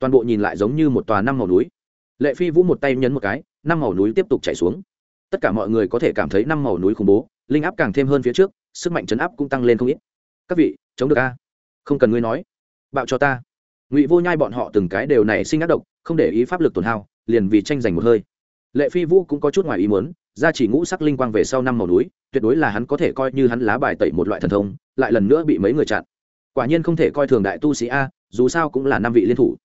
toàn bộ nhìn lại giống như một tòa năm màu núi. Lệ phi vũ một tay nhấn một cái, năm màu núi tiếp tục chảy xuống. Tất cả mọi người có thể cảm thấy năm màu núi khủng bố, linh áp càng thêm hơn phía trước, sức mạnh chấn áp cũng tăng lên không ít. Các vị, chống được a? Không cần ngươi nói. Bạo cho ta. Ngụy vô nhai bọn họ từng cái đều này sinh ác độc, không để ý pháp lực tổn hao, liền vì tranh giành một hơi. Lệ phi vũ cũng có chút ngoài ý muốn, ra chỉ ngũ sắc linh quang về sau năm màu núi, tuyệt đối là hắn có thể coi như hắn lá bài tẩy một loại thần thông, lại lần nữa bị mấy người chặn. Quả nhiên không thể coi thường đại tu sĩ a, dù sao cũng là năm vị liên thủ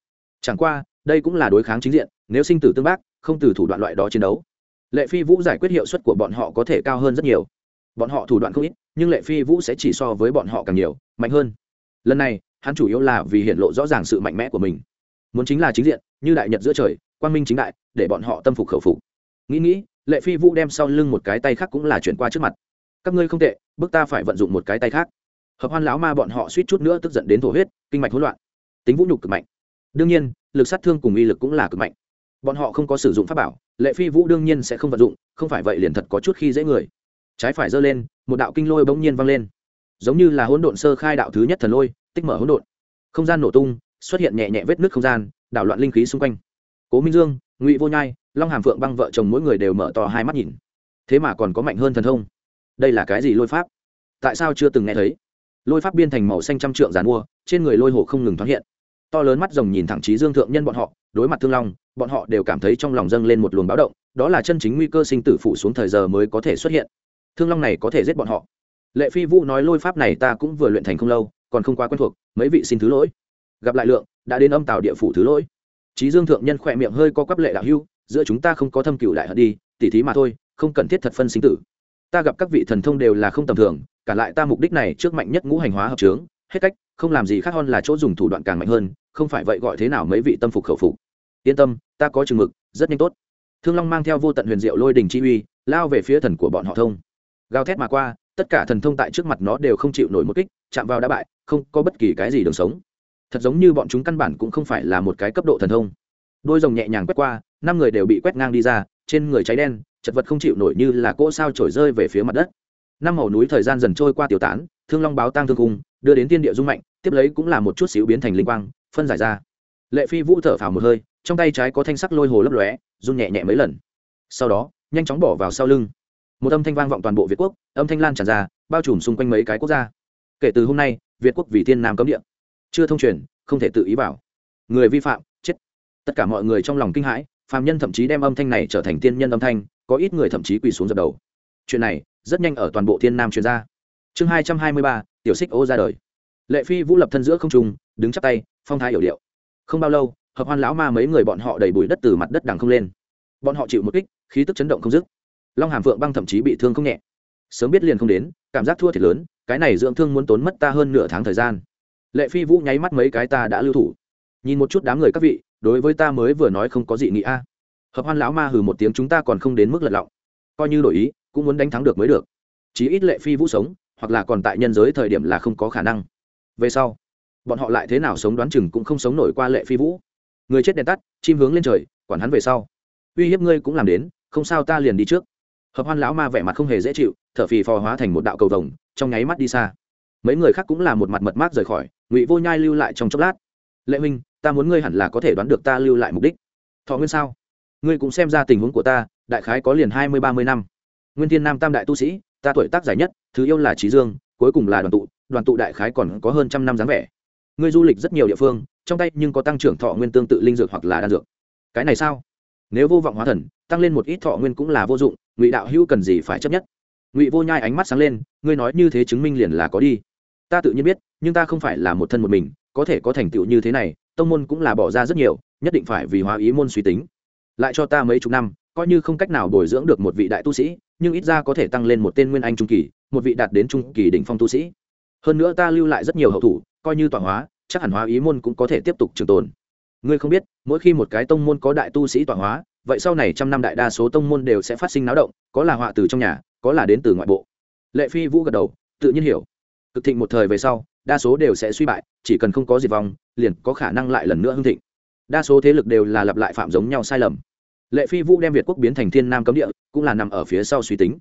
chẳng qua, đây cũng là đối kháng chính diện, nếu sinh tử tương bác, không từ thủ đoạn loại đó chiến đấu. Lệ phi vũ giải quyết hiệu suất của bọn họ có thể cao hơn rất nhiều. Bọn họ thủ đoạn không ít, nhưng lệ phi vũ sẽ chỉ so với bọn họ càng nhiều, mạnh hơn. Lần này, hắn chủ yếu là vì hiện lộ rõ ràng sự mạnh mẽ của mình. Muốn chính là chính diện, như đại nhật giữa trời, quang minh chính đại, để bọn họ tâm phục khẩu phục. Nghĩ nghĩ, lệ phi vũ đem sau lưng một cái tay khác cũng là chuyển qua trước mặt. Các ngươi không tệ bước ta phải vận dụng một cái tay khác. Hợp hoan lão ma bọn họ suýt chút nữa tức giận đến thổ huyết, kinh mạch hỗn loạn. Tính vũ nhục cực mạnh đương nhiên, lực sát thương cùng uy lực cũng là cực mạnh. Bọn họ không có sử dụng pháp bảo, lệ phi vũ đương nhiên sẽ không vận dụng, không phải vậy liền thật có chút khi dễ người. Trái phải giơ lên, một đạo kinh lôi bỗng nhiên vang lên. Giống như là hỗn độn sơ khai đạo thứ nhất thần lôi, tích mở hỗn độn. Không gian nổ tung, xuất hiện nhẹ nhẹ vết nước không gian, đảo loạn linh khí xung quanh. Cố minh dương, ngụy vô nhai, long hàm phượng băng vợ chồng mỗi người đều mở to hai mắt nhìn. Thế mà còn có mạnh hơn thần thông. Đây là cái gì lôi pháp? Tại sao chưa từng nghe thấy? Lôi pháp biên thành màu xanh trăm trượng giàn mua, trên người lôi hồ không ngừng thoáng hiện to lớn mắt rồng nhìn thẳng trí dương thượng nhân bọn họ, đối mặt thương long, bọn họ đều cảm thấy trong lòng dâng lên một luồng báo động, đó là chân chính nguy cơ sinh tử phụ xuống thời giờ mới có thể xuất hiện. Thương long này có thể giết bọn họ. Lệ phi vũ nói lôi pháp này ta cũng vừa luyện thành không lâu, còn không quá quen thuộc, mấy vị xin thứ lỗi. Gặp lại lượng, đã đến âm tàu địa phủ thứ lỗi. Trí dương thượng nhân khỏe miệng hơi có quắp lệ đạo hưu, giữa chúng ta không có thâm cựu đại hận đi, tỉ thí mà thôi, không cần thiết thật phân sinh tử. Ta gặp các vị thần thông đều là không tầm thường, cả lại ta mục đích này trước mạnh nhất ngũ hành hóa hợp trướng hết cách, không làm gì khác hơn là chỗ dùng thủ đoạn càng mạnh hơn, không phải vậy gọi thế nào mấy vị tâm phục khẩu phục. Yên tâm, ta có chừng mực, rất nhanh tốt. Thương long mang theo vô tận huyền diệu lôi đình chi uy, lao về phía thần của bọn họ thông. Gào thét mà qua, tất cả thần thông tại trước mặt nó đều không chịu nổi một kích, chạm vào đã bại, không có bất kỳ cái gì đường sống. Thật giống như bọn chúng căn bản cũng không phải là một cái cấp độ thần thông. Đôi rồng nhẹ nhàng quét qua, năm người đều bị quét ngang đi ra, trên người cháy đen, chật vật không chịu nổi như là cỗ sao trổi rơi về phía mặt đất. Năm màu núi thời gian dần trôi qua tiểu tán, thương long báo tang thương cung đưa đến tiên địa dung mạnh, tiếp lấy cũng là một chút xíu biến thành linh quang, phân giải ra. Lệ phi vũ thở phào một hơi, trong tay trái có thanh sắc lôi hồ lấp lóe, run nhẹ nhẹ mấy lần. Sau đó, nhanh chóng bỏ vào sau lưng. Một âm thanh vang vọng toàn bộ việt quốc, âm thanh lan tràn ra, bao trùm xung quanh mấy cái quốc gia. Kể từ hôm nay, việt quốc vì thiên nam cấm địa. Chưa thông truyền, không thể tự ý vào. Người vi phạm, chết. Tất cả mọi người trong lòng kinh hãi, phàm nhân thậm chí đem âm thanh này trở thành tiên nhân âm thanh, có ít người thậm chí quỳ xuống dập đầu. Chuyện này, rất nhanh ở toàn bộ thiên nam truyền ra. Chương hai trăm hai mươi ba tiểu xích ô ra đời. Lệ phi vũ lập thân giữa không trung, đứng chắp tay, phong thái hiểu điệu. Không bao lâu, hợp hoan lão ma mấy người bọn họ đầy bụi đất từ mặt đất đằng không lên. Bọn họ chịu một kích, khí tức chấn động không dứt. Long hàm phượng băng thậm chí bị thương không nhẹ. Sớm biết liền không đến, cảm giác thua thiệt lớn, cái này dưỡng thương muốn tốn mất ta hơn nửa tháng thời gian. Lệ phi vũ nháy mắt mấy cái ta đã lưu thủ. Nhìn một chút đám người các vị, đối với ta mới vừa nói không có gì nghĩ a. Hợp hoan lão ma hừ một tiếng chúng ta còn không đến mức lật lọng. Coi như đổi ý, cũng muốn đánh thắng được mới được. Chí ít lệ phi vũ sống hoặc là còn tại nhân giới thời điểm là không có khả năng. Về sau, bọn họ lại thế nào sống đoán chừng cũng không sống nổi qua lệ phi vũ. Người chết đèn tắt, chim hướng lên trời, quản hắn về sau. Uy hiếp ngươi cũng làm đến, không sao ta liền đi trước. Hợp hoan lão ma vẻ mặt không hề dễ chịu, thở phì phò hóa thành một đạo cầu vồng, trong nháy mắt đi xa. Mấy người khác cũng là một mặt mật mát rời khỏi, ngụy vô nhai lưu lại trong chốc lát. Lệ minh ta muốn ngươi hẳn là có thể đoán được ta lưu lại mục đích. Thọ nguyên sao? Ngươi cũng xem ra tình huống của ta, đại khái có liền hai mươi, ba mươi năm. Nguyên thiên nam tam đại tu sĩ ta tuổi tác dài nhất, thứ yêu là trí dương, cuối cùng là đoàn tụ đoàn tụ đại khái còn có hơn trăm năm dáng vẻ. Ngươi du lịch rất nhiều địa phương, trong tay nhưng có tăng trưởng thọ nguyên tương tự linh dược hoặc là đan dược. Cái này sao? Nếu vô vọng hóa thần, tăng lên một ít thọ nguyên cũng là vô dụng, ngụy đạo hữu cần gì phải chấp nhất? Ngụy vô nhai ánh mắt sáng lên, ngươi nói như thế chứng minh liền là có đi. Ta tự nhiên biết, nhưng ta không phải là một thân một mình, có thể có thành tựu như thế này, tông môn cũng là bỏ ra rất nhiều, nhất định phải vì hóa ý môn suy tính. Lại cho ta mấy chục năm, coi như không cách nào bồi dưỡng được một vị đại tu sĩ nhưng ít ra có thể tăng lên một tên nguyên anh trung kỳ, một vị đạt đến trung kỳ đỉnh phong tu sĩ. Hơn nữa ta lưu lại rất nhiều hậu thủ, coi như tọa hóa, chắc hẳn hóa ý môn cũng có thể tiếp tục trường tồn. Ngươi không biết, mỗi khi một cái tông môn có đại tu sĩ tọa hóa, vậy sau này trăm năm đại đa số tông môn đều sẽ phát sinh náo động, có là họa từ trong nhà, có là đến từ ngoại bộ. Lệ phi vũ gật đầu, tự nhiên hiểu. Cực thịnh một thời về sau, đa số đều sẽ suy bại, chỉ cần không có diệt vong, liền có khả năng lại lần nữa hưng thịnh. Đa số thế lực đều là lặp lại phạm giống nhau sai lầm lệ phi vũ đem việt quốc biến thành thiên nam cấm địa cũng là nằm ở phía sau suy tính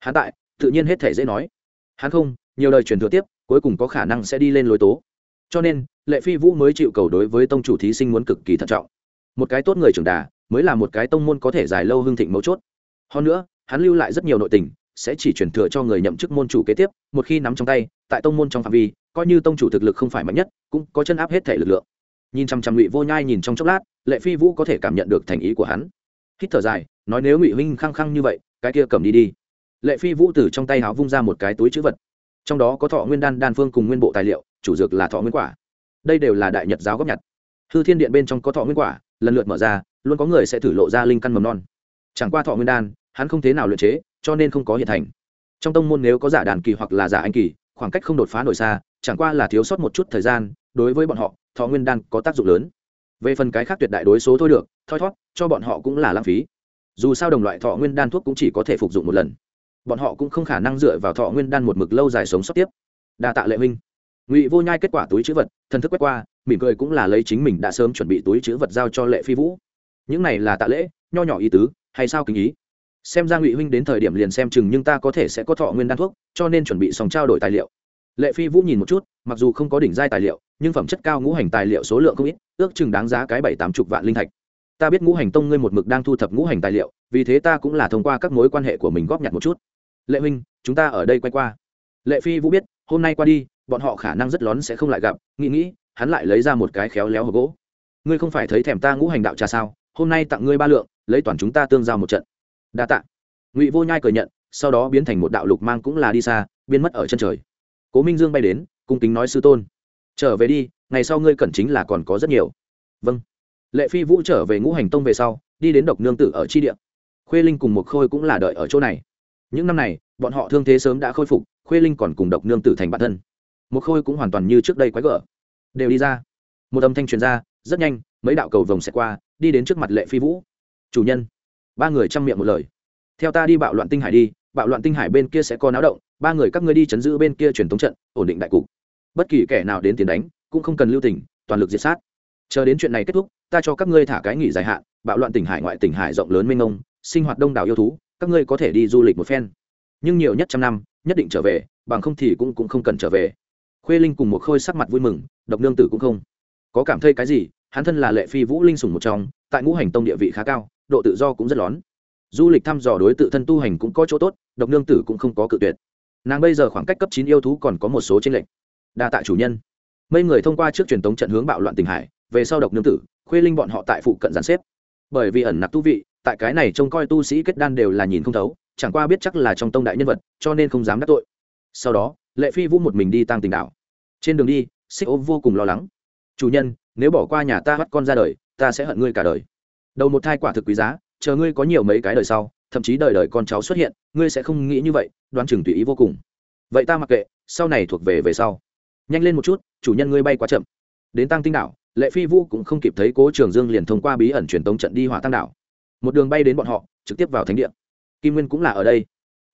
hắn tại tự nhiên hết thể dễ nói hắn không nhiều lời truyền thừa tiếp cuối cùng có khả năng sẽ đi lên lối tố cho nên lệ phi vũ mới chịu cầu đối với tông chủ thí sinh muốn cực kỳ thận trọng một cái tốt người trưởng đà mới là một cái tông môn có thể dài lâu hưng thịnh mấu chốt hơn nữa hắn lưu lại rất nhiều nội tình sẽ chỉ chuyển thừa cho người nhậm chức môn chủ kế tiếp một khi nắm trong tay tại tông môn trong phạm vi coi như tông chủ thực lực không phải mạnh nhất cũng có chân áp hết thể lực lượng nhìn chăm chăm ngụy vô nhai nhìn trong chốc lát lệ phi vũ có thể cảm nhận được thành ý của hắn hít thở dài, nói nếu ngụy huynh khăng khăng như vậy, cái kia cầm đi đi. Lệ phi vũ từ trong tay háo vung ra một cái túi chữ vật. Trong đó có thọ nguyên đan đan phương cùng nguyên bộ tài liệu, chủ dược là thọ nguyên quả. Đây đều là đại nhật giáo góp nhặt. Hư thiên điện bên trong có thọ nguyên quả, lần lượt mở ra, luôn có người sẽ thử lộ ra linh căn mầm non. Chẳng qua thọ nguyên đan, hắn không thế nào luyện chế, cho nên không có hiện thành. Trong tông môn nếu có giả đàn kỳ hoặc là giả anh kỳ, khoảng cách không đột phá nổi xa, chẳng qua là thiếu sót một chút thời gian, đối với bọn họ, thọ nguyên đan có tác dụng lớn. Về phần cái khác tuyệt đại đối số thôi được, thoi thót cho bọn họ cũng là lãng phí. Dù sao đồng loại thọ nguyên đan thuốc cũng chỉ có thể phục dụng một lần. Bọn họ cũng không khả năng dựa vào thọ nguyên đan một mực lâu dài sống sót tiếp. Đa tạ lệ minh ngụy vô nhai kết quả túi chữ vật, thần thức quét qua, mỉm cười cũng là lấy chính mình đã sớm chuẩn bị túi chữ vật giao cho lệ phi vũ. Những này là tạ lễ, nho nhỏ ý tứ, hay sao kính ý? Xem ra ngụy huynh đến thời điểm liền xem chừng nhưng ta có thể sẽ có thọ nguyên đan thuốc, cho nên chuẩn bị xong trao đổi tài liệu. Lệ phi vũ nhìn một chút, mặc dù không có đỉnh giai tài liệu, nhưng phẩm chất cao ngũ hành tài liệu số lượng không ít, ước chừng đáng giá cái bảy tám chục vạn linh thạch ta biết ngũ hành tông ngươi một mực đang thu thập ngũ hành tài liệu, vì thế ta cũng là thông qua các mối quan hệ của mình góp nhặt một chút. Lệ huynh, chúng ta ở đây quay qua. Lệ phi vũ biết, hôm nay qua đi, bọn họ khả năng rất lón sẽ không lại gặp, nghĩ nghĩ, hắn lại lấy ra một cái khéo léo hộp gỗ. Ngươi không phải thấy thèm ta ngũ hành đạo trà sao? Hôm nay tặng ngươi ba lượng, lấy toàn chúng ta tương giao một trận. Đa tạ. Ngụy vô nhai cười nhận, sau đó biến thành một đạo lục mang cũng là đi xa, biến mất ở chân trời. Cố minh dương bay đến, cung kính nói sư tôn. Trở về đi, ngày sau ngươi cẩn chính là còn có rất nhiều. Vâng lệ phi vũ trở về ngũ hành tông về sau, đi đến độc nương tử ở tri địa. Khuê linh cùng một khôi cũng là đợi ở chỗ này. Những năm này, bọn họ thương thế sớm đã khôi phục, khuê linh còn cùng độc nương tử thành bản thân. Một khôi cũng hoàn toàn như trước đây quái gở. Đều đi ra. Một âm thanh truyền ra, rất nhanh, mấy đạo cầu vồng sẽ qua, đi đến trước mặt lệ phi vũ. Chủ nhân. Ba người chăm miệng một lời. Theo ta đi bạo loạn tinh hải đi, bạo loạn tinh hải bên kia sẽ có náo động, ba người các ngươi đi chấn giữ bên kia truyền thống trận, ổn định đại cục. Bất kỳ kẻ nào đến tiền đánh, cũng không cần lưu tình, toàn lực diệt sát chờ đến chuyện này kết thúc, ta cho các ngươi thả cái nghỉ dài hạn, bạo loạn tỉnh hải ngoại tỉnh hải rộng lớn mênh mông, sinh hoạt đông đảo yêu thú, các ngươi có thể đi du lịch một phen. Nhưng nhiều nhất trăm năm, nhất định trở về, bằng không thì cũng cũng không cần trở về. Khuê linh cùng một khôi sắc mặt vui mừng, độc nương tử cũng không có cảm thấy cái gì, hắn thân là lệ phi vũ linh sùng một trong, tại ngũ hành tông địa vị khá cao, độ tự do cũng rất lón. Du lịch thăm dò đối tự thân tu hành cũng có chỗ tốt, độc nương tử cũng không có cự tuyệt. Nàng bây giờ khoảng cách cấp chín yêu thú còn có một số tranh lệch. Đa tạ chủ nhân mấy người thông qua trước truyền tống trận hướng bạo loạn tình hải, về sau độc nương tử, khuê linh bọn họ tại phụ cận giàn xếp. Bởi vì ẩn nặc tu vị, tại cái này trông coi tu sĩ kết đan đều là nhìn không thấu, chẳng qua biết chắc là trong tông đại nhân vật, cho nên không dám đắc tội. Sau đó, lệ phi vũ một mình đi tăng tình đảo. Trên đường đi, xích ô vô cùng lo lắng. Chủ nhân, nếu bỏ qua nhà ta bắt con ra đời, ta sẽ hận ngươi cả đời. Đầu một thai quả thực quý giá, chờ ngươi có nhiều mấy cái đời sau, thậm chí đời đời con cháu xuất hiện, ngươi sẽ không nghĩ như vậy, đoán chừng tùy ý vô cùng. Vậy ta mặc kệ, sau này thuộc về về sau nhanh lên một chút, chủ nhân ngươi bay quá chậm. Đến tăng tinh đảo, lệ phi vũ cũng không kịp thấy cố trường dương liền thông qua bí ẩn truyền tống trận đi hỏa tăng đảo. Một đường bay đến bọn họ, trực tiếp vào thánh địa. Kim nguyên cũng là ở đây.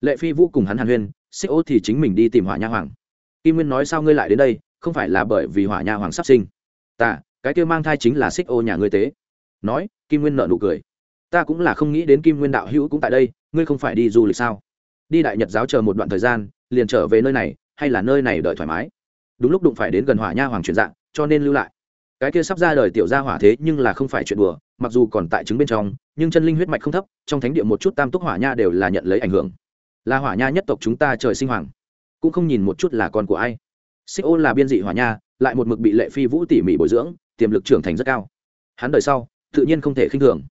Lệ phi vũ cùng hắn hàn huyên, xích ô thì chính mình đi tìm hỏa nha hoàng. Kim nguyên nói sao ngươi lại đến đây, không phải là bởi vì hỏa nha hoàng sắp sinh. Ta, cái kia mang thai chính là xích ô nhà ngươi tế. Nói, kim nguyên nợ nụ cười. Ta cũng là không nghĩ đến kim nguyên đạo hữu cũng tại đây, ngươi không phải đi du lịch sao? Đi đại nhật giáo chờ một đoạn thời gian, liền trở về nơi này, hay là nơi này đợi thoải mái? Đúng lúc đụng phải đến gần hỏa nha hoàng chuyển dạng, cho nên lưu lại. Cái kia sắp ra đời tiểu gia hỏa thế nhưng là không phải chuyện đùa, mặc dù còn tại trứng bên trong, nhưng chân linh huyết mạch không thấp, trong thánh địa một chút tam túc hỏa nha đều là nhận lấy ảnh hưởng. Là hỏa nha nhất tộc chúng ta trời sinh hoàng. Cũng không nhìn một chút là con của ai. Xích ô là biên dị hỏa nha, lại một mực bị lệ phi vũ tỉ mỉ bồi dưỡng, tiềm lực trưởng thành rất cao. Hắn đời sau, tự nhiên không thể khinh thường.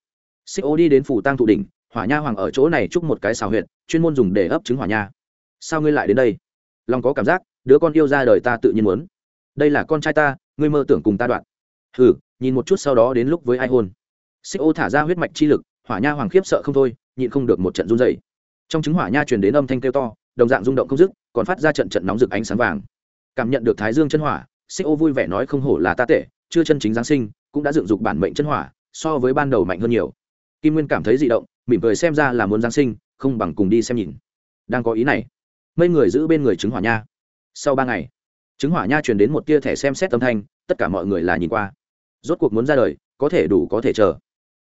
Xích ô đi đến phủ tăng thụ đỉnh, hỏa nha hoàng ở chỗ này chúc một cái xào huyệt, chuyên môn dùng để ấp trứng hỏa nha. Sao ngươi lại đến đây? Lòng có cảm giác đứa con yêu ra đời ta tự nhiên muốn. Đây là con trai ta, ngươi mơ tưởng cùng ta đoạn. Hừ, nhìn một chút sau đó đến lúc với ai hôn. Xích ô thả ra huyết mạch chi lực, hỏa nha hoàng khiếp sợ không thôi, nhịn không được một trận run dày trong trứng hỏa nha truyền đến âm thanh kêu to, đồng dạng rung động không dứt, còn phát ra trận trận nóng rực ánh sáng vàng. Cảm nhận được thái dương chân hỏa, xích ô vui vẻ nói không hổ là ta tệ chưa chân chính giáng sinh, cũng đã dựng dục bản mệnh chân hỏa, so với ban đầu mạnh hơn nhiều. Kim nguyên cảm thấy dị động, mỉm cười xem ra là muốn giáng sinh, không bằng cùng đi xem nhìn. Đang có ý này, mấy người giữ bên người trứng hỏa nha sau ba ngày, trứng hỏa nha truyền đến một tia thẻ xem xét âm thanh, tất cả mọi người là nhìn qua. Rốt cuộc muốn ra đời, có thể đủ có thể chờ.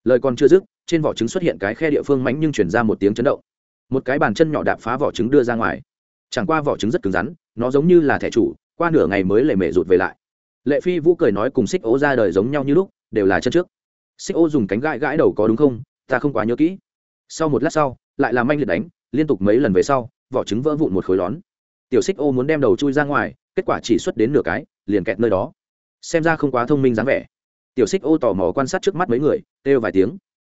Lời còn chưa dứt, trên vỏ trứng xuất hiện cái khe địa phương mánh nhưng chuyển ra một tiếng chấn động. Một cái bàn chân nhỏ đạp phá vỏ trứng đưa ra ngoài. Chẳng qua vỏ trứng rất cứng rắn, nó giống như là thẻ chủ, qua nửa ngày mới lề mề rụt về lại. Lệ phi vũ cười nói cùng xích ô ra đời giống nhau như lúc, đều là chân trước. Xích ô dùng cánh gãi gãi đầu có đúng không? Ta không quá nhớ kỹ. Sau một lát sau, lại làm anh liệt đánh, liên tục mấy lần về sau, vỏ trứng vỡ vụn một khối lón tiểu xích ô muốn đem đầu chui ra ngoài, kết quả chỉ xuất đến nửa cái, liền kẹt nơi đó. Xem ra không quá thông minh dáng vẻ. Tiểu xích ô tò mò quan sát trước mắt mấy người, kêu vài tiếng.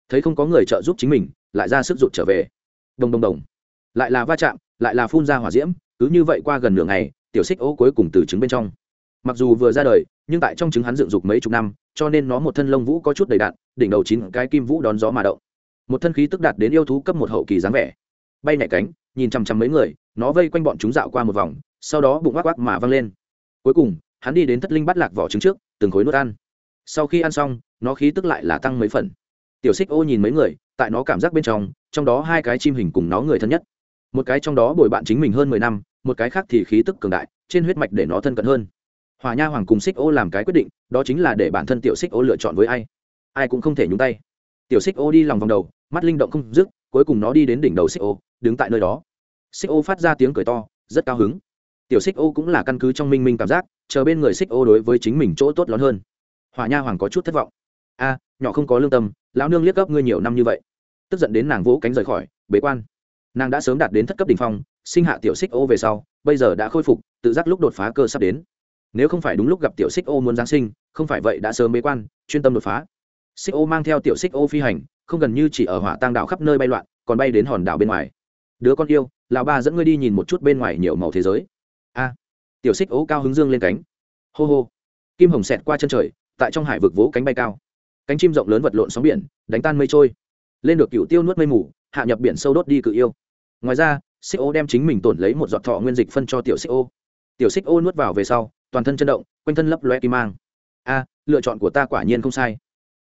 Thấy không có người trợ giúp chính mình, lại ra sức rụt trở về. Đồng đồng đồng. Lại là va chạm, lại là phun ra hỏa diễm, cứ như vậy qua gần nửa ngày, tiểu xích ô cuối cùng từ trứng bên trong. Mặc dù vừa ra đời, nhưng tại trong trứng hắn dựng dục mấy chục năm, cho nên nó một thân lông vũ có chút đầy đạn đỉnh đầu chín cái kim vũ đón gió mà động. Một thân khí tức đạt đến yêu thú cấp một hậu kỳ dáng vẻ. Bay nhảy cánh, nhìn chằm chằm mấy người nó vây quanh bọn chúng dạo qua một vòng, sau đó bụng quắc quắc mà văng lên. Cuối cùng, hắn đi đến thất linh bắt lạc vỏ trứng trước, từng khối nuốt ăn. Sau khi ăn xong, nó khí tức lại là tăng mấy phần. Tiểu xích ô nhìn mấy người, tại nó cảm giác bên trong trong đó hai cái chim hình cùng nó người thân nhất. Một cái trong đó bồi bạn chính mình hơn mười năm, một cái khác thì khí tức cường đại, trên huyết mạch để nó thân cận hơn. Hòa nha hoàng cùng xích ô làm cái quyết định, đó chính là để bản thân tiểu xích ô lựa chọn với ai. Ai cũng không thể nhúng tay. Tiểu xích ô đi lòng vòng đầu, mắt linh động không dứt, cuối cùng nó đi đến đỉnh đầu xích ô, đứng tại nơi đó xích ô phát ra tiếng cười to, rất cao hứng. Tiểu xích ô cũng là căn cứ trong minh minh cảm giác, chờ bên người xích ô đối với chính mình chỗ tốt lớn hơn. Hỏa nha hoàng có chút thất vọng. A, nhỏ không có lương tâm, lão nương liếc gấp ngươi nhiều năm như vậy. Tức giận đến nàng vỗ cánh rời khỏi, bế quan. Nàng đã sớm đạt đến thất cấp đ ỉ n h phong, sinh hạ tiểu xích ô về sau, bây giờ đã khôi phục, tự giác lúc đột phá cơ sắp đến. Nếu không phải đúng lúc gặp tiểu xích ô muốn giáng sinh, không phải vậy đã sớm bế quan, chuyên tâm đột phá. Xích ô mang theo tiểu xích ô phi hành, không gần như chỉ ở hỏa tăng đảo khắp nơi bay loạn, còn bay đến hòn đảo bên ngoài. Đứa con yêu lão ba dẫn ngươi đi nhìn một chút bên ngoài nhiều màu thế giới. A, tiểu xích ố cao hứng dương lên cánh. Hô hô. Kim hồng xẹt qua chân trời, tại trong hải vực vỗ cánh bay cao. Cánh chim rộng lớn vật lộn sóng biển, đánh tan mây trôi. Lên được cựu tiêu nuốt mây mù, hạ nhập biển sâu đốt đi cự yêu. Ngoài ra, xích ô đem chính mình tổn lấy một giọt thọ nguyên dịch phân cho tiểu xích ô tiểu xích ô nuốt vào về sau, toàn thân chân động, quanh thân lấp loe kim mang. A, lựa chọn của ta quả nhiên không sai.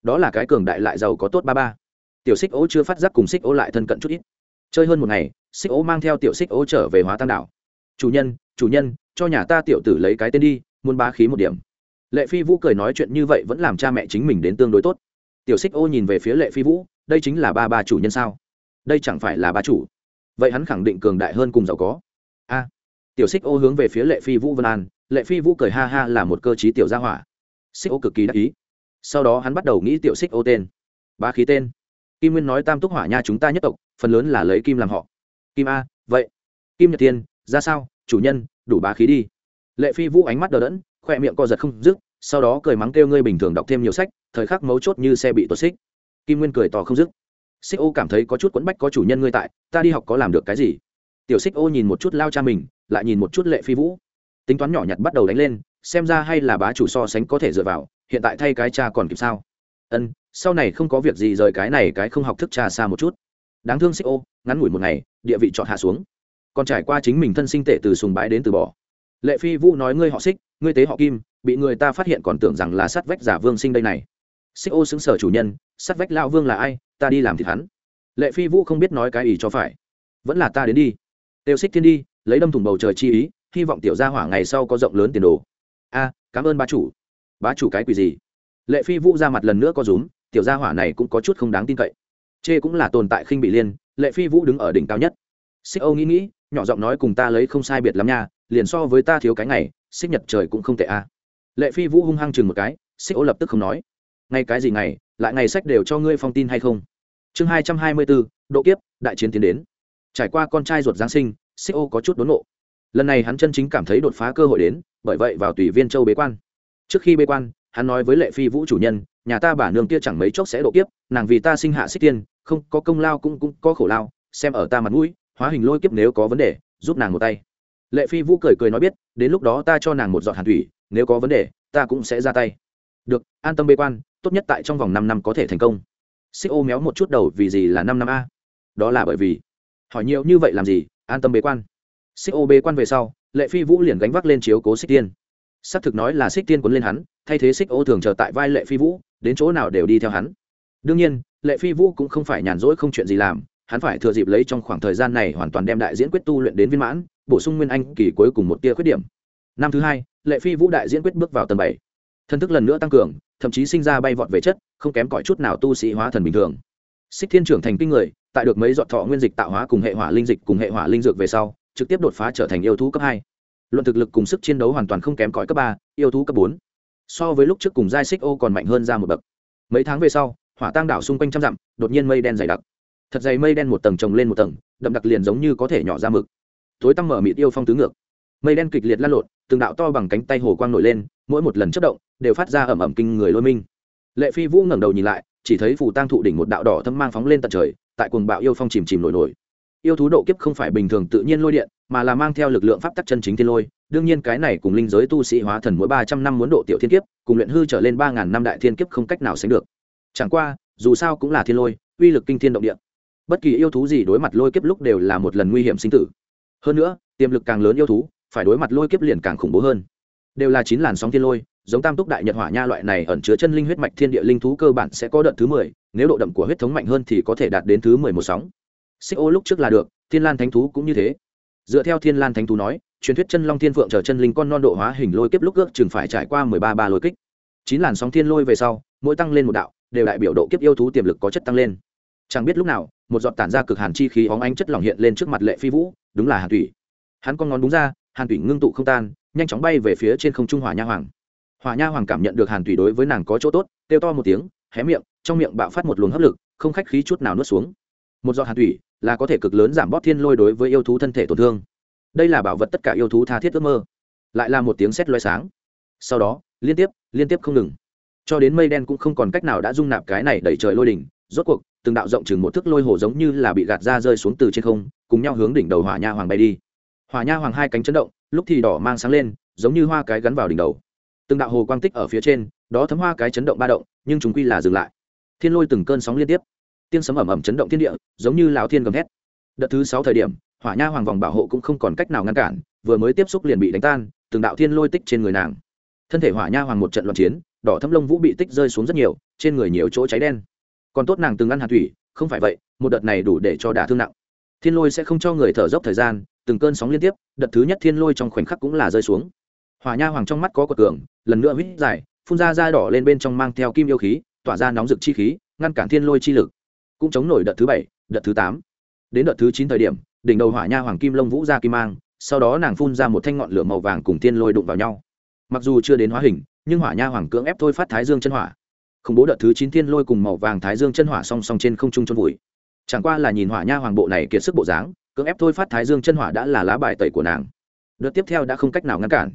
Đó là cái cường đại lại giàu có tốt ba ba. Tiểu xích ô chưa phát giác cùng xích ô lại thân cận chút ít chơi hơn một ngày, xích ô mang theo tiểu xích ô trở về hóa tăng đảo. Chủ nhân chủ nhân, cho nhà ta tiểu tử lấy cái tên đi, muốn bá khí một điểm. Lệ phi vũ cười nói chuyện như vậy vẫn làm cha mẹ chính mình đến tương đối tốt. Tiểu xích ô nhìn về phía lệ phi vũ, đây chính là ba ba chủ nhân sao? Đây chẳng phải là ba chủ? Vậy hắn khẳng định cường đại hơn cùng giàu có. A. Tiểu xích ô hướng về phía lệ phi vũ vân an, lệ phi vũ cười ha ha là một cơ chí tiểu gia hỏa. Xích ô cực kỳ đắc ý. Sau đó hắn bắt đầu nghĩ tiểu xích ô tên. Ba khí tên. Kim nguyên nói tam túc hỏa nha chúng ta nhất tộc phần lớn là lấy kim làm họ. Kim a, vậy. Kim nhật thiên, ra sao? Chủ nhân, đủ bá khí đi. Lệ phi vũ ánh mắt đờ đẫn, khoe miệng co giật không dứt, sau đó cười mắng kêu ngươi bình thường đọc thêm nhiều sách, thời khắc mấu chốt như xe bị tuột xích. Kim nguyên cười to không dứt. Xích ô cảm thấy có chút quẫn bách có chủ nhân ngươi tại, ta đi học có làm được cái gì? Tiểu xích ô nhìn một chút lao cha mình, lại nhìn một chút lệ phi vũ. Tính toán nhỏ nhặt bắt đầu đánh lên, xem ra hay là bá chủ so sánh có thể dựa vào, hiện tại thay cái cha còn kịp sao? Ân, sau này không có việc gì rời cái này cái không học thức cha xa một chút đáng thương xích ô, ngắn ngủi một ngày, địa vị chọn hạ xuống. Còn trải qua chính mình thân sinh tệ từ sùng bái đến từ bỏ. Lệ phi vũ nói ngươi họ xích, ngươi tế họ kim, bị người ta phát hiện còn tưởng rằng là sát vách giả vương sinh đây này. Xích ô xứng sở chủ nhân, sát vách lao vương là ai, ta đi làm thịt hắn. Lệ phi vũ không biết nói cái ý cho phải. Vẫn là ta đến đi. Tiêu xích thiên đi, lấy đâm thủng bầu trời chi ý, hy vọng tiểu gia hỏa ngày sau có rộng lớn tiền đồ. A, cảm ơn bá chủ. Bá chủ cái quỷ gì? Lệ phi vũ ra mặt lần nữa có rúm, tiểu gia hỏa này cũng có chút không đáng tin cậy chê cũng là tồn tại khinh bị liên, lệ phi vũ đứng ở đỉnh cao nhất. Xích âu nghĩ nghĩ, nhỏ giọng nói cùng ta lấy không sai biệt lắm nha, liền so với ta thiếu cái ngày, xích nhật trời cũng không tệ a lệ phi vũ hung hăng chừng một cái, xích âu lập tức không nói. Ngay cái gì ngày, lại ngày sách đều cho ngươi phong tin hay không? Chương hai trăm hai mươi bốn độ kiếp, đại chiến tiến đến. Trải qua con trai ruột giáng sinh, xích âu có chút đốn nộ. Lần này hắn chân chính cảm thấy đột phá cơ hội đến, bởi vậy vào tùy viên châu bế quan. Trước khi bế quan, hắn nói với lệ phi vũ chủ nhân, nhà ta bà nương kia chẳng mấy chốc sẽ độ kiếp, nàng vì ta sinh hạ xích tiên không, có công lao cũng cũng có khổ lao, xem ở ta mặt mũi, hóa hình lôi kiếp nếu có vấn đề, giúp nàng một tay. Lệ phi vũ cười cười nói biết, đến lúc đó ta cho nàng một giọt hàn thủy, nếu có vấn đề, ta cũng sẽ ra tay. Được, an tâm bế quan, tốt nhất tại trong vòng năm năm có thể thành công. Xích ô méo một chút đầu vì gì là năm năm a? Đó là bởi vì. Hỏi nhiều như vậy làm gì, an tâm bế quan. Xích ô bế quan về sau, lệ phi vũ liền gánh vác lên chiếu cố xích tiên. S ắ c thực nói là xích tiên quấn lên hắn, thay thế xích ô thường chờ tại vai lệ phi vũ, đến chỗ nào đều đi theo hắn. Đương nhiên lệ phi vũ cũng không phải nhàn rỗi không chuyện gì làm, hắn phải thừa dịp lấy trong khoảng thời gian này hoàn toàn đem đại diễn quyết tu luyện đến viên mãn, bổ sung nguyên anh kỳ cuối cùng một tia khuyết điểm. Năm thứ hai, lệ phi vũ đại diễn quyết bước vào tầng bảy. Thân thức lần nữa tăng cường, thậm chí sinh ra bay vọt về chất, không kém cỏi chút nào tu sĩ hóa thần bình thường. Xích thiên trưởng thành kinh người, tại được mấy dọn thọ nguyên dịch tạo hóa cùng hệ hỏa linh dịch cùng hệ hỏa linh dược về sau, trực tiếp đột phá trở thành yêu thú cấp hai. Luận thực lực cùng sức chiến đấu hoàn toàn không kém cỏi cấp ba, yêu thú cấp bốn. So với lúc trước cùng giai xích ô còn mạnh hơn ra một bậc. Mấy tháng về sau hỏa tang đảo xung quanh trăm dặm, đột nhiên mây đen dày đặc. Thật dày mây đen một tầng chồng lên một tầng, đậm đặc liền giống như có thể nhỏ ra mực. Tối tăm mở mịt yêu phong tứ ngược. Mây đen kịch liệt lan lộn, từng đạo to bằng cánh tay hồ quang nổi lên, mỗi một lần chất động, đều phát ra ẩm ẩm kinh người lôi minh. Lệ phi vũ ngẩng đầu nhìn lại, chỉ thấy phù tang thụ đỉnh một đạo đỏ thâm mang phóng lên tận trời, tại cuồng bạo yêu phong chìm chìm nổi nổi. Yêu thú độ kiếp không phải bình thường tự nhiên lôi điện, mà là mang theo lực lượng pháp tắc chân chính thiên lôi. Đương nhiên cái này cùng linh giới tu sĩ hóa thần mỗi ba trăm năm muốn độ tiểu thiên kiếp, cùng luyện hư trở lên ba ngàn năm đại thiên kiếp không cách nào sánh được chẳng qua, dù sao cũng là thiên lôi, uy lực kinh thiên động địa. Bất kỳ yêu thú gì đối mặt lôi kiếp lúc đều là một lần nguy hiểm sinh tử. Hơn nữa, tiềm lực càng lớn yêu thú, phải đối mặt lôi kiếp liền càng khủng bố hơn. Đều là chín làn sóng thiên lôi, giống tam túc đại nhật hỏa nha loại này ẩn chứa chân linh huyết mạch thiên địa linh thú cơ bản sẽ có đợt thứ mười, nếu độ đậm của huyết thống mạnh hơn thì có thể đạt đến thứ mười một sóng. Xích ô lúc trước là được, thiên lan thánh thú cũng như thế. Dựa theo thiên lan thánh thú nói, truyền thuyết chân long thiên phượng chờ chân linh con non độ hóa hình lôi kiếp lúc ước chừng phải trải qua mười ba ba lôi kích. Chín làn sóng thiên lôi về sau, mỗi tăng lên một đạo đều đại biểu độ kiếp yêu thú tiềm lực có chất tăng lên. Chẳng biết lúc nào, một giọt tản ra cực hàn chi khí óng ánh chất lỏng hiện lên trước mặt lệ phi vũ, đúng là hàn thủy. Hắn con ngón đúng ra, hàn thủy ngưng tụ không tan, nhanh chóng bay về phía trên không trung hỏa nha hoàng. Hỏa nha hoàng cảm nhận được hàn thủy đối với nàng có chỗ tốt, kêu to một tiếng, hé miệng, trong miệng bạo phát một luồng hấp lực, không khách khí chút nào nuốt xuống. Một giọt hàn thủy là có thể cực lớn giảm bóp thiên lôi đối với yêu thú thân thể tổn thương. Đây là bảo vật tất cả yêu thú tha thiết ước mơ. Lại là một tiếng sét loay sáng. Sau đó, liên tiếp liên tiếp không ngừng cho đến mây đen cũng không còn cách nào đã dung nạp cái này đẩy trời lôi đỉnh, rốt cuộc, từng đạo rộng chừng một thước lôi hồ giống như là bị gạt ra rơi xuống từ trên không, cùng nhau hướng đỉnh đầu hỏa nha hoàng bay đi. Hỏa nha hoàng hai cánh chấn động, lúc thì đỏ mang sáng lên, giống như hoa cái gắn vào đỉnh đầu. Từng đạo hồ quang tích ở phía trên, đó thấm hoa cái chấn động ba động, nhưng chúng quy là dừng lại. Thiên lôi từng cơn sóng liên tiếp. Tiên sấm ẩm ẩm chấn động thiên địa, giống như lão thiên gầm hét. đợt thứ sáu thời điểm, hỏa nha hoàng vòng bảo hộ cũng không còn cách nào ngăn cản, vừa mới tiếp xúc liền bị đánh tan, từng đạo thiên lôi tích trên người nàng. Thân thể hỏa nha hoàng một trận loạn chiến đỏ thâm lông vũ bị tích rơi xuống rất nhiều, trên người nhiều chỗ cháy đen. Còn tốt nàng từng ăn hạt thủy, không phải vậy, một đợt này đủ để cho đả thương nặng. Thiên lôi sẽ không cho người thở dốc thời gian, từng cơn sóng liên tiếp, đợt thứ nhất thiên lôi trong khoảnh khắc cũng là rơi xuống. Hỏa nha hoàng trong mắt có cột cường, lần nữa huýt dài phun ra da đỏ lên bên trong mang theo kim yêu khí, tỏa ra nóng rực chi khí, ngăn cản thiên lôi chi lực. Cũng chống nổi đợt thứ bảy, đợt thứ tám. Đến đợt thứ chín thời điểm, đỉnh đầu hỏa nha hoàng kim lông vũ ra kim mang, sau đó nàng phun ra một thanh ngọn lửa màu vàng cùng thiên lôi đụng vào nhau mặc dù chưa đến hóa hình, nhưng hỏa nha hoàng cưỡng ép thôi phát thái dương chân hỏa. Khủng bố đợt thứ chín thiên lôi cùng màu vàng thái dương chân hỏa song song trên không trung trôn vùi. Chẳng qua là nhìn hỏa nha hoàng bộ này kiệt sức bộ dáng, cưỡng ép thôi phát thái dương chân hỏa đã là lá bài tẩy của nàng. Đợt tiếp theo đã không cách nào ngăn cản.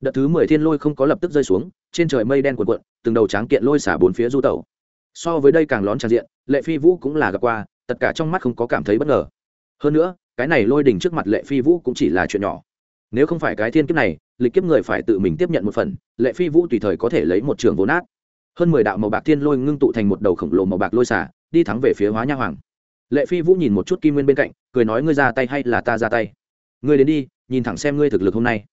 Đợt thứ mười thiên lôi không có lập tức rơi xuống, trên trời mây đen cuộn cuộn, từng đầu tráng kiện lôi xả bốn phía du tẩu. So với đây càng lón tràn diện, lệ phi vũ cũng là gặp qua, tất cả trong mắt không có cảm thấy bất ngờ. Hơn nữa, cái này lôi đỉnh trước mặt lệ phi vũ cũng chỉ là chuyện nhỏ nếu không phải cái thiên kiếp này, lịch kiếp người phải tự mình tiếp nhận một phần, lệ phi vũ tùy thời có thể lấy một trường vốn nát. Hơn mười đạo màu bạc thiên lôi ngưng tụ thành một đầu khổng lồ màu bạc lôi xả, đi thắng về phía hóa nha hoàng. Lệ phi vũ nhìn một chút kim nguyên bên cạnh, cười nói, ngươi ra tay hay là ta ra tay? Ngươi đến đi, nhìn thẳng xem ngươi thực lực hôm nay.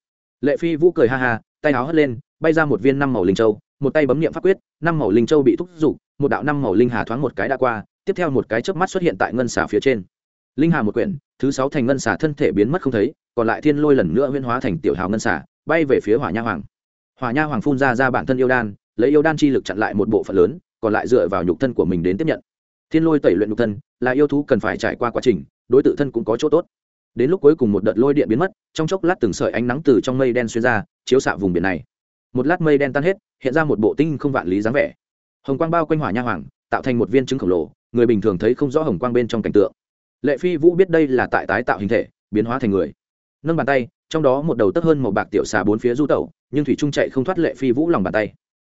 Lệ phi vũ cười ha ha, tay áo hất lên, bay ra một viên năm màu linh châu, một tay bấm nghiệm pháp quyết, năm màu linh châu bị thúc giục, một đạo năm màu linh hà thoáng một cái đã qua, tiếp theo một cái chớp mắt xuất hiện tại ngân xả phía trên. Linh hà một quyển thứ sáu thành ngân xả thân thể biến mất không thấy, còn lại thiên lôi lần nữa huyên hóa thành tiểu hào ngân xả bay về phía hỏa nha hoàng. Hỏa nha hoàng phun ra ra bản thân yêu đan, lấy yêu đan chi lực chặn lại một bộ phận lớn, còn lại dựa vào nhục thân của mình đến tiếp nhận. Thiên lôi tẩy luyện nhục thân, là yêu thú cần phải trải qua quá trình, đối tự thân cũng có chỗ tốt. Đến lúc cuối cùng một đợt lôi điện biến mất, trong chốc lát từng sợi ánh nắng từ trong mây đen xuyên ra, chiếu xạ vùng biển này. Một lát mây đen tan hết, hiện ra một bộ tinh không vạn lý dáng vẻ. Hồng quang bao quanh hỏa nha hoàng, tạo thành một viên trứng khổng lồ, người bình thường thấy không rõ hồng quang bên trong cảnh tượng lệ phi vũ biết đây là tại tái tạo hình thể biến hóa thành người. Nâng bàn tay trong đó một đầu tấp hơn một bạc tiểu xà bốn phía du tẩu nhưng thủy trung chạy không thoát lệ phi vũ lòng bàn tay.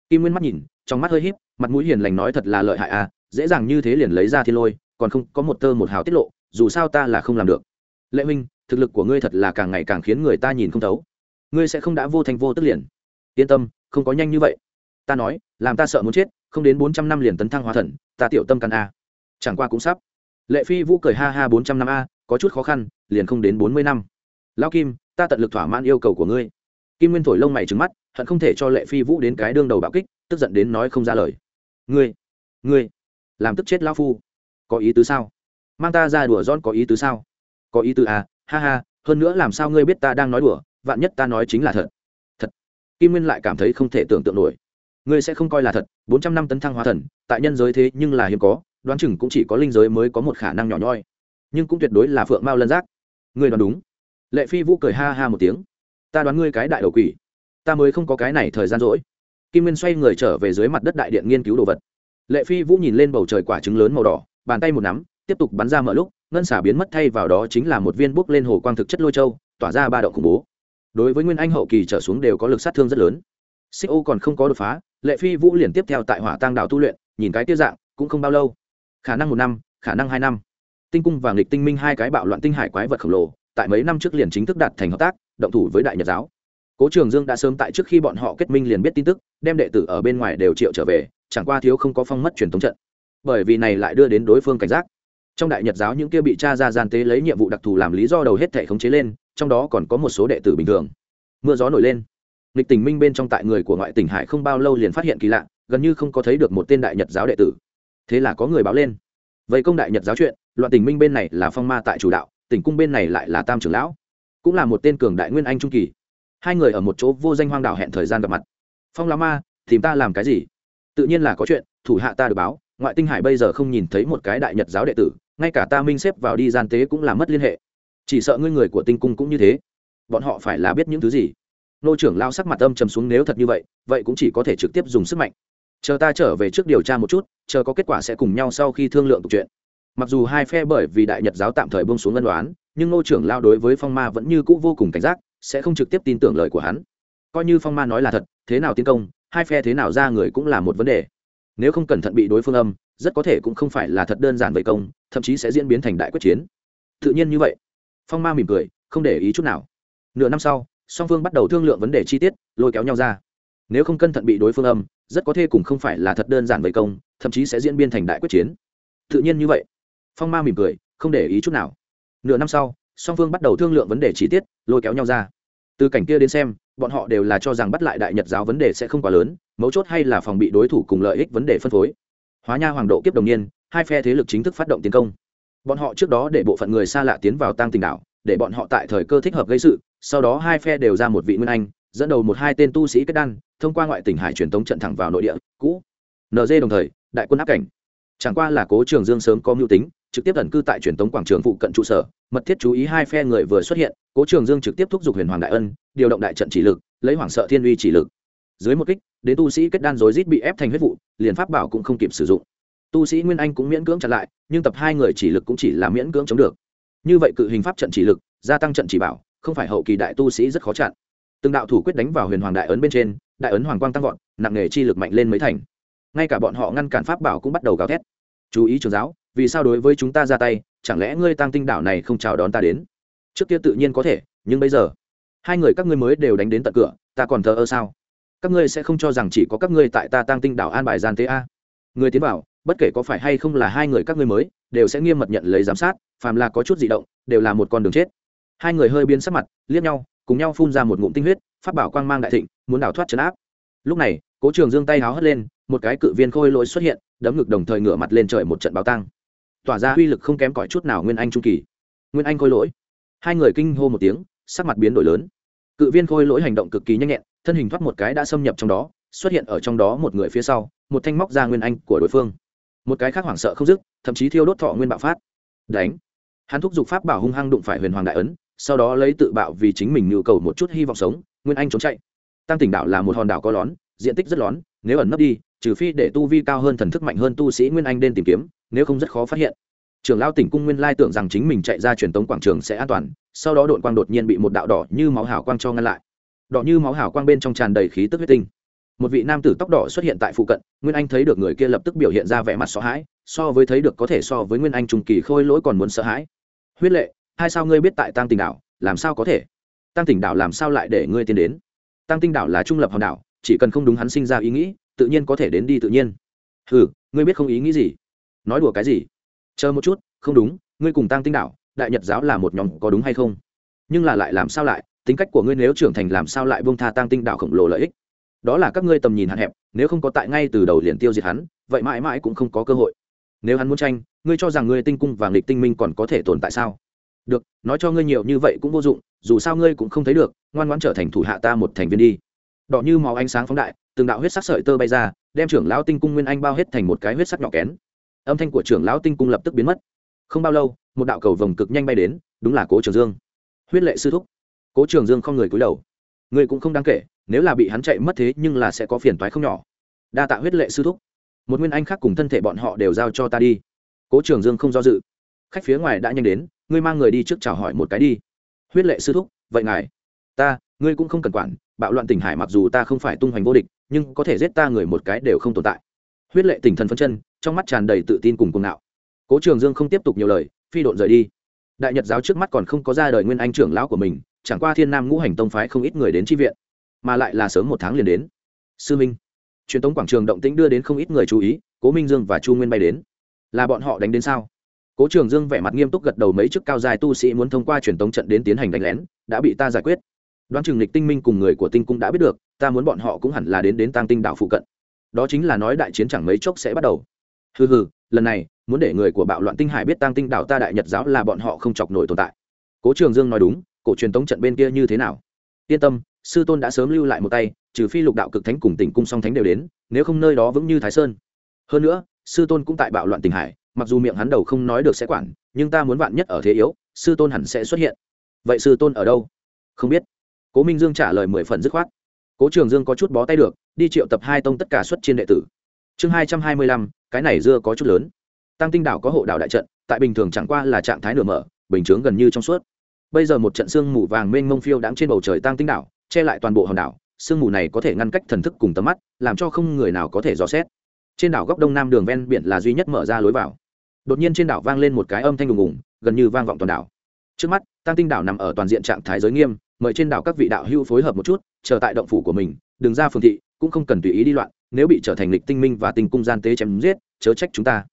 Kim nguyên mắt nhìn trong mắt hơi híp mặt mũi hiền lành nói thật là lợi hại à dễ dàng như thế liền lấy ra thiên lôi còn không có một tơ một hào tiết lộ dù sao ta là không làm được. Lệ Minh, thực lực của ngươi thật là càng ngày càng khiến người ta nhìn không thấu. Ngươi sẽ không đã vô thành vô tức liền. Yên tâm không có nhanh như vậy. Ta nói làm ta sợ muốn chết không đến bốn trăm năm liền tấn thăng hóa thần ta tiểu tâm căn a. Chẳng qua cũng sắp lệ phi vũ cười ha ha bốn trăm năm a, có chút khó khăn, liền không đến bốn mươi năm. Lao kim, ta tận lực thỏa mãn yêu cầu của ngươi. Kim nguyên thổi lông mày trứng mắt, hận không thể cho lệ phi vũ đến cái đương đầu bạo kích, tức giận đến nói không ra lời. Ngươi ngươi, làm tức chết lao phu. Có ý tứ sao? Mang ta ra đùa giòn có ý tứ sao? Có ý tứ à ha ha, hơn nữa làm sao ngươi biết ta đang nói đùa, vạn nhất ta nói chính là thật. Thật. Kim nguyên lại cảm thấy không thể tưởng tượng nổi. Ngươi sẽ không coi là thật, bốn trăm năm tấn thăng hóa thần, tại nhân giới thế nhưng là hiếm có đoán chừng cũng chỉ có linh giới mới có một khả năng nhỏ nhoi. Nhưng cũng tuyệt đối là phượng mao lân giác. Ngươi đoán đúng. Lệ phi vũ cười ha ha một tiếng. Ta đoán ngươi cái đại đầu quỷ. Ta mới không có cái này thời gian rỗi. Kim nguyên xoay người trở về dưới mặt đất đại điện nghiên cứu đồ vật. Lệ phi vũ nhìn lên bầu trời quả trứng lớn màu đỏ, bàn tay một nắm, tiếp tục bắn ra mở lúc, ngân xả biến mất thay vào đó chính là một viên bốc lên hồ quang thực chất lôi châu, tỏa ra ba động khủng bố. Đối với nguyên anh hậu kỳ trở xuống đều có lực sát thương rất lớn. Xích ô còn không có đột phá, lệ phi vũ liền tiếp theo tại hỏa tăng đạo tu luyện, nhìn cái tiêu dạng, cũng không bao lâu khả năng một năm, khả năng hai năm. Tinh cung và nghịch tinh minh hai cái bạo loạn tinh hải quái vật khổng lồ, tại mấy năm trước liền chính thức đạt thành hợp tác, động thủ với đại nhật giáo. Cố trường dương đã sớm tại trước khi bọn họ kết minh liền biết tin tức, đem đệ tử ở bên ngoài đều triệu trở về, chẳng qua thiếu không có phong mất truyền thống trận. Bởi vì này lại đưa đến đối phương cảnh giác. Trong đại nhật giáo những kia bị cha ra gian tế lấy nhiệm vụ đặc thù làm lý do đầu hết thể khống chế lên, trong đó còn có một số đệ tử bình thường. Mưa gió nổi lên. Lịch tình minh bên trong tại người của ngoại tỉnh hải không bao lâu liền phát hiện kỳ lạ, gần như không có thấy được một tên đại nhật giáo đệ tử thế là có người báo lên. Vậy công đại nhật giáo chuyện, loạn tình minh bên này là phong ma tại chủ đạo, tỉnh cung bên này lại là tam trưởng lão. Cũng là một tên cường đại nguyên anh trung kỳ. Hai người ở một chỗ vô danh hoang đảo hẹn thời gian gặp mặt. Phong lão ma, tìm ta làm cái gì? Tự nhiên là có chuyện, thủ hạ ta được báo, ngoại tinh hải bây giờ không nhìn thấy một cái đại nhật giáo đệ tử, ngay cả ta minh xếp vào đi gian tế cũng là mất liên hệ. Chỉ sợ ngươi người của tinh cung cũng như thế. Bọn họ phải là biết những thứ gì? Nô trưởng lao sắc mặt âm trầm xuống, nếu thật như vậy vậy cũng chỉ có thể trực tiếp dùng sức mạnh chờ ta trở về trước điều tra một chút, chờ có kết quả sẽ cùng nhau sau khi thương lượng tục chuyện. Mặc dù hai phe bởi vì đại nhật giáo tạm thời bông xuống ngân đoán nhưng ngô trưởng lao đối với phong ma vẫn như cũ vô cùng cảnh giác, sẽ không trực tiếp tin tưởng lời của hắn. Coi như phong ma nói là thật, thế nào tiến công, hai phe thế nào ra người cũng là một vấn đề. Nếu không cẩn thận bị đối phương âm, rất có thể cũng không phải là thật đơn giản vây công, thậm chí sẽ diễn biến thành đại quyết chiến. Tự nhiên như vậy. Phong ma mỉm cười, không để ý chút nào. Nửa năm sau, song phương bắt đầu thương lượng vấn đề chi tiết, lôi kéo nhau ra nếu không cẩn thận bị đối phương âm, rất có thể cũng không phải là thật đơn giản vây công, thậm chí sẽ diễn biến thành đại quyết chiến. Tự nhiên như vậy. Phong ma mỉm cười, không để ý chút nào. Nửa năm sau, song phương bắt đầu thương lượng vấn đề chi tiết, lôi kéo nhau ra. Từ cảnh kia đến xem, bọn họ đều là cho rằng bắt lại đại nhật giáo vấn đề sẽ không quá lớn, mấu chốt hay là phòng bị đối thủ cùng lợi ích vấn đề phân phối. Hóa nha hoàng độ kiếp đồng niên, hai phe thế lực chính thức phát động tiến công. Bọn họ trước đó để bộ phận người xa lạ tiến vào tăng tình đảo, để bọn họ tại thời cơ thích hợp gây sự, sau đó hai phe đều ra một vị nguyên anh dẫn đầu một hai tên tu sĩ kết đan, thông qua ngoại tỉnh hải truyền tống trận thẳng vào nội địa, cũ. Nd đồng thời, đại quân áp cảnh. Chẳng qua là cố trường dương sớm có mưu tính, trực tiếp ẩn cư tại truyền tống quảng trường phụ cận trụ sở, mật thiết chú ý hai phe người vừa xuất hiện, cố trường dương trực tiếp thúc giục huyền hoàng đại ân, điều động đại trận chỉ lực, lấy hoàng sợ thiên uy chỉ lực. Dưới một kích, đến tu sĩ kết đan rối rít bị ép thành huyết vụ, liền pháp bảo cũng không kịp sử dụng. Tu sĩ nguyên anh cũng miễn cưỡng chặn lại, nhưng tập hai người chỉ lực cũng chỉ là miễn cưỡng chống được. Như vậy cự hình pháp trận chỉ lực, gia tăng trận chỉ bảo, không phải hậu kỳ đại tu sĩ rất khó chặn từng đạo thủ quyết đánh vào huyền hoàng đại ấn bên trên, đại ấn hoàng quang tăng vọt, nặng nghề chi lực mạnh lên mấy thành. Ngay cả bọn họ ngăn cản pháp bảo cũng bắt đầu gào thét. Chú ý trường giáo, vì sao đối với chúng ta ra tay, chẳng lẽ ngươi tăng tinh đảo này không chào đón ta đến? Trước kia tự nhiên có thể, nhưng bây giờ, hai người các ngươi mới đều đánh đến tận cửa, ta còn thờ ơ sao? Các ngươi sẽ không cho rằng chỉ có các ngươi tại ta tăng tinh đảo an bài gian tế a? Người tiến bảo bất kể có phải hay không là hai người các ngươi mới, đều sẽ nghiêm mật nhận lấy giám sát, phàm là có chút di động, đều là một con đường chết. Hai người hơi biến sắc mặt, liếc nhau cùng nhau phun ra một ngụm tinh huyết, phát bảo quang mang đại thịnh, muốn đảo thoát chấn áp. Lúc này, cố trường dương tay háo hất lên, một cái cự viên khôi lỗi xuất hiện, đấm ngực đồng thời ngửa mặt lên trời một trận báo tăng tỏa ra uy lực không kém cỏi chút nào nguyên anh trung kỳ. Nguyên anh khôi lỗi. Hai người kinh hô một tiếng, sắc mặt biến đổi lớn. Cự viên khôi lỗi hành động cực kỳ nhanh nhẹn, thân hình thoát một cái đã xâm nhập trong đó, xuất hiện ở trong đó một người phía sau, một thanh móc ra nguyên anh của đối phương. Một cái khác hoảng sợ không dứt, thậm chí thiêu đốt thọ nguyên bạo phát. Đánh. Hắn thúc giục pháp bảo hung hăng đụng phải huyền hoàng đại ấn sau đó lấy tự bạo vì chính mình nhu cầu một chút hy vọng sống, nguyên anh trốn chạy. Tăng tỉnh đảo là một hòn đảo có lón, diện tích rất lón, nếu ẩn nấp đi, trừ phi để tu vi cao hơn thần thức mạnh hơn tu sĩ nguyên anh đến tìm kiếm, nếu không rất khó phát hiện. Trưởng lao tỉnh cung nguyên lai tưởng rằng chính mình chạy ra truyền tống quảng trường sẽ an toàn, sau đó đội quang đột nhiên bị một đạo đỏ như máu hào quang cho ngăn lại. Đỏ như máu hào quang bên trong tràn đầy khí tức huyết tinh. Một vị nam tử tóc đỏ xuất hiện tại phụ cận, nguyên anh thấy được người kia lập tức biểu hiện ra vẻ mặt sợ hãi, so với thấy được có thể so với nguyên anh trùng kỳ khôi lỗi còn muốn sợ hãi. Huyết lệ hai sao ngươi biết tại tăng tình đảo, làm sao có thể? Tăng tình đảo làm sao lại để ngươi tiến đến? Tăng tinh đảo là trung lập hòn đảo, chỉ cần không đúng hắn sinh ra ý nghĩ, tự nhiên có thể đến đi tự nhiên. Ừ ngươi biết không ý nghĩ gì? Nói đùa cái gì? Chờ một chút, không đúng, ngươi cùng tăng tinh đảo, đại nhật giáo là một nhóm có đúng hay không? Nhưng là lại làm sao lại? Tính cách của ngươi nếu trưởng thành làm sao lại bông tha tăng tinh đảo khổng lồ lợi ích? Đó là các ngươi tầm nhìn hạn hẹp, nếu không có tại ngay từ đầu liền tiêu diệt hắn, vậy mãi mãi cũng không có cơ hội. Nếu hắn muốn tranh, ngươi cho rằng ngươi tinh cung và nghịch tinh minh còn có thể tồn tại sao? Được, nói cho ngươi nhiều như vậy cũng vô dụng, dù sao ngươi cũng không thấy được, ngoan ngoãn trở thành thủ hạ ta một thành viên đi. Đỏ như màu ánh sáng phóng đại, từng đạo huyết sắc sợi tơ bay ra, đem trưởng lão tinh cung nguyên anh bao hết thành một cái huyết sắc nhỏ kén. Âm thanh của trưởng lão tinh cung lập tức biến mất. Không bao lâu, một đạo cầu vồng cực nhanh bay đến, đúng là cố trường dương. Huyết lệ sư thúc. Cố trường dương không người cúi đầu. Ngươi cũng không đáng kể, nếu là bị hắn chạy mất thế nhưng là sẽ có phiền toái không nhỏ. Đa tạ huyết lệ sư thúc. Một nguyên anh khác cùng thân thể bọn họ đều giao cho ta đi. Cố trường dương không do dự. Khách phía ngoài đã nhanh đến ngươi mang người đi trước chào hỏi một cái đi. Huyết lệ sư thúc, vậy ngài. Ta, ngươi cũng không cần quản, bạo loạn tỉnh hải mặc dù ta không phải tung hoành vô địch, nhưng có thể giết ta người một cái đều không tồn tại. Huyết lệ tỉnh thần phân chân, trong mắt tràn đầy tự tin cùng cuồng ngạo. Cố trường dương không tiếp tục nhiều lời, phi độn rời đi. Đại nhật giáo trước mắt còn không có ra đời nguyên anh trưởng lão của mình, chẳng qua thiên nam ngũ hành tông phái không ít người đến tri viện, mà lại là sớm một tháng liền đến. Sư minh, truyền thống quảng trường động tĩnh đưa đến không ít người chú ý, cố minh dương và chu nguyên bay đến. Là bọn họ đánh đến sao? Cố trường dương vẻ mặt nghiêm túc gật đầu mấy chức cao dài tu sĩ muốn thông qua truyền tống trận đến tiến hành đánh lén, đã bị ta giải quyết. Đoán chừng lịch tinh minh cùng người của tinh cũng đã biết được, ta muốn bọn họ cũng hẳn là đến đến tăng tinh đảo phụ cận. Đó chính là nói đại chiến chẳng mấy chốc sẽ bắt đầu. Hừ hừ, lần này, muốn để người của bạo loạn tinh hải biết tăng tinh đảo ta đại nhật giáo là bọn họ không chọc nổi tồn tại. Cố trường dương nói đúng, cổ truyền tống trận bên kia như thế nào? Yên tâm, sư tôn đã sớm lưu lại một tay, trừ phi lục đạo cực thánh cùng tỉnh cung song thánh đều đến, nếu không nơi đó vững như thái sơn. Hơn nữa, sư tôn cũng tại bạo loạn tình hải mặc dù miệng hắn đầu không nói được sẽ quản, nhưng ta muốn vạn nhất ở thế yếu, sư tôn hẳn sẽ xuất hiện. Vậy sư tôn ở đâu? Không biết. Cố minh dương trả lời mười phần dứt khoát. Cố trường dương có chút bó tay được, đi triệu tập hai tông tất cả xuất trên đệ tử. Chương hai trăm hai mươi lăm, cái này dưa có chút lớn. Tăng tinh đảo có hộ đảo đại trận, tại bình thường chẳng qua là trạng thái nửa mở, bình chướng gần như trong suốt. Bây giờ một trận sương mù vàng mênh mông phiêu đáng trên bầu trời tăng tinh đảo, che lại toàn bộ hòn đảo, sương mù này có thể ngăn cách thần thức cùng tầm mắt, làm cho không người nào có thể dò xét. Trên đảo góc đông nam đường ven biển là duy nhất mở ra lối vào đột nhiên trên đảo vang lên một cái âm thanh đùng ùng gần như vang vọng toàn đảo. Trước mắt tăng tinh đảo nằm ở toàn diện trạng thái giới nghiêm, mời trên đảo các vị đạo hưu phối hợp một chút, chờ tại động phủ của mình, đừng ra phường thị, cũng không cần tùy ý đi loạn, nếu bị trở thành lịch tinh minh và tình cung gian tế chém giết, chớ trách chúng ta.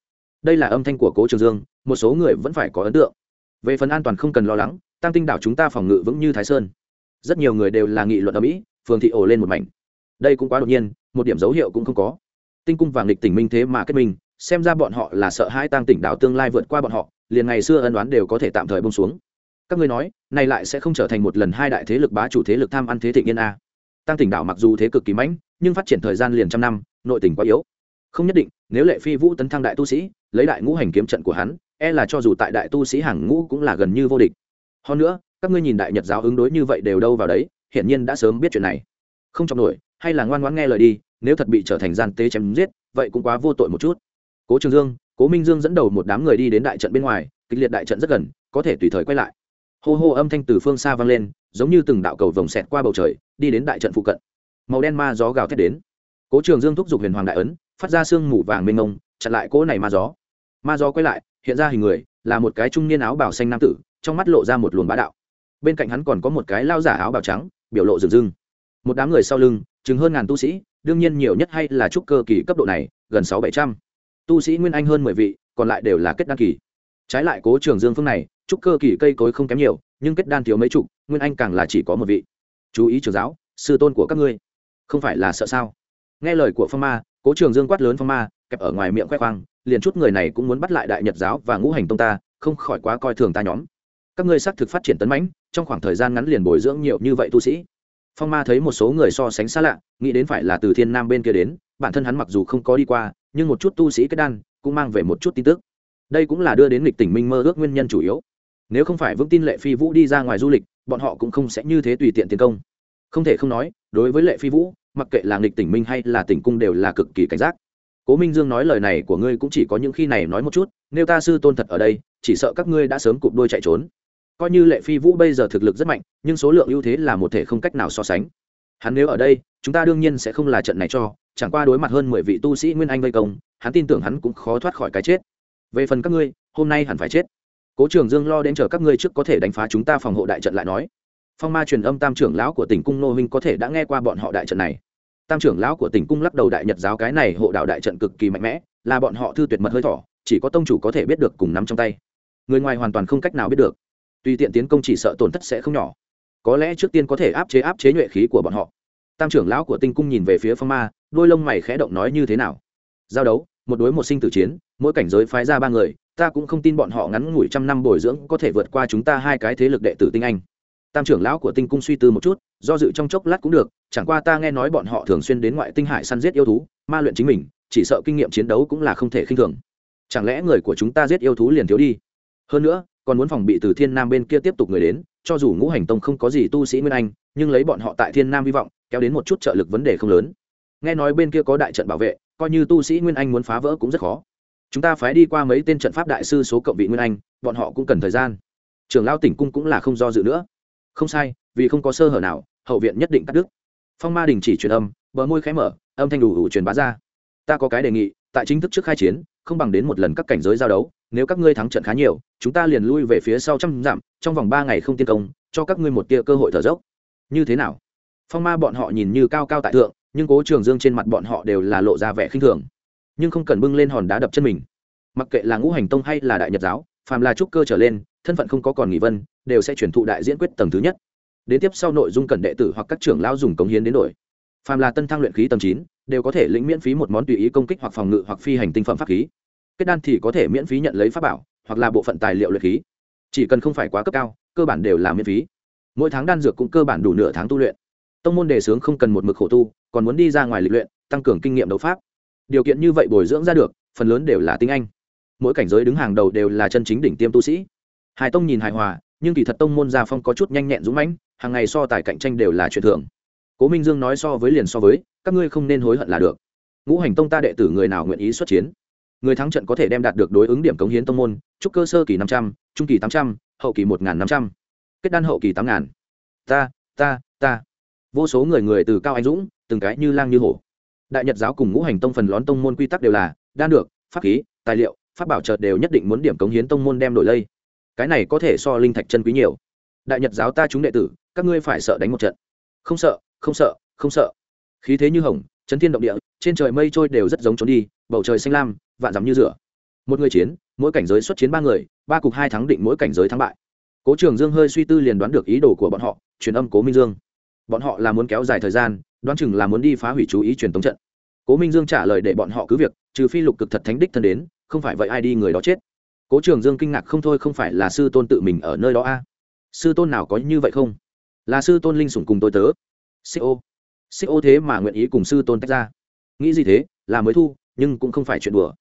Đây là âm thanh của cố trường dương, một số người vẫn phải có ấn tượng. Về phần an toàn không cần lo lắng tăng tinh đảo chúng ta phòng ngự vững như thái sơn. Rất nhiều người đều là nghị luận ở mỹ, phường thị ổ lên một mảnh. Đây cũng quá đột nhiên, một điểm dấu hiệu cũng không có. Tinh cung vàng lịch tỉnh minh thế mà kết minh xem ra bọn họ là sợ hai tăng tỉnh đảo tương lai vượt qua bọn họ, liền ngày xưa ân đoán đều có thể tạm thời bông xuống. Các ngươi nói, này lại sẽ không trở thành một lần hai đại thế lực bá chủ thế lực tham ăn thế thịnh yên a. Tăng tỉnh đảo mặc dù thế cực kỳ mãnh, nhưng phát triển thời gian liền trăm năm, nội tỉnh quá yếu. Không nhất định, nếu lệ phi vũ tấn thăng đại tu sĩ, lấy đại ngũ hành kiếm trận của hắn e là cho dù tại đại tu sĩ hàng ngũ cũng là gần như vô địch. Hơn nữa, các ngươi nhìn đại nhật giáo ứng đối như vậy đều đâu vào đấy, hiển nhiên đã sớm biết chuyện này. Không chọc nổi, hay là ngoan ngoãn nghe lời đi, nếu thật bị trở thành gian tế chém giết, vậy cũng quá vô tội một chút cố trường dương, cố minh dương dẫn đầu một đám người đi đến đại trận bên ngoài, kịch liệt đại trận rất gần, có thể tùy thời quay lại. Hô hô âm thanh từ phương xa vang lên, giống như từng đạo cầu vồng xẹt qua bầu trời, đi đến đại trận phụ cận. Màu đen ma gió gào thét đến. Cố trường dương thúc giục huyền hoàng đại ấn, phát ra sương mù vàng mênh mông, chặn lại cỗ này ma gió. Ma gió quay lại, hiện ra hình người, là một cái trung niên áo bảo xanh nam tử, trong mắt lộ ra một luồng bá đạo. Bên cạnh hắn còn có một cái lao giả áo bào trắng, biểu lộ rừng rưng. Một đám người sau lưng, chừng hơn ngàn tu sĩ, đương nhiên nhiều nhất hay là trúc cơ kỳ cấp độ này, gần sáu bảy trăm tu sĩ nguyên anh hơn mười vị, còn lại đều là kết đan kỳ. Trái lại cố trường dương phương này, trúc cơ kỳ cây cối không kém nhiều, nhưng kết đan thiếu mấy chục, nguyên anh càng là chỉ có một vị. Chú ý trường giáo, sư tôn của các ngươi. Không phải là sợ sao? Nghe lời của phong ma, cố trường dương quát lớn phong ma, kẹp ở ngoài miệng khoe khoang, liền chút người này cũng muốn bắt lại đại nhật giáo và ngũ hành tông ta, không khỏi quá coi thường ta nhóm. Các ngươi xác thực phát triển tấn mãnh, trong khoảng thời gian ngắn liền bồi dưỡng nhiều như vậy tu sĩ. Phong ma thấy một số người so sánh xa lạ, nghĩ đến phải là từ thiên nam bên kia đến, bản thân hắn mặc dù không có đi qua nhưng một chút tu sĩ kết đan cũng mang về một chút tin tức. Đây cũng là đưa đến lịch tỉnh minh mơ ước nguyên nhân chủ yếu. Nếu không phải vững tin lệ phi vũ đi ra ngoài du lịch, bọn họ cũng không sẽ như thế tùy tiện tiến công. Không thể không nói, đối với lệ phi vũ, mặc kệ là nghịch tỉnh minh hay là tỉnh cung đều là cực kỳ cảnh giác. Cố minh dương nói lời này của ngươi cũng chỉ có những khi này nói một chút, nếu ta sư tôn thật ở đây, chỉ sợ các ngươi đã sớm cụp đôi chạy trốn. Coi như lệ phi vũ bây giờ thực lực rất mạnh, nhưng số lượng ưu thế là một thể không cách nào so sánh hắn nếu ở đây, chúng ta đương nhiên sẽ không là trận này cho, chẳng qua đối mặt hơn mười vị tu sĩ nguyên anh vây công, hắn tin tưởng hắn cũng khó thoát khỏi cái chết. Về phần các ngươi, hôm nay hẳn phải chết. Cố trường dương lo đến chờ các ngươi trước có thể đánh phá chúng ta phòng hộ đại trận lại nói. Phong ma truyền âm tam trưởng lão của tỉnh cung nô huynh có thể đã nghe qua bọn họ đại trận này. Tam trưởng lão của tỉnh cung lắc đầu đại nhật giáo cái này hộ đạo đại trận cực kỳ mạnh mẽ, là bọn họ thư tuyệt mật hơi thỏ, chỉ có tông chủ có thể biết được cùng nắm trong tay. Người ngoài hoàn toàn không cách nào biết được. Tuy tiện tiến công chỉ sợ tổn thất sẽ không nhỏ có lẽ trước tiên có thể áp chế áp chế nhuệ khí của bọn họ. Tam trưởng lão của tinh cung nhìn về phía phong ma, đôi lông mày khẽ động nói như thế nào? Giao đấu, một đối một sinh tử chiến, mỗi cảnh giới phái ra ba người, ta cũng không tin bọn họ ngắn ngủi trăm năm bồi dưỡng có thể vượt qua chúng ta hai cái thế lực đệ tử tinh anh. Tam trưởng lão của tinh cung suy tư một chút, do dự trong chốc lát cũng được, chẳng qua ta nghe nói bọn họ thường xuyên đến ngoại tinh hải săn giết yêu thú, ma luyện chính mình, chỉ sợ kinh nghiệm chiến đấu cũng là không thể khinh thường. Chẳng lẽ người của chúng ta giết yêu thú liền thiếu đi? Hơn nữa, còn muốn phòng bị từ thiên nam bên kia tiếp tục người đến cho dù ngũ hành tông không có gì tu sĩ nguyên anh, nhưng lấy bọn họ tại thiên nam hy vọng, kéo đến một chút trợ lực vấn đề không lớn. Nghe nói bên kia có đại trận bảo vệ, coi như tu sĩ nguyên anh muốn phá vỡ cũng rất khó. Chúng ta phái đi qua mấy tên trận pháp đại sư số cộng vị nguyên anh, bọn họ cũng cần thời gian. Trường lao tỉnh cung cũng là không do dự nữa. Không sai, vì không có sơ hở nào, hậu viện nhất định cắt đứt. Phong ma đình chỉ truyền âm, bờ môi khẽ mở, âm thanh đủ đủ truyền bá ra. Ta có cái đề nghị, tại chính thức trước khai chiến, không bằng đến một lần các cảnh giới giao đấu nếu các ngươi thắng trận khá nhiều, chúng ta liền lui về phía sau trăm dặm, trong vòng ba ngày không tiên công, cho các ngươi một tia cơ hội thở dốc. Như thế nào? Phong ma bọn họ nhìn như cao cao tại thượng, nhưng cố trường dương trên mặt bọn họ đều là lộ ra vẻ khinh thường. Nhưng không cần bưng lên hòn đá đập chân mình. Mặc kệ là ngũ hành tông hay là đại nhật giáo, phàm là trúc cơ trở lên, thân phận không có còn nghỉ vân, đều sẽ chuyển thụ đại diễn quyết tầng thứ nhất. Đến tiếp sau nội dung cần đệ tử hoặc các trưởng lao dùng cống hiến đến đổi. Phàm là tân thăng luyện khí tầng chín, đều có thể lĩnh miễn phí một món tùy ý công kích hoặc phòng ngự hoặc phi hành tinh phẩm pháp khí kết đan thì có thể miễn phí nhận lấy pháp bảo, hoặc là bộ phận tài liệu luyện khí. Chỉ cần không phải quá cấp cao, cơ bản đều là miễn phí. Mỗi tháng đan dược cũng cơ bản đủ nửa tháng tu luyện. Tông môn đề xướng không cần một mực khổ tu, còn muốn đi ra ngoài lịch luyện, tăng cường kinh nghiệm đấu pháp. Điều kiện như vậy bồi dưỡng ra được, phần lớn đều là tinh anh. Mỗi cảnh giới đứng hàng đầu đều là chân chính đỉnh tiêm tu sĩ. Hai tông nhìn hài hòa, nhưng kỳ thật tông môn gia phong có chút nhanh nhẹn dũng mãnh, hàng ngày so tài cạnh tranh đều là chuyện thường. Cố minh dương nói so với liền so với, các ngươi không nên hối hận là được. Ngũ hành tông ta đệ tử người nào nguyện ý xuất chiến? Người thắng trận có thể đem đạt được đối ứng điểm cống hiến tông môn, trúc cơ sơ kỳ năm trăm, trung kỳ tám trăm, hậu kỳ một n g h n năm trăm. Kết đan hậu kỳ tám ngàn. Ta ta ta. Vô số người người từ cao anh dũng, từng cái như lang như hổ. Đại nhật giáo cùng ngũ hành tông phần lón tông môn quy tắc đều là đan được, pháp khí, tài liệu, pháp bảo trợt đều nhất định muốn điểm cống hiến tông môn đem đổi lây. Cái này có thể so linh thạch chân quý nhiều. Đại nhật giáo ta chúng đệ tử, các ngươi phải sợ đánh một trận. Không sợ không sợ không sợ. Khí thế như hồng chấn thiên động địa, trên trời mây trôi đều rất giống trốn đi, bầu trời xanh lam, vạn dắm như rửa. Một người chiến, mỗi cảnh giới xuất chiến ba người, ba cục hai thắng định mỗi cảnh giới thắng bại. Cố trường dương hơi suy tư liền đoán được ý đồ của bọn họ, truyền âm cố minh dương. Bọn họ là muốn kéo dài thời gian, đoán chừng là muốn đi phá hủy chú ý truyền tống trận. Cố minh dương trả lời để bọn họ cứ việc, trừ phi lục cực thật thánh đích thân đến, không phải vậy ai đi người đó chết. Cố trường dương kinh ngạc không thôi không phải là sư tôn tự mình ở nơi đó a? Sư tôn nào có như vậy không? Là sư tôn linh sủng cùng tôi tớ. Xích ô xích ô thế mà nguyện ý cùng sư tôn tách ra. Nghĩ gì thế, là mới thu, nhưng cũng không phải chuyện đùa.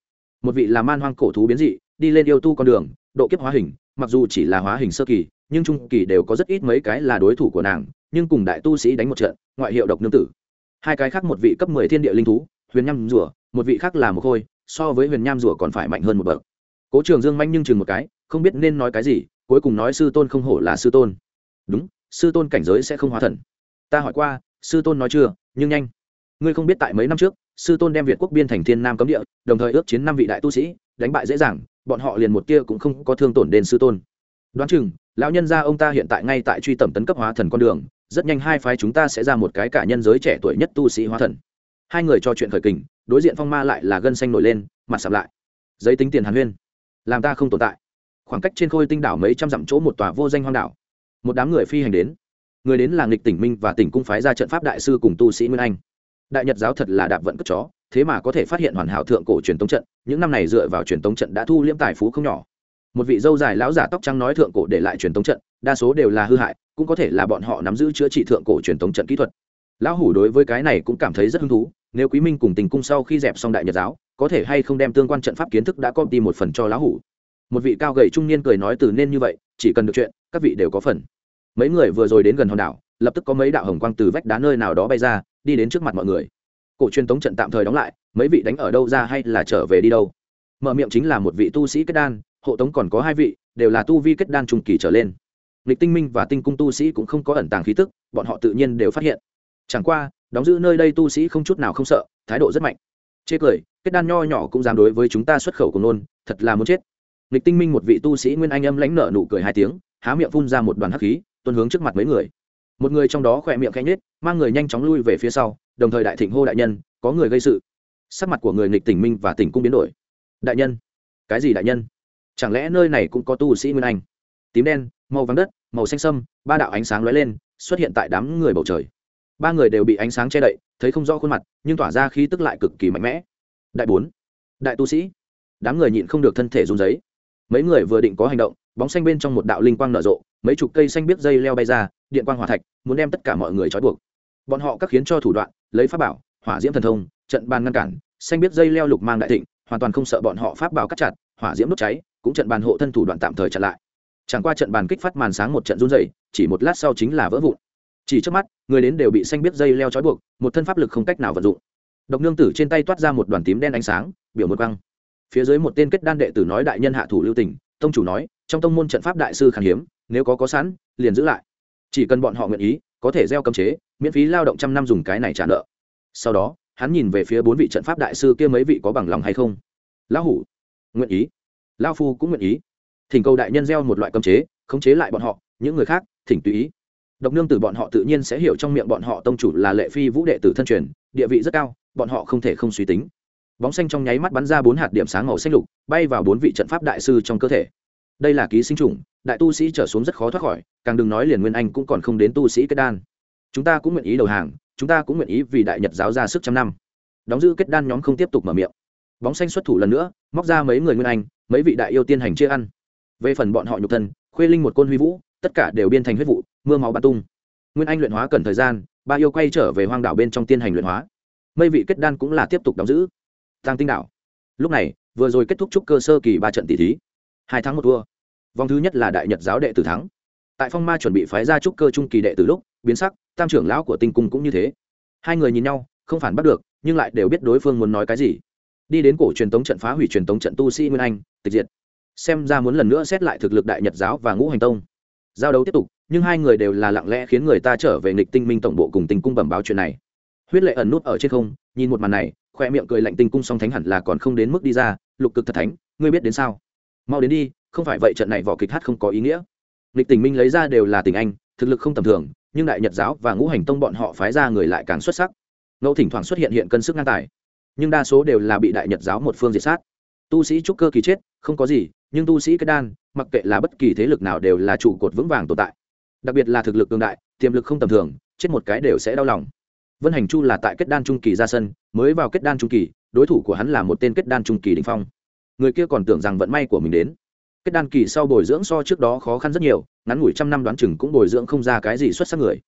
Một vị là man hoang cổ thú biến dị, đi lên yêu tu con đường, độ kiếp hóa hình, mặc dù chỉ là hóa hình sơ kỳ, nhưng trung kỳ đều có rất ít mấy cái là đối thủ của nàng, nhưng cùng đại tu sĩ đánh một trận, ngoại hiệu độc nương tử. Hai cái khác một vị cấp mười thiên địa linh thú, huyền nham rùa, một vị khác là một khôi so với huyền nham rùa còn phải mạnh hơn một bậc. Cố trường dương manh nhưng chừng một cái, không biết nên nói cái gì, cuối cùng nói sư tôn không hổ là sư tôn. Đúng, sư tôn cảnh giới sẽ không hóa thần. Ta hỏi qua sư tôn nói chưa, nhưng nhanh. Ngươi không biết tại mấy năm trước, sư tôn đem việt quốc biên thành thiên nam cấm địa, đồng thời ước chiến năm vị đại tu sĩ, đánh bại dễ dàng, bọn họ liền một kia cũng không có thương tổn đến sư tôn. Đoán chừng, lão nhân gia ông ta hiện tại ngay tại truy tầm tấn cấp hóa thần con đường, rất nhanh hai phái chúng ta sẽ ra một cái cả nhân giới trẻ tuổi nhất tu sĩ hóa thần. Hai người trò chuyện khởi kình, đối diện phong ma lại là gân xanh nổi lên, mặt sập lại. Giấy tính tiền hàn huyên. Làm ta không tồn tại. Khoảng cách trên khôi tinh đảo mấy trăm dặm chỗ một tòa vô danh hoang đảo. Một đám người phi hành đến người đến là nghịch tỉnh minh và tỉnh cung phái ra trận pháp đại sư cùng tu sĩ nguyên anh. Đại nhật giáo thật là đạp vận cất chó, thế mà có thể phát hiện hoàn hảo thượng cổ truyền tống trận, những năm này dựa vào truyền tống trận đã thu liễm tài phú không nhỏ. Một vị dâu dài lão giả tóc trắng nói thượng cổ để lại truyền tống trận, đa số đều là hư hại, cũng có thể là bọn họ nắm giữ chữa trị thượng cổ truyền tống trận kỹ thuật. Lão hủ đối với cái này cũng cảm thấy rất hứng thú, nếu quý minh cùng tình cung sau khi dẹp xong đại nhật giáo, có thể hay không đem tương quan trận pháp kiến thức đã có đi một phần cho lão hủ. Một vị cao gầy trung niên cười nói từ nên như vậy, chỉ cần được chuyện, các vị đều có phần mấy người vừa rồi đến gần hòn đảo, lập tức có mấy đạo hồng quang từ vách đá nơi nào đó bay ra, đi đến trước mặt mọi người. Cổ truyền tống trận tạm thời đóng lại, mấy vị đánh ở đâu ra hay là trở về đi đâu? Mở miệng chính là một vị tu sĩ kết đan, hộ tống còn có hai vị, đều là tu vi kết đan trung kỳ trở lên. Lịch tinh minh và tinh cung tu sĩ cũng không có ẩn tàng khí tức, bọn họ tự nhiên đều phát hiện. Chẳng qua, đóng giữ nơi đây tu sĩ không chút nào không sợ, thái độ rất mạnh. Chê cười, kết đan nho nhỏ cũng dám đối với chúng ta xuất khẩu của nôn, thật là muốn chết. Lịch tinh minh một vị tu sĩ nguyên anh âm lãnh nợ nụ cười hai tiếng, há miệng phun ra một đoàn hắc khí tuân hướng trước mặt mấy người. Một người trong đó khỏe miệng khanh nết mang người nhanh chóng lui về phía sau, đồng thời đại thịnh hô đại nhân, có người gây sự. Sắc mặt của người nghịch tỉnh minh và tỉnh cung biến đổi. Đại nhân? Cái gì đại nhân? Chẳng lẽ nơi này cũng có tu sĩ nguyên anh? Tím đen, màu vàng đất, màu xanh sâm, ba đạo ánh sáng lóe lên, xuất hiện tại đám người bầu trời. Ba người đều bị ánh sáng che đậy, thấy không rõ khuôn mặt, nhưng tỏa ra khí tức lại cực kỳ mạnh mẽ. Đại bốn, đại tu sĩ. Đám người nhịn không được thân thể run giấy mấy người vừa định có hành động, bóng xanh bên trong một đạo linh quang nở rộ, mấy chục cây xanh biết dây leo bay ra, điện quang hỏa thạch, muốn đem tất cả mọi người trói buộc. Bọn họ các khiến cho thủ đoạn, lấy pháp bảo, hỏa diễm thần thông, trận bàn ngăn cản, xanh biết dây leo lục mang đại thịnh, hoàn toàn không sợ bọn họ pháp bảo cắt chặt, hỏa diễm đốt cháy, cũng trận bàn hộ thân thủ đoạn tạm thời chặn lại. Chẳng qua trận bàn kích phát màn sáng một trận run dày chỉ một lát sau chính là vỡ vụn. Chỉ trước mắt, người đến đều bị xanh biết dây leo trói buộc, một thân pháp lực không cách nào vận dụng. Độc nương tử trên tay toát ra một đoàn tím đen ánh sáng, biểu một băng phía dưới một tên kết đan đệ tử nói đại nhân hạ thủ lưu tình, tông chủ nói trong tông môn trận pháp đại sư khan hiếm nếu có có sẵn liền giữ lại. Chỉ cần bọn họ nguyện ý có thể gieo cấm chế miễn phí lao động trăm năm dùng cái này trả nợ. Sau đó hắn nhìn về phía bốn vị trận pháp đại sư kia mấy vị có bằng lòng hay không. Lão hủ nguyện ý. Lao phu cũng nguyện ý. Thỉnh cầu đại nhân gieo một loại cấm chế khống chế lại bọn họ những người khác thỉnh tùy ý. Độc nương tử bọn họ tự nhiên sẽ hiểu trong miệng bọn họ tông chủ là lệ phi vũ đệ tử thân truyền địa vị rất cao bọn họ không thể không suy tính bóng xanh trong nháy mắt bắn ra bốn hạt điểm sáng màu xanh lục, bay vào bốn vị trận pháp đại sư trong cơ thể. Đây là ký sinh trùng, đại tu sĩ trở xuống rất khó thoát khỏi, càng đừng nói liền nguyên anh cũng còn không đến tu sĩ kết đan. Chúng ta cũng nguyện ý đầu hàng, chúng ta cũng nguyện ý vì đại nhật giáo ra sức trăm năm. Đóng giữ kết đan nhóm không tiếp tục mở miệng. Bóng xanh xuất thủ lần nữa, móc ra mấy người nguyên anh, mấy vị đại yêu tiên hành chia ăn. Về phần bọn họ nhục thân, khuê linh một côn huy vũ, tất cả đều biên thành huyết vụ, mưa máu bắn tung. Nguyên anh luyện hóa cần thời gian, ba yêu quay trở về hoang đảo bên trong tiên hành luyện hóa. Mây vị kết đan cũng là tiếp tục đóng giữ tăng tinh đảo. Lúc này, vừa rồi kết thúc trúc cơ sơ kỳ ba trận tỷ thí. Hai tháng một thua. Vòng thứ nhất là đại nhật giáo đệ tử thắng. Tại phong ma chuẩn bị phái ra trúc cơ trung kỳ đệ từ lúc, biến sắc, tam trưởng lão của tinh cung cũng như thế. Hai người nhìn nhau, không phản bắt được, nhưng lại đều biết đối phương muốn nói cái gì. Đi đến cổ truyền tống trận phá hủy truyền tống trận tu sĩ nguyên anh, tịch diệt. Xem ra muốn lần nữa xét lại thực lực đại nhật giáo và ngũ hành tông. Giao đấu tiếp tục, nhưng hai người đều là lặng lẽ khiến người ta trở về nghịch tinh minh tổng bộ cùng tinh cung bẩm báo chuyện này. Huyết lệ ẩn nút ở trên không, nhìn một màn này khoe miệng cười lạnh tinh cung song thánh hẳn là còn không đến mức đi ra, lục cực thật thánh, ngươi biết đến sao? Mau đến đi, không phải vậy trận này vỏ kịch hát không có ý nghĩa. Lịch tình minh lấy ra đều là tình anh, thực lực không tầm thường, nhưng đại nhật giáo và ngũ hành tông bọn họ phái ra người lại càng xuất sắc. Ngẫu thỉnh thoảng xuất hiện hiện cân sức ngang tài, nhưng đa số đều là bị đại nhật giáo một phương diệt sát. Tu sĩ trúc cơ kỳ chết, không có gì, nhưng tu sĩ cái đan, mặc kệ là bất kỳ thế lực nào đều là trụ cột vững vàng tồn tại. Đặc biệt là thực lực cương đại, tiềm lực không tầm thường, chết một cái đều sẽ đau lòng vân hành chu là tại kết đan trung kỳ ra sân, mới vào kết đan trung kỳ, đối thủ của hắn là một tên kết đan trung kỳ đình phong. Người kia còn tưởng rằng vận may của mình đến. Kết đan kỳ sau bồi dưỡng so trước đó khó khăn rất nhiều, ngắn ngủi trăm năm đoán chừng cũng bồi dưỡng không ra cái gì xuất sắc người.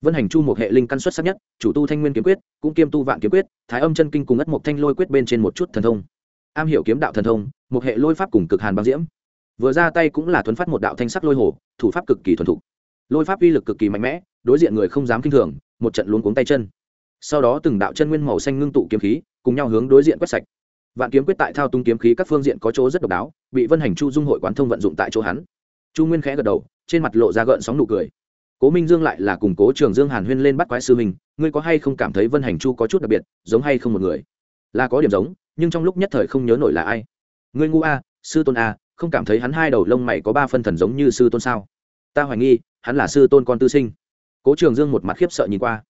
Vân hành chu một hệ linh căn xuất sắc nhất, chủ tu thanh nguyên kiếm quyết, cũng kiêm tu vạn kiếm quyết, thái âm chân kinh cùng ất một thanh lôi quyết bên trên một chút thần thông. Am hiểu kiếm đạo thần thông, một hệ lôi pháp cùng cực hàn băng diễm. Vừa ra tay cũng là thuấn phát một đạo thanh sắc lôi hồ, thủ pháp cực kỳ thuần thục. Lôi pháp uy lực cực kỳ mạnh mẽ, đối diện người không dám kinh thường, một trận luống cuống tay chân sau đó từng đạo chân nguyên màu xanh ngưng tụ kiếm khí, cùng nhau hướng đối diện quét sạch. Vạn kiếm quyết tại thao tung kiếm khí các phương diện có chỗ rất độc đáo, bị vân hành chu dung hội quán thông vận dụng tại chỗ hắn. Chu nguyên khẽ gật đầu, trên mặt lộ ra gợn sóng nụ cười. Cố minh dương lại là cùng cố trường dương hàn huyên lên bắt quái sư mình ngươi có hay không cảm thấy vân hành chu có chút đặc biệt, giống hay không một người? Là có điểm giống, nhưng trong lúc nhất thời không nhớ nổi là ai. Ngươi ngu a, sư tôn a, không cảm thấy hắn hai đầu lông mày có ba phân thần giống như sư tôn sao? Ta hoài nghi, hắn là sư tôn con tư sinh. Cố trường dương một mặt khiếp sợ nhìn qua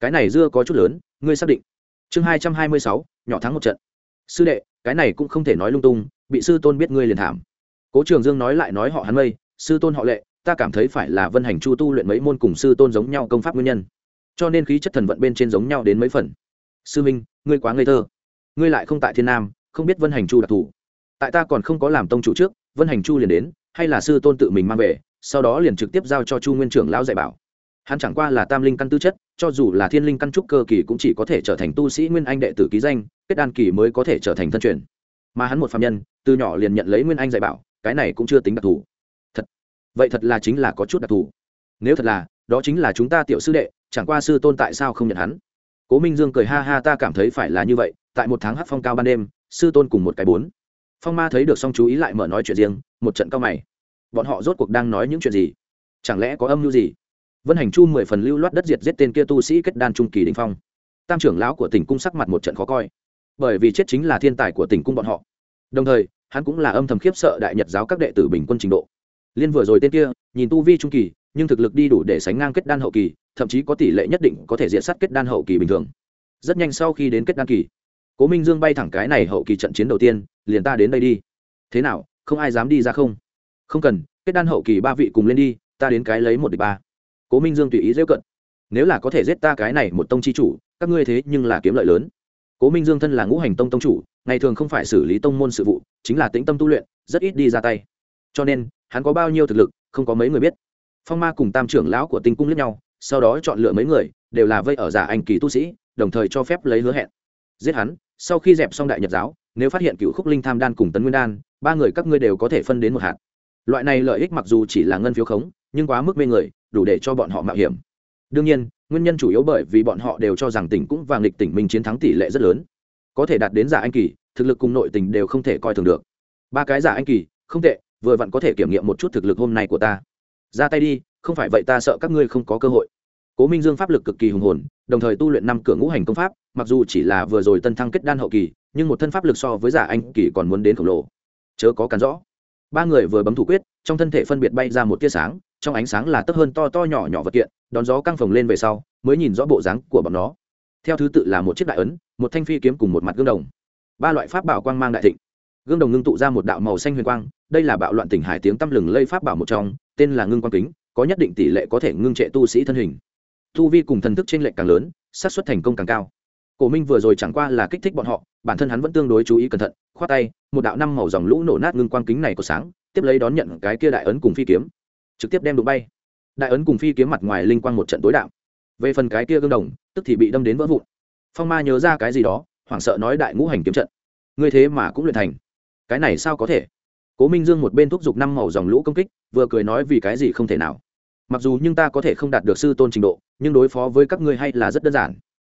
cái này dưa có chút lớn, ngươi xác định. Chương hai trăm hai mươi sáu, nhỏ thắng một trận. Sư đệ, cái này cũng không thể nói lung tung, bị sư tôn biết ngươi liền thảm. Cố trường dương nói lại nói họ hắn mây, sư tôn họ lệ, ta cảm thấy phải là vân hành chu tu luyện mấy môn cùng sư tôn giống nhau công pháp nguyên nhân. Cho nên khí chất thần vận bên trên giống nhau đến mấy phần. Sư minh, ngươi quá ngây thơ. Ngươi lại không tại thiên nam, không biết vân hành chu đặc thù. Tại ta còn không có làm tông chủ trước, vân hành chu liền đến, hay là sư tôn tự mình mang về, sau đó liền trực tiếp giao cho chu nguyên trưởng lão dạy bảo hắn chẳng qua là tam linh căn tư chất, cho dù là thiên linh căn trúc cơ kỳ cũng chỉ có thể trở thành tu sĩ nguyên anh đệ tử ký danh, kết đan kỳ mới có thể trở thành thân truyền. Mà hắn một phạm nhân, từ nhỏ liền nhận lấy nguyên anh dạy bảo, cái này cũng chưa tính đặc thù. Thật. Vậy thật là chính là có chút đặc thù. Nếu thật là, đó chính là chúng ta tiểu sư đệ, chẳng qua sư tôn tại sao không nhận hắn? Cố minh dương cười ha ha, ta cảm thấy phải là như vậy, tại một tháng hát phong cao ban đêm, sư tôn cùng một cái bốn. Phong ma thấy được xong chú ý lại mở nói chuyện riêng, một trận cao mày. Bọn họ rốt cuộc đang nói những chuyện gì? Chẳng lẽ có âm mưu gì? Vân hành chu mười phần lưu loát đất diệt giết tên kia tu sĩ kết đan trung kỳ đình phong. Tam trưởng lão của tỉnh cung sắc mặt một trận khó coi. Bởi vì chết chính là thiên tài của tỉnh cung bọn họ. Đồng thời, hắn cũng là âm thầm khiếp sợ đại nhật giáo các đệ tử bình quân trình độ. Liên vừa rồi tên kia, nhìn tu vi trung kỳ, nhưng thực lực đi đủ để sánh ngang kết đan hậu kỳ, thậm chí có tỷ lệ nhất định có thể diện sát kết đan hậu kỳ bình thường. Rất nhanh sau khi đến kết đan kỳ, cố minh dương bay thẳng cái này hậu kỳ trận chiến đầu tiên, liền ta đến đây đi. Thế nào, không ai dám đi ra không? Không cần, kết đan hậu kỳ ba vị cùng lên đi, ta đến cái lấy một địch ba cố minh dương tùy ý dễ cận. Nếu là có thể giết ta cái này một tông chi chủ, các ngươi thế nhưng là kiếm lợi lớn. Cố minh dương thân là ngũ hành tông tông chủ, ngày thường không phải xử lý tông môn sự vụ, chính là tĩnh tâm tu luyện, rất ít đi ra tay. Cho nên, hắn có bao nhiêu thực lực, không có mấy người biết. Phong ma cùng tam trưởng lão của tinh cung lẫn nhau, sau đó chọn lựa mấy người, đều là vây ở giả anh kỳ tu sĩ, đồng thời cho phép lấy hứa hẹn. Giết hắn, sau khi dẹp xong đại nhật giáo, nếu phát hiện cựu khúc linh tham đan cùng tấn nguyên đan, ba người các ngươi đều có thể phân đến một hạt. Loại này lợi ích mặc dù chỉ là ngân phiếu khống, nhưng quá mức mê người đủ để cho bọn họ mạo hiểm. Đương nhiên, nguyên nhân chủ yếu bởi vì bọn họ đều cho rằng tỉnh cũng vàng lịch tỉnh minh chiến thắng tỷ lệ rất lớn. Có thể đạt đến giả anh kỳ, thực lực cùng nội tình đều không thể coi thường được. Ba cái giả anh kỳ, không tệ, vừa vặn có thể kiểm nghiệm một chút thực lực hôm nay của ta. Ra tay đi, không phải vậy ta sợ các ngươi không có cơ hội. Cố minh dương pháp lực cực kỳ hùng hồn, đồng thời tu luyện năm cửa ngũ hành công pháp, mặc dù chỉ là vừa rồi tân thăng kết đan hậu kỳ, nhưng một thân pháp lực so với giả anh kỳ còn muốn đến khổng lồ. Chớ có cắn rõ. Ba người vừa bấm thủ quyết, trong thân thể phân biệt bay ra một tia sáng trong ánh sáng là tấp hơn to to nhỏ nhỏ vật kiện, đón gió căng phồng lên về sau, mới nhìn rõ bộ dáng của bọn nó. Theo thứ tự là một chiếc đại ấn, một thanh phi kiếm cùng một mặt gương đồng. Ba loại pháp bảo quang mang đại thịnh. Gương đồng ngưng tụ ra một đạo màu xanh huyền quang, đây là bạo loạn tỉnh hải tiếng tăm lừng lây pháp bảo một trong, tên là ngưng quang kính, có nhất định tỷ lệ có thể ngưng trệ tu sĩ thân hình. Tu vi cùng thần thức trên lệnh càng lớn, xác suất thành công càng cao. Cổ minh vừa rồi chẳng qua là kích thích bọn họ, bản thân hắn vẫn tương đối chú ý cẩn thận, khoát tay, một đạo năm màu dòng lũ nổ nát ngưng quang kính này có sáng, tiếp lấy đón nhận cái kia đại ấn cùng phi kiếm trực tiếp đem đụng bay. Đại ấn cùng phi kiếm mặt ngoài linh quang một trận tối đạo về phần cái kia gương đồng, tức thì bị đâm đến vỡ vụn. Phong ma nhớ ra cái gì đó, hoảng sợ nói đại ngũ hành kiếm trận. Ngươi thế mà cũng luyện thành. Cái này sao có thể? Cố minh dương một bên thúc giục năm màu dòng lũ công kích, vừa cười nói vì cái gì không thể nào. Mặc dù nhưng ta có thể không đạt được sư tôn trình độ, nhưng đối phó với các ngươi hay là rất đơn giản.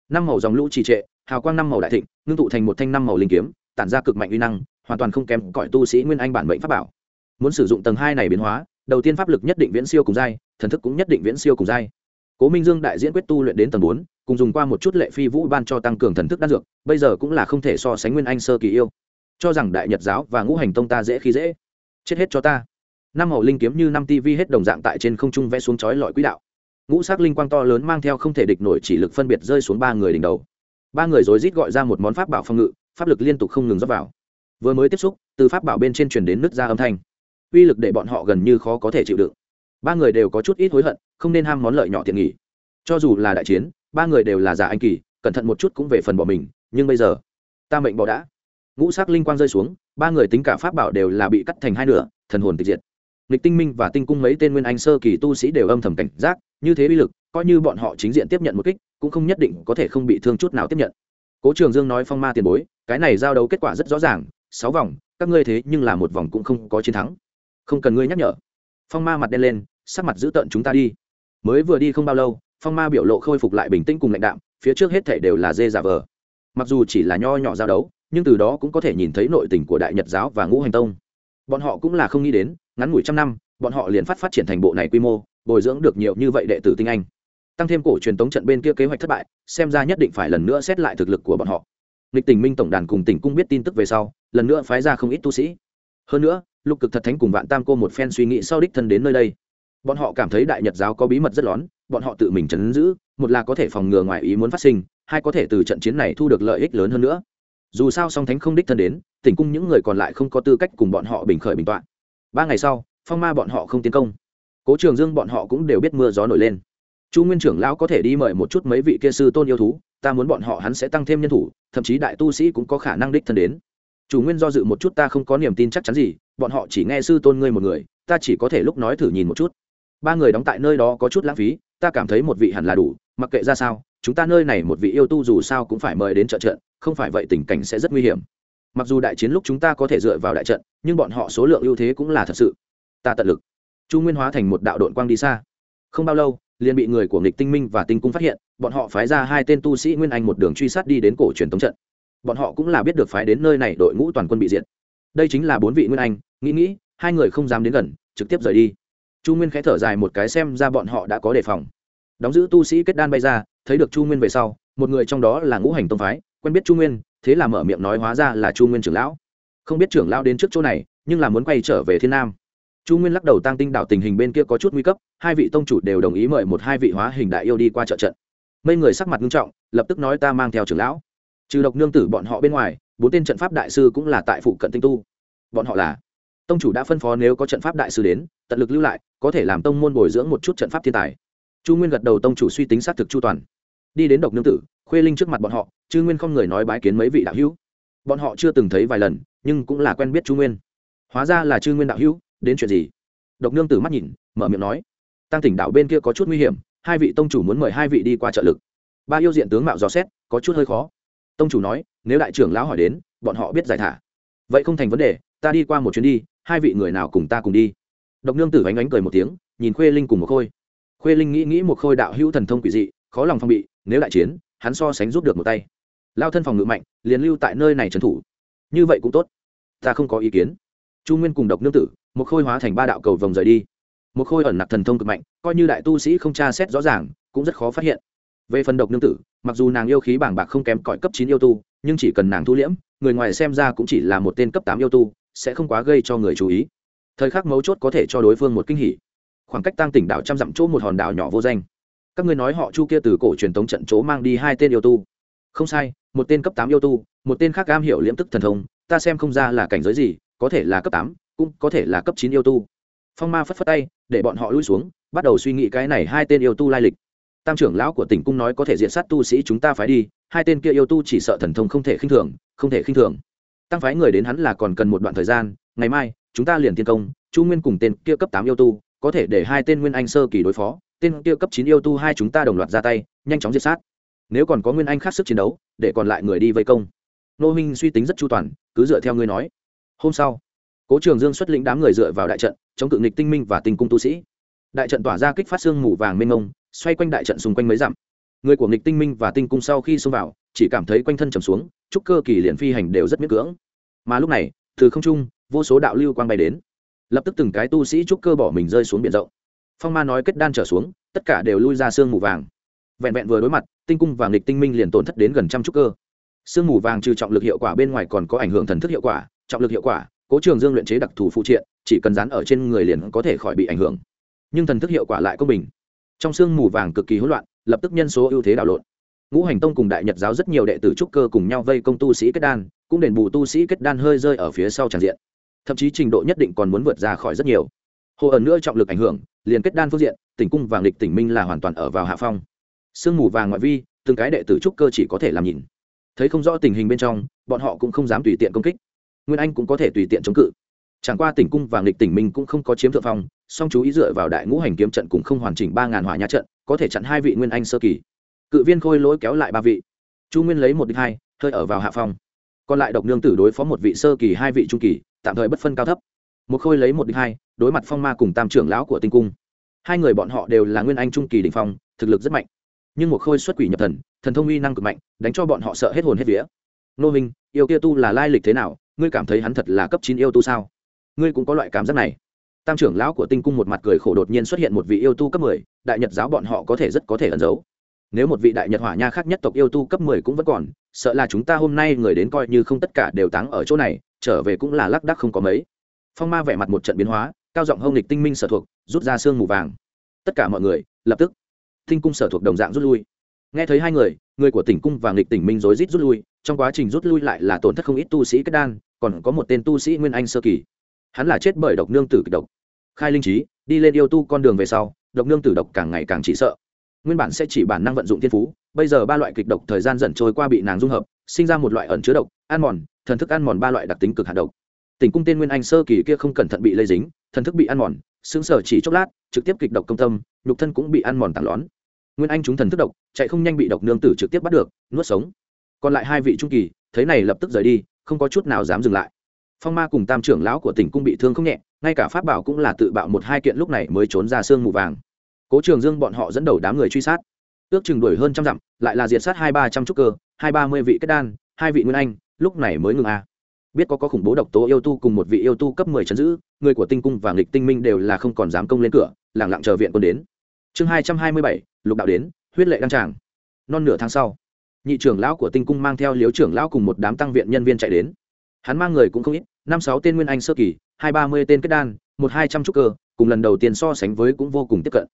Năm màu dòng lũ trì trệ, hào quang năm màu đại thịnh, ngưng tụ thành một thanh năm màu linh kiếm, tản ra cực mạnh uy năng, hoàn toàn không kém cõi tu sĩ nguyên anh bản mệnh pháp bảo. Muốn sử dụng tầng hai này biến hóa đầu tiên pháp lực nhất định viễn siêu cùng giai, thần thức cũng nhất định viễn siêu cùng giai. Cố minh dương đại diễn quyết tu luyện đến tầng bốn, cùng dùng qua một chút lệ phi vũ ban cho tăng cường thần thức đan dược, bây giờ cũng là không thể so sánh nguyên anh sơ kỳ yêu. Cho rằng đại nhật giáo và ngũ hành tông ta dễ khi dễ. Chết hết cho ta. Năm hậu linh kiếm như năm tivi hết đồng dạng tại trên không trung vẽ xuống chói lọi quỹ đạo. Ngũ sắc linh quang to lớn mang theo không thể địch nổi chỉ lực phân biệt rơi xuống ba người đỉnh đầu. Ba người rối rít gọi ra một món pháp bảo phong ngự, pháp lực liên tục không ngừng dốc vào. Vừa mới tiếp xúc, từ pháp bảo bên trên truyền đến nứt ra âm thanh uy lực để bọn họ gần như khó có thể chịu đựng. Ba người đều có chút ít hối hận, không nên ham món lợi nhỏ tiện nghỉ cho dù là đại chiến, ba người đều là giả anh kỳ, cẩn thận một chút cũng về phần bỏ mình, nhưng bây giờ, ta mệnh bỏ đã. Ngũ sắc linh quang rơi xuống, ba người tính cả pháp bảo đều là bị cắt thành hai nửa, thần hồn tịch diệt. Lịch tinh minh và tinh cung mấy tên nguyên anh sơ kỳ tu sĩ đều âm thầm cảnh giác, như thế uy lực, coi như bọn họ chính diện tiếp nhận một kích, cũng không nhất định có thể không bị thương chút nào tiếp nhận. Cố trường dương nói phong ma tiền bối, cái này giao đấu kết quả rất rõ ràng, sáu vòng, các ngươi thế nhưng là một vòng cũng không có chiến thắng không cần ngươi nhắc nhở. Phong ma mặt đen lên, sắc mặt giữ tợn chúng ta đi. Mới vừa đi không bao lâu, phong ma biểu lộ khôi phục lại bình tĩnh cùng lãnh đạm, phía trước hết thể đều là dê giả vờ. Mặc dù chỉ là nho nhỏ giao đấu, nhưng từ đó cũng có thể nhìn thấy nội tình của đại nhật giáo và ngũ hành tông. Bọn họ cũng là không nghĩ đến, ngắn ngủi trăm năm, bọn họ liền phát phát triển thành bộ này quy mô, bồi dưỡng được nhiều như vậy đệ tử tinh anh. Tăng thêm cổ truyền tống trận bên kia kế hoạch thất bại, xem ra nhất định phải lần nữa xét lại thực lực của bọn họ. Lịch tình minh tổng đàn cùng tỉnh cung biết tin tức về sau, lần nữa phái ra không ít tu sĩ. Hơn nữa lục cực thật thánh cùng vạn tam cô một phen suy nghĩ sau đích thân đến nơi đây. Bọn họ cảm thấy đại nhật giáo có bí mật rất lón, bọn họ tự mình chấn giữ, một là có thể phòng ngừa ngoài ý muốn phát sinh, hai có thể từ trận chiến này thu được lợi ích lớn hơn nữa. Dù sao song thánh không đích thân đến, tỉnh cung những người còn lại không có tư cách cùng bọn họ bình khởi bình tọa ba ngày sau, phong ma bọn họ không tiến công. Cố trường dương bọn họ cũng đều biết mưa gió nổi lên. Chu nguyên trưởng lão có thể đi mời một chút mấy vị kia sư tôn yêu thú, ta muốn bọn họ hắn sẽ tăng thêm nhân thủ, thậm chí đại tu sĩ cũng có khả năng đích thân đến chủ nguyên do dự một chút, ta không có niềm tin chắc chắn gì, bọn họ chỉ nghe sư tôn ngươi một người, ta chỉ có thể lúc nói thử nhìn một chút. Ba người đóng tại nơi đó có chút lãng phí, ta cảm thấy một vị hẳn là đủ, mặc kệ ra sao, chúng ta nơi này một vị yêu tu dù sao cũng phải mời đến trợ trận, không phải vậy tình cảnh sẽ rất nguy hiểm. Mặc dù đại chiến lúc chúng ta có thể dựa vào đại trận, nhưng bọn họ số lượng ưu thế cũng là thật sự. Ta tận lực. Chu nguyên hóa thành một đạo đội quang đi xa. Không bao lâu, liền bị người của nghịch tinh minh và tinh cung phát hiện, bọn họ phái ra hai tên tu sĩ nguyên anh một đường truy sát đi đến cổ truyền tống trận bọn họ cũng là biết được phái đến nơi này đội ngũ toàn quân bị diệt. Đây chính là bốn vị nguyên anh, nghĩ nghĩ, hai người không dám đến gần, trực tiếp rời đi. Chu nguyên khẽ thở dài một cái xem ra bọn họ đã có đề phòng. Đóng giữ tu sĩ kết đan bay ra, thấy được chu nguyên về sau, một người trong đó là ngũ hành tông phái, quen biết chu nguyên, thế là mở miệng nói hóa ra là chu nguyên trưởng lão. Không biết trưởng lão đến trước chỗ này, nhưng là muốn quay trở về thiên nam. Chu nguyên lắc đầu tăng tinh đạo tình hình bên kia có chút nguy cấp, hai vị tông chủ đều đồng ý mời một hai vị hóa hình đại yêu đi qua trợ trận. Mấy người sắc mặt nghiêm trọng, lập tức nói ta mang theo trưởng lão trừ độc nương tử bọn họ bên ngoài, bốn tên trận pháp đại sư cũng là tại phụ cận tinh tu. Bọn họ là, tông chủ đã phân phó nếu có trận pháp đại sư đến, tận lực lưu lại, có thể làm tông môn bồi dưỡng một chút trận pháp thiên tài. Chu nguyên gật đầu tông chủ suy tính xác thực chu toàn. Đi đến độc nương tử, khuê linh trước mặt bọn họ chư nguyên không người nói bái kiến mấy vị đạo hữu. Bọn họ chưa từng thấy vài lần, nhưng cũng là quen biết chu nguyên. Hóa ra là chư nguyên đạo hữu, đến chuyện gì? Độc nương tử mắt nhìn, mở miệng nói. Tăng tỉnh đạo bên kia có chút nguy hiểm, hai vị tông chủ muốn mời hai vị đi qua trợ lực. Ba yêu diện tướng mạo dò xét, có chút hơi khó tông chủ nói, nếu đại trưởng lão hỏi đến, bọn họ biết giải thả. Vậy không thành vấn đề, ta đi qua một chuyến đi, hai vị người nào cùng ta cùng đi. Độc nương tử ánh ánh cười một tiếng, nhìn khuê linh cùng một khôi. Khuê linh nghĩ nghĩ một khôi đạo hữu thần thông quỷ dị, khó lòng phong bị, nếu đại chiến, hắn so sánh giúp được một tay. Lao thân phòng ngự mạnh, liền lưu tại nơi này trấn thủ. Như vậy cũng tốt. Ta không có ý kiến. Chu nguyên cùng độc nương tử, một khôi hóa thành ba đạo cầu vòng rời đi. Một khôi ẩn nặc thần thông cực mạnh, coi như đại tu sĩ không tra xét rõ ràng, cũng rất khó phát hiện về phần độc nương tử, mặc dù nàng yêu khí bảng bạc không kém cõi cấp chín yêu tu, nhưng chỉ cần nàng thu liễm, người ngoài xem ra cũng chỉ là một tên cấp tám yêu tu, sẽ không quá gây cho người chú ý. Thời khắc mấu chốt có thể cho đối phương một kinh hỉ. Khoảng cách tăng tỉnh đảo trăm dặm chỗ một hòn đảo nhỏ vô danh. Các ngươi nói họ chu kia từ cổ truyền thống trận chỗ mang đi hai tên yêu tu. Không sai, một tên cấp tám yêu tu, một tên khác am hiểu liễm tức thần thông, ta xem không ra là cảnh giới gì, có thể là cấp tám, cũng có thể là cấp chín yêu tu. Phong ma phất phất tay, để bọn họ lui xuống, bắt đầu suy nghĩ cái này hai tên yêu tu lai lịch tam trưởng lão của tỉnh cung nói có thể diện sát tu sĩ chúng ta phải đi, hai tên kia yêu tu chỉ sợ thần thông không thể khinh thường, không thể khinh thường. Tăng phái người đến hắn là còn cần một đoạn thời gian, ngày mai, chúng ta liền tiên công, chu nguyên cùng tên kia cấp tám yêu tu, có thể để hai tên nguyên anh sơ kỳ đối phó, tên kia cấp chín yêu tu hai chúng ta đồng loạt ra tay, nhanh chóng diệt sát. Nếu còn có nguyên anh khác sức chiến đấu, để còn lại người đi vây công. Nô minh suy tính rất chu toàn, cứ dựa theo ngươi nói. Hôm sau, cố trường dương xuất lĩnh đám người dựa vào đại trận, chống cự nghịch tinh minh và tinh cung tu sĩ. Đại trận tỏa ra kích phát xương mù vàng mênh mông xoay quanh đại trận xung quanh mấy dặm. Người của nghịch tinh minh và tinh cung sau khi xông vào, chỉ cảm thấy quanh thân trầm xuống, chúc cơ kỳ liền phi hành đều rất miễn cưỡng. Mà lúc này, từ không trung, vô số đạo lưu quang bay đến. Lập tức từng cái tu sĩ trúc cơ bỏ mình rơi xuống biển rộng. Phong ma nói kết đan trở xuống, tất cả đều lui ra sương mù vàng. Vẹn vẹn vừa đối mặt, tinh cung và nghịch tinh minh liền tổn thất đến gần trăm trúc cơ. Sương mù vàng trừ trọng lực hiệu quả bên ngoài còn có ảnh hưởng thần thức hiệu quả, trọng lực hiệu quả, cố trường dương luyện chế đặc thù phụ triện, chỉ cần dán ở trên người liền có thể khỏi bị ảnh hưởng. Nhưng thần thức hiệu quả lại công bình trong sương mù vàng cực kỳ hỗn loạn, lập tức nhân số ưu thế đảo lộn. Ngũ hành tông cùng đại nhật giáo rất nhiều đệ tử trúc cơ cùng nhau vây công tu sĩ kết đan, cũng đền bù tu sĩ kết đan hơi rơi ở phía sau tràn diện. Thậm chí trình độ nhất định còn muốn vượt ra khỏi rất nhiều. Hồ ẩn nữa trọng lực ảnh hưởng, liền kết đan phương diện, tỉnh cung vàng lịch tỉnh minh là hoàn toàn ở vào hạ phong. Sương mù vàng ngoại vi, từng cái đệ tử trúc cơ chỉ có thể làm nhìn thấy không rõ tình hình bên trong, bọn họ cũng không dám tùy tiện công kích. Nguyên anh cũng có thể tùy tiện chống cự. Chẳng qua tỉnh cung vàng lịch tỉnh minh cũng không có chiếm thượng phong song chú ý dựa vào đại ngũ hành kiếm trận cũng không hoàn chỉnh ba ngàn hỏa nhã trận, có thể chặn hai vị nguyên anh sơ kỳ. Cự viên khôi lỗi kéo lại ba vị. Chu nguyên lấy một đích hai, hơi ở vào hạ phong. Còn lại độc nương tử đối phó một vị sơ kỳ, hai vị trung kỳ, tạm thời bất phân cao thấp. Một khôi lấy một đích hai, đối mặt phong ma cùng tam trưởng lão của tinh cung. Hai người bọn họ đều là nguyên anh trung kỳ đình phong, thực lực rất mạnh. Nhưng một khôi xuất quỷ nhập thần thần thông uy năng cực mạnh, đánh cho bọn họ sợ hết hồn hết vía. Nô minh, yêu kia tu là lai lịch thế nào? Ngươi cảm thấy hắn thật là cấp chín yêu tu sao? Ngươi cũng có loại cảm giác này tam trưởng lão của tinh cung một mặt cười khổ đột nhiên xuất hiện một vị yêu tu cấp mười, đại nhật giáo bọn họ có thể rất có thể ẩn giấu. Nếu một vị đại nhật hỏa nha khác nhất tộc yêu tu cấp mười cũng vẫn còn, sợ là chúng ta hôm nay người đến coi như không tất cả đều táng ở chỗ này, trở về cũng là lác đác không có mấy. Phong ma vẻ mặt một trận biến hóa, cao giọng hông lịch tinh minh sở thuộc, rút ra xương mù vàng. Tất cả mọi người, lập tức, tinh cung sở thuộc đồng dạng rút lui. Nghe thấy hai người người của tỉnh cung và nghịch tỉnh minh rối rít rút lui, trong quá trình rút lui lại là tổn thất không ít tu sĩ kết đan, còn có một tên tu sĩ nguyên anh sơ kỳ. Hắn là chết bởi độc nương tử kịch độc khai linh trí, đi lên yêu tu con đường về sau, độc nương tử độc càng ngày càng chỉ sợ. Nguyên bản sẽ chỉ bản năng vận dụng thiên phú, bây giờ ba loại kịch độc thời gian dần trôi qua bị nàng dung hợp, sinh ra một loại ẩn chứa độc, ăn mòn, thần thức ăn mòn ba loại đặc tính cực hạt độc. Tỉnh cung tên nguyên anh sơ kỳ kia không cẩn thận bị lây dính, thần thức bị ăn mòn xứng sở chỉ chốc lát, trực tiếp kịch độc công tâm, nhục thân cũng bị ăn mòn tàn lón nguyên anh chúng thần thức độc, chạy không nhanh bị độc nương tử trực tiếp bắt được, nuốt sống. Còn lại hai vị trung kỳ, thấy này lập tức rời đi, không có chút nào dám dừng lại. Phong ma cùng tam trưởng lão của tỉnh cung bị thương không nhẹ ngay cả pháp bảo cũng là tự bạo một hai kiện lúc này mới trốn ra sương mù vàng. Cố trường dương bọn họ dẫn đầu đám người truy sát. Ước chừng đuổi hơn trăm dặm, lại là diệt sát hai ba trăm trúc cơ, hai ba mươi vị kết đan, hai vị nguyên anh, lúc này mới ngừng a. Biết có có khủng bố độc tố yêu tu cùng một vị yêu tu cấp mười chấn giữ, người của tinh cung và nghịch tinh minh đều là không còn dám công lên cửa lẳng lặng chờ viện quân đến. Chương hai trăm hai mươi bảy, lục đạo đến, huyết lệ đăng tràng. Non nửa tháng sau, nhị trưởng lão của tinh cung mang theo liếu trưởng lão cùng một đám tăng viện nhân viên chạy đến. Hắn mang người cũng không ít, năm sáu tên nguyên anh sơ kỳ hai ba mươi tên kết đan, một hai trăm trúc cơ, cùng lần đầu tiên so sánh với cũng vô cùng tiếp cận.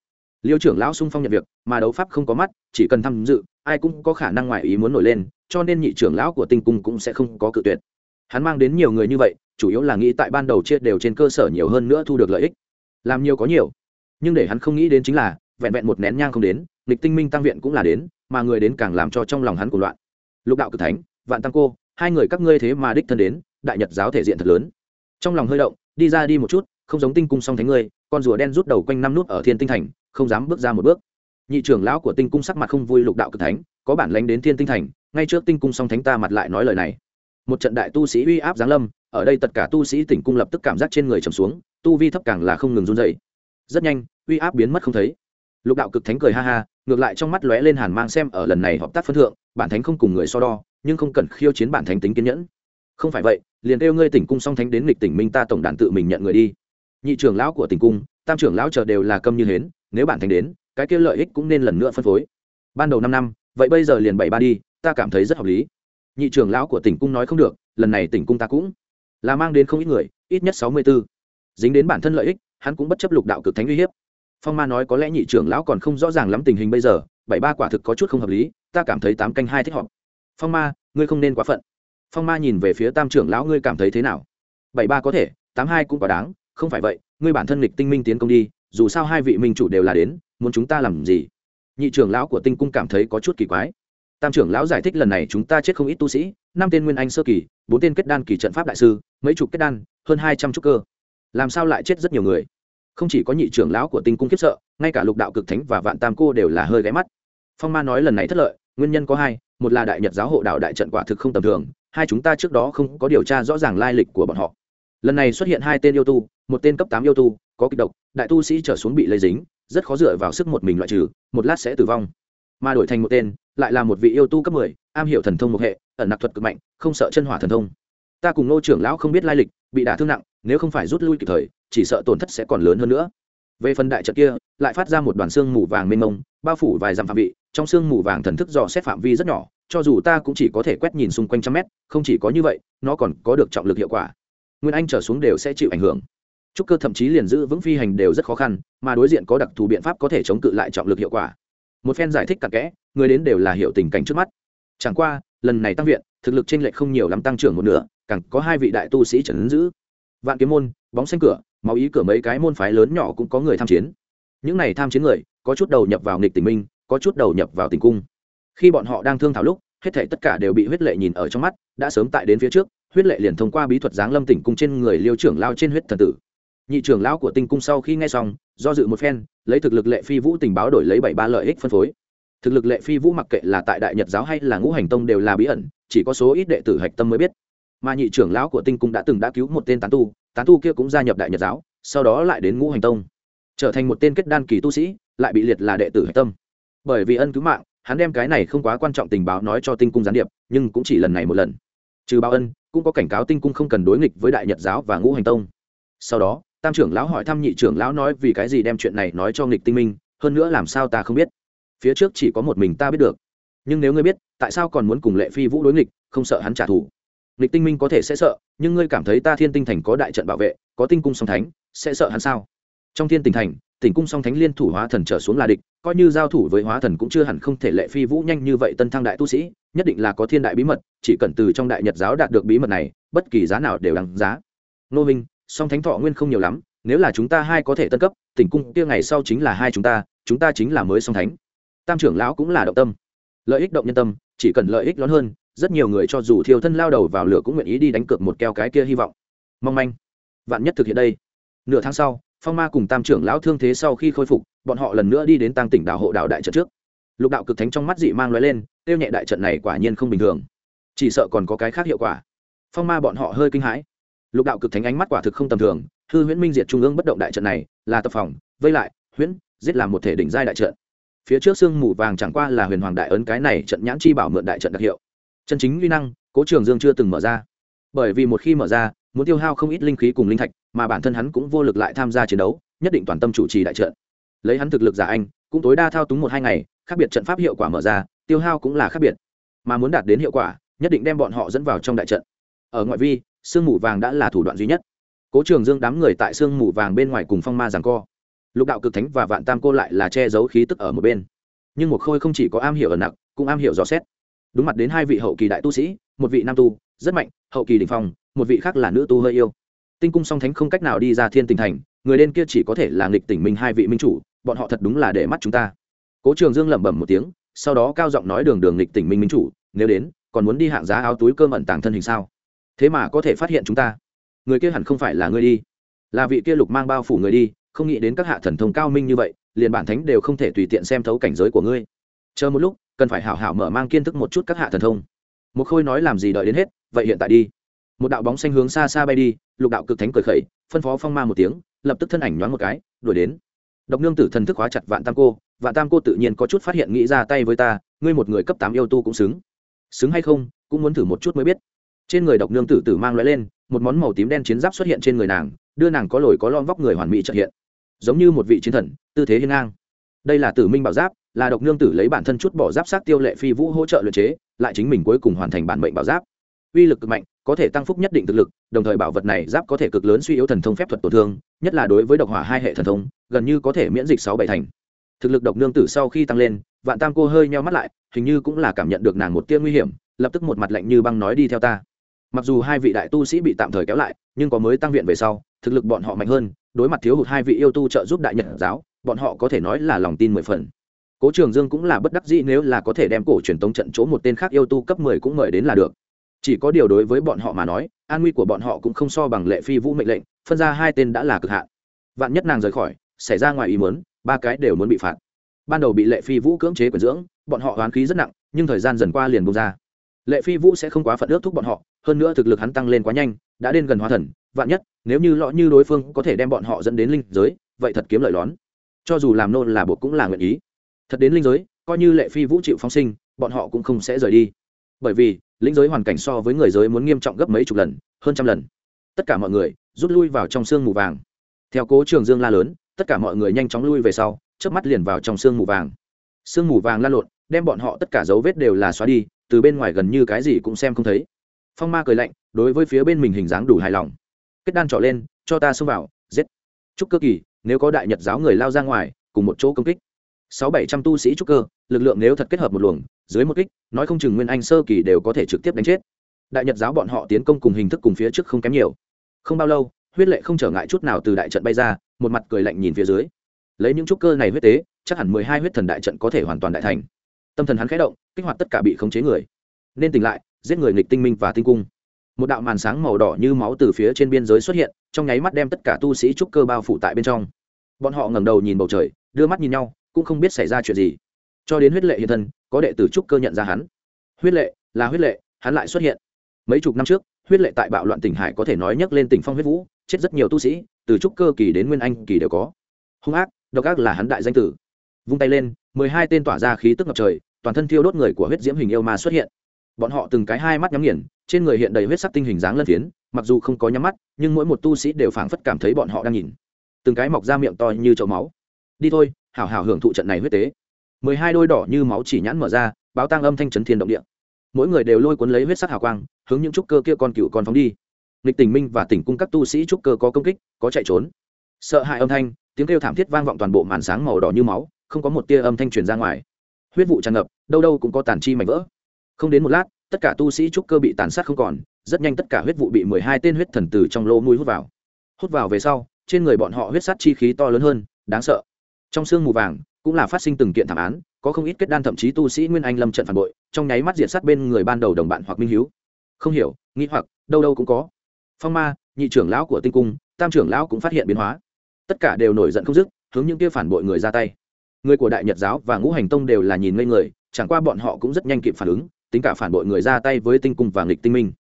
Liêu trưởng lão sung phong nhận việc, mà đấu pháp không có mắt, chỉ cần tham dự, ai cũng có khả năng ngoài ý muốn nổi lên, cho nên nhị trưởng lão của tinh cung cũng sẽ không có cự tuyệt. Hắn mang đến nhiều người như vậy, chủ yếu là nghĩ tại ban đầu chia đều trên cơ sở nhiều hơn nữa thu được lợi ích. Làm nhiều có nhiều. Nhưng để hắn không nghĩ đến chính là, vẹn vẹn một nén nhang không đến lịch tinh minh tăng viện cũng là đến, mà người đến càng làm cho trong lòng hắn cuộc loạn. Lục đạo cực thánh, vạn tăng cô, hai người các ngươi thế mà đích thân đến, đại nhật giáo thể diện thật lớn trong lòng hơi động, đi ra đi một chút, không giống tinh cung song thánh ngươi, con rùa đen rút đầu quanh năm nút ở thiên tinh thành, không dám bước ra một bước. Nhị trưởng lão của tinh cung sắc mặt không vui lục đạo cực thánh, có bản lánh đến thiên tinh thành, ngay trước tinh cung song thánh ta mặt lại nói lời này. Một trận đại tu sĩ uy áp giáng lâm, ở đây tất cả tu sĩ tỉnh cung lập tức cảm giác trên người trầm xuống, tu vi thấp càng là không ngừng run dậy rất nhanh, uy áp biến mất không thấy. Lục đạo cực thánh cười ha ha, ngược lại trong mắt lóe lên hàn mang xem ở lần này hợp tác phân thượng, bản thánh không cùng người so đo, nhưng không cần khiêu chiến bản thánh tính kiên nhẫn không phải vậy, liền kêu ngươi tỉnh cung song thánh đến lịch tỉnh minh ta tổng đàn tự mình nhận người đi. Nhị trưởng lão của tỉnh cung, tam trưởng lão chờ đều là câm như hến, nếu bản thánh đến, cái kia lợi ích cũng nên lần nữa phân phối. Ban đầu năm năm, vậy bây giờ liền bảy ba đi, ta cảm thấy rất hợp lý. Nhị trưởng lão của tỉnh cung nói không được, lần này tỉnh cung ta cũng là mang đến không ít người, ít nhất sáu mươi b ố dính đến bản thân lợi ích, hắn cũng bất chấp lục đạo cực thánh uy hiếp. Phong ma nói có lẽ nhị trưởng lão còn không rõ ràng lắm tình hình bây giờ, bảy ba quả thực có chút không hợp lý, ta cảm thấy tám canh hai thích họp phong ma, ngươi không nên quá phận phong ma nhìn về phía tam trưởng lão, ngươi cảm thấy thế nào? Bảy ba có thể, tám hai cũng quá đáng, không phải vậy, ngươi bản thân lịch tinh minh tiến công đi, dù sao hai vị minh chủ đều là đến, muốn chúng ta làm gì? Nhị trưởng lão của tinh cung cảm thấy có chút kỳ quái. Tam trưởng lão giải thích lần này chúng ta chết không ít tu sĩ, năm tên nguyên anh sơ kỳ, bốn tên kết đan kỳ trận pháp đại sư, mấy chục kết đan, hơn hai trăm trúc cơ. Làm sao lại chết rất nhiều người? Không chỉ có nhị trưởng lão của tinh cung kiếp sợ, ngay cả lục đạo cực thánh và vạn tam cô đều là hơi ghé mắt. Phong ma nói lần này thất lợi, nguyên nhân có hai, một là đại nhật giáo hộ đạo đại trận quả thực không tầm thường hai chúng ta trước đó không có điều tra rõ ràng lai lịch của bọn họ. Lần này xuất hiện hai tên yêu tu, một tên cấp tám yêu tu, có kịch độc, đại tu sĩ trở xuống bị lây dính, rất khó dựa vào sức một mình loại trừ, một lát sẽ tử vong. Mà đổi thành một tên, lại là một vị yêu tu cấp mười, am hiểu thần thông một hệ, ẩn nặc thuật cực mạnh, không sợ chân hỏa thần thông. Ta cùng nô trưởng lão không biết lai lịch, bị đả thương nặng, nếu không phải rút lui kịp thời, chỉ sợ tổn thất sẽ còn lớn hơn nữa về phần đại trận kia, lại phát ra một đoàn xương mù vàng mênh mông, bao phủ vài dặm phạm vị, trong xương mù vàng thần thức dò xét phạm vi rất nhỏ, cho dù ta cũng chỉ có thể quét nhìn xung quanh trăm mét, không chỉ có như vậy, nó còn có được trọng lực hiệu quả. Nguyên anh trở xuống đều sẽ chịu ảnh hưởng. Trúc cơ thậm chí liền giữ vững phi hành đều rất khó khăn, mà đối diện có đặc thù biện pháp có thể chống cự lại trọng lực hiệu quả. Một phen giải thích cặn kẽ, người đến đều là hiểu tình cảnh trước mắt. Chẳng qua, lần này tăng viện, thực lực t r ê n lệch không nhiều lắm tăng trưởng một nửa, càng có hai vị đại tu sĩ trần ứng giữ. Vạn kiếm môn, bóng xanh cửa máu ý cửa mấy cái môn phái lớn nhỏ cũng có người tham chiến. Những này tham chiến người, có chút đầu nhập vào nghịch tình minh, có chút đầu nhập vào tình cung. Khi bọn họ đang thương thảo lúc, hết thể tất cả đều bị huyết lệ nhìn ở trong mắt, đã sớm tại đến phía trước, huyết lệ liền thông qua bí thuật giáng lâm tỉnh cung trên người liêu trưởng lao trên huyết thần tử. Nhị trưởng lão của tinh cung sau khi nghe xong, do dự một phen, lấy thực lực lệ phi vũ tình báo đổi lấy bảy ba lợi ích phân phối. Thực lực lệ phi vũ mặc kệ là tại đại nhật giáo hay là ngũ hành tông đều là bí ẩn, chỉ có số ít đệ tử hạch tâm mới biết mà nhị trưởng lão của tinh cung đã từng đã cứu một tên tán tu tán tu kia cũng gia nhập đại nhật giáo, sau đó lại đến ngũ hành tông, trở thành một tên kết đan kỳ tu sĩ, lại bị liệt là đệ tử hạch tâm. Bởi vì ân cứu mạng, hắn đem cái này không quá quan trọng tình báo nói cho tinh cung gián điệp, nhưng cũng chỉ lần này một lần. Trừ báo ân, cũng có cảnh cáo tinh cung không cần đối nghịch với đại nhật giáo và ngũ hành tông. Sau đó, tam trưởng lão hỏi thăm nhị trưởng lão nói vì cái gì đem chuyện này nói cho nghịch tinh minh, hơn nữa làm sao ta không biết. Phía trước chỉ có một mình ta biết được. Nhưng nếu ngươi biết, tại sao còn muốn cùng lệ phi vũ đối nghịch, không sợ hắn trả thù? Lịch tinh minh có thể sẽ sợ, nhưng ngươi cảm thấy ta thiên tinh thành có đại trận bảo vệ, có tinh cung song thánh, sẽ sợ hắn sao? Trong thiên tinh thành tỉnh cung song thánh liên thủ hóa thần trở xuống là địch, coi như giao thủ với hóa thần cũng chưa hẳn không thể lệ phi vũ nhanh như vậy tân thăng đại tu sĩ, nhất định là có thiên đại bí mật, chỉ cần từ trong đại nhật giáo đạt được bí mật này, bất kỳ giá nào đều đáng giá. Nô minh, song thánh thọ nguyên không nhiều lắm, nếu là chúng ta hai có thể tân cấp tỉnh cung kia ngày sau chính là hai chúng ta chúng ta chính là mới song thánh. Tam trưởng lão cũng là động tâm. Lợi ích động nhân tâm, chỉ cần lợi ích lớn hơn rất nhiều người cho dù thiêu thân lao đầu vào lửa cũng nguyện ý đi đánh cược một keo cái kia hy vọng. Mong manh. Vạn nhất thực hiện đây. Nửa tháng sau, phong ma cùng tam trưởng lão thương thế sau khi khôi phục, bọn họ lần nữa đi đến tăng tỉnh đảo hộ đạo đại trận trước. Lục đạo cực thánh trong mắt dị mang loại lên, tiêu nhẹ đại trận này quả nhiên không bình thường. Chỉ sợ còn có cái khác hiệu quả. Phong ma bọn họ hơi kinh hãi. Lục đạo cực thánh ánh mắt quả thực không tầm thường, hư huyễn minh diệt trung ương bất động đại trận này, là tập phòng, vây lại, huyễn, giết làm một thể đỉnh giai đại trận. Phía trước xương mù vàng chẳng qua là huyền hoàng đại ấn cái này trận nhãn chi bảo mượn đại trận đặc hiệu chân chính uy năng, cố trường dương chưa từng mở ra. Bởi vì một khi mở ra, muốn tiêu hao không ít linh khí cùng linh thạch, mà bản thân hắn cũng vô lực lại tham gia chiến đấu, nhất định toàn tâm chủ trì đại trận. Lấy hắn thực lực giả anh, cũng tối đa thao túng một hai ngày, khác biệt trận pháp hiệu quả mở ra, tiêu hao cũng là khác biệt. Mà muốn đạt đến hiệu quả, nhất định đem bọn họ dẫn vào trong đại trận. Ở ngoại vi, sương mù vàng đã là thủ đoạn duy nhất. Cố trường dương đám người tại sương mù vàng bên ngoài cùng phong ma rằng co. Lục đạo cực thánh và vạn tam cô lại là che giấu khí tức ở một bên. Nhưng một khôi không chỉ có am hiểu ở nặng cũng am hiểu dò xét đúng mặt đến hai vị hậu kỳ đại tu sĩ, một vị nam tu, rất mạnh, hậu kỳ đình phong, một vị khác là nữ tu hơi yêu. Tinh cung song thánh không cách nào đi ra thiên tình thành, người đen kia chỉ có thể là nghịch tỉnh minh hai vị minh chủ, bọn họ thật đúng là để mắt chúng ta. Cố trường dương lẩm bẩm một tiếng, sau đó cao giọng nói đường đường nghịch tỉnh minh minh chủ, nếu đến, còn muốn đi hạng giá áo túi cơm ẩn tàng thân hình sao? Thế mà có thể phát hiện chúng ta. Người kia hẳn không phải là người đi. Là vị kia lục mang bao phủ người đi, không nghĩ đến các hạ thần thông cao minh như vậy, liền bản thánh đều không thể tùy tiện xem thấu cảnh giới của ngươi. Chờ một lúc cần phải hảo hảo mở mang kiến thức một chút các hạ thần thông. Một khôi nói làm gì đợi đến hết, vậy hiện tại đi. Một đạo bóng xanh hướng xa xa bay đi, lục đạo cực thánh cười khẩy, phân phó phong ma một tiếng, lập tức thân ảnh nhoáng một cái, đuổi đến. Độc nương tử thần thức hóa chặt vạn tam cô, vạn tam cô tự nhiên có chút phát hiện nghĩ ra tay với ta, ngươi một người cấp tám yêu tu cũng xứng. Xứng hay không, cũng muốn thử một chút mới biết. Trên người độc nương tử tử mang loại lên, một món màu tím đen chiến giáp xuất hiện trên người nàng, đưa nàng có lồi có lon vóc người hoàn mỹ trợ hiện. Giống như một vị chiến thần, tư thế hiên ngang. Đây là tử minh bảo giáp là độc nương tử lấy bản thân chút bỏ giáp sát tiêu lệ phi vũ hỗ trợ luyện chế, lại chính mình cuối cùng hoàn thành bản mệnh bảo giáp. Uy lực cực mạnh, có thể tăng phúc nhất định thực lực, đồng thời bảo vật này giáp có thể cực lớn suy yếu thần thông phép thuật tổn thương, nhất là đối với độc hỏa hai hệ thần thông, gần như có thể miễn dịch sáu bảy thành. Thực lực độc nương tử sau khi tăng lên, vạn tam cô hơi nheo mắt lại, hình như cũng là cảm nhận được nàng một tia nguy hiểm, lập tức một mặt lạnh như băng nói đi theo ta. Mặc dù hai vị đại tu sĩ bị tạm thời kéo lại, nhưng có mới tăng viện về sau, thực lực bọn họ mạnh hơn, đối mặt thiếu hụt hai vị yêu tu trợ giúp đại nhật giáo, bọn họ có thể nói là lòng tin mười phần cố trường dương cũng là bất đắc dĩ nếu là có thể đem cổ truyền tống trận chỗ một tên khác yêu tu cấp mười cũng mời đến là được. Chỉ có điều đối với bọn họ mà nói, an nguy của bọn họ cũng không so bằng lệ phi vũ mệnh lệnh, phân ra hai tên đã là cực hạn. Vạn nhất nàng rời khỏi, xảy ra ngoài ý muốn, ba cái đều muốn bị phạt. Ban đầu bị lệ phi vũ cưỡng chế quyền dưỡng, bọn họ oán khí rất nặng, nhưng thời gian dần qua liền bung ra. Lệ phi vũ sẽ không quá phận ước thúc bọn họ, hơn nữa thực lực hắn tăng lên quá nhanh, đã đến gần hóa thần, vạn nhất, nếu như lõ như đối phương có thể đem bọn họ dẫn đến linh giới, vậy thật kiếm lợi lón. Cho dù làm nôn là buộc cũng là nguyện ý thật đến linh giới, coi như lệ phi vũ chịu phóng sinh, bọn họ cũng không sẽ rời đi. Bởi vì, linh giới hoàn cảnh so với người giới muốn nghiêm trọng gấp mấy chục lần, hơn trăm lần. Tất cả mọi người, rút lui vào trong sương mù vàng. Theo cố trường dương la lớn, tất cả mọi người nhanh chóng lui về sau trước mắt liền vào trong sương mù vàng. Sương mù vàng lan lộn, đem bọn họ tất cả dấu vết đều là xóa đi, từ bên ngoài gần như cái gì cũng xem không thấy. Phong ma cười lạnh, đối với phía bên mình hình dáng đủ hài lòng. Kết đan trọ lên, cho ta xông vào, giết. Chúc cơ kỳ, nếu có đại nhật giáo người lao ra ngoài, cùng một chỗ công kích sáu bảy trăm tu sĩ trúc cơ, lực lượng nếu thật kết hợp một luồng, dưới một kích, nói không chừng nguyên anh sơ kỳ đều có thể trực tiếp đánh chết. Đại nhật giáo bọn họ tiến công cùng hình thức cùng phía trước không kém nhiều. Không bao lâu, huyết lệ không trở ngại chút nào từ đại trận bay ra, một mặt cười lạnh nhìn phía dưới. Lấy những trúc cơ này huyết tế, chắc hẳn mười hai huyết thần đại trận có thể hoàn toàn đại thành. Tâm thần hắn khẽ động, kích hoạt tất cả bị khống chế người. Nên tỉnh lại, giết người nghịch tinh minh và tinh cung. Một đạo màn sáng màu đỏ như máu từ phía trên biên giới xuất hiện, trong nháy mắt đem tất cả tu sĩ trúc cơ bao phủ tại bên trong. Bọn họ ngẩng đầu nhìn bầu trời, đưa mắt nhìn nhau cũng không biết xảy ra chuyện gì. Cho đến huyết lệ hiện thân, có đệ tử trúc cơ nhận ra hắn. Huyết lệ là huyết lệ, hắn lại xuất hiện. Mấy chục năm trước, huyết lệ tại bạo loạn tỉnh hải có thể nói nhấc lên tỉnh phong huyết vũ, chết rất nhiều tu sĩ, từ trúc cơ kỳ đến nguyên anh kỳ đều có. Hung ác, độc ác là hắn đại danh tử. Vung tay lên, mười hai tên tỏa ra khí tức ngập trời, toàn thân thiêu đốt người của huyết diễm hình yêu ma xuất hiện. Bọn họ từng cái hai mắt nhắm nghiền, trên người hiện đầy huyết sắc tinh hình dáng lân phiến, mặc dù không có nhắm mắt, nhưng mỗi một tu sĩ đều phảng phất cảm thấy bọn họ đang nhìn. Từng cái mọc ra miệng to như chậu máu đi thôi, hảo hảo hưởng thụ trận này huyết tế. Mười hai đôi đỏ như máu chỉ nhãn mở ra, báo tang âm thanh chấn thiên động địa. Mỗi người đều lôi cuốn lấy huyết sắc hào quang, hướng những trúc cơ kia con cựu con phóng đi. Nghịch tình minh và tỉnh cung các tu sĩ trúc cơ có công kích, có chạy trốn. Sợ hãi âm thanh, tiếng kêu thảm thiết vang vọng toàn bộ màn sáng màu đỏ như máu, không có một tia âm thanh truyền ra ngoài. Huyết vụ tràn ngập, đâu đâu cũng có tàn chi mảnh vỡ. Không đến một lát, tất cả tu sĩ trúc cơ bị tàn sát không còn, rất nhanh tất cả huyết vụ bị mười hai tên huyết thần từ trong lô mũi hút vào. Hút vào về sau, trên người bọn họ huyết sát chi khí to lớn hơn, đáng sợ trong sương mù vàng, cũng là phát sinh từng kiện thảm án, có không ít kết đan thậm chí tu sĩ nguyên anh lâm trận phản bội, trong nháy mắt diệt sát bên người ban đầu đồng bạn hoặc minh hiếu. Không hiểu, nghĩ hoặc, đâu đâu cũng có. Phong ma, nhị trưởng lão của tinh cung, tam trưởng lão cũng phát hiện biến hóa. Tất cả đều nổi giận không dứt, hướng những kia phản bội người ra tay. Người của đại nhật giáo và ngũ hành tông đều là nhìn ngây người, chẳng qua bọn họ cũng rất nhanh kịp phản ứng, tính cả phản bội người ra tay với tinh cung và nghịch tinh minh.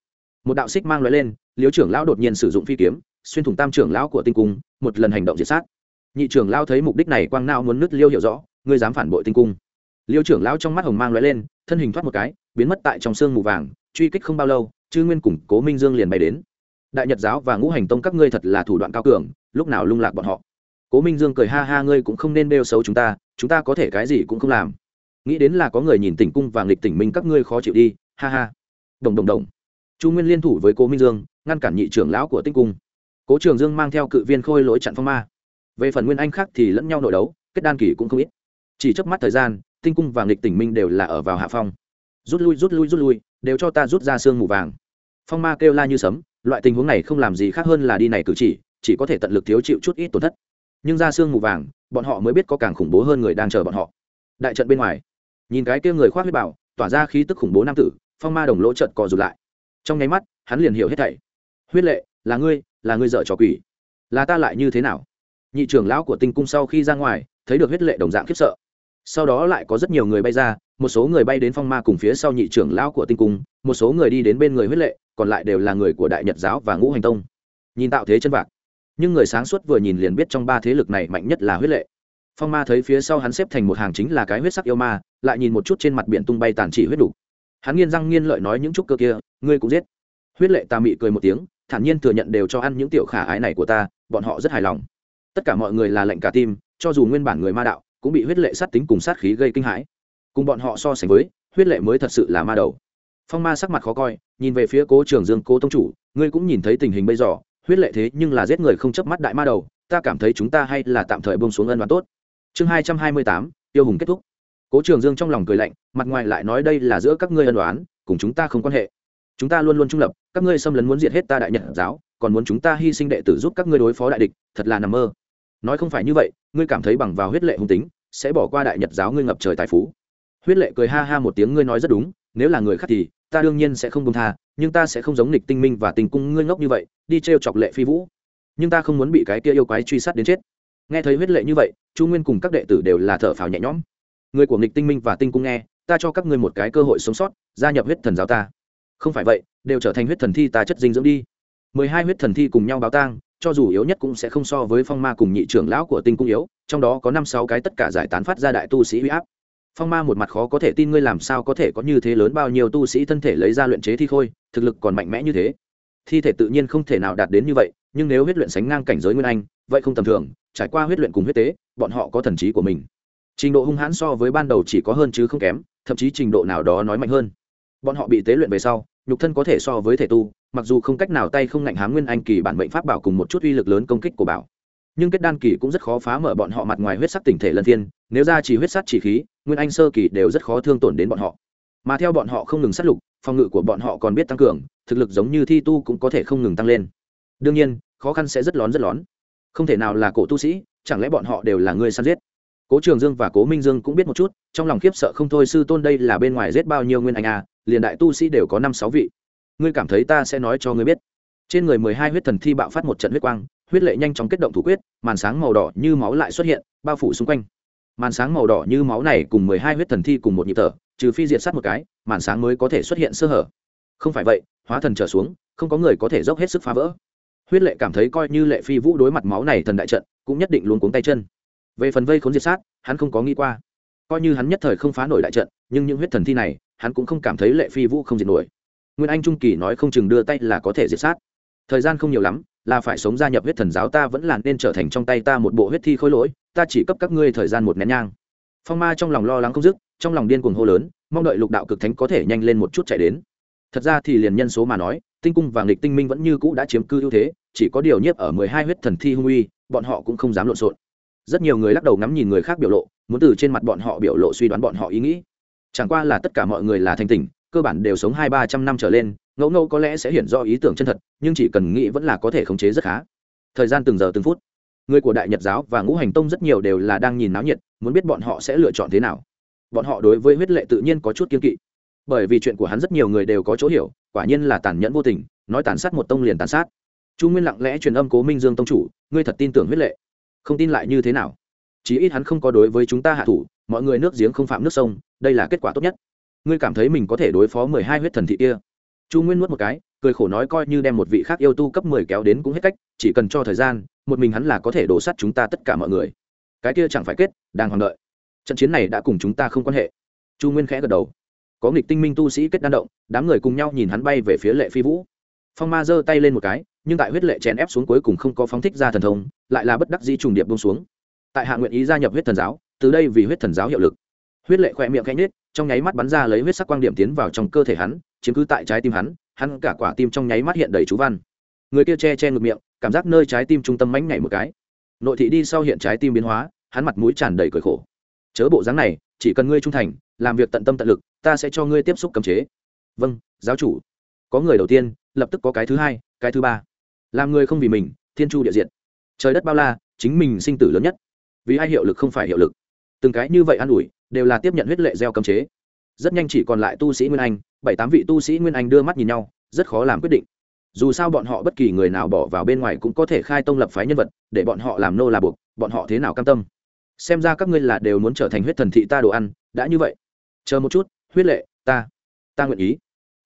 Một đạo xích mang loại lên liếu trưởng lão đột nhiên sử dụng phi kiếm, xuyên thủng tam trưởng lão của tinh cung, một lần hành động diệt sát nhị trưởng lão thấy mục đích này quang nao muốn nứt liêu hiểu rõ, ngươi dám phản bội tinh cung. Liêu trưởng lão trong mắt hồng mang loại lên, thân hình thoát một cái, biến mất tại trong sương mù vàng, truy kích không bao lâu, chư nguyên củng cố minh dương liền bay đến. Đại nhật giáo và ngũ hành tông các ngươi thật là thủ đoạn cao cường, lúc nào lung lạc bọn họ. Cố minh dương cười ha ha, ngươi cũng không nên đeo xấu chúng ta chúng ta có thể cái gì cũng không làm. Nghĩ đến là có người nhìn tỉnh cung và nghịch tỉnh minh các ngươi khó chịu đi, ha ha. Đồng đồng đồng. Chu nguyên liên thủ với cố minh dương, ngăn cản nhị trưởng lão của tinh cung. Cố trường dương mang theo cự viên khôi lỗi chặn phong ma về phần nguyên anh khác thì lẫn nhau nội đấu, kết đan kỳ cũng không ít. Chỉ trước mắt thời gian, tinh cung và nghịch tỉnh minh đều là ở vào hạ phong. Rút lui rút lui rút lui, đều cho ta rút ra xương mù vàng. Phong ma kêu la như sấm, loại tình huống này không làm gì khác hơn là đi này cử chỉ chỉ có thể tận lực thiếu chịu chút ít tổn thất. Nhưng ra xương mù vàng, bọn họ mới biết có càng khủng bố hơn người đang chờ bọn họ. Đại trận bên ngoài, nhìn cái kia người khoác huyết bảo, tỏa ra khí tức khủng bố nam tử, phong ma đồng lỗ trận cò rụt lại. Trong nháy mắt, hắn liền hiểu hết thảy. Huyết lệ, là ngươi là ngươi dợ trò quỷ. Là ta lại như thế nào? Nhị trưởng lão của tinh cung sau khi ra ngoài, thấy được huyết lệ đồng dạng khiếp sợ. Sau đó lại có rất nhiều người bay ra, một số người bay đến phong ma cùng phía sau nhị trưởng lão của tinh cung, một số người đi đến bên người huyết lệ, còn lại đều là người của đại nhật giáo và ngũ hành tông. Nhìn tạo thế chân vạc. Nhưng người sáng suốt vừa nhìn liền biết trong ba thế lực này mạnh nhất là huyết lệ. Phong ma thấy phía sau hắn xếp thành một hàng chính là cái huyết sắc yêu ma, lại nhìn một chút trên mặt biển tung bay tàn chỉ huyết đủ hắn nghiên răng nghiên lợi nói những chút cơ kia, ngươi cũng giết. Huyết lệ ta mị cười một tiếng, thản nhiên thừa nhận đều cho ăn những tiểu khả ái này của ta, bọn họ rất hài lòng tất cả mọi người là lệnh cả tim, cho dù nguyên bản người ma đạo cũng bị huyết lệ sát tính cùng sát khí gây kinh hãi. Cùng bọn họ so sánh với, huyết lệ mới thật sự là ma đầu. Phong ma sắc mặt khó coi, nhìn về phía cố trường dương, cố tông chủ, ngươi cũng nhìn thấy tình hình bây giờ, huyết lệ thế nhưng là giết người không chấp mắt đại ma đầu, ta cảm thấy chúng ta hay là tạm thời bông xuống ân đoán tốt. Chương hai trăm hai mươi tám, tiêu hùng kết thúc. Cố trường dương trong lòng cười lạnh, mặt ngoài lại nói đây là giữa các ngươi ân đoán cùng chúng ta không quan hệ. Chúng ta luôn luôn trung lập, các ngươi xâm lấn muốn diệt hết ta đại nhật giáo, còn muốn chúng ta hy sinh đệ tử giúp các ngươi đối phó đại địch, thật là nằm mơ nói không phải như vậy, ngươi cảm thấy bằng vào huyết lệ hung tính, sẽ bỏ qua đại nhật giáo ngươi ngập trời tài phú. Huyết lệ cười ha ha một tiếng, ngươi nói rất đúng, nếu là người khác thì, ta đương nhiên sẽ không công tha, nhưng ta sẽ không giống nịch tinh minh và tình cung ngươi ngốc như vậy, đi t r e o chọc lệ phi vũ. Nhưng ta không muốn bị cái kia yêu quái truy sát đến chết. Nghe thấy huyết lệ như vậy, chu nguyên cùng các đệ tử đều là thở phào nhẹ nhõm. Người của nghịch tinh minh và tinh cung nghe, ta cho các ngươi một cái cơ hội sống sót, gia nhập huyết thần giáo ta. Không phải vậy, đều trở thành huyết thần thi ta chất dinh dưỡng đi. Mười hai huyết thần thi cùng nhau báo tang cho dù yếu nhất cũng sẽ không so với phong ma cùng nhị trưởng lão của tinh cung yếu, trong đó có năm sáu cái tất cả giải tán phát ra đại tu sĩ huy áp. Phong ma một mặt khó có thể tin ngươi làm sao có thể có như thế lớn bao nhiêu tu sĩ thân thể lấy ra luyện chế thi khôi, thực lực còn mạnh mẽ như thế. Thi thể tự nhiên không thể nào đạt đến như vậy, nhưng nếu huyết luyện sánh ngang cảnh giới nguyên anh, vậy không tầm thường, trải qua huyết luyện cùng huyết tế, bọn họ có thần trí của mình. Trình độ hung hãn so với ban đầu chỉ có hơn chứ không kém, thậm chí trình độ nào đó nói mạnh hơn. Bọn họ bị tế luyện về sau, nhục thân có thể so với thể tu mặc dù không cách nào tay không ngạnh há nguyên anh kỳ bản mệnh pháp bảo cùng một chút uy lực lớn công kích của bảo, nhưng kết đan kỳ cũng rất khó phá mở bọn họ mặt ngoài huyết sắc tỉnh thể lân thiên, nếu ra chỉ huyết sắt chỉ khí, nguyên anh sơ kỳ đều rất khó thương tổn đến bọn họ. Mà theo bọn họ không ngừng sát lục, phòng ngự của bọn họ còn biết tăng cường, thực lực giống như thi tu cũng có thể không ngừng tăng lên. Đương nhiên, khó khăn sẽ rất lón rất lón. Không thể nào là cổ tu sĩ, chẳng lẽ bọn họ đều là người săn giết? Cố trường dương và cố minh dương cũng biết một chút, trong lòng khiếp sợ không thôi, sư tôn đây là bên ngoài giết bao nhiêu nguyên anh à liền đại tu sĩ đều có năm sáu vị ngươi cảm thấy ta sẽ nói cho ngươi biết. Trên người mười hai huyết thần thi bạo phát một trận huyết quang, huyết lệ nhanh chóng kết động thủ quyết, màn sáng màu đỏ như máu lại xuất hiện, bao phủ xung quanh. Màn sáng màu đỏ như máu này cùng mười hai huyết thần thi cùng một nhịp thở, trừ phi diệt sát một cái, màn sáng mới có thể xuất hiện sơ hở. Không phải vậy, hóa thần trở xuống, không có người có thể dốc hết sức phá vỡ. Huyết lệ cảm thấy coi như lệ phi vũ đối mặt máu này thần đại trận, cũng nhất định luôn cuống tay chân. Về phần vây khốn diệt sát, hắn không có nghĩ qua. Coi như hắn nhất thời không phá nổi đại trận, nhưng những huyết thần thi này, hắn cũng không cảm thấy lệ phi vũ không diệt nổi nguyên anh trung kỳ nói không chừng đưa tay là có thể diệt sát. Thời gian không nhiều lắm, là phải sống gia nhập huyết thần giáo, ta vẫn là nên trở thành trong tay ta một bộ huyết thi khối lỗi, ta chỉ cấp các ngươi thời gian một nén nhang. Phong ma trong lòng lo lắng không dứt, trong lòng điên cuồng hô lớn, mong đợi lục đạo cực thánh có thể nhanh lên một chút chạy đến. Thật ra thì liền nhân số mà nói, tinh cung và nghịch tinh minh vẫn như cũ đã chiếm cư ưu thế, chỉ có điều nhiếp ở mười hai huyết thần thi hung uy, bọn họ cũng không dám lộn xộn. Rất nhiều người lắc đầu ngắm nhìn người khác biểu lộ, muốn từ trên mặt bọn họ biểu lộ suy đoán bọn họ ý nghĩ. Chẳng qua là tất cả mọi người là thanh tỉnh cơ bản đều sống hai ba trăm năm trở lên, ngẫu ngẫu có lẽ sẽ hiện rõ ý tưởng chân thật, nhưng chỉ cần nghĩ vẫn là có thể khống chế rất khá. Thời gian từng giờ từng phút. Người của đại nhật giáo và ngũ hành tông rất nhiều đều là đang nhìn náo nhiệt, muốn biết bọn họ sẽ lựa chọn thế nào. Bọn họ đối với huyết lệ tự nhiên có chút kiên kỵ. Bởi vì chuyện của hắn rất nhiều người đều có chỗ hiểu, quả nhiên là tàn nhẫn vô tình, nói tàn sát một tông liền tàn sát. Chu nguyên lặng lẽ truyền âm cố minh dương tông chủ, ngươi thật tin tưởng huyết lệ? Không tin lại như thế nào? Chí ít hắn không có đối với chúng ta hạ thủ, mọi người nước giếng không phạm nước sông, đây là kết quả tốt nhất ngươi cảm thấy mình có thể đối phó mười hai huyết thần thị kia? Chu nguyên nuốt một cái, cười khổ nói coi như đem một vị khác yêu tu cấp mười kéo đến cũng hết cách, chỉ cần cho thời gian, một mình hắn là có thể đổ sắt chúng ta tất cả mọi người. Cái kia chẳng phải kết, đang hoàng đợi. Trận chiến này đã cùng chúng ta không quan hệ. Chu nguyên khẽ gật đầu. Có nghịch tinh minh tu sĩ kết đan động, đám người cùng nhau nhìn hắn bay về phía lệ phi vũ. Phong ma giơ tay lên một cái, nhưng tại huyết lệ chèn ép xuống cuối cùng không có phóng thích ra thần thông, lại là bất đắc dĩ trùng điệp bông xuống. Tại hạ nguyện ý gia nhập huyết thần giáo, từ đây vì huyết thần giáo hiệu lực huyết lệ khỏe miệng khẽ nết trong nháy mắt bắn ra lấy huyết sắc quang điểm tiến vào trong cơ thể hắn, chiếm cứ tại trái tim hắn hắn cả quả tim trong nháy mắt hiện đầy chú văn. Người kia che che ngược miệng, cảm giác nơi trái tim trung tâm mánh nhảy một cái. Nội thị đi sau hiện trái tim biến hóa, hắn mặt mũi tràn đầy cười khổ. Chớ bộ dáng này, chỉ cần ngươi trung thành, làm việc tận tâm tận lực, ta sẽ cho ngươi tiếp xúc cấm chế. Vâng giáo chủ. Có người đầu tiên, lập tức có cái thứ hai, cái thứ ba. Làm người không vì mình, thiên chu địa diện trời đất bao la, chính mình sinh tử lớn nhất. Vì ai hiệu lực không phải hiệu lực. Từng cái như vậy an ủi đều là tiếp nhận huyết lệ gieo cấm chế. Rất nhanh chỉ còn lại tu sĩ nguyên anh, bảy tám vị tu sĩ nguyên anh đưa mắt nhìn nhau, rất khó làm quyết định. Dù sao bọn họ bất kỳ người nào bỏ vào bên ngoài cũng có thể khai tông lập phái nhân vật, để bọn họ làm nô là buộc, bọn họ thế nào cam tâm? Xem ra các ngươi là đều muốn trở thành huyết thần thị ta đồ ăn, đã như vậy. Chờ một chút, huyết lệ, ta ta nguyện ý.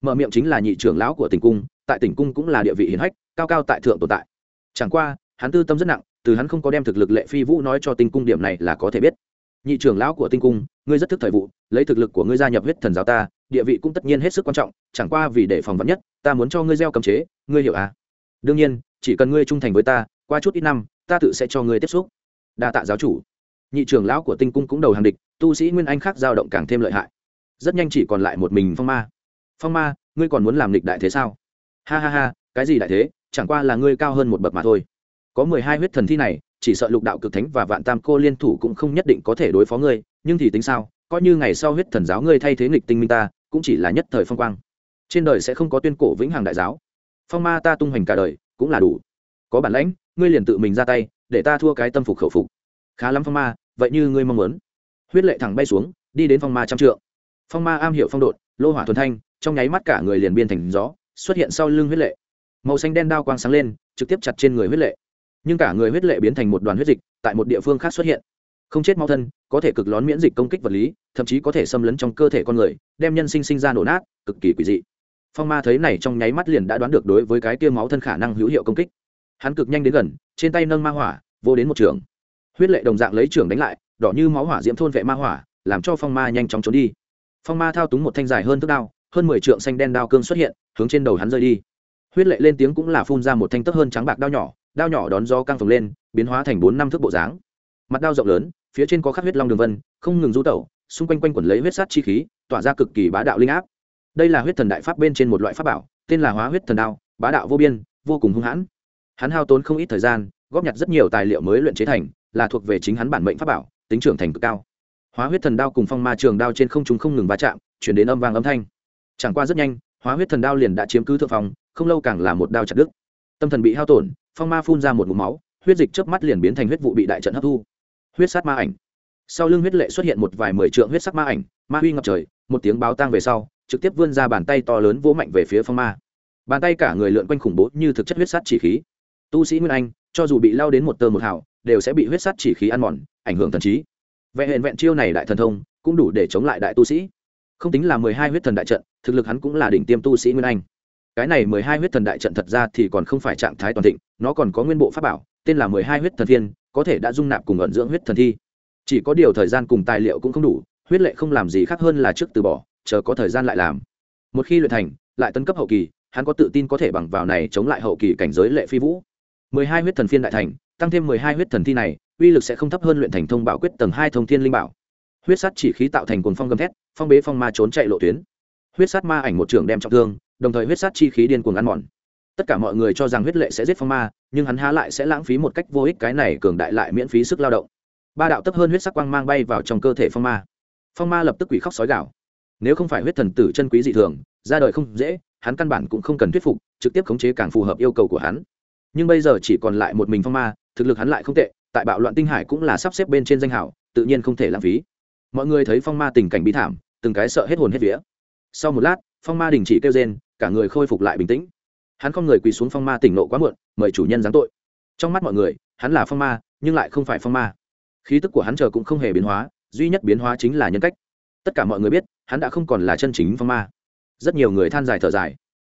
Mở miệng chính là nhị trưởng lão của tỉnh cung, tại tỉnh cung cũng là địa vị hiển hách, cao cao tại thượng tồn tại. Chẳng qua, hắn tư tâm rất nặng, từ hắn không có đem thực lực lệ phi vũ nói cho tinh cung điểm này là có thể biết nhị trưởng lão của tinh cung, ngươi rất thức thời vụ, lấy thực lực của ngươi gia nhập huyết thần giáo ta, địa vị cũng tất nhiên hết sức quan trọng, chẳng qua vì để phòng vắn nhất, ta muốn cho ngươi gieo cấm chế, ngươi hiểu à? Đương nhiên, chỉ cần ngươi trung thành với ta, qua chút ít năm, ta tự sẽ cho ngươi tiếp xúc. Đa tạ giáo chủ. Nhị trưởng lão của tinh cung cũng đầu hàng địch, tu sĩ nguyên anh khác dao động càng thêm lợi hại. Rất nhanh chỉ còn lại một mình phong ma. Phong ma, ngươi còn muốn làm địch đại thế sao? Ha ha ha, cái gì đại thế? Chẳng qua là ngươi cao hơn một bậc mà thôi. Có mười hai huyết thần thi này chỉ sợ lục đạo cực thánh và vạn tam cô liên thủ cũng không nhất định có thể đối phó ngươi, nhưng thì tính sao, coi như ngày sau huyết thần giáo ngươi thay thế nghịch tinh minh ta, cũng chỉ là nhất thời phong quang. Trên đời sẽ không có tuyên cổ vĩnh hằng đại giáo. Phong ma ta tung hoành cả đời, cũng là đủ. Có bản lãnh, ngươi liền tự mình ra tay, để ta thua cái tâm phục khẩu phục. Khá lắm phong ma, vậy như ngươi mong muốn. Huyết lệ thẳng bay xuống, đi đến phong ma trăm trượng. Phong ma am hiểu phong độn, lô hỏa thuần thanh, trong nháy mắt cả người liền biên thành gió, xuất hiện sau lưng huyết lệ. Màu xanh đen đao quang sáng lên, trực tiếp chặt trên người huyết lệ nhưng cả người huyết lệ biến thành một đoàn huyết dịch tại một địa phương khác xuất hiện. Không chết mau thân, có thể cực lón miễn dịch công kích vật lý, thậm chí có thể xâm lấn trong cơ thể con người, đem nhân sinh sinh ra nổ nát, cực kỳ quỷ dị. Phong ma thấy này trong nháy mắt liền đã đoán được đối với cái tiêu máu thân khả năng hữu hiệu công kích. Hắn cực nhanh đến gần, trên tay nâng ma hỏa, vô đến một trường. Huyết lệ đồng dạng lấy trường đánh lại, đỏ như máu hỏa diễm thôn vệ ma hỏa, làm cho phong ma nhanh chóng trốn đi. Phong ma thao túng một thanh dài hơn thước đao, hơn mười trượng xanh đen đao cương xuất hiện, hướng trên đầu hắn rơi đi. Huyết lệ lên tiếng cũng là phun ra một thanh tấc hơn trắng bạc đao nhỏ đao nhỏ đón do căng phồng lên, biến hóa thành bốn năm thước bộ dáng. Mặt đao rộng lớn, phía trên có khắc huyết long đường vân, không ngừng rú tẩu, xung quanh quanh quẩn lấy huyết sát chi khí, tỏa ra cực kỳ bá đạo linh áp. Đây là huyết thần đại pháp bên trên một loại pháp bảo, tên là hóa huyết thần đao, bá đạo vô biên, vô cùng hung hãn. Hắn hao tốn không ít thời gian, góp nhặt rất nhiều tài liệu mới luyện chế thành, là thuộc về chính hắn bản mệnh pháp bảo, tính trưởng thành cực cao. Hóa huyết thần đao cùng phong ma trường đao trên không trung không ngừng va chạm, chuyển đến âm vang âm thanh. Chẳng qua rất nhanh, hóa huyết thần đao liền đã chiếm cứ thượng phòng không lâu càng là một đao chặt đứt. Tâm thần bị hao tổn phong ma phun ra một mụm máu, huyết dịch trước mắt liền biến thành huyết vụ bị đại trận hấp thu. Huyết sát ma ảnh. Sau lưng huyết lệ xuất hiện một vài mười trượng huyết sắc ma ảnh, ma huy ngập trời, một tiếng báo tang về sau, trực tiếp vươn ra bàn tay to lớn vỗ mạnh về phía phong ma. Bàn tay cả người lượn quanh khủng bố như thực chất huyết sát chỉ khí. Tu sĩ nguyên anh, cho dù bị lao đến một tơ một hào, đều sẽ bị huyết sát chỉ khí ăn mòn, ảnh hưởng thần trí. Vẽ hẹn vẹn chiêu này đại thần thông, cũng đủ để chống lại đại tu sĩ. Không tính là mười hai huyết thần đại trận, thực lực hắn cũng là đỉnh tiêm tu sĩ nguyên anh cái này mười hai huyết thần đại trận thật ra thì còn không phải trạng thái toàn thịnh, nó còn có nguyên bộ pháp bảo, tên là mười hai huyết thần thiên, có thể đã dung nạp cùng ẩn dưỡng huyết thần thi. Chỉ có điều thời gian cùng tài liệu cũng không đủ, huyết lệ không làm gì khác hơn là trước từ bỏ, chờ có thời gian lại làm. Một khi luyện thành, lại tấn cấp hậu kỳ, hắn có tự tin có thể bằng vào này chống lại hậu kỳ cảnh giới lệ phi vũ. Mười hai huyết thần phiên đại thành, tăng thêm mười hai huyết thần thi này, uy lực sẽ không thấp hơn luyện thành thông bảo quyết tầng hai thông thiên linh bảo. Huyết sắt chỉ khí tạo thành cồn phong gầm thét, phong bế phong ma trốn chạy lộ tuyến. Huyết sát ma ảnh một trường đem trọng thương đồng thời huyết sát chi khí điên cuồng ăn mòn. Tất cả mọi người cho rằng huyết lệ sẽ giết phong ma, nhưng hắn há lại sẽ lãng phí một cách vô ích cái này cường đại lại miễn phí sức lao động. Ba đạo tấp hơn huyết sắc quang mang bay vào trong cơ thể phong ma. Phong ma lập tức quỷ khóc sói gạo nếu không phải huyết thần tử chân quý dị thường, ra đời không dễ, hắn căn bản cũng không cần thuyết phục, trực tiếp khống chế càng phù hợp yêu cầu của hắn. Nhưng bây giờ chỉ còn lại một mình phong ma, thực lực hắn lại không tệ, tại bạo loạn tinh hải cũng là sắp xếp bên trên danh hảo tự nhiên không thể lãng phí. Mọi người thấy phong ma tình cảnh bi thảm, từng cái sợ hết hồn hết vía. Sau một lát phong ma đình chỉ kêu rên, cả người khôi phục lại bình tĩnh. Hắn không người quỳ xuống phong ma tỉnh nộ quá muộn, mời chủ nhân giáng tội. Trong mắt mọi người, hắn là phong ma, nhưng lại không phải phong ma. Khí tức của hắn chờ cũng không hề biến hóa, duy nhất biến hóa chính là nhân cách. Tất cả mọi người biết, hắn đã không còn là chân chính phong ma. Rất nhiều người than dài thở dài.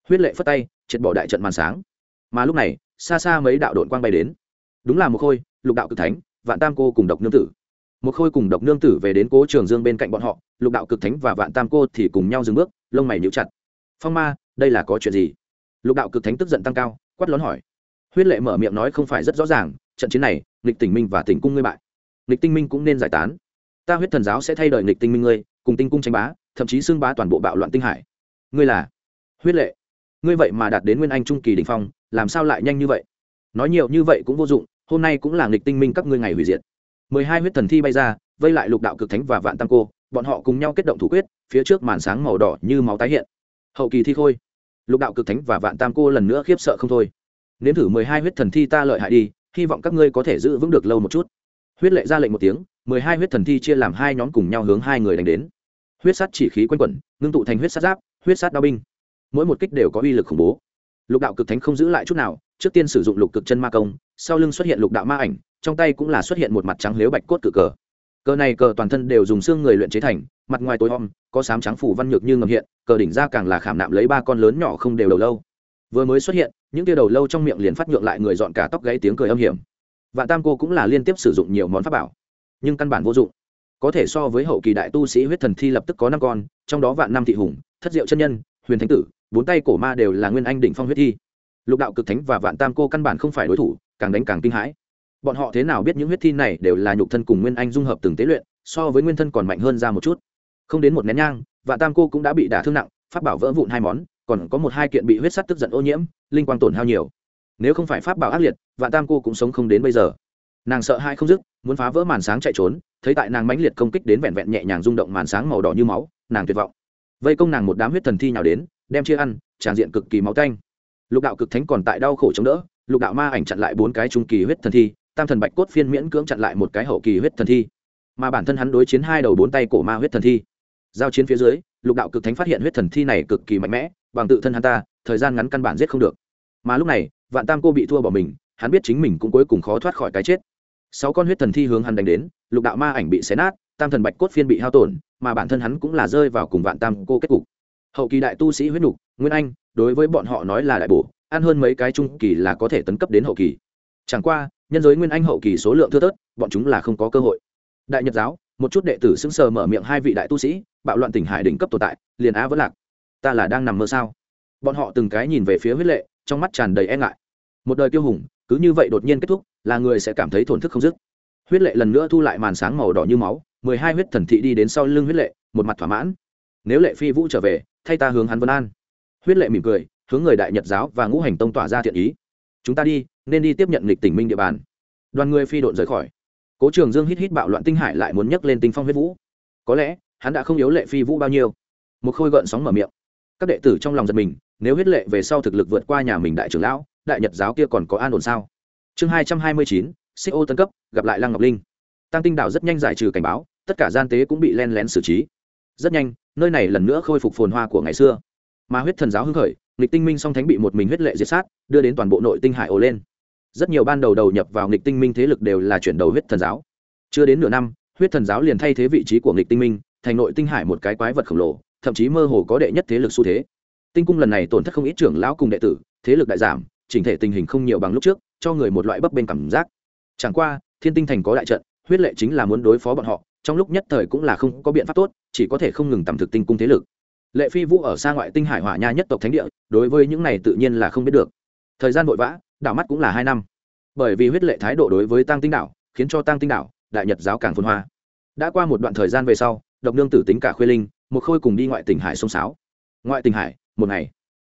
Huyết lệ phất tay, triệt bỏ đại trận màn sáng. Mà lúc này, xa xa mấy đạo đội quang bay đến. Đúng là một khôi, lục đạo cực thánh, vạn tam cô cùng độc nương tử một khôi cùng độc nương tử về đến cố trường dương bên cạnh bọn họ, lục đạo cực thánh và vạn tam cô thì cùng nhau dừng bước, lông mày níu chặt. Phong ma, đây là có chuyện gì? Lục đạo cực thánh tức giận tăng cao, quát lón hỏi. Huyết lệ mở miệng nói không phải rất rõ ràng, trận chiến này, nghịch tỉnh minh và tỉnh cung ngươi bại. Nghịch tinh minh cũng nên giải tán. Ta huyết thần giáo sẽ thay đổi nghịch tinh minh ngươi, cùng tinh cung tranh bá, thậm chí xưng bá toàn bộ bạo loạn tinh hải. Ngươi là huyết lệ. Ngươi vậy mà đạt đến nguyên anh trung kỳ đình phong, làm sao lại nhanh như vậy? Nói nhiều như vậy cũng vô dụng, hôm nay cũng là nghịch tinh minh các ngươi ngày hủy diệt mười hai huyết thần thi bay ra, vây lại lục đạo cực thánh và vạn tăng cô, bọn họ cùng nhau kết động thủ quyết, phía trước màn sáng màu đỏ như máu tái hiện. Hậu kỳ thi khôi. Lục đạo cực thánh và vạn tam cô lần nữa khiếp sợ không thôi. Nếm thử mười hai huyết thần thi ta lợi hại đi, hy vọng các ngươi có thể giữ vững được lâu một chút. Huyết lệ ra lệnh một tiếng, mười hai huyết thần thi chia làm hai nhóm cùng nhau hướng hai người đánh đến. Huyết sắt chỉ khí quanh quẩn, ngưng tụ thành huyết sắt giáp, huyết sắt đao binh. Mỗi một kích đều có uy lực khủng bố. Lục đạo cực thánh không giữ lại chút nào, trước tiên sử dụng lục cực chân ma công, sau lưng xuất hiện lục đạo ma ảnh trong tay cũng là xuất hiện một mặt trắng liếu bạch cốt cự cờ. Cờ này cờ toàn thân đều dùng xương người luyện chế thành, mặt ngoài tối om, có sám trắng phủ văn nhược như ngầm hiện, cờ đỉnh ra càng là khảm nạm lấy ba con lớn nhỏ không đều đầu lâu. Vừa mới xuất hiện, những tia đầu lâu trong miệng liền phát nhượng lại người dọn cả tóc gáy tiếng cười âm hiểm. Vạn tam cô cũng là liên tiếp sử dụng nhiều món pháp bảo, nhưng căn bản vô dụng. Có thể so với hậu kỳ đại tu sĩ huyết thần thi lập tức có năm con, trong đó vạn năm thị hùng, thất diệu chân nhân, huyền thánh tử, bốn tay cổ ma đều là nguyên anh đỉnh phong huyết thi. Lục đạo cực thánh và vạn tam cô căn bản không phải đối thủ, càng đánh càng kinh hãi bọn họ thế nào biết những huyết thi này đều là nhục thân cùng nguyên anh dung hợp từng tế luyện, so với nguyên thân còn mạnh hơn ra một chút. Không đến một nén nhang vạn tam cô cũng đã bị đả thương nặng, pháp bảo vỡ vụn hai món, còn có một hai kiện bị huyết sắt tức giận ô nhiễm, linh quang tổn hao nhiều. Nếu không phải pháp bảo ác liệt vạn tam cô cũng sống không đến bây giờ. Nàng sợ hai không dứt, muốn phá vỡ màn sáng chạy trốn, thấy tại nàng mãnh liệt công kích đến vẹn vẹn nhẹ nhàng rung động màn sáng màu đỏ như máu, nàng tuyệt vọng. Vây công nàng một đám huyết thần thi nhào đến, đem chia ăn, tràn diện cực kỳ máu canh lục đạo cực thánh còn tại đau khổ chống đỡ, lục đạo ma ảnh chặn lại bốn cái trung kỳ huyết thần thi tam thần bạch cốt phiên miễn cưỡng chặn lại một cái hậu kỳ huyết thần thi. Mà bản thân hắn đối chiến hai đầu bốn tay cổ ma huyết thần thi. Giao chiến phía dưới, lục đạo cực thánh phát hiện huyết thần thi này cực kỳ mạnh mẽ, bằng tự thân hắn ta, thời gian ngắn căn bản giết không được. Mà lúc này, vạn tam cô bị thua bỏ mình, hắn biết chính mình cũng cuối cùng khó thoát khỏi cái chết. Sáu con huyết thần thi hướng hắn đánh đến, lục đạo ma ảnh bị xé nát, tam thần bạch cốt phiên bị hao tổn, mà bản thân hắn cũng là rơi vào cùng vạn tam cô kết cục. Hậu kỳ đại tu sĩ huyết nục nguyên anh, đối với bọn họ nói là đại bổ, ăn hơn mấy cái trung kỳ là có thể tấn cấp đến hậu kỳ. Chẳng qua nhân giới nguyên anh hậu kỳ số lượng thưa thớt, bọn chúng là không có cơ hội. Đại nhật giáo, một chút đệ tử sững sờ mở miệng hai vị đại tu sĩ, bạo loạn tỉnh hải đỉnh cấp tồn tại, liền á vẫn lạc. Ta là đang nằm mơ sao? Bọn họ từng cái nhìn về phía huyết lệ, trong mắt tràn đầy e ngại. Một đời kiêu hùng, cứ như vậy đột nhiên kết thúc, là người sẽ cảm thấy thổn thức không dứt. Huyết lệ lần nữa thu lại màn sáng màu đỏ như máu, mười hai huyết thần thị đi đến sau lưng huyết lệ, một mặt thỏa mãn. Nếu lệ phi vũ trở về, thay ta hướng hắn vân an. Huyết lệ mỉm cười, hướng người đại nhật giáo và ngũ hành tông tỏa ra thiện ý. Chúng ta đi nên đi tiếp nhận lịch tỉnh minh địa bàn. Đoàn người phi độn rời khỏi. Cố trường dương hít hít bạo loạn tinh hải lại muốn nhấc lên tinh phong huyết vũ. Có lẽ, hắn đã không yếu lệ phi vũ bao nhiêu. Một khôi gợn sóng mở miệng. Các đệ tử trong lòng giật mình, nếu huyết lệ về sau thực lực vượt qua nhà mình đại trưởng lão, đại nhật giáo kia còn có an ổn sao? Chương hai trăm hai mươi chín, xích ô tân cấp, gặp lại lăng ngọc linh. Tăng tinh đảo rất nhanh giải trừ cảnh báo, tất cả gian tế cũng bị len lén xử trí. Rất nhanh, nơi này lần nữa khôi phục phồn hoa của ngày xưa. Mà huyết thần giáo hưng khởi, nghịch tinh minh song thánh bị một mình huyết lệ diệt sát, đưa đến toàn bộ nội tinh hải ồ lên rất nhiều ban đầu đầu nhập vào nghịch tinh minh thế lực đều là chuyển đầu huyết thần giáo. Chưa đến nửa năm, huyết thần giáo liền thay thế vị trí của nghịch tinh minh, thành nội tinh hải một cái quái vật khổng lồ, thậm chí mơ hồ có đệ nhất thế lực xu thế. Tinh cung lần này tổn thất không ít trưởng lão cùng đệ tử, thế lực đại giảm, chỉnh thể tình hình không nhiều bằng lúc trước, cho người một loại bấp bên cảm giác. Chẳng qua, thiên tinh thành có đại trận, huyết lệ chính là muốn đối phó bọn họ, trong lúc nhất thời cũng là không có biện pháp tốt, chỉ có thể không ngừng tầm thực tinh cung thế lực. Lệ phi vũ ở xa ngoại tinh hải hỏa nha nhất tộc thánh địa, đối với những này tự nhiên là không biết được. Thời gian vội vã đảo mắt cũng là hai năm. Bởi vì huyết lệ thái độ đối với tăng tinh đảo, khiến cho tăng tinh đảo, đại nhật giáo càng phồn hoa. Đã qua một đoạn thời gian về sau, độc nương tử tính cả khuê linh, một khôi cùng đi ngoại tỉnh hải sông sáo ngoại tỉnh hải, một ngày,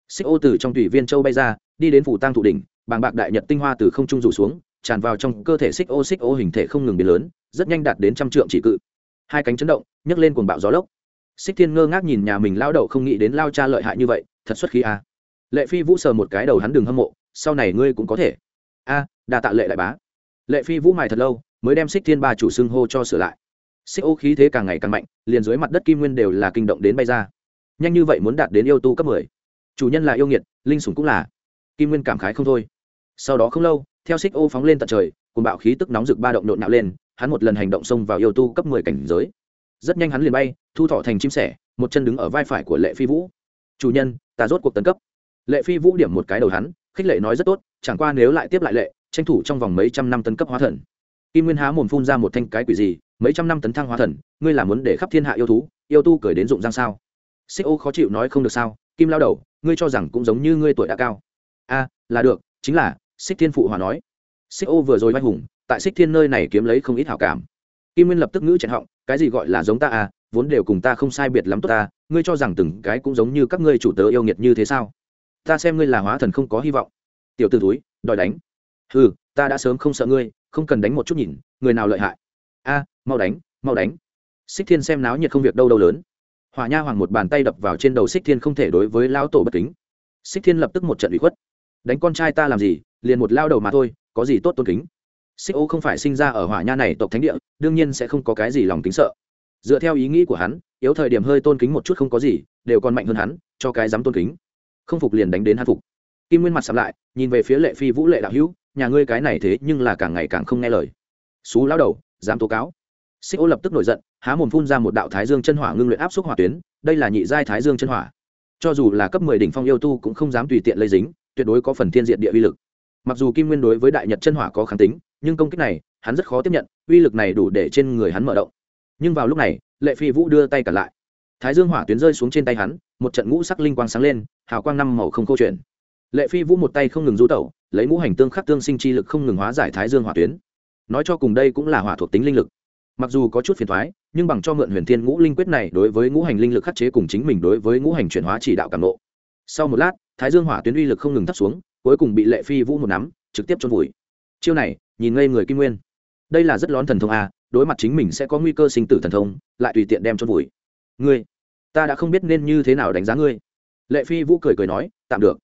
xích ô từ trong tùy viên châu bay ra, đi đến phủ tăng thụ đỉnh, bàng bạc đại nhật tinh hoa từ không trung rủ xuống, tràn vào trong cơ thể xích ô. Xích ô hình thể không ngừng biến lớn, rất nhanh đạt đến trăm trượng chỉ cự. Hai cánh chấn động, nhấc lên cuồng bạo gió lốc. Xích thiên ngơ ngác nhìn nhà mình lao đậu không nghĩ đến lao cha lợi hại như vậy, thật xuất khí a. Lệ phi vũ sờ một cái đầu hắn đường hâm mộ sau này ngươi cũng có thể. A, đa tạ lệ đại bá. Lệ phi vũ mài thật lâu, mới đem xích thiên ba chủ xưng hô cho sửa lại. Xích ô khí thế càng ngày càng mạnh, liền dưới mặt đất kim nguyên đều là kinh động đến bay ra. Nhanh như vậy muốn đạt đến yêu tu cấp mười. Chủ nhân là yêu nghiệt, linh sủng cũng là. Kim nguyên cảm khái không thôi. Sau đó không lâu, theo xích ô phóng lên tận trời cùng bạo khí tức nóng rực ba động nộn nạo lên, hắn một lần hành động xông vào yêu tu cấp mười cảnh giới. Rất nhanh hắn liền bay, thu thọ thành chim sẻ, một chân đứng ở vai phải của lệ phi vũ. Chủ nhân, ta rốt cuộc tấn cấp. Lệ phi vũ điểm một cái đầu hắn khích lệ nói rất tốt, chẳng qua nếu lại tiếp lại lệ, tranh thủ trong vòng mấy trăm năm tấn cấp hóa thần. Kim nguyên há mồm phun ra một thanh cái quỷ gì, mấy trăm năm tấn thăng hóa thần, ngươi là muốn để khắp thiên hạ yêu thú, yêu tu cười đến dụng giang sao? Xích ô khó chịu nói không được sao, kim lao đầu, ngươi cho rằng cũng giống như ngươi tuổi đã cao. A, là được, chính là, xích thiên phụ hòa nói. Xích ô vừa rồi vai hùng, tại xích thiên nơi này kiếm lấy không ít hảo cảm. Kim nguyên lập tức ngữ chẹn họng, cái gì gọi là giống ta à vốn đều cùng ta không sai biệt lắm tốt ta, ngươi cho rằng từng cái cũng giống như các ngươi chủ tớ yêu nghiệt như thế sao? Ta xem ngươi là hóa thần không có hy vọng. Tiểu t ử túi đòi đánh. Ừ ta đã sớm không sợ ngươi, không cần đánh một chút nhìn, người nào lợi hại? A, mau đánh mau đánh. Xích thiên xem náo nhiệt không việc đâu đâu lớn. Hỏa nha hoàng một bàn tay đập vào trên đầu xích thiên không thể đối với lão tổ bất kính. Xích thiên lập tức một trận bị khuất. Đánh con trai ta làm gì? Liền một lao đầu mà thôi, có gì tốt tôn kính? Xích ô không phải sinh ra ở hỏa nha này tộc thánh địa, đương nhiên sẽ không có cái gì lòng kính sợ. Dựa theo ý nghĩ của hắn, yếu thời điểm hơi tôn kính một chút không có gì, đều còn mạnh hơn hắn, cho cái dám tôn kính không phục liền đánh đến hắn phục. Kim nguyên mặt sắm lại, nhìn về phía lệ phi vũ lệ đạo hữu, nhà ngươi cái này thế nhưng là càng ngày càng không nghe lời. Xú lao đầu, dám tố cáo. Xích ô lập tức nổi giận, há mồm phun ra một đạo thái dương chân hỏa ngưng luyện áp suất hỏa tuyến, đây là nhị giai thái dương chân hỏa. Cho dù là cấp mười đỉnh phong yêu tu cũng không dám tùy tiện lây dính, tuyệt đối có phần thiên diện địa uy lực. Mặc dù kim nguyên đối với đại nhật chân hỏa có kháng tính, nhưng công kích này, hắn rất khó tiếp nhận, uy lực này đủ để trên người hắn mở động. Nhưng vào lúc này, lệ phi vũ đưa tay cả lại. Thái dương hỏa tuyến rơi xuống trên tay hắn một trận ngũ sắc linh quang sáng lên, hào quang năm màu không câu chuyện lệ phi vũ một tay không ngừng du tẩu, lấy ngũ hành tương khắc tương sinh chi lực không ngừng hóa giải thái dương hỏa tuyến. Nói cho cùng đây cũng là hỏa thuộc tính linh lực. Mặc dù có chút phiền thoái nhưng bằng cho mượn huyền thiên ngũ linh quyết này đối với ngũ hành linh lực khắc chế cùng chính mình đối với ngũ hành chuyển hóa chỉ đạo cảm nộ. Sau một lát, thái dương hỏa tuyến uy lực không ngừng thấp xuống, cuối cùng bị lệ phi vũ một nắm, trực tiếp trôn vùi. Chiêu này, nhìn ngây người kim nguyên. Đây là rất lón thần thông a, đối mặt chính mình sẽ có nguy cơ sinh tử thần thông, lại tùy tiện đem trôn vùi. Ngươi ta đã không biết nên như thế nào đánh giá ngươi. Lệ phi vũ cười cười nói, tạm được.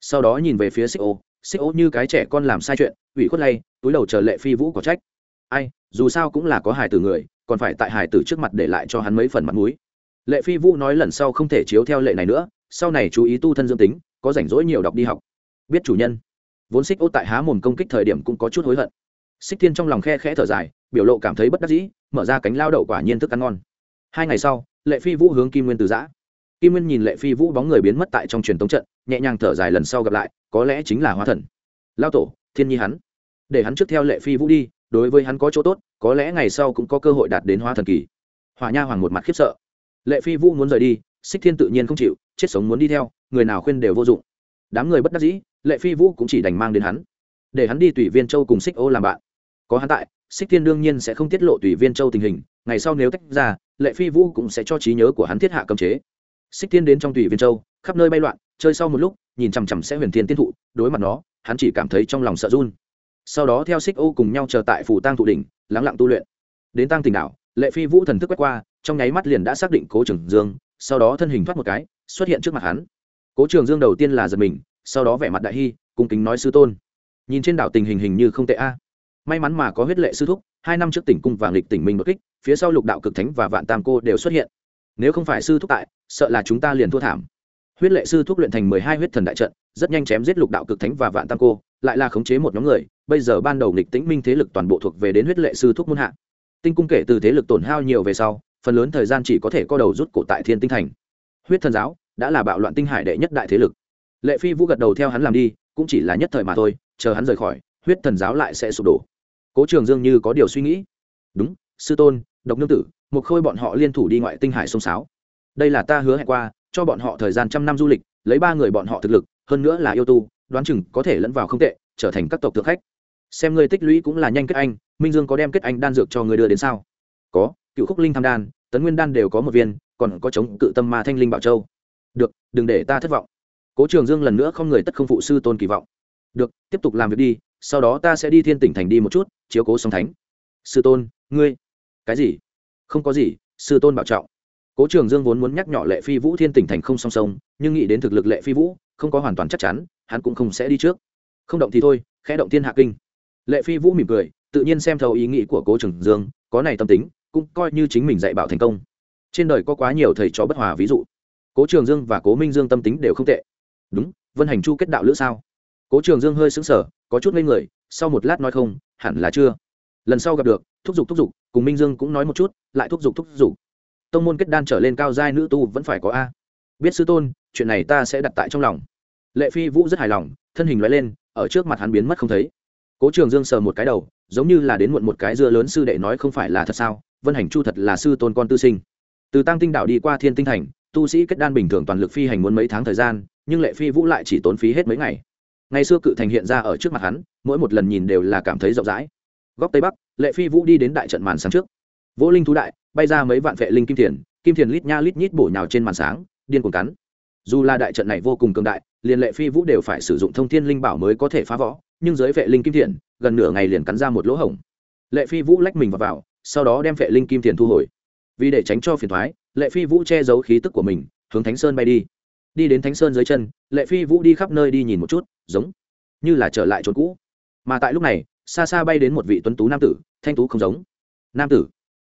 Sau đó nhìn về phía xích ô xích ô như cái trẻ con làm sai chuyện, ủy khuất lay, túi đầu chờ lệ phi vũ có trách. Ai, dù sao cũng là có hài tử người, còn phải tại hài tử trước mặt để lại cho hắn mấy phần mặt mũi. Lệ phi vũ nói lần sau không thể chiếu theo lệ này nữa, sau này chú ý tu thân dương tính, có rảnh rỗi nhiều đọc đi học. Biết chủ nhân. Vốn xích ô tại há mồm công kích thời điểm cũng có chút hối hận. Xích thiên trong lòng khe khẽ thở dài, biểu lộ cảm thấy bất đắc dĩ, mở ra cánh lao đậu quả nhiên thức ăn ngon. Hai ngày sau lệ phi vũ hướng kim nguyên từ giã. Kim nguyên nhìn lệ phi vũ bóng người biến mất tại trong truyền tống trận, nhẹ nhàng thở dài lần sau gặp lại, có lẽ chính là hóa thần. Lao tổ, thiên nhi hắn. Để hắn trước theo lệ phi vũ đi, đối với hắn có chỗ tốt, có lẽ ngày sau cũng có cơ hội đạt đến hóa thần kỳ. Hòa nha hoàng một mặt khiếp sợ. Lệ phi vũ muốn rời đi, xích thiên tự nhiên không chịu, chết sống muốn đi theo, người nào khuyên đều vô dụng. Đám người bất đắc dĩ, lệ phi vũ cũng chỉ đành mang đến hắn. Để hắn đi tùy viên châu cùng xích ô làm bạn. Có hắn tại, xích thiên đương nhiên sẽ không tiết lộ tùy viên châu tình hình ngày sau nếu tách ra, lệ phi vũ cũng sẽ cho trí nhớ của hắn thiết hạ cấm chế. Xích tiên đến trong tùy viên châu, khắp nơi bay loạn, chơi sau một lúc, nhìn chằm chằm sẽ huyền thiên tiên thụ, đối mặt nó, hắn chỉ cảm thấy trong lòng sợ run. Sau đó theo xích ô cùng nhau chờ tại phủ tang thụ đỉnh, lắng lặng tu luyện. Đến tăng tỉnh đảo, lệ phi vũ thần thức quét qua, trong nháy mắt liền đã xác định cố trường dương, sau đó thân hình thoát một cái, xuất hiện trước mặt hắn. Cố trường dương đầu tiên là giật mình, sau đó vẻ mặt đại hy, cung kính nói sư tôn. Nhìn trên đảo tình hình hình như không tệ a may mắn mà có huyết lệ sư thúc, hai năm trước tỉnh cung vàng lịch tỉnh minh đột kích, phía sau lục đạo cực thánh và vạn tam cô đều xuất hiện. Nếu không phải sư thúc tại, sợ là chúng ta liền thua thảm. Huyết lệ sư thúc luyện thành mười hai huyết thần đại trận, rất nhanh chém giết lục đạo cực thánh và vạn tam cô, lại là khống chế một nhóm người, bây giờ ban đầu nghịch tĩnh minh thế lực toàn bộ thuộc về đến huyết lệ sư thúc muôn hạ. Tinh cung kể từ thế lực tổn hao nhiều về sau, phần lớn thời gian chỉ có thể co đầu rút cổ tại thiên tinh thành. Huyết thần giáo đã là bạo loạn tinh hải đệ nhất đại thế lực. Lệ phi vũ gật đầu theo hắn làm đi, cũng chỉ là nhất thời mà thôi, chờ hắn rời khỏi, huyết thần giáo lại sẽ sụp đổ cố trường dương như có điều suy nghĩ. Đúng, sư tôn, độc nương tử, một khôi bọn họ liên thủ đi ngoại tinh hải sông sáo. Đây là ta hứa hẹn qua, cho bọn họ thời gian trăm năm du lịch, lấy ba người bọn họ thực lực, hơn nữa là yêu tu, đoán chừng có thể lẫn vào không tệ, trở thành các tộc thượng khách. Xem ngươi tích lũy cũng là nhanh kết anh, minh dương có đem kết anh đan dược cho ngươi đưa đến sao? Có, cựu khúc linh tham đan, tấn nguyên đan đều có một viên, còn có chống cự tâm ma thanh linh bảo châu. Được, đừng để ta thất vọng. Cố trường dương lần nữa không người tất không phụ sư tôn kỳ vọng. Được, tiếp tục làm việc đi sau đó ta sẽ đi thiên tỉnh thành đi một chút, chiếu cố song thánh. Sư tôn, ngươi, cái gì? Không có gì, sư tôn bảo trọng. Cố trường dương vốn muốn nhắc nhỏ lệ phi vũ thiên tỉnh thành không song song, nhưng nghĩ đến thực lực lệ phi vũ, không có hoàn toàn chắc chắn, hắn cũng không sẽ đi trước. Không động thì thôi, khẽ động thiên hạ kinh. Lệ phi vũ mỉm cười, tự nhiên xem thấu ý nghĩ của cố trường dương, có này tâm tính, cũng coi như chính mình dạy bảo thành công. Trên đời có quá nhiều thầy trò bất hòa ví dụ. Cố trường dương và cố minh dương tâm tính đều không tệ. Đúng, vân hành chu kết đạo lữ sao? Cố trường dương hơi sững sờ, có chút ngây người, sau một lát nói không, hẳn là chưa. Lần sau gặp được, thúc giục thúc giục, cùng minh dương cũng nói một chút, lại thúc giục thúc giục. Tông môn kết đan trở lên cao giai nữ tu vẫn phải có a. Biết sư tôn, chuyện này ta sẽ đặt tại trong lòng. Lệ phi vũ rất hài lòng, thân hình loại lên, ở trước mặt hắn biến mất không thấy. Cố trường dương sờ một cái đầu, giống như là đến muộn một cái dưa lớn sư đệ nói không phải là thật sao, vân hành chu thật là sư tôn con tư sinh. Từ tăng tinh đảo đi qua thiên tinh thành, tu sĩ kết đan bình thường toàn lực phi hành muốn mấy tháng thời gian, nhưng lệ phi vũ lại chỉ tốn phí hết mấy ngày ngày xưa cự thành hiện ra ở trước mặt hắn mỗi một lần nhìn đều là cảm thấy rộng rãi. Góc tây bắc lệ phi vũ đi đến đại trận màn sáng trước. Vỗ linh thú đại bay ra mấy vạn vệ linh kim thiền kim thiền lít nha lít nhít bổ nhào trên màn sáng điên cuồng cắn. Dù là đại trận này vô cùng cường đại liền lệ phi vũ đều phải sử dụng thông thiên linh bảo mới có thể phá võ nhưng dưới vệ linh kim thiền gần nửa ngày liền cắn ra một lỗ hổng. Lệ phi vũ lách mình vào, vào sau đó đem vệ linh kim thiền thu hồi. Vì để tránh cho phiền thoái lệ phi vũ che giấu khí tức của mình hướng thánh sơn bay đi đi đến thánh sơn dưới chân, lệ phi vũ đi khắp nơi đi nhìn một chút, giống như là trở lại chỗ cũ. Mà tại lúc này, xa xa bay đến một vị tuấn tú nam tử, thanh tú không giống. Nam tử.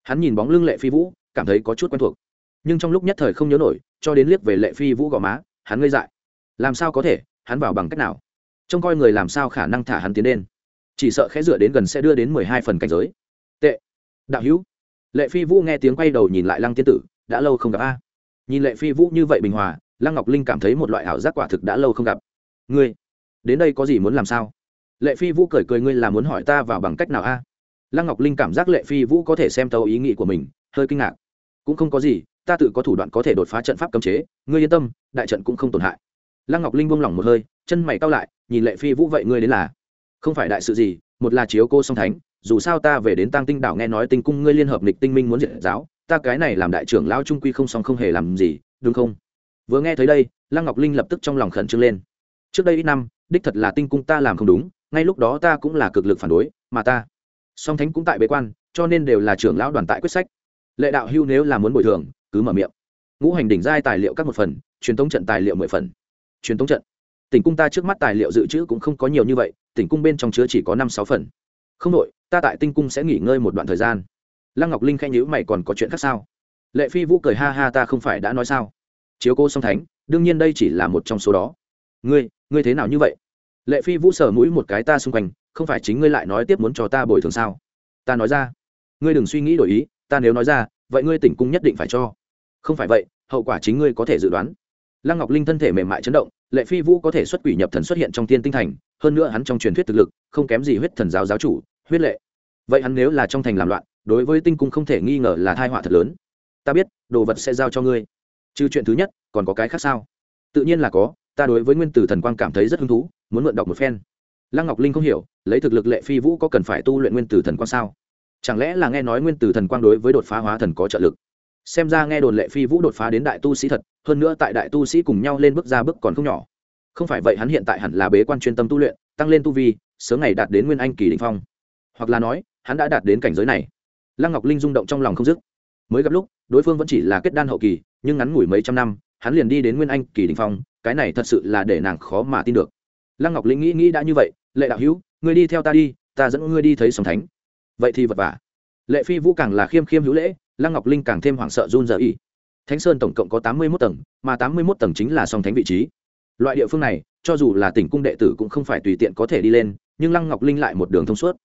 Hắn nhìn bóng lưng lệ phi vũ, cảm thấy có chút quen thuộc. Nhưng trong lúc nhất thời không nhớ nổi, cho đến liếc về lệ phi vũ gò má, hắn ngây dại. Làm sao có thể? Hắn vào bằng cách nào? Trông coi người làm sao khả năng thả hắn tiến lên? Chỉ sợ khẽ dựa đến gần sẽ đưa đến mười hai phần cảnh giới. Tệ. Đạo hữu. Lệ phi vũ nghe tiếng quay đầu nhìn lại lăng tiên tử, đã lâu không gặp a. Nhìn lệ phi vũ như vậy bình hòa lăng ngọc linh cảm thấy một loại ảo giác quả thực đã lâu không gặp. Ngươi, đến đây có gì muốn làm sao? Lệ phi vũ cười cười, ngươi là muốn hỏi ta vào bằng cách nào a? Lăng ngọc linh cảm giác lệ phi vũ có thể xem tàu ý nghĩ của mình, hơi kinh ngạc. Cũng không có gì, ta tự có thủ đoạn có thể đột phá trận pháp cấm chế. Ngươi yên tâm, đại trận cũng không tổn hại. Lăng ngọc linh buông lỏng một hơi, chân mày cao lại, nhìn lệ phi vũ, vậy ngươi đến là? Không phải đại sự gì, một là chiếu cô song thánh, dù sao ta về đến tăng tinh đảo nghe nói tinh cung ngươi liên hợp nịch tinh minh muốn diệt giáo, ta cái này làm đại trưởng lão trung quy không song không hề làm gì, đúng không? Vừa nghe thấy đây, lăng ngọc linh lập tức trong lòng khẩn trương lên. Trước đây ít năm, đích thật là tinh cung ta làm không đúng, ngay lúc đó ta cũng là cực lực phản đối, mà ta, song thánh cũng tại bế quan, cho nên đều là trưởng lão đoàn tại quyết sách. Lệ đạo hưu nếu là muốn bồi thường, cứ mở miệng. Ngũ hành đỉnh giai tài liệu các một phần, truyền thống trận tài liệu mười phần. Truyền thống trận. Tỉnh cung ta trước mắt tài liệu dự trữ cũng không có nhiều như vậy, tỉnh cung bên trong chứa chỉ có năm sáu phần. Không đội ta tại tinh cung sẽ nghỉ ngơi một đoạn thời gian. Lăng ngọc linh khanh nhữ mày còn có chuyện khác sao? Lệ phi vũ cười ha ha ta không phải đã nói sao? Chiếu cô song thánh, đương nhiên đây chỉ là một trong số đó. Ngươi ngươi thế nào như vậy? Lệ phi vũ sở mũi một cái ta xung quanh, không phải chính ngươi lại nói tiếp muốn cho ta bồi thường sao? Ta nói ra. Ngươi đừng suy nghĩ đổi ý, ta nếu nói ra, vậy ngươi tỉnh cung nhất định phải cho. Không phải vậy, hậu quả chính ngươi có thể dự đoán. Lăng ngọc linh thân thể mềm mại chấn động, lệ phi vũ có thể xuất quỷ nhập thần xuất hiện trong tiên tinh thành, hơn nữa hắn trong truyền thuyết thực lực, không kém gì huyết thần giáo giáo chủ, huyết lệ. Vậy hắn nếu là trong thành làm loạn, đối với tinh cung không thể nghi ngờ là thai họa thật lớn. Ta biết, đồ vật sẽ giao cho ngươi trừ chuyện thứ nhất, còn có cái khác sao? Tự nhiên là có, ta đối với nguyên tử thần quang cảm thấy rất hứng thú, muốn mượn đọc một phen. Lăng ngọc linh không hiểu, lấy thực lực lệ phi vũ có cần phải tu luyện nguyên tử thần quang sao? Chẳng lẽ là nghe nói nguyên tử thần quang đối với đột phá hóa thần có trợ lực? Xem ra nghe đồn lệ phi vũ đột phá đến đại tu sĩ thật, hơn nữa tại đại tu sĩ cùng nhau lên bước ra bước còn không nhỏ. Không phải vậy hắn hiện tại hẳn là bế quan chuyên tâm tu luyện, tăng lên tu vi, sớm ngày đạt đến nguyên anh kỳ đình phong. Hoặc là nói, hắn đã đạt đến cảnh giới này. Lăng ngọc linh rung động trong lòng không dứt mới gặp lúc, đối phương vẫn chỉ là kết đan hậu kỳ, nhưng ngắn ngủi mấy trăm năm, hắn liền đi đến nguyên anh kỳ đình phong, cái này thật sự là để nàng khó mà tin được. Lăng ngọc linh nghĩ nghĩ đã như vậy, lệ đạo hữu, ngươi đi theo ta đi, ta dẫn ngươi đi thấy sòng thánh. Vậy thì vật vả. Lệ phi vũ càng là khiêm khiêm hữu lễ, lăng ngọc linh càng thêm hoảng sợ run rợ y thánh sơn tổng cộng có tám mươi mốt tầng, mà tám mươi mốt tầng chính là song thánh vị trí. Loại địa phương này, cho dù là tỉnh cung đệ tử cũng không phải tùy tiện có thể đi lên, nhưng lăng ngọc linh lại một đường thông suốt.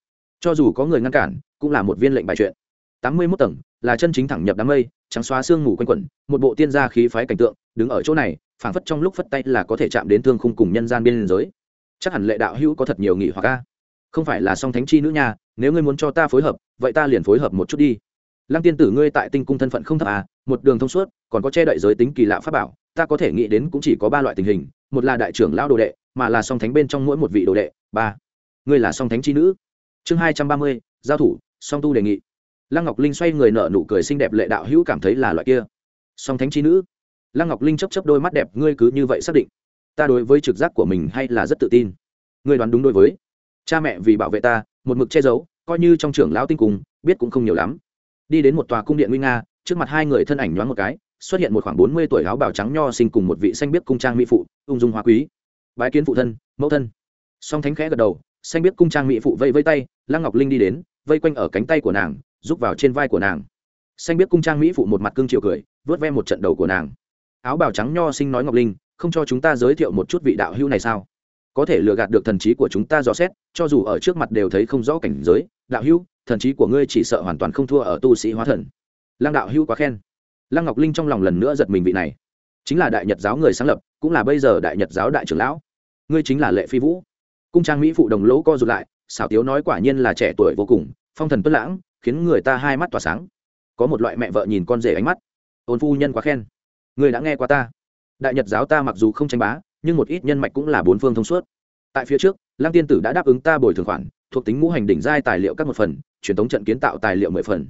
Cho dù có người ngăn cản, cũng là một viên lệnh bài chuyện. tám mươi mốt tầng là chân chính thẳng nhập đám mây, trắng xóa sương mù quanh quẩn, một bộ tiên gia khí phái cảnh tượng, đứng ở chỗ này, phảng phất trong lúc phất tay là có thể chạm đến thương khung cùng nhân gian biên giới. Chắc hẳn lệ đạo hữu có thật nhiều nghị hoặc ca không phải là song thánh chi nữ nha, nếu ngươi muốn cho ta phối hợp, vậy ta liền phối hợp một chút đi. Lăng tiên tử ngươi tại tinh cung thân phận không thấp à một đường thông suốt, còn có che đậy giới tính kỳ lạ pháp bảo, ta có thể nghĩ đến cũng chỉ có ba loại tình hình, một là đại trưởng lão đồ đệ, mà là song thánh bên trong mỗi một vị đồ đệ. Ba, ngươi là song thánh chi nữ. Chương hai trăm ba mươi, giao thủ, song tu đề nghị lăng ngọc linh xoay người nở nụ cười xinh đẹp lệ đạo hữu cảm thấy là loại kia. Song thánh trí nữ. Lăng ngọc linh chấp chấp đôi mắt đẹp, ngươi cứ như vậy xác định. Ta đối với trực giác của mình hay là rất tự tin. Ngươi đoán đúng đối với. Cha mẹ vì bảo vệ ta, một mực che giấu, coi như trong trưởng lão tinh cùng, biết cũng không nhiều lắm. Đi đến một tòa cung điện nguy nga, trước mặt hai người thân ảnh nhoáng một cái, xuất hiện một khoảng bốn mươi tuổi áo bào trắng nho sinh cùng một vị xanh biết cung trang mỹ phụ, ung dung hoa quý. Bái kiến phụ thân, mẫu thân. Song thánh khẽ gật đầu, xanh biết cung trang mỹ phụ vây vây tay, lăng ngọc linh đi đến, vây quanh ở cánh tay của nàng giúp vào trên vai của nàng. Xanh biết cung trang mỹ phụ một mặt cương chiều cười, vớt ve một trận đầu của nàng. Áo bào trắng nho sinh nói ngọc linh, không cho chúng ta giới thiệu một chút vị đạo hữu này sao? Có thể lừa gạt được thần trí của chúng ta dò xét, cho dù ở trước mặt đều thấy không rõ cảnh giới. Đạo hữu, thần trí của ngươi chỉ sợ hoàn toàn không thua ở tu sĩ hóa thần. Lăng đạo hữu quá khen. Lăng ngọc linh trong lòng lần nữa giật mình vị này. Chính là đại nhật giáo người sáng lập, cũng là bây giờ đại nhật giáo đại trưởng lão. Ngươi chính là lệ phi vũ. Cung trang mỹ phụ đồng lỗ co rụt lại, xảo tiếu nói quả nhiên là trẻ tuổi vô cùng, phong thần tuất lãng khiến người ta hai mắt tỏa sáng. Có một loại mẹ vợ nhìn con rể ánh mắt. Ôn phu nhân quá khen. Người đã nghe qua ta. Đại nhật giáo ta mặc dù không tranh bá, nhưng một ít nhân mạch cũng là bốn phương thông suốt. Tại phía trước, lăng tiên tử đã đáp ứng ta bồi thường khoản, thuộc tính ngũ hành đỉnh giai tài liệu các một phần, truyền thống trận kiến tạo tài liệu mười phần.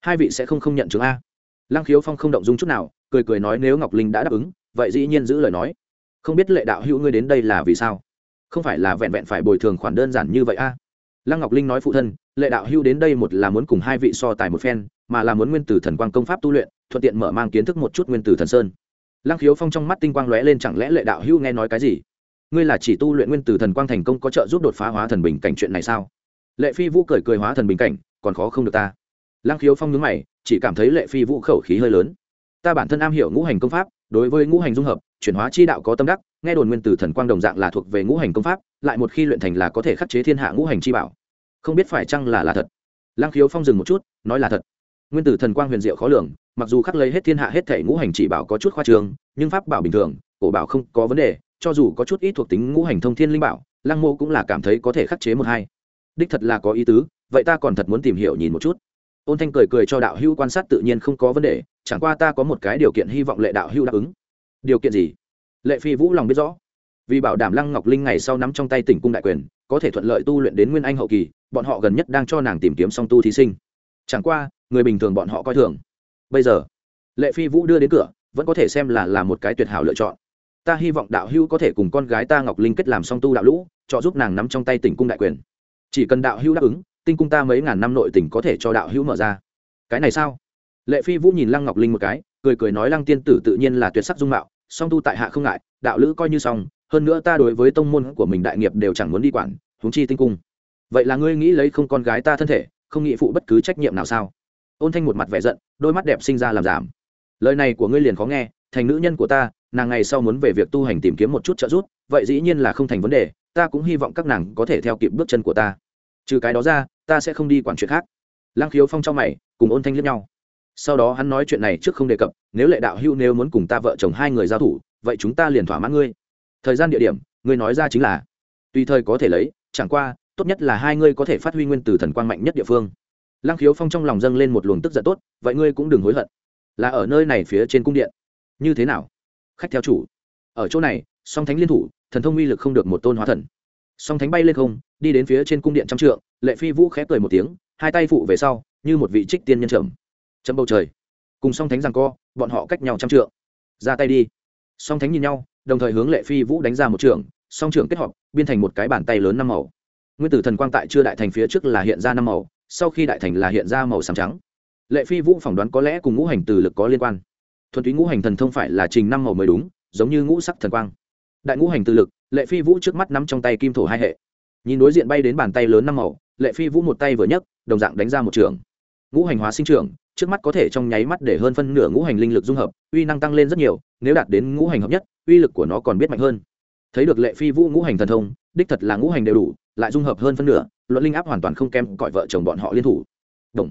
Hai vị sẽ không không nhận chứng a. Lăng khiếu phong không động dung chút nào, cười cười nói nếu ngọc linh đã đáp ứng, vậy dĩ nhiên giữ lời nói. Không biết lệ đạo hữu ngươi đến đây là vì sao? Không phải là vẹn vẹn phải bồi thường khoản đơn giản như vậy a lăng ngọc linh nói phụ thân, lệ đạo hưu đến đây một là muốn cùng hai vị so tài một phen, mà là muốn nguyên tử thần quang công pháp tu luyện, thuận tiện mở mang kiến thức một chút nguyên tử thần sơn. Lăng khiếu phong trong mắt tinh quang lóe lên chẳng lẽ lệ đạo hưu nghe nói cái gì? Ngươi là chỉ tu luyện nguyên tử thần quang thành công có trợ giúp đột phá hóa thần bình cảnh chuyện này sao? Lệ phi vũ cười cười hóa thần bình cảnh, còn khó không được ta. Lăng khiếu phong nhướng mày, chỉ cảm thấy lệ phi vũ khẩu khí hơi lớn. Ta bản thân am hiểu ngũ hành công pháp, đối với ngũ hành dung hợp, chuyển hóa chi đạo có tâm đắc, nghe đồn nguyên tử thần quang đồng dạng là thuộc về ngũ hành công pháp, lại một khi luyện thành là có thể khắc chế thiên hạ ngũ hành chi bảo không biết phải chăng là là thật? Lăng khiếu phong dừng một chút, nói là thật. Nguyên tử thần quang huyền diệu khó lường, mặc dù khắc lấy hết thiên hạ hết thể ngũ hành chỉ bảo có chút khoa trường nhưng pháp bảo bình thường, cổ bảo không có vấn đề, cho dù có chút ít thuộc tính ngũ hành thông thiên linh bảo, lăng mô cũng là cảm thấy có thể khắc chế một hai. Đích thật là có ý tứ, vậy ta còn thật muốn tìm hiểu nhìn một chút. Ôn thanh cười cười cho đạo hữu quan sát tự nhiên không có vấn đề, chẳng qua ta có một cái điều kiện hy vọng lệ đạo hữu đáp ứng. Điều kiện gì? Lệ phi vũ lòng biết rõ. Vì bảo đảm lăng ngọc linh ngày sau nắm trong tay tỉnh cung đại quyền, có thể thuận lợi tu luyện đến nguyên anh hậu kỳ bọn họ gần nhất đang cho nàng tìm kiếm song tu thí sinh. Chẳng qua, người bình thường bọn họ coi thường. Bây giờ, lệ phi vũ đưa đến cửa, vẫn có thể xem là là một cái tuyệt hảo lựa chọn. Ta hy vọng đạo hữu có thể cùng con gái ta ngọc linh kết làm song tu đạo lũ cho giúp nàng nắm trong tay tỉnh cung đại quyền. Chỉ cần đạo hữu đáp ứng, tinh cung ta mấy ngàn năm nội tỉnh có thể cho đạo hữu mở ra. Cái này sao? Lệ phi vũ nhìn lăng ngọc linh một cái, cười cười nói lăng tiên tử tự nhiên là tuyệt sắc dung mạo, song tu tại hạ không ngại, đạo lữ coi như xong, hơn nữa ta đối với tông môn của mình đại nghiệp đều chẳng muốn đi quản, huống chi tinh cung vậy là ngươi nghĩ lấy không con gái ta thân thể, không nghĩ phụ bất cứ trách nhiệm nào sao? Ôn thanh một mặt vẻ giận, đôi mắt đẹp sinh ra làm giảm. Lời này của ngươi liền khó nghe, thành nữ nhân của ta, nàng ngày sau muốn về việc tu hành tìm kiếm một chút trợ giúp, vậy dĩ nhiên là không thành vấn đề, ta cũng hy vọng các nàng có thể theo kịp bước chân của ta. Trừ cái đó ra, ta sẽ không đi quản chuyện khác. Lăng khiếu phong trong mày, cùng ôn thanh liếc nhau. Sau đó hắn nói chuyện này trước không đề cập, nếu lệ đạo hưu nếu muốn cùng ta vợ chồng hai người giao thủ, vậy chúng ta liền thỏa mãn ngươi. Thời gian địa điểm, ngươi nói ra chính là, tùy thời có thể lấy, chẳng qua tốt nhất là hai ngươi có thể phát huy nguyên từ thần quang mạnh nhất địa phương. Lăng khiếu phong trong lòng dâng lên một luồng tức giận tốt, vậy ngươi cũng đừng hối hận. Là ở nơi này phía trên cung điện. Như thế nào? Khách theo chủ. Ở chỗ này, song thánh liên thủ, thần thông uy lực không được một tôn hóa thần. Song thánh bay lên không, đi đến phía trên cung điện trăm trượng, lệ phi vũ khép cười một tiếng, hai tay phụ về sau, như một vị trích tiên nhân trầm chấm bầu trời. Cùng song thánh rằng co, bọn họ cách nhau trăm trượng. Ra tay đi. Song thánh nhìn nhau, đồng thời hướng lệ phi vũ đánh ra một trường, song trường kết hợp, biên thành một cái bàn tay lớn năm màu nguyên tử thần quang tại chưa đại thành phía trước là hiện ra năm màu, sau khi đại thành là hiện ra màu xám trắng. Lệ phi vũ phỏng đoán có lẽ cùng ngũ hành từ lực có liên quan. Thuần túy ngũ hành thần thông phải là trình năm màu mới đúng, giống như ngũ sắc thần quang. Đại ngũ hành từ lực, lệ phi vũ trước mắt nắm trong tay kim thổ hai hệ. Nhìn đối diện bay đến bàn tay lớn năm màu, lệ phi vũ một tay vừa nhấc, đồng dạng đánh ra một trường. Ngũ hành hóa sinh trưởng, trước mắt có thể trong nháy mắt để hơn phân nửa ngũ hành linh lực dung hợp, uy năng tăng lên rất nhiều, nếu đạt đến ngũ hành hợp nhất, uy lực của nó còn biết mạnh hơn. Thấy được lệ phi vũ ngũ hành thần thông, đích thật là ngũ hành đều đủ lại dung hợp hơn phân nửa, luận linh áp hoàn toàn không kém cõi vợ chồng bọn họ liên thủ. Đồng.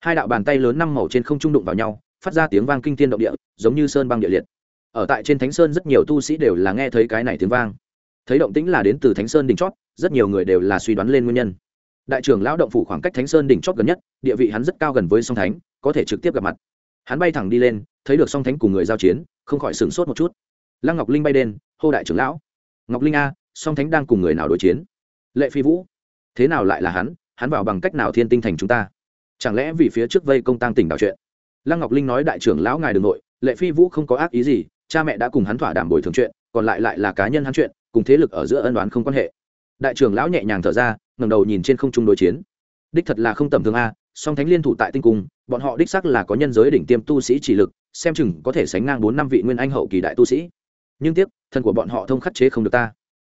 hai đạo bàn tay lớn năm màu trên không trung đụng vào nhau, phát ra tiếng vang kinh thiên động địa, giống như sơn băng địa liệt. Ở tại trên thánh sơn rất nhiều tu sĩ đều là nghe thấy cái này tiếng vang. Thấy động tĩnh là đến từ thánh sơn đỉnh chót, rất nhiều người đều là suy đoán lên nguyên nhân. Đại trưởng lão động phủ khoảng cách thánh sơn đỉnh chót gần nhất, địa vị hắn rất cao gần với song thánh, có thể trực tiếp gặp mặt. Hắn bay thẳng đi lên, thấy được song thánh cùng người giao chiến, không khỏi sửng sốt một chút. Lăng ngọc linh bay đen hô đại trưởng lão. Ngọc linh a, song thánh đang cùng người nào đối chiến? Lệ phi vũ. Thế nào lại là hắn? Hắn vào bằng cách nào thiên tinh thành chúng ta? Chẳng lẽ vì phía trước vây công tăng tỉnh đảo chuyện? Lăng ngọc linh nói đại trưởng lão ngài đ n g nội, lệ phi vũ không có ác ý gì, cha mẹ đã cùng hắn thỏa đảm bồi thường chuyện, còn lại lại là cá nhân hắn chuyện, cùng thế lực ở giữa ân đoán không quan hệ. Đại trưởng lão nhẹ nhàng thở ra ngầm đầu nhìn trên không trung đối chiến. Đích thật là không tầm thường a, song thánh liên thủ tại tinh cung, bọn họ đích sắc là có nhân giới đỉnh tiêm tu sĩ chỉ lực, xem chừng có thể sánh ngang bốn năm vị nguyên anh hậu kỳ đại tu sĩ. Nhưng tiếc, thân của bọn họ thông khắc chế không được ta.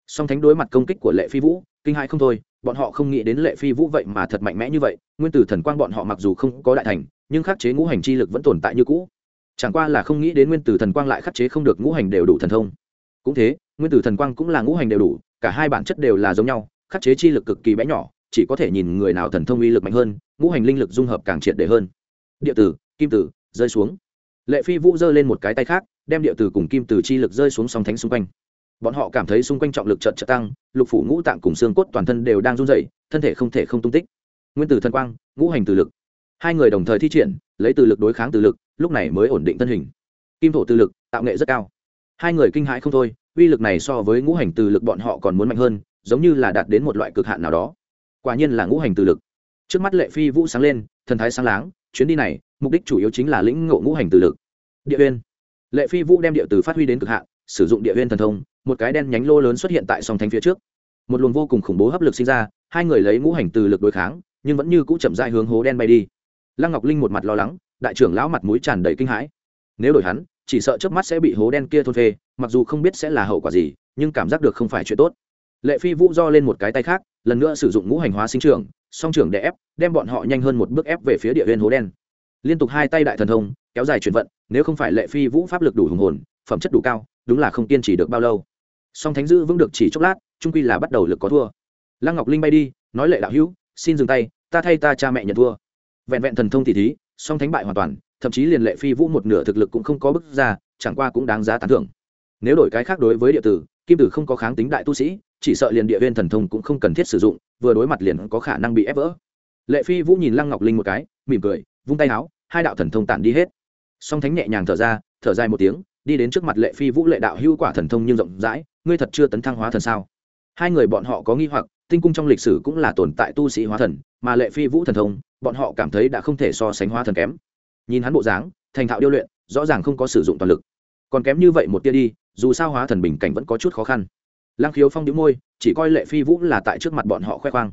Song thánh đối mặt công kích của lệ phi vũ kinh hãi không thôi, bọn họ không nghĩ đến lệ phi vũ vậy mà thật mạnh mẽ như vậy, nguyên tử thần quang bọn họ mặc dù không có đại thành, nhưng khắc chế ngũ hành chi lực vẫn tồn tại như cũ. Chẳng qua là không nghĩ đến nguyên tử thần quang lại khắc chế không được ngũ hành đều đủ thần thông. Cũng thế, nguyên tử thần quang cũng là ngũ hành đều đủ, cả hai bản chất đều là giống nhau, khắc chế chi lực cực kỳ bé nhỏ, chỉ có thể nhìn người nào thần thông uy lực mạnh hơn, ngũ hành linh lực dung hợp càng triệt để hơn. Địa tử, kim tử, rơi xuống. Lệ phi vũ giơ lên một cái tay khác, đem địa tử cùng kim tử chi lực rơi xuống song thánh xung quanh bọn họ cảm thấy xung quanh trọng lực chợt chợt tăng, lục phủ ngũ tạng cùng xương cốt toàn thân đều đang run rẩy, thân thể không thể không tung tích. Nguyên tử thân quang, ngũ hành từ lực. Hai người đồng thời thi triển, lấy từ lực đối kháng từ lực, lúc này mới ổn định thân hình. Kim thổ từ lực, tạo nghệ rất cao. Hai người kinh hãi không thôi, uy lực này so với ngũ hành từ lực bọn họ còn muốn mạnh hơn, giống như là đạt đến một loại cực hạn nào đó. Quả nhiên là ngũ hành từ lực. Trước mắt lệ phi vũ sáng lên, thần thái sáng láng, chuyến đi này, mục đích chủ yếu chính là lĩnh ngộ ngũ hành từ lực. Địa uyên. Lệ phi vũ đem địa từ phát huy đến cực hạn sử dụng địa huyên thần thông, một cái đen nhánh lô lớn xuất hiện tại song thánh phía trước. Một luồng vô cùng khủng bố hấp lực sinh ra, hai người lấy ngũ hành từ lực đối kháng, nhưng vẫn như cũ chậm dại hướng hố đen bay đi. Lăng ngọc linh một mặt lo lắng, đại trưởng lão mặt mũi tràn đầy kinh hãi. Nếu đổi hắn, chỉ sợ trước mắt sẽ bị hố đen kia thôn phê, mặc dù không biết sẽ là hậu quả gì, nhưng cảm giác được không phải chuyện tốt. Lệ phi vũ do lên một cái tay khác, lần nữa sử dụng ngũ hành hóa sinh trưởng, song trưởng để ép, đem bọn họ nhanh hơn một bước ép về phía địa huyên hố đen. Liên tục hai tay đại thần thông, kéo dài chuyển vận, nếu không phải lệ phi vũ pháp lực đủ hùng hồn, phẩm chất đủ cao đúng là không kiên trì được bao lâu. Song thánh dữ vững được chỉ chốc lát, trung quy là bắt đầu lực có thua. Lăng ngọc linh bay đi, nói lệ đạo hữu, xin dừng tay, ta thay ta cha mẹ nhận thua. Vẹn vẹn thần thông thì thí, song thánh bại hoàn toàn, thậm chí liền lệ phi vũ một nửa thực lực cũng không có bức ra, chẳng qua cũng đáng giá tán thưởng. Nếu đổi cái khác đối với địa tử, kim tử không có kháng tính đại tu sĩ, chỉ sợ liền địa viên thần thông cũng không cần thiết sử dụng, vừa đối mặt liền có khả năng bị ép vỡ. Lệ phi vũ nhìn lăng ngọc linh một cái, mỉm cười, vung tay áo, hai đạo thần thông tản đi hết. Song thánh nhẹ nhàng thở ra, thở dài một tiếng đi đến trước mặt lệ phi vũ lệ đạo hưu quả thần thông nhưng rộng rãi, ngươi thật chưa tấn thăng hóa thần sao? Hai người bọn họ có nghi hoặc, tinh cung trong lịch sử cũng là tồn tại tu sĩ hóa thần, mà lệ phi vũ thần thông, bọn họ cảm thấy đã không thể so sánh hóa thần kém. Nhìn hắn bộ dáng, thành thạo điêu luyện, rõ ràng không có sử dụng toàn lực. Còn kém như vậy một tia đi, dù sao hóa thần bình cảnh vẫn có chút khó khăn. Lăng khiếu phong đĩu môi, chỉ coi lệ phi vũ là tại trước mặt bọn họ khoe khoang.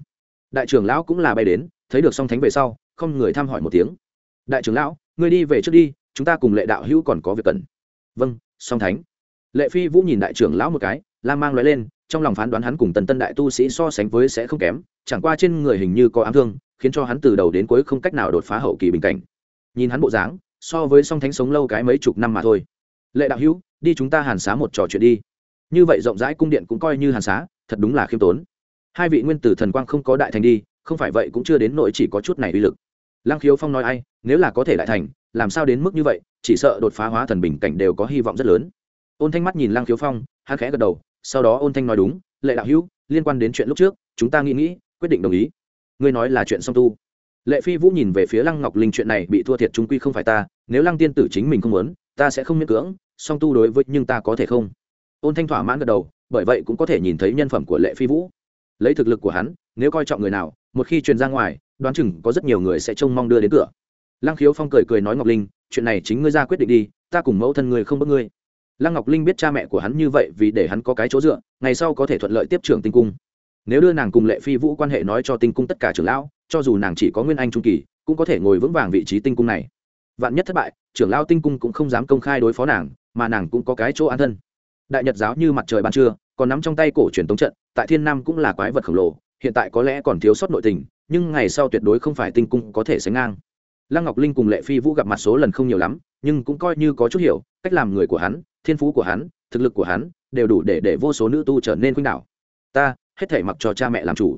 Đại trưởng lão cũng là bay đến, thấy được song thánh về sau, không người thăm hỏi một tiếng. Đại trưởng lão, ngươi đi về trước đi, chúng ta cùng lệ đạo hữu còn có việc cần vâng song thánh. Lệ phi vũ nhìn đại trưởng lão một cái, la mang loại lên, trong lòng phán đoán hắn cùng tần tân đại tu sĩ so sánh với sẽ không kém, chẳng qua trên người hình như có ám thương, khiến cho hắn từ đầu đến cuối không cách nào đột phá hậu kỳ bình cảnh. Nhìn hắn bộ dáng, so với song thánh sống lâu cái mấy chục năm mà thôi. Lệ đạo hữu, đi chúng ta hàn xá một trò chuyện đi. Như vậy rộng rãi cung điện cũng coi như hàn xá, thật đúng là khiêm tốn. Hai vị nguyên tử thần quang không có đại thành đi, không phải vậy cũng chưa đến nỗi chỉ có chút này uy lực. Lăng khiếu phong nói ai, nếu là có thể đại thành, làm sao đến mức như vậy? Chỉ sợ đột phá hóa thần bình cảnh đều có hy vọng rất lớn. Ôn thanh mắt nhìn lăng khiếu phong, hắn khẽ gật đầu, sau đó ôn thanh nói đúng, lệ đạo hữu, liên quan đến chuyện lúc trước, chúng ta nghĩ nghĩ, quyết định đồng ý. Ngươi nói là chuyện song tu. Lệ phi vũ nhìn về phía lăng ngọc linh chuyện này, bị thua thiệt trung quy không phải ta, nếu lăng tiên tử chính mình không muốn, ta sẽ không miễn cưỡng, song tu đối với, nhưng ta có thể không? Ôn thanh thỏa mãn gật đầu, bởi vậy cũng có thể nhìn thấy nhân phẩm của lệ phi vũ. Lấy thực lực của hắn, nếu coi trọng người nào, một khi truyền ra ngoài, đoán chừng có rất nhiều người sẽ trông mong đưa đến cửa. Lăng khiếu phong cười cười nói ngọc linh chuyện này chính ngươi ra quyết định đi, ta cùng mẫu thân ngươi không bất ngươi. Lăng ngọc linh biết cha mẹ của hắn như vậy vì để hắn có cái chỗ dựa, ngày sau có thể thuận lợi tiếp trưởng tinh cung. Nếu đưa nàng cùng lệ phi vũ quan hệ nói cho tinh cung tất cả trưởng lão, cho dù nàng chỉ có nguyên anh trung kỳ, cũng có thể ngồi vững vàng vị trí tinh cung này. Vạn nhất thất bại, trưởng lão tinh cung cũng không dám công khai đối phó nàng, mà nàng cũng có cái chỗ an thân. Đại nhật giáo như mặt trời ban trưa, còn nắm trong tay cổ truyền tống trận, tại thiên nam cũng là quái vật khổng lồ, hiện tại có lẽ còn thiếu sót nội tình, nhưng ngày sau tuyệt đối không phải tinh cung có thể sánh ngang lăng ngọc linh cùng lệ phi vũ gặp mặt số lần không nhiều lắm, nhưng cũng coi như có chút hiểu, cách làm người của hắn, thiên phú của hắn, thực lực của hắn, đều đủ để để vô số nữ tu trở nên khuynh đảo. Ta, hết thể mặc cho cha mẹ làm chủ.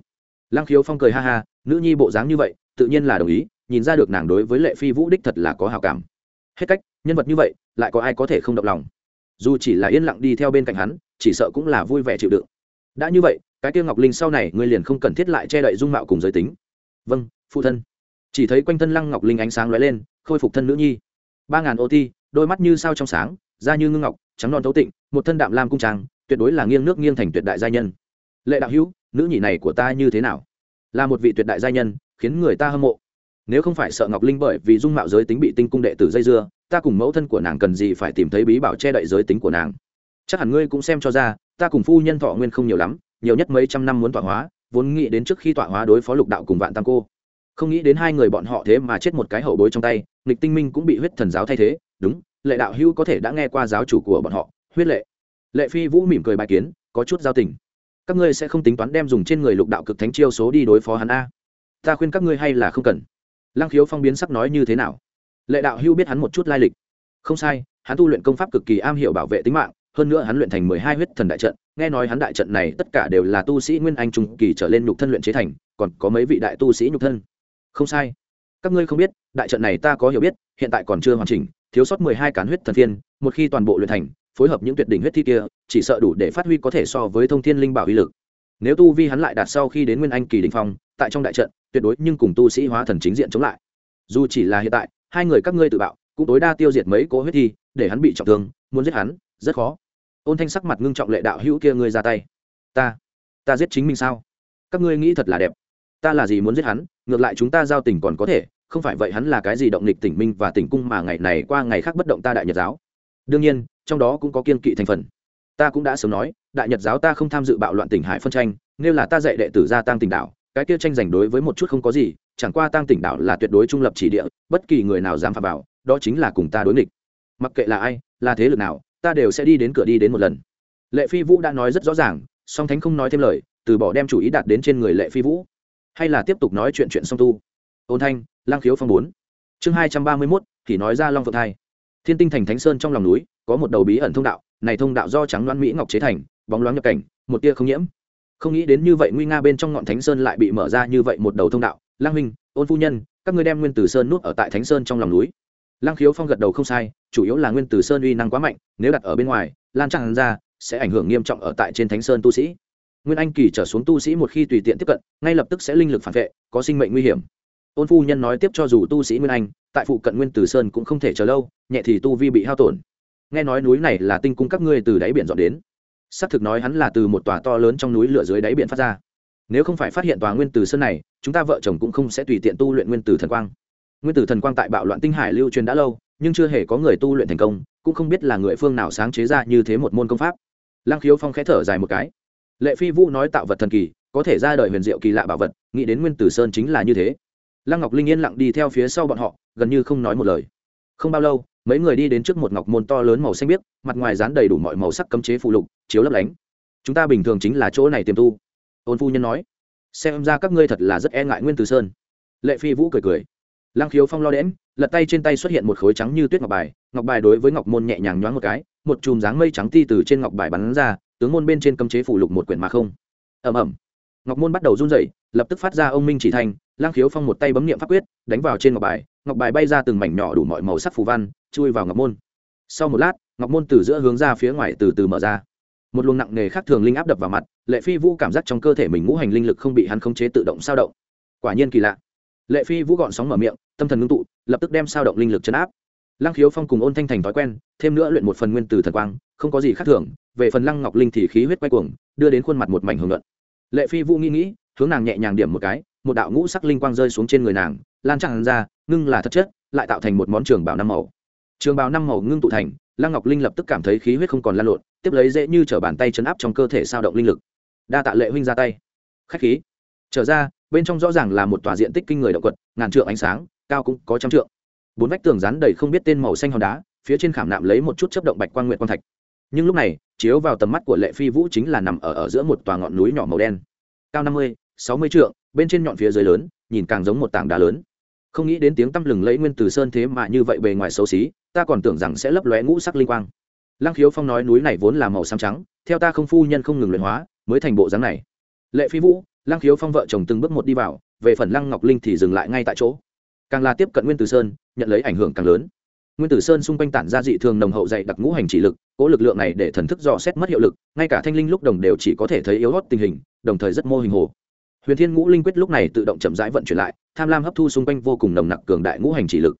Lăng khiếu phong cười ha ha, nữ nhi bộ dáng như vậy, tự nhiên là đồng ý, nhìn ra được nàng đối với lệ phi vũ đích thật là có hào cảm. Hết cách, nhân vật như vậy, lại có ai có thể không động lòng? Dù chỉ là yên lặng đi theo bên cạnh hắn, chỉ sợ cũng là vui vẻ chịu đựng. Đã như vậy, cái tiêu ngọc linh sau này, ngươi liền không cần thiết lại che đậy dung mạo cùng giới tính. Vâng phụ thân chỉ thấy quanh thân lăng ngọc linh ánh sáng lóe lên, khôi phục thân nữ nhi. Ba ngàn ô ti, đôi mắt như sao trong sáng, da như ngưng ngọc, trắng non tấu tịnh, một thân đạm lam cung trang, tuyệt đối là nghiêng nước nghiêng thành tuyệt đại gia nhân. Lệ đạo hữu, nữ nhị này của ta như thế nào? Là một vị tuyệt đại gia nhân, khiến người ta hâm mộ. Nếu không phải sợ ngọc linh bởi vì dung mạo giới tính bị tinh cung đệ tử dây dưa, ta cùng mẫu thân của nàng cần gì phải tìm thấy bí bảo che đậy giới tính của nàng? Chắc hẳn ngươi cũng xem cho ra, ta cùng phu nhân thọ nguyên không nhiều lắm, nhiều nhất mấy trăm năm muốn tọa hóa, vốn nghĩ đến trước khi tọa hóa đối phó lục đạo cùng vạn tam cô không nghĩ đến hai người bọn họ thế mà chết một cái hậu bối trong tay, nghịch tinh minh cũng bị huyết thần giáo thay thế. Đúng, lệ đạo hữu có thể đã nghe qua giáo chủ của bọn họ, huyết lệ. Lệ phi vũ mỉm cười bài kiến, có chút giao tình. Các ngươi sẽ không tính toán đem dùng trên người lục đạo cực thánh chiêu số đi đối phó hắn a? Ta khuyên các ngươi hay là không cần. Lăng khiếu phong biến sắc nói như thế nào? Lệ đạo hữu biết hắn một chút lai lịch. Không sai, hắn tu luyện công pháp cực kỳ am hiểu bảo vệ tính mạng, hơn nữa hắn luyện thành mười hai huyết thần đại trận, nghe nói hắn đại trận này tất cả đều là tu sĩ nguyên anh trung kỳ trở lên nhục thân luyện chế thành, còn có mấy vị đại tu sĩ nhục thân không sai. Các ngươi không biết, đại trận này ta có hiểu biết, hiện tại còn chưa hoàn chỉnh, thiếu sót mười hai cán huyết thần thiên, một khi toàn bộ luyện thành, phối hợp những tuyệt đỉnh huyết thi kia, chỉ sợ đủ để phát huy có thể so với thông thiên linh bảo uy lực. Nếu tu vi hắn lại đạt sau khi đến nguyên anh kỳ đình phong, tại trong đại trận, tuyệt đối nhưng cùng tu sĩ hóa thần chính diện chống lại. Dù chỉ là hiện tại, hai người các ngươi tự bạo, cũng tối đa tiêu diệt mấy cố huyết thi, để hắn bị trọng thương, muốn giết hắn, rất khó. Ôn thanh sắc mặt ngưng trọng lệ đạo hữu kia ngươi ra tay. Ta ta giết chính mình sao? Các ngươi nghĩ thật là đẹp ta là gì muốn giết hắn, ngược lại chúng ta giao tình còn có thể, không phải vậy hắn là cái gì động lịch tỉnh minh và tỉnh cung mà ngày này qua ngày khác bất động ta đại nhật giáo. Đương nhiên, trong đó cũng có kiên kỵ thành phần. Ta cũng đã sớm nói, đại nhật giáo ta không tham dự bạo loạn tỉnh hải phân tranh, nếu là ta dạy đệ tử gia tăng tỉnh đảo, cái kia tranh giành đối với một chút không có gì, chẳng qua tăng tỉnh đảo là tuyệt đối trung lập chỉ địa, bất kỳ người nào dám phạm vào, đó chính là cùng ta đối nghịch. Mặc kệ là ai, là thế lực nào, ta đều sẽ đi đến cửa đi đến một lần. Lệ phi vũ đã nói rất rõ ràng, song thánh không nói thêm lời, từ bỏ đem chủ ý đặt đến trên người lệ phi vũ hay là tiếp tục nói chuyện chuyện song tu? Ôn thanh lang khiếu phong bốn. Chương hai trăm ba mươi mốt, thì nói ra long phượng thai. Thiên tinh thành thánh sơn trong lòng núi, có một đầu bí ẩn thông đạo, này thông đạo do trắng loan mỹ ngọc chế thành, bóng loáng nhập cảnh, một tia không nhiễm. Không nghĩ đến như vậy nguy nga bên trong ngọn thánh sơn lại bị mở ra như vậy một đầu thông đạo. Lang minh, ôn phu nhân, các ngươi đem nguyên tử sơn nuốt ở tại thánh sơn trong lòng núi. Lang khiếu phong gật đầu không sai, chủ yếu là nguyên tử sơn uy năng quá mạnh, nếu đặt ở bên ngoài, lan tràn ra, sẽ ảnh hưởng nghiêm trọng ở tại trên thánh sơn tu sĩ nguyên anh kỳ trở xuống tu sĩ một khi tùy tiện tiếp cận, ngay lập tức sẽ linh lực phản vệ, có sinh mệnh nguy hiểm. Ôn phu nhân nói tiếp cho dù tu sĩ nguyên anh, tại phụ cận nguyên tử sơn cũng không thể chờ lâu, nhẹ thì tu vi bị hao tổn. Nghe nói núi này là tinh cung các ngươi từ đáy biển dọn đến. Xác thực nói hắn là từ một tòa to lớn trong núi lửa dưới đáy biển phát ra. Nếu không phải phát hiện tòa nguyên tử sơn này, chúng ta vợ chồng cũng không sẽ tùy tiện tu luyện nguyên tử thần quang. Nguyên tử thần quang tại bạo loạn tinh hải lưu truyền đã lâu, nhưng chưa hề có người tu luyện thành công, cũng không biết là người phương nào sáng chế ra như thế một môn công pháp. Lăng khiếu phong khẽ thở dài một cái lệ phi vũ nói tạo vật thần kỳ, có thể ra đời huyền diệu kỳ lạ bảo vật, nghĩ đến nguyên tử sơn chính là như thế. Lăng ngọc linh yên lặng đi theo phía sau bọn họ, gần như không nói một lời. Không bao lâu, mấy người đi đến trước một ngọc môn to lớn màu xanh biếc, mặt ngoài dán đầy đủ mọi màu sắc cấm chế phụ lục, chiếu lấp lánh. Chúng ta bình thường chính là chỗ này tiềm tu. Ôn phu nhân nói. Xem ra các ngươi thật là rất e ngại nguyên tử sơn. Lệ phi vũ cười cười. Lăng khiếu phong lo đễm lật tay trên tay xuất hiện một khối trắng như tuyết ngọc bài ngọc bài đối với ngọc môn nhẹ nhàng nhoáng một cái, một chùm dáng mây trắng ti từ trên ngọc bài bắn ra tướng môn bên trên cấm chế phủ lục một quyển mà không. Ầm ầm. ngọc môn bắt đầu run rẩy, lập tức phát ra ông minh chỉ thành, lang khiếu phong một tay bấm niệm pháp quyết, đánh vào trên ngọc bài ngọc bài bay ra từng mảnh nhỏ đủ mọi màu sắc phù văn, chui vào ngọc môn. Sau một lát, ngọc môn từ giữa hướng ra phía ngoài từ từ mở ra. Một luồng nặng nề khác thường linh áp đập vào mặt, lệ phi vũ cảm giác trong cơ thể mình ngũ hành linh lực không bị hắn khống chế tự động sao động. Quả nhiên kỳ lạ. Lệ phi vũ gọn sóng mở miệng, tâm thần ngưng tụ, lập tức đem sao động linh lực chấn áp. Lăng khiếu phong cùng ôn thanh thành thói quen, thêm nữa luyện một phần nguyên từ thần quang không có gì khác thường, về phần lăng ngọc linh thì khí huyết quay cuồng, đưa đến khuôn mặt một mảnh hưởng luận. Lệ phi vũ nghĩ nghĩ, hướng nàng nhẹ nhàng điểm một cái, một đạo ngũ sắc linh quang rơi xuống trên người nàng, lan tràn ra, ngưng là thật chất, lại tạo thành một món trường bảo năm màu. Trường bảo năm màu ngưng tụ thành, lăng ngọc linh lập tức cảm thấy khí huyết không còn lan lộn, tiếp lấy dễ như t bàn tay chấn áp trong cơ thể sao động linh lực. Đa tạ lệ huynh ra tay. Khách khí. Trở ra, bên trong rõ ràng là một tòa diện tích kinh người động quật ngàn trượng ánh sáng, cao cũng có trăm trượng. Bốn vách tường rán đầy không biết tên màu xanh hòn đá, phía trên khảm nạm lấy một chút chấp động bạch quang nguyện quang thạch nhưng lúc này chiếu vào tầm mắt của lệ phi vũ chính là nằm ở, ở giữa một tòa ngọn núi nhỏ màu đen. Cao năm mươi sáu mươi trượng bên trên nhọn phía dưới lớn nhìn càng giống một tảng đá lớn. Không nghĩ đến tiếng tăm lừng lẫy nguyên từ sơn thế mà như vậy bề ngoài xấu xí ta còn tưởng rằng sẽ lấp lóe ngũ sắc linh quang. Lăng khiếu phong nói núi này vốn là màu xám trắng theo ta không phu nhân không ngừng luyện hóa mới thành bộ dáng này. Lệ phi vũ lăng khiếu phong vợ chồng từng bước một đi vào về phần lăng ngọc linh thì dừng lại ngay tại chỗ. Càng là tiếp cận nguyên từ sơn nhận lấy ảnh hưởng càng lớn nguyên tử sơn xung quanh tản ra dị thường nồng hậu dạy đặc ngũ hành chỉ lực, cố lực lượng này để thần thức dò xét mất hiệu lực, ngay cả thanh linh lúc đồng đều chỉ có thể thấy yếu hót tình hình, đồng thời rất mô hình hồ. Huyền thiên ngũ linh quyết lúc này tự động chậm rãi vận chuyển lại, tham lam hấp thu xung quanh vô cùng nồng nặc cường đại ngũ hành chỉ lực.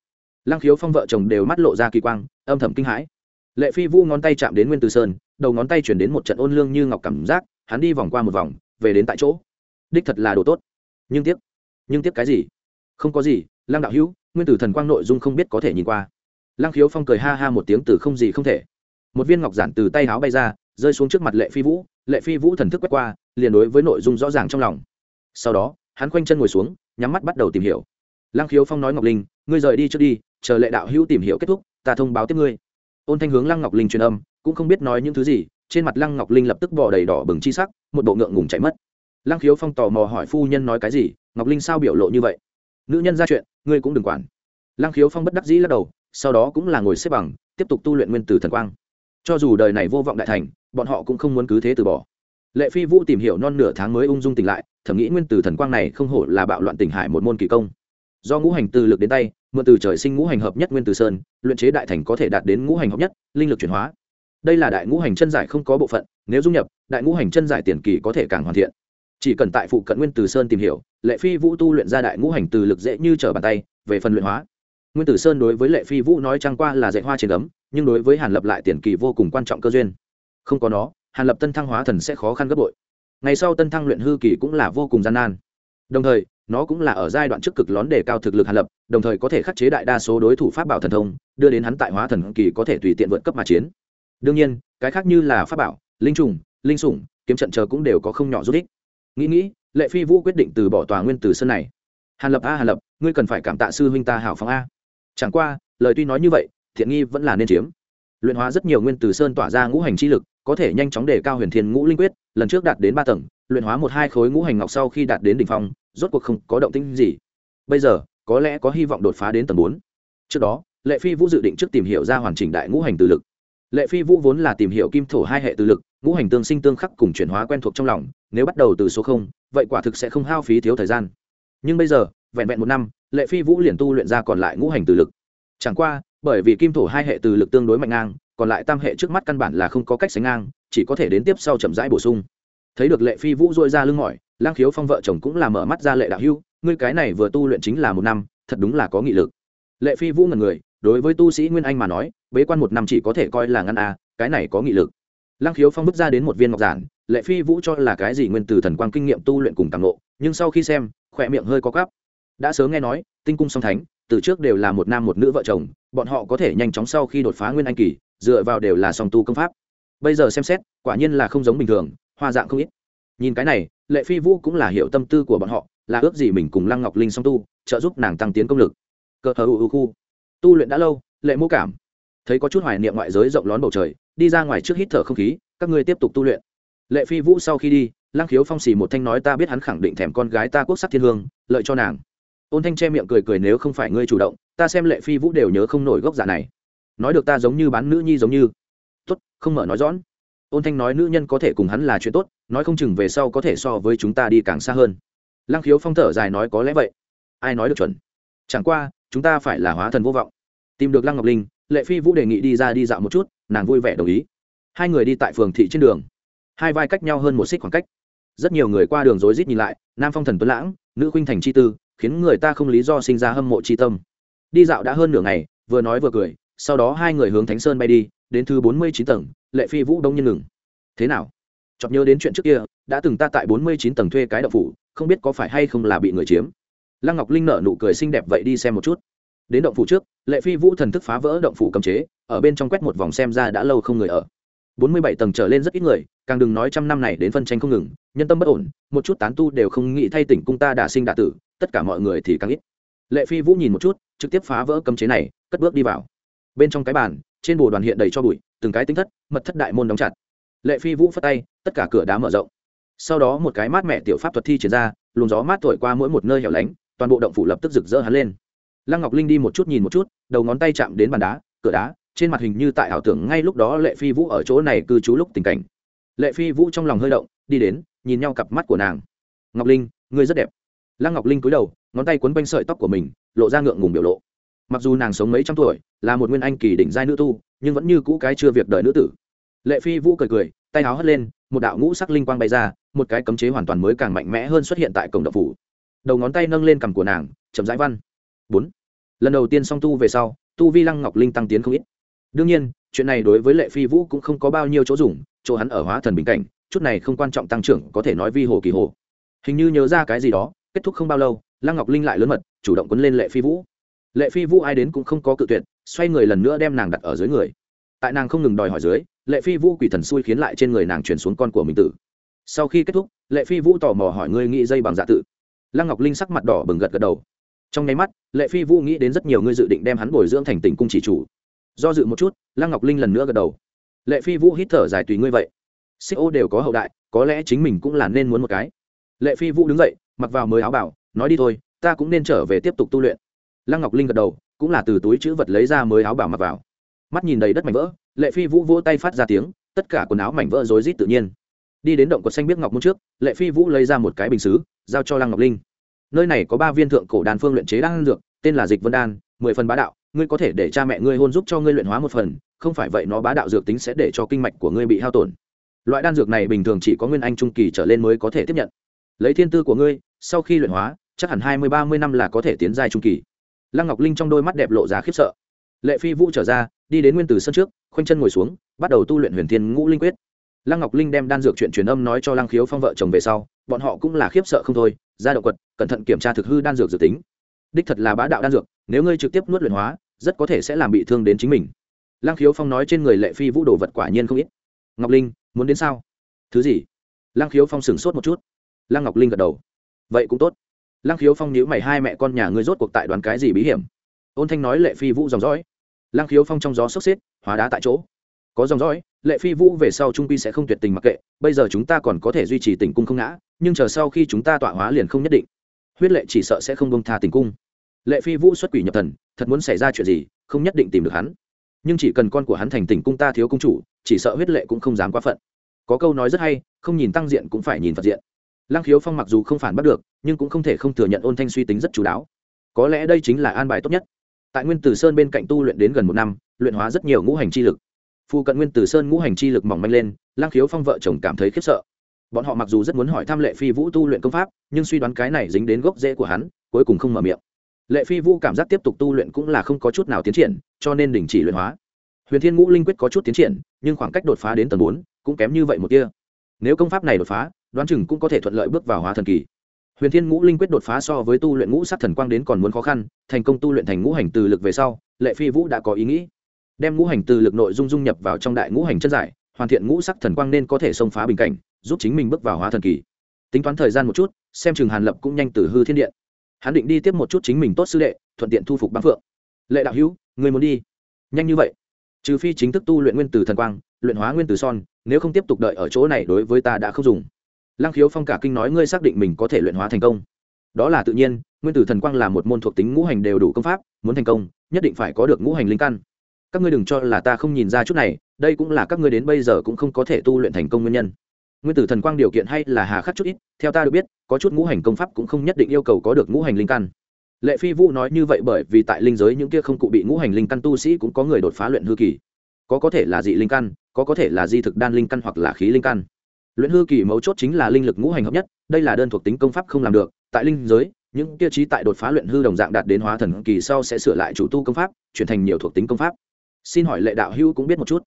Lăng khiếu phong vợ chồng đều mắt lộ ra kỳ quang, âm thầm kinh hãi. Lệ phi vũ ngón tay chạm đến nguyên tử sơn, đầu ngón tay chuyển đến một trận ôn lương như ngọc cảm giác, hắn đi vòng qua một vòng, về đến tại chỗ. Đích thật là đồ tốt. Nhưng tiếc nhưng tiếc cái gì? Không có gì, lăng đạo hữu, nguyên tử thần quang nội dung không biết có thể nhìn qua lăng khiếu phong cười ha ha một tiếng từ không gì không thể. Một viên ngọc giản từ tay áo bay ra, rơi xuống trước mặt lệ phi vũ. Lệ phi vũ thần thức quét qua, liền đối với nội dung rõ ràng trong lòng. Sau đó, hắn khoanh chân ngồi xuống, nhắm mắt bắt đầu tìm hiểu. Lăng khiếu phong nói ngọc linh, ngươi rời đi trước đi, chờ lệ đạo hữu tìm hiểu kết thúc, ta thông báo tiếp ngươi. Ôn thanh hướng lăng ngọc linh truyền âm, cũng không biết nói những thứ gì, trên mặt lăng ngọc linh lập tức bỏ đầy đỏ bừng chi sắc, một bộ ngượng ngùng chạy mất. Lăng khiếu phong tò mò hỏi phu nhân nói cái gì, ngọc linh sao biểu lộ như vậy? Nữ nhân ra chuyện, ngươi cũng đừng quản. Lăng khiếu phong bất đắc dĩ lắc đầu sau đó cũng là ngồi xếp bằng, tiếp tục tu luyện nguyên tử thần quang. Cho dù đời này vô vọng đại thành, bọn họ cũng không muốn cứ thế từ bỏ. Lệ phi vũ tìm hiểu non nửa tháng mới ung dung tỉnh lại thẩm nghĩ nguyên tử thần quang này không hổ là bạo loạn tỉnh hải một môn kỳ công. Do ngũ hành từ lực đến tay, mượn từ trời sinh ngũ hành hợp nhất nguyên tử sơn, luyện chế đại thành có thể đạt đến ngũ hành hợp nhất, linh lực chuyển hóa. Đây là đại ngũ hành chân giải không có bộ phận, nếu dung nhập, đại ngũ hành chân giải tiền kỳ có thể càng hoàn thiện. Chỉ cần tại phụ cận nguyên từ sơn tìm hiểu, lệ phi vũ tu luyện ra đại ngũ hành từ lực dễ như trở bàn tay, về phần luyện hóa nguyên tử sơn đối với lệ phi vũ nói trăng qua là dạy hoa trên ấm nhưng đối với hàn lập lại tiền kỳ vô cùng quan trọng cơ duyên. Không có nó, hàn lập tân thăng hóa thần sẽ khó khăn gấp bội. Ngày sau tân thăng luyện hư kỳ cũng là vô cùng gian nan. Đồng thời, nó cũng là ở giai đoạn trước cực lón đề cao thực lực hàn lập, đồng thời có thể khắc chế đại đa số đối thủ pháp bảo thần thông, đưa đến hắn tại hóa thần kỳ có thể tùy tiện vượt cấp mà chiến. Đương nhiên, cái khác như là pháp bảo, linh trùng, linh sủng, kiếm trận chờ cũng đều có không nhỏ rút ích. Nghĩ nghĩ, lệ phi vũ quyết định từ bỏ tòa nguyên tử sơn này. Hàn lập a, hàn lập, ngươi cần phải cảm tạ sư huynh ta hảo phóng a chẳng qua, lời tuy nói như vậy, thiện nghi vẫn là nên chiếm. Luyện hóa rất nhiều nguyên tử sơn tỏa ra ngũ hành chi lực, có thể nhanh chóng đề cao huyền thiên ngũ linh quyết, lần trước đạt đến ba tầng, luyện hóa một hai khối ngũ hành ngọc sau khi đạt đến đ ỉ n h phong, rốt cuộc không có động tĩnh gì. Bây giờ, có lẽ có hy vọng đột phá đến tầng bốn. Trước đó, lệ phi vũ dự định trước tìm hiểu ra hoàn chỉnh đại ngũ hành từ lực. Lệ phi vũ vốn là tìm hiểu kim thổ hai hệ từ lực, ngũ hành tương sinh tương khắc cùng chuyển hóa quen thuộc trong lòng, nếu bắt đầu từ số không, vậy quả thực sẽ không hao phí thiếu thời gian. Nhưng bây giờ, vẹn vẹn một năm lệ phi vũ liền tu luyện ra còn lại ngũ hành từ lực. Chẳng qua, bởi vì kim thổ hai hệ từ lực tương đối mạnh ngang, còn lại tam hệ trước mắt căn bản là không có cách sánh ngang, chỉ có thể đến tiếp sau chậm rãi bổ sung. Thấy được lệ phi vũ dôi ra lưng mỏi, lang khiếu phong vợ chồng cũng là mở mắt ra lệ đạo hưu, ngươi cái này vừa tu luyện chính là một năm, thật đúng là có nghị lực. Lệ phi vũ ngần người, đối với tu sĩ nguyên anh mà nói, bế quan một năm chỉ có thể coi là ngăn a à, cái này có nghị lực. Lang khiếu phong bước ra đến một viên ngọc giản, lệ phi vũ cho là cái gì nguyên từ thần quang kinh nghiệm tu luyện cùng tàng lộ nhưng sau khi xem, khỏe miệng hơi có cắp đã sớm nghe nói, tinh cung song thánh, từ trước đều là một nam một nữ vợ chồng, bọn họ có thể nhanh chóng sau khi đột phá nguyên anh kỳ, dựa vào đều là song tu công pháp. Bây giờ xem xét, quả nhiên là không giống bình thường, hoa dạng không ít. Nhìn cái này, lệ phi vũ cũng là hiểu tâm tư của bọn họ, là ước gì mình cùng lăng ngọc linh song tu, trợ giúp nàng tăng tiến công lực. Cờ hờ u khu. Tu luyện đã lâu, lệ mô cảm. Thấy có chút hoài niệm ngoại giới rộng lón bầu trời, đi ra ngoài trước hít thở không khí, các ngươi tiếp tục tu luyện. Lệ phi vũ sau khi đi, lăng khiếu phong xì một thanh nói ta biết hắn khẳng định thèm con gái ta quốc sắc thiên hương, lợi cho nàng ôn thanh che miệng cười cười nếu không phải ngươi chủ động, ta xem lệ phi vũ đều nhớ không nổi gốc giả này. Nói được ta giống như bán nữ nhi giống như. Tốt, không mở nói rõ ôn thanh nói nữ nhân có thể cùng hắn là chuyện tốt, nói không chừng về sau có thể so với chúng ta đi càng xa hơn. Lăng khiếu phong thở dài nói có lẽ vậy. Ai nói được chuẩn? Chẳng qua, chúng ta phải là hóa thần vô vọng. Tìm được lăng ngọc linh, lệ phi vũ đề nghị đi ra đi dạo một chút, nàng vui vẻ đồng ý. Hai người đi tại phường thị trên đường. Hai vai cách nhau hơn một xích khoảng cách. Rất nhiều người qua đường rối rít nhìn lại, nam phong thần tuấn lãng, nữ khuynh thành chi tư khiến người ta không lý do sinh ra hâm mộ chi tâm. Đi dạo đã hơn nửa ngày, vừa nói vừa cười, sau đó hai người hướng thánh sơn bay đi, đến thứ bốn mươi chín tầng, lệ phi vũ đông nhiên ngừng. Thế nào? Chọc nhớ đến chuyện trước kia, đã từng ta tại bốn mươi chín tầng thuê cái đậu phủ, không biết có phải hay không là bị người chiếm. Lăng ngọc linh nở nụ cười xinh đẹp vậy đi xem một chút. Đến động phủ trước, lệ phi vũ thần thức phá vỡ động phủ cầm chế, ở bên trong quét một vòng xem ra đã lâu không người ở bốn mươi bảy tầng trở lên rất ít người, càng đừng nói trăm năm này đến phân tranh không ngừng, nhân tâm bất ổn, một chút tán tu đều không nghĩ thay tỉnh cung ta đả sinh đả tử, tất cả mọi người thì càng ít. Lệ phi vũ nhìn một chút, trực tiếp phá vỡ cấm chế này, cất bước đi vào. Bên trong cái bàn, trên bồ đoàn hiện đầy cho bụi, từng cái tính thất, mật thất đại môn đóng chặt. Lệ phi vũ phất tay, tất cả cửa đá mở rộng. Sau đó một cái mát mẹ tiểu pháp thuật thi triển ra, luồng gió mát thổi qua mỗi một nơi hẻo lánh, toàn bộ động phủ lập tức rực rỡ hắn lên. Lăng ngọc linh đi một chút nhìn một chút, đầu ngón tay chạm đến bàn đá, cửa đá trên mặt hình như tại ảo tưởng ngay lúc đó lệ phi vũ ở chỗ này cư trú lúc tình cảnh. Lệ phi vũ trong lòng hơi động, đi đến, nhìn nhau cặp mắt của nàng. Ngọc linh, ngươi rất đẹp. Lăng ngọc linh cúi đầu, ngón tay quấn quanh sợi tóc của mình, lộ ra ngượng ngùng biểu lộ. Mặc dù nàng sống mấy trăm tuổi, là một nguyên anh kỳ đỉnh giai nữ tu, nhưng vẫn như cũ cái chưa việc đợi nữ tử. Lệ phi vũ cười cười, tay áo hất lên, một đạo ngũ sắc linh quang bay ra, một cái cấm chế hoàn toàn mới càng mạnh mẽ hơn xuất hiện tại cổng đập phủ. Đầu ngón tay nâng lên cằm của nàng, chậm rãi văn. Bốn. Lần đầu tiên song tu về sau, tu vi lăng ngọc linh tăng tiến không ít đương nhiên, chuyện này đối với lệ phi vũ cũng không có bao nhiêu chỗ dùng, chỗ hắn ở hóa thần bình cảnh, chút này không quan trọng tăng trưởng có thể nói vi hồ kỳ hồ. Hình như nhớ ra cái gì đó, kết thúc không bao lâu, lăng ngọc linh lại lớn mật, chủ động quấn lên lệ phi vũ. Lệ phi vũ ai đến cũng không có cự tuyệt, xoay người lần nữa đem nàng đặt ở dưới người. Tại nàng không ngừng đòi hỏi dưới, lệ phi vũ quỷ thần xui khiến lại trên người nàng chuyển xuống con của mình tử. Sau khi kết thúc, lệ phi vũ tò mò hỏi ngươi nghĩ dây bằng dạ tự. Lăng ngọc linh sắc mặt đỏ bừng gật gật đầu. Trong nháy mắt, lệ phi vũ nghĩ đến rất nhiều ngươi dự định đem hắn bồi dưỡng thành tình cung chỉ chủ do dự một chút, lăng ngọc linh lần nữa gật đầu. Lệ phi vũ hít thở dài tùy ngươi vậy. Xích ô đều có hậu đại, có lẽ chính mình cũng là nên muốn một cái. Lệ phi vũ đứng dậy, mặc vào mới áo bảo, nói đi thôi, ta cũng nên trở về tiếp tục tu luyện. Lăng ngọc linh gật đầu, cũng là từ túi chữ vật lấy ra mới áo bảo mặc vào. Mắt nhìn đầy đất mảnh vỡ, lệ phi vũ vỗ tay phát ra tiếng, tất cả quần áo mảnh vỡ rối rít tự nhiên. Đi đến động cột xanh biết ngọc môn trước, lệ phi vũ lấy ra một cái bình xứ, giao cho lăng ngọc linh. Nơi này có ba viên thượng cổ đàn phương luyện chế đan dược, tên là dịch vân đan, mười phần bá đạo ngươi có thể để cha mẹ ngươi hôn giúp cho ngươi luyện hóa một phần, không phải vậy nó bá đạo dược tính sẽ để cho kinh mạch của ngươi bị hao tổn. Loại đan dược này bình thường chỉ có nguyên anh trung kỳ trở lên mới có thể tiếp nhận. Lấy thiên tư của ngươi, sau khi luyện hóa, chắc hẳn hai mươi, ba mươi năm là có thể tiến giai trung kỳ. Lăng ngọc linh trong đôi mắt đẹp lộ ra khiếp sợ. Lệ phi vũ trở ra, đi đến nguyên tử sân trước, khoanh chân ngồi xuống, bắt đầu tu luyện huyền thiên ngũ linh quyết. Lăng ngọc linh đem đan dược chuyện truyền âm nói cho lăng khiếu phong vợ chồng về sau, bọn họ cũng là khiếp sợ không thôi, ra động quật, cẩn thận kiểm tra thực hư đan dược dự tính đích thật là bá đạo đan dược, nếu ngươi trực tiếp nuốt luyện hóa, rất có thể sẽ làm bị thương đến chính mình. Lăng khiếu phong nói trên người lệ phi vũ đồ vật quả nhiên không ít. Ngọc linh, muốn đến sao? Thứ gì? Lăng khiếu phong sửng sốt một chút. Lăng ngọc linh gật đầu. Vậy cũng tốt. Lăng khiếu phong nhíu mày, hai mẹ con nhà ngươi rốt cuộc tại đoán cái gì bí hiểm? Ôn thanh nói lệ phi vũ dòng dõi. Lăng khiếu phong trong gió sốc xếp, hóa đá tại chỗ. Có dòng dõi, lệ phi vũ về sau trung pi sẽ không tuyệt tình mặc kệ, bây giờ chúng ta còn có thể duy trì tình cung không ngã, nhưng chờ sau khi chúng ta tọa hóa liền không nhất định huyết lệ chỉ sợ sẽ không bông tha tình cung. Lệ phi vũ xuất quỷ nhập thần, thật muốn xảy ra chuyện gì, không nhất định tìm được hắn. Nhưng chỉ cần con của hắn thành tình cung ta thiếu công chủ, chỉ sợ huyết lệ cũng không dám quá phận. Có câu nói rất hay, không nhìn tăng diện cũng phải nhìn phật diện. Lăng khiếu phong mặc dù không phản bắt được, nhưng cũng không thể không thừa nhận ôn thanh suy tính rất chú đáo. Có lẽ đây chính là an bài tốt nhất. Tại nguyên tử sơn bên cạnh tu luyện đến gần một năm, luyện hóa rất nhiều ngũ hành chi lực. Phu cận nguyên tử sơn ngũ hành chi lực mỏng manh lên lang khiếu phong vợ chồng cảm thấy khiếp sợ bọn họ mặc dù rất muốn hỏi thăm lệ phi vũ tu luyện công pháp, nhưng suy đoán cái này dính đến gốc rễ của hắn, cuối cùng không mở miệng. Lệ phi vũ cảm giác tiếp tục tu luyện cũng là không có chút nào tiến triển, cho nên đình chỉ luyện hóa. Huyền thiên ngũ linh quyết có chút tiến triển, nhưng khoảng cách đột phá đến tầng bốn cũng kém như vậy một kia nếu công pháp này đột phá, đoán chừng cũng có thể thuận lợi bước vào hóa thần kỳ. Huyền thiên ngũ linh quyết đột phá so với tu luyện ngũ sát thần quang đến còn muốn khó khăn, thành công tu luyện thành ngũ hành từ lực về sau, lệ phi vũ đã có ý nghĩ. Đem ngũ hành từ lực nội dung dung nhập vào trong đại ngũ hành chân giải hoàn thiện ngũ sắc thần quang nên có thể xông phá bình cảnh, giúp chính mình bước vào hóa thần kỳ. Tính toán thời gian một chút, xem chừng hàn lập cũng nhanh từ hư thiên điện. Hắn định đi tiếp một chút chính mình tốt sư đệ, thuận tiện thu phục băng phượng. Lệ đạo hữu, người muốn đi? Nhanh như vậy. Trừ phi chính thức tu luyện nguyên tử thần quang, luyện hóa nguyên tử son, nếu không tiếp tục đợi ở chỗ này đối với ta đã không dùng. Lăng khiếu phong cả kinh nói ngươi xác định mình có thể luyện hóa thành công. Đó là tự nhiên, nguyên tử thần quang là một môn thuộc tính ngũ hành đều đủ công pháp, muốn thành công, nhất định phải có được ngũ hành linh căn các ngươi đừng cho là ta không nhìn ra chút này, đây cũng là các ngươi đến bây giờ cũng không có thể tu luyện thành công nguyên nhân. Nguyên tử thần quang điều kiện hay là hà khắc chút ít, theo ta được biết, có chút ngũ hành công pháp cũng không nhất định yêu cầu có được ngũ hành linh căn. Lệ phi vũ nói như vậy bởi vì tại linh giới những kia không cụ bị ngũ hành linh căn tu sĩ cũng có người đột phá luyện hư kỳ. Có có thể là dị linh căn, có có thể là di thực đan linh căn hoặc là khí linh căn. Luyện hư kỳ mấu chốt chính là linh lực ngũ hành hợp nhất, đây là đơn thuộc tính công pháp không làm được. Tại linh giới, những tiêu chí tại đột phá luyện hư đồng dạng đạt đến hóa thần kỳ sau sẽ sửa lại chủ tu công pháp, chuyển thành nhiều thuộc tính công pháp xin hỏi lệ đạo hữu cũng biết một chút.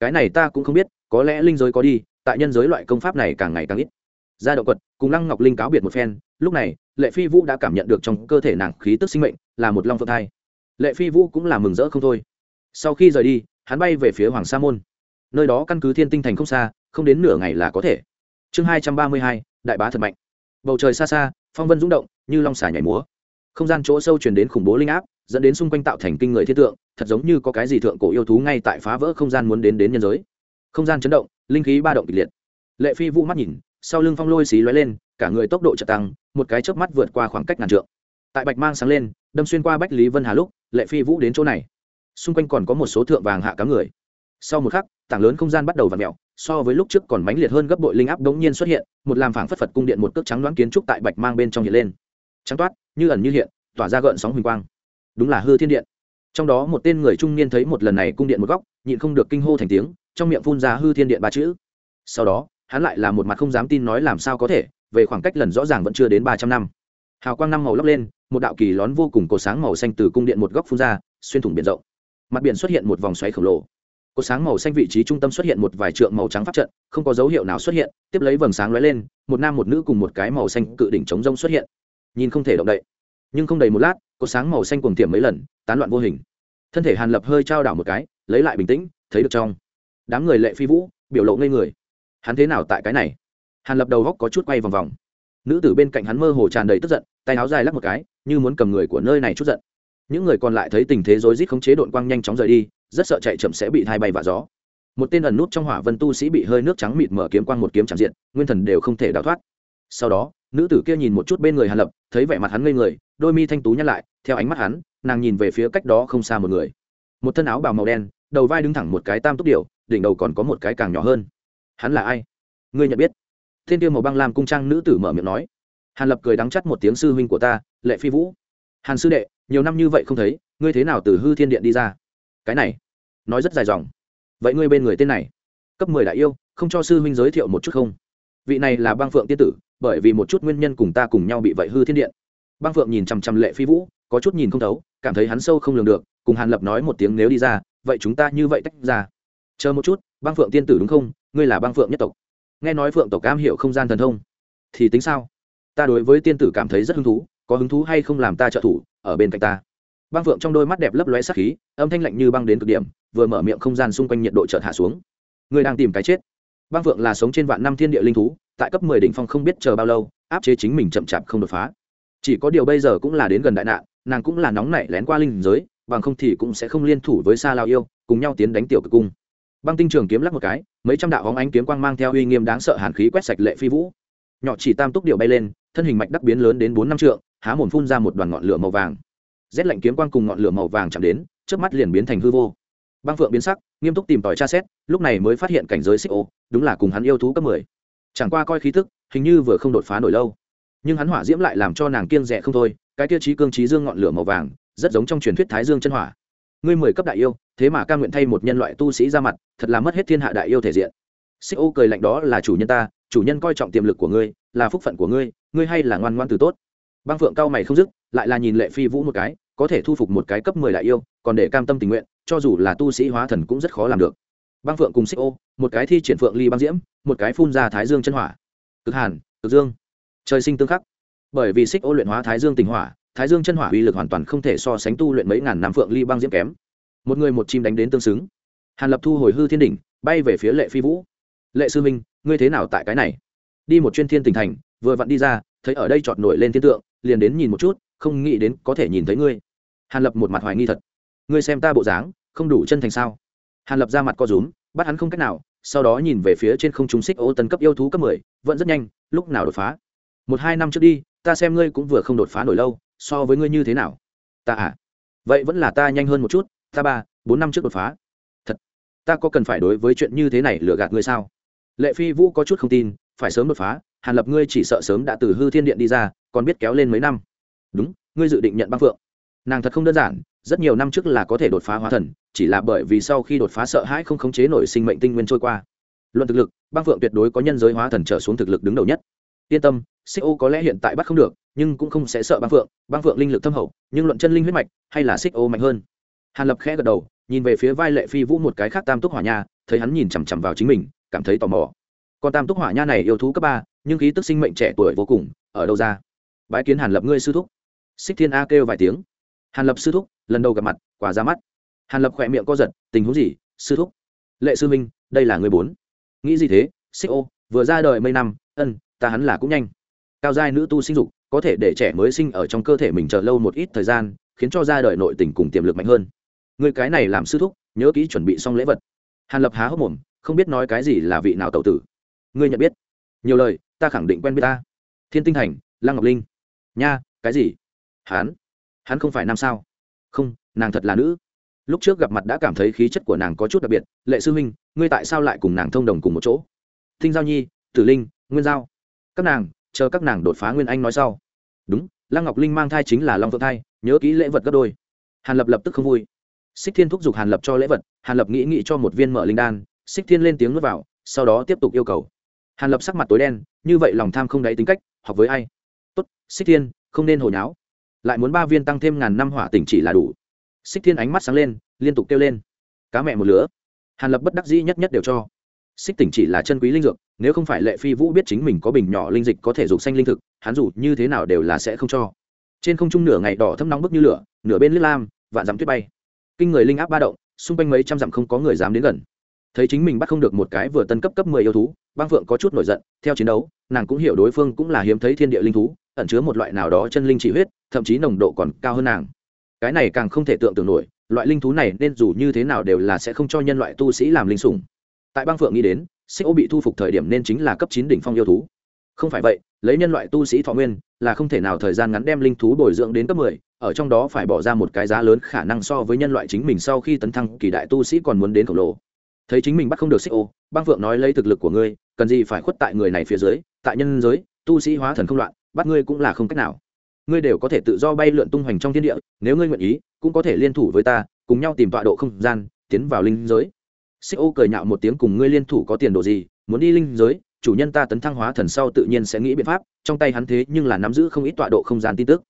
Cái này ta cũng không biết, có lẽ linh giới có đi, tại nhân giới loại công pháp này càng ngày càng ít. Gia động quật, cùng lăng ngọc linh cáo biệt một phen, lúc này, lệ phi vũ đã cảm nhận được trong cơ thể nàng khí tức sinh mệnh là một long phượng thai. Lệ phi vũ cũng là mừng rỡ không thôi. Sau khi rời đi, hắn bay về phía hoàng sa môn. Nơi đó căn cứ thiên tinh thành không xa, không đến nửa ngày là có thể. Chương hai trăm ba mươi hai, đại bá thật mạnh. Bầu trời xa xa, phong vân rung động, như long xà nhảy múa không gian chỗ sâu truyền đến khủng bố linh áp, dẫn đến xung quanh tạo thành kinh người thiết tượng, thật giống như có cái gì thượng cổ yêu thú ngay tại phá vỡ không gian muốn đến đến nhân giới. Không gian chấn động, linh khí ba động kịch liệt. Lệ phi vũ mắt nhìn, sau lưng phong lôi xí lóe lên, cả người tốc độ chợt tăng, một cái chớp mắt vượt qua khoảng cách ngàn trượng. Tại bạch mang sáng lên, đâm xuyên qua bách lý vân hà lúc, lệ phi vũ đến chỗ này. Xung quanh còn có một số thượng vàng hạ cá người. Sau một khắc, tảng lớn không gian bắt đầu v ặ mẹo so với lúc trước còn mãnh liệt hơn gấp bội linh áp đống nhiên xuất hiện, một làm phảng phất phật cung điện một cước trắng đoán kiến trúc tại bạch mang bên trong hiện lên trắng toát, như ẩn như hiện, tỏa ra gợn sóng huỳnh quang. Đúng là hư thiên điện. Trong đó một tên người trung niên thấy một lần này cung điện một góc, nhịn không được kinh hô thành tiếng, trong miệng phun ra hư thiên điện ba chữ. Sau đó, hắn lại là một mặt không dám tin nói làm sao có thể, về khoảng cách lần rõ ràng vẫn chưa đến ba trăm năm. Hào quang năm màu lấp lên, một đạo kỳ lón vô cùng cột sáng màu xanh từ cung điện một góc phun ra, xuyên thủng biển rộng. Mặt biển xuất hiện một vòng xoáy khổng lồ. Cột sáng màu xanh vị trí trung tâm xuất hiện một vài trượng màu trắng pháp trận, không có dấu hiệu nào xuất hiện, tiếp lấy vầng sáng lóe lên, một nam một nữ cùng một cái màu xanh cự đỉnh chống rông xuất hiện nhìn không thể động đậy. Nhưng không đầy một lát, có sáng màu xanh cuồng tiệm mấy lần, tán loạn vô hình. Thân thể hàn lập hơi trao đảo một cái, lấy lại bình tĩnh, thấy được trong đám người lệ phi vũ, biểu lộ ngây người. Hắn thế nào tại cái này? Hàn lập đầu góc có chút quay vòng vòng. Nữ tử bên cạnh hắn mơ hồ tràn đầy tức giận, tay áo dài lắc một cái, như muốn cầm người của nơi này chút giận. Những người còn lại thấy tình thế rối rít khống chế đội quang nhanh chóng rời đi, rất sợ chạy chậm sẽ bị thay bay và gió. Một tên ẩn nút trong hỏa vân tu sĩ bị hơi nước trắng mịt mở kiếm quang một kiếm chạm diện, nguyên thần đều không thể đào thoát. Sau đó nữ tử kia nhìn một chút bên người hàn lập, thấy vẻ mặt hắn ngây người, đôi mi thanh tú nhăn lại, theo ánh mắt hắn, nàng nhìn về phía cách đó không xa một người. Một thân áo bào màu đen, đầu vai đứng thẳng một cái tam túc điệu đỉnh đầu còn có một cái càng nhỏ hơn. Hắn là ai? Ngươi nhận biết. Thiên tiêu màu băng làm cung trang nữ tử mở miệng nói. Hàn lập cười đắng chắt một tiếng sư huynh của ta, lệ phi vũ. Hàn sư đệ, nhiều năm như vậy không thấy, ngươi thế nào từ hư thiên điện đi ra? Cái này, nói rất dài dòng. Vậy ngươi bên người tên này, cấp mười đại yêu, không cho sư huynh giới thiệu một chút không? Vị này là băng phượng tiên tử, bởi vì một chút nguyên nhân cùng ta cùng nhau bị vậy hư thiên điện. Băng phượng nhìn chằm chằm lệ phi vũ, có chút nhìn không thấu, cảm thấy hắn sâu không lường được, cùng hàn lập nói một tiếng nếu đi ra, vậy chúng ta như vậy tách ra. Chờ một chút, băng phượng tiên tử đúng không? Ngươi là băng phượng nhất tộc. Nghe nói phượng tộc cam hiểu không gian thần thông, thì tính sao? Ta đối với tiên tử cảm thấy rất hứng thú, có hứng thú hay không làm ta trợ thủ, ở bên cạnh ta. Băng phượng trong đôi mắt đẹp lấp lóe sắc khí, âm thanh lạnh như băng đến cực điểm, vừa mở miệng không gian xung quanh nhiệt độ chợt hạ xuống. Ngươi đang tìm cái chết băng phượng là sống trên vạn năm thiên địa linh thú, tại cấp mười đỉnh phong không biết chờ bao lâu, áp chế chính mình chậm chạp không đột phá. Chỉ có điều bây giờ cũng là đến gần đại nạn, nàng cũng là nóng nảy lén qua linh giới, bằng không thì cũng sẽ không liên thủ với sa lao yêu, cùng nhau tiến đánh tiểu cực cung. Băng tinh trường kiếm lắc một cái, mấy trăm đạo hóng ánh kiếm quang mang theo uy nghiêm đáng sợ hàn khí quét sạch lệ phi vũ. Nhỏ chỉ tam túc điệu bay lên, thân hình mạch đắc biến lớn đến bốn năm trượng, há mồm phun ra một đoàn ngọn lửa màu vàng. Rét lạnh kiếm quang cùng ngọn lửa màu vàng chạm đến trước mắt liền biến thành hư vô. Băng phượng biến sắc nghiêm túc tìm tòi tra xét, lúc này mới phát hiện cảnh giới xích ô, đúng là cùng hắn yêu thú cấp mười. Chẳng qua coi khí thức, hình như vừa không đột phá nổi lâu. Nhưng hắn hỏa diễm lại làm cho nàng kiêng rẻ không thôi, cái tiêu chí cương trí dương ngọn lửa màu vàng, rất giống trong truyền thuyết thái dương chân hỏa. Ngươi mười cấp đại yêu, thế mà ca nguyện thay một nhân loại tu sĩ ra mặt, thật là mất hết thiên hạ đại yêu thể diện. Xích ô cười lạnh đó là chủ nhân ta, chủ nhân coi trọng tiềm lực của ngươi, là phúc phận của ngươi ngươi hay là ngoan ngoan từ tốt. Băng phượng cao mày không dứt, lại là nhìn lệ phi vũ một cái, có thể thu phục một cái cấp mười đại yêu, còn để cam tâm tình nguyện cho dù là tu sĩ hóa thần cũng rất khó làm được. Băng phượng cùng xích ô, một cái thi triển phượng ly băng diễm, một cái phun ra thái dương chân hỏa. Cực hàn, cực dương. Trời sinh tương khắc. Bởi vì xích ô luyện hóa thái dương tình hỏa, thái dương chân hỏa uy lực hoàn toàn không thể so sánh tu luyện mấy ngàn năm phượng ly băng diễm kém. Một người một chim đánh đến tương xứng. Hàn lập thu hồi hư thiên đỉnh, bay về phía lệ phi vũ. Lệ sư minh, ngươi thế nào tại cái này? Đi một chuyên thiên tỉnh thành, vừa vặn đi ra, thấy ở đây chọt nổi lên thiên tượng, liền đến nhìn một chút, không nghĩ đến có thể nhìn thấy ngươi. Hàn lập một mặt hoài nghi thật ngươi xem ta bộ dáng, không đủ chân thành sao? Hàn lập ra mặt co rúm, bắt hắn không cách nào, sau đó nhìn về phía trên không trung xích ô tấn cấp yêu thú cấp mười, vẫn rất nhanh, lúc nào đột phá? Một hai năm trước đi, ta xem ngươi cũng vừa không đột phá nổi lâu, so với ngươi như thế nào? Ta à vậy vẫn là ta nhanh hơn một chút, ta ba, bốn năm trước đột phá. Thật, ta có cần phải đối với chuyện như thế này lừa gạt ngươi sao? Lệ phi vũ có chút không tin, phải sớm đột phá, hàn lập ngươi chỉ sợ sớm đã từ hư thiên điện đi ra, còn biết kéo lên mấy năm. Đúng, ngươi dự định nhận băng phượng nàng thật không đơn giản, rất nhiều năm trước là có thể đột phá hóa thần, chỉ là bởi vì sau khi đột phá sợ hãi không khống chế nổi sinh mệnh tinh nguyên trôi qua. Luận thực lực, băng phượng tuyệt đối có nhân giới hóa thần trở xuống thực lực đứng đầu nhất. Yên tâm, xích ô có lẽ hiện tại bắt không được, nhưng cũng không sẽ sợ băng phượng. Băng phượng linh lực thâm hậu, nhưng luận chân linh huyết mạch, hay là xích ô mạnh hơn. Hàn lập khẽ gật đầu, nhìn về phía vai lệ phi vũ một cái khác tam túc hỏa nha, thấy hắn nhìn chằm chằm vào chính mình, cảm thấy tò mò. Còn tam túc hỏa nha này yêu thú cấp ba, nhưng khí tức sinh mệnh trẻ tuổi vô cùng, ở đâu ra? Bái kiến hàn lập ngươi sư thúc. Xích thiên a kêu vài tiếng hàn lập sư thúc, lần đầu gặp mặt, quả ra mắt. Hàn lập khỏe miệng co giật, tình huống gì, sư thúc? Lệ sư minh đây là người bốn. Nghĩ gì thế, xích ô, vừa ra đời mấy năm, ân, ta hắn là cũng nhanh. Cao giai nữ tu sinh dục, có thể để trẻ mới sinh ở trong cơ thể mình chờ lâu một ít thời gian, khiến cho ra đời nội tình cùng tiềm lực mạnh hơn. Người cái này làm sư thúc, nhớ kỹ chuẩn bị xong lễ vật. Hàn lập há hốc mồm, không biết nói cái gì là vị nào tẩu tử. Ngươi nhận biết. Nhiều lời, ta khẳng định quen biết ta. Thiên tinh thành, lăng ngọc linh. Nha, cái gì? Hán hắn không phải nam sao? Không, nàng thật là nữ. Lúc trước gặp mặt đã cảm thấy khí chất của nàng có chút đặc biệt. Lệ sư huynh, ngươi tại sao lại cùng nàng thông đồng cùng một chỗ? Thinh giao nhi, tử linh, nguyên giao. Các nàng, chờ các nàng đột phá nguyên anh nói sau. Đúng, lăng ngọc linh mang thai chính là long phượng thai, nhớ kỹ lễ vật gấp đôi. Hàn lập lập tức không vui. Xích thiên thúc giục hàn lập cho lễ vật, hàn lập nghĩ nghĩ cho một viên mở linh đan. Xích thiên lên tiếng nuốt vào, sau đó tiếp tục yêu cầu. Hàn lập sắc mặt tối đen, như vậy lòng tham không đáy tính cách, học với ai? Tốt, xích thiên, không nên hồi nháo lại muốn ba viên tăng thêm ngàn năm hỏa tỉnh chỉ là đủ. Xích thiên ánh mắt sáng lên, liên tục kêu lên. Cá mẹ một lứa. Hàn lập bất đắc dĩ nhất nhất đều cho. Xích tỉnh chỉ là chân quý linh dược, nếu không phải lệ phi vũ biết chính mình có bình nhỏ linh dịch có thể dục xanh linh thực, hắn dù như thế nào đều là sẽ không cho. Trên không trung nửa ngày đỏ thâm nóng bức như lửa, nửa bên lít lam, vạn dặm tuyết bay. Kinh người linh áp ba động, xung quanh mấy trăm dặm không có người dám đến gần. Thấy chính mình bắt không được một cái vừa tân cấp cấp mười yêu thú, băng phượng có chút nổi giận, theo chiến đấu, nàng cũng hiểu đối phương cũng là hiếm thấy thiên địa linh thú, ẩn chứa một loại nào đó chân linh chỉ huyết thậm chí nồng độ còn cao hơn nàng. Cái này càng không thể tưởng tượng nổi, loại linh thú này nên dù như thế nào đều là sẽ không cho nhân loại tu sĩ làm linh sủng. Tại bang phượng nghĩ đến xích ô bị thu phục thời điểm nên chính là cấp chín đỉnh phong yêu thú. Không phải vậy, lấy nhân loại tu sĩ thọ nguyên, là không thể nào thời gian ngắn đem linh thú bồi dưỡng đến cấp mười, ở trong đó phải bỏ ra một cái giá lớn khả năng so với nhân loại chính mình sau khi tấn thăng kỳ đại tu sĩ còn muốn đến khổng lồ. Thấy chính mình bắt không được xích ô, bang phượng nói lấy thực lực của ngươi, cần gì phải khuất tại người này phía dưới, tại nhân giới, tu sĩ hóa thần không loạn, bắt ngươi cũng là không cách nào ngươi đều có thể tự do bay lượn tung hoành trong thiên địa, nếu ngươi nguyện ý, cũng có thể liên thủ với ta, cùng nhau tìm tọa độ không gian, tiến vào linh giới. Xích ô cười nhạo một tiếng, cùng ngươi liên thủ có tiền đồ gì, muốn đi linh giới, chủ nhân ta tấn thăng hóa thần sau tự nhiên sẽ nghĩ biện pháp, trong tay hắn thế nhưng là nắm giữ không ít tọa độ không gian tin tức.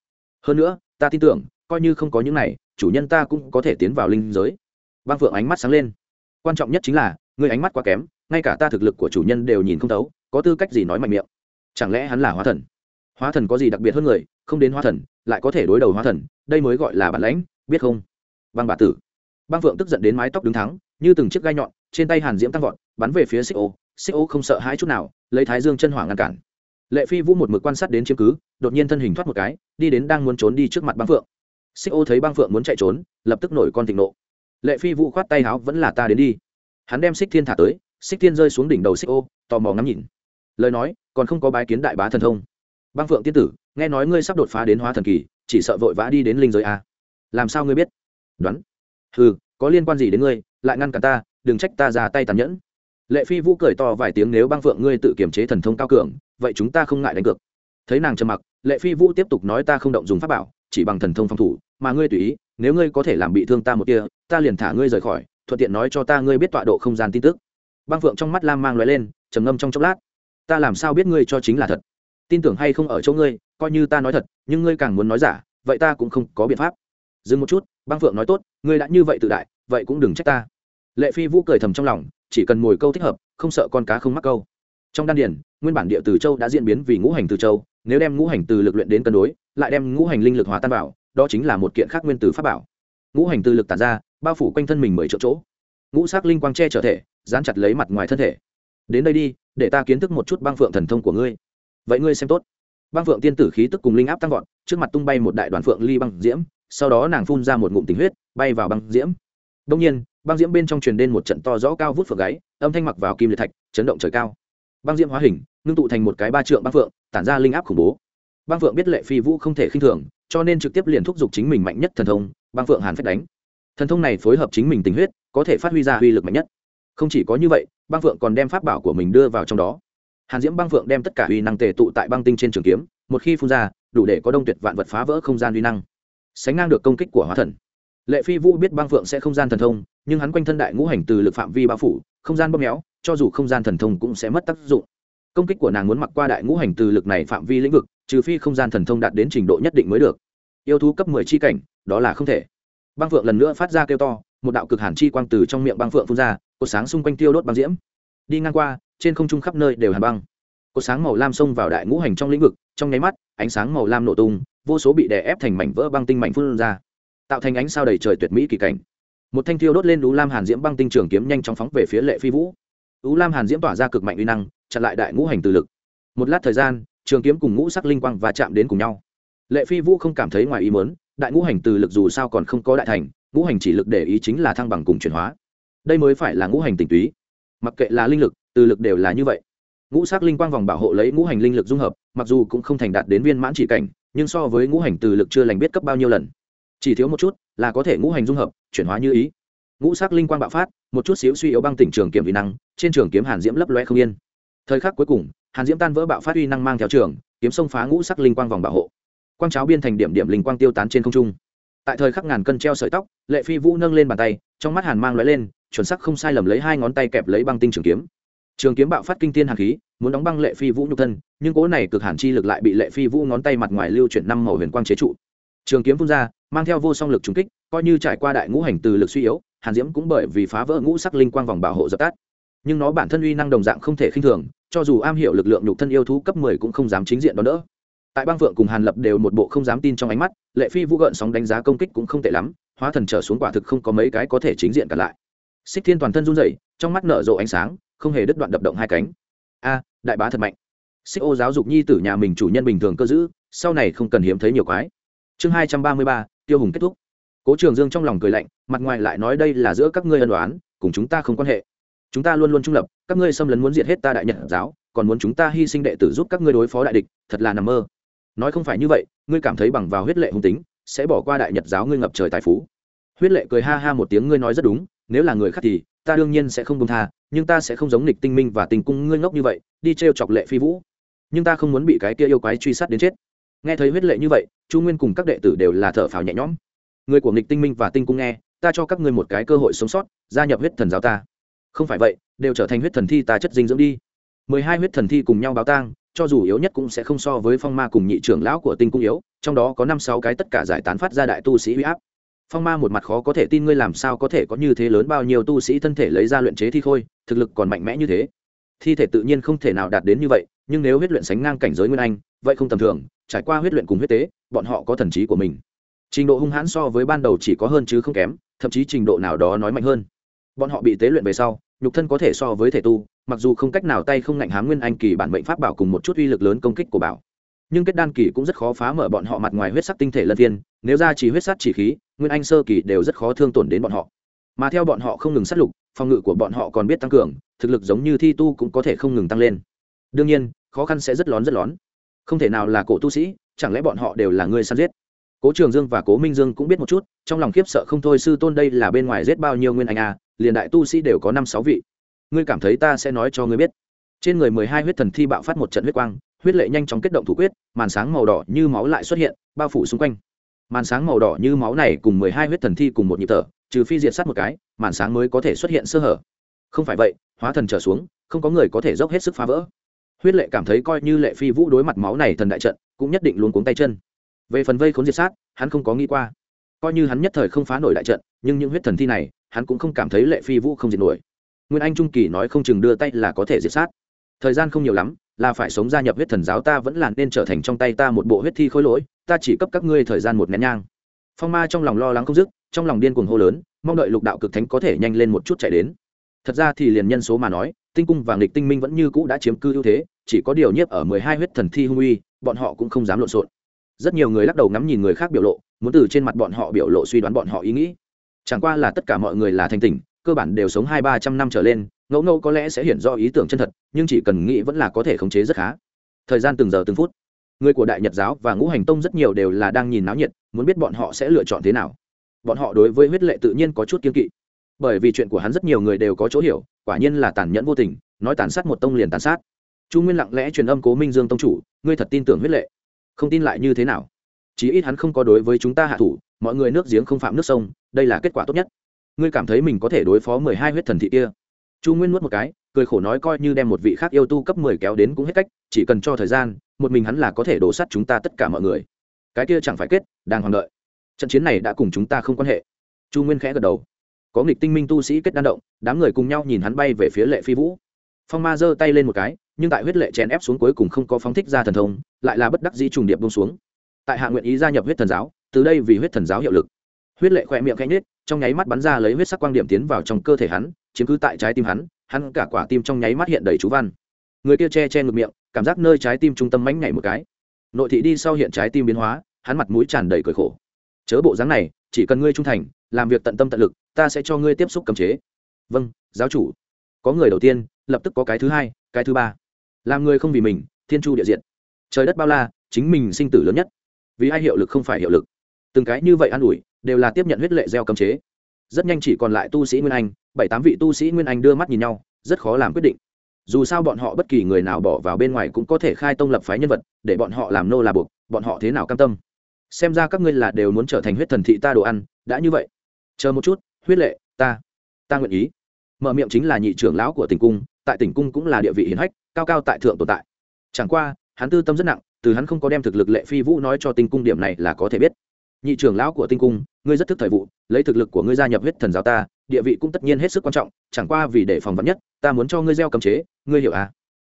Hơn nữa, ta tin tưởng, coi như không có những này, chủ nhân ta cũng có thể tiến vào linh giới. Băng phượng ánh mắt sáng lên. Quan trọng nhất chính là, ngươi ánh mắt quá kém, ngay cả ta thực lực của chủ nhân đều nhìn không thấu, có tư cách gì nói mạnh miệng? Chẳng lẽ hắn là hóa thần? Hóa thần có gì đặc biệt hơn người, không đến hóa thần, lại có thể đối đầu hóa thần, đây mới gọi là bản lãnh, biết không? Băng bà tử. Băng phượng tức giận đến mái tóc đứng thắng như từng chiếc gai nhọn, trên tay hàn diễm tăng vọt, bắn về phía xích ô. Xích ô không sợ hãi chút nào, lấy thái dương chân hỏa ngăn cản. Lệ phi vũ một mực quan sát đến chiếm cứ, đột nhiên thân hình thoát một cái, đi đến đang muốn trốn đi trước mặt băng phượng. Xích ô thấy băng phượng muốn chạy trốn, lập tức nổi con thịnh nộ. Lệ phi vũ khoát tay háo, vẫn là ta đến đi. Hắn đem xích thiên thả tới, xích thiên rơi xuống đỉnh đầu xích ô, tò mò ngắm nhìn. Lời nói, còn không có bái kiến đại bá thần thông băng phượng tiên tử, nghe nói ngươi sắp đột phá đến hóa thần kỳ, chỉ sợ vội vã đi đến linh giới a làm sao ngươi biết? Đoán. Ừ có liên quan gì đến ngươi, lại ngăn cả ta, đừng trách ta ra tay tàn nhẫn. Lệ phi vũ cười to vài tiếng nếu băng phượng ngươi tự kiềm chế thần thông cao cường, vậy chúng ta không ngại đánh cược. Thấy nàng trầm mặc, lệ phi vũ tiếp tục nói ta không động dùng pháp bảo, chỉ bằng thần thông phòng thủ, mà ngươi tùy ý, nếu ngươi có thể làm bị thương ta một kia, ta liền thả ngươi rời khỏi, thuận tiện nói cho ta ngươi biết tọa độ không gian tin tức. Băng phượng trong mắt lam mang loại lên, trầm ngâm trong chốc lát. Ta làm sao biết ngươi cho chính là thật? Tin tưởng hay không ở chỗ ngươi, coi như ta nói thật, nhưng ngươi càng muốn nói giả, vậy ta cũng không có biện pháp. Dừng một chút, băng phượng nói tốt, ngươi đã như vậy tự đại, vậy cũng đừng trách ta. Lệ phi vũ cười thầm trong lòng, chỉ cần mồi câu thích hợp, không sợ con cá không mắc câu. Trong đan điển nguyên bản địa từ châu đã diễn biến vì ngũ hành từ châu, nếu đem ngũ hành từ lực luyện đến cân đối, lại đem ngũ hành linh lực hòa tan vào, đó chính là một kiện khác nguyên từ pháp bảo. Ngũ hành từ lực tản ra, bao phủ quanh thân mình mười chỗ chỗ. Ngũ sắc linh quang che trở thể, dán chặt lấy mặt ngoài thân thể. Đến đây đi, để ta kiến thức một chút băng phượng thần thông của ngươi vậy ngươi xem tốt. Băng phượng tiên tử khí tức cùng linh áp tăng vọt, trước mặt tung bay một đại đoàn phượng ly băng diễm, sau đó nàng phun ra một ngụm tình huyết, bay vào băng diễm. Đông nhiên, băng diễm bên trong truyền đến một trận to rõ cao vút phượng gáy, âm thanh mặc vào kim liệt thạch, chấn động trời cao. Băng diễm hóa hình, ngưng tụ thành một cái ba trượng băng phượng, tản ra linh áp khủng bố. Băng phượng biết lệ phi vũ không thể khinh thường, cho nên trực tiếp liền thúc giục chính mình mạnh nhất thần thông, băng phượng hàn phách đánh. Thần thông này phối hợp chính mình tình huyết, có thể phát huy ra uy lực mạnh nhất. Không chỉ có như vậy, băng phượng còn đem pháp bảo của mình đưa vào trong đó hàn diễm băng phượng đem tất cả uy năng tề tụ tại băng tinh trên trường kiếm, một khi phun ra, đủ để có đông tuyệt vạn vật phá vỡ không gian uy năng. Sánh ngang được công kích của hóa thần. Lệ phi vũ biết băng phượng sẽ không gian thần thông, nhưng hắn quanh thân đại ngũ hành từ lực phạm vi bao phủ, không gian bóp méo, cho dù không gian thần thông cũng sẽ mất tác dụng. Công kích của nàng muốn mặc qua đại ngũ hành từ lực này phạm vi lĩnh vực, trừ phi không gian thần thông đạt đến trình độ nhất định mới được. Yêu thú cấp mười chi cảnh, đó là không thể. Băng phượng lần nữa phát ra kêu to, một đạo cực hàn chi quang từ trong miệng băng phượng phun ra, cột sáng xung quanh tiêu đốt băng diễm. Đi ngang qua trên không trung khắp nơi đều hàn băng. Cột sáng màu lam xông vào đại ngũ hành trong lĩnh vực, trong nháy mắt, ánh sáng màu lam nổ tung, vô số bị đè ép thành mảnh vỡ băng tinh mảnh phun ra, tạo thành ánh sao đầy trời tuyệt mỹ kỳ cảnh. Một thanh thiêu đốt lên đú lam hàn diễm băng tinh trường kiếm nhanh chóng phóng về phía lệ phi vũ. Đú lam hàn diễm tỏa ra cực mạnh uy năng, chặn lại đại ngũ hành từ lực. Một lát thời gian, trường kiếm cùng ngũ sắc linh quang và chạm đến cùng nhau. Lệ phi vũ không cảm thấy ngoài ý mớn đại ngũ hành từ lực dù sao còn không có đại thành, ngũ hành chỉ lực để ý chính là thăng bằng cùng chuyển hóa. Đây mới phải là ngũ hành tình túy mặc kệ là linh lực, từ lực đều là như vậy. Ngũ sắc linh quang vòng bảo hộ lấy ngũ hành linh lực dung hợp, mặc dù cũng không thành đạt đến viên mãn chỉ cảnh, nhưng so với ngũ hành từ lực chưa lành biết cấp bao nhiêu lần. Chỉ thiếu một chút, là có thể ngũ hành dung hợp, chuyển hóa như ý. Ngũ sắc linh quang bạo phát, một chút xíu suy yếu băng tỉnh trường kiếm uy năng, trên trường kiếm hàn diễm lấp loe không yên. Thời khắc cuối cùng, hàn diễm tan vỡ bạo phát uy năng mang theo trường, kiếm sông phá ngũ sắc linh quang vòng bảo hộ. Quang cháo biên thành điểm điểm linh quang tiêu tán trên không trung tại thời khắc ngàn cân treo sợi tóc, lệ phi vũ nâng lên bàn tay, trong mắt hàn mang lóe lên, chuẩn sắc không sai lầm lấy hai ngón tay kẹp lấy băng tinh trường kiếm. Trường kiếm bạo phát kinh tiên hàn khí, muốn đóng băng lệ phi vũ nhục thân, nhưng cỗ này cực hàn chi lực lại bị lệ phi vũ ngón tay mặt ngoài lưu chuyển năm màu huyền quang chế trụ. Trường kiếm phun ra, mang theo vô song lực trúng kích, coi như trải qua đại ngũ hành từ lực suy yếu, hàn diễm cũng bởi vì phá vỡ ngũ sắc linh quang vòng bảo hộ dập tắt. Nhưng nó bản thân uy năng đồng dạng không thể khinh thường, cho dù am hiểu lực lượng nhục thân yêu thú cấp mười cũng không dám chính diện đón đỡ tại bang phượng cùng hàn lập đều một bộ không dám tin trong ánh mắt, lệ phi vũ gợn sóng đánh giá công kích cũng không tệ lắm, hóa thần trở xuống quả thực không có mấy cái có thể chính diện cả lại. Xích thiên toàn thân run rẩy, trong mắt nở rộ ánh sáng, không hề đứt đoạn đập động hai cánh. A, đại bá thật mạnh. Xích ô giáo dục nhi tử nhà mình chủ nhân bình thường cơ giữ sau này không cần hiếm thấy nhiều quái. Chương hai trăm ba mươi ba, tiêu hùng kết thúc. Cố trường dương trong lòng cười lạnh, mặt ngoài lại nói đây là giữa các ngươi ân đoán cùng chúng ta không quan hệ. Chúng ta luôn luôn trung lập, các ngươi xâm lấn muốn diệt hết ta đại nhật giáo, còn muốn chúng ta hy sinh đệ tử giúp các ngươi đối phó đại địch, thật là nằm mơ nói không phải như vậy, ngươi cảm thấy bằng vào huyết lệ hung tính, sẽ bỏ qua đại nhật giáo ngươi ngập trời tài phú. Huyết lệ cười ha ha một tiếng, ngươi nói rất đúng, nếu là người khác thì, ta đương nhiên sẽ không công tha, nhưng ta sẽ không giống nịch tinh minh và tình cung ngươi ngốc như vậy, đi t r e o chọc lệ phi vũ. Nhưng ta không muốn bị cái kia yêu quái truy sát đến chết. Nghe thấy huyết lệ như vậy, chu nguyên cùng các đệ tử đều là thở phào nhẹ nhõm. Người của nịch tinh minh và tinh cung nghe, ta cho các ngươi một cái cơ hội sống sót, gia nhập huyết thần giáo ta. Không phải vậy, đều trở thành huyết thần thi ta chất dinh dưỡng đi. Mười hai huyết thần thi cùng nhau báo tang cho dù yếu nhất cũng sẽ không so với phong ma cùng nhị trưởng lão của tinh cung yếu, trong đó có năm sáu cái tất cả giải tán phát ra đại tu sĩ huy áp. Phong ma một mặt khó có thể tin ngươi làm sao có thể có như thế lớn bao nhiêu tu sĩ thân thể lấy ra luyện chế thi khôi, thực lực còn mạnh mẽ như thế. Thi thể tự nhiên không thể nào đạt đến như vậy, nhưng nếu huyết luyện sánh ngang cảnh giới nguyên anh, vậy không tầm thường, trải qua huyết luyện cùng huyết tế, bọn họ có thần trí của mình. Trình độ hung hãn so với ban đầu chỉ có hơn chứ không kém, thậm chí trình độ nào đó nói mạnh hơn. Bọn họ bị tế luyện về sau nhục thân có thể so với thể tu, mặc dù không cách nào tay không ngạnh hám nguyên anh kỳ bản mệnh pháp bảo cùng một chút uy lực lớn công kích của bảo. Nhưng kết đan kỳ cũng rất khó phá mở bọn họ mặt ngoài huyết sắc tinh thể lân viên nếu ra chỉ huyết sắc chỉ khí, nguyên anh sơ kỳ đều rất khó thương tổn đến bọn họ. Mà theo bọn họ không ngừng sát lục, phòng ngự của bọn họ còn biết tăng cường, thực lực giống như thi tu cũng có thể không ngừng tăng lên. Đương nhiên, khó khăn sẽ rất lón rất lón. Không thể nào là cổ tu sĩ, chẳng lẽ bọn họ đều là người săn giết? Cố trường dương và cố minh dương cũng biết một chút, trong lòng khiếp sợ không thôi, sư tôn đây là bên ngoài giết bao nhiêu nguyên anh à liền đại tu sĩ đều có năm sáu vị. Ngươi cảm thấy ta sẽ nói cho ngươi biết. Trên người mười hai huyết thần thi bạo phát một trận huyết quang, huyết lệ nhanh chóng kết động thủ quyết, màn sáng màu đỏ như máu lại xuất hiện, bao phủ xung quanh. Màn sáng màu đỏ như máu này cùng mười hai huyết thần thi cùng một nhịp thở, trừ phi diệt sát một cái, màn sáng mới có thể xuất hiện sơ hở. Không phải vậy, hóa thần trở xuống, không có người có thể dốc hết sức phá vỡ. Huyết lệ cảm thấy coi như lệ phi vũ đối mặt máu này thần đại trận, cũng nhất định luôn cuống tay chân. Về phần vây khốn diệt sát, hắn không có nghĩ qua. Coi như hắn nhất thời không phá nổi đại trận, nhưng những huyết thần thi này hắn cũng không cảm thấy lệ phi vũ không diệt nổi. Nguyên anh trung kỳ nói không chừng đưa tay là có thể diệt sát. Thời gian không nhiều lắm, là phải sống gia nhập huyết thần giáo, ta vẫn là nên trở thành trong tay ta một bộ huyết thi khối lỗi, ta chỉ cấp các ngươi thời gian một nén nhang. Phong ma trong lòng lo lắng không dứt, trong lòng điên cuồng hô lớn, mong đợi lục đạo cực thánh có thể nhanh lên một chút chạy đến. Thật ra thì liền nhân số mà nói, tinh cung và nghịch tinh minh vẫn như cũ đã chiếm cư ưu thế, chỉ có điều nhiếp ở mười hai huyết thần thi hung uy, bọn họ cũng không dám lộn xộn. Rất nhiều người lắc đầu ngắm nhìn người khác biểu lộ, muốn từ trên mặt bọn họ biểu lộ suy đoán bọn họ ý nghĩ chẳng qua là tất cả mọi người là thành tỉnh, cơ bản đều sống hai ba trăm năm trở lên, ngẫu ngẫu có lẽ sẽ hiện do ý tưởng chân thật, nhưng chỉ cần nghĩ vẫn là có thể khống chế rất khá. Thời gian từng giờ từng phút, người của đại nhật giáo và ngũ hành tông rất nhiều đều là đang nhìn náo nhiệt, muốn biết bọn họ sẽ lựa chọn thế nào. Bọn họ đối với huyết lệ tự nhiên có chút kiên kỵ, bởi vì chuyện của hắn rất nhiều người đều có chỗ hiểu, quả nhiên là tàn nhẫn vô tình, nói tàn sát một tông liền tàn sát. Chu nguyên lặng lẽ truyền âm cố minh dương tông chủ, ngươi thật tin tưởng huyết lệ? Không tin lại như thế nào? Chí ít hắn không có đối với chúng ta hạ thủ, mọi người nước giếng không phạm nước sông đây là kết quả tốt nhất. Ngươi cảm thấy mình có thể đối phó mười hai huyết thần thị kia? Chu nguyên nuốt một cái, cười khổ nói coi như đem một vị khác yêu tu cấp mười kéo đến cũng hết cách, chỉ cần cho thời gian, một mình hắn là có thể đổ sắt chúng ta tất cả mọi người. Cái kia chẳng phải kết, đang hoàng đợi. Trận chiến này đã cùng chúng ta không quan hệ. Chu nguyên khẽ gật đầu. Có nghịch tinh minh tu sĩ kết đan động, đám người cùng nhau nhìn hắn bay về phía lệ phi vũ. Phong ma giơ tay lên một cái, nhưng tại huyết lệ chèn ép xuống cuối cùng không có phóng thích ra thần thông, lại là bất đắc dĩ trùng điệp bông xuống. Tại hạ nguyện ý gia nhập huyết thần giáo, từ đây vì huyết thần giáo hiệu lực huyết lệ khỏe miệng khẽ nhết trong nháy mắt bắn ra lấy huyết sắc quang điểm tiến vào trong cơ thể hắn, chiếm cứ tại trái tim hắn hắn cả quả tim trong nháy mắt hiện đầy chú văn. Người kia che che ngược miệng, cảm giác nơi trái tim trung tâm mánh nhảy một cái. Nội thị đi sau hiện trái tim biến hóa, hắn mặt mũi tràn đầy cười khổ. Chớ bộ dáng này, chỉ cần ngươi trung thành, làm việc tận tâm tận lực, ta sẽ cho ngươi tiếp xúc cầm chế. Vâng giáo chủ. Có người đầu tiên, lập tức có cái thứ hai, cái thứ ba. Làm người không vì mình, thiên chu địa diện trời đất bao la, chính mình sinh tử lớn nhất. Vì ai hiệu lực không phải hiệu lực. Từng cái như vậy an ủi đều là tiếp nhận huyết lệ gieo cấm chế. Rất nhanh chỉ còn lại tu sĩ nguyên anh, bảy tám vị tu sĩ nguyên anh đưa mắt nhìn nhau, rất khó làm quyết định. Dù sao bọn họ bất kỳ người nào bỏ vào bên ngoài cũng có thể khai tông lập phái nhân vật, để bọn họ làm nô là buộc, bọn họ thế nào cam tâm? Xem ra các ngươi là đều muốn trở thành huyết thần thị ta đồ ăn, đã như vậy. Chờ một chút, huyết lệ, ta ta nguyện ý. Mở miệng chính là nhị trưởng lão của tỉnh cung, tại tỉnh cung cũng là địa vị hiển hách, cao cao tại thượng tồn tại. Chẳng qua, hắn tư tâm rất nặng, từ hắn không có đem thực lực lệ phi vũ nói cho tinh cung điểm này là có thể biết nhị trưởng lão của tinh cung, ngươi rất thức thời vụ, lấy thực lực của ngươi gia nhập huyết thần giáo ta, địa vị cũng tất nhiên hết sức quan trọng, chẳng qua vì để phòng vắn nhất, ta muốn cho ngươi gieo cấm chế, ngươi hiểu à?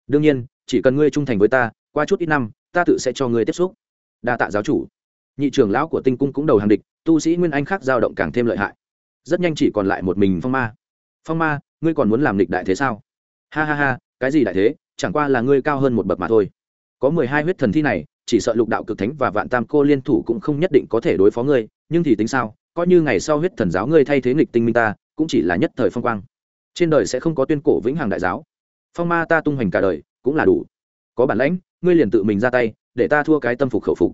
Đương nhiên, chỉ cần ngươi trung thành với ta, qua chút ít năm, ta tự sẽ cho ngươi tiếp xúc. Đa tạ giáo chủ. Nhị trưởng lão của tinh cung cũng đầu hàng địch, tu sĩ nguyên anh khác dao động càng thêm lợi hại. Rất nhanh chỉ còn lại một mình phong ma. Phong ma, ngươi còn muốn làm địch đại thế sao? Ha ha ha, cái gì đại thế? Chẳng qua là ngươi cao hơn một bậc mà thôi. Có mười hai huyết thần thi này chỉ sợ lục đạo cực thánh và vạn tam cô liên thủ cũng không nhất định có thể đối phó ngươi, nhưng thì tính sao, coi như ngày sau huyết thần giáo ngươi thay thế nghịch tinh minh ta, cũng chỉ là nhất thời phong quang. Trên đời sẽ không có tuyên cổ vĩnh hằng đại giáo. Phong ma ta tung hoành cả đời, cũng là đủ. Có bản lãnh, ngươi liền tự mình ra tay, để ta thua cái tâm phục khẩu phục.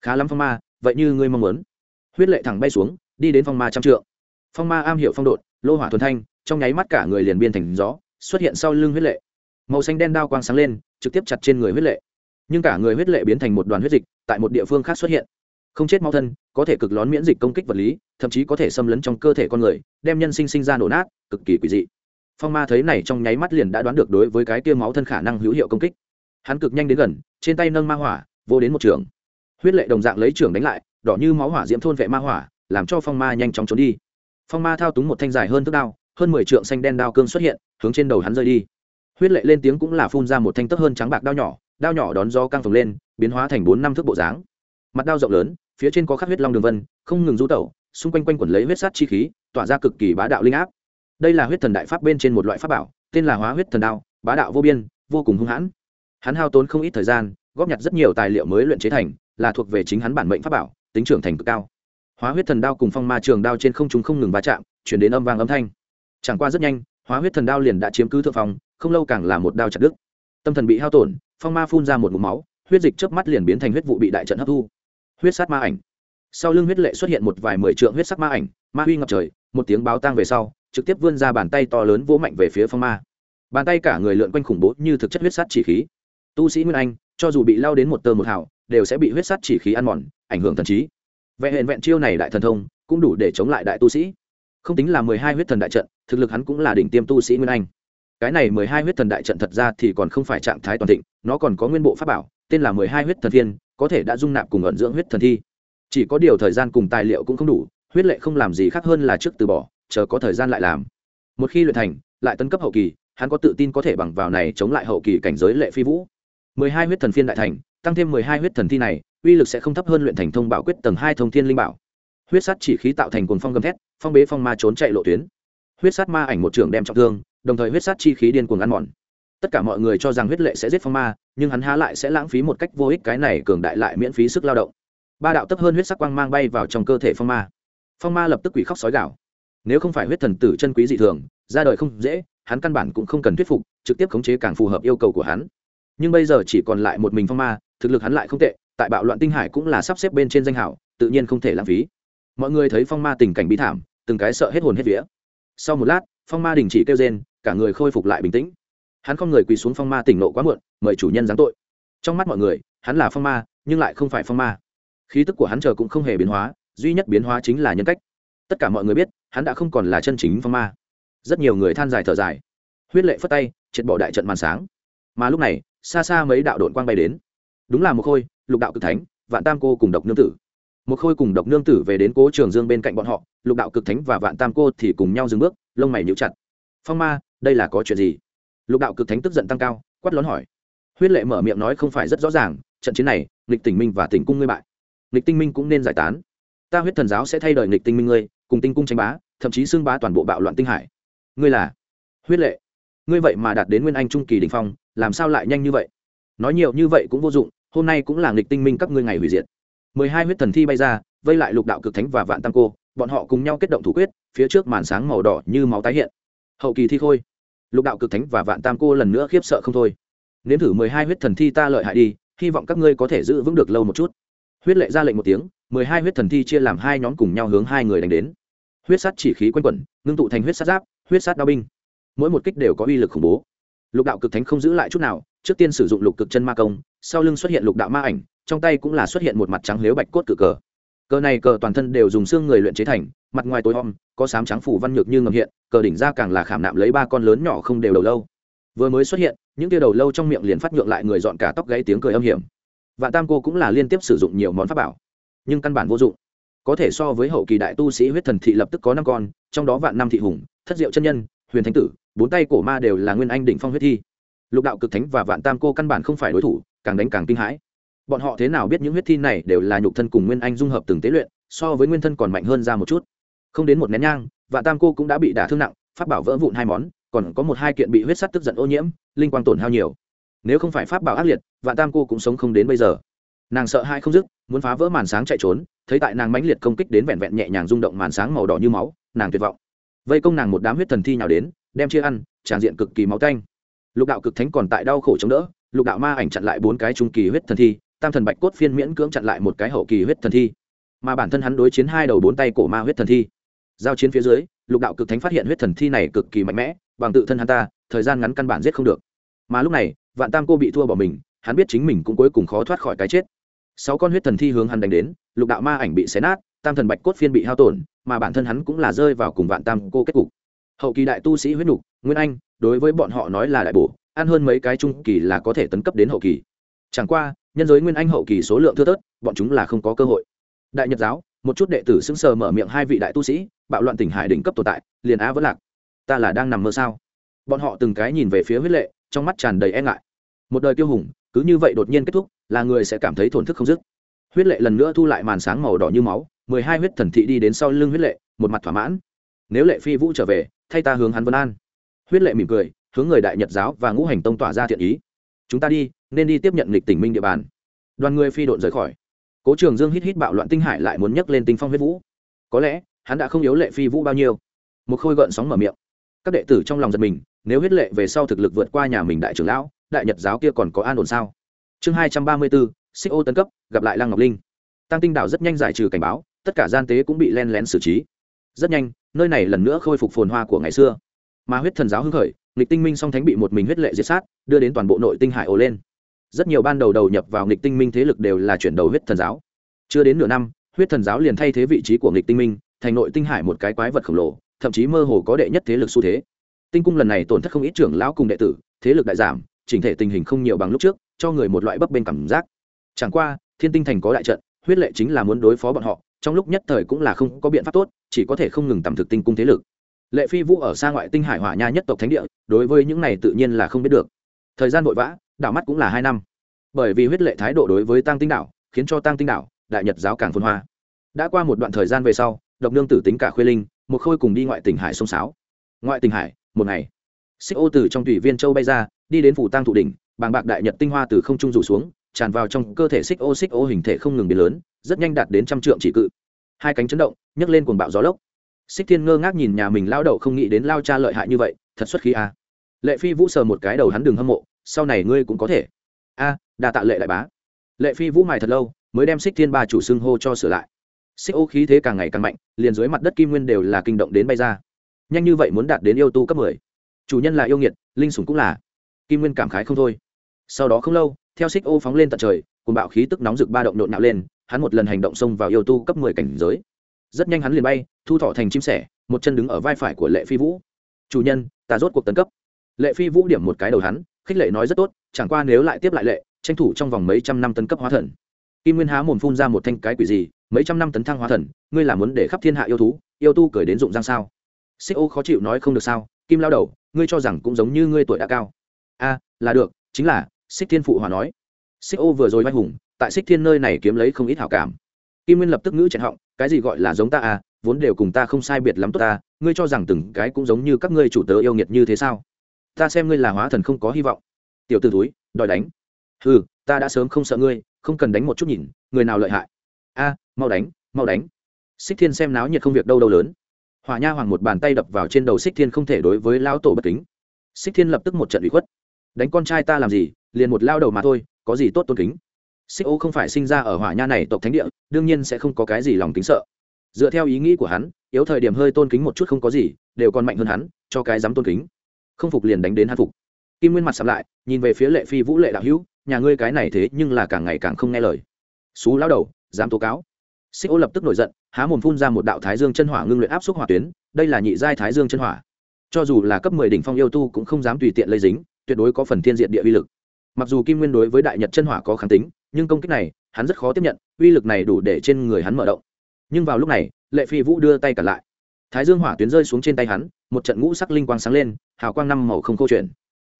Khá lắm phong ma, vậy như ngươi mong muốn. Huyết lệ thẳng bay xuống, đi đến phong ma trăm trượng. Phong ma am hiểu phong độn, lô hỏa thuần thanh, trong nháy mắt cả người liền biên thành gió, xuất hiện sau lưng huyết lệ. Màu xanh đen đao quang sáng lên, trực tiếp chặt trên người huyết lệ nhưng cả người huyết lệ biến thành một đoàn huyết dịch tại một địa phương khác xuất hiện. Không chết mau thân, có thể cực lón miễn dịch công kích vật lý, thậm chí có thể xâm lấn trong cơ thể con người, đem nhân sinh sinh ra nổ nát, cực kỳ quỷ dị. Phong ma thấy này trong nháy mắt liền đã đoán được đối với cái tiêu máu thân khả năng hữu hiệu công kích. Hắn cực nhanh đến gần, trên tay nâng ma hỏa, vô đến một trường. Huyết lệ đồng dạng lấy trường đánh lại, đỏ như máu hỏa diễm thôn vệ ma hỏa, làm cho phong ma nhanh chóng trốn đi. Phong ma thao túng một thanh dài hơn thức đao, hơn mười trượng xanh đen đao cương xuất hiện, hướng trên đầu hắn rơi đi. Huyết lệ lên tiếng cũng là phun ra một thanh tấc hơn trắng bạc đao nhỏ đao nhỏ đón gió căng phồng lên, biến hóa thành bốn năm thước bộ dáng. Mặt đao rộng lớn, phía trên có khắc huyết long đường vân, không ngừng rú tẩu, xung quanh quanh quẩn lấy huyết sát chi khí, tỏa ra cực kỳ bá đạo linh áp. Đây là huyết thần đại pháp bên trên một loại pháp bảo, tên là hóa huyết thần đao, bá đạo vô biên, vô cùng hung hãn. Hắn hao tốn không ít thời gian, góp nhặt rất nhiều tài liệu mới luyện chế thành, là thuộc về chính hắn bản mệnh pháp bảo, tính trưởng thành cực cao. Hóa huyết thần đao cùng phong ma trường đao trên không chúng không ngừng va chạm, chuyển đến âm vang âm thanh. Chẳng qua rất nhanh, hóa huyết thần đao liền đã chiếm cứ thượng phòng không lâu càng là một đao chặt đứt. Tâm thần bị hao tổn phong ma phun ra một mụm máu, huyết dịch trước mắt liền biến thành huyết vụ bị đại trận hấp thu. Huyết sát ma ảnh. Sau lưng huyết lệ xuất hiện một vài mười trượng huyết sắc ma ảnh, ma huy ngập trời, một tiếng báo tang về sau, trực tiếp vươn ra bàn tay to lớn vỗ mạnh về phía phong ma. Bàn tay cả người lượn quanh khủng bố như thực chất huyết sát chỉ khí. Tu sĩ nguyên anh, cho dù bị lao đến một tơ một hào, đều sẽ bị huyết sát chỉ khí ăn mòn, ảnh hưởng thần trí. Vẽ hẹn vẹn chiêu này đại thần thông, cũng đủ để chống lại đại tu sĩ. Không tính là mười hai huyết thần đại trận, thực lực hắn cũng là đỉnh tiêm tu sĩ nguyên anh cái này mười hai huyết thần đại trận thật ra thì còn không phải trạng thái toàn thịnh, nó còn có nguyên bộ pháp bảo, tên là mười hai huyết thần thiên, có thể đã dung nạp cùng ẩn dưỡng huyết thần thi. Chỉ có điều thời gian cùng tài liệu cũng không đủ, huyết lệ không làm gì khác hơn là trước từ bỏ, chờ có thời gian lại làm. Một khi luyện thành, lại tấn cấp hậu kỳ, hắn có tự tin có thể bằng vào này chống lại hậu kỳ cảnh giới lệ phi vũ. Mười hai huyết thần phiên đại thành, tăng thêm mười hai huyết thần thi này, uy lực sẽ không thấp hơn luyện thành thông bảo quyết tầng hai thông thiên linh bảo. Huyết sắt chỉ khí tạo thành cồn phong gầm thét, phong bế phong ma trốn chạy lộ tuyến. Huyết sắt ma ảnh một trường đem trọng thương đồng thời huyết sát chi khí điên cuồng ăn mòn. Tất cả mọi người cho rằng huyết lệ sẽ giết phong ma, nhưng hắn há lại sẽ lãng phí một cách vô ích cái này cường đại lại miễn phí sức lao động. Ba đạo tấp hơn huyết sắc quang mang bay vào trong cơ thể phong ma. Phong ma lập tức quỷ khóc sói gạo nếu không phải huyết thần tử chân quý dị thường, ra đời không dễ, hắn căn bản cũng không cần thuyết phục, trực tiếp khống chế càng phù hợp yêu cầu của hắn. Nhưng bây giờ chỉ còn lại một mình phong ma, thực lực hắn lại không tệ, tại bạo loạn tinh hải cũng là sắp xếp bên trên danh hảo, tự nhiên không thể lãng phí. Mọi người thấy phong ma tình cảnh bi thảm, từng cái sợ hết hồn hết vía. Sau một lát, phong ma đình chỉ kêu rên cả người khôi phục lại bình tĩnh. Hắn không người quỳ xuống phong ma tỉnh nộ quá muộn, mời chủ nhân giáng tội. Trong mắt mọi người, hắn là phong ma, nhưng lại không phải phong ma. Khí tức của hắn chờ cũng không hề biến hóa, duy nhất biến hóa chính là nhân cách. Tất cả mọi người biết, hắn đã không còn là chân chính phong ma. Rất nhiều người than dài thở dài. Huyết lệ phất tay, triệt bỏ đại trận màn sáng. Mà lúc này, xa xa mấy đạo đội quang bay đến. Đúng là một khôi, lục đạo cực thánh, vạn tam cô cùng độc nương tử. Một khôi cùng độc nương tử về đến cố trường dương bên cạnh bọn họ, lục đạo cực thánh và vạn tam cô thì cùng nhau dừng bước, lông mày nhíu chặt. Phong ma đây là có chuyện gì? Lục đạo cực thánh tức giận tăng cao, quát lón hỏi. Huyết lệ mở miệng nói không phải rất rõ ràng, trận chiến này, nghịch tỉnh minh và tỉnh cung ngươi bại. Nghịch tinh minh cũng nên giải tán. Ta huyết thần giáo sẽ thay đổi nghịch tinh minh ngươi, cùng tinh cung tranh bá, thậm chí xưng bá toàn bộ bạo loạn tinh hải. Ngươi là? Huyết lệ. Ngươi vậy mà đạt đến nguyên anh trung kỳ đình phong, làm sao lại nhanh như vậy? Nói nhiều như vậy cũng vô dụng, hôm nay cũng là nghịch tinh minh các ngươi ngày hủy diệt. Mười hai huyết thần thi bay ra, vây lại lục đạo cực thánh và vạn tăng cô, bọn họ cùng nhau kết động thủ quyết, phía trước màn sáng màu đỏ như máu tái hiện. Hậu kỳ thi khôi lục đạo cực thánh và vạn tam cô lần nữa khiếp sợ không thôi. Nếm thử mười hai huyết thần thi ta lợi hại đi, hy vọng các ngươi có thể giữ vững được lâu một chút. Huyết lệ ra lệnh một tiếng, mười hai huyết thần thi chia làm hai nhóm cùng nhau hướng hai người đánh đến. Huyết sắt chỉ khí quanh quẩn, ngưng tụ thành huyết sắt giáp, huyết sắt đao binh. Mỗi một kích đều có uy lực khủng bố. Lục đạo cực thánh không giữ lại chút nào, trước tiên sử dụng lục cực chân ma công, sau lưng xuất hiện lục đạo ma ảnh, trong tay cũng là xuất hiện một mặt trắng lếu bạch cốt cự cờ cờ này cờ toàn thân đều dùng xương người luyện chế thành, mặt ngoài tối om, có sám trắng phủ văn nhược như ngầm hiện, cờ đỉnh ra càng là khảm nạm lấy ba con lớn nhỏ không đều đầu lâu. Vừa mới xuất hiện, những tia đầu lâu trong miệng liền phát nhượng lại người dọn cả tóc gáy tiếng cười âm hiểm. Vạn tam cô cũng là liên tiếp sử dụng nhiều món pháp bảo, nhưng căn bản vô dụng. Có thể so với hậu kỳ đại tu sĩ huyết thần thị lập tức có năm con, trong đó vạn năm thị hùng, thất diệu chân nhân, huyền thánh tử, bốn tay cổ ma đều là nguyên anh đỉnh phong huyết thi. Lục đạo cực thánh và vạn tam cô căn bản không phải đối thủ, càng đánh càng kinh hãi bọn họ thế nào biết những huyết thi này đều là nhục thân cùng nguyên anh dung hợp từng tế luyện, so với nguyên thân còn mạnh hơn ra một chút. Không đến một nén nhang vạn tam cô cũng đã bị đả thương nặng, pháp bảo vỡ vụn hai món, còn có một hai kiện bị huyết sắt tức giận ô nhiễm, linh quang tổn hao nhiều. Nếu không phải pháp bảo ác liệt vạn tam cô cũng sống không đến bây giờ. Nàng sợ hai không dứt, muốn phá vỡ màn sáng chạy trốn, thấy tại nàng mãnh liệt công kích đến vẹn vẹn nhẹ nhàng rung động màn sáng màu đỏ như máu, nàng tuyệt vọng. Vây công nàng một đám huyết thần thi nhào đến, đem chia ăn, tràn diện cực kỳ máu tanh. Lục đạo cực thánh còn tại đau khổ chống đỡ, lục đạo ma ảnh chặn lại bốn cái trung kỳ huyết thần thi tam thần bạch cốt phiên miễn cưỡng chặn lại một cái hậu kỳ huyết thần thi. Mà bản thân hắn đối chiến hai đầu bốn tay cổ ma huyết thần thi. Giao chiến phía dưới, lục đạo cực thánh phát hiện huyết thần thi này cực kỳ mạnh mẽ, bằng tự thân hắn ta, thời gian ngắn căn bản giết không được. Mà lúc này, vạn tam cô bị thua bỏ mình, hắn biết chính mình cũng cuối cùng khó thoát khỏi cái chết. Sáu con huyết thần thi hướng hắn đánh đến, lục đạo ma ảnh bị xé nát, tam thần bạch cốt phiên bị hao tổn, mà bản thân hắn cũng là rơi vào cùng vạn tam cô kết cục. Hậu kỳ đại tu sĩ huyết nục, nguyên anh, đối với bọn họ nói là đại bổ, ăn hơn mấy cái trung kỳ là có thể tấn cấp đến hậu kỳ. Chẳng qua nhân giới nguyên anh hậu kỳ số lượng thưa thớt, bọn chúng là không có cơ hội. Đại nhật giáo, một chút đệ tử sững sờ mở miệng hai vị đại tu sĩ, bạo loạn tỉnh hải đỉnh cấp tồn tại, liền á vẫn lạc. Ta là đang nằm mơ sao? Bọn họ từng cái nhìn về phía huyết lệ, trong mắt tràn đầy e ngại. Một đời kiêu hùng, cứ như vậy đột nhiên kết thúc, là người sẽ cảm thấy thổn thức không dứt. Huyết lệ lần nữa thu lại màn sáng màu đỏ như máu, mười hai huyết thần thị đi đến sau lưng huyết lệ, một mặt thỏa mãn. Nếu lệ phi vũ trở về, thay ta hướng hắn vân an. Huyết lệ mỉm cười, hướng người đại nhật giáo và ngũ hành tông tỏa ra thiện ý chúng ta đi, nên đi tiếp nhận lịch tỉnh minh địa bàn. Đoàn người phi độn rời khỏi. Cố trường dương hít hít bạo loạn tinh hải lại muốn nhấc lên tinh phong huyết vũ. Có lẽ, hắn đã không yếu lệ phi vũ bao nhiêu. Một khôi gợn sóng mở miệng. Các đệ tử trong lòng giật mình, nếu huyết lệ về sau thực lực vượt qua nhà mình đại trưởng lão, đại nhật giáo kia còn có an ổn sao? Chương hai trăm ba mươi bốn, xích ô tấn cấp, gặp lại lăng ngọc linh. Tăng tinh đảo rất nhanh giải trừ cảnh báo, tất cả gian tế cũng bị len lén xử trí. Rất nhanh, nơi này lần nữa khôi phục phồn hoa của ngày xưa mà huyết thần giáo hưng khởi, nghịch tinh minh song thánh bị một mình huyết lệ diệt sát, đưa đến toàn bộ nội tinh hải ồ lên. Rất nhiều ban đầu đầu nhập vào nghịch tinh minh thế lực đều là chuyển đầu huyết thần giáo. Chưa đến nửa năm, huyết thần giáo liền thay thế vị trí của nghịch tinh minh, thành nội tinh hải một cái quái vật khổng lồ, thậm chí mơ hồ có đệ nhất thế lực xu thế. Tinh cung lần này tổn thất không ít trưởng lão cùng đệ tử, thế lực đại giảm, chỉnh thể tình hình không nhiều bằng lúc trước, cho người một loại bấp bên cảm giác. Chẳng qua, thiên tinh thành có đại trận, huyết lệ chính là muốn đối phó bọn họ, trong lúc nhất thời cũng là không có biện pháp tốt, chỉ có thể không ngừng tầm thực tinh cung thế lực lệ phi vũ ở xa ngoại tinh hải hỏa nha nhất tộc thánh địa, đối với những này tự nhiên là không biết được. Thời gian vội vã, đảo mắt cũng là hai năm. Bởi vì huyết lệ thái độ đối với tăng tinh đảo, khiến cho tăng tinh đảo, đại nhật giáo càng phân hoa. Đã qua một đoạn thời gian về sau, độc nương tử tính cả khuê linh, một khôi cùng đi ngoại tỉnh hải sông sáo. Ngoại tỉnh hải, một ngày, xích ô từ trong thủy viên châu bay ra, đi đến phủ tăng thụ đỉnh, bàng bạc đại nhật tinh hoa từ không trung rủ xuống, tràn vào trong cơ thể xích ô xích ô hình thể không ngừng biến lớn, rất nhanh đạt đến trăm trượng chỉ cự. Hai cánh chấn động, nhấc lên cuồng bạo gió lốc xích thiên ngơ ngác nhìn nhà mình lao đậu không nghĩ đến lao cha lợi hại như vậy, thật xuất khí à. lệ phi vũ sờ một cái đầu hắn đừng hâm mộ, sau này ngươi cũng có thể. A, đa tạ lệ đại bá. Lệ phi vũ mài thật lâu, mới đem xích thiên ba chủ xưng hô cho sửa lại. Xích ô khí thế càng ngày càng mạnh, liền dưới mặt đất kim nguyên đều là kinh động đến bay ra. Nhanh như vậy muốn đạt đến yêu tu cấp mười. Chủ nhân là yêu nghiệt, linh sủng cũng là. Kim nguyên cảm khái không thôi. Sau đó không lâu, theo xích ô phóng lên tận trời cùng bạo khí tức nóng rực ba động nộn nạo lên, hắn một lần hành động xông vào yêu tu cấp mười cảnh giới rất nhanh hắn liền bay, thu thọ thành chim sẻ, một chân đứng ở vai phải của lệ phi vũ. Chủ nhân, ta rốt cuộc tấn cấp. Lệ phi vũ điểm một cái đầu hắn, khích lệ nói rất tốt, chẳng qua nếu lại tiếp lại lệ, tranh thủ trong vòng mấy trăm năm tấn cấp hóa thần. Kim nguyên há mồm phun ra một thanh cái quỷ gì, mấy trăm năm tấn thăng hóa thần, ngươi là muốn để khắp thiên hạ yêu thú, yêu tu cười đến dụng giang sao? Xích ô khó chịu nói không được sao, kim lao đầu, ngươi cho rằng cũng giống như ngươi tuổi đã cao. A, là được, chính là, xích thiên phụ hòa nói. Xích ô vừa rồi vai hùng, tại xích thiên nơi này kiếm lấy không ít hảo cảm. Kim nguyên lập tức ngữ chẹn họng cái gì gọi là giống ta à vốn đều cùng ta không sai biệt lắm tốt ta, ngươi cho rằng từng cái cũng giống như các ngươi chủ tớ yêu nghiệt như thế sao? Ta xem ngươi là hóa thần không có hy vọng. Tiểu t ử túi đòi đánh. Ừ ta đã sớm không sợ ngươi, không cần đánh một chút nhìn, người nào lợi hại? A, mau đánh mau đánh. Xích thiên xem náo nhiệt không việc đâu đâu lớn. Hỏa nha hoàng một bàn tay đập vào trên đầu xích thiên không thể đối với lão tổ bất kính. Xích thiên lập tức một trận bị khuất. Đánh con trai ta làm gì, liền một lao đầu mà thôi, có gì tốt tôn kính? Xích ô không phải sinh ra ở hỏa nha này tộc thánh địa, đương nhiên sẽ không có cái gì lòng kính sợ. Dựa theo ý nghĩ của hắn, yếu thời điểm hơi tôn kính một chút không có gì, đều còn mạnh hơn hắn, cho cái dám tôn kính. Không phục liền đánh đến hắn phục. Kim nguyên mặt sắm lại, nhìn về phía lệ phi vũ lệ đạo hữu, nhà ngươi cái này thế nhưng là càng ngày càng không nghe lời. Xú lao đầu, dám tố cáo. Xích ô lập tức nổi giận, há mồm phun ra một đạo thái dương chân hỏa ngưng luyện áp xúc hỏa tuyến, đây là nhị giai thái dương chân hỏa. Cho dù là cấp mười đỉnh phong yêu tu cũng không dám tùy tiện lây dính, tuyệt đối có phần thiên diện địa uy lực. Mặc dù kim nguyên đối với đại nhật chân hỏa có kháng tính nhưng công kích này, hắn rất khó tiếp nhận, uy lực này đủ để trên người hắn mở động. Nhưng vào lúc này, lệ phi vũ đưa tay cả lại. Thái dương hỏa tuyến rơi xuống trên tay hắn, một trận ngũ sắc linh quang sáng lên, hào quang năm màu không câu chuyện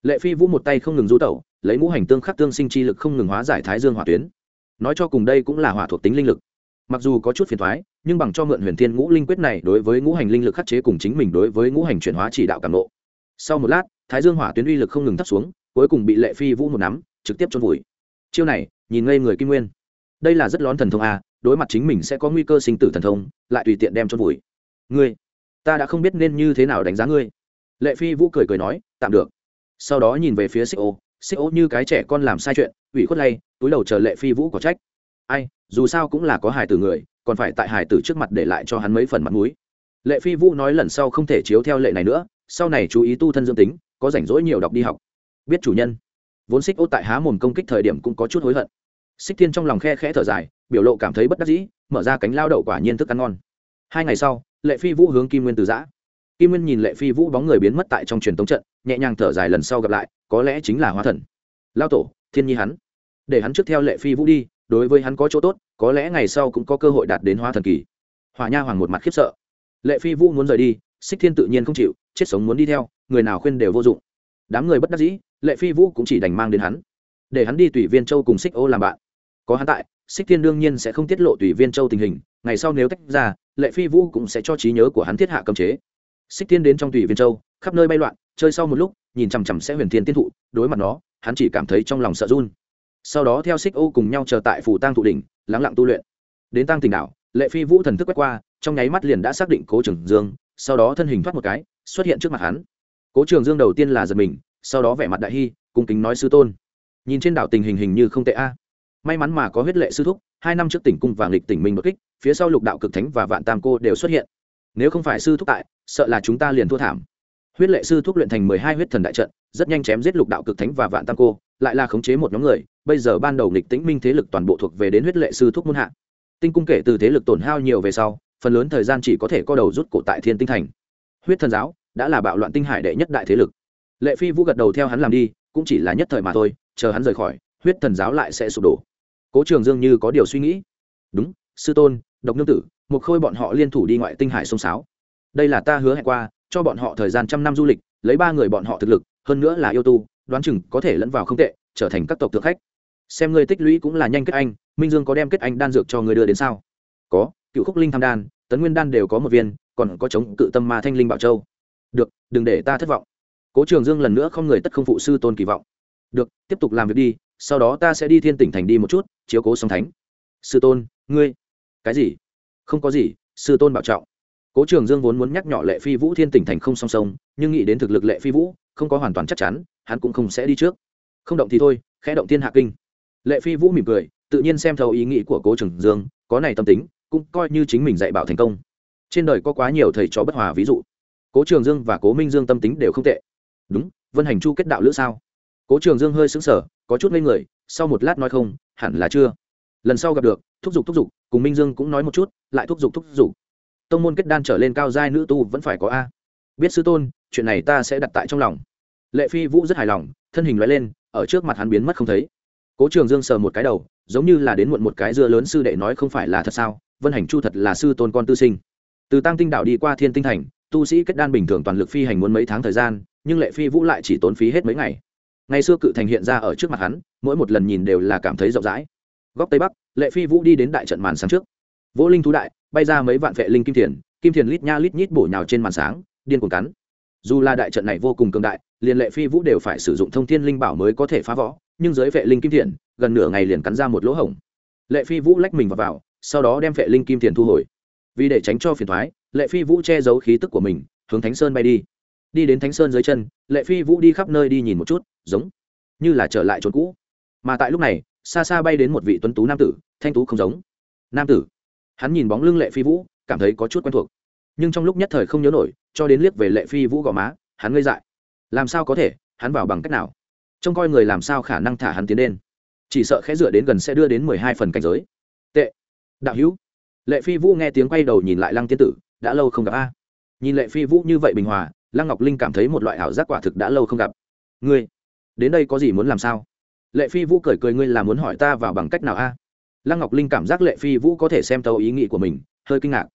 lệ phi vũ một tay không ngừng rú tẩu, lấy ngũ hành tương khắc tương sinh chi lực không ngừng hóa giải thái dương hỏa tuyến. Nói cho cùng đây cũng là hỏa thuộc tính linh lực. Mặc dù có chút phiền thoái nhưng bằng cho mượn huyền thiên ngũ linh quyết này đối với ngũ hành linh lực khắc chế cùng chính mình đối với ngũ hành chuyển hóa chỉ đạo cảm nộ sau một lát, thái dương hỏa tuyến uy lực không ngừng thấp xuống, cuối cùng bị lệ phi vũ một nắm, trực tiếp trôn vùi chiêu này, nhìn ngây người kim nguyên. Đây là rất lón thần thông a đối mặt chính mình sẽ có nguy cơ sinh tử thần thông, lại tùy tiện đem trôn vùi. Ngươi, ta đã không biết nên như thế nào đánh giá ngươi. Lệ phi vũ cười cười nói, tạm được. Sau đó nhìn về phía xích ô xích ô như cái trẻ con làm sai chuyện, ủy khuất lay, túi đầu chờ lệ phi vũ có trách. Ai, dù sao cũng là có hài tử người, còn phải tại hài tử trước mặt để lại cho hắn mấy phần mặt mũi. Lệ phi vũ nói lần sau không thể chiếu theo lệ này nữa, sau này chú ý tu thân dương tính, có rảnh rỗi nhiều đọc đi học. Biết chủ nhân vốn xích ô tại há mồm công kích thời điểm cũng có chút hối hận. Xích thiên trong lòng khe khẽ thở dài, biểu lộ cảm thấy bất đắc dĩ, mở ra cánh lao đậu quả nhiên thức ăn ngon. Hai ngày sau, lệ phi vũ hướng kim nguyên từ giã. Kim nguyên nhìn lệ phi vũ bóng người biến mất tại trong truyền tống trận, nhẹ nhàng thở dài lần sau gặp lại, có lẽ chính là hóa thần. Lao tổ, thiên nhi hắn. Để hắn trước theo lệ phi vũ đi, đối với hắn có chỗ tốt, có lẽ ngày sau cũng có cơ hội đạt đến hóa thần kỳ. Hòa nha hoàng một mặt khiếp sợ. Lệ phi vũ muốn rời đi, xích thiên tự nhiên không chịu, chết sống muốn đi theo, người nào khuyên đều vô dụng đám người bất đắc dĩ, lệ phi vũ cũng chỉ đành mang đến hắn. Để hắn đi tùy viên châu cùng xích ô làm bạn. Có hắn tại xích thiên đương nhiên sẽ không tiết lộ tùy viên châu tình hình, ngày sau nếu tách ra, lệ phi vũ cũng sẽ cho trí nhớ của hắn thiết hạ cấm chế. Xích thiên đến trong tùy viên châu, khắp nơi bay loạn, chơi sau một lúc, nhìn chằm chằm sẽ huyền thiên tiên thụ, đối mặt nó, hắn chỉ cảm thấy trong lòng sợ run. Sau đó theo xích ô cùng nhau chờ tại phủ tang thụ đỉnh, lắng lặng tu luyện. Đến tăng tỉnh đảo, lệ phi vũ thần thức quét qua, trong nháy mắt liền đã xác định cố trưởng dương, sau đó thân hình thoát một cái, xuất hiện trước mặt hắn cố trường dương đầu tiên là giật mình, sau đó vẻ mặt đại hy, cung kính nói sư tôn. Nhìn trên đảo tình hình hình như không tệ a. May mắn mà có huyết lệ sư thúc, hai năm trước tỉnh cung và nghịch tỉnh minh bất kích, phía sau lục đạo cực thánh và vạn tam cô đều xuất hiện. Nếu không phải sư thúc tại, sợ là chúng ta liền thua thảm. Huyết lệ sư thúc luyện thành mười hai huyết thần đại trận, rất nhanh chém giết lục đạo cực thánh và vạn tam cô, lại là khống chế một nhóm người, bây giờ ban đầu nghịch tĩnh minh thế lực toàn bộ thuộc về đến huyết lệ sư thúc muôn hạ. Tinh cung kể từ thế lực tổn hao nhiều về sau, phần lớn thời gian chỉ có thể co đầu rút cổ tại thiên tinh thành. Huyết thần giáo đã là bạo loạn tinh hải đệ nhất đại thế lực. Lệ phi vũ gật đầu theo hắn làm đi, cũng chỉ là nhất thời mà thôi, chờ hắn rời khỏi, huyết thần giáo lại sẽ sụp đổ. Cố trường dương như có điều suy nghĩ. Đúng, sư tôn, độc nương tử một khôi bọn họ liên thủ đi ngoại tinh hải sông sáo đây là ta hứa hẹn qua, cho bọn họ thời gian trăm năm du lịch, lấy ba người bọn họ thực lực, hơn nữa là yêu tu, đoán chừng có thể lẫn vào không tệ, trở thành các tộc thượng khách. Xem ngươi tích lũy cũng là nhanh kết anh, minh dương có đem kết anh đan dược cho người đưa đến sao? Có, cựu khúc linh tham đan, tấn nguyên đan đều có một viên, còn có chống cự tâm ma thanh linh bảo châu được, đừng để ta thất vọng. Cố trường dương lần nữa không người tất không phụ sư tôn kỳ vọng. Được, tiếp tục làm việc đi, sau đó ta sẽ đi thiên tỉnh thành đi một chút, chiếu cố song thánh. Sư tôn, ngươi. Cái gì? Không có gì, sư tôn bảo trọng. Cố trường dương vốn muốn nhắc nhỏ lệ phi vũ thiên tỉnh thành không song song, nhưng nghĩ đến thực lực lệ phi vũ, không có hoàn toàn chắc chắn, hắn cũng không sẽ đi trước. Không động thì thôi, khẽ động thiên hạ kinh. Lệ phi vũ mỉm cười, tự nhiên xem thấu ý nghĩ của cố trường dương, có này tâm tính, cũng coi như chính mình dạy bảo thành công. Trên đời có quá nhiều thầy trò bất hòa ví dụ cố trường dương và cố minh dương tâm tính đều không tệ. Đúng, vân hành chu kết đạo lữ sao? Cố trường dương hơi xứng sở có chút ngây người, sau một lát nói không, hẳn là chưa. Lần sau gặp được, thúc giục thúc giục, cùng minh dương cũng nói một chút, lại thúc giục thúc giục. Tông môn kết đan trở lên cao giai nữ tu vẫn phải có a. Biết sư tôn, chuyện này ta sẽ đặt tại trong lòng. Lệ phi vũ rất hài lòng, thân hình loại lên, ở trước mặt hắn biến mất không thấy. Cố trường dương sờ một cái đầu, giống như là đến muộn một cái dưa lớn sư đệ nói không phải là thật sao? Vân hành chu thật là sư tôn con tư sinh. Từ tăng tinh đạo đi qua thiên tinh thành tu sĩ kết đan bình thường toàn lực phi hành muốn mấy tháng thời gian nhưng lệ phi vũ lại chỉ tốn phí hết mấy ngày. Ngày xưa cự thành hiện ra ở trước mặt hắn mỗi một lần nhìn đều là cảm thấy rộng rãi. Góc tây bắc lệ phi vũ đi đến đại trận màn sáng trước. Vỗ linh thú đại bay ra mấy vạn vệ linh kim thiền kim thiền lít nha lít nhít bổ nhào trên màn sáng điên cuồng cắn. Dù là đại trận này vô cùng cường đại liền lệ phi vũ đều phải sử dụng thông thiên linh bảo mới có thể phá võ nhưng giới vệ linh kim thiền gần nửa ngày liền cắn ra một lỗ hổng. Lệ phi vũ lách mình vào, vào sau đó đem vệ linh kim thiền thu hồi vì để tránh cho phiền thoái, lệ phi vũ che giấu khí tức của mình, hướng thánh sơn bay đi. Đi đến thánh sơn dưới chân, lệ phi vũ đi khắp nơi đi nhìn một chút, giống như là trở lại chỗ cũ. Mà tại lúc này, xa xa bay đến một vị tuấn tú nam tử, thanh tú không giống. Nam tử. Hắn nhìn bóng lưng lệ phi vũ, cảm thấy có chút quen thuộc. Nhưng trong lúc nhất thời không nhớ nổi, cho đến liếc về lệ phi vũ gò má, hắn ngây dại. Làm sao có thể, hắn vào bằng cách nào? Trông coi người làm sao khả năng thả hắn tiến lên? Chỉ sợ khẽ dựa đến gần sẽ đưa đến mười hai phần cảnh giới. Tệ. Đạo hữu lệ phi vũ nghe tiếng quay đầu nhìn lại lăng tiên tử, đã lâu không gặp a. Nhìn lệ phi vũ như vậy bình hòa, lăng ngọc linh cảm thấy một loại ảo giác quả thực đã lâu không gặp. Ngươi, đến đây có gì muốn làm sao? Lệ phi vũ cười cười ngươi là muốn hỏi ta vào bằng cách nào a? Lăng ngọc linh cảm giác lệ phi vũ có thể xem tàu ý nghĩ của mình, hơi kinh ngạc.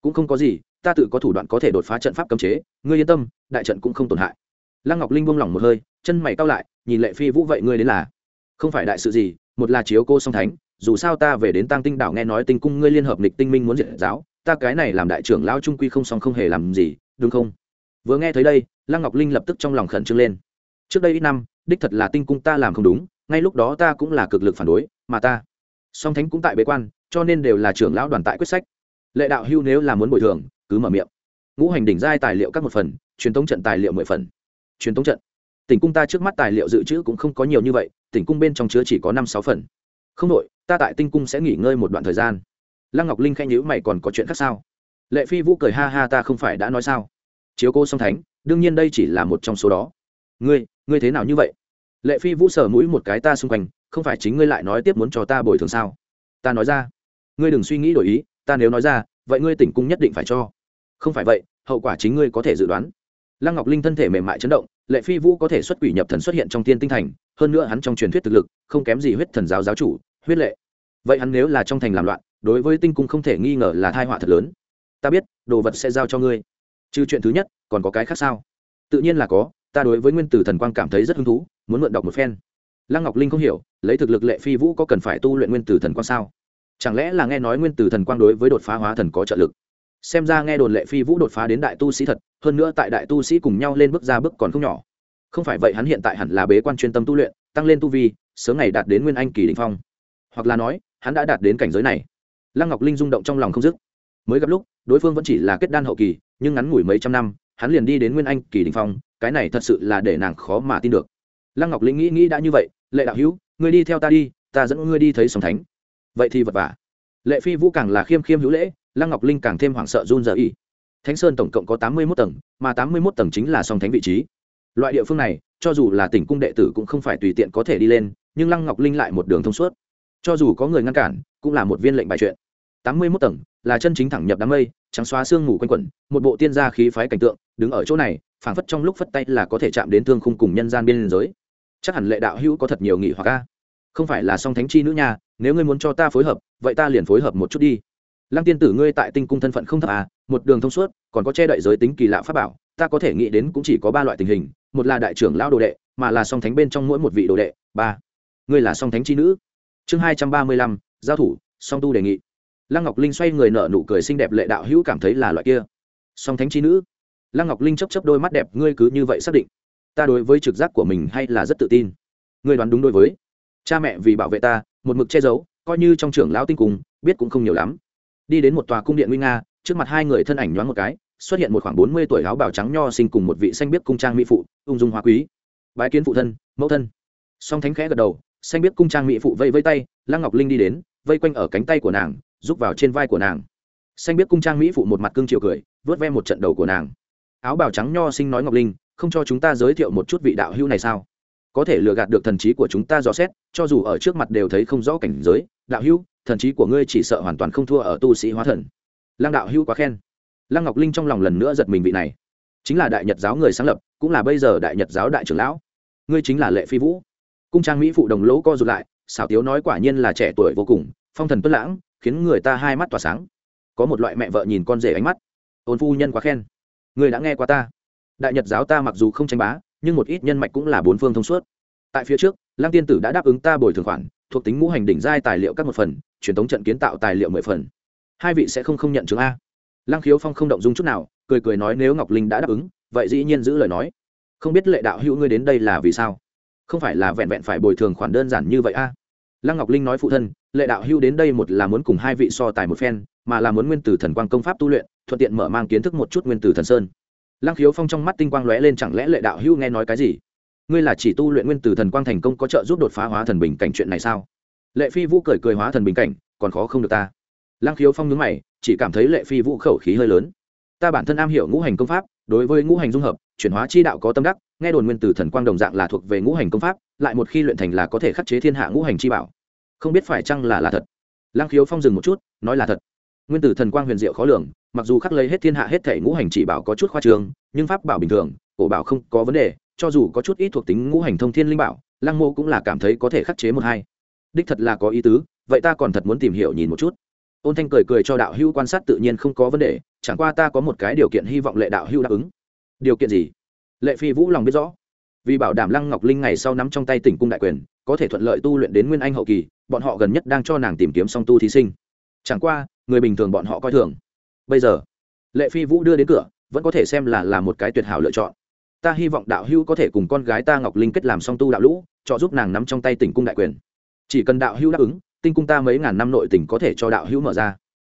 Cũng không có gì, ta tự có thủ đoạn có thể đột phá trận pháp cấm chế, ngươi yên tâm, đại trận cũng không tổn hại. Lăng ngọc linh buông lỏng một hơi, chân mày cao lại, nhìn lệ phi vũ vậy ngươi đến là? Không phải đại sự gì, một là chiếu cô song thánh dù sao ta về đến tăng tinh đảo nghe nói tinh cung ngươi liên hợp lịch tinh minh muốn diệt giáo, ta cái này làm đại trưởng lão trung quy không song không hề làm gì, đúng không? Vừa nghe thấy đây, lăng ngọc linh lập tức trong lòng khẩn trương lên. Trước đây ít năm, đích thật là tinh cung ta làm không đúng, ngay lúc đó ta cũng là cực lực phản đối, mà ta, song thánh cũng tại bế quan, cho nên đều là trưởng lão đoàn tại quyết sách. Lệ đạo hưu nếu là muốn bồi thường, cứ mở miệng. Ngũ hành đỉnh giai tài liệu các một phần, truyền thống trận tài liệu mười phần. Truyền thống trận. Tỉnh cung ta trước mắt tài liệu dự trữ cũng không có nhiều như vậy, tỉnh cung bên trong chứa chỉ có năm sáu phần. Không đội ta tại tinh cung sẽ nghỉ ngơi một đoạn thời gian. Lăng ngọc linh khen nhữ mày, còn có chuyện khác sao? Lệ phi vũ cười ha ha, ta không phải đã nói sao? Chiếu cô song thánh, đương nhiên đây chỉ là một trong số đó. Ngươi ngươi thế nào như vậy? Lệ phi vũ sờ mũi một cái ta xung quanh, không phải chính ngươi lại nói tiếp muốn cho ta bồi thường sao? Ta nói ra. Ngươi đừng suy nghĩ đổi ý, ta nếu nói ra, vậy ngươi tỉnh cung nhất định phải cho. Không phải vậy, hậu quả chính ngươi có thể dự đoán. Lăng ngọc linh thân thể mềm mại chấn động, lệ phi vũ có thể xuất quỷ nhập thần xuất hiện trong Tiên tinh thành, hơn nữa hắn trong truyền thuyết thực lực, không kém gì huyết thần giáo giáo chủ huyết lệ. Vậy hắn nếu là trong thành làm loạn, đối với tinh cung không thể nghi ngờ là thai họa thật lớn. Ta biết, đồ vật sẽ giao cho ngươi. Trừ chuyện thứ nhất, còn có cái khác sao? Tự nhiên là có, ta đối với nguyên tử thần quang cảm thấy rất hứng thú, muốn mượn đọc một phen. Lăng ngọc linh không hiểu, lấy thực lực lệ phi vũ có cần phải tu luyện nguyên tử thần quang sao? Chẳng lẽ là nghe nói nguyên tử thần quang đối với đột phá hóa thần có trợ lực? Xem ra nghe đồn lệ phi vũ đột phá đến đại tu sĩ thật, hơn nữa tại đại tu sĩ cùng nhau lên bước ra bước còn không nhỏ. Không phải vậy hắn hiện tại hẳn là bế quan chuyên tâm tu luyện, tăng lên tu vi, sớm ngày đạt đến nguyên anh kỳ đình phong hoặc là nói, hắn đã đạt đến cảnh giới này. Lăng ngọc linh rung động trong lòng không dứt. Mới gặp lúc, đối phương vẫn chỉ là kết đan hậu kỳ, nhưng ngắn ngủi mấy trăm năm, hắn liền đi đến nguyên anh kỳ đình phong, cái này thật sự là để nàng khó mà tin được. Lăng ngọc linh nghĩ nghĩ đã như vậy, lệ đạo hữu, ngươi đi theo ta đi, ta dẫn ngươi đi thấy sòng thánh. Vậy thì vật vả. Lệ phi vũ càng là khiêm khiêm hữu lễ, lăng ngọc linh càng thêm hoảng sợ run rợ y thánh sơn tổng cộng có tám mươi mốt tầng, mà tám mươi mốt tầng chính là song thánh vị trí. Loại địa phương này, cho dù là tỉnh cung đệ tử cũng không phải tùy tiện có thể đi lên, nhưng lăng ngọc linh lại một đường thông suốt cho dù có người ngăn cản, cũng là một viên lệnh bài chuyện. Tám mươi mốt tầng, là chân chính thẳng nhập đám mây, trắng xóa sương mù quanh quẩn, một bộ tiên gia khí phái cảnh tượng, đứng ở chỗ này, phảng phất trong lúc phất tay là có thể chạm đến thương khung cùng nhân gian biên giới. Chắc hẳn lệ đạo hữu có thật nhiều nghị hoặc ca không phải là song thánh chi nữ nha, nếu ngươi muốn cho ta phối hợp, vậy ta liền phối hợp một chút đi. Lăng tiên tử ngươi tại tinh cung thân phận không thấp à một đường thông suốt, còn có che đậy giới tính kỳ lạ pháp bảo, ta có thể nghĩ đến cũng chỉ có ba loại tình hình, một là đại trưởng lão đồ đệ, mà là song thánh bên trong mỗi một vị đồ đệ. Ba, ngươi là song thánh chi nữ chương hai trăm ba mươi lăm, giao thủ, song tu đề nghị. Lăng ngọc linh xoay người nở nụ cười xinh đẹp lệ đạo hữu cảm thấy là loại kia. Song thánh trí nữ. Lăng ngọc linh chấp chấp đôi mắt đẹp, ngươi cứ như vậy xác định. Ta đối với trực giác của mình hay là rất tự tin? Ngươi đoán đúng đối với. Cha mẹ vì bảo vệ ta, một mực che giấu, coi như trong trưởng lão tinh cùng, biết cũng không nhiều lắm. Đi đến một tòa cung điện nguy nga, trước mặt hai người thân ảnh nhoáng một cái, xuất hiện một khoảng bốn mươi tuổi áo bào trắng nho sinh cùng một vị xanh biết cung trang mỹ phụ, ung dung hoa quý. Bái kiến phụ thân, mẫu thân. Song thánh khẽ gật đầu xanh biết cung trang mỹ phụ vây vây tay, lăng ngọc linh đi đến, vây quanh ở cánh tay của nàng, giúp vào trên vai của nàng. Xanh biết cung trang mỹ phụ một mặt cương chiều cười, vớt ve một trận đầu của nàng. Áo bào trắng nho sinh nói ngọc linh, không cho chúng ta giới thiệu một chút vị đạo hữu này sao? Có thể lừa gạt được thần trí của chúng ta dò xét, cho dù ở trước mặt đều thấy không rõ cảnh giới. Đạo hữu, thần trí của ngươi chỉ sợ hoàn toàn không thua ở tu sĩ hóa thần. Lăng đạo hữu quá khen. Lăng ngọc linh trong lòng lần nữa giật mình vị này. Chính là đại nhật giáo người sáng lập, cũng là bây giờ đại nhật giáo đại trưởng lão. Ngươi chính là lệ phi vũ cung trang mỹ phụ đồng lỗ co rụt lại, xảo tiếu nói quả nhiên là trẻ tuổi vô cùng, phong thần tuất lãng, khiến người ta hai mắt tỏa sáng. Có một loại mẹ vợ nhìn con rể ánh mắt. Ôn phu nhân quá khen. Người đã nghe qua ta. Đại nhật giáo ta mặc dù không tranh bá, nhưng một ít nhân mạch cũng là bốn phương thông suốt. Tại phía trước, lăng tiên tử đã đáp ứng ta bồi thường khoản, thuộc tính ngũ hành đỉnh giai tài liệu các một phần, truyền thống trận kiến tạo tài liệu mười phần. Hai vị sẽ không không nhận chứng a. Lăng khiếu phong không động dung chút nào, cười cười nói nếu ngọc linh đã đáp ứng, vậy dĩ nhiên giữ lời nói. Không biết lệ đạo hữu ngươi đến đây là vì sao? Không phải là vẹn vẹn phải bồi thường khoản đơn giản như vậy a? Lăng ngọc linh nói phụ thân, lệ đạo hưu đến đây một là muốn cùng hai vị so tài một phen, mà là muốn nguyên tử thần quang công pháp tu luyện, thuận tiện mở mang kiến thức một chút nguyên tử thần sơn. Lăng khiếu phong trong mắt tinh quang lóe lên chẳng lẽ lệ đạo hưu nghe nói cái gì? Ngươi là chỉ tu luyện nguyên tử thần quang thành công có trợ giúp đột phá hóa thần bình cảnh chuyện này sao? Lệ phi vũ cười cười hóa thần bình cảnh, còn khó không được ta. Lăng khiếu phong nhướng mày, chỉ cảm thấy lệ phi vũ khẩu khí hơi lớn. Ta bản thân am hiểu ngũ hành công pháp, đối với ngũ hành dung hợp, chuyển hóa chi đạo có tâm đắc nghe đồn nguyên tử thần quang đồng dạng là thuộc về ngũ hành công pháp, lại một khi luyện thành là có thể khắc chế thiên hạ ngũ hành chi bảo. Không biết phải chăng là là thật? Lăng khiếu phong dừng một chút, nói là thật. Nguyên tử thần quang huyền diệu khó lường, mặc dù khắc lấy hết thiên hạ hết thể ngũ hành chỉ bảo có chút khoa trường nhưng pháp bảo bình thường, cổ bảo không có vấn đề, cho dù có chút ít thuộc tính ngũ hành thông thiên linh bảo, lăng mô cũng là cảm thấy có thể khắc chế một hai. Đích thật là có ý tứ, vậy ta còn thật muốn tìm hiểu nhìn một chút. Ôn thanh cười cười cho đạo hữu quan sát tự nhiên không có vấn đề, chẳng qua ta có một cái điều kiện hy vọng lệ đạo hữu đáp ứng. Điều kiện gì? Lệ phi vũ lòng biết rõ, vì bảo đảm lăng ngọc linh ngày sau nắm trong tay tỉnh cung đại quyền, có thể thuận lợi tu luyện đến nguyên anh hậu kỳ, bọn họ gần nhất đang cho nàng tìm kiếm song tu thí sinh. Chẳng qua, người bình thường bọn họ coi thường. Bây giờ, lệ phi vũ đưa đến cửa, vẫn có thể xem là là một cái tuyệt hảo lựa chọn. Ta hy vọng đạo hữu có thể cùng con gái ta ngọc linh kết làm song tu đạo lũ cho giúp nàng nắm trong tay tỉnh cung đại quyền. Chỉ cần đạo hữu đáp ứng, tinh cung ta mấy ngàn năm nội tỉnh có thể cho đạo hữu mở ra.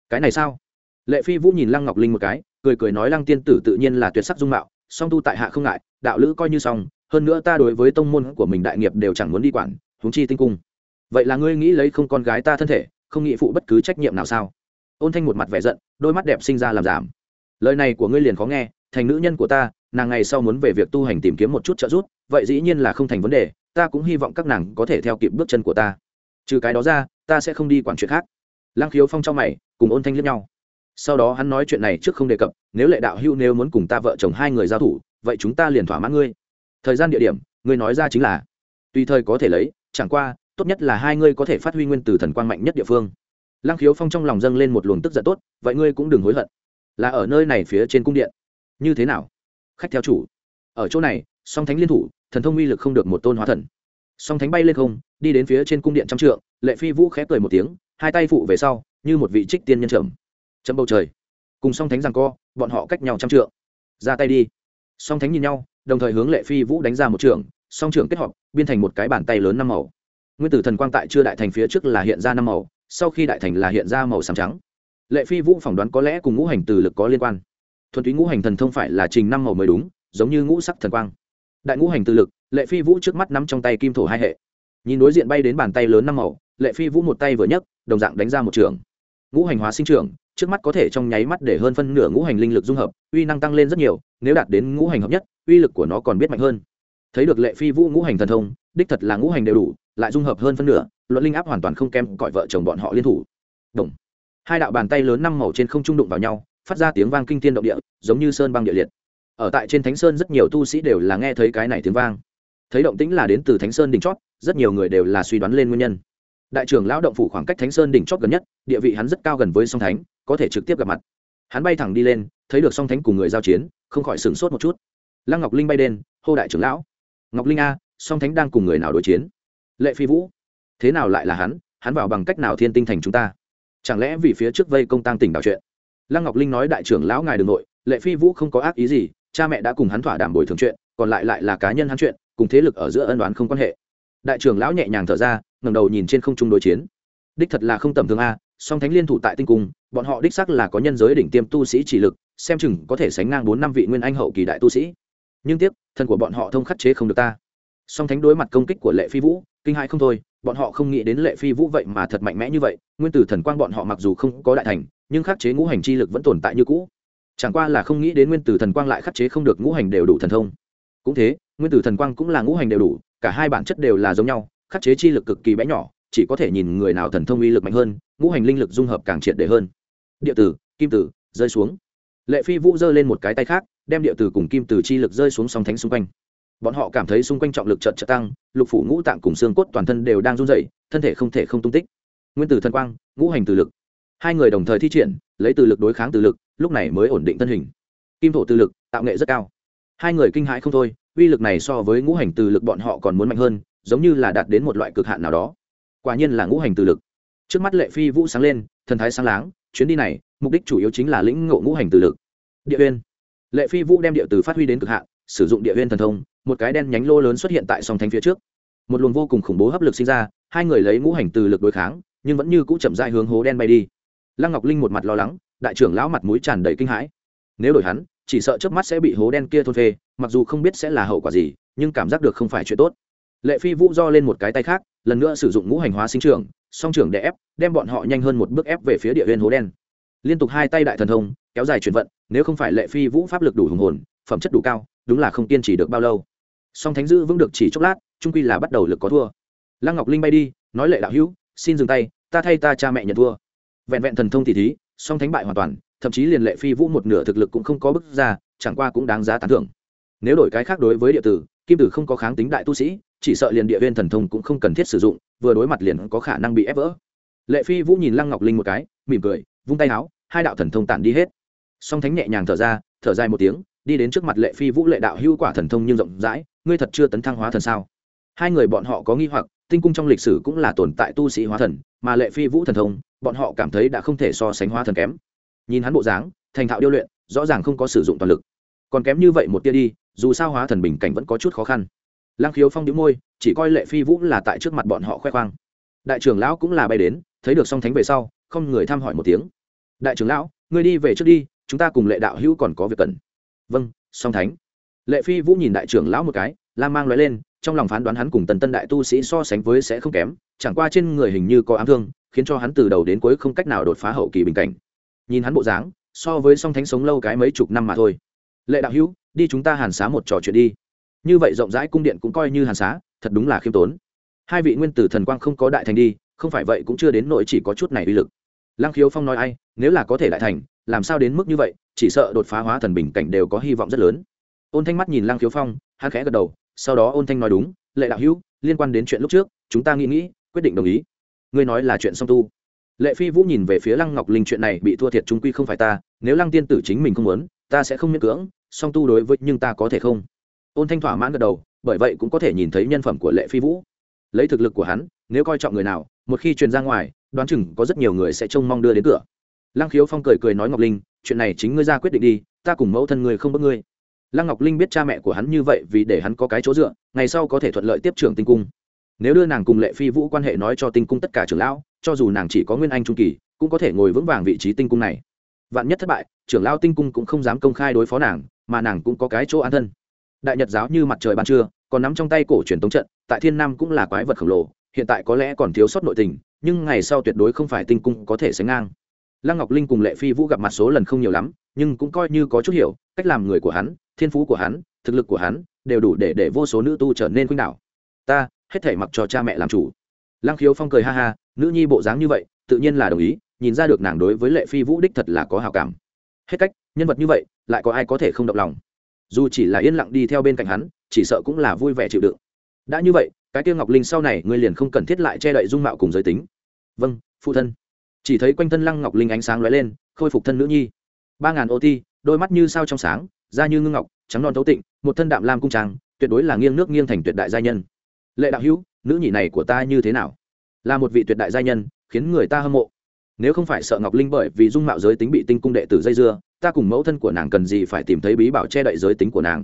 Cái này sao? Lệ phi vũ nhìn lăng ngọc linh một cái, cười cười nói lăng tiên tử tự nhiên là tuyệt sắc dung mạo song tu tại hạ không ngại, đạo lữ coi như xong, hơn nữa ta đối với tông môn của mình đại nghiệp đều chẳng muốn đi quản, huống chi tinh cung. Vậy là ngươi nghĩ lấy không con gái ta thân thể, không nghĩ phụ bất cứ trách nhiệm nào sao? Ôn thanh một mặt vẻ giận, đôi mắt đẹp sinh ra làm giảm. Lời này của ngươi liền khó nghe, thành nữ nhân của ta, nàng ngày sau muốn về việc tu hành tìm kiếm một chút trợ giúp, vậy dĩ nhiên là không thành vấn đề, ta cũng hy vọng các nàng có thể theo kịp bước chân của ta. Trừ cái đó ra, ta sẽ không đi quản chuyện khác. Lang khiếu phong trong mày, cùng ôn thanh liếc nhau sau đó hắn nói chuyện này trước không đề cập, nếu lệ đạo hưu nếu muốn cùng ta vợ chồng hai người giao thủ, vậy chúng ta liền thỏa mãn ngươi. Thời gian địa điểm, ngươi nói ra chính là, tùy thời có thể lấy, chẳng qua, tốt nhất là hai ngươi có thể phát huy nguyên từ thần quang mạnh nhất địa phương. Lăng khiếu phong trong lòng dâng lên một luồng tức giận tốt, vậy ngươi cũng đừng hối hận. Là ở nơi này phía trên cung điện. Như thế nào? Khách theo chủ. Ở chỗ này, song thánh liên thủ, thần thông uy lực không được một tôn hóa thần. Song thánh bay lên không, đi đến phía trên cung điện trăm trượng, lệ phi vũ khép cười một tiếng, hai tay phụ về sau, như một vị trích tiên nhân trầm chấm bầu trời. Cùng song thánh rằng co, bọn họ cách nhau trăm trượng. Ra tay đi. Song thánh nhìn nhau, đồng thời hướng lệ phi vũ đánh ra một trường, song trường kết hợp, biên thành một cái bàn tay lớn năm màu. Nguyên tử thần quang tại chưa đại thành phía trước là hiện ra năm màu, sau khi đại thành là hiện ra màu xám trắng. Lệ phi vũ phỏng đoán có lẽ cùng ngũ hành từ lực có liên quan. Thuần túy ngũ hành thần thông phải là trình năm màu mới đúng, giống như ngũ sắc thần quang. Đại ngũ hành từ lực, lệ phi vũ trước mắt nắm trong tay kim thổ hai hệ. Nhìn đối diện bay đến bàn tay lớn năm màu, lệ phi vũ một tay vừa nhấc, đồng dạng đánh ra một trường. Ngũ hành hóa sinh trường trước mắt có thể trong nháy mắt để hơn phân nửa ngũ hành linh lực dung hợp, uy năng tăng lên rất nhiều, nếu đạt đến ngũ hành hợp nhất, uy lực của nó còn biết mạnh hơn. Thấy được lệ phi vũ ngũ hành thần thông, đích thật là ngũ hành đều đủ, lại dung hợp hơn phân nửa, luận linh áp hoàn toàn không kém cõi vợ chồng bọn họ liên thủ. Đồng. Hai đạo bàn tay lớn năm màu trên không trung đụng vào nhau, phát ra tiếng vang kinh thiên động địa, giống như sơn băng địa liệt. Ở tại trên thánh sơn rất nhiều tu sĩ đều là nghe thấy cái này tiếng vang. Thấy động tĩnh là đến từ thánh sơn đỉnh chót, rất nhiều người đều là suy đoán lên nguyên nhân. Đại trưởng lão động phủ khoảng cách thánh sơn đỉnh chót gần nhất, địa vị hắn rất cao gần với song thánh có thể trực tiếp gặp mặt. Hắn bay thẳng đi lên, thấy được song thánh cùng người giao chiến, không khỏi sửng sốt một chút. Lăng ngọc linh bay đen, hô đại trưởng lão. Ngọc linh a, song thánh đang cùng người nào đối chiến? Lệ phi vũ. Thế nào lại là hắn? Hắn vào bằng cách nào thiên tinh thành chúng ta? Chẳng lẽ vì phía trước vây công tăng tỉnh đảo chuyện? Lăng ngọc linh nói đại trưởng lão ngài đ ư n g nội, lệ phi vũ không có ác ý gì, cha mẹ đã cùng hắn thỏa đảm bồi thường chuyện, còn lại lại là cá nhân hắn chuyện, cùng thế lực ở giữa ân đoán không quan hệ. Đại trưởng lão nhẹ nhàng thở ra ngầm đầu nhìn trên không trung đối chiến. Đích thật là không tầm thường a, song thánh liên thủ tại tinh cung bọn họ đích sắc là có nhân giới đỉnh tiêm tu sĩ chỉ lực, xem chừng có thể sánh ngang bốn năm vị nguyên anh hậu kỳ đại tu sĩ. Nhưng tiếc thân của bọn họ thông khắc chế không được ta. Song thánh đối mặt công kích của lệ phi vũ, kinh hãi không thôi, bọn họ không nghĩ đến lệ phi vũ vậy mà thật mạnh mẽ như vậy, nguyên tử thần quang bọn họ mặc dù không có đại thành, nhưng khắc chế ngũ hành chi lực vẫn tồn tại như cũ. Chẳng qua là không nghĩ đến nguyên tử thần quang lại khắc chế không được ngũ hành đều đủ thần thông. Cũng thế, nguyên tử thần quang cũng là ngũ hành đều đủ, cả hai bản chất đều là giống nhau, khắc chế chi lực cực kỳ bé nhỏ, chỉ có thể nhìn người nào thần thông uy lực mạnh hơn, ngũ hành linh lực dung hợp càng triệt để hơn địa tử, kim tử, rơi xuống. Lệ phi vũ giơ lên một cái tay khác, đem địa tử cùng kim tử chi lực rơi xuống song thánh xung quanh. Bọn họ cảm thấy xung quanh trọng lực chợt chợt tăng, lục phủ ngũ tạng cùng xương cốt toàn thân đều đang run rẩy, thân thể không thể không tung tích. Nguyên tử thần quang, ngũ hành từ lực. Hai người đồng thời thi triển, lấy từ lực đối kháng từ lực, lúc này mới ổn định thân hình. Kim thổ từ lực, tạo nghệ rất cao. Hai người kinh hãi không thôi, uy lực này so với ngũ hành từ lực bọn họ còn muốn mạnh hơn, giống như là đạt đến một loại cực hạn nào đó. Quả nhiên là ngũ hành từ lực. Trước mắt lệ phi vũ sáng lên, thần thái sáng láng chuyến đi này, mục đích chủ yếu chính là lĩnh ngộ ngũ hành từ lực. Địa uyên. Lệ phi vũ đem địa từ phát huy đến cực hạn, sử dụng địa uyên thần thông, một cái đen nhánh lô lớn xuất hiện tại song thánh phía trước. Một luồng vô cùng khủng bố hấp lực sinh ra, hai người lấy ngũ hành từ lực đối kháng, nhưng vẫn như cũ chậm dại hướng hố đen bay đi. Lăng ngọc linh một mặt lo lắng, đại trưởng lão mặt mũi tràn đầy kinh hãi. Nếu đổi hắn, chỉ sợ trước mắt sẽ bị hố đen kia thôn phê, mặc dù không biết sẽ là hậu quả gì, nhưng cảm giác được không phải chuyện tốt. Lệ phi vũ do lên một cái tay khác lần nữa sử dụng ngũ hành hóa sinh trưởng, song trưởng để ép, đem bọn họ nhanh hơn một bước ép về phía địa huyên hố đen. Liên tục hai tay đại thần thông, kéo dài chuyển vận, nếu không phải lệ phi vũ pháp lực đủ hùng hồn, phẩm chất đủ cao, đúng là không kiên trì được bao lâu. Song thánh dữ vững được chỉ chốc lát, trung quy là bắt đầu lực có thua. Lăng ngọc linh bay đi, nói lệ đạo hữu, xin dừng tay, ta thay ta cha mẹ nhận thua. Vẹn vẹn thần thông thì thí, song thánh bại hoàn toàn, thậm chí liền lệ phi vũ một nửa thực lực cũng không có bức ra, chẳng qua cũng đáng giá tán thưởng. Nếu đổi cái khác đối với địa tử, kim tử không có kháng tính đại tu sĩ chỉ sợ liền địa viên thần thông cũng không cần thiết sử dụng, vừa đối mặt liền có khả năng bị ép vỡ. Lệ phi vũ nhìn lăng ngọc linh một cái, mỉm cười, vung tay áo, hai đạo thần thông tản đi hết. Song thánh nhẹ nhàng thở ra, thở dài một tiếng, đi đến trước mặt lệ phi vũ lệ đạo hữu quả thần thông nhưng rộng rãi, ngươi thật chưa tấn thăng hóa thần sao? Hai người bọn họ có nghi hoặc, tinh cung trong lịch sử cũng là tồn tại tu sĩ hóa thần, mà lệ phi vũ thần thông, bọn họ cảm thấy đã không thể so sánh hóa thần kém. Nhìn hắn bộ dáng, thành thạo điêu luyện, rõ ràng không có sử dụng toàn lực. Còn kém như vậy một tia đi, dù sao hóa thần bình cảnh vẫn có chút khó khăn. Lang khiếu phong đĩu môi, chỉ coi lệ phi vũ là tại trước mặt bọn họ khoe khoang. Đại trưởng lão cũng là bay đến, thấy được song thánh về sau, không người thăm hỏi một tiếng. Đại trưởng lão, ngươi đi về trước đi, chúng ta cùng lệ đạo hữu còn có việc cần. Vâng song thánh. Lệ phi vũ nhìn đại trưởng lão một cái, la mang l lên, trong lòng phán đoán hắn cùng tần tân đại tu sĩ so sánh với sẽ không kém, chẳng qua trên người hình như có ám thương, khiến cho hắn từ đầu đến cuối không cách nào đột phá hậu kỳ bình cảnh. Nhìn hắn bộ dáng, so với song thánh sống lâu cái mấy chục năm mà thôi. Lệ đạo hữu, đi chúng ta hàn xá một trò chuyện đi như vậy rộng rãi cung điện cũng coi như hàn xá, thật đúng là khiêm tốn. Hai vị nguyên tử thần quang không có đại thành đi, không phải vậy cũng chưa đến nỗi chỉ có chút này uy lực. Lăng khiếu phong nói ai, nếu là có thể đại thành, làm sao đến mức như vậy, chỉ sợ đột phá hóa thần bình cảnh đều có hy vọng rất lớn. Ôn thanh mắt nhìn lăng khiếu phong, hắn khẽ gật đầu, sau đó ôn thanh nói đúng, lệ đạo hữu, liên quan đến chuyện lúc trước, chúng ta nghĩ nghĩ, quyết định đồng ý. Ngươi nói là chuyện song tu. Lệ phi vũ nhìn về phía lăng ngọc linh chuyện này bị thua thiệt trung quy không phải ta, nếu lăng tiên tử chính mình không muốn, ta sẽ không miễn cưỡng, song tu đối với, nhưng ta có thể không? Ôn thanh thỏa mãn gật đầu, bởi vậy cũng có thể nhìn thấy nhân phẩm của lệ phi vũ. Lấy thực lực của hắn, nếu coi trọng người nào, một khi truyền ra ngoài, đoán chừng có rất nhiều người sẽ trông mong đưa đến cửa. Lăng khiếu phong cười cười nói ngọc linh, chuyện này chính ngươi ra quyết định đi, ta cùng mẫu thân ngươi không bất ngươi. Lăng ngọc linh biết cha mẹ của hắn như vậy vì để hắn có cái chỗ dựa, ngày sau có thể thuận lợi tiếp trưởng tinh cung. Nếu đưa nàng cùng lệ phi vũ quan hệ nói cho tinh cung tất cả trưởng lão, cho dù nàng chỉ có nguyên anh trung kỳ, cũng có thể ngồi vững vàng vị trí tinh cung này. Vạn nhất thất bại, trưởng lão tinh cung cũng không dám công khai đối phó nàng, mà nàng cũng có cái chỗ an thân đại nhật giáo như mặt trời ban trưa, còn nắm trong tay cổ truyền tống trận, tại thiên nam cũng là quái vật khổng lồ, hiện tại có lẽ còn thiếu sót nội tình, nhưng ngày sau tuyệt đối không phải tinh cung có thể sánh ngang. Lăng ngọc linh cùng lệ phi vũ gặp mặt số lần không nhiều lắm, nhưng cũng coi như có chút hiểu, cách làm người của hắn, thiên phú của hắn, thực lực của hắn, đều đủ để để vô số nữ tu trở nên khuynh đảo. Ta, hết thể mặc cho cha mẹ làm chủ. Lăng khiếu phong cười ha ha, nữ nhi bộ dáng như vậy, tự nhiên là đồng ý, nhìn ra được nàng đối với lệ phi vũ đích thật là có hào cảm. Hết cách, nhân vật như vậy, lại có ai có thể không động lòng? Dù chỉ là yên lặng đi theo bên cạnh hắn, chỉ sợ cũng là vui vẻ chịu đựng. Đã như vậy, cái tiêu ngọc linh sau này ngươi liền không cần thiết lại che đậy dung mạo cùng giới tính. Vâng phụ thân. Chỉ thấy quanh thân lăng ngọc linh ánh sáng lóe lên, khôi phục thân nữ nhi. Ba ngàn ô ti, đôi mắt như sao trong sáng, da như ngưng ngọc, trắng non thấu tịnh, một thân đạm lam cung trang, tuyệt đối là nghiêng nước nghiêng thành tuyệt đại gia nhân. Lệ đạo hữu, nữ nhị này của ta như thế nào? Là một vị tuyệt đại gia nhân, khiến người ta hâm mộ. Nếu không phải sợ ngọc linh bởi vì dung mạo giới tính bị tinh cung đệ tử dây dưa ta cùng mẫu thân của nàng cần gì phải tìm thấy bí bảo che đậy giới tính của nàng.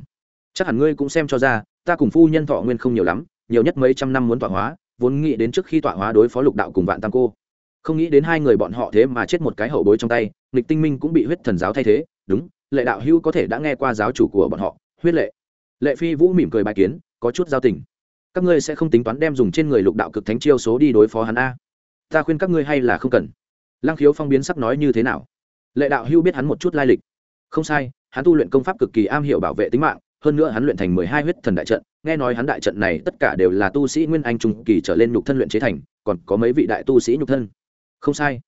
Chắc hẳn ngươi cũng xem cho ra, ta cùng phu nhân thọ nguyên không nhiều lắm, nhiều nhất mấy trăm năm muốn tọa hóa, vốn nghĩ đến trước khi tọa hóa đối phó lục đạo cùng vạn tam cô. Không nghĩ đến hai người bọn họ thế mà chết một cái hậu bối trong tay, nghịch tinh minh cũng bị huyết thần giáo thay thế. Đúng, lệ đạo hữu có thể đã nghe qua giáo chủ của bọn họ, huyết lệ. Lệ phi vũ mỉm cười bài kiến, có chút giao tình. Các ngươi sẽ không tính toán đem dùng trên người lục đạo cực thánh chiêu số đi đối phó hắn a? Ta khuyên các ngươi hay là không cần. Lăng khiếu phong biến sắc nói như thế nào? Lệ đạo hưu biết hắn một chút lai lịch. Không sai, hắn tu luyện công pháp cực kỳ am hiểu bảo vệ tính mạng, hơn nữa hắn luyện thành mười hai huyết thần đại trận, nghe nói hắn đại trận này tất cả đều là tu sĩ nguyên anh trung kỳ trở lên nhục thân luyện chế thành, còn có mấy vị đại tu sĩ nhục thân. Không sai.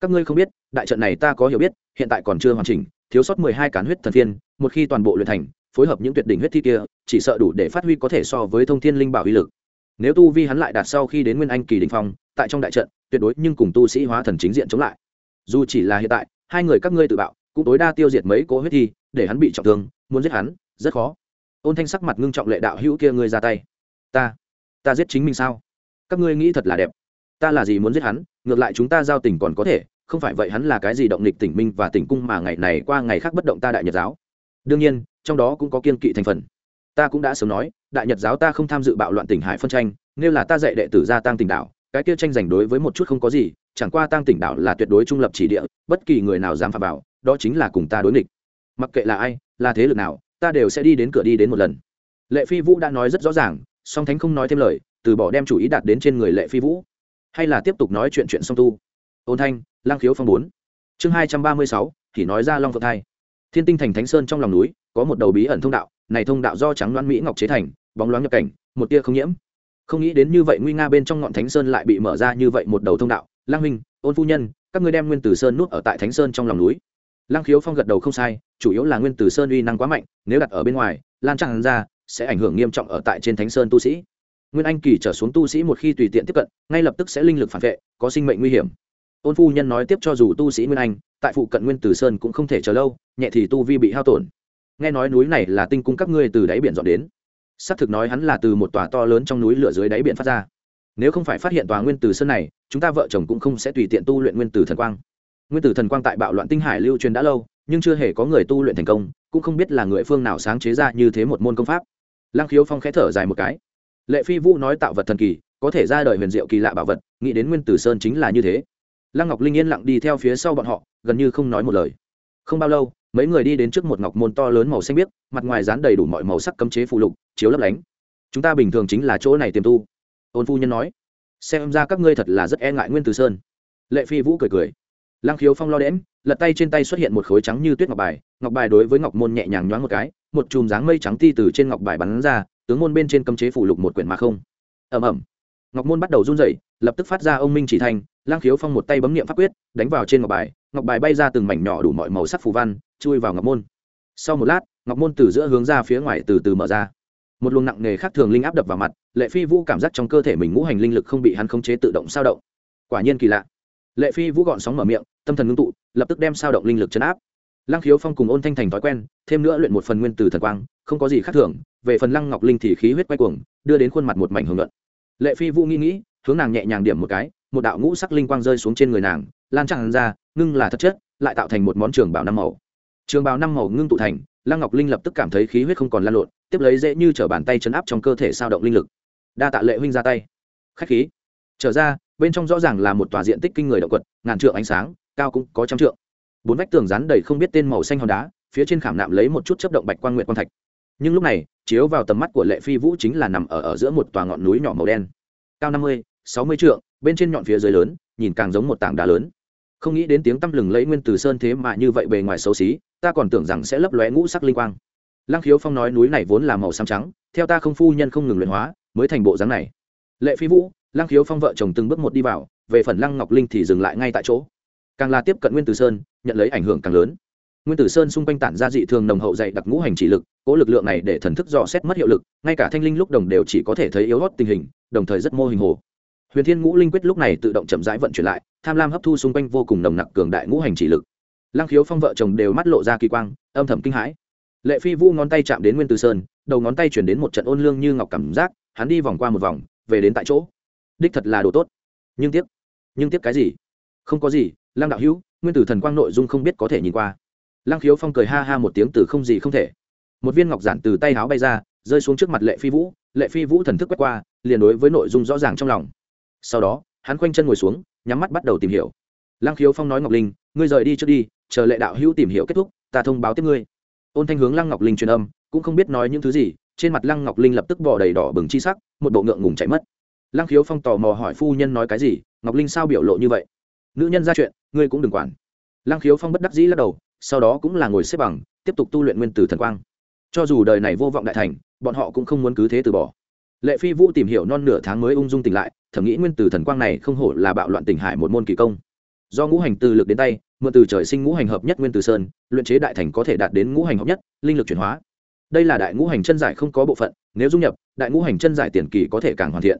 Các ngươi không biết, đại trận này ta có hiểu biết, hiện tại còn chưa hoàn chỉnh, thiếu sót mười hai cán huyết thần thiên một khi toàn bộ luyện thành, phối hợp những tuyệt đỉnh huyết thi kia, chỉ sợ đủ để phát huy có thể so với thông thiên linh bảo uy lực. Nếu tu vi hắn lại đạt sau khi đến nguyên anh kỳ đình phong, tại trong đại trận, tuyệt đối nhưng cùng tu sĩ hóa thần chính diện chống lại. Dù chỉ là hiện tại hai người các ngươi tự bạo, cũng tối đa tiêu diệt mấy cố huyết thi, để hắn bị trọng thương, muốn giết hắn, rất khó. Ôn thanh sắc mặt ngưng trọng lệ đạo hữu kia ngươi ra tay. Ta ta giết chính mình sao? Các ngươi nghĩ thật là đẹp. Ta là gì muốn giết hắn? Ngược lại chúng ta giao tình còn có thể, không phải vậy hắn là cái gì động lịch tỉnh minh và tỉnh cung mà ngày này qua ngày khác bất động ta đại nhật giáo. Đương nhiên, trong đó cũng có kiên kỵ thành phần. Ta cũng đã sớm nói, đại nhật giáo ta không tham dự bạo loạn tỉnh hải phân tranh, nếu là ta dạy đệ tử gia tăng tỉnh đảo cái kia tranh giành đối với một chút không có gì chẳng qua tăng tỉnh đảo là tuyệt đối trung lập chỉ địa, bất kỳ người nào dám phạm vào, đó chính là cùng ta đối nghịch. Mặc kệ là ai, là thế lực nào, ta đều sẽ đi đến cửa đi đến một lần. Lệ phi vũ đã nói rất rõ ràng, song thánh không nói thêm lời, từ bỏ đem chủ ý đạt đến trên người lệ phi vũ. Hay là tiếp tục nói chuyện chuyện song tu. Ôn thanh lang khiếu phong bốn. Chương hai trăm ba mươi sáu, thì nói ra long phượng thai. Thiên tinh thành thánh sơn trong lòng núi, có một đầu bí ẩn thông đạo, này thông đạo do trắng loan mỹ ngọc chế thành, bóng loáng nhập cảnh, một tia không nhiễm. Không nghĩ đến như vậy nguy nga bên trong ngọn thánh sơn lại bị mở ra như vậy một đầu thông đạo lang huynh, ôn phu nhân, các ngươi đem nguyên tử sơn nuốt ở tại thánh sơn trong lòng núi. Lang khiếu phong gật đầu không sai, chủ yếu là nguyên tử sơn uy năng quá mạnh, nếu đặt ở bên ngoài, lan tràn ra, sẽ ảnh hưởng nghiêm trọng ở tại trên thánh sơn tu sĩ. Nguyên anh kỳ trở xuống tu sĩ một khi tùy tiện tiếp cận, ngay lập tức sẽ linh lực phản vệ, có sinh mệnh nguy hiểm. Ôn phu nhân nói tiếp cho dù tu sĩ nguyên anh, tại phụ cận nguyên tử sơn cũng không thể chờ lâu, nhẹ thì tu vi bị hao tổn. Nghe nói núi này là tinh cung các ngươi từ đáy biển dọn đến. Xác thực nói hắn là từ một tòa to lớn trong núi lửa dưới đáy biển phát ra nếu không phải phát hiện tòa nguyên tử sơn này, chúng ta vợ chồng cũng không sẽ tùy tiện tu luyện nguyên tử thần quang. Nguyên tử thần quang tại bạo loạn tinh hải lưu truyền đã lâu, nhưng chưa hề có người tu luyện thành công, cũng không biết là người phương nào sáng chế ra như thế một môn công pháp. Lăng khiếu phong khẽ thở dài một cái. Lệ phi vũ nói tạo vật thần kỳ, có thể ra đời huyền diệu kỳ lạ bảo vật, nghĩ đến nguyên tử sơn chính là như thế. Lăng ngọc linh yên lặng đi theo phía sau bọn họ, gần như không nói một lời. Không bao lâu, mấy người đi đến trước một ngọc môn to lớn màu xanh biếc, mặt ngoài dán đầy đủ mọi màu sắc cấm chế phụ lục, chiếu lấp lánh. Chúng ta bình thường chính là chỗ này tiềm tu ôn phu nhân nói, xem ra các ngươi thật là rất e ngại nguyên tử sơn. Lệ phi vũ cười cười. Lăng khiếu phong lo đễm lật tay trên tay xuất hiện một khối trắng như tuyết ngọc bài ngọc bài đối với ngọc môn nhẹ nhàng nhoáng một cái, một chùm dáng mây trắng ti từ trên ngọc bài bắn ra, tướng môn bên trên cấm chế phủ lục một quyển mà không. Ẩm ẩm ngọc môn bắt đầu run rẩy, lập tức phát ra ông minh chỉ thành lang khiếu phong một tay bấm niệm pháp quyết, đánh vào trên ngọc bài ngọc bài bay ra từng mảnh nhỏ đủ mọi màu sắc phù văn, chui vào ngọc môn. Sau một lát, ngọc môn từ giữa hướng ra phía ngoài từ từ mở ra. Một luồng nặng nề khác thường linh áp đập vào mặt lệ phi vũ cảm giác trong cơ thể mình ngũ hành linh lực không bị hắn khống chế tự động sao động. Quả nhiên kỳ lạ. Lệ phi vũ gọn sóng mở miệng, tâm thần ngưng tụ, lập tức đem sao động linh lực chấn áp. Lăng khiếu phong cùng ôn thanh thành thói quen, thêm nữa luyện một phần nguyên từ thần quang, không có gì khác thường, về phần lăng ngọc linh thì khí huyết quay cuồng, đưa đến khuôn mặt một mảnh hưởng luận lệ phi vũ nghĩ nghĩ, hướng nàng nhẹ nhàng điểm một cái, một đạo ngũ sắc linh quang rơi xuống trên người nàng, lan tràn ra, ngưng là thật chất, lại tạo thành một món trường bảo năm màu. Trường bào năm màu ngưng tụ thành, lăng ngọc linh lập tức cảm thấy khí huyết không còn lan lộn, tiếp lấy dễ như t bàn tay chấn áp trong cơ thể sao động linh lực đa tạ lệ huynh ra tay. Khách khí. Trở ra bên trong rõ ràng là một tòa diện tích kinh người động quật ngàn trượng ánh sáng cao cũng có trăm trượng. Bốn vách tường rắn đầy không biết tên màu xanh hòn đá phía trên khảm nạm lấy một chút chấp động bạch quan nguyện quang thạch. Nhưng lúc này chiếu vào tầm mắt của lệ phi vũ chính là nằm ở, ở giữa một tòa ngọn núi nhỏ màu đen. Cao năm mươi sáu mươi trượng bên trên nhọn phía dưới lớn nhìn càng giống một tảng đá lớn. Không nghĩ đến tiếng tăm lừng lấy nguyên từ sơn thế mà như vậy bề ngoài xấu xí ta còn tưởng rằng sẽ lấp lóe ngũ sắc linh quang. Lăng khiếu phong nói núi này vốn là màu xám trắng theo ta không phu nhân không ngừng luyện hóa mới thành bộ dáng này. Lệ phi vũ, lăng khiếu phong vợ chồng từng bước một đi vào, về phần lăng ngọc linh thì dừng lại ngay tại chỗ. Càng là tiếp cận nguyên tử sơn, nhận lấy ảnh hưởng càng lớn. Nguyên tử sơn xung quanh tản ra dị thường nồng hậu dày đặc ngũ hành chỉ lực, cố lực lượng này để thần thức dò xét mất hiệu lực, ngay cả thanh linh lúc đồng đều chỉ có thể thấy yếu hót tình hình, đồng thời rất mô hình hồ. Huyền thiên ngũ linh quyết lúc này tự động chậm rãi vận chuyển lại, tham lam hấp thu xung quanh vô cùng nồng nặc cường đại ngũ hành chỉ lực. Lăng khiếu phong vợ chồng đều mắt lộ ra kỳ quang, âm thầm kinh hãi. Lệ phi vũ ngón tay chạm đến nguyên tử sơn, đầu ngón tay chuyển đến một trận ôn lương như ngọc cảm giác hắn đi vòng qua một vòng, về đến tại chỗ. Đích thật là đồ tốt. Nhưng tiếc nhưng tiếc cái gì? Không có gì, lăng đạo hữu, nguyên tử thần quang nội dung không biết có thể nhìn qua. Lăng khiếu phong cười ha ha một tiếng từ không gì không thể. Một viên ngọc giản từ tay háo bay ra, rơi xuống trước mặt lệ phi vũ. Lệ phi vũ thần thức quét qua, liền đối với nội dung rõ ràng trong lòng. Sau đó, hắn khoanh chân ngồi xuống, nhắm mắt bắt đầu tìm hiểu. Lăng khiếu phong nói ngọc linh, ngươi rời đi trước đi, chờ lệ đạo hữu tìm hiểu kết thúc, ta thông báo tiếp ngươi. Ôn thanh hướng lăng ngọc linh truyền âm, cũng không biết nói những thứ gì trên mặt lăng ngọc linh lập tức bỏ đầy đỏ bừng chi sắc, một bộ ngượng ngùng chạy mất. Lăng khiếu phong tò mò hỏi phu nhân nói cái gì, ngọc linh sao biểu lộ như vậy? Nữ nhân ra chuyện, ngươi cũng đừng quản. Lăng khiếu phong bất đắc dĩ lắc đầu, sau đó cũng là ngồi xếp bằng, tiếp tục tu luyện nguyên tử thần quang. Cho dù đời này vô vọng đại thành, bọn họ cũng không muốn cứ thế từ bỏ. Lệ phi vũ tìm hiểu non nửa tháng mới ung dung tỉnh lại, thầm nghĩ nguyên tử thần quang này không hổ là bạo loạn tỉnh hải một môn kỳ công. Do ngũ hành từ lực đến tay, mượn từ trời sinh ngũ hành hợp nhất nguyên tử sơn, luyện chế đại thành có thể đạt đến ngũ hành hợp nhất, linh lực chuyển hóa đây là đại ngũ hành chân giải không có bộ phận, nếu dung nhập, đại ngũ hành chân giải tiền kỳ có thể càng hoàn thiện.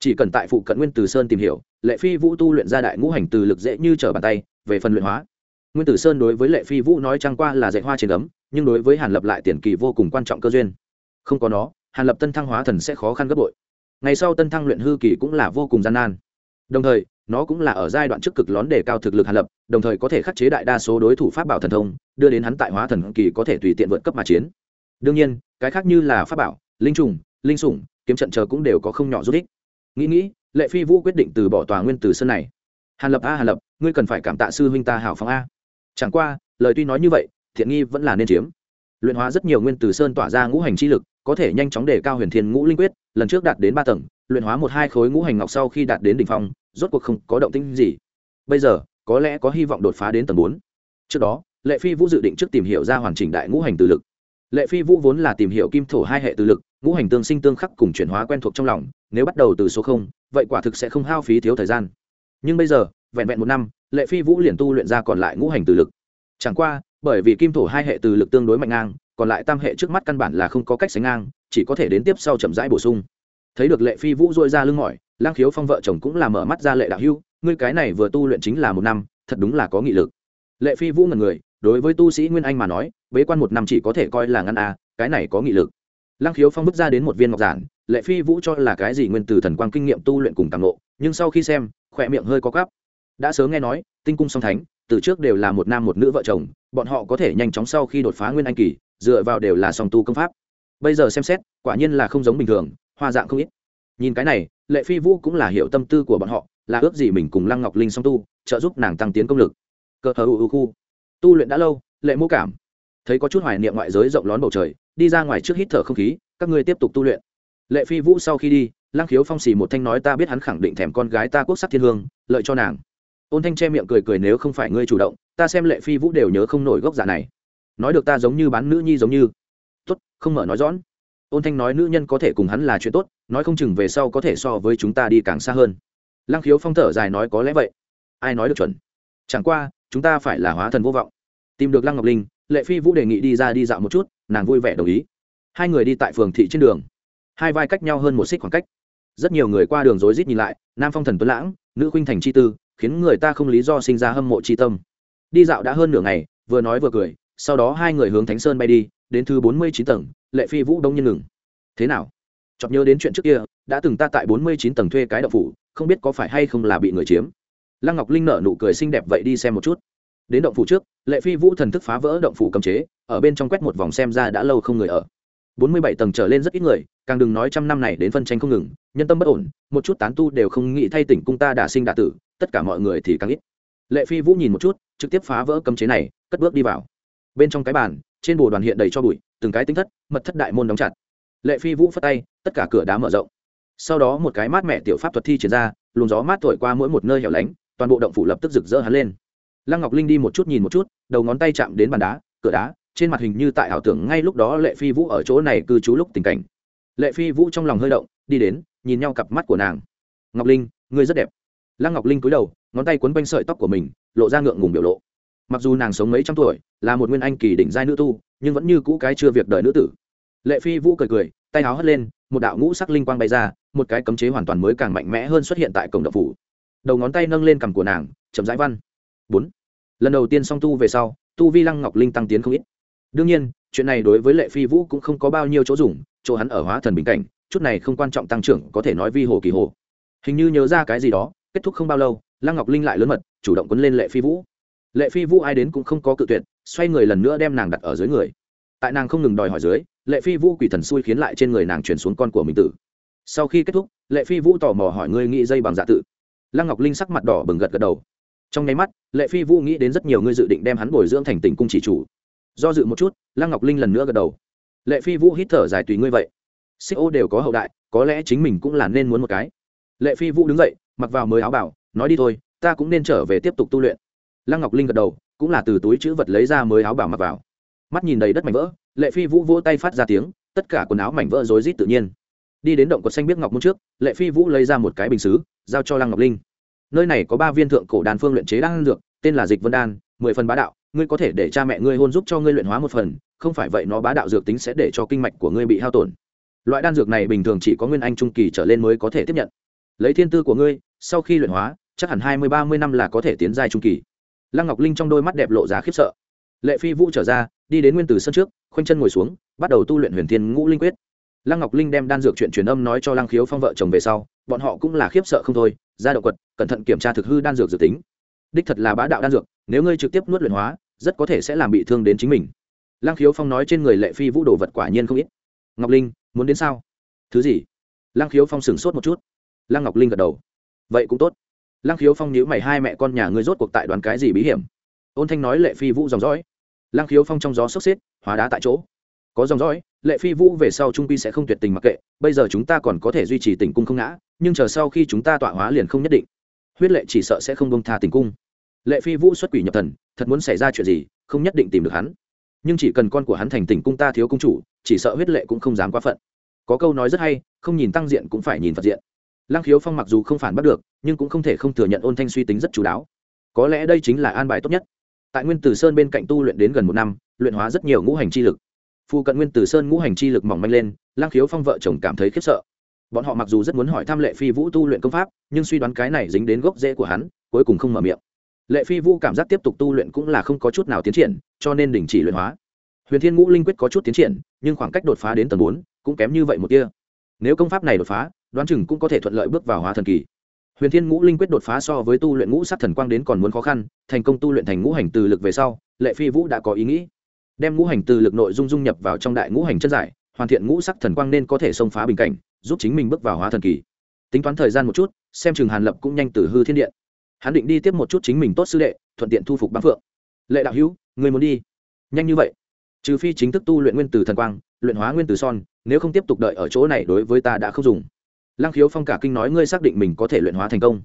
Chỉ cần tại phụ cận nguyên tử sơn tìm hiểu, lệ phi vũ tu luyện ra đại ngũ hành từ lực dễ như trở bàn tay, về phần luyện hóa. Nguyên tử sơn đối với lệ phi vũ nói trăng qua là dạy hoa trên ấm nhưng đối với hàn lập lại tiền kỳ vô cùng quan trọng cơ duyên. Không có nó, hàn lập tân thăng hóa thần sẽ khó khăn gấp bội. Ngày sau tân thăng luyện hư kỳ cũng là vô cùng gian nan. Đồng thời, nó cũng là ở giai đoạn trước cực lón đề cao thực lực hàn lập, đồng thời có thể khắc chế đại đa số đối thủ pháp bảo thần thông, đưa đến hắn tại hóa thần kỳ có thể tùy tiện vượt cấp mà chiến đương nhiên, cái khác như là pháp bảo, linh trùng, linh sủng, kiếm trận chờ cũng đều có không nhỏ rút ích. Nghĩ nghĩ, lệ phi vũ quyết định từ bỏ tòa nguyên tử sơn này. Hàn lập a, hàn lập, ngươi cần phải cảm tạ sư huynh ta hảo phóng a. Chẳng qua, lời tuy nói như vậy, thiện nghi vẫn là nên chiếm. Luyện hóa rất nhiều nguyên tử sơn tỏa ra ngũ hành chi lực, có thể nhanh chóng đề cao huyền thiên ngũ linh quyết, lần trước đạt đến ba tầng, luyện hóa một hai khối ngũ hành ngọc sau khi đạt đến đ ỉ n h phong, rốt cuộc không có động tĩnh gì. Bây giờ, có lẽ có hy vọng đột phá đến tầng bốn. Trước đó, lệ phi vũ dự định trước tìm hiểu ra hoàn chỉnh đại ngũ hành từ lực lệ phi vũ vốn là tìm hiểu kim thổ hai hệ từ lực, ngũ hành tương sinh tương khắc cùng chuyển hóa quen thuộc trong lòng, nếu bắt đầu từ số không, vậy quả thực sẽ không hao phí thiếu thời gian. Nhưng bây giờ, vẹn vẹn một năm, lệ phi vũ liền tu luyện ra còn lại ngũ hành từ lực. Chẳng qua, bởi vì kim thổ hai hệ từ lực tương đối mạnh ngang, còn lại tam hệ trước mắt căn bản là không có cách sánh ngang, chỉ có thể đến tiếp sau chậm rãi bổ sung. Thấy được lệ phi vũ dôi ra lưng mỏi lang khiếu phong vợ chồng cũng là mở mắt ra lệ đạo hưu, ngươi cái này vừa tu luyện chính là một năm, thật đúng là có nghị lực. Lệ phi vũ ngần người đối với tu sĩ nguyên anh mà nói, bế quan một năm chỉ có thể coi là ngăn a à, cái này có nghị lực. Lang khiếu phong bước ra đến một viên ngọc giản, lệ phi vũ cho là cái gì nguyên từ thần quang kinh nghiệm tu luyện cùng tàng lộ, nhưng sau khi xem, khỏe miệng hơi có cắp đã sớm nghe nói, tinh cung song thánh, từ trước đều là một nam một nữ vợ chồng, bọn họ có thể nhanh chóng sau khi đột phá nguyên anh kỳ, dựa vào đều là song tu công pháp. Bây giờ xem xét, quả nhiên là không giống bình thường, hoa dạng không ít. Nhìn cái này, lệ phi vũ cũng là hiểu tâm tư của bọn họ, là ước gì mình cùng lăng ngọc linh song tu, trợ giúp nàng tăng tiến công lực. Cơ hờ u khu tu luyện đã lâu, lệ mô cảm. Thấy có chút hoài niệm ngoại giới rộng lón bầu trời, đi ra ngoài trước hít thở không khí, các ngươi tiếp tục tu luyện. Lệ phi vũ sau khi đi Lang khiếu phong xì một thanh nói ta biết hắn khẳng định thèm con gái ta quốc sắc thiên hương, lợi cho nàng. Ôn thanh che miệng cười cười nếu không phải ngươi chủ động, ta xem lệ phi vũ đều nhớ không nổi gốc giả này. Nói được ta giống như bán nữ nhi giống như. Tốt, không mở nói rõ. Ôn thanh nói nữ nhân có thể cùng hắn là chuyện tốt, nói không chừng về sau có thể so với chúng ta đi càng xa hơn. Lăng khiếu phong thở dài nói có lẽ vậy. Ai nói được chuẩn? Chẳng qua chúng ta phải là hóa thần vô vọng. Tìm được lăng ngọc linh, lệ phi vũ đề nghị đi ra đi dạo một chút, nàng vui vẻ đồng ý. Hai người đi tại phường thị trên đường. Hai vai cách nhau hơn một xích khoảng cách. Rất nhiều người qua đường rối rít nhìn lại, nam phong thần tuấn lãng, nữ khuynh thành chi tư, khiến người ta không lý do sinh ra hâm mộ chi tâm. Đi dạo đã hơn nửa ngày, vừa nói vừa cười, sau đó hai người hướng thánh sơn bay đi, đến thứ bốn mươi chín tầng, lệ phi vũ đông nhiên ngừng. Thế nào? Chọc nhớ đến chuyện trước kia, đã từng ta tại bốn mươi chín tầng thuê cái đậu phủ, không biết có phải hay không là bị người chiếm lăng ngọc linh nở nụ cười xinh đẹp vậy đi xem một chút. Đến động phủ trước, lệ phi vũ thần thức phá vỡ động phủ cầm chế, ở bên trong quét một vòng xem ra đã lâu không người ở. Bốn mươi bảy tầng trở lên rất ít người, càng đừng nói trăm năm này đến phân tranh không ngừng, nhân tâm bất ổn, một chút tán tu đều không nghĩ thay tỉnh cung ta đả sinh đả tử, tất cả mọi người thì càng ít. Lệ phi vũ nhìn một chút, trực tiếp phá vỡ cấm chế này, cất bước đi vào. Bên trong cái bàn, trên bồ đoàn hiện đầy cho bụi, từng cái tính thất, mật thất đại môn đóng chặt. Lệ phi vũ phất tay, tất cả cửa đá mở rộng. Sau đó một cái mát mẹ tiểu pháp thuật thi triển ra, luồng gió mát thổi qua mỗi một nơi hẻo lánh toàn bộ động phủ lập tức rực rỡ hắn lên. Lăng ngọc linh đi một chút nhìn một chút, đầu ngón tay chạm đến bàn đá, cửa đá, trên mặt hình như tại ảo tưởng ngay lúc đó lệ phi vũ ở chỗ này cư trú lúc tình cảnh. Lệ phi vũ trong lòng hơi động, đi đến, nhìn nhau cặp mắt của nàng. Ngọc linh, ngươi rất đẹp. Lăng ngọc linh cúi đầu, ngón tay quấn quanh sợi tóc của mình, lộ ra ngượng ngùng biểu lộ. Mặc dù nàng sống mấy trăm tuổi, là một nguyên anh kỳ đỉnh giai nữ tu, nhưng vẫn như cũ cái chưa việc đời nữ tử. Lệ phi vũ cười cười, tay áo hất lên, một đạo ngũ sắc linh quang bay ra, một cái cấm chế hoàn toàn mới càng mạnh mẽ hơn xuất hiện tại cổng đậu phủ đầu ngón tay nâng lên cằm của nàng, chậm rãi văn. Bốn. Lần đầu tiên song tu về sau, tu vi lăng ngọc linh tăng tiến không ít. Đương nhiên, chuyện này đối với lệ phi vũ cũng không có bao nhiêu chỗ dùng, chỗ hắn ở hóa thần bình cảnh, chút này không quan trọng tăng trưởng, có thể nói vi hồ kỳ hồ. Hình như nhớ ra cái gì đó, kết thúc không bao lâu, lăng ngọc linh lại lớn mật, chủ động quấn lên lệ phi vũ. Lệ phi vũ ai đến cũng không có cự tuyệt, xoay người lần nữa đem nàng đặt ở dưới người. Tại nàng không ngừng đòi hỏi dưới, lệ phi vũ quỷ thần xui khiến lại trên người nàng chuyển xuống con của mình tử. Sau khi kết thúc, lệ phi vũ tò mò hỏi ngươi nghĩ dây bằng dạ tự lăng ngọc linh sắc mặt đỏ bừng gật gật đầu. Trong nháy mắt, lệ phi vũ nghĩ đến rất nhiều ngươi dự định đem hắn bồi dưỡng thành tình cung chỉ chủ. Do dự một chút, lăng ngọc linh lần nữa gật đầu. Lệ phi vũ hít thở dài tùy ngươi vậy. Xích ô đều có hậu đại, có lẽ chính mình cũng là nên muốn một cái. Lệ phi vũ đứng dậy, mặc vào mới áo bảo, nói đi thôi, ta cũng nên trở về tiếp tục tu luyện. Lăng ngọc linh gật đầu, cũng là từ túi chữ vật lấy ra mới áo bảo mặc vào. Mắt nhìn đầy đất mảnh vỡ, lệ phi vũ vỗ tay phát ra tiếng, tất cả quần áo mảnh vỡ rối rít tự nhiên đi đến động cột xanh biết ngọc môn trước, lệ phi vũ lấy ra một cái bình xứ, giao cho lăng ngọc linh. Nơi này có ba viên thượng cổ đan phương luyện chế đan dược, tên là dịch vân đan, mười phần bá đạo, ngươi có thể để cha mẹ ngươi hôn giúp cho ngươi luyện hóa một phần, không phải vậy nó bá đạo dược tính sẽ để cho kinh mạch của ngươi bị hao tổn. Loại đan dược này bình thường chỉ có nguyên anh trung kỳ trở lên mới có thể tiếp nhận. Lấy thiên tư của ngươi, sau khi luyện hóa, chắc hẳn hai mươi, ba mươi năm là có thể tiến giai trung kỳ. Lăng ngọc linh trong đôi mắt đẹp lộ giá khiếp sợ. Lệ phi vũ trở ra, đi đến nguyên tử sân trước, khoanh chân ngồi xuống, bắt đầu tu luyện huyền thiên ngũ linh quyết lăng ngọc linh đem đan dược chuyện truyền âm nói cho lăng khiếu phong vợ chồng về sau, bọn họ cũng là khiếp sợ không thôi, ra động quật, cẩn thận kiểm tra thực hư đan dược dự tính. Đích thật là bá đạo đan dược, nếu ngươi trực tiếp nuốt luyện hóa, rất có thể sẽ làm bị thương đến chính mình. Lăng khiếu phong nói trên người lệ phi vũ đồ vật quả nhiên không ít. Ngọc linh, muốn đến sao? Thứ gì? Lăng khiếu phong sửng sốt một chút. Lăng ngọc linh gật đầu. Vậy cũng tốt. Lăng khiếu phong nhíu mày, hai mẹ con nhà ngươi rốt cuộc tại đoán cái gì bí hiểm? Ôn thanh nói lệ phi vũ dòng dõi. Lăng khiếu phong trong gió sốc xếp, hóa đá tại chỗ. Có dòng dõi lệ phi vũ về sau trung pi sẽ không tuyệt tình mặc kệ, bây giờ chúng ta còn có thể duy trì tình cung không ngã, nhưng chờ sau khi chúng ta tọa hóa liền không nhất định. Huyết lệ chỉ sợ sẽ không bông tha tình cung. Lệ phi vũ xuất quỷ nhập thần, thật muốn xảy ra chuyện gì, không nhất định tìm được hắn. Nhưng chỉ cần con của hắn thành tình cung ta thiếu cung chủ, chỉ sợ huyết lệ cũng không dám quá phận. Có câu nói rất hay, không nhìn tăng diện cũng phải nhìn phật diện. Lăng khiếu phong mặc dù không phản bắt được, nhưng cũng không thể không thừa nhận ôn thanh suy tính rất chú đáo. Có lẽ đây chính là an bài tốt nhất. Tại nguyên tử sơn bên cạnh tu luyện đến gần một năm, luyện hóa rất nhiều ngũ hành chi lực. Phu cận nguyên tử sơn ngũ hành chi lực mỏng manh lên, lang khiếu phong vợ chồng cảm thấy khiếp sợ. Bọn họ mặc dù rất muốn hỏi thăm lệ phi vũ tu luyện công pháp, nhưng suy đoán cái này dính đến gốc rễ của hắn, cuối cùng không mở miệng. Lệ phi vũ cảm giác tiếp tục tu luyện cũng là không có chút nào tiến triển, cho nên đình chỉ luyện hóa. Huyền thiên ngũ linh quyết có chút tiến triển, nhưng khoảng cách đột phá đến tầng bốn cũng kém như vậy một kia nếu công pháp này đột phá, đoán chừng cũng có thể thuận lợi bước vào hóa thần kỳ. Huyền thiên ngũ linh quyết đột phá so với tu luyện ngũ sát thần quang đến còn muốn khó khăn, thành công tu luyện thành ngũ hành từ lực về sau, lệ phi vũ đã có ý nghĩ đem ngũ hành từ lực nội dung dung nhập vào trong đại ngũ hành chân giải, hoàn thiện ngũ sắc thần quang nên có thể xông phá bình cảnh, giúp chính mình bước vào hóa thần kỳ. Tính toán thời gian một chút, xem chừng hàn lập cũng nhanh từ hư thiên điện. Hắn định đi tiếp một chút chính mình tốt sư đệ, thuận tiện thu phục băng phượng. Lệ đạo hữu, người muốn đi? Nhanh như vậy. Trừ phi chính thức tu luyện nguyên tử thần quang, luyện hóa nguyên tử son, nếu không tiếp tục đợi ở chỗ này đối với ta đã không dùng. Lăng khiếu phong cả kinh nói ngươi xác định mình có thể luyện hóa thành công.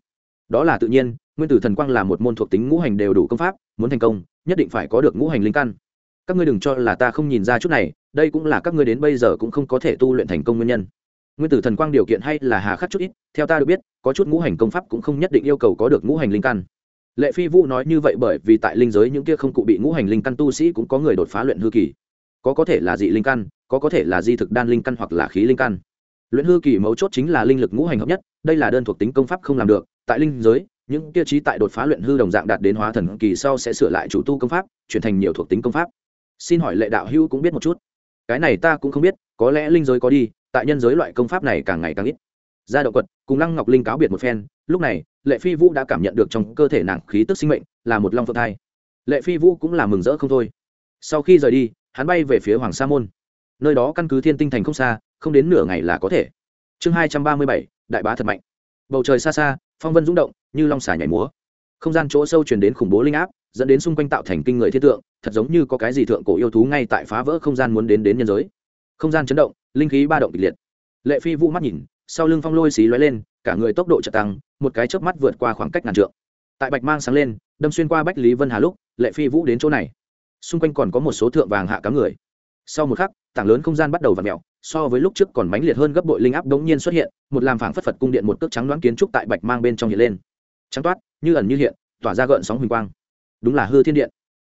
Đó là tự nhiên, nguyên tử thần quang là một môn thuộc tính ngũ hành đều đủ công pháp, muốn thành công, nhất định phải có được ngũ hành linh căn các ngươi đừng cho là ta không nhìn ra chút này, đây cũng là các ngươi đến bây giờ cũng không có thể tu luyện thành công nguyên nhân. Nguyên tử thần quang điều kiện hay là hà khắc chút ít, theo ta được biết, có chút ngũ hành công pháp cũng không nhất định yêu cầu có được ngũ hành linh căn. Lệ phi vũ nói như vậy bởi vì tại linh giới những kia không cụ bị ngũ hành linh căn tu sĩ cũng có người đột phá luyện hư kỳ. Có có thể là dị linh căn, có có thể là di thực đan linh căn hoặc là khí linh căn. Luyện hư kỳ mấu chốt chính là linh lực ngũ hành hợp nhất, đây là đơn thuộc tính công pháp không làm được. Tại linh giới, những tiêu chí tại đột phá luyện hư đồng dạng đạt đến hóa thần kỳ sau sẽ sửa lại chủ tu công pháp, chuyển thành nhiều thuộc tính công pháp xin hỏi lệ đạo hữu cũng biết một chút. Cái này ta cũng không biết, có lẽ linh giới có đi, tại nhân giới loại công pháp này càng ngày càng ít. Gia động quật, cùng lăng ngọc linh cáo biệt một phen, lúc này, lệ phi vũ đã cảm nhận được trong cơ thể nàng khí tức sinh mệnh, là một long phượng thai. Lệ phi vũ cũng là mừng rỡ không thôi. Sau khi rời đi, hắn bay về phía hoàng sa môn. Nơi đó căn cứ thiên tinh thành không xa, không đến nửa ngày là có thể. Chương hai trăm ba mươi bảy, đại bá thật mạnh. Bầu trời xa xa, phong vân rung động, như long xà nhảy múa không gian chỗ sâu truyền đến khủng bố linh áp, dẫn đến xung quanh tạo thành kinh người thiết tượng, thật giống như có cái gì thượng cổ yêu thú ngay tại phá vỡ không gian muốn đến đến nhân giới. Không gian chấn động, linh khí ba động kịch liệt. Lệ phi vũ mắt nhìn, sau lưng phong lôi xí lóe lên, cả người tốc độ chợt tăng, một cái chớp mắt vượt qua khoảng cách ngàn trượng. Tại bạch mang sáng lên, đâm xuyên qua bách lý vân hà lúc, lệ phi vũ đến chỗ này. Xung quanh còn có một số thượng vàng hạ cá người. Sau một khắc, tảng lớn không gian bắt đầu v ặ mẹo so với lúc trước còn mãnh liệt hơn gấp bội linh áp đống nhiên xuất hiện, một làm phảng phất phật cung điện một cước trắng đoán kiến trúc tại bạch mang bên trong hiện lên. Trắng toát như ẩn như hiện, tỏa ra gợn sóng huỳnh quang. Đúng là hư thiên điện.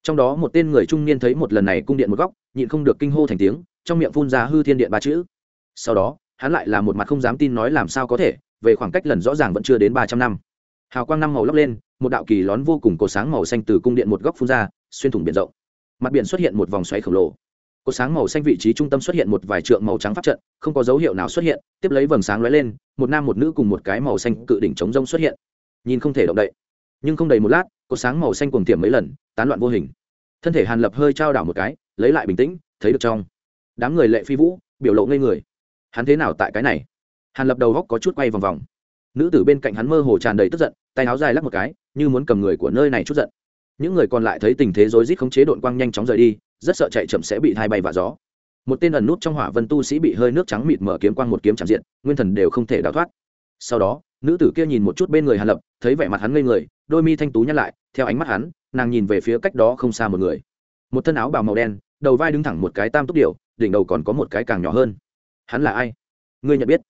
Trong đó một tên người trung niên thấy một lần này cung điện một góc, nhịn không được kinh hô thành tiếng, trong miệng phun ra hư thiên điện ba chữ. Sau đó, hắn lại là một mặt không dám tin nói làm sao có thể, về khoảng cách lần rõ ràng vẫn chưa đến ba trăm năm. Hào quang năm màu lấp lên, một đạo kỳ lón vô cùng cổ sáng màu xanh từ cung điện một góc phun ra, xuyên thủng biển rộng. Mặt biển xuất hiện một vòng xoáy khổng lồ. Cột sáng màu xanh vị trí trung tâm xuất hiện một vài trượng màu trắng pháp trận, không có dấu hiệu nào xuất hiện, tiếp lấy vầng sáng lóe lên, một nam một nữ cùng một cái màu xanh cự đỉnh chống rông xuất hiện nhìn không thể động đậy. Nhưng không đầy một lát, có sáng màu xanh cuồng tiệm mấy lần, tán loạn vô hình. Thân thể hàn lập hơi trao đảo một cái, lấy lại bình tĩnh, thấy được trong đám người lệ phi vũ, biểu lộ ngây người. Hắn thế nào tại cái này? Hàn lập đầu góc có chút quay vòng vòng. Nữ tử bên cạnh hắn mơ hồ tràn đầy tức giận, tay áo dài lắc một cái, như muốn cầm người của nơi này chút giận. Những người còn lại thấy tình thế rối rít khống chế đội quang nhanh chóng rời đi, rất sợ chạy chậm sẽ bị thay bay và gió. Một tên ẩn nút trong hỏa vân tu sĩ bị hơi nước trắng mịt mở kiếm quang một kiếm chạm diện, nguyên thần đều không thể đào thoát. Sau đó nữ tử kia nhìn một chút bên người hàn lập, thấy vẻ mặt hắn ngây người, đôi mi thanh tú nhăn lại, theo ánh mắt hắn, nàng nhìn về phía cách đó không xa một người. Một thân áo bào màu đen, đầu vai đứng thẳng một cái tam túc điệu đỉnh đầu còn có một cái càng nhỏ hơn. Hắn là ai? Ngươi nhận biết.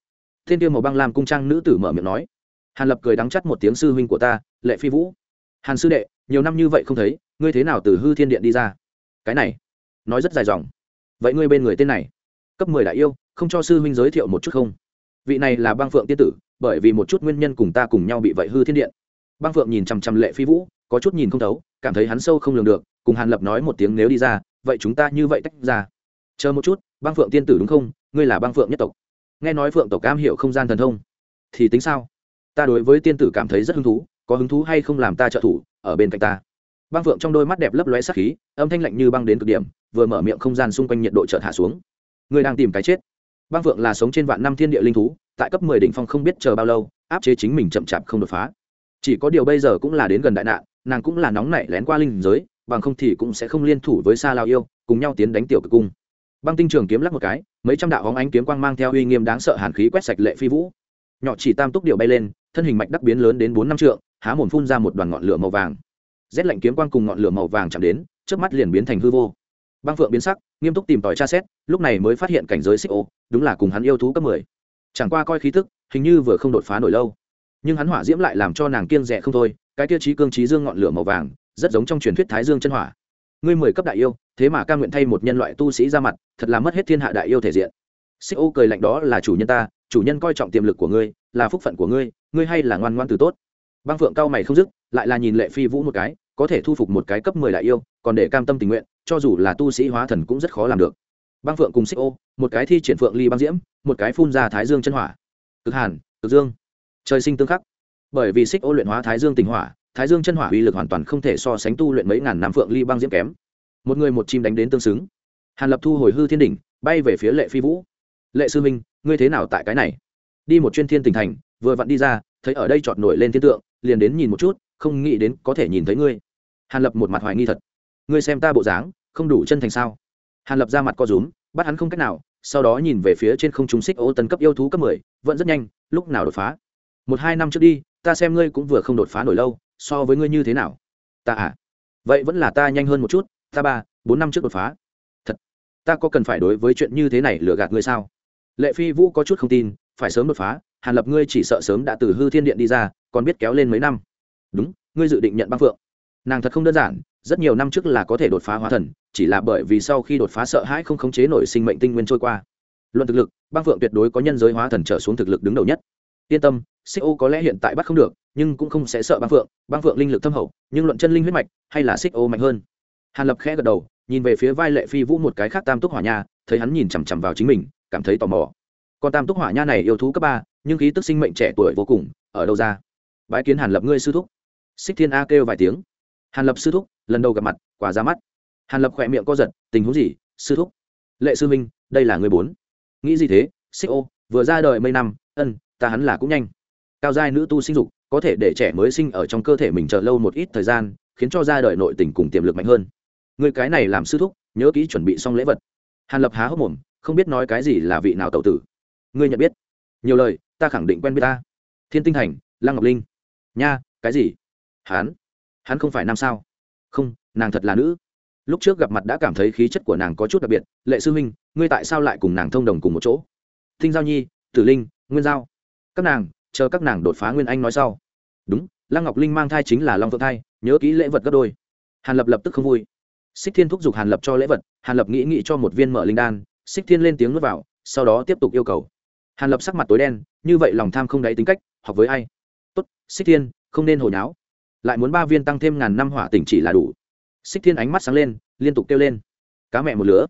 Thiên tiêu màu băng làm cung trang nữ tử mở miệng nói. Hàn lập cười đắng chắt một tiếng sư huynh của ta, lệ phi vũ. Hàn sư đệ, nhiều năm như vậy không thấy, ngươi thế nào từ hư thiên điện đi ra? Cái này, nói rất dài dòng. Vậy ngươi bên người tên này, cấp mười đại yêu, không cho sư huynh giới thiệu một chút không? Vị này là băng phượng tiên tử, bởi vì một chút nguyên nhân cùng ta cùng nhau bị vậy hư thiên điện. Băng phượng nhìn chằm chằm lệ phi vũ, có chút nhìn không thấu, cảm thấy hắn sâu không lường được, cùng hàn lập nói một tiếng nếu đi ra, vậy chúng ta như vậy tách ra. Chờ một chút, băng phượng tiên tử đúng không? Ngươi là băng phượng nhất tộc. Nghe nói phượng tộc cam hiểu không gian thần thông, thì tính sao? Ta đối với tiên tử cảm thấy rất hứng thú, có hứng thú hay không làm ta trợ thủ, ở bên cạnh ta. Băng phượng trong đôi mắt đẹp lấp lóe sắc khí, âm thanh lạnh như băng đến cực điểm, vừa mở miệng không gian xung quanh nhiệt độ chợt hạ xuống. Người đang tìm cái chết băng phượng là sống trên vạn năm thiên địa linh thú, tại cấp mười đỉnh phong không biết chờ bao lâu, áp chế chính mình chậm chạp không đột phá. Chỉ có điều bây giờ cũng là đến gần đại nạn, nàng cũng là nóng nảy lén qua linh giới, bằng không thì cũng sẽ không liên thủ với sa lao yêu, cùng nhau tiến đánh tiểu cực cung. Băng tinh trường kiếm lắc một cái, mấy trăm đạo hóng ánh kiếm quang mang theo uy nghiêm đáng sợ hàn khí quét sạch lệ phi vũ. Nhỏ chỉ tam túc điệu bay lên, thân hình mạch đắc biến lớn đến bốn năm trượng, há mồm phun ra một đoàn ngọn lửa màu vàng. Rét lạnh kiếm quang cùng ngọn lửa màu vàng chạm đến trước mắt liền biến thành hư vô. Băng phượng biến sắc nghiêm túc tìm tòi tra xét, lúc này mới phát hiện cảnh giới xích ô, đúng là cùng hắn yêu thú cấp mười. Chẳng qua coi khí thức hình như vừa không đột phá nổi lâu. Nhưng hắn hỏa diễm lại làm cho nàng kiêng rẻ không thôi, cái tiêu chí cương trí dương ngọn lửa màu vàng, rất giống trong truyền thuyết thái dương chân hỏa. Ngươi mười cấp đại yêu, thế mà ca nguyện thay một nhân loại tu sĩ ra mặt, thật là mất hết thiên hạ đại yêu thể diện. Xích ô cười lạnh đó là chủ nhân ta, chủ nhân coi trọng tiềm lực của ngươi, là phúc phận của ngươi ngươi hay là ngoan ngoan từ tốt. Băng phượng cao mày không dứt, lại là nhìn lệ phi vũ một cái, có thể thu phục một cái cấp mười đại yêu, còn để cam tâm tình nguyện cho dù là tu sĩ hóa thần cũng rất khó làm được. Băng phượng cùng xích ô, một cái thi triển phượng ly băng diễm, một cái phun ra thái dương chân hỏa. Cực hàn, cực dương. Trời sinh tương khắc. Bởi vì xích ô luyện hóa thái dương tình hỏa, thái dương chân hỏa uy lực hoàn toàn không thể so sánh tu luyện mấy ngàn năm phượng ly băng diễm kém. Một người một chim đánh đến tương xứng. Hàn lập thu hồi hư thiên đỉnh, bay về phía lệ phi vũ. Lệ sư minh, ngươi thế nào tại cái này? Đi một chuyên thiên tỉnh thành, vừa vặn đi ra, thấy ở đây chọt nổi lên thiên tượng, liền đến nhìn một chút, không nghĩ đến có thể nhìn thấy ngươi. Hàn lập một mặt hoài nghi thật. Ngươi xem ta bộ dáng không đủ chân thành sao? Hàn lập ra mặt co rúm, bắt hắn không cách nào, sau đó nhìn về phía trên không trung xích ô tấn cấp yêu thú cấp mười, vẫn rất nhanh, lúc nào đột phá? Một hai năm trước đi, ta xem ngươi cũng vừa không đột phá nổi lâu, so với ngươi như thế nào? Ta à vậy vẫn là ta nhanh hơn một chút, ta ba, bốn năm trước đột phá. Thật, ta có cần phải đối với chuyện như thế này lừa gạt ngươi sao? Lệ phi vũ có chút không tin, phải sớm đột phá, hàn lập ngươi chỉ sợ sớm đã từ hư thiên điện đi ra, còn biết kéo lên mấy năm. Đúng, ngươi dự định nhận băng phượng. Nàng thật không đơn giản, rất nhiều năm trước là có thể đột phá hóa thần chỉ là bởi vì sau khi đột phá sợ hãi không khống chế nổi sinh mệnh tinh nguyên trôi qua. Luận thực lực, băng phượng tuyệt đối có nhân giới hóa thần trở xuống thực lực đứng đầu nhất. Yên tâm, xích ô có lẽ hiện tại bắt không được, nhưng cũng không sẽ sợ băng phượng. Băng phượng linh lực thâm hậu, nhưng luận chân linh huyết mạch, hay là xích ô mạnh hơn? Hàn lập khẽ gật đầu, nhìn về phía vai lệ phi vũ một cái khác tam túc hỏa nha, thấy hắn nhìn chằm chằm vào chính mình, cảm thấy tò mò. Còn tam túc hỏa nha này yêu thú cấp ba, nhưng khí tức sinh mệnh trẻ tuổi vô cùng, ở đâu ra? Bãi kiến hàn lập ngươi sư thúc. Xích thiên a kêu vài tiếng. Hàn lập sư thúc, lần đầu gặp mặt, quả ra mắt hàn lập khỏe miệng co giật, tình huống gì, sư thúc? Lệ sư minh đây là người bốn. Nghĩ gì thế? Xích ô, vừa ra đời mấy năm, ân, ta hắn là cũng nhanh. Cao giai nữ tu sinh dục, có thể để trẻ mới sinh ở trong cơ thể mình chờ lâu một ít thời gian, khiến cho ra đời nội tình cùng tiềm lực mạnh hơn. Người cái này làm sư thúc, nhớ kỹ chuẩn bị xong lễ vật. Hàn lập há hốc mồm, không biết nói cái gì là vị nào tẩu tử. Ngươi nhận biết. Nhiều lời, ta khẳng định quen biết ta. Thiên tinh thành, lăng ngọc linh. Nha, cái gì? Hắn? Hắn không phải nam sao? Không, nàng thật là nữ lúc trước gặp mặt đã cảm thấy khí chất của nàng có chút đặc biệt, lệ sư huynh, ngươi tại sao lại cùng nàng thông đồng cùng một chỗ? Thinh giao nhi, tử linh, nguyên giao. Các nàng, chờ các nàng đột phá nguyên anh nói sau. Đúng, lăng ngọc linh mang thai chính là long phượng thai, nhớ kỹ lễ vật gấp đôi. Hàn lập lập tức không vui. Xích thiên thúc giục hàn lập cho lễ vật, hàn lập nghĩ nghĩ cho một viên mở linh đan, xích thiên lên tiếng nuốt vào, sau đó tiếp tục yêu cầu. Hàn lập sắc mặt tối đen, như vậy lòng tham không đáy tính cách, học với ai? Tốt, xích thiên, không nên hồi náo lại muốn ba viên tăng thêm ngàn năm hỏa tỉnh chỉ là đủ xích thiên ánh mắt sáng lên, liên tục kêu lên. Cá mẹ một lứa.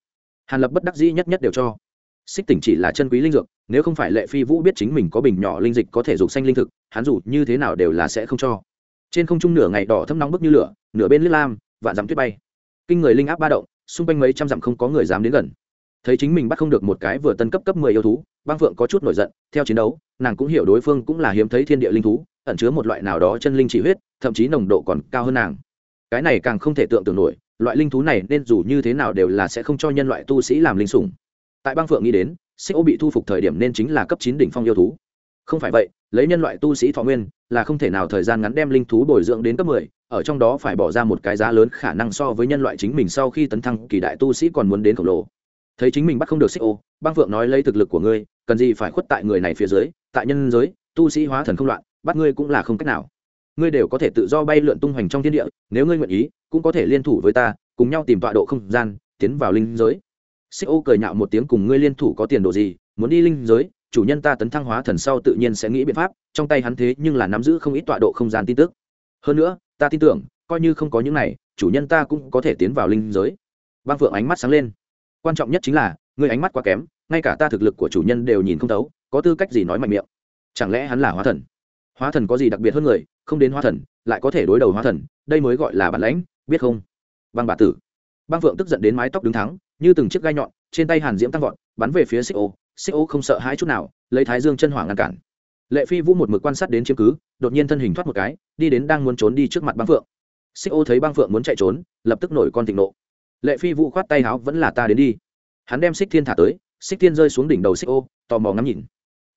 Hàn lập bất đắc dĩ nhất nhất đều cho. Xích tỉnh chỉ là chân quý linh dược, nếu không phải lệ phi vũ biết chính mình có bình nhỏ linh dịch có thể dục xanh linh thực, hắn dù như thế nào đều là sẽ không cho. Trên không trung nửa ngày đỏ thâm nóng bức như lửa, nửa bên lít lam, vạn dặm tuyết bay. Kinh người linh áp ba động, xung quanh mấy trăm dặm không có người dám đến gần. Thấy chính mình bắt không được một cái vừa tân cấp cấp mười yêu thú, băng phượng có chút nổi giận, theo chiến đấu, nàng cũng hiểu đối phương cũng là hiếm thấy thiên địa linh thú, ẩn chứa một loại nào đó chân linh chỉ huyết, thậm chí nồng độ còn cao hơn nàng cái này càng không thể tưởng tượng nổi, loại linh thú này nên dù như thế nào đều là sẽ không cho nhân loại tu sĩ làm linh sủng. Tại băng phượng nghĩ đến, xích ô bị thu phục thời điểm nên chính là cấp chín đỉnh phong yêu thú. Không phải vậy, lấy nhân loại tu sĩ thọ nguyên, là không thể nào thời gian ngắn đem linh thú bồi dưỡng đến cấp mười, ở trong đó phải bỏ ra một cái giá lớn khả năng so với nhân loại chính mình sau khi tấn thăng kỳ đại tu sĩ còn muốn đến khổng lồ. Thấy chính mình bắt không được xích ô băng phượng nói lấy thực lực của ngươi, cần gì phải khuất tại người này phía dưới, tại nhân giới, tu sĩ hóa thần không loạn, bắt ngươi cũng là không cách nào ngươi đều có thể tự do bay lượn tung hoành trong thiên địa, nếu ngươi nguyện ý, cũng có thể liên thủ với ta, cùng nhau tìm tọa độ không gian, tiến vào linh giới. Xích ô cười nhạo một tiếng, cùng ngươi liên thủ có tiền đồ gì, muốn đi linh giới, chủ nhân ta tấn thăng hóa thần sau tự nhiên sẽ nghĩ biện pháp, trong tay hắn thế nhưng là nắm giữ không ít tọa độ không gian tin tức. Hơn nữa, ta tin tưởng, coi như không có những này, chủ nhân ta cũng có thể tiến vào linh giới. Băng phượng ánh mắt sáng lên. Quan trọng nhất chính là, ngươi ánh mắt quá kém, ngay cả ta thực lực của chủ nhân đều nhìn không thấu, có tư cách gì nói mạnh miệng? Chẳng lẽ hắn là hóa thần? Hóa thần có gì đặc biệt hơn người, không đến hóa thần, lại có thể đối đầu hóa thần, đây mới gọi là bản lãnh, biết không? Băng bà tử. Băng phượng tức giận đến mái tóc đứng thắng như từng chiếc gai nhọn, trên tay hàn diễm tăng vọt, bắn về phía xích ô. Xích ô không sợ hãi chút nào, lấy thái dương chân hỏa ngăn cản. Lệ phi vũ một mực quan sát đến chiếm cứ, đột nhiên thân hình thoát một cái, đi đến đang muốn trốn đi trước mặt băng phượng. Xích ô thấy băng phượng muốn chạy trốn, lập tức nổi con thịnh nộ. Lệ phi vũ khoát tay háo, vẫn là ta đến đi. Hắn đem xích thiên thả tới, xích thiên rơi xuống đỉnh đầu xích ô, tò mò ngắm nhìn.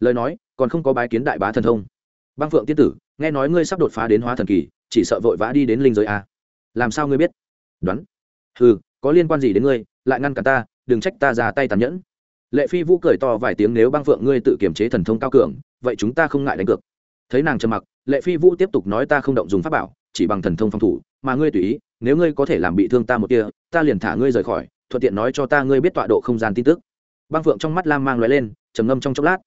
Lời nói, còn không có bái kiến đại bá thần thông băng phượng tiên tử, nghe nói ngươi sắp đột phá đến hóa thần kỳ, chỉ sợ vội vã đi đến linh giới a làm sao ngươi biết? Đoán. Ừ có liên quan gì đến ngươi, lại ngăn cả ta, đừng trách ta ra tay tàn nhẫn. Lệ phi vũ cười to vài tiếng nếu băng phượng ngươi tự kiềm chế thần thông cao cường, vậy chúng ta không ngại đánh cược. Thấy nàng trầm mặc, lệ phi vũ tiếp tục nói ta không động dùng pháp bảo, chỉ bằng thần thông phòng thủ, mà ngươi tùy ý, nếu ngươi có thể làm bị thương ta một kia, ta liền thả ngươi rời khỏi, thuận tiện nói cho ta ngươi biết tọa độ không gian tin tức. Băng phượng trong mắt lam mang loại lên, trầm ngâm trong chốc lát.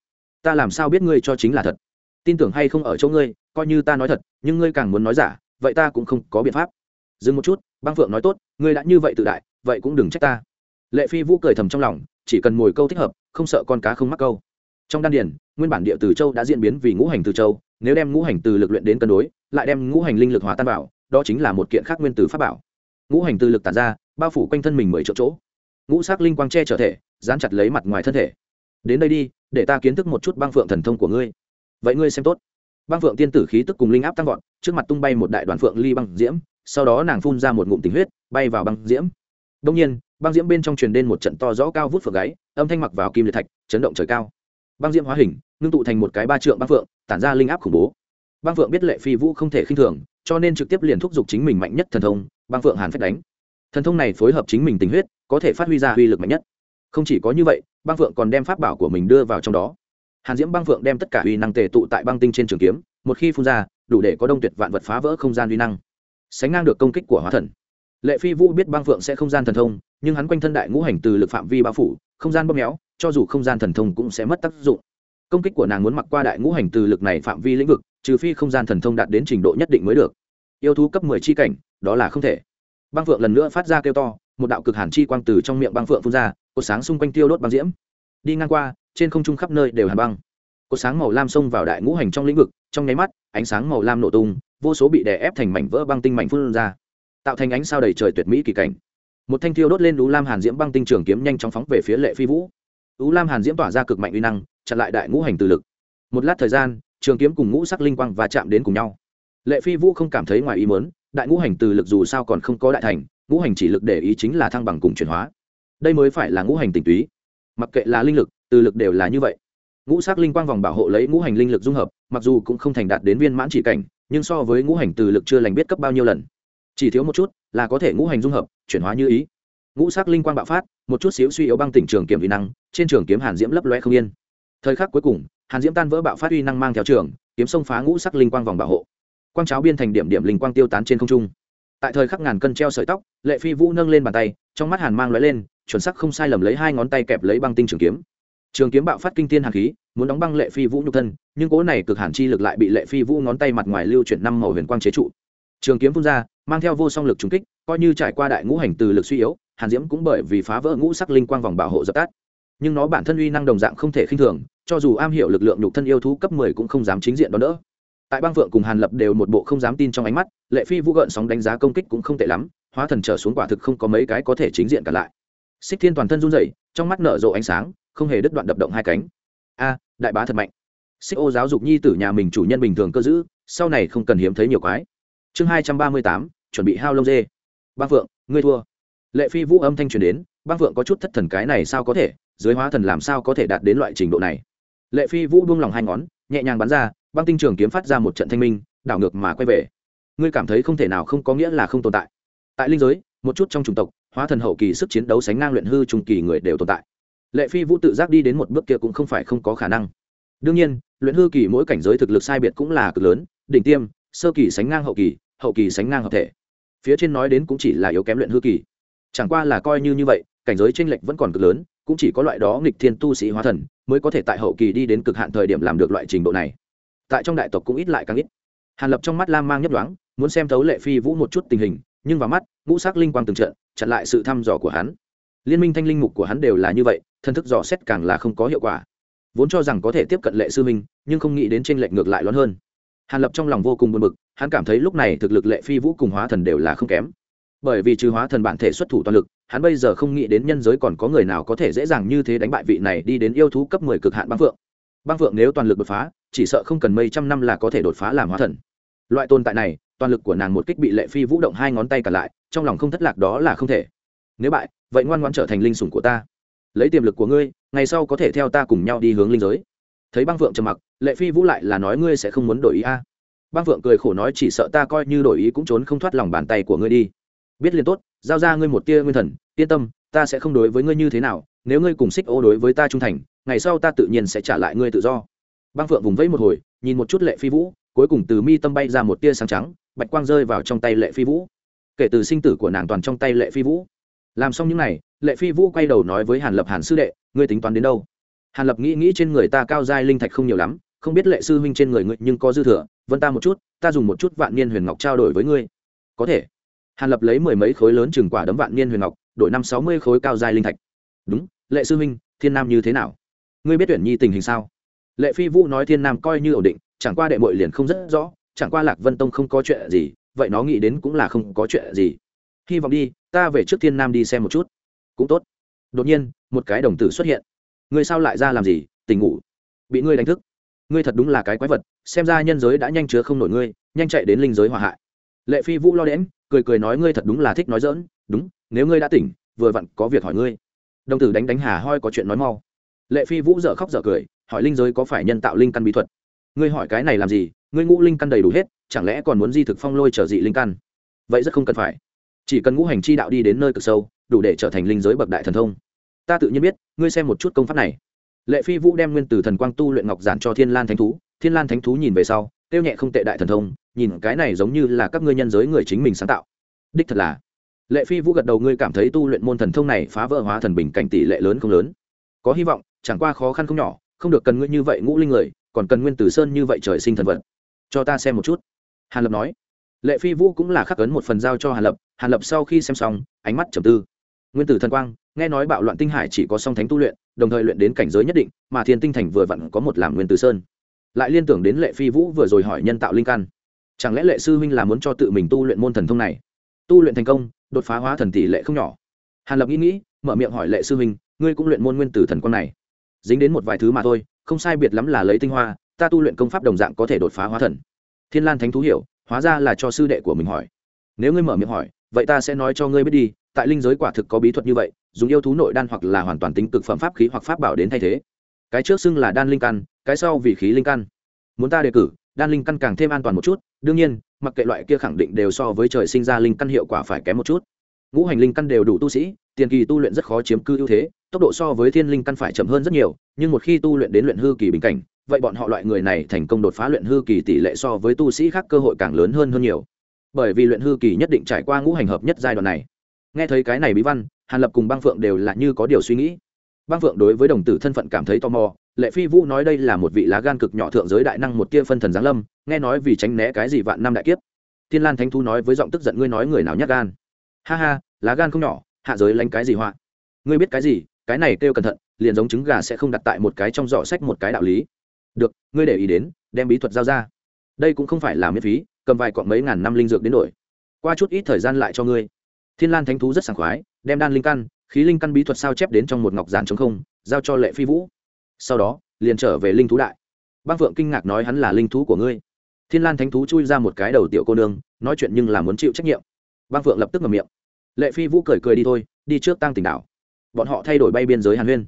Ta làm sao biết ngươi cho chính là thật? Tin tưởng hay không ở chỗ ngươi, coi như ta nói thật, nhưng ngươi càng muốn nói giả, vậy ta cũng không có biện pháp. Dừng một chút, băng phượng nói tốt, ngươi đã như vậy tự đại, vậy cũng đừng trách ta. Lệ phi vũ cười thầm trong lòng, chỉ cần mồi câu thích hợp, không sợ con cá không mắc câu. Trong đan điển nguyên bản địa từ châu đã diễn biến vì ngũ hành từ châu, nếu đem ngũ hành từ lực luyện đến cân đối, lại đem ngũ hành linh lực hòa tan vào, đó chính là một kiện khác nguyên từ pháp bảo. Ngũ hành từ lực tản ra, bao phủ quanh thân mình mười chỗ chỗ. Ngũ sắc linh quang che trở thể, dán chặt lấy mặt ngoài thân thể. Đến đây đi, để ta kiến thức một chút băng phượng thần thông của ngươi vậy ngươi xem tốt. Băng phượng tiên tử khí tức cùng linh áp tăng vọt, trước mặt tung bay một đại đoàn phượng ly băng diễm, sau đó nàng phun ra một ngụm tình huyết, bay vào băng diễm. Đông nhiên, băng diễm bên trong truyền đến một trận to rõ cao vút phượng gáy, âm thanh mặc vào kim liệt thạch, chấn động trời cao. Băng diễm hóa hình, ngưng tụ thành một cái ba trượng băng phượng, tản ra linh áp khủng bố. Băng phượng biết lệ phi vũ không thể khinh thường, cho nên trực tiếp liền thúc giục chính mình mạnh nhất thần thông, băng phượng hàn phách đánh. Thần thông này phối hợp chính mình tình huyết, có thể phát huy ra uy lực mạnh nhất. Không chỉ có như vậy, băng phượng còn đem pháp bảo của mình đưa vào trong đó hàn diễm băng phượng đem tất cả uy năng tề tụ tại băng tinh trên trường kiếm, một khi phun ra, đủ để có đông tuyệt vạn vật phá vỡ không gian uy năng. Sánh ngang được công kích của hóa thần. Lệ phi vũ biết băng phượng sẽ không gian thần thông, nhưng hắn quanh thân đại ngũ hành từ lực phạm vi bao phủ, không gian bóp méo, cho dù không gian thần thông cũng sẽ mất tác dụng. Công kích của nàng muốn mặc qua đại ngũ hành từ lực này phạm vi lĩnh vực, trừ phi không gian thần thông đạt đến trình độ nhất định mới được. Yêu thú cấp mười chi cảnh, đó là không thể. Băng phượng lần nữa phát ra kêu to, một đạo cực hàn chi quang từ trong miệng băng phượng phun ra, cột sáng xung quanh tiêu đốt băng diễm. Đi ngang qua trên không trung khắp nơi đều hàn băng. Cột sáng màu lam xông vào đại ngũ hành trong lĩnh vực, trong nháy mắt, ánh sáng màu lam nổ tung, vô số bị đè ép thành mảnh vỡ băng tinh mảnh phun ra, tạo thành ánh sao đầy trời tuyệt mỹ kỳ cảnh. Một thanh thiêu đốt lên lũ lam hàn diễm băng tinh trường kiếm nhanh chóng phóng về phía lệ phi vũ. Lũ lam hàn diễm tỏa ra cực mạnh uy năng, chặn lại đại ngũ hành từ lực. Một lát thời gian, trường kiếm cùng ngũ sắc linh quang và chạm đến cùng nhau. Lệ phi vũ không cảm thấy ngoài ý mớn đại ngũ hành từ lực dù sao còn không có đại thành, ngũ hành chỉ lực để ý chính là thăng bằng cùng chuyển hóa. Đây mới phải là ngũ hành tình túy. Mặc kệ là linh lực từ lực đều là như vậy. Ngũ sắc linh quang vòng bảo hộ lấy ngũ hành linh lực dung hợp, mặc dù cũng không thành đạt đến viên mãn chỉ cảnh, nhưng so với ngũ hành từ lực chưa lành biết cấp bao nhiêu lần. Chỉ thiếu một chút là có thể ngũ hành dung hợp, chuyển hóa như ý. Ngũ sắc linh quang bạo phát, một chút xíu suy yếu băng tỉnh trường kiếm uy năng, trên trường kiếm hàn diễm lấp loe không yên. Thời khắc cuối cùng, hàn diễm tan vỡ bạo phát uy năng mang theo trường, kiếm xông phá ngũ sắc linh quang vòng bảo hộ. Quang cháo biên thành điểm điểm linh quang tiêu tán trên không trung. Tại thời khắc ngàn cân treo sợi tóc, lệ phi vũ nâng lên bàn tay, trong mắt hàn mang lóe lên, chuẩn sắc không sai lầm lấy hai ngón tay kẹp lấy băng tinh trường kiếm trường kiếm bạo phát kinh thiên hàn khí, muốn đóng băng lệ phi vũ nhục thân, nhưng cỗ này cực hàn chi lực lại bị lệ phi vũ ngón tay mặt ngoài lưu chuyển năm màu huyền quang chế trụ. Trường kiếm phun ra, mang theo vô song lực trúng kích, coi như trải qua đại ngũ hành từ lực suy yếu, hàn diễm cũng bởi vì phá vỡ ngũ sắc linh quang vòng bảo hộ dập tắt. Nhưng nó bản thân uy năng đồng dạng không thể khinh thường, cho dù am hiểu lực lượng nhục thân yêu thú cấp mười cũng không dám chính diện đón đỡ tại bang phượng cùng hàn lập đều một bộ không dám tin trong ánh mắt, lệ phi vũ gợn sóng đánh giá công kích cũng không tệ lắm, hóa thần trở xuống quả thực không có mấy cái có thể chính diện cả lại. Xích thiên toàn thân run rẩy, trong mắt nở rộ ánh sáng không hề đứt đoạn đập động hai cánh. A, đại bá thật mạnh. Xích ô giáo dục nhi tử nhà mình chủ nhân bình thường cơ giữ sau này không cần hiếm thấy nhiều quái. Chương hai trăm ba mươi tám, chuẩn bị hao lông dê. Bác phượng, ngươi thua. Lệ phi vũ âm thanh truyền đến bác phượng có chút thất thần cái này sao có thể, dưới hóa thần làm sao có thể đạt đến loại trình độ này. Lệ phi vũ buông lòng hai ngón, nhẹ nhàng bắn ra băng tinh trường kiếm phát ra một trận thanh minh, đảo ngược mà quay về. Ngươi cảm thấy không thể nào không có nghĩa là không tồn tại. Tại linh giới, một chút trong chủng tộc, hóa thần hậu kỳ sức chiến đấu sánh ngang luyện hư trung kỳ người đều tồn tại lệ phi vũ tự giác đi đến một bước kia cũng không phải không có khả năng. Đương nhiên, luyện hư kỳ mỗi cảnh giới thực lực sai biệt cũng là cực lớn, đỉnh tiêm, sơ kỳ sánh ngang hậu kỳ hậu kỳ sánh ngang hợp thể. Phía trên nói đến cũng chỉ là yếu kém luyện hư kỳ. Chẳng qua là coi như như vậy, cảnh giới tranh lệch vẫn còn cực lớn, cũng chỉ có loại đó nghịch thiên tu sĩ hóa thần mới có thể tại hậu kỳ đi đến cực hạn thời điểm làm được loại trình độ này. Tại trong đại tộc cũng ít lại càng ít. Hàn lập trong mắt lam mang nhất đoán muốn xem thấu lệ phi vũ một chút tình hình, nhưng vào mắt, ngũ sắc linh quang từng trận, chặn lại sự thăm dò của hắn liên minh thanh linh mục của hắn đều là như vậy, thân thức dò xét càng là không có hiệu quả. Vốn cho rằng có thể tiếp cận lệ sư minh, nhưng không nghĩ đến t r ê n lệch ngược lại lớn hơn. Hàn lập trong lòng vô cùng buồn bực, hắn cảm thấy lúc này thực lực lệ phi vũ cùng hóa thần đều là không kém. Bởi vì trừ hóa thần bản thể xuất thủ toàn lực, hắn bây giờ không nghĩ đến nhân giới còn có người nào có thể dễ dàng như thế đánh bại vị này đi đến yêu thú cấp mười cực hạn băng phượng. Băng phượng nếu toàn lực đột phá, chỉ sợ không cần mấy trăm năm là có thể đột phá làm hóa thần. Loại tồn tại này, toàn lực của nàng một kích bị lệ phi vũ động hai ngón tay cả lại, trong lòng không thất lạc đó là không thể. Nếu bại vậy ngoan ngoan trở thành linh sủng của ta. Lấy tiềm lực của ngươi, ngày sau có thể theo ta cùng nhau đi hướng linh giới. Thấy băng phượng trầm mặc, lệ phi vũ lại là nói ngươi sẽ không muốn đổi ý a. À. băng phượng cười khổ nói chỉ sợ ta coi như đổi ý cũng trốn không thoát lòng bàn tay của ngươi đi. Biết liền tốt, giao ra ngươi một tia nguyên thần, yên tâm, ta sẽ không đối với ngươi như thế nào, nếu ngươi cùng xích ô đối với ta trung thành, ngày sau ta tự nhiên sẽ trả lại ngươi tự do. Băng phượng vùng vẫy một hồi, nhìn một chút lệ phi vũ, cuối cùng từ mi tâm bay ra một tia sáng trắng, bạch quang rơi vào trong tay lệ phi vũ. Kể từ sinh tử của nàng toàn trong tay lệ phi vũ làm xong những n à y lệ phi vũ quay đầu nói với hàn lập, hàn sư đệ, ngươi tính toán đến đâu? Hàn lập nghĩ nghĩ trên người ta cao giai linh thạch không nhiều lắm, không biết lệ sư huynh trên người ngươi nhưng có dư thừa, vân ta một chút, ta dùng một chút vạn niên huyền ngọc trao đổi với ngươi. Có thể. Hàn lập lấy mười mấy khối lớn chừng quả đấm vạn niên huyền ngọc, đổi năm sáu mươi khối cao giai linh thạch. Đúng, lệ sư huynh, thiên nam như thế nào? Ngươi biết tuyển nhi tình hình sao? Lệ phi vũ nói thiên nam coi như ổn định, chẳng qua đệ mội liền không rất rõ, chẳng qua lạc vân tông không có chuyện gì, vậy nó nghĩ đến cũng là không có chuyện gì hy vọng đi, ta về trước thiên nam đi xem một chút. Cũng tốt. Đột nhiên, một cái đồng tử xuất hiện. Ngươi sao lại ra làm gì? Tỉnh ngủ. Bị ngươi đánh thức. Ngươi thật đúng là cái quái vật, xem ra nhân giới đã nhanh chứa không nổi ngươi, nhanh chạy đến linh giới hỏa hại. Lệ phi vũ lo đễm cười cười nói, ngươi thật đúng là thích nói dỡn đúng, nếu ngươi đã tỉnh, vừa vặn có việc hỏi ngươi. Đồng tử đánh đánh hà hoi có chuyện nói mau. Lệ phi vũ dở khóc dở cười, hỏi linh giới có phải nhân tạo linh căn bí thuật? Ngươi hỏi cái này làm gì? Ngươi ngũ linh căn đầy đủ hết, chẳng lẽ còn muốn di thực phong lôi trở dị linh căn? Vậy rất không cần phải chỉ cần ngũ hành chi đạo đi đến nơi cực sâu, đủ để trở thành linh giới bậc đại thần thông. Ta tự nhiên biết, ngươi xem một chút công pháp này. Lệ phi vũ đem nguyên từ thần quang tu luyện ngọc giản cho thiên lan thánh thú. Thiên lan thánh thú nhìn về sau tiêu nhẹ không tệ đại thần thông, nhìn cái này giống như là các ngươi nhân giới người chính mình sáng tạo. Đích thật là. Lệ phi vũ gật đầu, ngươi cảm thấy tu luyện môn thần thông này phá vỡ hóa thần bình cảnh tỷ lệ lớn không lớn? Có hy vọng, chẳng qua khó khăn không nhỏ, không được cần ngươi như vậy ngũ linh người, còn cần nguyên tử sơn như vậy trời sinh thần vật. Cho ta xem một chút. Hàn lập nói lệ phi vũ cũng là khắc ấn một phần giao cho hàn lập hàn lập sau khi xem xong ánh mắt trầm tư nguyên tử thần quang nghe nói bạo loạn tinh hải chỉ có song thánh tu luyện đồng thời luyện đến cảnh giới nhất định mà thiên tinh thành vừa vặn có một làm nguyên tử sơn lại liên tưởng đến lệ phi vũ vừa rồi hỏi nhân tạo linh căn chẳng lẽ lệ sư huynh là muốn cho tự mình tu luyện môn thần thông này tu luyện thành công đột phá hóa thần tỷ lệ không nhỏ hàn lập nghĩ nghĩ mở miệng hỏi lệ sư huynh ngươi cũng luyện môn nguyên tử thần quang này dính đến một vài thứ mà thôi không sai biệt lắm là lấy tinh hoa ta tu luyện công pháp đồng dạng có thể đột phá hóa thần thiên lan thánh thú hiểu hóa ra là cho sư đệ của mình hỏi. Nếu ngươi mở miệng hỏi, vậy ta sẽ nói cho ngươi biết đi, tại linh giới quả thực có bí thuật như vậy, dùng yêu thú nội đan hoặc là hoàn toàn tính cực phẩm pháp khí hoặc pháp bảo đến thay thế. Cái trước xưng là đan linh căn, cái sau vì khí linh căn. Muốn ta đề cử, đan linh căn càng thêm an toàn một chút, đương nhiên, mặc kệ loại kia khẳng định đều so với trời sinh ra linh căn hiệu quả phải kém một chút. Ngũ hành linh căn đều đủ tu sĩ, tiền kỳ tu luyện rất khó chiếm cư ưu thế tốc độ so với thiên linh căn phải chậm hơn rất nhiều, nhưng một khi tu luyện đến luyện hư kỳ bình cảnh, vậy bọn họ loại người này thành công đột phá luyện hư kỳ tỷ lệ so với tu sĩ khác cơ hội càng lớn hơn hơn nhiều. Bởi vì luyện hư kỳ nhất định trải qua ngũ hành hợp nhất giai đoạn này. Nghe thấy cái này bí văn, hàn lập cùng băng phượng đều là như có điều suy nghĩ. Băng phượng đối với đồng tử thân phận cảm thấy tò mò, lệ phi vũ nói đây là một vị lá gan cực nhỏ thượng giới đại năng một tia phân thần giáng lâm, nghe nói vì tránh né cái gì vạn năm đại kiếp. Thiên lan thánh thu nói với giọng tức giận, ngươi nói người nào nhát gan? Ha ha, lá gan không nhỏ, hạ giới lánh cái gì họa? Ngươi biết cái gì? Cái này kêu cẩn thận, liền giống trứng gà sẽ không đặt tại một cái trong giỏ sách một cái đạo lý. Được, ngươi để ý đến, đem bí thuật giao ra. Đây cũng không phải là miễn phí, cầm vài cọn mấy ngàn năm linh dược đến đổi. Qua chút ít thời gian lại cho ngươi. Thiên lan thánh thú rất sảng khoái, đem đan linh căn, khí linh căn bí thuật sao chép đến trong một ngọc giản chống không, giao cho lệ phi vũ. Sau đó, liền trở về linh thú đại. Băng phượng kinh ngạc nói hắn là linh thú của ngươi. Thiên lan thánh thú chui ra một cái đầu tiểu cô nương, nói chuyện nhưng là muốn chịu trách nhiệm. Băng phượng lập tức ngầm miệng. Lệ phi vũ cười cười đi thôi, đi trước tăng tỉnh đảo bọn họ thay đổi bay biên giới hàn huyên.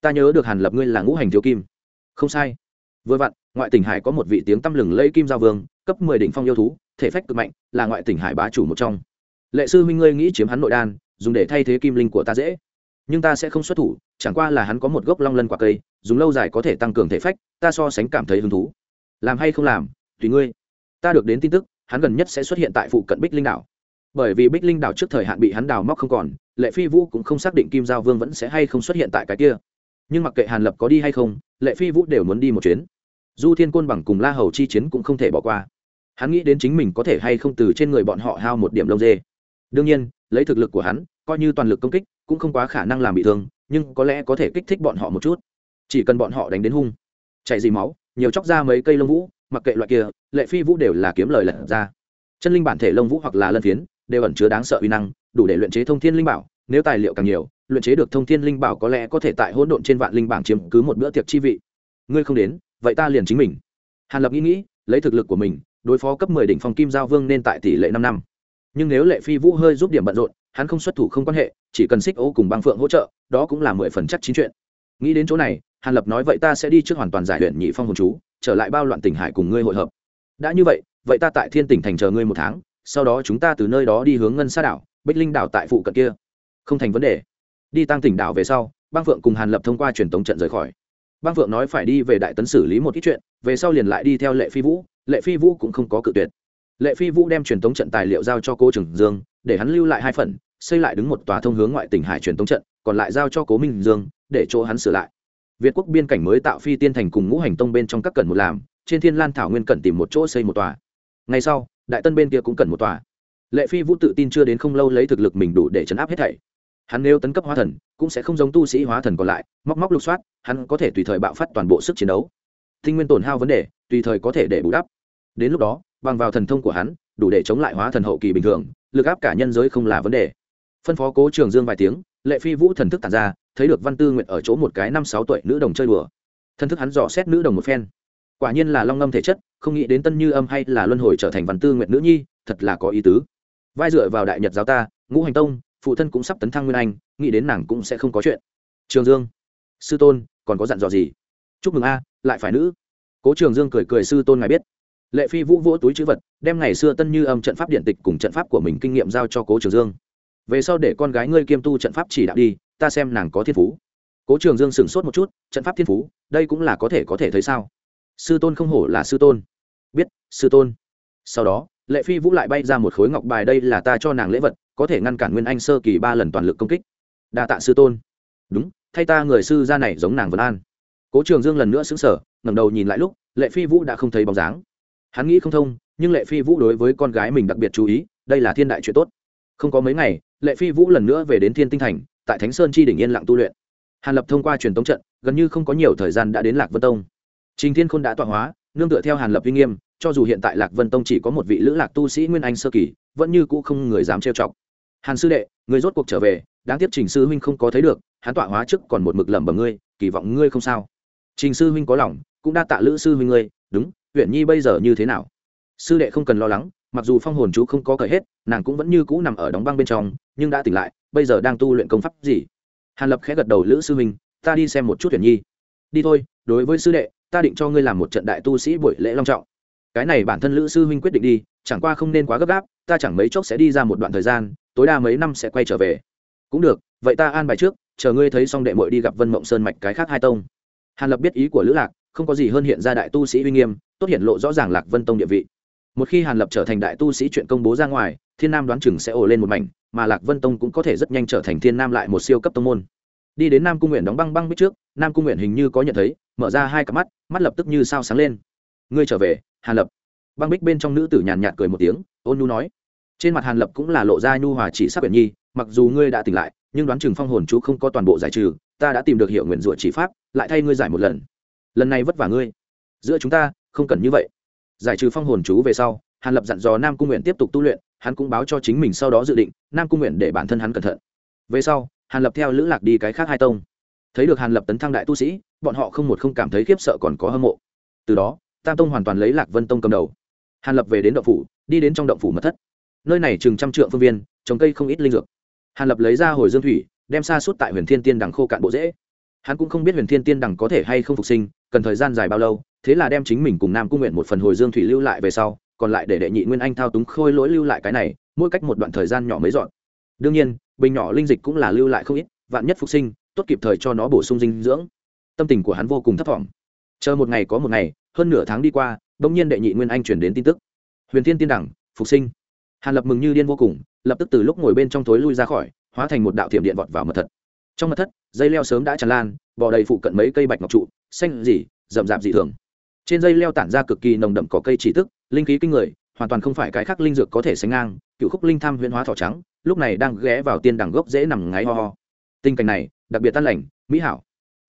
Ta nhớ được hàn lập ngươi là ngũ hành thiếu kim. Không sai. Vừa vặn, ngoại tỉnh hải có một vị tiếng tăm lừng lẫy kim giao vương, cấp mười đỉnh phong yêu thú, thể phách cực mạnh, là ngoại tỉnh hải bá chủ một trong. Lệ sư huynh ngươi nghĩ chiếm hắn nội đan, dùng để thay thế kim linh của ta dễ. Nhưng ta sẽ không xuất thủ, chẳng qua là hắn có một gốc long lân quả cây, dùng lâu dài có thể tăng cường thể phách, ta so sánh cảm thấy hứng thú. Làm hay không làm, tùy ngươi. Ta được đến tin tức, hắn gần nhất sẽ xuất hiện tại phụ cận bích linh đảo bởi vì bích linh đảo trước thời hạn bị hắn đào móc không còn, lệ phi vũ cũng không xác định kim giao vương vẫn sẽ hay không xuất hiện tại cái kia. Nhưng mặc kệ hàn lập có đi hay không, lệ phi vũ đều muốn đi một chuyến. Du thiên côn bằng cùng la hầu chi chiến cũng không thể bỏ qua. Hắn nghĩ đến chính mình có thể hay không từ trên người bọn họ hao một điểm lông dê. Đương nhiên, lấy thực lực của hắn, coi như toàn lực công kích, cũng không quá khả năng làm bị thương, nhưng có lẽ có thể kích thích bọn họ một chút. Chỉ cần bọn họ đánh đến hung chạy gì máu, nhiều chóc ra mấy cây lông vũ, mặc kệ loại kia, lệ phi vũ đều là kiếm lời lật ra. Chân linh bản thể lông vũ hoặc là lân phiến đều ẩn chứa đáng sợ uy năng, đủ để luyện chế thông thiên linh bảo, nếu tài liệu càng nhiều, luyện chế được thông thiên linh bảo có lẽ có thể tại hỗn độn trên vạn linh bảng chiếm cứ một bữa tiệc chi vị. Ngươi không đến, vậy ta liền chính mình. Hàn lập nghĩ nghĩ, lấy thực lực của mình, đối phó cấp mười đỉnh phong kim giao vương nên tại tỷ lệ năm năm. Nhưng nếu lệ phi vũ hơi giúp điểm bận rộn, hắn không xuất thủ không quan hệ, chỉ cần xích ô cùng băng phượng hỗ trợ, đó cũng là mười phần chắc chín chuyện. Nghĩ đến chỗ này, hàn lập nói vậy ta sẽ đi trước hoàn toàn giải huyện nhị phong hồn chú, trở lại bao loạn tỉnh hải cùng ngươi hội hợp. Đã như vậy vậy ta tại thiên tỉnh thành chờ ngươi một tháng sau đó chúng ta từ nơi đó đi hướng ngân sa đảo, bích linh đảo tại phụ cận kia. Không thành vấn đề. Đi tăng tỉnh đảo về sau, Bang phượng cùng hàn lập thông qua truyền tống trận rời khỏi. Bang phượng nói phải đi về đại tấn xử lý một ít chuyện, về sau liền lại đi theo lệ phi vũ, lệ phi vũ cũng không có cự tuyệt. Lệ phi vũ đem truyền tống trận tài liệu giao cho cô trường dương, để hắn lưu lại hai phần, xây lại đứng một tòa thông hướng ngoại tỉnh hải truyền tống trận, còn lại giao cho cố minh dương, để chỗ hắn sửa lại. Việt quốc biên cảnh mới tạo phi tiên thành cùng ngũ hành tông bên trong các cần một làm, trên thiên lan thảo nguyên cần tìm một chỗ xây một tòa. Ngay sau đại tân bên kia cũng cần một tòa. Lệ phi vũ tự tin chưa đến không lâu lấy thực lực mình đủ để chấn áp hết thảy. Hắn nếu tấn cấp hóa thần, cũng sẽ không giống tu sĩ hóa thần còn lại, móc móc lục soát, hắn có thể tùy thời bạo phát toàn bộ sức chiến đấu. Thinh nguyên tổn hao vấn đề, tùy thời có thể để bù đắp. Đến lúc đó, bằng vào thần thông của hắn, đủ để chống lại hóa thần hậu kỳ bình thường, lực áp cả nhân giới không là vấn đề. Phân phó cố trường dương vài tiếng, lệ phi vũ thần thức tàn ra, thấy được văn tư nguyện ở chỗ một cái năm sáu tuổi nữ đồng chơi đùa. Thần thức hắn dò xét nữ đồng một phen. Quả nhiên là long ngâm thể chất không nghĩ đến tân như âm hay là luân hồi trở thành văn tư nguyện nữ nhi, thật là có ý tứ. Vai dựa vào đại nhật giáo ta, ngũ hành tông, phụ thân cũng sắp tấn thăng nguyên anh, nghĩ đến nàng cũng sẽ không có chuyện. Trường dương. Sư tôn, còn có dặn dò gì? Chúc mừng a, lại phải nữ. Cố trường dương cười cười sư tôn ngài biết. Lệ phi vũ vỗ túi chữ vật, đem ngày xưa tân như âm trận pháp điện tịch cùng trận pháp của mình kinh nghiệm giao cho cố trường dương. Về sau để con gái ngươi kiêm tu trận pháp chỉ đạo đi, ta xem nàng có thiên phú. Cố trường dương sửng sốt một chút, trận pháp thiên phú, đây cũng là có thể có thể thấy sao? Sư tôn không hổ là sư tôn. Biết, sư tôn. Sau đó, lệ phi vũ lại bay ra một khối ngọc bài, đây là ta cho nàng lễ vật, có thể ngăn cản nguyên anh sơ kỳ ba lần toàn lực công kích. Đa tạ sư tôn. Đúng, thay ta người sư ra này giống nàng vân an. Cố trường dương lần nữa xứng sở ngẩng đầu nhìn lại lúc, lệ phi vũ đã không thấy bóng dáng. Hắn nghĩ không thông, nhưng lệ phi vũ đối với con gái mình đặc biệt chú ý, đây là thiên đại chuyện tốt. Không có mấy ngày, lệ phi vũ lần nữa về đến thiên tinh thành, tại thánh sơn chi đỉnh yên lặng tu luyện. Hàn lập thông qua truyền tống trận, gần như không có nhiều thời gian đã đến lạc vân tông trình thiên khôn đã tọa hóa, nương tựa theo hàn lập uy nghiêm, cho dù hiện tại lạc vân tông chỉ có một vị lữ lạc tu sĩ nguyên anh sơ kỳ, vẫn như cũ không người dám trêu chọc. Hàn sư đệ, người rốt cuộc trở về, đáng tiếc trình sư huynh không có thấy được, hắn tọa hóa trước còn một mực lẩm bẩm ngươi, kỳ vọng ngươi không sao. Trình sư huynh có lòng, cũng đa tạ lữ sư huynh ngươi, đúng huyện nhi bây giờ như thế nào? Sư đệ không cần lo lắng, mặc dù phong hồn chú không có cởi hết, nàng cũng vẫn như cũ nằm ở đóng băng bên trong, nhưng đã tỉnh lại, bây giờ đang tu luyện công pháp gì? Hàn lập khẽ gật đầu lữ sư huynh, ta đi xem một chút huyện nhi. Đi thôi, đối với sư đệ ta định cho ngươi làm một trận đại tu sĩ buổi lễ long trọng. Cái này bản thân lữ sư huynh quyết định đi, chẳng qua không nên quá gấp gáp, ta chẳng mấy chốc sẽ đi ra một đoạn thời gian, tối đa mấy năm sẽ quay trở về. Cũng được, vậy ta an bài trước, chờ ngươi thấy xong đệ mội đi gặp vân mộng sơn mạch cái khác hai tông. Hàn lập biết ý của lữ lạc, không có gì hơn hiện ra đại tu sĩ uy nghiêm, tốt hiện lộ rõ ràng lạc vân tông địa vị. Một khi hàn lập trở thành đại tu sĩ chuyện công bố ra ngoài, thiên nam đoán chừng sẽ ồ lên một mảnh, mà lạc vân tông cũng có thể rất nhanh trở thành thiên nam lại một siêu cấp tông môn. Đi đến nam cung nguyện đóng băng băng bích trước, nam cung nguyện hình như có nhận thấy mở ra hai cặp mắt mắt lập tức như sao sáng lên. Ngươi trở về, hàn lập. Băng bích bên trong nữ tử nhàn nhạt cười một tiếng, ôn nhu nói. Trên mặt hàn lập cũng là lộ ra nhu hòa chỉ sắc quyển nhi, mặc dù ngươi đã tỉnh lại, nhưng đoán chừng phong hồn chú không có toàn bộ giải trừ, ta đã tìm được hiệu nguyện rủa chỉ pháp, lại thay ngươi giải một lần. Lần này vất vả ngươi. Giữa chúng ta, không cần như vậy. Giải trừ phong hồn chú về sau, hàn lập dặn dò nam cung nguyện tiếp tục tu luyện, hắn cũng báo cho chính mình sau đó dự định, nam cung nguyện để bản thân hắn cẩn thận. Về sau, hàn lập theo lữ lạc đi cái khác hai tông thấy được hàn lập tấn thăng đại tu sĩ, bọn họ không một không cảm thấy khiếp sợ còn có hâm mộ. Từ đó, tam tông hoàn toàn lấy lạc vân tông cầm đầu. Hàn lập về đến động phủ, đi đến trong động phủ mật thất. Nơi này chừng trăm trượng phương viên, trồng cây không ít linh dược. Hàn lập lấy ra hồi dương thủy, đem xa suốt tại huyền thiên tiên đằng khô cạn bộ dễ. Hắn cũng không biết huyền thiên tiên đằng có thể hay không phục sinh, cần thời gian dài bao lâu, thế là đem chính mình cùng nam cung nguyện một phần hồi dương thủy lưu lại về sau, còn lại để đệ nhị nguyên anh thao túng khôi lỗi lưu lại cái này, mỗi cách một đoạn thời gian nhỏ mới dọn. Đương nhiên, bình nhỏ linh dịch cũng là lưu lại không ít, vạn nhất phục sinh tốt kịp thời cho nó bổ sung dinh dưỡng. Tâm tình của hắn vô cùng thấp thỏm. Chờ một ngày có một ngày, hơn nửa tháng đi qua, bỗng nhiên đệ nhị nguyên anh chuyển đến tin tức. Huyền thiên tiên đẳng, phục sinh. Hàn lập mừng như điên vô cùng, lập tức từ lúc ngồi bên trong thối lui ra khỏi, hóa thành một đạo thiểm điện vọt vào mật thất. Trong mật thất, dây leo sớm đã tràn lan, bò đầy phụ cận mấy cây bạch ngọc trụ, xanh gì, rậm rạp dị thường. Trên dây leo tản ra cực kỳ nồng đậm cỏ cây chỉ tức, linh khí kinh người, hoàn toàn không phải cái khác linh dược có thể sánh ngang, cựu khúc linh tham huyễn hóa thỏ trắng, lúc này đang ghé vào tiên đẳng gốc dễ nằm ngáy ho ho. Tình cảnh này đặc biệt tan lành, mỹ hảo,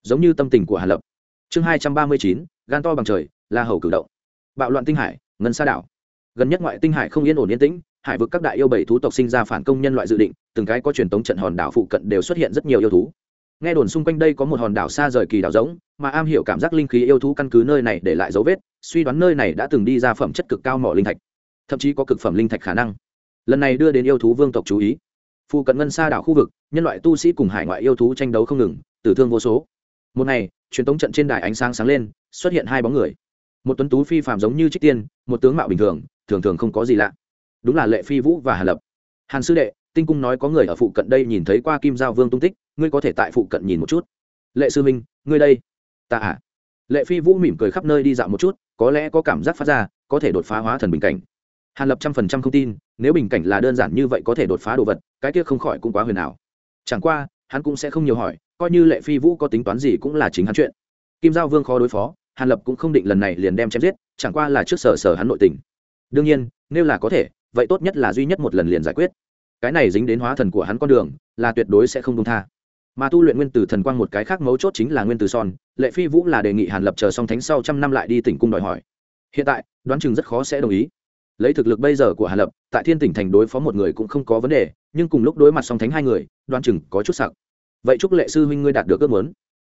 giống như tâm tình của hà lập. Chương hai trăm ba mươi chín, gan to bằng trời, la hầu cử động. Bạo loạn tinh hải, ngân sa đảo. Gần nhất ngoại tinh hải không yên ổn yên tĩnh, hải vực các đại yêu bảy thú tộc sinh ra phản công nhân loại dự định, từng cái có truyền tống trận hòn đảo phụ cận đều xuất hiện rất nhiều yêu thú. Nghe đồn xung quanh đây có một hòn đảo xa rời kỳ đảo giống mà am hiểu cảm giác linh khí yêu thú căn cứ nơi này để lại dấu vết, suy đoán nơi này đã từng đi ra phẩm chất cực cao mỏ linh thạch, thậm chí có cực phẩm linh thạch khả năng. Lần này đưa đến yêu thú vương tộc chú ý phụ cận ngân xa đảo khu vực, nhân loại tu sĩ cùng hải ngoại yêu thú tranh đấu không ngừng, tử thương vô số. Một ngày, truyền tống trận trên đài ánh sáng sáng lên, xuất hiện hai bóng người. Một tuấn tú phi phạm giống như trích tiên, một tướng mạo bình thường thường thường không có gì lạ. Đúng là lệ phi vũ và hà lập. Hàn sư đệ, tinh cung nói có người ở phụ cận đây nhìn thấy qua kim giao vương tung tích, ngươi có thể tại phụ cận nhìn một chút. Lệ sư minh ngươi đây. Ta à. Lệ phi vũ mỉm cười khắp nơi đi dạo một chút, có lẽ có cảm giác phát ra, có thể đột phá hóa thần bình cảnh hàn lập trăm phần trăm không tin, nếu bình cảnh là đơn giản như vậy có thể đột phá đồ vật, cái kia không khỏi cũng quá huyền ảo. Chẳng qua, hắn cũng sẽ không nhiều hỏi, coi như lệ phi vũ có tính toán gì cũng là chính hắn chuyện. Kim giao vương khó đối phó, hàn lập cũng không định lần này liền đem chém giết, chẳng qua là trước sở sở hắn nội tình. Đương nhiên, nếu là có thể, vậy tốt nhất là duy nhất một lần liền giải quyết. Cái này dính đến hóa thần của hắn con đường, là tuyệt đối sẽ không đông tha. Mà tu luyện nguyên tử thần quang một cái khác mấu chốt chính là nguyên tử son, lệ phi vũ là đề nghị hàn lập chờ song thánh sau trăm năm lại đi tỉnh cung đòi hỏi. Hiện tại, đoán chừng rất khó sẽ đồng ý lấy thực lực bây giờ của Hà lập, tại thiên tỉnh thành đối phó một người cũng không có vấn đề, nhưng cùng lúc đối mặt song thánh hai người đoán chừng có chút sặc. Vậy chúc lệ sư huynh ngươi đạt được ước muốn.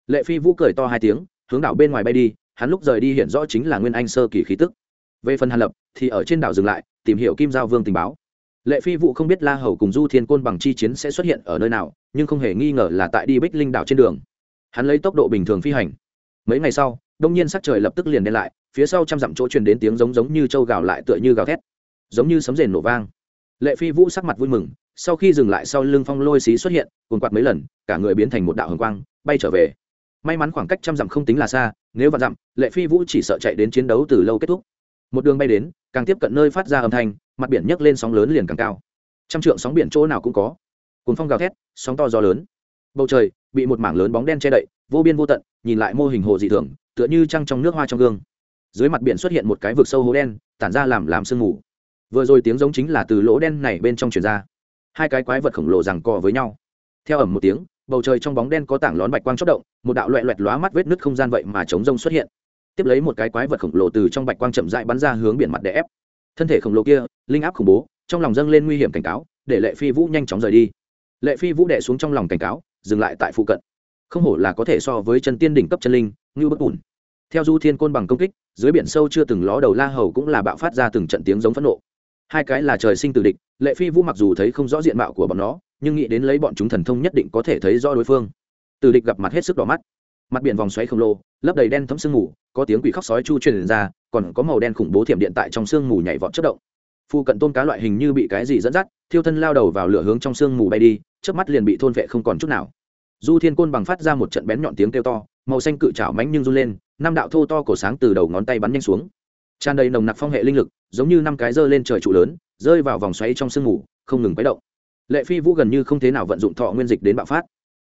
Lệ phi vũ cười to hai tiếng, hướng đảo bên ngoài bay đi, hắn lúc rời đi hiện rõ chính là nguyên anh sơ kỳ khí tức. Về phần hàn lập, thì ở trên đảo dừng lại, tìm hiểu kim giao vương tình báo. Lệ phi vũ không biết la hầu cùng du thiên côn bằng chi chiến sẽ xuất hiện ở nơi nào, nhưng không hề nghi ngờ là tại đi bích linh đảo trên đường. Hắn lấy tốc độ bình thường phi hành. Mấy ngày sau, đông nhiên sắc trời lập tức liền đen lại phía sau trăm dặm chỗ truyền đến tiếng giống giống như trâu gào lại tựa như gào thét, giống như sấm rền nổ vang. Lệ phi vũ sắc mặt vui mừng, sau khi dừng lại sau lưng phong lôi xí xuất hiện cuồn quạt mấy lần, cả người biến thành một đạo hồng quang, bay trở về. May mắn khoảng cách trăm dặm không tính là xa, nếu vạn dặm, lệ phi vũ chỉ sợ chạy đến chiến đấu từ lâu kết thúc. Một đường bay đến, càng tiếp cận nơi phát ra âm thanh, mặt biển nhấc lên sóng lớn liền càng cao. Trăm trượng sóng biển chỗ nào cũng có. Cuốn phong gào thét, sóng to gió lớn. Bầu trời bị một mảng lớn bóng đen che đậy, vô biên vô tận, nhìn lại mô hình hồ dị thường, tựa như trăng trong nước hoa trong gương dưới mặt biển xuất hiện một cái vực sâu hố đen, tản ra làm làm sương mù. Vừa rồi tiếng giống chính là từ lỗ đen này bên trong truyền ra. Hai cái quái vật khổng lồ rằng co với nhau. Theo ẩm một tiếng, bầu trời trong bóng đen có tảng lón bạch quang chốc động, một đạo loẹ loẹt lóa mắt vết nứt không gian vậy mà chống rông xuất hiện. Tiếp lấy một cái quái vật khổng lồ từ trong bạch quang chậm rãi bắn ra hướng biển mặt đè ép. Thân thể khổng lồ kia, linh áp khủng bố, trong lòng dâng lên nguy hiểm cảnh cáo, để lệ phi vũ nhanh chóng rời đi. Lệ phi vũ đẻ xuống trong lòng cảnh cáo, dừng lại tại phụ cận. Không hổ là có thể so với chân tiên đỉnh cấp chân linh, như bất ủn theo du thiên côn bằng công kích, dưới biển sâu chưa từng ló đầu la hầu cũng là bạo phát ra từng trận tiếng giống phẫn nộ. Hai cái là trời sinh từ địch, lệ phi vũ mặc dù thấy không rõ diện mạo của bọn nó, nhưng nghĩ đến lấy bọn chúng thần thông nhất định có thể thấy rõ đối phương. Từ địch gặp mặt hết sức đỏ mắt. Mặt biển vòng xoáy khổng lồ lấp đầy đen thấm sương mù, có tiếng quỷ khóc sói chu truyền ra, còn có màu đen khủng bố thiểm điện tại trong sương mù nhảy vọt chất động. Phu cận tôm cá loại hình như bị cái gì dẫn dắt, thiêu thân lao đầu vào lửa hướng trong sương mù bay đi trước mắt liền bị thôn vệ không còn chút nào. Du thiên côn bằng phát ra một trận bén nhọn tiếng kêu to, màu xanh cự trảo mánh nhưng run lên năm đạo thô to cổ sáng từ đầu ngón tay bắn nhanh xuống. Tràn đầy nồng nặc phong hệ linh lực, giống như năm cái dơ lên trời trụ lớn, rơi vào vòng xoáy trong sương mù, không ngừng quấy động. Lệ phi vũ gần như không thế nào vận dụng thọ nguyên dịch đến bạo phát.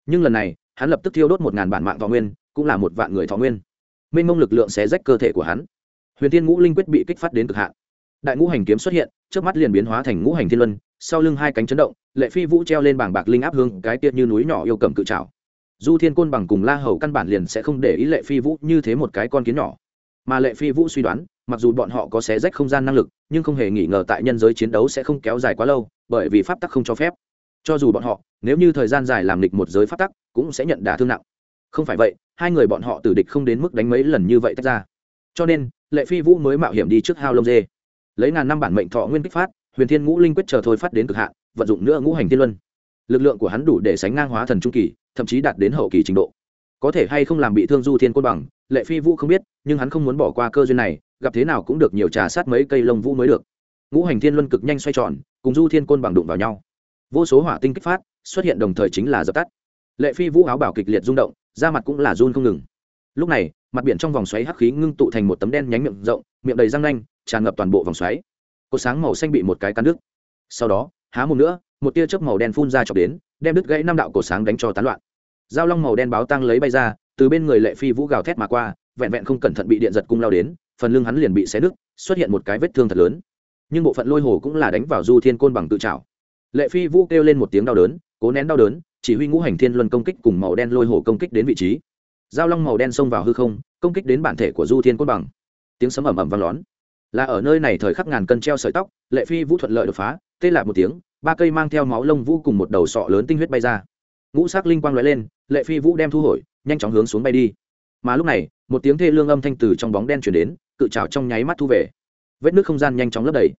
Nhưng lần này, hắn lập tức thiêu đốt một ngàn bản mạng thọ nguyên, cũng là một vạn người thọ nguyên. Mênh mông lực lượng xé rách cơ thể của hắn. Huyền thiên ngũ linh quyết bị kích phát đến cực hạn. Đại ngũ hành kiếm xuất hiện trước mắt liền biến hóa thành ngũ hành thiên luân, sau lưng hai cánh chấn động, lệ phi vũ treo lên bảng bạc linh áp hương cái tiết như núi nhỏ yêu cầm cự trào du thiên côn bằng cùng la hầu căn bản liền sẽ không để ý lệ phi vũ như thế một cái con kiến nhỏ. Mà lệ phi vũ suy đoán, mặc dù bọn họ có xé rách không gian năng lực, nhưng không hề nghi ngờ tại nhân giới chiến đấu sẽ không kéo dài quá lâu, bởi vì pháp tắc không cho phép. Cho dù bọn họ, nếu như thời gian dài làm địch một giới pháp tắc, cũng sẽ nhận đả thương nặng. Không phải vậy, hai người bọn họ tử địch không đến mức đánh mấy lần như vậy tách ra. Cho nên, lệ phi vũ mới mạo hiểm đi trước hao lông dê. Lấy ngàn năm bản mệnh thọ nguyên kích phát, huyền thiên ngũ linh quyết chờ thôi phát đến cực hạn, vận dụng nữa ngũ hành thiên luân lực lượng của hắn đủ để sánh ngang hóa thần trung kỳ, thậm chí đạt đến hậu kỳ trình độ. Có thể hay không làm bị thương du thiên côn bằng, lệ phi vũ không biết, nhưng hắn không muốn bỏ qua cơ duyên này, gặp thế nào cũng được nhiều trà sát mấy cây lông vũ mới được. Ngũ hành thiên luân cực nhanh xoay tròn, cùng du thiên côn bằng đụng vào nhau. Vô số hỏa tinh kích phát, xuất hiện đồng thời chính là dập tắt. Lệ phi vũ áo bảo kịch liệt rung động, da mặt cũng là run không ngừng. Lúc này, mặt biển trong vòng xoáy hắc khí ngưng tụ thành một tấm đen nhánh miệng rộng, miệng đầy răng nanh, tràn ngập toàn bộ vòng xoáy. Cột sáng màu xanh bị một cái cắn đứt. Sau đó, há một nữa một tia chớp màu đen phun ra chọc đến, đem đứt gãy năm đạo cổ sáng đánh cho tán loạn. Dao long màu đen báo tăng lấy bay ra, từ bên người lệ phi vũ gào thét mà qua, vẹn vẹn không cẩn thận bị điện giật cung lao đến, phần lưng hắn liền bị xé nứt, xuất hiện một cái vết thương thật lớn. Nhưng bộ phận lôi hồ cũng là đánh vào du thiên côn bằng tự trào lệ phi vũ kêu lên một tiếng đau đớn, cố nén đau đớn, chỉ huy ngũ hành thiên luân công kích cùng màu đen lôi hồ công kích đến vị trí. Dao long màu đen xông vào hư không, công kích đến bản thể của du thiên côn bằng. Tiếng sấm ầm ầm vang lón. Là ở nơi này thời khắc ngàn cân treo sợi tóc, lệ phi vũ thuận lợi đột phá, tê lại một tiếng ba cây mang theo máu lông vũ cùng một đầu sọ lớn tinh huyết bay ra. Ngũ sắc linh quang lóe lên, lệ phi vũ đem thu hồi, nhanh chóng hướng xuống bay đi. Mà lúc này, một tiếng thê lương âm thanh từ trong bóng đen chuyển đến, cự trào trong nháy mắt thu về. Vết nước không gian nhanh chóng lấp đầy.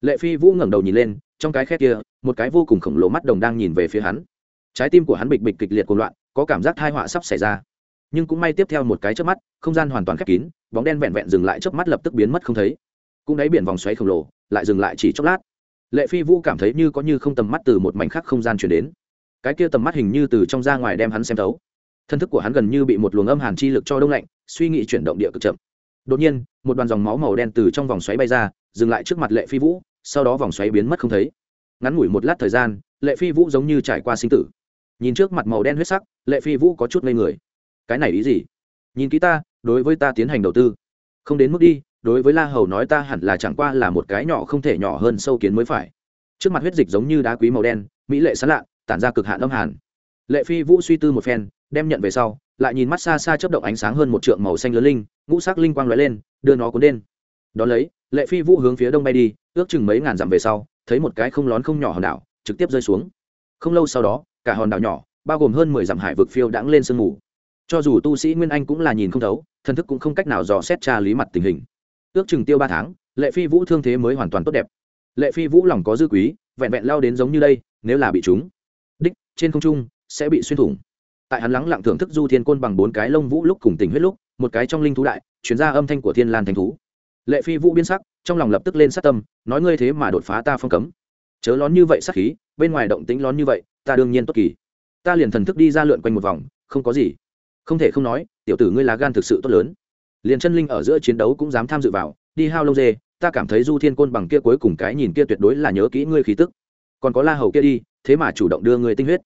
Lệ phi vũ ngẩng đầu nhìn lên, trong cái khe kia, một cái vô cùng khổng lồ mắt đồng đang nhìn về phía hắn. Trái tim của hắn bịch bịch kịch liệt cuồng loạn, có cảm giác thai họa sắp xảy ra. Nhưng cũng may tiếp theo một cái chớp mắt, không gian hoàn toàn khép kín, bóng đen vẹn vẹn dừng lại chớp mắt lập tức biến mất không thấy. Cũng đáy biển vòng xoáy khổng lồ, lại dừng lại chỉ chốc lát lệ phi vũ cảm thấy như có như không tầm mắt từ một mảnh khác không gian chuyển đến. Cái kia tầm mắt hình như từ trong ra ngoài đem hắn xem thấu. Thân thức của hắn gần như bị một luồng âm hàn chi lực cho đông lạnh, suy nghĩ chuyển động địa cực chậm. Đột nhiên, một đoàn dòng máu màu đen từ trong vòng xoáy bay ra, dừng lại trước mặt lệ phi vũ, sau đó vòng xoáy biến mất không thấy. Ngắn ngủi một lát thời gian, lệ phi vũ giống như trải qua sinh tử. Nhìn trước mặt màu đen huyết sắc, lệ phi vũ có chút ngây người. Cái này ý gì? Nhìn kỹ ta, đối với ta tiến hành đầu tư. Không đến mức đi đối với la hầu nói ta hẳn là chẳng qua là một cái nhỏ không thể nhỏ hơn sâu kiến mới phải. Trước mặt huyết dịch giống như đá quý màu đen, mỹ lệ sán lạ, tản ra cực hạn âm hàn. Lệ phi vũ suy tư một phen, đem nhận về sau, lại nhìn mắt xa xa chớp động ánh sáng hơn một trượng màu xanh lớn linh, ngũ sắc linh quang lóe lên, đưa nó cuốn lên. Đón lấy, lệ phi vũ hướng phía đông bay đi, ước chừng mấy ngàn dặm về sau, thấy một cái không lón không nhỏ hòn đảo, trực tiếp rơi xuống. Không lâu sau đó, cả hòn đảo nhỏ, bao gồm hơn mười dặm hải vực phiêu đãng lên sương mù. Cho dù tu sĩ nguyên anh cũng là nhìn không thấu, thần thức cũng không cách nào dò xét tra lý mặt tình hình ước chừng tiêu ba tháng, lệ phi vũ thương thế mới hoàn toàn tốt đẹp. Lệ phi vũ lòng có dư quý, vẹn vẹn lao đến giống như đây, nếu là bị chúng đích, trên không trung, sẽ bị xuyên thủng. Tại hắn lắng lặng thưởng thức du thiên côn bằng bốn cái lông vũ lúc cùng tình huyết lúc, một cái trong linh thú đại chuyển ra âm thanh của thiên lan thành thú. Lệ phi vũ biên sắc, trong lòng lập tức lên sát tâm, nói ngươi thế mà đột phá ta phong cấm. Chớ lón như vậy sắc khí, bên ngoài động tĩnh lón như vậy, ta đương nhiên tốt kỳ. Ta liền thần thức đi ra lượn quanh một vòng, không có gì. Không thể không nói, tiểu tử ngươi lá gan thực sự tốt lớn liền chân linh ở giữa chiến đấu cũng dám tham dự vào, đi hao lâu dê, ta cảm thấy du thiên côn bằng kia cuối cùng cái nhìn kia tuyệt đối là nhớ kỹ ngươi khí tức. Còn có la hầu kia đi, thế mà chủ động đưa ngươi tinh huyết.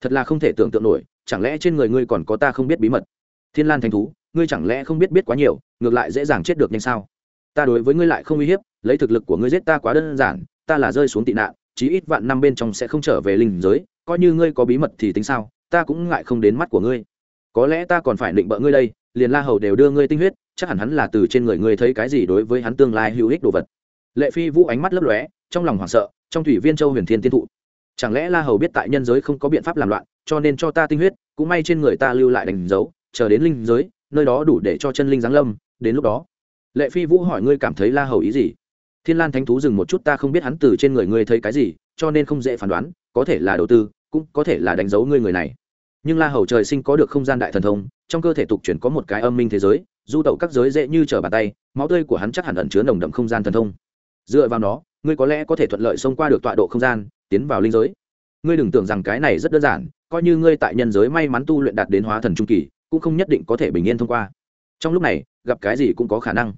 Thật là không thể tưởng tượng nổi, chẳng lẽ trên người ngươi còn có ta không biết bí mật? Thiên lan thành thú, ngươi chẳng lẽ không biết biết quá nhiều, ngược lại dễ dàng chết được nhanh sao? Ta đối với ngươi lại không uy hiếp, lấy thực lực của ngươi giết ta quá đơn giản, ta là rơi xuống tị nạn, chí ít vạn năm bên trong sẽ không trở về linh giới, coi như ngươi có bí mật thì tính sao, ta cũng ngại không đến mắt của ngươi. Có lẽ ta còn phải định bợ ngươi đây, liền la hầu đều đưa ngươi tinh huyết chắc hẳn hắn là từ trên người ngươi thấy cái gì đối với hắn tương lai hữu ích đồ vật. Lệ phi vũ ánh mắt lấp lóe, trong lòng hoảng sợ, trong thủy viên châu huyền thiên tiên thụ. Chẳng lẽ la hầu biết tại nhân giới không có biện pháp làm loạn, cho nên cho ta tinh huyết, cũng may trên người ta lưu lại đánh dấu, chờ đến linh giới, nơi đó đủ để cho chân linh giáng lâm, đến lúc đó. Lệ phi vũ hỏi ngươi cảm thấy la hầu ý gì? Thiên lan thánh thú dừng một chút ta không biết hắn từ trên người ngươi thấy cái gì, cho nên không dễ phán đoán, có thể là đầu tư, cũng có thể là đánh dấu ngươi người này. Nhưng la hầu trời sinh có được không gian đại thần thông, trong cơ thể tục chuyển có một cái âm minh thế giới du tẩu các giới dễ như trở bàn tay, máu tươi của hắn chắc hẳn ẩn chứa nồng đậm không gian thần thông. Dựa vào nó, ngươi có lẽ có thể thuận lợi xông qua được tọa độ không gian, tiến vào linh giới. Ngươi đừng tưởng rằng cái này rất đơn giản, coi như ngươi tại nhân giới may mắn tu luyện đạt đến hóa thần trung kỳ, cũng không nhất định có thể bình yên thông qua. Trong lúc này, gặp cái gì cũng có khả năng.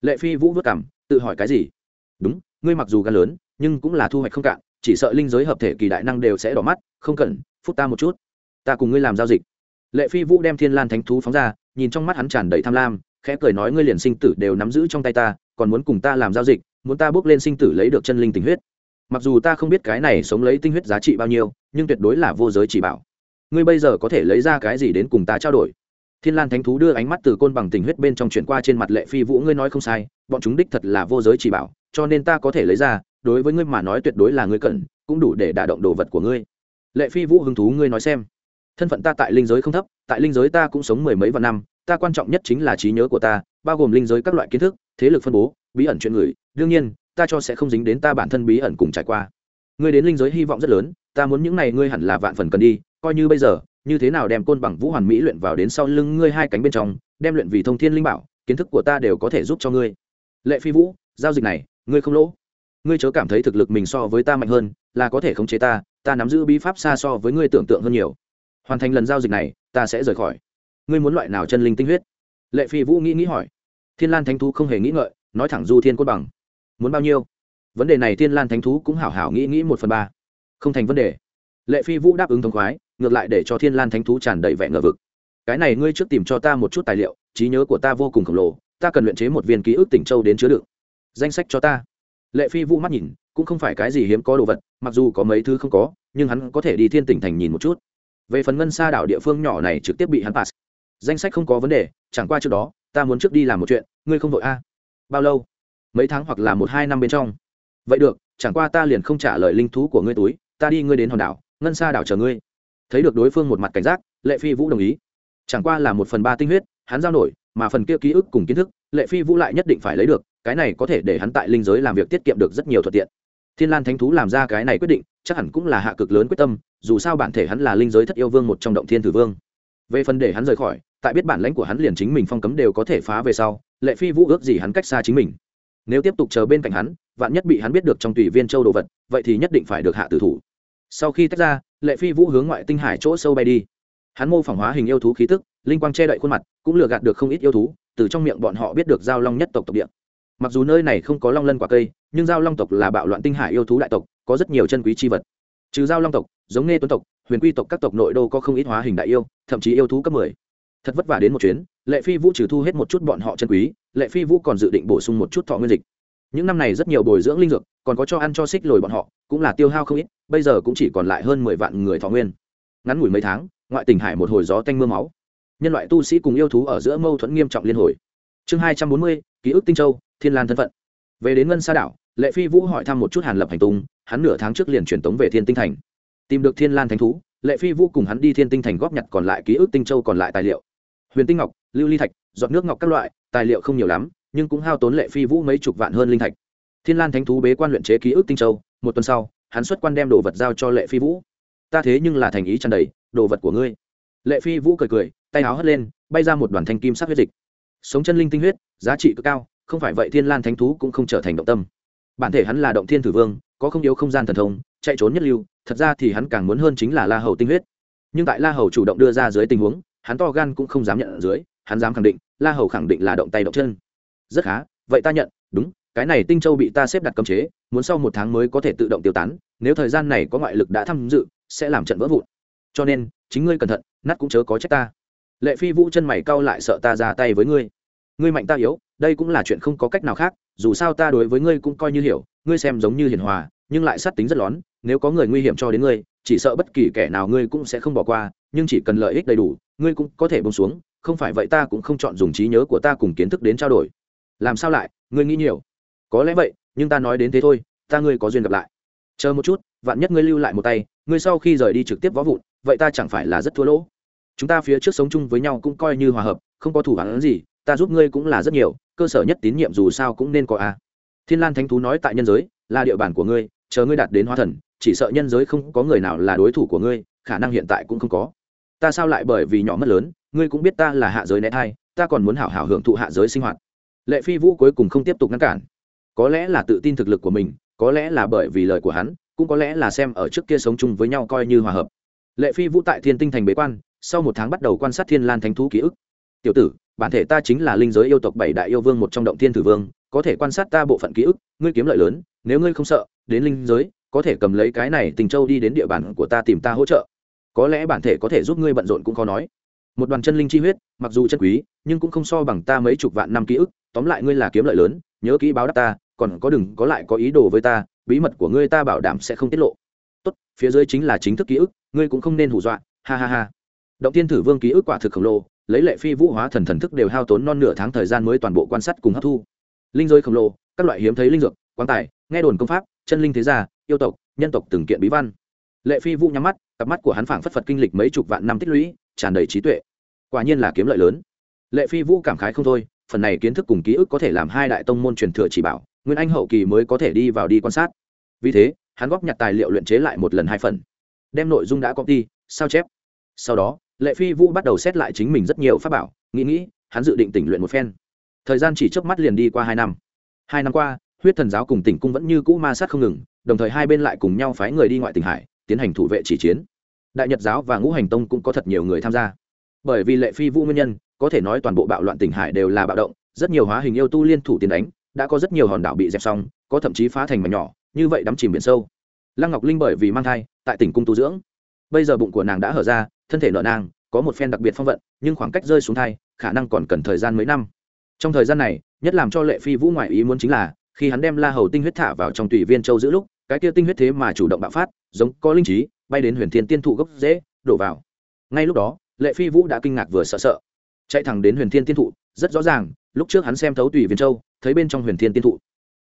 Lệ phi vũ vất cảm tự hỏi cái gì? Đúng, ngươi mặc dù gan lớn, nhưng cũng là thu hoạch không cạn, chỉ sợ linh giới hợp thể kỳ đại năng đều sẽ đỏ mắt, không cần, phút ta một chút. Ta cùng ngươi làm giao dịch. Lệ phi vũ đem thiên lan thánh thú phóng ra nhìn trong mắt hắn tràn đầy tham lam, khẽ cười nói, ngươi liền sinh tử đều nắm giữ trong tay ta, còn muốn cùng ta làm giao dịch, muốn ta bước lên sinh tử lấy được chân linh tình huyết. Mặc dù ta không biết cái này sống lấy tinh huyết giá trị bao nhiêu, nhưng tuyệt đối là vô giới chỉ bảo. Ngươi bây giờ có thể lấy ra cái gì đến cùng ta trao đổi? Thiên lan thánh thú đưa ánh mắt từ côn bằng tình huyết bên trong chuyển qua trên mặt lệ phi vũ, ngươi nói không sai, bọn chúng đích thật là vô giới chỉ bảo, cho nên ta có thể lấy ra, đối với ngươi mà nói tuyệt đối là ngươi cần, cũng đủ để đả động đồ vật của ngươi. Lệ phi vũ hứng thú, ngươi nói xem thân phận ta tại linh giới không thấp, tại linh giới ta cũng sống mười mấy vạn năm, ta quan trọng nhất chính là trí nhớ của ta, bao gồm linh giới các loại kiến thức, thế lực phân bố, bí ẩn chuyện người. Đương nhiên, ta cho sẽ không dính đến ta bản thân bí ẩn cùng trải qua. Ngươi đến linh giới hy vọng rất lớn, ta muốn những này ngươi hẳn là vạn phần cần đi, coi như bây giờ, như thế nào đem côn bằng vũ hoàn mỹ luyện vào đến sau lưng ngươi hai cánh bên trong, đem luyện vì thông thiên linh bảo, kiến thức của ta đều có thể giúp cho ngươi. Lệ phi vũ, giao dịch này, ngươi không lỗ. Ngươi chớ cảm thấy thực lực mình so với ta mạnh hơn, là có thể khống chế ta ta nắm giữ bí pháp xa so với ngươi tưởng tượng hơn nhiều hoàn thành lần giao dịch này, ta sẽ rời khỏi. Ngươi muốn loại nào chân linh tinh huyết? Lệ phi vũ nghĩ nghĩ hỏi. Thiên lan thánh thú không hề nghĩ ngợi, nói thẳng du thiên cốt bằng. Muốn bao nhiêu? Vấn đề này thiên lan thánh thú cũng hảo hảo nghĩ nghĩ một phần ba. Không thành vấn đề. Lệ phi vũ đáp ứng thống khoái, ngược lại để cho thiên lan thánh thú tràn đầy vẻ ngờ vực. Cái này ngươi trước tìm cho ta một chút tài liệu, trí nhớ của ta vô cùng khổng lồ, ta cần luyện chế một viên ký ức tỉnh châu đến chứa đựng. Danh sách cho ta. Lệ phi vũ mắt nhìn, cũng không phải cái gì hiếm có đồ vật, mặc dù có mấy thứ không có, nhưng hắn có thể đi thiên tỉnh thành nhìn một chút về phần ngân xa đảo địa phương nhỏ này trực tiếp bị hắn pass. Danh sách không có vấn đề, chẳng qua trước đó, ta muốn trước đi làm một chuyện, ngươi không vội a bao lâu? Mấy tháng hoặc là một hai năm bên trong. Vậy được, chẳng qua ta liền không trả lời linh thú của ngươi túi, ta đi ngươi đến hòn đảo, ngân xa đảo chờ ngươi. Thấy được đối phương một mặt cảnh giác, lệ phi vũ đồng ý. Chẳng qua là một phần ba tinh huyết, hắn giao nổi, mà phần kia ký ức cùng kiến thức, lệ phi vũ lại nhất định phải lấy được, cái này có thể để hắn tại linh giới làm việc tiết kiệm được rất nhiều thuận tiện. Thiên lan thánh thú làm ra cái này quyết định chắc hẳn cũng là hạ cực lớn quyết tâm, dù sao bản thể hắn là linh giới thất yêu vương một trong động thiên tử vương. Về phần để hắn rời khỏi, tại biết bản lãnh của hắn liền chính mình phong cấm đều có thể phá về sau, lệ phi vũ ước gì hắn cách xa chính mình. Nếu tiếp tục chờ bên cạnh hắn, vạn nhất bị hắn biết được trong tùy viên châu đồ vật, vậy thì nhất định phải được hạ tử thủ. Sau khi tách ra, lệ phi vũ hướng ngoại tinh hải chỗ sâu bay đi. Hắn mô phỏng hóa hình yêu thú khí tức, linh quang che đậy khuôn mặt, cũng lừa gạt được không ít yêu thú, từ trong miệng bọn họ biết được giao long nhất tộc tộc địa. Mặc dù nơi này không có long lân quả cây nhưng giao long tộc là bạo loạn tinh hải yêu thú đại tộc, có rất nhiều chân quý c h i vật. Trừ giao long tộc, giống nghe tuấn tộc, huyền quy tộc các tộc nội đô có không ít hóa hình đại yêu, thậm chí yêu thú cấp mười. Thật vất vả đến một chuyến, lệ phi vũ trừ thu hết một chút bọn họ chân quý, lệ phi vũ còn dự định bổ sung một chút thọ nguyên dịch. Những năm này rất nhiều bồi dưỡng linh dược, còn có cho ăn cho xích lồi bọn họ, cũng là tiêu hao không ít, bây giờ cũng chỉ còn lại hơn mười vạn người thọ nguyên. Ngắn ngủi mấy tháng, ngoại tỉnh hải một hồi gió tanh m ư a máu. Nhân loại tu sĩ cùng yêu thú ở giữa mâu thuẫn nghiêm trọng liên hồi. Chương hai trăm bốn mươi, ký ức tinh châu, thiên lan thân phận về đến ngân sa đảo, lệ phi vũ hỏi thăm một chút hàn lập hành tung, hắn nửa tháng trước liền truyền tống về thiên tinh thành. Tìm được thiên lan thánh thú, lệ phi vũ cùng hắn đi thiên tinh thành góp nhặt còn lại ký ức tinh châu còn lại tài liệu. Huyền tinh ngọc, lưu ly thạch, giọt nước ngọc các loại, tài liệu không nhiều lắm, nhưng cũng hao tốn lệ phi vũ mấy chục vạn hơn linh thạch. Thiên lan thánh thú bế quan luyện chế ký ức tinh châu, một tuần sau, hắn xuất quan đem đồ vật giao cho lệ phi vũ. Ta thế nhưng là thành ý tràn đầy, đồ vật của ngươi. Lệ phi vũ cười cười, tay áo hất lên, bay ra một đoàn thanh kim sắc huyết dịch. Sống chân linh tinh huyết, giá trị cực cao không phải vậy thiên lan thánh thú cũng không trở thành động tâm. Bản thể hắn là động thiên thử vương, có không yếu không gian thần thông, chạy trốn nhất lưu, thật ra thì hắn càng muốn hơn chính là la hầu tinh huyết. Nhưng tại la hầu chủ động đưa ra dưới tình huống, hắn to gan cũng không dám nhận ở dưới, hắn dám khẳng định, la hầu khẳng định là động tay động chân. Rất khá, vậy ta nhận, đúng, cái này tinh châu bị ta xếp đặt cấm chế, muốn sau một tháng mới có thể tự động tiêu tán, nếu thời gian này có ngoại lực đã tham dự, sẽ làm trận vỡ vụn. Cho nên, chính ngươi cẩn thận, nát cũng chớ có trách ta. Lệ phi vũ chân mày cau lại sợ ta ra tay với ngươi ngươi mạnh ta yếu, đây cũng là chuyện không có cách nào khác, dù sao ta đối với ngươi cũng coi như hiểu, ngươi xem giống như hiền hòa, nhưng lại sát tính rất lón, nếu có người nguy hiểm cho đến ngươi, chỉ sợ bất kỳ kẻ nào ngươi cũng sẽ không bỏ qua, nhưng chỉ cần lợi ích đầy đủ, ngươi cũng có thể bông xuống, không phải vậy ta cũng không chọn dùng trí nhớ của ta cùng kiến thức đến trao đổi. Làm sao lại? Ngươi nghĩ nhiều. Có lẽ vậy, nhưng ta nói đến thế thôi, ta ngươi có duyên gặp lại. Chờ một chút, vạn nhất ngươi lưu lại một tay, ngươi sau khi rời đi trực tiếp võ vụn, vậy ta chẳng phải là rất thua lỗ. Chúng ta phía trước sống chung với nhau cũng coi như hòa hợp, không có thủ hắn gì ta giúp ngươi cũng là rất nhiều, cơ sở nhất tín nhiệm dù sao cũng nên có a. Thiên lan thánh thú nói tại nhân giới, là địa bàn của ngươi, chờ ngươi đạt đến hóa thần, chỉ sợ nhân giới không có người nào là đối thủ của ngươi, khả năng hiện tại cũng không có. Ta sao lại bởi vì nhỏ mất lớn, ngươi cũng biết ta là hạ giới né thai, ta còn muốn hảo hảo hưởng thụ hạ giới sinh hoạt. Lệ phi vũ cuối cùng không tiếp tục ngăn cản. Có lẽ là tự tin thực lực của mình, có lẽ là bởi vì lời của hắn, cũng có lẽ là xem ở trước kia sống chung với nhau coi như hòa hợp. Lệ phi vũ tại thiên tinh thành bế quan, sau một tháng bắt đầu quan sát thiên lan thánh thú ký ức. Tiểu tử bản thể ta chính là linh giới yêu tộc bảy đại yêu vương một trong động thiên thử vương, có thể quan sát ta bộ phận ký ức, ngươi kiếm lợi lớn, nếu ngươi không sợ, đến linh giới, có thể cầm lấy cái này tình châu đi đến địa bàn của ta tìm ta hỗ trợ. Có lẽ bản thể có thể giúp ngươi bận rộn cũng khó nói. Một đoàn chân linh chi huyết, mặc dù chân quý, nhưng cũng không so bằng ta mấy chục vạn năm ký ức, tóm lại ngươi là kiếm lợi lớn, nhớ kỹ báo đáp ta, còn có đừng, có lại có ý đồ với ta, bí mật của ngươi ta bảo đảm sẽ không tiết lộ. Tốt, phía dưới chính là chính thức ký ức, ngươi cũng không nên hù dọa, ha ha ha. Động tiên thử vương ký ức quả thực khổng lồ lấy lệ phi vũ hóa thần thần thức đều hao tốn non nửa tháng thời gian mới toàn bộ quan sát cùng hấp thu. Linh giới khổng lồ, các loại hiếm thấy linh dược quan tài, nghe đồn công pháp, chân linh thế gia, yêu tộc, nhân tộc từng kiện bí văn. Lệ phi vũ nhắm mắt, cặp mắt của hắn phảng phất phật kinh lịch mấy chục vạn năm tích lũy, tràn đầy trí tuệ. Quả nhiên là kiếm lợi lớn. Lệ phi vũ cảm khái không thôi, phần này kiến thức cùng ký ức có thể làm hai đại tông môn truyền thừa chỉ bảo, nguyên anh hậu kỳ mới có thể đi vào đi quan sát. Vì thế, hắn góp nhặt tài liệu luyện chế lại một lần hai phần. Đem nội dung đã copy sao chép? Sau đó lệ phi vũ bắt đầu xét lại chính mình rất nhiều pháp bảo, nghĩ nghĩ, hắn dự định tỉnh luyện một phen. Thời gian chỉ chớp mắt liền đi qua hai năm. Hai năm qua, huyết thần giáo cùng tỉnh cung vẫn như cũ ma sát không ngừng, đồng thời hai bên lại cùng nhau phái người đi ngoại tỉnh hải, tiến hành thủ vệ chỉ chiến. Đại nhật giáo và ngũ hành tông cũng có thật nhiều người tham gia. Bởi vì lệ phi vũ nguyên nhân, có thể nói toàn bộ bạo loạn tỉnh hải đều là bạo động, rất nhiều hóa hình yêu tu liên thủ tiến đánh, đã có rất nhiều hòn đảo bị dẹp xong, có thậm chí phá thành mảnh nhỏ, như vậy đắm chìm biển sâu. Lăng ngọc linh bởi vì mang thai, tại tỉnh cung tu dưỡng. Bây giờ bụng của nàng đã hở ra thân thể nợ nang, có một phen đặc biệt phong vận, nhưng khoảng cách rơi xuống thai, khả năng còn cần thời gian mấy năm. Trong thời gian này, nhất làm cho lệ phi vũ ngoại ý muốn chính là, khi hắn đem la hầu tinh huyết thả vào trong tùy viên châu giữ lúc, cái kia tinh huyết thế mà chủ động bạo phát, giống có linh trí, bay đến huyền thiên tiên thụ gốc dễ đổ vào. Ngay lúc đó, lệ phi vũ đã kinh ngạc vừa sợ sợ. Chạy thẳng đến huyền thiên tiên thụ, rất rõ ràng, lúc trước hắn xem thấu tùy viên châu, thấy bên trong huyền thiên tiên thụ.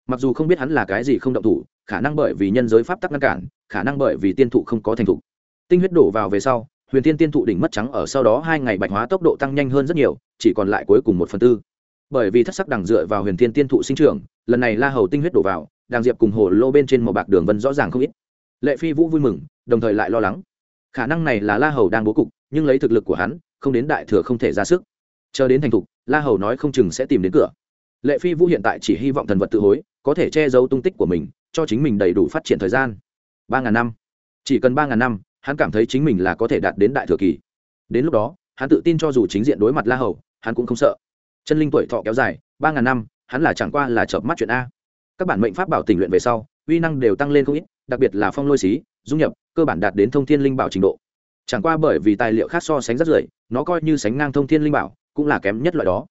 Mặc dù không biết hắn là cái gì không động thủ, khả năng bởi vì nhân giới pháp tắc ngăn cản, khả năng bởi vì tiên thụ không có thành thụ tinh huyết đổ vào về sau huyền thiên tiên thụ đỉnh mất trắng ở sau đó hai ngày bạch hóa tốc độ tăng nhanh hơn rất nhiều, chỉ còn lại cuối cùng một phần tư. Bởi vì thất sắc đằng dựa vào huyền thiên tiên thụ sinh trưởng, lần này la hầu tinh huyết đổ vào, đàng diệp cùng hồ lô bên trên màu bạc đường vân rõ ràng không ít. Lệ phi vũ vui mừng, đồng thời lại lo lắng. Khả năng này là la hầu đang bố cục, nhưng lấy thực lực của hắn, không đến đại thừa không thể ra sức. Chờ đến thành thục, la hầu nói không chừng sẽ tìm đến cửa. Lệ phi vũ hiện tại chỉ hy vọng thần vật tự hối, có thể che giấu tung tích của mình, cho chính mình đầy đủ phát triển thời gian. Ba ngàn năm. Chỉ cần ba ngàn năm hắn cảm thấy chính mình là có thể đạt đến đại thừa kỳ. Đến lúc đó, hắn tự tin cho dù chính diện đối mặt la hầu, hắn cũng không sợ. Chân linh tuổi thọ kéo dài, ba ngàn năm, hắn là chẳng qua là chợp mắt chuyện a. Các bản mệnh pháp bảo tình luyện về sau, uy năng đều tăng lên không ít, đặc biệt là phong lôi xí, dung nhập, cơ bản đạt đến thông thiên linh bảo trình độ. Chẳng qua bởi vì tài liệu khác so sánh rất rưỡi, nó coi như sánh ngang thông thiên linh bảo, cũng là kém nhất loại đó.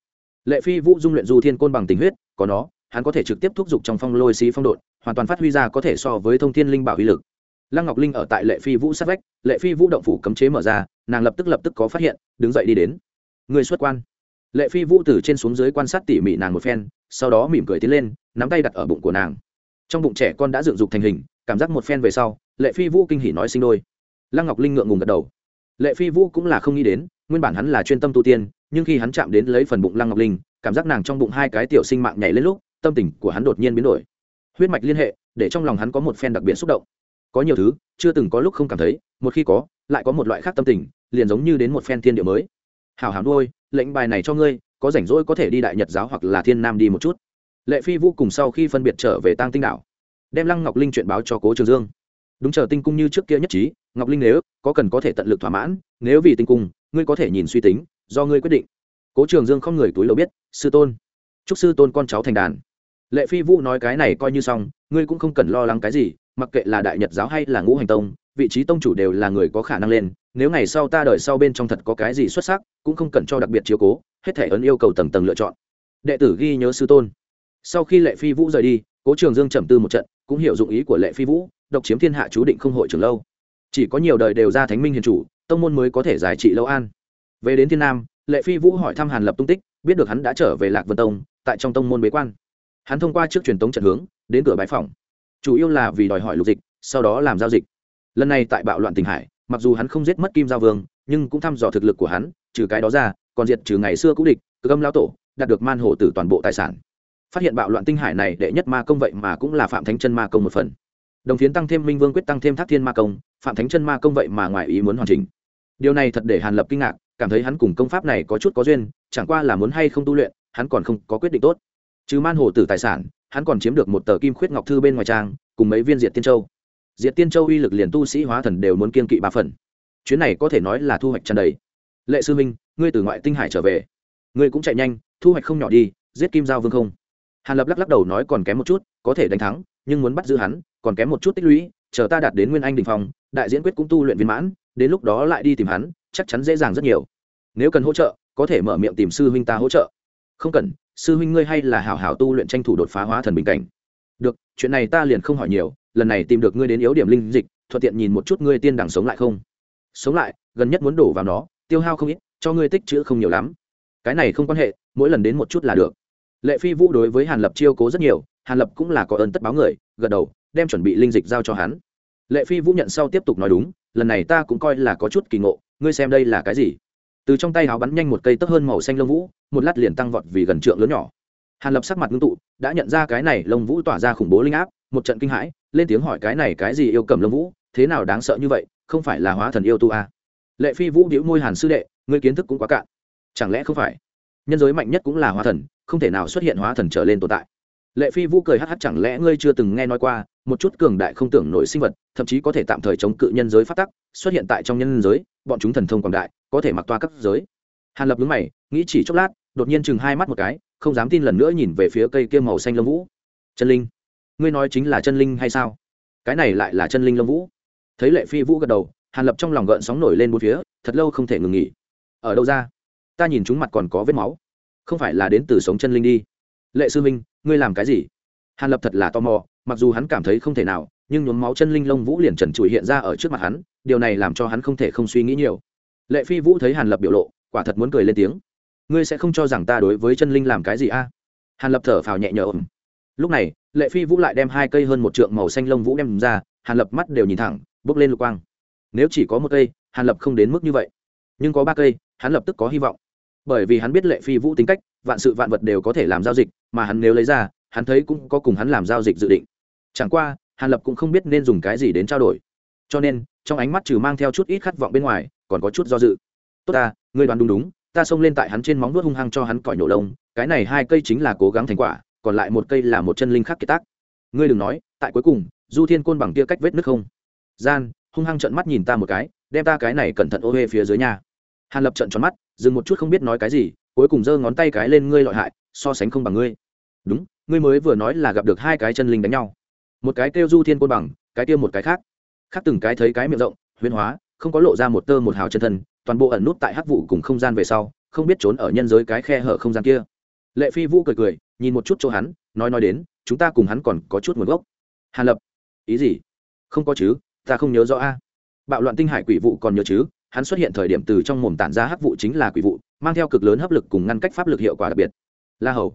Lệ phi vũ dung luyện du thiên côn bằng tình huyết, có nó, hắn có thể trực tiếp thúc giục trong phong lôi xí phong độn, hoàn toàn phát huy ra có thể so với thông thiên linh bảo uy lực lăng ngọc linh ở tại lệ phi vũ sát vách, lệ phi vũ động phủ cấm chế mở ra, nàng lập tức lập tức có phát hiện, đứng dậy đi đến. Người xuất quan. Lệ phi vũ từ trên xuống dưới quan sát tỉ mỉ nàng một phen, sau đó mỉm cười tiến lên, nắm tay đặt ở bụng của nàng. Trong bụng trẻ con đã dựng dục thành hình, cảm giác một phen về sau, lệ phi vũ kinh hỉ nói sinh đôi. Lăng ngọc linh ngượng ngùng gật đầu. Lệ phi vũ cũng là không nghĩ đến, nguyên bản hắn là chuyên tâm tu tiên, nhưng khi hắn chạm đến lấy phần bụng lăng ngọc linh, cảm giác nàng trong bụng hai cái tiểu sinh mạng nhảy lên lúc, tâm tình của hắn đột nhiên biến đổi. Huyết mạch liên hệ, để trong lòng hắn có một phen đặc biệt xúc động có nhiều thứ, chưa từng có lúc không cảm thấy, một khi có, lại có một loại khác tâm tình, liền giống như đến một phen thiên địa mới. Hào hào nuôi, lệnh bài này cho ngươi, có rảnh rỗi có thể đi đại nhật giáo hoặc là thiên nam đi một chút. Lệ phi vũ cùng sau khi phân biệt trở về tăng tinh đảo, đem lăng ngọc linh chuyện báo cho cố trường dương. Đúng chờ tinh cung như trước kia nhất trí, ngọc linh nếu, có cần có thể tận lực thỏa mãn, nếu vì tinh cung, ngươi có thể nhìn suy tính, do ngươi quyết định. Cố trường dương không người túi lầu biết, sư tôn, chúc sư tôn con cháu thành đàn. Lệ phi vũ nói cái này coi như xong, ngươi cũng không cần lo lắng cái gì mặc kệ là đại nhật giáo hay là ngũ hành tông, vị trí tông chủ đều là người có khả năng lên, nếu ngày sau ta đợi sau bên trong thật có cái gì xuất sắc, cũng không cần cho đặc biệt chiếu cố, hết thể ấn yêu cầu tầng tầng lựa chọn. Đệ tử ghi nhớ sư tôn. Sau khi lệ phi vũ rời đi, cố trường dương trầm tư một trận, cũng hiểu dụng ý của lệ phi vũ, độc chiếm thiên hạ chú định không hội trường lâu. Chỉ có nhiều đời đều ra thánh minh hiền chủ, tông môn mới có thể giải trị lâu an. Về đến thiên nam, lệ phi vũ hỏi thăm hàn lập tung tích, biết được hắn đã trở về lạc vân tông, tại trong tông môn bế quan. Hắn thông qua trước truyền tống trận hướng, đến cửa bãi phòng chủ yếu là vì đòi hỏi lục dịch, sau đó làm giao dịch. Lần này tại bạo loạn tình hải, mặc dù hắn không giết mất kim giao vương, nhưng cũng thăm dò thực lực của hắn, trừ cái đó ra, còn diệt trừ ngày xưa cũ địch, cực âm lao tổ, đạt được man hồ tử toàn bộ tài sản. Phát hiện bạo loạn tinh hải này đệ nhất ma công vậy mà cũng là phạm thánh chân ma công một phần. Đồng phiến tăng thêm minh vương quyết tăng thêm thác thiên ma công, phạm thánh chân ma công vậy mà ngoài ý muốn hoàn chỉnh. Điều này thật để hàn lập kinh ngạc, cảm thấy hắn cùng công pháp này có chút có duyên, chẳng qua là muốn hay không tu luyện, hắn còn không có quyết định tốt. Trừ man hồ tử tài sản hắn còn chiếm được một tờ kim khuyết ngọc thư bên ngoài trang, cùng mấy viên diệt tiên châu. Diệt tiên châu uy lực liền tu sĩ hóa thần đều muốn kiên kỵ ba phần. Chuyến này có thể nói là thu hoạch tràn đầy. Lệ sư minh ngươi từ ngoại tinh hải trở về. Ngươi cũng chạy nhanh, thu hoạch không nhỏ đi, giết kim giao vương không? Hàn lập lắc lắc đầu nói còn kém một chút, có thể đánh thắng, nhưng muốn bắt giữ hắn, còn kém một chút tích lũy, chờ ta đạt đến nguyên anh đình phòng đại diễn quyết cũng tu luyện viên mãn, đến lúc đó lại đi tìm hắn, chắc chắn dễ dàng rất nhiều. Nếu cần hỗ trợ, có thể mở miệng tìm sư huynh ta hỗ trợ. Không cần sư huynh ngươi hay là hảo hảo tu luyện tranh thủ đột phá hóa thần bình cảnh. Được, chuyện này ta liền không hỏi nhiều, lần này tìm được ngươi đến yếu điểm linh dịch, thuận tiện nhìn một chút ngươi tiên đẳng sống lại không? Sống lại, gần nhất muốn đổ vào nó, tiêu hao không ít, cho ngươi tích chữ không nhiều lắm. Cái này không quan hệ, mỗi lần đến một chút là được. Lệ phi vũ đối với hàn lập chiêu cố rất nhiều, hàn lập cũng là có ơn tất báo người, gật đầu, đem chuẩn bị linh dịch giao cho hắn. Lệ phi vũ nhận sau tiếp tục nói đúng, lần này ta cũng coi là có chút kỳ ngộ, ngươi xem đây là cái gì? Từ trong tay áo bắn nhanh một cây tấp hơn màu xanh lông vũ, một lát liền tăng vọt vì gần trượng lớn nhỏ. Hàn lập sắc mặt ngưng tụ, đã nhận ra cái này lông vũ tỏa ra khủng bố linh áp, một trận kinh hãi, lên tiếng hỏi cái này cái gì yêu cầm lông vũ, thế nào đáng sợ như vậy, không phải là hóa thần yêu tu a lệ phi vũ đĩu môi hàn sư đệ, ngươi kiến thức cũng quá cạn. Chẳng lẽ không phải? Nhân giới mạnh nhất cũng là hóa thần, không thể nào xuất hiện hóa thần trở lên tồn tại lệ phi vũ cười hh chẳng lẽ ngươi chưa từng nghe nói qua, một chút cường đại không tưởng nổi sinh vật, thậm chí có thể tạm thời chống cự nhân giới phát tắc, xuất hiện tại trong nhân giới, bọn chúng thần thông quảng đại, có thể mặc toa cấp giới. Hàn lập đứng mày, nghĩ chỉ chốc lát, đột nhiên chừng hai mắt một cái, không dám tin lần nữa nhìn về phía cây kia màu xanh lông vũ. Chân linh. Ngươi nói chính là chân linh hay sao? Cái này lại là chân linh lông vũ. Thấy lệ phi vũ gật đầu, hàn lập trong lòng gợn sóng nổi lên bốn phía, thật lâu không thể ngừng nghỉ. Ở đâu ra? Ta nhìn chúng mặt còn có vết máu. Không phải là đến từ sống chân linh đi. Lệ sư minh ngươi làm cái gì? Hàn lập thật là tò mò, mặc dù hắn cảm thấy không thể nào, nhưng nhuốm máu chân linh lông vũ liền trần trụi hiện ra ở trước mặt hắn, điều này làm cho hắn không thể không suy nghĩ nhiều. Lệ phi vũ thấy hàn lập biểu lộ, quả thật muốn cười lên tiếng. Ngươi sẽ không cho rằng ta đối với chân linh làm cái gì a? Hàn lập thở phào nhẹ nhõm. Lúc này, lệ phi vũ lại đem hai cây hơn một trượng màu xanh lông vũ đem ra, hàn lập mắt đều nhìn thẳng, bước lên lục quang. Nếu chỉ có một cây, hàn lập không đến mức như vậy. Nhưng có ba cây, hắn lập tức có hy vọng bởi vì hắn biết lệ phi vũ tính cách, vạn sự vạn vật đều có thể làm giao dịch, mà hắn nếu lấy ra, hắn thấy cũng có cùng hắn làm giao dịch dự định. Chẳng qua, hàn lập cũng không biết nên dùng cái gì đến trao đổi. Cho nên, trong ánh mắt trừ mang theo chút ít khát vọng bên ngoài, còn có chút do dự. Tốt ta, ngươi đoán đúng đúng, ta xông lên tại hắn trên móng nuốt hung hăng cho hắn cỏi nổ lông, cái này hai cây chính là cố gắng thành quả, còn lại một cây là một chân linh khắc kiệt tác. Ngươi đừng nói, tại cuối cùng, du thiên côn bằng kia cách vết nước không? Gian, hung hăng trợn mắt nhìn ta một cái, đem ta cái này cẩn thận ô huê phía dưới nhà hàn lập trợn tròn mắt dừng một chút không biết nói cái gì, cuối cùng giơ ngón tay cái lên ngươi lọi hại, so sánh không bằng ngươi. Đúng, ngươi mới vừa nói là gặp được hai cái chân linh đánh nhau. Một cái kêu du thiên côn bằng, cái kia một cái khác. Khác từng cái thấy cái miệng rộng, huyên hóa, không có lộ ra một tơ một hào chân thân, toàn bộ ẩn nút tại hắc vụ cùng không gian về sau, không biết trốn ở nhân giới cái khe hở không gian kia. Lệ phi vũ cười cười, nhìn một chút chỗ hắn, nói nói đến, chúng ta cùng hắn còn có chút nguồn gốc. Hàn lập, ý gì? Không có chứ, ta không nhớ rõ a. Bạo loạn tinh hải quỷ vụ còn nhớ chứ? Hắn xuất hiện thời điểm từ trong mồm tản ra hắc vụ chính là quỷ vụ, mang theo cực lớn hấp lực cùng ngăn cách pháp lực hiệu quả đặc biệt. La hầu.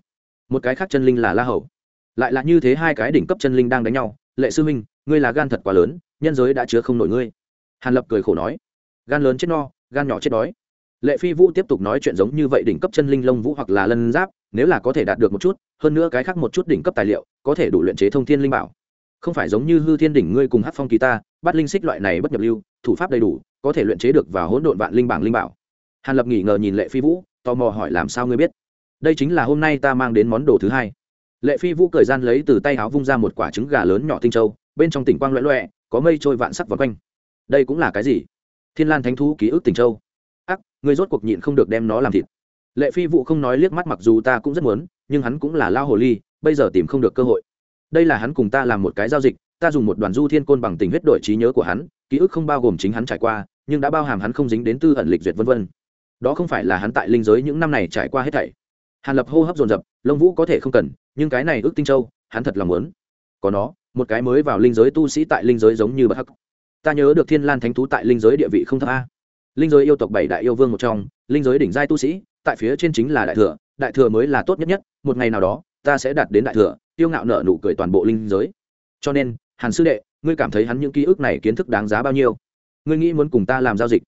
Một cái khác chân linh là la hầu. Lại là như thế hai cái đỉnh cấp chân linh đang đánh nhau, lệ sư minh ngươi là gan thật quá lớn, nhân giới đã chứa không nổi ngươi. Hàn lập cười khổ nói, gan lớn chết no, gan nhỏ chết đói. Lệ phi vũ tiếp tục nói chuyện giống như vậy đỉnh cấp chân linh lông vũ hoặc là lân giáp, nếu là có thể đạt được một chút, hơn nữa cái khác một chút đỉnh cấp tài liệu, có thể đủ luyện chế thông thiên linh bảo. Không phải giống như hư thiên đỉnh ngươi cùng hát phong kỳ ta, bắt linh xích loại này bất nhập lưu, thủ pháp đầy đủ có thể luyện chế được và hỗn độn vạn linh bảng linh bảo. Hàn lập nghỉ ngờ nhìn lệ phi vũ, tò mò hỏi làm sao ngươi biết? Đây chính là hôm nay ta mang đến món đồ thứ hai. Lệ phi vũ cười gian lấy từ tay áo vung ra một quả trứng gà lớn nhỏ tinh châu, bên trong tỉnh quang loẹ loẹ có mây trôi vạn sắc vòng quanh. Đây cũng là cái gì? Thiên lan thánh thú ký ức tỉnh châu. Ác, ngươi rốt cuộc nhịn không được đem nó làm thịt. Lệ phi vũ không nói liếc mắt mặc dù ta cũng rất muốn, nhưng hắn cũng là lao hồ ly, bây giờ tìm không được cơ hội. Đây là hắn cùng ta làm một cái giao dịch, ta dùng một đoàn du thiên côn bằng tình huyết đổi trí nhớ của hắn ký ức không bao gồm chính hắn trải qua, nhưng đã bao hàm hắn không dính đến tư ẩn lịch duyệt vân vân. Đó không phải là hắn tại linh giới những năm này trải qua hết thảy. Hàn lập hô hấp dồn dập, lông vũ có thể không cần, nhưng cái này ước tinh châu, hắn thật lòng muốn. Có nó, một cái mới vào linh giới tu sĩ tại linh giới giống như bất hắc. Ta nhớ được thiên lan thánh thú tại linh giới địa vị không thấp a. Linh giới yêu tộc bảy đại yêu vương một trong, linh giới đỉnh giai tu sĩ, tại phía trên chính là đại thừa đại thừa mới là tốt nhất nhất, một ngày nào đó, ta sẽ đạt đến đại thừa, tiêu ngạo nợ nụ cười toàn bộ linh giới. Cho nên, hàn sư đệ ngươi cảm thấy hắn những ký ức này kiến thức đáng giá bao nhiêu? Ngươi nghĩ muốn cùng ta làm giao dịch?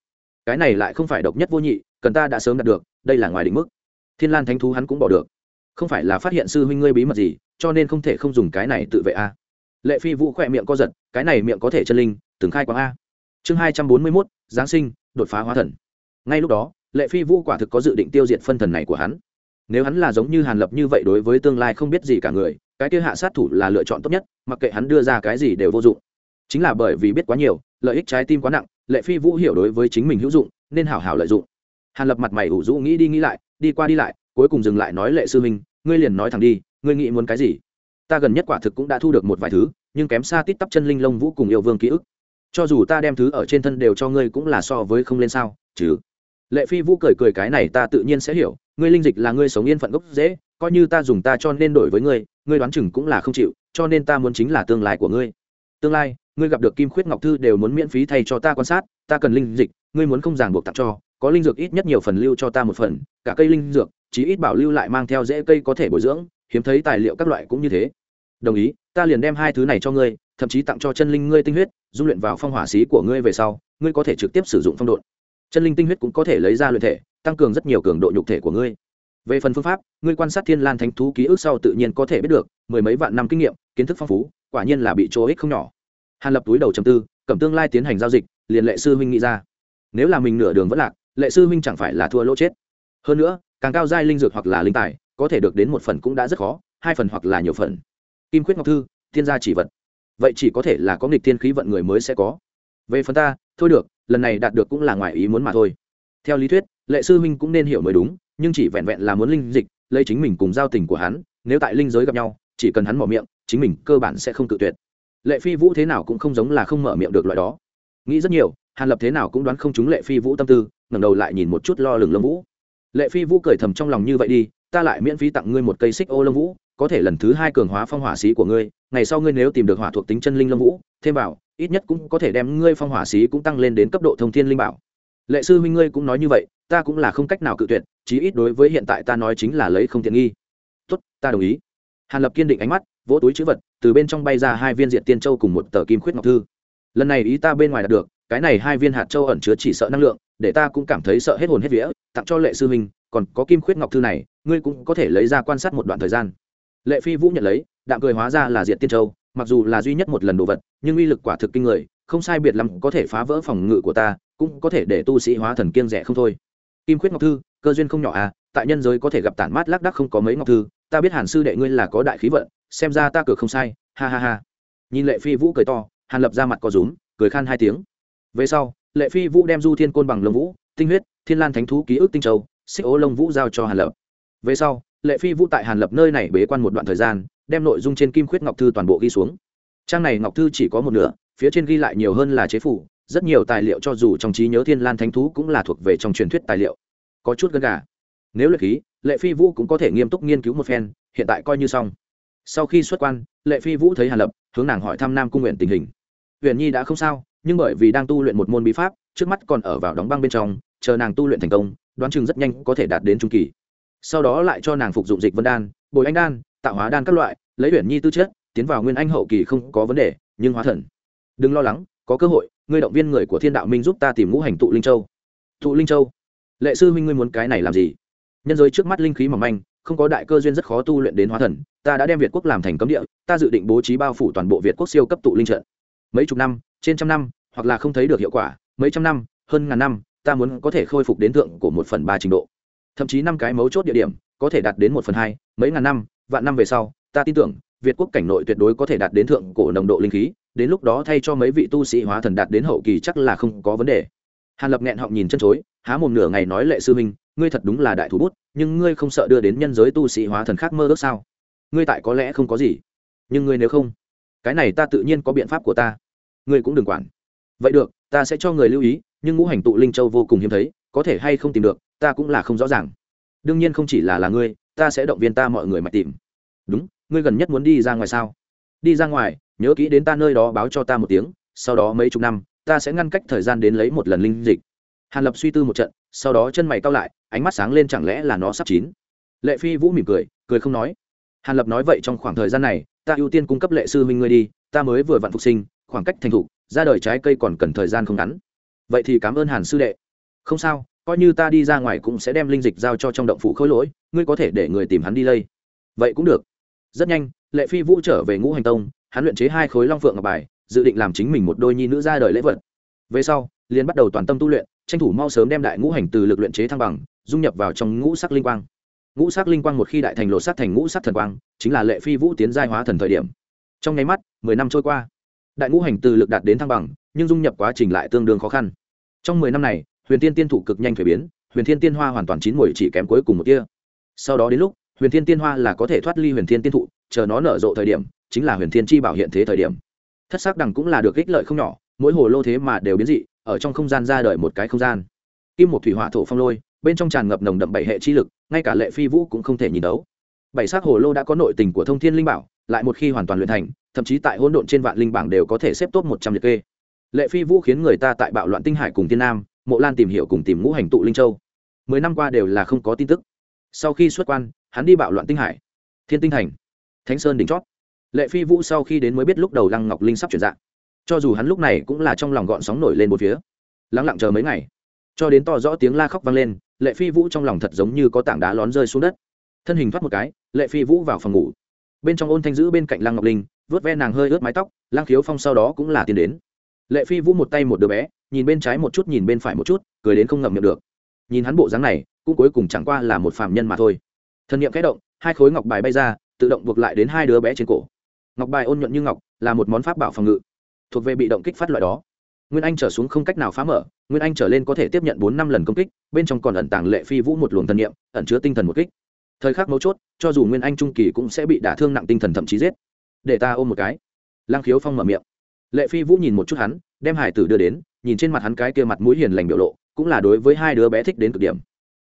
Cái này lại không phải độc nhất vô nhị, cần ta đã sớm đạt được, đây là ngoài định mức. Thiên lan thánh thú hắn cũng bỏ được. Không phải là phát hiện sư huynh ngươi bí mật gì, cho nên không thể không dùng cái này tự vệ a. Lệ phi vũ khỏe miệng co giật, cái này miệng có thể chân linh, từng khai quang a. Chương hai trăm bốn mươi mốt, giáng sinh, đột phá hóa thần. Ngay lúc đó, lệ phi vũ quả thực có dự định tiêu diệt phân thần này của hắn. Nếu hắn là giống như hàn lập như vậy đối với tương lai không biết gì cả người cái kia hạ sát thủ là lựa chọn tốt nhất, mặc kệ hắn đưa ra cái gì đều vô dụng. Chính là bởi vì biết quá nhiều, lợi ích trái tim quá nặng, lệ phi vũ hiểu đối với chính mình hữu dụng, nên hảo hảo lợi dụng. Hàn lập mặt mày ủ rũ nghĩ đi nghĩ lại, đi qua đi lại, cuối cùng dừng lại nói lệ sư minh, ngươi liền nói thẳng đi, ngươi nghĩ muốn cái gì? Ta gần nhất quả thực cũng đã thu được một vài thứ, nhưng kém xa tít tắp chân linh lông vũ cùng yêu vương ký ức. Cho dù ta đem thứ ở trên thân đều cho ngươi cũng là so với không lên sao, chứ. Lệ phi vũ cười cười cái này ta tự nhiên sẽ hiểu, ngươi linh dịch là ngươi sống yên phận gốc dễ coi như ta dùng ta cho nên đổi với ngươi ngươi đoán chừng cũng là không chịu, cho nên ta muốn chính là tương lai của ngươi. Tương lai, ngươi gặp được kim khuyết ngọc thư đều muốn miễn phí thay cho ta quan sát, ta cần linh dịch, ngươi muốn không ràng buộc tặng cho, có linh dược ít nhất nhiều phần lưu cho ta một phần, cả cây linh dược, chí ít bảo lưu lại mang theo dễ cây có thể bồi dưỡng, hiếm thấy tài liệu các loại cũng như thế. Đồng ý, ta liền đem hai thứ này cho ngươi, thậm chí tặng cho chân linh ngươi tinh huyết, dung luyện vào phong hỏa xí của ngươi về sau, ngươi có thể trực tiếp sử dụng phong độn. Chân linh tinh huyết cũng có thể lấy ra luyện thể, tăng cường rất nhiều cường độ nhục thể của ngươi về phần phương pháp, ngươi quan sát thiên lan thánh thú ký ức sau tự nhiên có thể biết được, mười mấy vạn năm kinh nghiệm, kiến thức phong phú, quả nhiên là bị chỗ ích không nhỏ. Hàn lập túi đầu chầm tư, cẩm tương lai tiến hành giao dịch, liền lệ sư huynh nghĩ ra. Nếu là mình nửa đường vẫn lạc, lệ sư huynh chẳng phải là thua lỗ chết. Hơn nữa, càng cao giai linh dược hoặc là linh tài, có thể được đến một phần cũng đã rất khó, hai phần hoặc là nhiều phần. Kim khuyết ngọc thư, thiên gia chỉ vật. Vậy chỉ có thể là có nghịch thiên khí vận người mới sẽ có. Về phần ta, thôi được, lần này đạt được cũng là ngoài ý muốn mà thôi. Theo lý thuyết, lệ sư huynh cũng nên hiểu mới đúng nhưng chỉ vẹn vẹn là muốn linh dịch, lấy chính mình cùng giao tình của hắn, nếu tại linh giới gặp nhau, chỉ cần hắn mở miệng, chính mình cơ bản sẽ không cự tuyệt. Lệ phi vũ thế nào cũng không giống là không mở miệng được loại đó. Nghĩ rất nhiều, hàn lập thế nào cũng đoán không chúng lệ phi vũ tâm tư, ngẩng đầu lại nhìn một chút lo lừng lông vũ. Lệ phi vũ cười thầm trong lòng như vậy đi, ta lại miễn phí tặng ngươi một cây xích ô lông vũ, có thể lần thứ hai cường hóa phong hỏa xí của ngươi, ngày sau ngươi nếu tìm được hỏa thuộc tính chân linh lông vũ, thêm vào, ít nhất cũng có thể đem ngươi phong hỏa xí cũng tăng lên đến cấp độ thông thiên linh bảo. Lệ sư huynh ngươi cũng nói như vậy ta cũng là không cách nào cự tuyệt, chí ít đối với hiện tại ta nói chính là lấy không tiện nghi. Tốt, ta đồng ý. Hàn lập kiên định ánh mắt, vỗ túi chữ vật, từ bên trong bay ra hai viên diện tiên châu cùng một tờ kim khuyết ngọc thư. Lần này ý ta bên ngoài đạt được, cái này hai viên hạt châu ẩn chứa chỉ sợ năng lượng, để ta cũng cảm thấy sợ hết hồn hết vía, tặng cho lệ sư huynh, còn có kim khuyết ngọc thư này, ngươi cũng có thể lấy ra quan sát một đoạn thời gian. Lệ phi vũ nhận lấy, đạm cười hóa ra là diện tiên châu, mặc dù là duy nhất một lần đồ vật, nhưng uy lực quả thực kinh người, không sai biệt lắm có thể phá vỡ phòng ngự của ta, cũng có thể để tu sĩ hóa thần kiên rẻ không thôi kim khuyết ngọc thư, cơ duyên không nhỏ à tại nhân giới có thể gặp tản mát lác đắc không có mấy ngọc thư, ta biết hàn sư đệ ngươi là có đại khí vận, xem ra ta cửa không sai, ha ha ha. Nhìn lệ phi vũ cười to, hàn lập ra mặt có rúm, cười khan hai tiếng. Về sau, lệ phi vũ đem du thiên côn bằng lông vũ, tinh huyết, thiên lan thánh thú ký ức tinh châu, xích ố lông vũ giao cho hàn lập. Về sau, lệ phi vũ tại hàn lập nơi này bế quan một đoạn thời gian, đem nội dung trên kim khuyết ngọc thư toàn bộ ghi xuống. Trang này ngọc thư chỉ có một nửa, phía trên ghi lại nhiều hơn là chế phủ rất nhiều tài liệu cho dù trong trí nhớ thiên lan thánh thú cũng là thuộc về trong truyền thuyết tài liệu. Có chút gần gà. Nếu lệ khí, lệ phi vũ cũng có thể nghiêm túc nghiên cứu một phen, hiện tại coi như xong. Sau khi xuất quan, lệ phi vũ thấy hàn lập, hướng nàng hỏi thăm nam cung nguyện tình hình. Huyền nhi đã không sao, nhưng bởi vì đang tu luyện một môn bí pháp, trước mắt còn ở vào đóng băng bên trong, chờ nàng tu luyện thành công, đoán chừng rất nhanh có thể đạt đến trung kỳ. Sau đó lại cho nàng phục dụng dịch vân đan, bồi anh đan, tạo hóa đan các loại, lấy huyền nhi tư chất, tiến vào nguyên anh hậu kỳ không có vấn đề, nhưng hóa thần. Đừng lo lắng, có cơ hội ngươi động viên người của thiên đạo minh giúp ta tìm ngũ hành tụ linh châu. Tụ linh châu? Lệ sư huynh ngươi muốn cái này làm gì? Nhân giới trước mắt linh khí mỏng manh, không có đại cơ duyên rất khó tu luyện đến hóa thần, ta đã đem việt quốc làm thành cấm địa, ta dự định bố trí bao phủ toàn bộ việt quốc siêu cấp tụ linh trận. Mấy chục năm, trên trăm năm, hoặc là không thấy được hiệu quả, mấy trăm năm, hơn ngàn năm, ta muốn có thể khôi phục đến thượng của một phần ba trình độ. Thậm chí năm cái mấu chốt địa điểm, có thể đạt đến một phần hai, mấy ngàn năm, vạn năm về sau, ta tin tưởng, việt quốc cảnh nội tuyệt đối có thể đạt đến thượng cổ nồng độ linh khí đến lúc đó thay cho mấy vị tu sĩ hóa thần đạt đến hậu kỳ chắc là không có vấn đề. Hàn lập nghẹn họng nhìn chân chối, há mồm nửa ngày nói lệ sư minh ngươi thật đúng là đại thủ bút, nhưng ngươi không sợ đưa đến nhân giới tu sĩ hóa thần khác mơ ước sao? Ngươi tại có lẽ không có gì, nhưng ngươi nếu không, cái này ta tự nhiên có biện pháp của ta. Ngươi cũng đừng quản. Vậy được, ta sẽ cho người lưu ý, nhưng ngũ hành tụ linh châu vô cùng hiếm thấy, có thể hay không tìm được, ta cũng là không rõ ràng. Đương nhiên không chỉ là là ngươi, ta sẽ động viên ta mọi người mà tìm. Đúng, ngươi gần nhất muốn đi ra ngoài sao? Đi ra ngoài, nhớ kỹ đến ta nơi đó báo cho ta một tiếng, sau đó mấy chục năm, ta sẽ ngăn cách thời gian đến lấy một lần linh dịch. Hàn lập suy tư một trận, sau đó chân mày cao lại, ánh mắt sáng lên chẳng lẽ là nó sắp chín. Lệ phi vũ mỉm cười cười không nói. Hàn lập nói vậy trong khoảng thời gian này, ta ưu tiên cung cấp lệ sư minh ngươi đi, ta mới vừa vặn phục sinh, khoảng cách thành thục, ra đời trái cây còn cần thời gian không ngắn. Vậy thì cảm ơn hàn sư đệ. Không sao, coi như ta đi ra ngoài cũng sẽ đem linh dịch giao cho trong động phủ khối lỗi, ngươi có thể để người tìm hắn đi lây. Vậy cũng được. Rất nhanh lệ phi vũ trở về ngũ hành tông, hắn luyện chế hai khối long phượng ngọc bài, dự định làm chính mình một đôi nhi nữ ra đời lễ vật. Về sau, liền bắt đầu toàn tâm tu luyện, tranh thủ mau sớm đem đại ngũ hành từ lực luyện chế thăng bằng, dung nhập vào trong ngũ sắc linh quang. Ngũ sắc linh quang một khi đại thành lộ sắc thành ngũ sắc thần quang, chính là lệ phi vũ tiến giai hóa thần thời điểm. Trong nháy mắt, mười năm trôi qua. Đại ngũ hành từ lực đạt đến thăng bằng, nhưng dung nhập quá trình lại tương đương khó khăn. Trong mười năm này, huyền tiên tiên thủ cực nhanh thuế biến, huyền thiên tiên hoa hoàn toàn chín mùi chỉ kém cuối cùng một kia sau đó đến lúc, huyền thiên tiên hoa là có thể thoát ly huyền thiên tiên thụ chờ nó nở rộ thời điểm, chính là huyền thiên chi bảo hiện thế thời điểm. Thất sắc đằng cũng là được ích lợi không nhỏ, mỗi hồ lô thế mà đều biến dị, ở trong không gian ra đời một cái không gian. Kim một thủy hỏa thổ phong lôi, bên trong tràn ngập nồng đậm bảy hệ chi lực, ngay cả lệ phi vũ cũng không thể nhìn đấu. Bảy sắc hồ lô đã có nội tình của thông thiên linh bảo, lại một khi hoàn toàn luyện thành, thậm chí tại hỗn độn trên vạn linh bảng đều có thể xếp top một trăm liệt kê. Lệ phi vũ khiến người ta tại bạo loạn tinh hải cùng thiên nam, mộ lan tìm hiểu cùng tìm ngũ hành tụ linh châu. Mười năm qua đều là không có tin tức. Sau khi xuất quan, hắn đi bạo loạn tinh hải. Thiên tinh thành thánh sơn đỉnh chót. Lệ phi vũ sau khi đến mới biết lúc đầu lăng ngọc linh sắp chuyển dạng. Cho dù hắn lúc này cũng là trong lòng gọn sóng nổi lên một phía. Lắng lặng chờ mấy ngày, cho đến to rõ tiếng la khóc vang lên, lệ phi vũ trong lòng thật giống như có tảng đá lón rơi xuống đất. Thân hình thoát một cái, lệ phi vũ vào phòng ngủ. Bên trong ôn thanh giữ bên cạnh lăng ngọc linh, vớt ve nàng hơi ướt mái tóc, lăng khiếu phong sau đó cũng là tiến đến. Lệ phi vũ một tay một đứa bé, nhìn bên trái một chút nhìn bên phải một chút, cười đến không ngậm miệng được. Nhìn hắn bộ dáng này, cũng cuối cùng chẳng qua là một phạm nhân mà thôi. Thân nhiệm kẽ động, hai khối ngọc bài bay ra tự động buộc lại đến hai đứa bé trên cổ. Ngọc bài ôn nhuận như ngọc, là một món pháp bảo phòng ngự. Thuộc về bị động kích phát loại đó. Nguyên anh trở xuống không cách nào phá mở, nguyên anh trở lên có thể tiếp nhận bốn năm lần công kích, bên trong còn ẩn tàng lệ phi vũ một luồng thần niệm, ẩn chứa tinh thần một kích. Thời khắc mấu chốt, cho dù nguyên anh trung kỳ cũng sẽ bị đả thương nặng tinh thần thậm chí giết. Để ta ôm một cái. Lang khiếu phong mở miệng. Lệ phi vũ nhìn một chút hắn, đem hải tử đưa đến, nhìn trên mặt hắn cái kia mặt mũi hiền lành biểu lộ, cũng là đối với hai đứa bé thích đến cực điểm.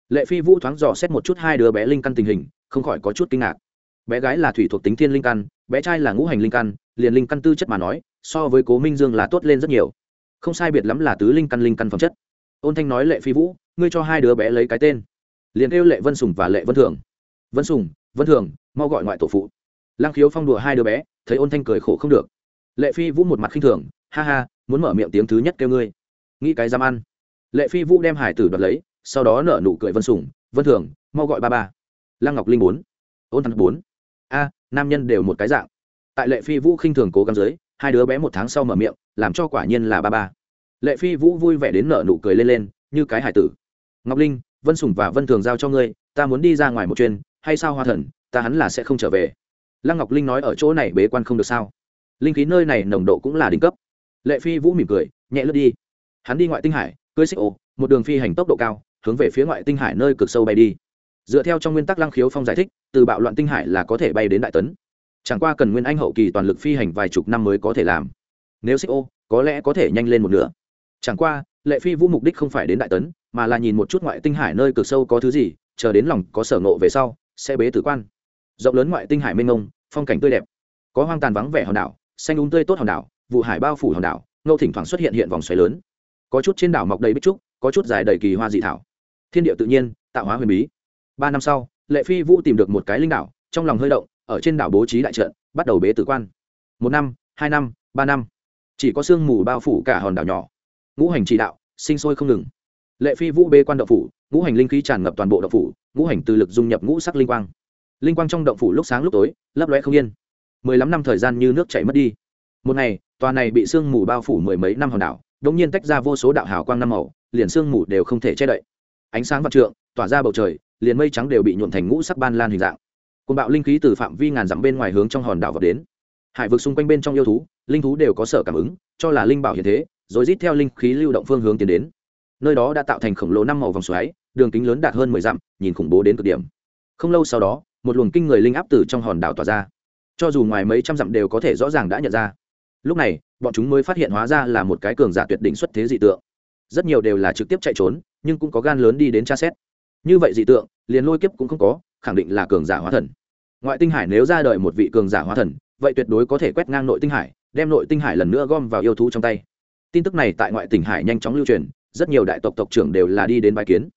Lệ phi vũ thoáng dò xét một chút hai đứa bé linh căn tình hình, không khỏi có chút kinh ngạc bé gái là thủy thuộc tính thiên linh căn, bé trai là ngũ hành linh căn, liền linh căn tư chất mà nói, so với cố minh dương là tốt lên rất nhiều. Không sai biệt lắm là tứ linh căn linh căn phẩm chất. Ôn thanh nói lệ phi vũ, ngươi cho hai đứa bé lấy cái tên. Liền kêu lệ vân sùng và lệ vân thường. Vân sùng, vân thường, mau gọi ngoại tổ phụ. Lang khiếu phong đùa hai đứa bé, thấy ôn thanh cười khổ không được. Lệ phi vũ một mặt khinh thường, ha ha, muốn mở miệng tiếng thứ nhất kêu ngươi. Nghĩ cái dám ăn. Lệ phi vũ đem hải tử đoạt lấy, sau đó nở nụ cười vân sùng, vân thường, mau gọi ba ba. Lăng ngọc linh bốn. Ôn Thanh bốn a, nam nhân đều một cái dạng. Tại lệ phi vũ khinh thường cố gắng dưới, hai đứa bé một tháng sau mở miệng, làm cho quả nhiên là ba ba. Lệ phi vũ vui vẻ đến nở nụ cười lên lên, như cái hải tử. Ngọc linh, vân sùng và vân thường giao cho ngươi, ta muốn đi ra ngoài một chuyên hay sao hoa thần, ta hắn là sẽ không trở về. Lăng ngọc linh nói ở chỗ này bế quan không được sao. Linh khí nơi này nồng độ cũng là đỉnh cấp. Lệ phi vũ mỉm cười, nhẹ lướt đi. Hắn đi ngoại tinh hải cưới xích ô một đường phi hành tốc độ cao, hướng về phía ngoại tinh hải nơi cực sâu bay đi dựa theo trong nguyên tắc lăng khiếu phong giải thích, từ bạo loạn tinh hải là có thể bay đến đại tấn. Chẳng qua cần nguyên anh hậu kỳ toàn lực phi hành vài chục năm mới có thể làm. Nếu xích ô, có lẽ có thể nhanh lên một nửa. Chẳng qua, lệ phi vũ mục đích không phải đến đại tấn, mà là nhìn một chút ngoại tinh hải nơi cực sâu có thứ gì, chờ đến lòng có sở nộ về sau, sẽ bế tử quan. Rộng lớn ngoại tinh hải mênh mông, phong cảnh tươi đẹp. Có hoang tàn vắng vẻ hòn đảo, xanh úng tươi tốt hòn đảo, vụ hải bao phủ hòn đảo ngâu thỉnh thoảng xuất hiện hiện vòng xoáy lớn. Có chút trên đảo mọc đầy bích trúc, có chút dài đầy kỳ hoa dị thảo. Thiên địa tự nhiên, tạo hóa huyền bí ba năm sau, lệ phi vũ tìm được một cái linh đảo, trong lòng hơi động, ở trên đảo bố trí đại trận, bắt đầu bế tử quan. Một năm, hai năm, ba năm. Chỉ có sương mù bao phủ cả hòn đảo nhỏ. Ngũ hành chỉ đạo, sinh sôi không ngừng. Lệ phi vũ bế quan động phủ, ngũ hành linh khí tràn ngập toàn bộ động phủ, ngũ hành từ lực dung nhập ngũ sắc linh quang. Linh quang trong động phủ lúc sáng lúc tối, lấp lóe không yên. Mười lăm năm thời gian như nước chảy mất đi. Một ngày, tòa này bị sương mù bao phủ mười mấy năm hòn đảo đ ỗ n g nhiên tách ra vô số đạo hào quang năm màu, liền sương mù đều không thể che đậy. Ánh sáng vạn trượng, tỏa ra bầu trời liền mây trắng đều bị nhuộn thành ngũ sắc ban lan hình dạng. Côn bạo linh khí từ phạm vi ngàn dặm bên ngoài hướng trong hòn đảo vào đến. Hải vực xung quanh bên trong yêu thú, linh thú đều có sở cảm ứng, cho là linh bảo hiện thế, rồi rít theo linh khí lưu động phương hướng tiến đến. Nơi đó đã tạo thành khổng lồ năm màu vòng xoáy, đường kính lớn đạt hơn mười dặm, nhìn khủng bố đến cực điểm. Không lâu sau đó, một luồng kinh người linh áp từ trong hòn đảo tỏa ra. Cho dù ngoài mấy trăm dặm đều có thể rõ ràng đã nhận ra. Lúc này, bọn chúng mới phát hiện hóa ra là một cái cường giả tuyệt đỉnh xuất thế dị tượng. Rất nhiều đều là trực tiếp chạy trốn, nhưng cũng có gan lớn đi đến tra xét như vậy dị tượng, liền lôi kiếp cũng không có, khẳng định là cường giả hóa thần. Ngoại tinh hải nếu ra đời một vị cường giả hóa thần, vậy tuyệt đối có thể quét ngang nội tinh hải, đem nội tinh hải lần nữa gom vào yêu thú trong tay. Tin tức này tại ngoại tỉnh hải nhanh chóng lưu truyền, rất nhiều đại tộc tộc trưởng đều là đi đến bãi kiến.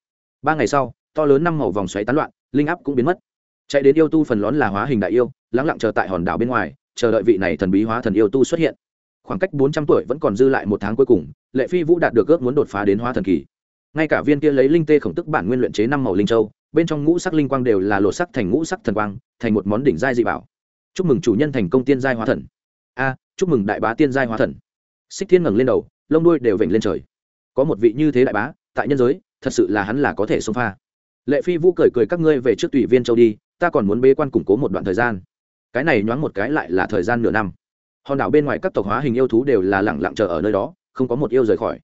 Ba ngày sau, to lớn năm màu vòng xoáy tán loạn, linh áp cũng biến mất. Chạy đến yêu tu phần lón là hóa hình đại yêu, lắng lặng chờ tại hòn đảo bên ngoài, chờ đợi vị này thần bí hóa thần yêu tu xuất hiện. Khoảng cách bốn trăm tuổi vẫn còn dư lại một tháng cuối cùng, lệ phi vũ đạt được ước muốn đột phá đến hóa thần kỳ ngay cả viên kia lấy linh tê khổng tức bản nguyên luyện chế năm màu linh châu, bên trong ngũ sắc linh quang đều là lột sắc thành ngũ sắc thần quang, thành một món đỉnh giai dị bảo. Chúc mừng chủ nhân thành công tiên giai hóa thần. A, chúc mừng đại bá tiên giai hóa thần. Xích thiên ngẩng lên đầu, lông đuôi đều vểnh lên trời. Có một vị như thế đại bá, tại nhân giới, thật sự là hắn là có thể xông pha. Lệ phi vũ cười cười các ngươi về trước tùy viên châu đi, ta còn muốn bế quan củng cố một đoạn thời gian. Cái này nhoáng một cái lại là thời gian nửa năm. Hòn đảo bên ngoài các tộc hóa hình yêu thú đều là lẳng lặng chờ ở nơi đó, không có một yêu rời khỏi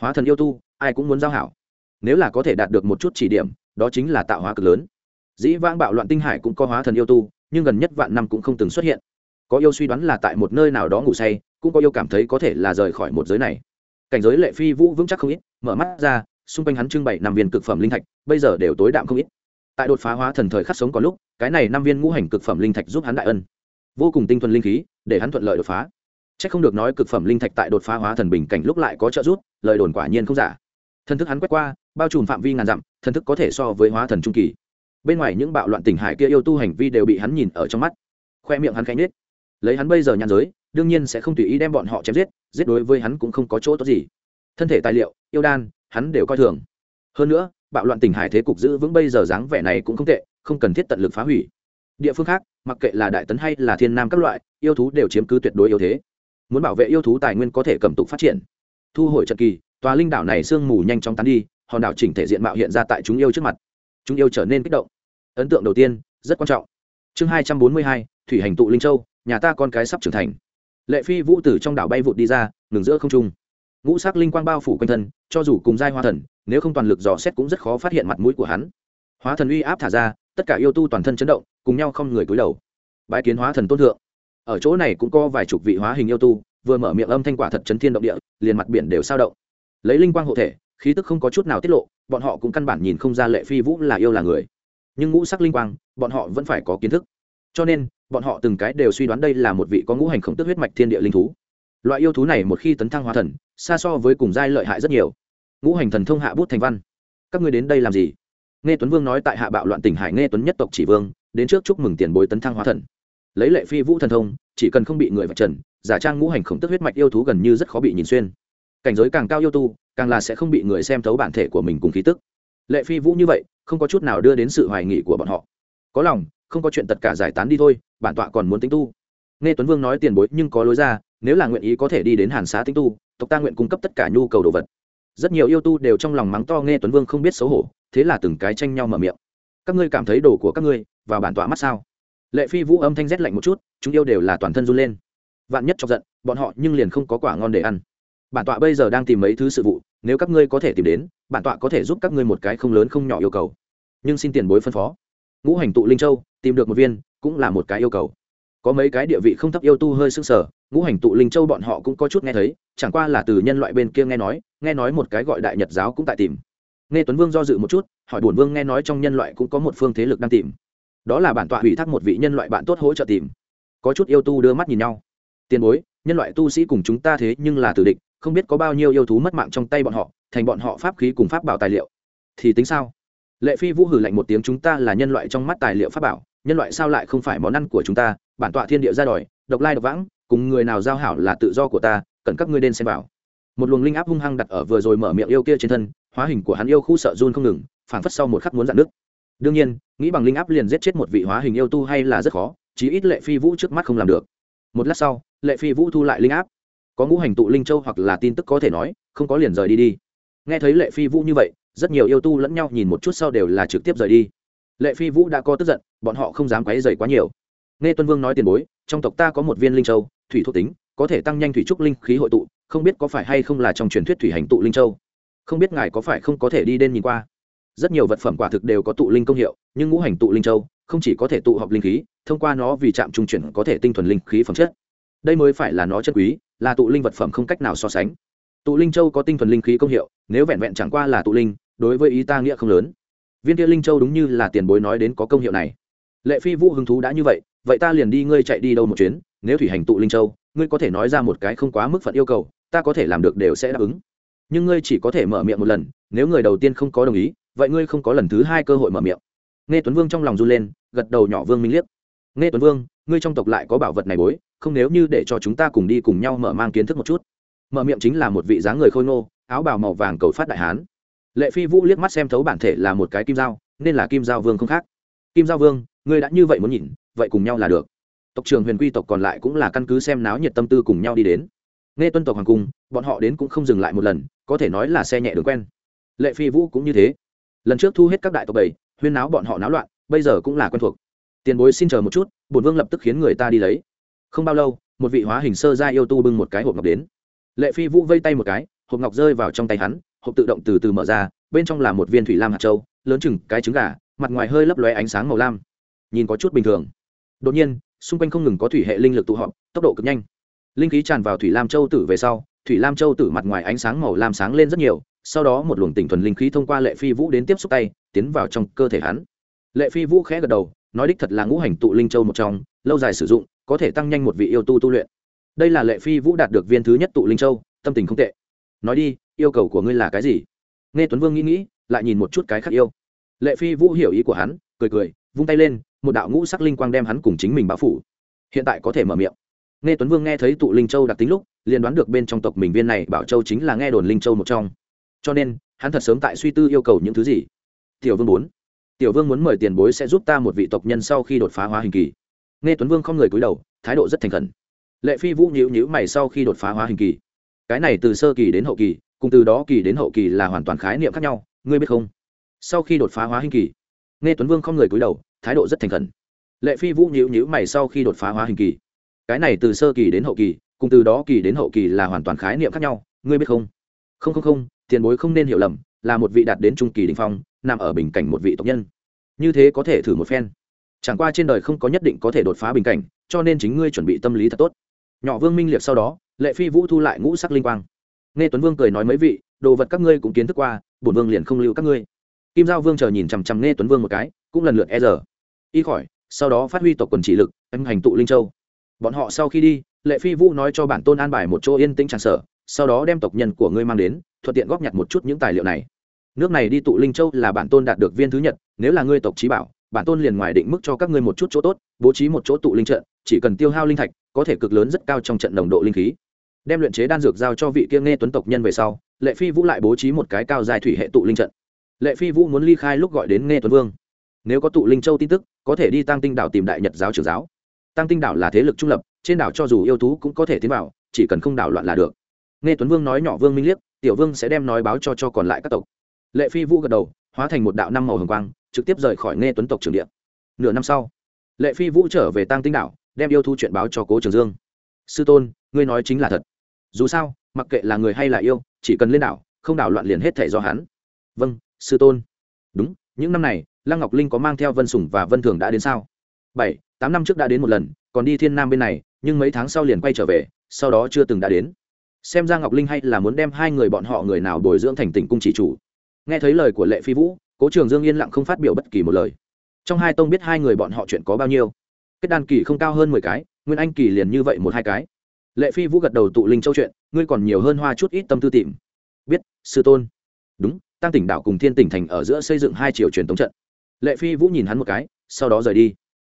hóa thần yêu tu, ai cũng muốn giao hảo. Nếu là có thể đạt được một chút chỉ điểm, đó chính là tạo hóa cực lớn. Dĩ vãng bạo loạn tinh hải cũng có hóa thần yêu tu, nhưng gần nhất vạn năm cũng không từng xuất hiện. Có yêu suy đoán là tại một nơi nào đó ngủ say, cũng có yêu cảm thấy có thể là rời khỏi một giới này. Cảnh giới lệ phi vũ vững chắc không ít, mở mắt ra, xung quanh hắn trưng bày năm viên cực phẩm linh thạch, bây giờ đều tối đạm không ít. Tại đột phá hóa thần thời khắc sống có lúc, cái này năm viên ngũ hành cực phẩm linh thạch giúp hắn đại ân. Vô cùng tinh thuần linh khí, để hắn thuận lợi đột phá chắc không được nói cực phẩm linh thạch tại đột phá hóa thần bình cảnh lúc lại có trợ giúp, lời đồn quả nhiên không giả. Thần thức hắn quét qua, bao trùm phạm vi ngàn dặm, thần thức có thể so với hóa thần trung kỳ. Bên ngoài những bạo loạn tỉnh hải kia yêu tu hành vi đều bị hắn nhìn ở trong mắt. Khoe miệng hắn khẽ nhếch. lấy hắn bây giờ nhàn giới, đương nhiên sẽ không tùy ý đem bọn họ chém giết giết đối với hắn cũng không có chỗ tốt gì. Thân thể tài liệu, yêu đan, hắn đều coi thường. Hơn nữa, bạo loạn tỉnh hải thế cục giữ vững bây giờ dáng vẻ này cũng không tệ, không cần thiết tận lực phá hủy. Địa phương khác, mặc kệ là đại tấn hay là thiên nam các loại, yêu thú đều chiếm cứ tuyệt đối yếu thế muốn bảo vệ yêu thú tài nguyên có thể cầm tục phát triển. Thu hồi trận kỳ, tòa linh đảo này sương mù nhanh chóng tán đi, hòn đảo chỉnh thể diện mạo hiện ra tại chúng yêu trước mặt. Chúng yêu trở nên kích động. Ấn tượng đầu tiên, rất quan trọng. Chương hai trăm bốn mươi hai, thủy hành tụ linh châu, nhà ta con cái sắp trưởng thành. Lệ phi vũ tử trong đảo bay vụt đi ra, ngừng giữa không trung. Ngũ sắc linh quang bao phủ quanh thân, cho dù cùng giai hoa thần, nếu không toàn lực dò xét cũng rất khó phát hiện mặt mũi của hắn. Hóa thần uy áp thả ra, tất cả yêu tu toàn thân chấn động, cùng nhau không người cúi đầu. Bãi kiến hóa thần tôn thượng ở chỗ này cũng có vài chục vị hóa hình yêu tu, vừa mở miệng âm thanh quả thật chấn thiên động địa, liền mặt biển đều sao động. Lấy linh quang hộ thể, khí tức không có chút nào tiết lộ, bọn họ cũng căn bản nhìn không ra lệ phi vũ là yêu là người. Nhưng ngũ sắc linh quang, bọn họ vẫn phải có kiến thức. Cho nên, bọn họ từng cái đều suy đoán đây là một vị có ngũ hành khổng tức huyết mạch thiên địa linh thú. Loại yêu thú này một khi tấn thăng hóa thần, xa so với cùng giai lợi hại rất nhiều. Ngũ hành thần thông hạ bút thành văn. Các ngươi đến đây làm gì? Nghe tuấn vương nói tại hạ bạo loạn tỉnh hải nghe tuấn nhất tộc chỉ vương, đến trước chúc mừng tiền bối tấn thăng hóa thần lấy lệ phi vũ thần thông, chỉ cần không bị người vạch trần, giả trang ngũ hành khổng tức huyết mạch yêu thú gần như rất khó bị nhìn xuyên. Cảnh giới càng cao yêu tu, càng là sẽ không bị người xem thấu bản thể của mình cùng khí tức. Lệ phi vũ như vậy, không có chút nào đưa đến sự hoài nghị của bọn họ. Có lòng, không có chuyện tất cả giải tán đi thôi, bản tọa còn muốn tính tu. Nghe tuấn vương nói tiền bối nhưng có lối ra, nếu là nguyện ý có thể đi đến hàn xá tính tu, tộc ta nguyện cung cấp tất cả nhu cầu đồ vật. Rất nhiều yêu tu đều trong lòng mắng to nghe tuấn vương không biết xấu hổ, thế là từng cái tranh nhau mở miệng. Các ngươi cảm thấy đồ của các ngươi và bản tọa mắt sao? Lệ phi vũ âm thanh rét lạnh một chút, chúng yêu đều là toàn thân run lên. Vạn nhất chọc giận, bọn họ nhưng liền không có quả ngon để ăn. Bản tọa bây giờ đang tìm mấy thứ sự vụ, nếu các ngươi có thể tìm đến, bản tọa có thể giúp các ngươi một cái không lớn không nhỏ yêu cầu. Nhưng xin tiền bối phân phó. Ngũ hành tụ linh châu, tìm được một viên, cũng là một cái yêu cầu. Có mấy cái địa vị không thấp yêu tu hơi sưng sở ngũ hành tụ linh châu bọn họ cũng có chút nghe thấy, chẳng qua là từ nhân loại bên kia nghe nói nghe nói một cái gọi đại nhật giáo cũng tại tìm. Nghe tuấn vương do dự một chút, hỏi bổn vương nghe nói trong nhân loại cũng có một phương thế lực đang tìm đó là bản tọa ủy thác một vị nhân loại bạn tốt hỗ trợ tìm. Có chút yêu tu đưa mắt nhìn nhau. Tiền bối, nhân loại tu sĩ cùng chúng ta thế nhưng là tử địch, không biết có bao nhiêu yêu thú mất mạng trong tay bọn họ, thành bọn họ pháp khí cùng pháp bảo tài liệu. Thì tính sao? Lệ phi vũ hử lạnh một tiếng, chúng ta là nhân loại trong mắt tài liệu pháp bảo, nhân loại sao lại không phải món ăn của chúng ta? Bản tọa thiên địa ra đòi độc lai độc vãng, cùng người nào giao hảo là tự do của ta, cần các ngươi đen xem vào. Một luồng linh áp hung hăng đặt ở vừa rồi mở miệng yêu kia trên thân, hóa hình của hắn yêu khu sợ run không ngừng, phảng phất sau một khắc muốn dạn nước đương nhiên, nghĩ bằng linh áp liền giết chết một vị hóa hình yêu tu hay là rất khó, chí ít lệ phi vũ trước mắt không làm được. Một lát sau, lệ phi vũ thu lại linh áp. Có ngũ hành tụ linh châu hoặc là tin tức có thể nói, không có liền rời đi đi. Nghe thấy lệ phi vũ như vậy, rất nhiều yêu tu lẫn nhau nhìn một chút sau đều là trực tiếp rời đi. Lệ phi vũ đã có tức giận, bọn họ không dám quấy dày quá nhiều. Nghe tuân vương nói tiền bối, trong tộc ta có một viên linh châu, thủy thuộc tính, có thể tăng nhanh thủy trúc linh khí hội tụ, không biết có phải hay không là trong truyền thuyết thủy hành tụ linh châu. Không biết ngài có phải không có thể đi đến nhìn qua rất nhiều vật phẩm quả thực đều có tụ linh công hiệu, nhưng ngũ hành tụ linh châu không chỉ có thể tụ họp linh khí, thông qua nó vì chạm trung chuyển có thể tinh thuần linh khí phẩm chất. Đây mới phải là nó chân quý, là tụ linh vật phẩm không cách nào so sánh. Tụ linh châu có tinh thuần linh khí công hiệu, nếu vẹn vẹn chẳng qua là tụ linh, đối với ý ta nghĩa không lớn. Viên kia linh châu đúng như là tiền bối nói đến có công hiệu này. Lệ phi vũ hứng thú đã như vậy vậy ta liền đi ngươi chạy đi đâu một chuyến, nếu thủy hành tụ linh châu, ngươi có thể nói ra một cái không quá mức phận yêu cầu, ta có thể làm được đều sẽ đáp ứng. Nhưng ngươi chỉ có thể mở miệng một lần, nếu người đầu tiên không có đồng ý vậy ngươi không có lần thứ hai cơ hội mở miệng. Nghe tuấn vương trong lòng run lên, gật đầu nhỏ vương minh liếc. Nghe tuấn vương, ngươi trong tộc lại có bảo vật này bối, không nếu như để cho chúng ta cùng đi cùng nhau mở mang kiến thức một chút. Mở miệng chính là một vị dáng người khôi ngô, áo bào màu vàng cầu phát đại hán. Lệ phi vũ liếc mắt xem thấu bản thể là một cái kim dao, nên là kim dao vương không khác. Kim dao vương, ngươi đã như vậy muốn nhìn, vậy cùng nhau là được. Tộc trường huyền quy tộc còn lại cũng là căn cứ xem náo nhiệt tâm tư cùng nhau đi đến. Nghe tuân tộc hoàng cung, bọn họ đến cũng không dừng lại một lần, có thể nói là xe nhẹ đường quen. Lệ phi vũ cũng như thế lần trước thu hết các đại tộc bảy, huyên náo bọn họ náo loạn, bây giờ cũng là quen thuộc. Tiền bối xin chờ một chút, bổn vương lập tức khiến người ta đi lấy. Không bao lâu, một vị hóa hình sơ gia yêu tu bưng một cái hộp ngọc đến. Lệ phi vũ vây tay một cái, hộp ngọc rơi vào trong tay hắn, hộp tự động từ từ mở ra, bên trong là một viên thủy lam hạt châu, lớn chừng cái trứng gà, mặt ngoài hơi lấp lóe ánh sáng màu lam. Nhìn có chút bình thường. Đột nhiên, xung quanh không ngừng có thủy hệ linh lực tụ họp, tốc độ cực nhanh. Linh khí tràn vào thủy lam châu tử về sau, thủy lam châu tử mặt ngoài ánh sáng màu lam sáng lên rất nhiều sau đó một luồng tỉnh thuần linh khí thông qua lệ phi vũ đến tiếp xúc tay, tiến vào trong cơ thể hắn. Lệ phi vũ khẽ gật đầu, nói đích thật là ngũ hành tụ linh châu một trong, lâu dài sử dụng, có thể tăng nhanh một vị yêu tu tu luyện. Đây là lệ phi vũ đạt được viên thứ nhất tụ linh châu, tâm tình không tệ. Nói đi, yêu cầu của ngươi là cái gì? Nghe tuấn vương nghĩ nghĩ, lại nhìn một chút cái khác yêu. Lệ phi vũ hiểu ý của hắn, cười cười, vung tay lên, một đạo ngũ sắc linh quang đem hắn cùng chính mình bao phủ. Hiện tại có thể mở miệng. Nghe tuấn vương nghe thấy tụ linh châu đặc tính lúc, liền đoán được bên trong tộc mình viên này, bảo châu chính là nghe đồn linh châu một trong cho nên, hắn thật sớm tại suy tư yêu cầu những thứ gì. Tiểu vương bốn tiểu vương muốn mời tiền bối sẽ giúp ta một vị tộc nhân sau khi đột phá hóa hình kỳ. Nghe tuấn vương không người cúi đầu, thái độ rất thành khẩn. Lệ phi vũ nhíu nhíu mày sau khi đột phá hóa hình kỳ. Cái này từ sơ kỳ đến hậu kỳ, cùng từ đó kỳ đến hậu kỳ là hoàn toàn khái niệm khác nhau, ngươi biết không? Sau khi đột phá hóa hình kỳ, nghe tuấn vương không người cúi đầu, thái độ rất thành khẩn. Lệ phi vũ nhíu nhíu mày sau khi đột phá hóa hình kỳ. Cái này từ sơ kỳ đến hậu kỳ, cùng từ đó kỳ đến hậu kỳ là hoàn toàn khái niệm khác nhau, ngươi biết không? Không không không tiền bối không nên hiểu lầm, là một vị đạt đến trung kỳ đình phong, nằm ở bình cảnh một vị tộc nhân. Như thế có thể thử một phen. Chẳng qua trên đời không có nhất định có thể đột phá bình cảnh, cho nên chính ngươi chuẩn bị tâm lý thật tốt. Nhỏ vương minh liệt sau đó, lệ phi vũ thu lại ngũ sắc linh quang. Nghe tuấn vương cười nói mấy vị, đồ vật các ngươi cũng kiến thức qua, bổn vương liền không lưu các ngươi. Kim giao vương chờ nhìn chằm chằm nghe tuấn vương một cái, cũng lần lượt e giờ y khỏi, sau đó phát huy tộc quần chỉ lực, anh hành tụ linh châu. Bọn họ sau khi đi, lệ phi vũ nói cho bản tôn an bài một chỗ yên tĩnh tràn sở sau đó đem tộc nhân của ngươi mang đến, thuận tiện góp nhặt một chút những tài liệu này. Nước này đi tụ linh châu là bản tôn đạt được viên thứ nhất nếu là ngươi tộc trí bảo, bản tôn liền ngoài định mức cho các ngươi một chút chỗ tốt, bố trí một chỗ tụ linh trận, chỉ cần tiêu hao linh thạch, có thể cực lớn rất cao trong trận nồng độ linh khí. Đem luyện chế đan dược giao cho vị kia nghe tuấn tộc nhân về sau, lệ phi vũ lại bố trí một cái cao dài thủy hệ tụ linh trận. Lệ phi vũ muốn ly khai lúc gọi đến nghe tuấn vương. Nếu có tụ linh châu tin tức, có thể đi tăng tinh đảo tìm đại nhật giáo trưởng giáo. Tăng tinh đảo là thế lực trung lập, trên đảo cho dù yêu thú cũng có thể tiến vào, chỉ cần không đảo loạn là được nghe tuấn vương nói nhỏ vương minh liếc, tiểu vương sẽ đem nói báo cho cho còn lại các tộc. Lệ phi vũ gật đầu, hóa thành một đạo năm màu hồng quang, trực tiếp rời khỏi nghe tuấn tộc trường điện nửa năm sau, lệ phi vũ trở về tăng tinh đảo, đem yêu thu chuyện báo cho cố trường dương. Sư tôn, ngươi nói chính là thật. Dù sao, mặc kệ là người hay là yêu, chỉ cần lên đảo, không đảo loạn liền hết thể do hắn. Vâng sư tôn. Đúng, những năm này, lăng ngọc linh có mang theo vân sủng và vân thường đã đến sao? Bảy, tám năm trước đã đến một lần, còn đi thiên nam bên này, nhưng mấy tháng sau liền quay trở về, sau đó chưa từng đã đến xem ra ngọc linh hay là muốn đem hai người bọn họ người nào bồi dưỡng thành tỉnh cung chỉ chủ. Nghe thấy lời của lệ phi vũ, cố trường dương yên lặng không phát biểu bất kỳ một lời. Trong hai tông biết hai người bọn họ chuyện có bao nhiêu? Kết đan kỳ không cao hơn mười cái, nguyên anh kỳ liền như vậy một hai cái. Lệ phi vũ gật đầu tụ linh châu chuyện, ngươi còn nhiều hơn hoa chút ít tâm tư tìm. Biết, sư tôn. Đúng tăng tỉnh đạo cùng thiên tỉnh thành ở giữa xây dựng hai chiều truyền thống trận. Lệ phi vũ nhìn hắn một cái, sau đó rời đi.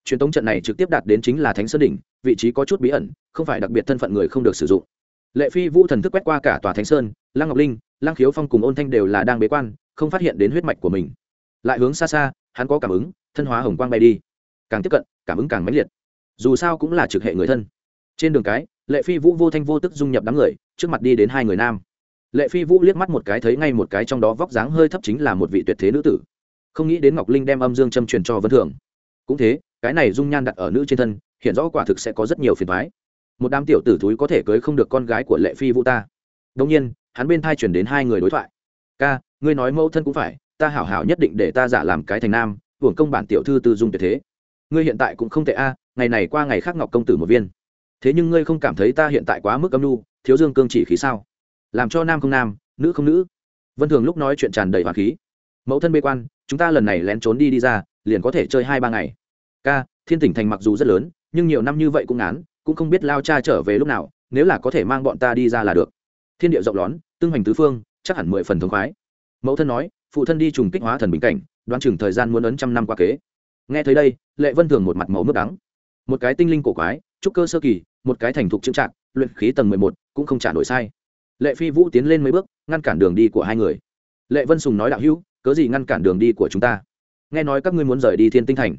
Truyền thống trận này trực tiếp đạt đến chính là thánh sơn đỉnh, vị trí có chút bí ẩn, không phải đặc biệt thân phận người không được sử dụng lệ phi vũ thần thức quét qua cả tòa thánh sơn, lăng ngọc linh, lăng khiếu phong cùng ôn thanh đều là đang bế quan, không phát hiện đến huyết mạch của mình. Lại hướng xa xa, hắn có cảm ứng, thân hóa hồng quang bay đi. Càng tiếp cận, cảm ứng càng mãnh liệt. Dù sao cũng là trực hệ người thân. Trên đường cái, lệ phi vũ vô thanh vô tức dung nhập đám người, trước mặt đi đến hai người nam. Lệ phi vũ liếc mắt một cái thấy ngay một cái trong đó vóc dáng hơi thấp chính là một vị tuyệt thế nữ tử. Không nghĩ đến ngọc linh đem âm dương châm truyền cho vân thường. Cũng thế, cái này dung nhan đặt ở nữ trên thân, hiện rõ quả thực sẽ có rất nhiều phiền thoái một đám tiểu tử thúi có thể cưới không được con gái của lệ phi vũ ta. Đông nhiên, hắn bên thai chuyển đến hai người đối thoại. Ca, ngươi nói mẫu thân cũng phải, ta hảo hảo nhất định để ta giả làm cái thành nam, hưởng công bản tiểu thư tư dung tuyệt thế. Ngươi hiện tại cũng không tệ a, ngày này qua ngày khác ngọc công tử một viên. Thế nhưng ngươi không cảm thấy ta hiện tại quá mức âm nu thiếu dương cương chỉ khí sao? Làm cho nam không nam, nữ không nữ. Vân thường lúc nói chuyện tràn đầy hoàng khí. Mẫu thân bê quan, chúng ta lần này lén trốn đi đi ra, liền có thể chơi hai ba ngày. Ca, thiên tỉnh thành mặc dù rất lớn, nhưng nhiều năm như vậy cũng ngán cũng không biết lao cha trở về lúc nào, nếu là có thể mang bọn ta đi ra là được. Thiên địa rộng lón tương hành tứ phương, chắc hẳn mười phần thống khoái. Mẫu thân nói, phụ thân đi trùng kích hóa thần bình cảnh, đoán chừng thời gian muốn ấn trăm năm qua kế. Nghe thấy đây, lệ vân thường một mặt màu nước đắng. Một cái tinh linh cổ quái, trúc cơ sơ kỳ, một cái thành thục trưng trạng luyện khí tầng mười một, cũng không trả nổi sai. Lệ phi vũ tiến lên mấy bước, ngăn cản đường đi của hai người. Lệ vân sùng nói đạo hữu, cớ gì ngăn cản đường đi của chúng ta? Nghe nói các ngươi muốn rời đi thiên tinh thành.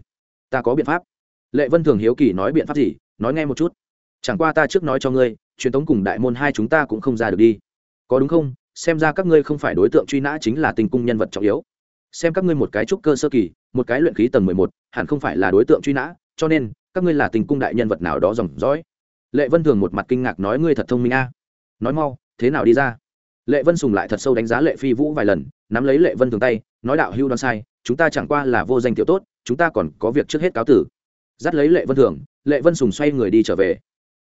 Ta có biện pháp. Lệ vân thường hiếu kỳ nói biện pháp gì, nói nghe một chút chẳng qua ta trước nói cho ngươi, truyền thống cùng đại môn hai chúng ta cũng không ra được đi. Có đúng không? Xem ra các ngươi không phải đối tượng truy nã chính là tình cung nhân vật trọng yếu. Xem các ngươi một cái trúc cơ sơ kỳ, một cái luyện khí tầng mười một, hẳn không phải là đối tượng truy nã, cho nên, các ngươi là tình cung đại nhân vật nào đó dòng dõi. Lệ vân thường một mặt kinh ngạc nói ngươi thật thông minh a. Nói mau, thế nào đi ra? Lệ vân sùng lại thật sâu đánh giá lệ phi vũ vài lần, nắm lấy lệ vân thường tay, nói đạo hưu đoán sai, chúng ta chẳng qua là vô danh tiểu tốt, chúng ta còn có việc trước hết cáo tử. Dắt lấy lệ vân thường, lệ vân sùng xoay người đi trở về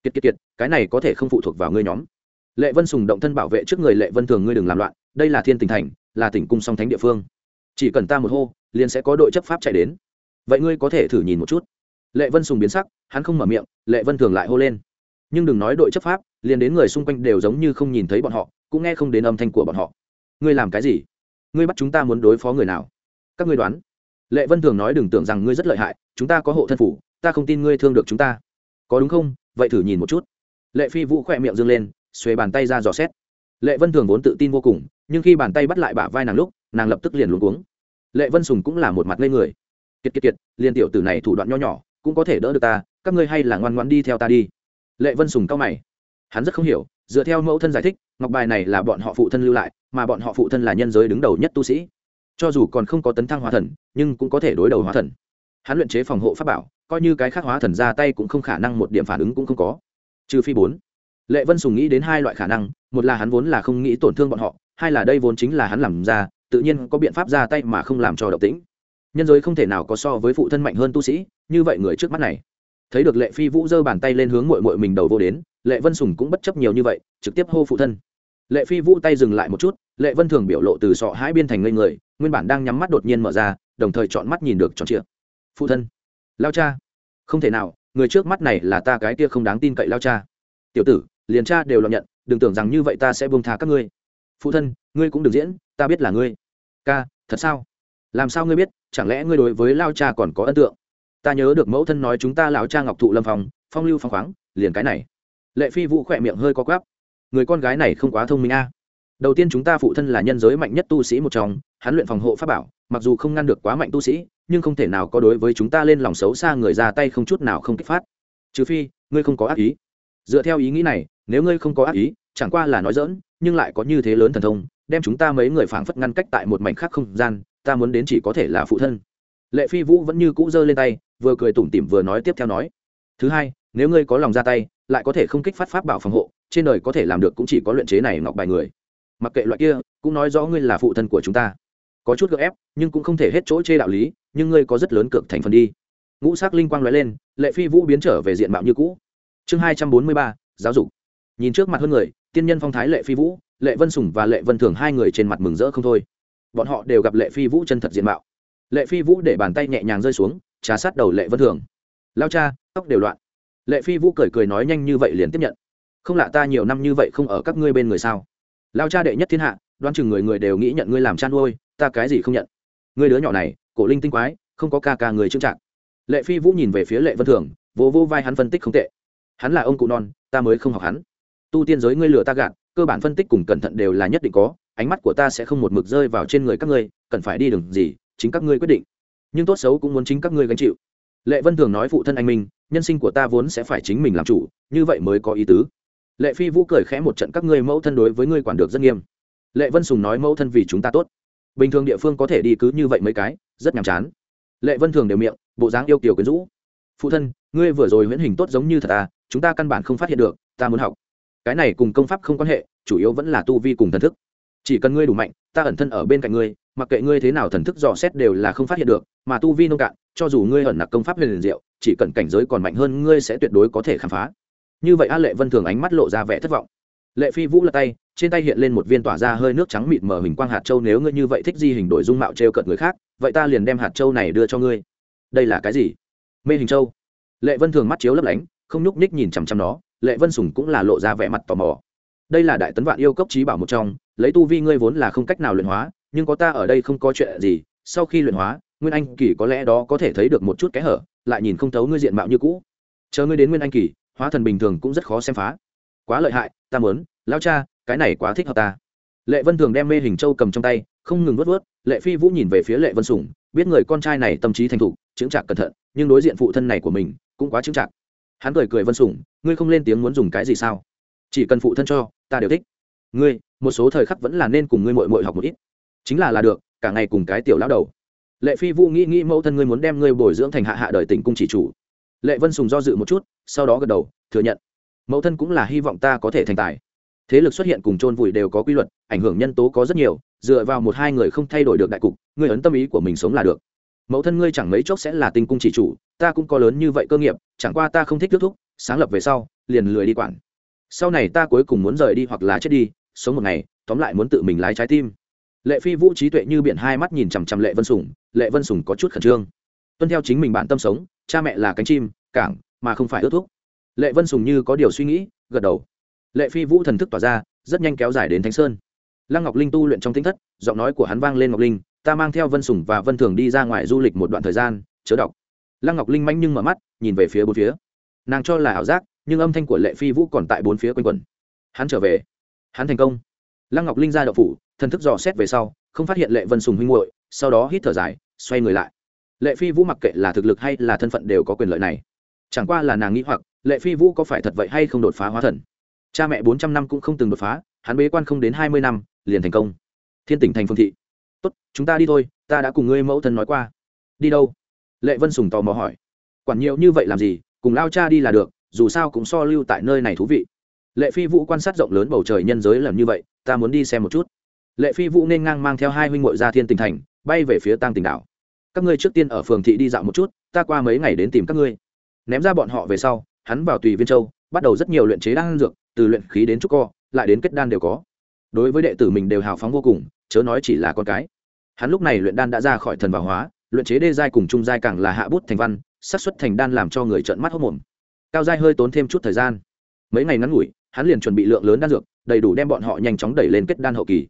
kiệt kiệt kiệt, cái này có thể không phụ thuộc vào ngươi nhóm. Lệ vân sùng động thân bảo vệ trước người lệ vân thường ngươi đừng làm loạn, đây là thiên tỉnh thành, là tỉnh cung song thánh địa phương. Chỉ cần ta một hô, liền sẽ có đội chấp pháp chạy đến. Vậy ngươi có thể thử nhìn một chút. Lệ vân sùng biến sắc, hắn không mở miệng, lệ vân thường lại hô lên. Nhưng đừng nói đội chấp pháp, liền đến người xung quanh đều giống như không nhìn thấy bọn họ, cũng nghe không đến âm thanh của bọn họ. Ngươi làm cái gì? Ngươi bắt chúng ta muốn đối phó người nào? Các ngươi đoán. Lệ vân thường nói đừng tưởng rằng ngươi rất lợi hại, chúng ta có hộ thân phủ, ta không tin ngươi thương được chúng ta có đúng không? Vậy thử nhìn một chút. Lệ phi vũ khỏe miệng dâng lên, xuề bàn tay ra dò xét. Lệ vân thường vốn tự tin vô cùng, nhưng khi bàn tay bắt lại bả vai nàng lúc, nàng lập tức liền luống cuống. Lệ vân sùng cũng là một mặt ngây người. Kiệt kiệt kiệt, liền tiểu tử này thủ đoạn nho nhỏ, cũng có thể đỡ được ta, các ngươi hay là ngoan ngoan đi theo ta đi. Lệ vân sùng cao mày. Hắn rất không hiểu, dựa theo mẫu thân giải thích, ngọc bài này là bọn họ phụ thân lưu lại, mà bọn họ phụ thân là nhân giới đứng đầu nhất tu sĩ. Cho dù còn không có tấn thăng hóa thần, nhưng cũng có thể đối đầu hóa thần. Hắn luyện chế phòng hộ pháp bảo coi như cái khác hóa thần ra tay cũng không khả năng một điểm phản ứng cũng không có. Trừ phi bốn. Lệ vân sùng nghĩ đến hai loại khả năng, một là hắn vốn là không nghĩ tổn thương bọn họ, hai là đây vốn chính là hắn làm ra, tự nhiên có biện pháp ra tay mà không làm cho động tĩnh. Nhân giới không thể nào có so với phụ thân mạnh hơn tu sĩ, như vậy người trước mắt này. Thấy được lệ phi vũ giơ bàn tay lên hướng mội mội mình đầu vô đến, lệ vân sùng cũng bất chấp nhiều như vậy, trực tiếp hô phụ thân. Lệ phi vũ tay dừng lại một chút, lệ vân thường biểu lộ từ sọ hai biên thành ngây người, nguyên bản đang nhắm mắt đột nhiên mở ra, đồng thời chọn mắt nhìn được tròn trịa. Phụ thân lao cha. Không thể nào người trước mắt này là ta cái kia không đáng tin cậy lao cha. Tiểu tử liền cha đều lo nhận đừng tưởng rằng như vậy ta sẽ buông tha các ngươi. Phụ thân ngươi cũng đừng diễn ta biết là ngươi. Ca thật sao? Làm sao ngươi biết chẳng lẽ ngươi đối với lao cha còn có ấn tượng? Ta nhớ được mẫu thân nói chúng ta lão cha ngọc thụ lâm phòng, phong lưu phong khoáng liền cái này. Lệ phi vũ khỏe miệng hơi có quáp người con gái này không quá thông minh a. Đầu tiên chúng ta phụ thân là nhân giới mạnh nhất tu sĩ một trong hắn luyện phòng hộ pháp bảo mặc dù không ngăn được quá mạnh tu sĩ, nhưng không thể nào có đối với chúng ta lên lòng xấu xa người ra tay không chút nào không kích phát. Trừ phi, ngươi không có ác ý. Dựa theo ý nghĩ này, nếu ngươi không có ác ý, chẳng qua là nói dỡn nhưng lại có như thế lớn thần thông, đem chúng ta mấy người phảng phất ngăn cách tại một mảnh khác không gian, ta muốn đến chỉ có thể là phụ thân. Lệ phi vũ vẫn như cũ giơ lên tay, vừa cười tủm tỉm vừa nói tiếp theo nói. Thứ hai, nếu ngươi có lòng ra tay, lại có thể không kích phát pháp bảo phòng hộ, trên đời có thể làm được cũng chỉ có luyện chế này ngọc bài người. Mặc kệ loại kia, cũng nói rõ ngươi là phụ thân của chúng ta có chút gợ ép, nhưng cũng không thể hết chỗ chê đạo lý, nhưng ngươi có rất lớn cực thành phần đi. Ngũ sắc linh quang nói lên, lệ phi vũ biến trở về diện mạo như cũ. Chương hai trăm bốn mươi ba, giáo dục. Nhìn trước mặt hơn người, tiên nhân phong thái lệ phi vũ, lệ vân sùng và lệ vân thường hai người trên mặt mừng rỡ không thôi. Bọn họ đều gặp lệ phi vũ chân thật diện mạo. Lệ phi vũ để bàn tay nhẹ nhàng rơi xuống, trà sát đầu lệ vân thường. Lao cha, tóc đều loạn. Lệ phi vũ cười cười nói nhanh như vậy liền tiếp nhận. Không lạ ta nhiều năm như vậy không ở các ngươi bên người sao? Lao cha đệ nhất thiên hạ, đoán chừng người người đều nghĩ nhận ngươi làm cha nuôi ta cái gì không nhận? Ngươi đứa nhỏ này, cổ linh tinh quái, không có ca ca người trưng trạng lệ phi vũ nhìn về phía lệ vân thường, vỗ vô vai hắn phân tích không tệ. Hắn là ông cụ non, ta mới không học hắn. Tu tiên giới ngươi lừa ta gạt, cơ bản phân tích cùng cẩn thận đều là nhất định có, ánh mắt của ta sẽ không một mực rơi vào trên người các ngươi, cần phải đi đường gì, chính các ngươi quyết định. Nhưng tốt xấu cũng muốn chính các ngươi gánh chịu. Lệ vân thường nói phụ thân anh minh, nhân sinh của ta vốn sẽ phải chính mình làm chủ, như vậy mới có ý tứ. Lệ phi vũ cười khẽ một trận, các ngươi mẫu thân đối với ngươi quản được rất nghiêm. Lệ vân sùng nói mẫu thân vì chúng ta tốt bình thường địa phương có thể đi cứ như vậy mấy cái, rất nhàm chán. Lệ vân thường đều miệng, bộ dáng yêu kiều quyến rũ. Phụ thân, ngươi vừa rồi huyễn hình tốt giống như thật ta chúng ta căn bản không phát hiện được, ta muốn học. Cái này cùng công pháp không quan hệ, chủ yếu vẫn là tu vi cùng thần thức. Chỉ cần ngươi đủ mạnh, ta ẩn thân ở bên cạnh ngươi, mặc kệ ngươi thế nào thần thức dò xét đều là không phát hiện được, mà tu vi nông cạn, cho dù ngươi ẩn nặc công pháp huyền liền diệu, chỉ cần cảnh giới còn mạnh hơn ngươi sẽ tuyệt đối có thể khám phá. Như vậy a lệ vân thường ánh mắt lộ ra vẻ thất vọng. Lệ phi vũ lật tay trên tay hiện lên một viên tỏa ra hơi nước trắng mịt mờ hình quang hạt châu, nếu ngươi như vậy thích di hình đổi dung mạo t r e o cợt người khác, vậy ta liền đem hạt châu này đưa cho ngươi. Đây là cái gì? Mê hình châu. Lệ vân thường mắt chiếu lấp lánh, không nhúc ních nhìn chằm chằm nó, lệ vân sùng cũng là lộ ra vẻ mặt tò mò. Đây là đại tấn vạn yêu cốc trí bảo một trong, lấy tu vi ngươi vốn là không cách nào luyện hóa, nhưng có ta ở đây không có chuyện gì, sau khi luyện hóa, nguyên anh kỳ có lẽ đó có thể thấy được một chút kẽ hở, lại nhìn không thấu ngươi diện mạo như cũ. Chờ ngươi đến nguyên anh kỳ, hóa thần bình thường cũng rất khó xem phá. Quá lợi hại, ta mớn lao cha cái này quá thích hợp ta. Lệ vân thường đem mê hình châu cầm trong tay, không ngừng vớt vớt lệ phi vũ nhìn về phía lệ vân sủng biết người con trai này tâm trí thành thục chứng chạc cẩn thận, nhưng đối diện phụ thân này của mình, cũng quá chứng chạc. Hắn cười cười vân sủng ngươi không lên tiếng muốn dùng cái gì sao? Chỉ cần phụ thân cho, ta đều thích. Ngươi, một số thời khắc vẫn là nên cùng ngươi mội mội học một ít. Chính là là được, cả ngày cùng cái tiểu lão đầu. Lệ phi vũ nghĩ nghĩ mẫu thân ngươi muốn đem ngươi bồi dưỡng thành hạ hạ đời tỉnh cung chỉ chủ. Lệ vân sùng do dự một chút, sau đó gật đầu, thừa nhận. Mẫu thân cũng là hy vọng ta có thể thành tài thế lực xuất hiện cùng chôn vùi đều có quy luật, ảnh hưởng nhân tố có rất nhiều, dựa vào một hai người không thay đổi được đại cục, ngươi ấn tâm ý của mình sống là được. Mẫu thân ngươi chẳng mấy chốc sẽ là tinh cung chỉ chủ, ta cũng có lớn như vậy cơ nghiệp, chẳng qua ta không thích kết thúc, sáng lập về sau, liền lười đi quản. Sau này ta cuối cùng muốn rời đi hoặc là chết đi, sống một ngày, tóm lại muốn tự mình lái trái tim. Lệ phi vũ trí tuệ như biển hai mắt nhìn chằm chằm lệ vân sùng, lệ vân sùng có chút khẩn trương. Tuân theo chính mình bản tâm sống, cha mẹ là cánh chim, cảng, mà không phải ước thuốc lệ vân sùng như có điều suy nghĩ, gật đầu lệ phi vũ thần thức tỏa ra, rất nhanh kéo dài đến thánh sơn. Lăng ngọc linh tu luyện trong tính thất, giọng nói của hắn vang lên ngọc linh, ta mang theo vân sùng và vân thường đi ra ngoài du lịch một đoạn thời gian, chớ đọc. Lăng ngọc linh manh nhưng mở mắt, nhìn về phía bốn phía. Nàng cho là ảo giác, nhưng âm thanh của lệ phi vũ còn tại bốn phía quanh quẩn. Hắn trở về. Hắn thành công. Lăng ngọc linh ra đậu phủ, thần thức dò xét về sau, không phát hiện lệ vân sùng huynh hội sau đó hít thở dài, xoay người lại. Lệ phi vũ mặc kệ là thực lực hay là thân phận đều có quyền lợi này. Chẳng qua là nàng nghĩ hoặc, lệ phi vũ có phải thật vậy hay không đột phá hóa thần? Cha mẹ bốn trăm năm cũng không từng đột phá, hắn bế quan không đến hai mươi năm, liền thành công. Thiên tỉnh thành phương thị. Tốt, chúng ta đi thôi, ta đã cùng ngươi mẫu thân nói qua. Đi đâu? Lệ vân sùng tò mò hỏi. Quản nhiều như vậy làm gì, cùng lao cha đi là được, dù sao cũng so lưu tại nơi này thú vị. Lệ phi vũ quan sát rộng lớn bầu trời nhân giới làm như vậy, ta muốn đi xem một chút. Lệ phi vũ nên ngang mang theo hai huynh ngội ra thiên tỉnh thành, bay về phía tăng tỉnh đảo. Các ngươi trước tiên ở phường thị đi dạo một chút, ta qua mấy ngày đến tìm các ngươi. Ném ra bọn họ về sau, hắn vào tùy viên châu, bắt đầu rất nhiều luyện chế đan dược từ luyện khí đến trúc co, lại đến kết đan đều có. Đối với đệ tử mình đều hào phóng vô cùng, chớ nói chỉ là con cái. Hắn lúc này luyện đan đã ra khỏi thần và hóa, luyện chế đê giai cùng trung giai càng là hạ bút thành văn, xác suất thành đan làm cho người trợn mắt hốc mồm. Cao giai hơi tốn thêm chút thời gian. Mấy ngày ngắn ngủi, hắn liền chuẩn bị lượng lớn đan dược, đầy đủ đem bọn họ nhanh chóng đẩy lên kết đan hậu kỳ.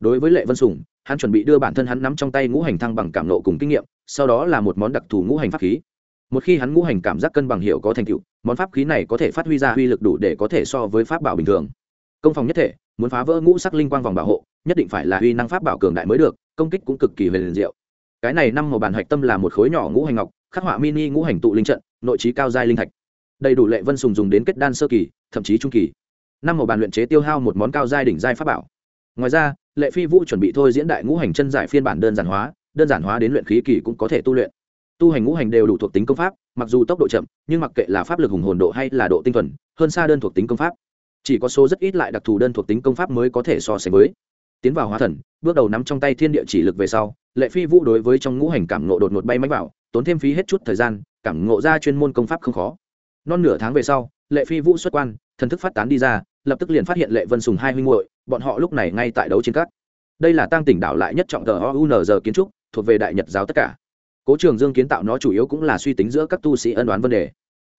Đối với lệ vân sùng hắn chuẩn bị đưa bản thân hắn nắm trong tay ngũ hành thăng bằng cảm nộ cùng kinh nghiệm, sau đó là một món đặc thù ngũ hành pháp khí một khi hắn ngũ hành cảm giác cân bằng hiệu có thành tựu, món pháp khí này có thể phát huy ra uy lực đủ để có thể so với pháp bảo bình thường. Công phòng nhất thể, muốn phá vỡ ngũ sắc linh quang vòng bảo hộ, nhất định phải là uy năng pháp bảo cường đại mới được, công kích cũng cực kỳ huyền diệu. Cái này năm màu bản hạch tâm là một khối nhỏ ngũ hành ngọc, khắc họa mini ngũ hành tụ linh trận, nội trí cao giai linh thạch. Đầy đủ lệ vân sùng dùng đến kết đan sơ kỳ, thậm chí trung kỳ. Năm màu bàn luyện chế tiêu hao một món cao giai đỉnh giai pháp bảo. Ngoài ra, lệ phi vũ chuẩn bị thôi diễn đại ngũ hành chân giải phiên bản đơn giản hóa, đơn giản hóa đến luyện khí kỳ cũng có thể tu luyện tu hành ngũ hành đều đủ thuộc tính công pháp, mặc dù tốc độ chậm, nhưng mặc kệ là pháp lực hùng hồn độ hay là độ tinh thuần, hơn xa đơn thuộc tính công pháp. Chỉ có số rất ít lại đặc thù đơn thuộc tính công pháp mới có thể so sánh với. Tiến vào hóa thần, bước đầu nắm trong tay thiên địa chỉ lực về sau, lệ phi vũ đối với trong ngũ hành cảm ngộ đột ngột bay máy vào, tốn thêm phí hết chút thời gian, cảm ngộ ra chuyên môn công pháp không khó. Non nửa tháng về sau, lệ phi vũ xuất quan, thần thức phát tán đi ra, lập tức liền phát hiện lệ vân sùng hai huynh hội bọn họ lúc này ngay tại đấu trên cát đây là tăng tỉnh đảo lại nhất trọng tờ ounz kiến trúc, thuộc về đại nhật giáo tất cả cố trường dương kiến tạo nó chủ yếu cũng là suy tính giữa các tu sĩ ân đoán vấn đề.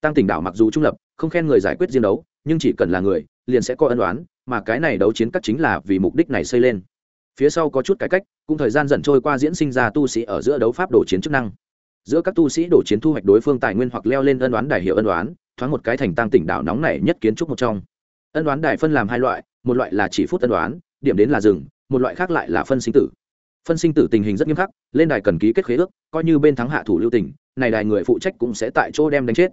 Tăng tỉnh đảo mặc dù trung lập, không khen người giải quyết riêng đấu, nhưng chỉ cần là người, liền sẽ có ân đoán mà cái này đấu chiến các chính là vì mục đích này xây lên. Phía sau có chút cải cách, cũng thời gian dần trôi qua diễn sinh ra tu sĩ ở giữa đấu pháp đổ chiến chức năng. Giữa các tu sĩ đổ chiến thu hoạch đối phương tài nguyên hoặc leo lên ân đoán đài hiệu ân đoán thoáng một cái thành tăng tỉnh đảo nóng này nhất kiến trúc một trong. Ân đoán đài phân làm hai loại, một loại là chỉ phút ân đoán điểm đến là rừng, một loại khác lại là phân sinh tử phân sinh tử tình hình rất nghiêm khắc, lên đài cần ký kết khế ước, coi như bên thắng hạ thủ lưu tình, này đài người phụ trách cũng sẽ tại chỗ đem đánh chết.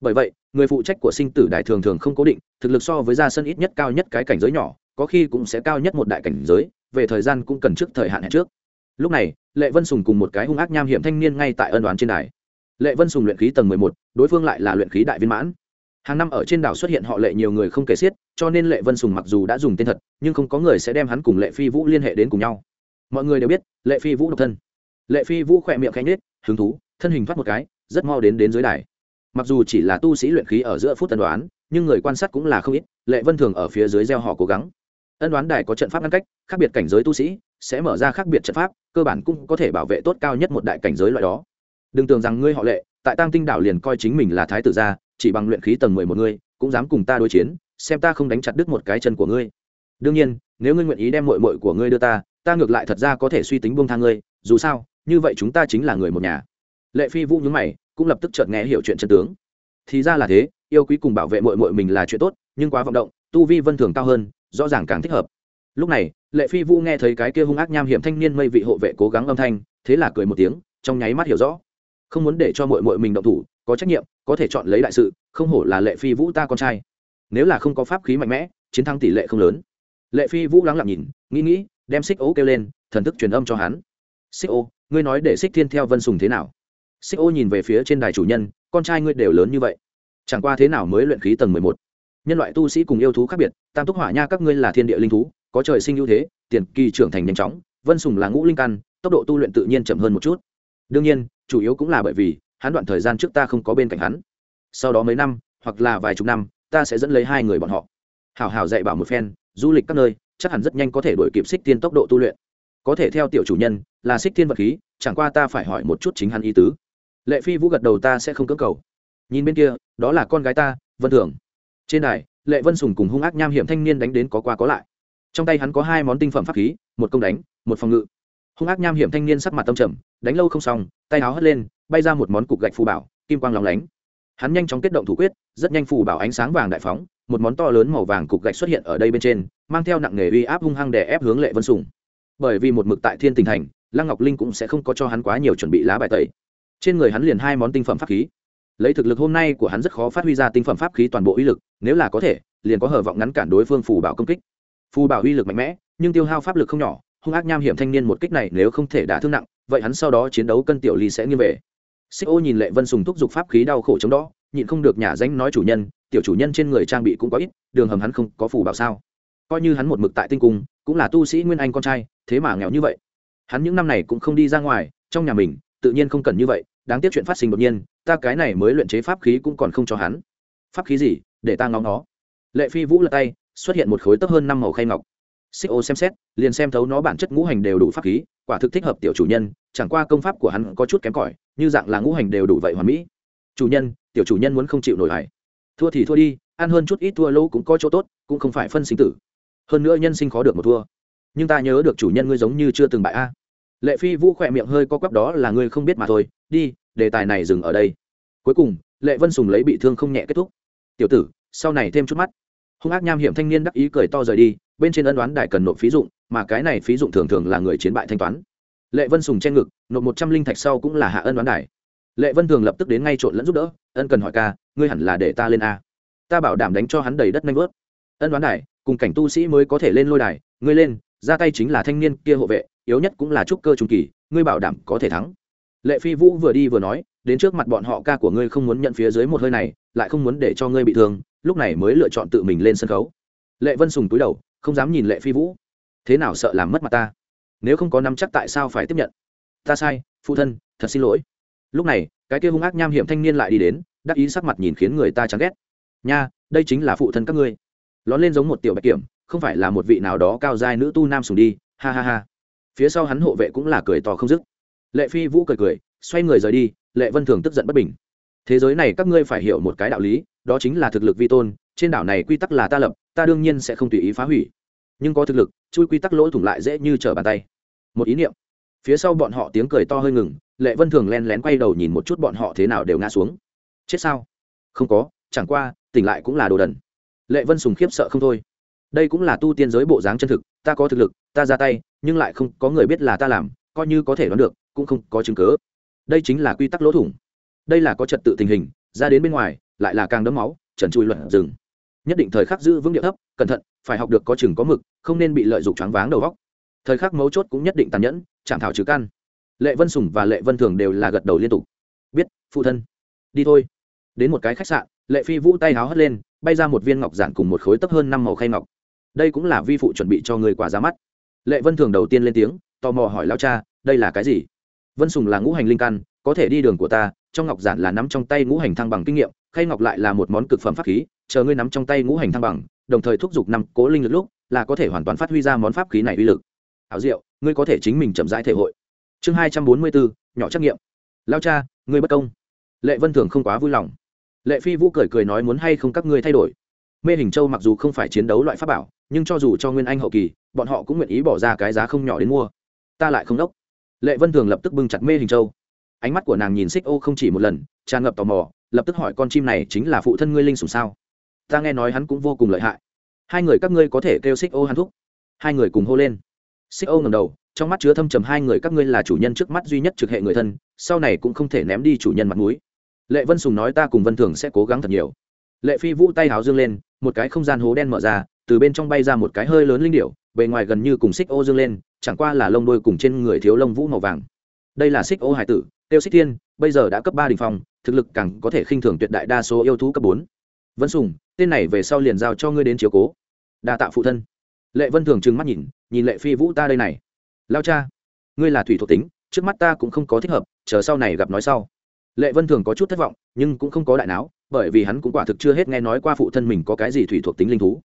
Bởi vậy, người phụ trách của sinh tử đài thường thường không cố định, thực lực so với ra sân ít nhất cao nhất cái cảnh giới nhỏ, có khi cũng sẽ cao nhất một đại cảnh giới, về thời gian cũng cần trước thời hạn hẹn trước. Lúc này, lệ vân sùng cùng một cái hung ác nham hiểm thanh niên ngay tại ân đoán trên đài. Lệ vân sùng luyện khí tầng mười một, đối phương lại là luyện khí đại viên mãn. Hàng năm ở trên đảo xuất hiện họ lệ nhiều người không kể xiết, cho nên lệ vân sùng mặc dù đã dùng tên thật, nhưng không có người sẽ đem hắn cùng lệ phi vũ liên hệ đến cùng nhau mọi người đều biết, lệ phi vũ độc thân. Lệ phi vũ khỏe miệng khanh nết hứng thú, thân hình thoát một cái, rất mau đến đến dưới đài. Mặc dù chỉ là tu sĩ luyện khí ở giữa phút tân đoán, nhưng người quan sát cũng là không ít, lệ vân thường ở phía dưới gieo họ cố gắng. Ân đoán đài có trận pháp ngăn cách, khác biệt cảnh giới tu sĩ, sẽ mở ra khác biệt trận pháp, cơ bản cũng có thể bảo vệ tốt cao nhất một đại cảnh giới loại đó. Đừng tưởng rằng ngươi họ lệ, tại tăng tinh đảo liền coi chính mình là thái tử gia, chỉ bằng luyện khí tầng mười một ngươi cũng dám cùng ta đối chiến, xem ta không đánh chặt đứt một cái chân của ngươi. Đương nhiên, nếu ngươi nguyện ý đem mội mội của ngươi đưa ta ta ngược lại thật ra có thể suy tính buông thang ngươi, dù sao, như vậy chúng ta chính là người một nhà. Lệ phi vũ nhúng mày, cũng lập tức chợt nghe hiểu chuyện chân tướng. Thì ra là thế, yêu quý cùng bảo vệ mội mội mình là chuyện tốt, nhưng quá vọng động, tu vi vân thường cao hơn, rõ ràng càng thích hợp. Lúc này, lệ phi vũ nghe thấy cái kia hung ác nham hiểm thanh niên mây vị hộ vệ cố gắng âm thanh, thế là cười một tiếng, trong nháy mắt hiểu rõ. Không muốn để cho mội mội mình động thủ, có trách nhiệm, có thể chọn lấy đại sự, không hổ là lệ phi vũ ta con trai. Nếu là không có pháp khí mạnh mẽ, chiến thắng tỷ lệ không lớn. Lệ phi vũ lắng lặng nhìn, nghĩ nghĩ đem xích ô kêu lên, thần thức truyền âm cho hắn. Xích ô, ngươi nói để xích thiên theo vân sùng thế nào? Xích ô nhìn về phía trên đài chủ nhân, con trai ngươi đều lớn như vậy, chẳng qua thế nào mới luyện khí tầng mười một? Nhân loại tu sĩ cùng yêu thú khác biệt, tam túc hỏa nha các ngươi là thiên địa linh thú, có trời sinh ưu thế, tiền kỳ trưởng thành nhanh chóng, vân sùng là ngũ linh căn, tốc độ tu luyện tự nhiên chậm hơn một chút. Đương nhiên, chủ yếu cũng là bởi vì, hắn đoạn thời gian trước ta không có bên cạnh hắn. Sau đó mấy năm, hoặc là vài chục năm, ta sẽ dẫn lấy hai người bọn họ. Hảo hảo dạy bảo một phen, du lịch các nơi chắc hẳn rất nhanh có thể đổi kịp xích tiên tốc độ tu luyện. Có thể theo tiểu chủ nhân, là xích tiên vật khí, chẳng qua ta phải hỏi một chút chính hắn ý tứ. Lệ phi vũ gật đầu ta sẽ không cưỡng cầu. Nhìn bên kia, đó là con gái ta, vân thường. Trên đài, lệ vân sùng cùng hung ác nham hiểm thanh niên đánh đến có qua có lại. Trong tay hắn có hai món tinh phẩm pháp khí, một công đánh, một phòng ngự. Hung ác nham hiểm thanh niên sắc mặt tâm trầm, đánh lâu không xong, tay áo hất lên, bay ra một món cục gạch phù bảo, kim quang lóng lánh. Hắn nhanh chóng kết động thủ quyết, rất nhanh phù bảo ánh sáng vàng đại phóng, một món to lớn màu vàng cục gạch xuất hiện ở đây bên trên mang theo nặng nghề uy áp hung hăng để ép hướng lệ vân sùng. Bởi vì một mực tại thiên tình thành, lăng ngọc linh cũng sẽ không có cho hắn quá nhiều chuẩn bị lá bài tẩy. Trên người hắn liền hai món tinh phẩm pháp khí. Lấy thực lực hôm nay của hắn rất khó phát huy ra tinh phẩm pháp khí toàn bộ uy lực, nếu là có thể, liền có hở vọng ngắn cản đối phương phù bảo công kích. Phù bảo uy lực mạnh mẽ, nhưng tiêu hao pháp lực không nhỏ, hung ác nham hiểm thanh niên một kích này nếu không thể đả thương nặng, vậy hắn sau đó chiến đấu cân tiểu ly sẽ nghiêng về. Xích ô nhìn lệ vân sùng thúc giục pháp khí đau khổ chống đó, nhịn không được nhà danh nói chủ nhân, tiểu chủ nhân trên người trang bị cũng có ít, đường hầm hắn không có phù bảo sao? Coi như hắn một mực tại tinh cung, cũng là tu sĩ nguyên anh con trai, thế mà nghèo như vậy. Hắn những năm này cũng không đi ra ngoài, trong nhà mình, tự nhiên không cần như vậy, đáng tiếc chuyện phát sinh đột nhiên, ta cái này mới luyện chế pháp khí cũng còn không cho hắn. Pháp khí gì? Để ta ngóng nó. Lệ phi vũ lật tay, xuất hiện một khối tấp hơn năm màu khay ngọc. Xích ô xem xét, liền xem thấu nó bản chất ngũ hành đều đủ pháp khí, quả thực thích hợp tiểu chủ nhân, chẳng qua công pháp của hắn có chút kém cỏi, như dạng là ngũ hành đều đủ vậy hoàn mỹ. Chủ nhân, tiểu chủ nhân muốn không chịu nổi hải thua thì thua đi, ăn hơn chút ít thua lỗ cũng có chỗ tốt, cũng không phải phân sinh tử hơn nữa nhân sinh khó được một thua. Nhưng ta nhớ được chủ nhân ngươi giống như chưa từng bại a. Lệ phi vũ khỏe miệng hơi co quắp đó là ngươi không biết mà thôi. Đi, đề tài này dừng ở đây. Cuối cùng, lệ vân sùng lấy bị thương không nhẹ kết thúc. Tiểu tử, sau này thêm chút mắt. Hung ác nham hiểm thanh niên đắc ý cười to rời đi, bên trên ân đoán đài cần nộp phí dụng, mà cái này phí dụng thường thường là người chiến bại thanh toán. Lệ vân sùng che ngực, nộp một trăm linh thạch sau cũng là hạ ân đoán đài. Lệ vân thường lập tức đến ngay trộn lẫn giúp đỡ, ân cần hỏi ca, ngươi hẳn là để ta lên a. Ta bảo đảm đánh cho hắn đầy đất nanh vớt ân đoán đài cùng cảnh tu sĩ mới có thể lên lôi đài, ngươi lên, ra tay chính là thanh niên kia hộ vệ, yếu nhất cũng là trúc cơ trung kỳ, ngươi bảo đảm có thể thắng. Lệ phi vũ vừa đi vừa nói, đến trước mặt bọn họ ca của ngươi không muốn nhận phía dưới một hơi này, lại không muốn để cho ngươi bị thương, lúc này mới lựa chọn tự mình lên sân khấu. Lệ vân sùng túi đầu, không dám nhìn lệ phi vũ. Thế nào sợ làm mất mặt ta? Nếu không có nắm chắc tại sao phải tiếp nhận? Ta sai, phụ thân, thật xin lỗi. Lúc này, cái kia hung ác nham hiểm thanh niên lại đi đến, đắc ý sắc mặt nhìn khiến người ta chán ghét. Nha, đây chính là phụ thân các ngươi lón lên giống một tiểu bạch kiểm, không phải là một vị nào đó cao giai nữ tu nam sùng đi, ha ha ha. Phía sau hắn hộ vệ cũng là cười to không dứt. Lệ phi vũ cười cười, xoay người rời đi, lệ vân thường tức giận bất bình. Thế giới này các ngươi phải hiểu một cái đạo lý, đó chính là thực lực vi tôn, trên đảo này quy tắc là ta lập, ta đương nhiên sẽ không tùy ý phá hủy. Nhưng có thực lực, chui quy tắc lỗ thủng lại dễ như trở bàn tay. Một ý niệm. Phía sau bọn họ tiếng cười to hơi ngừng, lệ vân thường len lén quay đầu nhìn một chút bọn họ thế nào đều ngã xuống. Chết sao? Không có, chẳng qua, tỉnh lại cũng là đồ đần lệ vân sùng khiếp sợ không thôi. Đây cũng là tu tiên giới bộ dáng chân thực, ta có thực lực, ta ra tay, nhưng lại không có người biết là ta làm, coi như có thể đoán được, cũng không có chứng cớ đây chính là quy tắc lỗ thủng. Đây là có trật tự tình hình, ra đến bên ngoài, lại là càng đấm máu, trần trụi luận rừng. Nhất định thời khắc giữ vững địa thấp, cẩn thận, phải học được có chừng có mực, không nên bị lợi dụng choáng váng đầu góc thời khắc mấu chốt cũng nhất định tàn nhẫn, chạm thảo trừ căn. Lệ vân sùng và lệ vân thường đều là gật đầu liên tục. Biết, phụ thân, đi thôi. Đến một cái khách sạn, lệ phi vũ tay háo hất lên bay ra một viên ngọc giản cùng một khối tấp hơn năm màu khay ngọc. Đây cũng là vi phụ chuẩn bị cho người quả ra mắt. Lệ vân thường đầu tiên lên tiếng, tò mò hỏi lao cha, đây là cái gì? Vân sùng là ngũ hành linh căn, có thể đi đường của ta, trong ngọc giản là nắm trong tay ngũ hành thăng bằng kinh nghiệm, khay ngọc lại là một món cực phẩm pháp khí, chờ ngươi nắm trong tay ngũ hành thăng bằng, đồng thời thúc giục năm cố linh lực lúc, là có thể hoàn toàn phát huy ra món pháp khí này uy lực. Hảo diệu, ngươi có thể chính mình chậm rãi thể hội. Chương hai trăm bốn mươi bốn, nhỏ trắc nghiệm. Lao cha, ngươi bất công. Lệ vân thường không quá vui lòng lệ phi vũ cười cười nói muốn hay không các ngươi thay đổi. Mê hình châu mặc dù không phải chiến đấu loại pháp bảo, nhưng cho dù cho nguyên anh hậu kỳ, bọn họ cũng nguyện ý bỏ ra cái giá không nhỏ đến mua. Ta lại không đốc. Lệ vân thường lập tức bưng chặt mê hình châu. Ánh mắt của nàng nhìn xích ô không chỉ một lần, tràn ngập tò mò, lập tức hỏi con chim này chính là phụ thân ngươi linh sùng sao? Ta nghe nói hắn cũng vô cùng lợi hại. Hai người các ngươi có thể kêu xích ô hắn thúc. Hai người cùng hô lên. Xích ô ngầm đầu, trong mắt chứa thâm trầm hai người các ngươi là chủ nhân trước mắt duy nhất trực hệ người thân, sau này cũng không thể ném đi chủ nhân mặt mũi lệ vân sùng nói ta cùng vân thường sẽ cố gắng thật nhiều. Lệ phi vũ tay háo dương lên, một cái không gian hố đen mở ra, từ bên trong bay ra một cái hơi lớn linh điệu bề ngoài gần như cùng xích ô dương lên, chẳng qua là lông đôi cùng trên người thiếu lông vũ màu vàng. Đây là xích ô hải tử, tiêu xích thiên, bây giờ đã cấp ba đình phòng thực lực càng có thể khinh thường tuyệt đại đa số yêu thú cấp bốn. Vân sùng, tên này về sau liền giao cho ngươi đến chiếu cố. Đa tạ phụ thân. Lệ vân thường trừng mắt nhìn nhìn lệ phi vũ ta đây này. Lao cha, ngươi là thủy thuộc tính, trước mắt ta cũng không có thích hợp, chờ sau này gặp nói sau lệ vân thường có chút thất vọng, nhưng cũng không có đại não bởi vì hắn cũng quả thực chưa hết nghe nói qua phụ thân mình có cái gì thủy thuộc tính linh thú.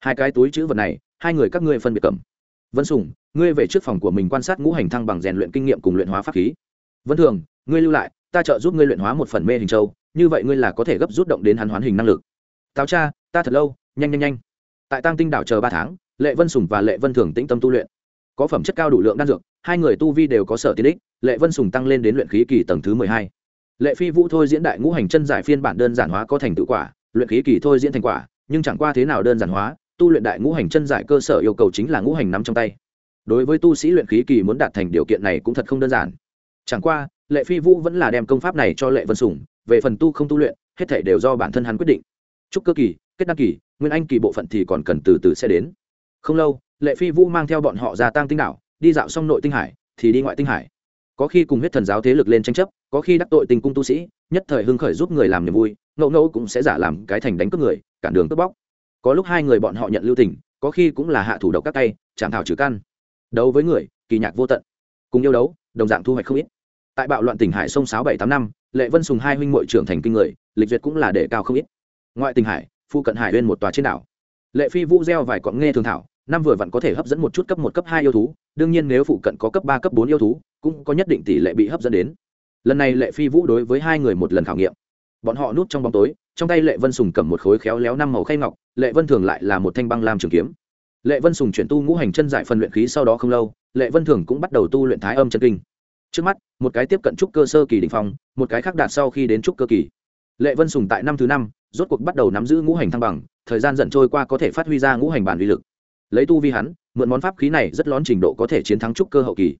Hai cái túi chữ vật này, hai người các ngươi phân biệt cầm. Vân sùng, ngươi về trước phòng của mình quan sát ngũ hành thăng bằng rèn luyện kinh nghiệm cùng luyện hóa pháp khí. Vân thường, ngươi lưu lại, ta trợ giúp ngươi luyện hóa một phần mê hình châu, như vậy ngươi là có thể gấp rút động đến hắn hoán hình năng lực. Táo cha, ta thật lâu, nhanh nhanh nhanh. Tại tăng tinh đảo chờ ba tháng, lệ vân sùng và lệ vân thường tĩnh tâm tu luyện. Có phẩm chất cao đủ lượng đan dược, hai người tu vi đều có sở tiến ích lệ vân sùng tăng lên đến luyện khí kỳ tầng thứ mười hai lệ phi vũ thôi diễn đại ngũ hành chân giải phiên bản đơn giản hóa có thành tựu quả, luyện khí kỳ thôi diễn thành quả, nhưng chẳng qua thế nào đơn giản hóa, tu luyện đại ngũ hành chân giải cơ sở yêu cầu chính là ngũ hành nắm trong tay. Đối với tu sĩ luyện khí kỳ muốn đạt thành điều kiện này cũng thật không đơn giản. Chẳng qua, lệ phi vũ vẫn là đem công pháp này cho lệ vân sùng về phần tu không tu luyện, hết thể đều do bản thân hắn quyết định. Chúc cơ kỳ, kết đăng kỳ, nguyên anh kỳ bộ phận thì còn cần từ từ sẽ đến. Không lâu, lệ phi vũ mang theo bọn họ ra tăng tinh đảo, đi dạo xong nội tinh hải, thì đi ngoại tinh hải có khi cùng huyết thần giáo thế lực lên tranh chấp, có khi đắc tội tình cung tu sĩ, nhất thời hưng khởi giúp người làm niềm vui, ngẫu ngẫu cũng sẽ giả làm cái thành đánh cướp người, cản đường cướp bóc. Có lúc hai người bọn họ nhận lưu tình, có khi cũng là hạ thủ độc các tay, chạm thảo trừ căn. Đấu với người, kỳ nhạc vô tận. Cùng yêu đấu, đồng dạng thu hoạch không ít. Tại bạo loạn tỉnh hải sông sáu bảy tám năm, lệ vân sùng hai huynh mội trưởng thành kinh người, lịch duyệt cũng là để cao không ít. Ngoại tỉnh hải phu cận hải lên một tòa trên đảo. Lệ phi vũ gieo vài cọng nghe thường thảo năm vừa vặn có thể hấp dẫn một chút cấp một, cấp hai yêu thú, đương nhiên nếu phụ cận có cấp ba, cấp bốn yêu thú, cũng có nhất định tỷ lệ bị hấp dẫn đến. Lần này lệ phi vũ đối với hai người một lần khảo nghiệm. Bọn họ núp trong bóng tối, trong tay lệ vân sùng cầm một khối khéo léo năm màu khay ngọc, lệ vân thường lại là một thanh băng lam trường kiếm. Lệ vân sùng chuyển tu ngũ hành chân giải phần luyện khí sau đó không lâu, lệ vân thường cũng bắt đầu tu luyện thái âm chân kinh. Trước mắt, một cái tiếp cận trúc cơ sơ kỳ đình phong, một cái khác đạt sau khi đến trúc cơ kỳ. Lệ vân sùng tại năm thứ năm, rốt cuộc bắt đầu nắm giữ ngũ hành thăng bằng, thời gian dần trôi qua có thể phát huy ra ngũ hành bản uy lực lấy tu vi hắn, mượn món pháp khí này rất lón trình độ có thể chiến thắng trúc cơ hậu kỳ.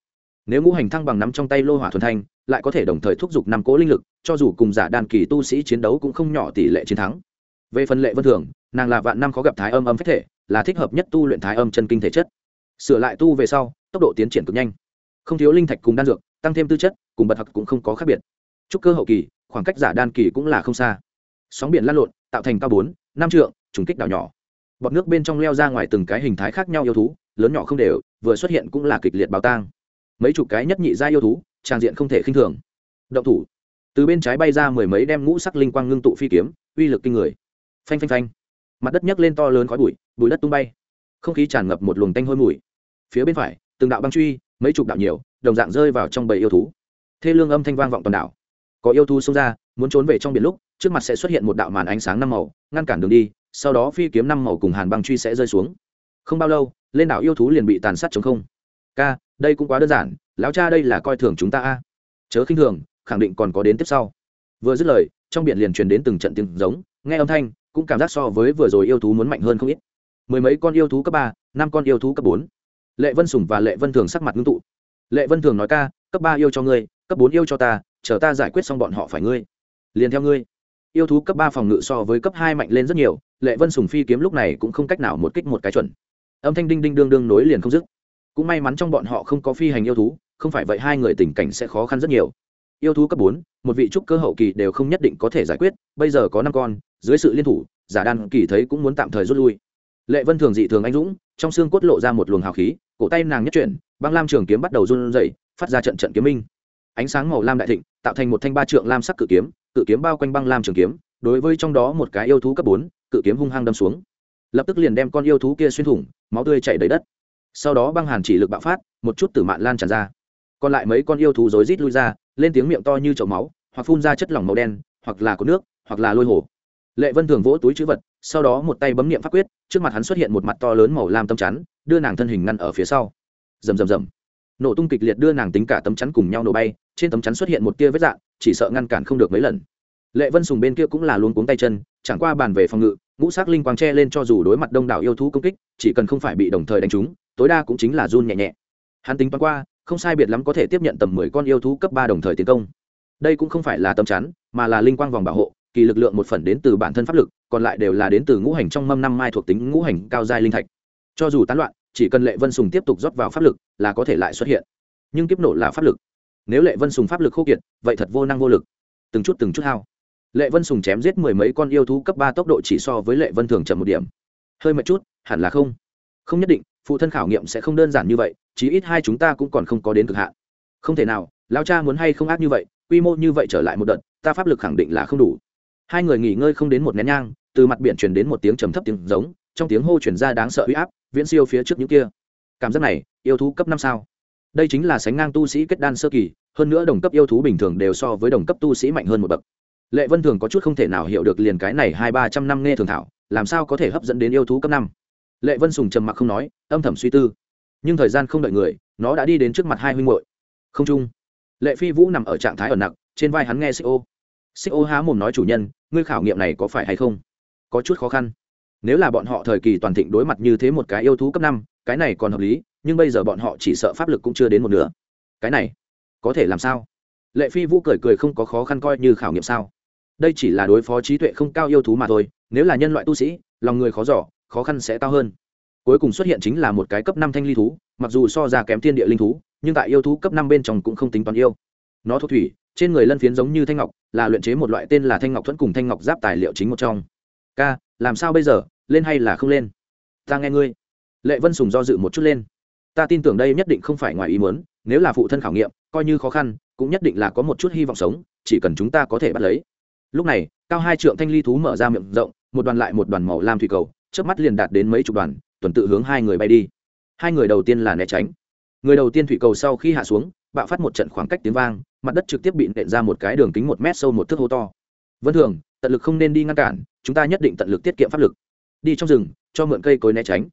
Nếu ngũ hành thăng bằng nắm trong tay lô hỏa thuần thanh, lại có thể đồng thời thúc giục năm cố linh lực, cho dù cùng giả đàn kỳ tu sĩ chiến đấu cũng không nhỏ tỷ lệ chiến thắng. Về phần lệ vân thường, nàng là vạn năm khó gặp thái âm âm phách thể, là thích hợp nhất tu luyện thái âm chân kinh thể chất. Sửa lại tu về sau, tốc độ tiến triển cực nhanh. Không thiếu linh thạch cùng đan dược, tăng thêm tư chất, cùng bật học cũng không có khác biệt. Trúc cơ hậu kỳ, khoảng cách giả đan kỳ cũng là không xa. Sóng biển lăn lộn, tạo thành cao bốn, năm trượng, trùng kích đảo nhỏ bọt nước bên trong leo ra ngoài từng cái hình thái khác nhau yêu thú, lớn nhỏ không đều, vừa xuất hiện cũng là kịch liệt bào tang. Mấy chục cái nhất nhị gia yêu thú, trang diện không thể khinh thường. Động thủ. Từ bên trái bay ra mười mấy đem ngũ sắc linh quang ngưng tụ phi kiếm, uy lực kinh người. Phanh phanh phanh. Mặt đất nhấc lên to lớn khói bụi bụi đất tung bay. Không khí tràn ngập một luồng tanh hôi mùi. Phía bên phải, từng đạo băng truy, mấy chục đạo nhiều, đồng dạng rơi vào trong bầy yêu thú. Thê lương âm thanh vang vọng toàn đảo. Có yêu thú xông ra, muốn trốn về trong biển lúc, trước mặt sẽ xuất hiện một đạo màn ánh sáng năm màu, ngăn cản đường đi sau đó phi kiếm năm màu cùng hàn băng truy sẽ rơi xuống. Không bao lâu, lên đảo yêu thú liền bị tàn sát chống không. Ca, đây cũng quá đơn giản, lão cha đây là coi thường chúng ta a. Chớ khinh thường, khẳng định còn có đến tiếp sau. Vừa dứt lời, trong biển liền truyền đến từng trận tiếng giống, nghe âm thanh, cũng cảm giác so với vừa rồi yêu thú muốn mạnh hơn không ít. Mười mấy con yêu thú cấp ba, năm con yêu thú cấp bốn. Lệ vân sùng và lệ vân thường sắc mặt ngưng tụ. Lệ vân thường nói ca, cấp ba yêu cho ngươi, cấp bốn yêu cho ta, chờ ta giải quyết xong bọn họ phải ngươi. Liền theo ngươi yêu thú cấp ba phòng ngự so với cấp hai mạnh lên rất nhiều, lệ vân sùng phi kiếm lúc này cũng không cách nào một kích một cái chuẩn. Âm thanh đinh đinh đương đương nối liền không dứt. Cũng may mắn trong bọn họ không có phi hành yêu thú, không phải vậy hai người tình cảnh sẽ khó khăn rất nhiều. Yêu thú cấp bốn, một vị trúc cơ hậu kỳ đều không nhất định có thể giải quyết, bây giờ có năm con, dưới sự liên thủ, giả đan kỳ thấy cũng muốn tạm thời rút lui. Lệ vân thường dị thường anh dũng, trong xương cốt lộ ra một luồng hào khí, cổ tay nàng nhất chuyển, băng lam trường kiếm bắt đầu run rẩy, phát ra trận trận kiếm minh. Ánh sáng màu lam đại thịnh, tạo thành một thanh ba trượng lam sắc cự kiếm cự kiếm bao quanh băng lam trường kiếm, đối với trong đó một cái yêu thú cấp bốn, cự kiếm hung hăng đâm xuống. Lập tức liền đem con yêu thú kia xuyên thủng, máu tươi chảy đầy đất. Sau đó băng hàn chỉ lực bạo phát, một chút tử mạn lan tràn ra. Còn lại mấy con yêu thú rối rít lui ra, lên tiếng miệng to như chậu máu, hoặc phun ra chất lỏng màu đen, hoặc là có nước, hoặc là lôi hồ. Lệ vân thường vỗ túi chữ vật, sau đó một tay bấm niệm pháp quyết, trước mặt hắn xuất hiện một mặt to lớn màu lam tâm chắn, đưa nàng thân hình ngăn ở phía sau. Rầm rầm rầm. Nổ tung kịch liệt đưa nàng tính cả tấm chắn cùng nhau nổ bay, trên tấm chắn xuất hiện một tia vết dạng chỉ sợ ngăn cản không được mấy lần. Lệ vân sùng bên kia cũng là luôn cuống tay chân, chẳng qua bàn về phòng ngự, ngũ sắc linh quang che lên cho dù đối mặt đông đảo yêu thú công kích, chỉ cần không phải bị đồng thời đánh trúng, tối đa cũng chính là run nhẹ nhẹ. Hắn tính toán qua, không sai biệt lắm có thể tiếp nhận tầm mười con yêu thú cấp ba đồng thời tiến công. Đây cũng không phải là tâm chắn, mà là linh quang vòng bảo hộ, kỳ lực lượng một phần đến từ bản thân pháp lực, còn lại đều là đến từ ngũ hành trong mâm năm mai thuộc tính ngũ hành cao giai linh thạch. Cho dù tán loạn, chỉ cần lệ vân sùng tiếp tục rót vào pháp lực, là có thể lại xuất hiện. Nhưng kiếp nổ là pháp lực nếu lệ vân sùng pháp lực khô kiệt, vậy thật vô năng vô lực. Từng chút từng chút hao. Lệ vân sùng chém giết mười mấy con yêu thú cấp ba tốc độ chỉ so với lệ vân thường chậm một điểm. Hơi mệt chút, hẳn là không. Không nhất định, phụ thân khảo nghiệm sẽ không đơn giản như vậy, chí ít hai chúng ta cũng còn không có đến cực hạn. Không thể nào lao cha muốn hay không ác như vậy, quy mô như vậy trở lại một đợt, ta pháp lực khẳng định là không đủ. Hai người nghỉ ngơi không đến một nén nhang, từ mặt biển truyền đến một tiếng trầm thấp tiếng giống, trong tiếng hô chuyển ra đáng sợ uy áp, viễn siêu phía trước những kia. Cảm giác này, yêu thú cấp năm sao? Đây chính là sánh ngang tu sĩ kết đan sơ kỳ hơn nữa đồng cấp yêu thú bình thường đều so với đồng cấp tu sĩ mạnh hơn một bậc. Lệ vân thường có chút không thể nào hiểu được liền cái này hai ba trăm năm nghe thường thảo, làm sao có thể hấp dẫn đến yêu thú cấp năm? Lệ vân sùng trầm mặc không nói, âm thầm suy tư. Nhưng thời gian không đợi người, nó đã đi đến trước mặt hai huynh hội không trung lệ phi vũ nằm ở trạng thái ở nặng trên vai hắn nghe xích ô. Xích ô há mồm nói chủ nhân, ngươi khảo nghiệm này có phải hay không? Có chút khó khăn. Nếu là bọn họ thời kỳ toàn thịnh đối mặt như thế một cái yêu thú cấp năm, cái này còn hợp lý, nhưng bây giờ bọn họ chỉ sợ pháp lực cũng chưa đến một nửa. Cái này có thể làm sao? Lệ phi vũ cười cười không có khó khăn coi như khảo nghiệm sao. Đây chỉ là đối phó trí tuệ không cao yêu thú mà thôi, nếu là nhân loại tu sĩ, lòng người khó giỏ khó khăn sẽ cao hơn. Cuối cùng xuất hiện chính là một cái cấp năm thanh ly thú, mặc dù so ra kém thiên địa linh thú, nhưng tại yêu thú cấp năm bên trong cũng không tính toán yêu. Nó thuộc thủy, trên người lân phiến giống như thanh ngọc, là luyện chế một loại tên là thanh ngọc thuẫn cùng thanh ngọc giáp tài liệu chính một trong. Ca, làm sao bây giờ? Lên hay là không lên? Ta nghe ngươi. Lệ vân sùng do dự một chút lên. Ta tin tưởng đây nhất định không phải ngoài ý muốn nếu là phụ thân khảo nghiệm, coi như khó khăn, cũng nhất định là có một chút hy vọng sống, chỉ cần chúng ta có thể bắt lấy. Lúc này, cao hai trượng thanh ly thú mở ra miệng rộng, một đoàn lại một đoàn màu lam thủy cầu trước mắt liền đạt đến mấy chục đoàn, tuần tự hướng hai người bay đi. Hai người đầu tiên là né tránh. Người đầu tiên thủy cầu sau khi hạ xuống, bạo phát một trận khoảng cách tiếng vang, mặt đất trực tiếp bị nện ra một cái đường kính một mét sâu một thước hố to. Vân thường, tận lực không nên đi ngăn cản, chúng ta nhất định tận lực tiết kiệm pháp lực. Đi trong rừng, cho mượn cây cối né tránh.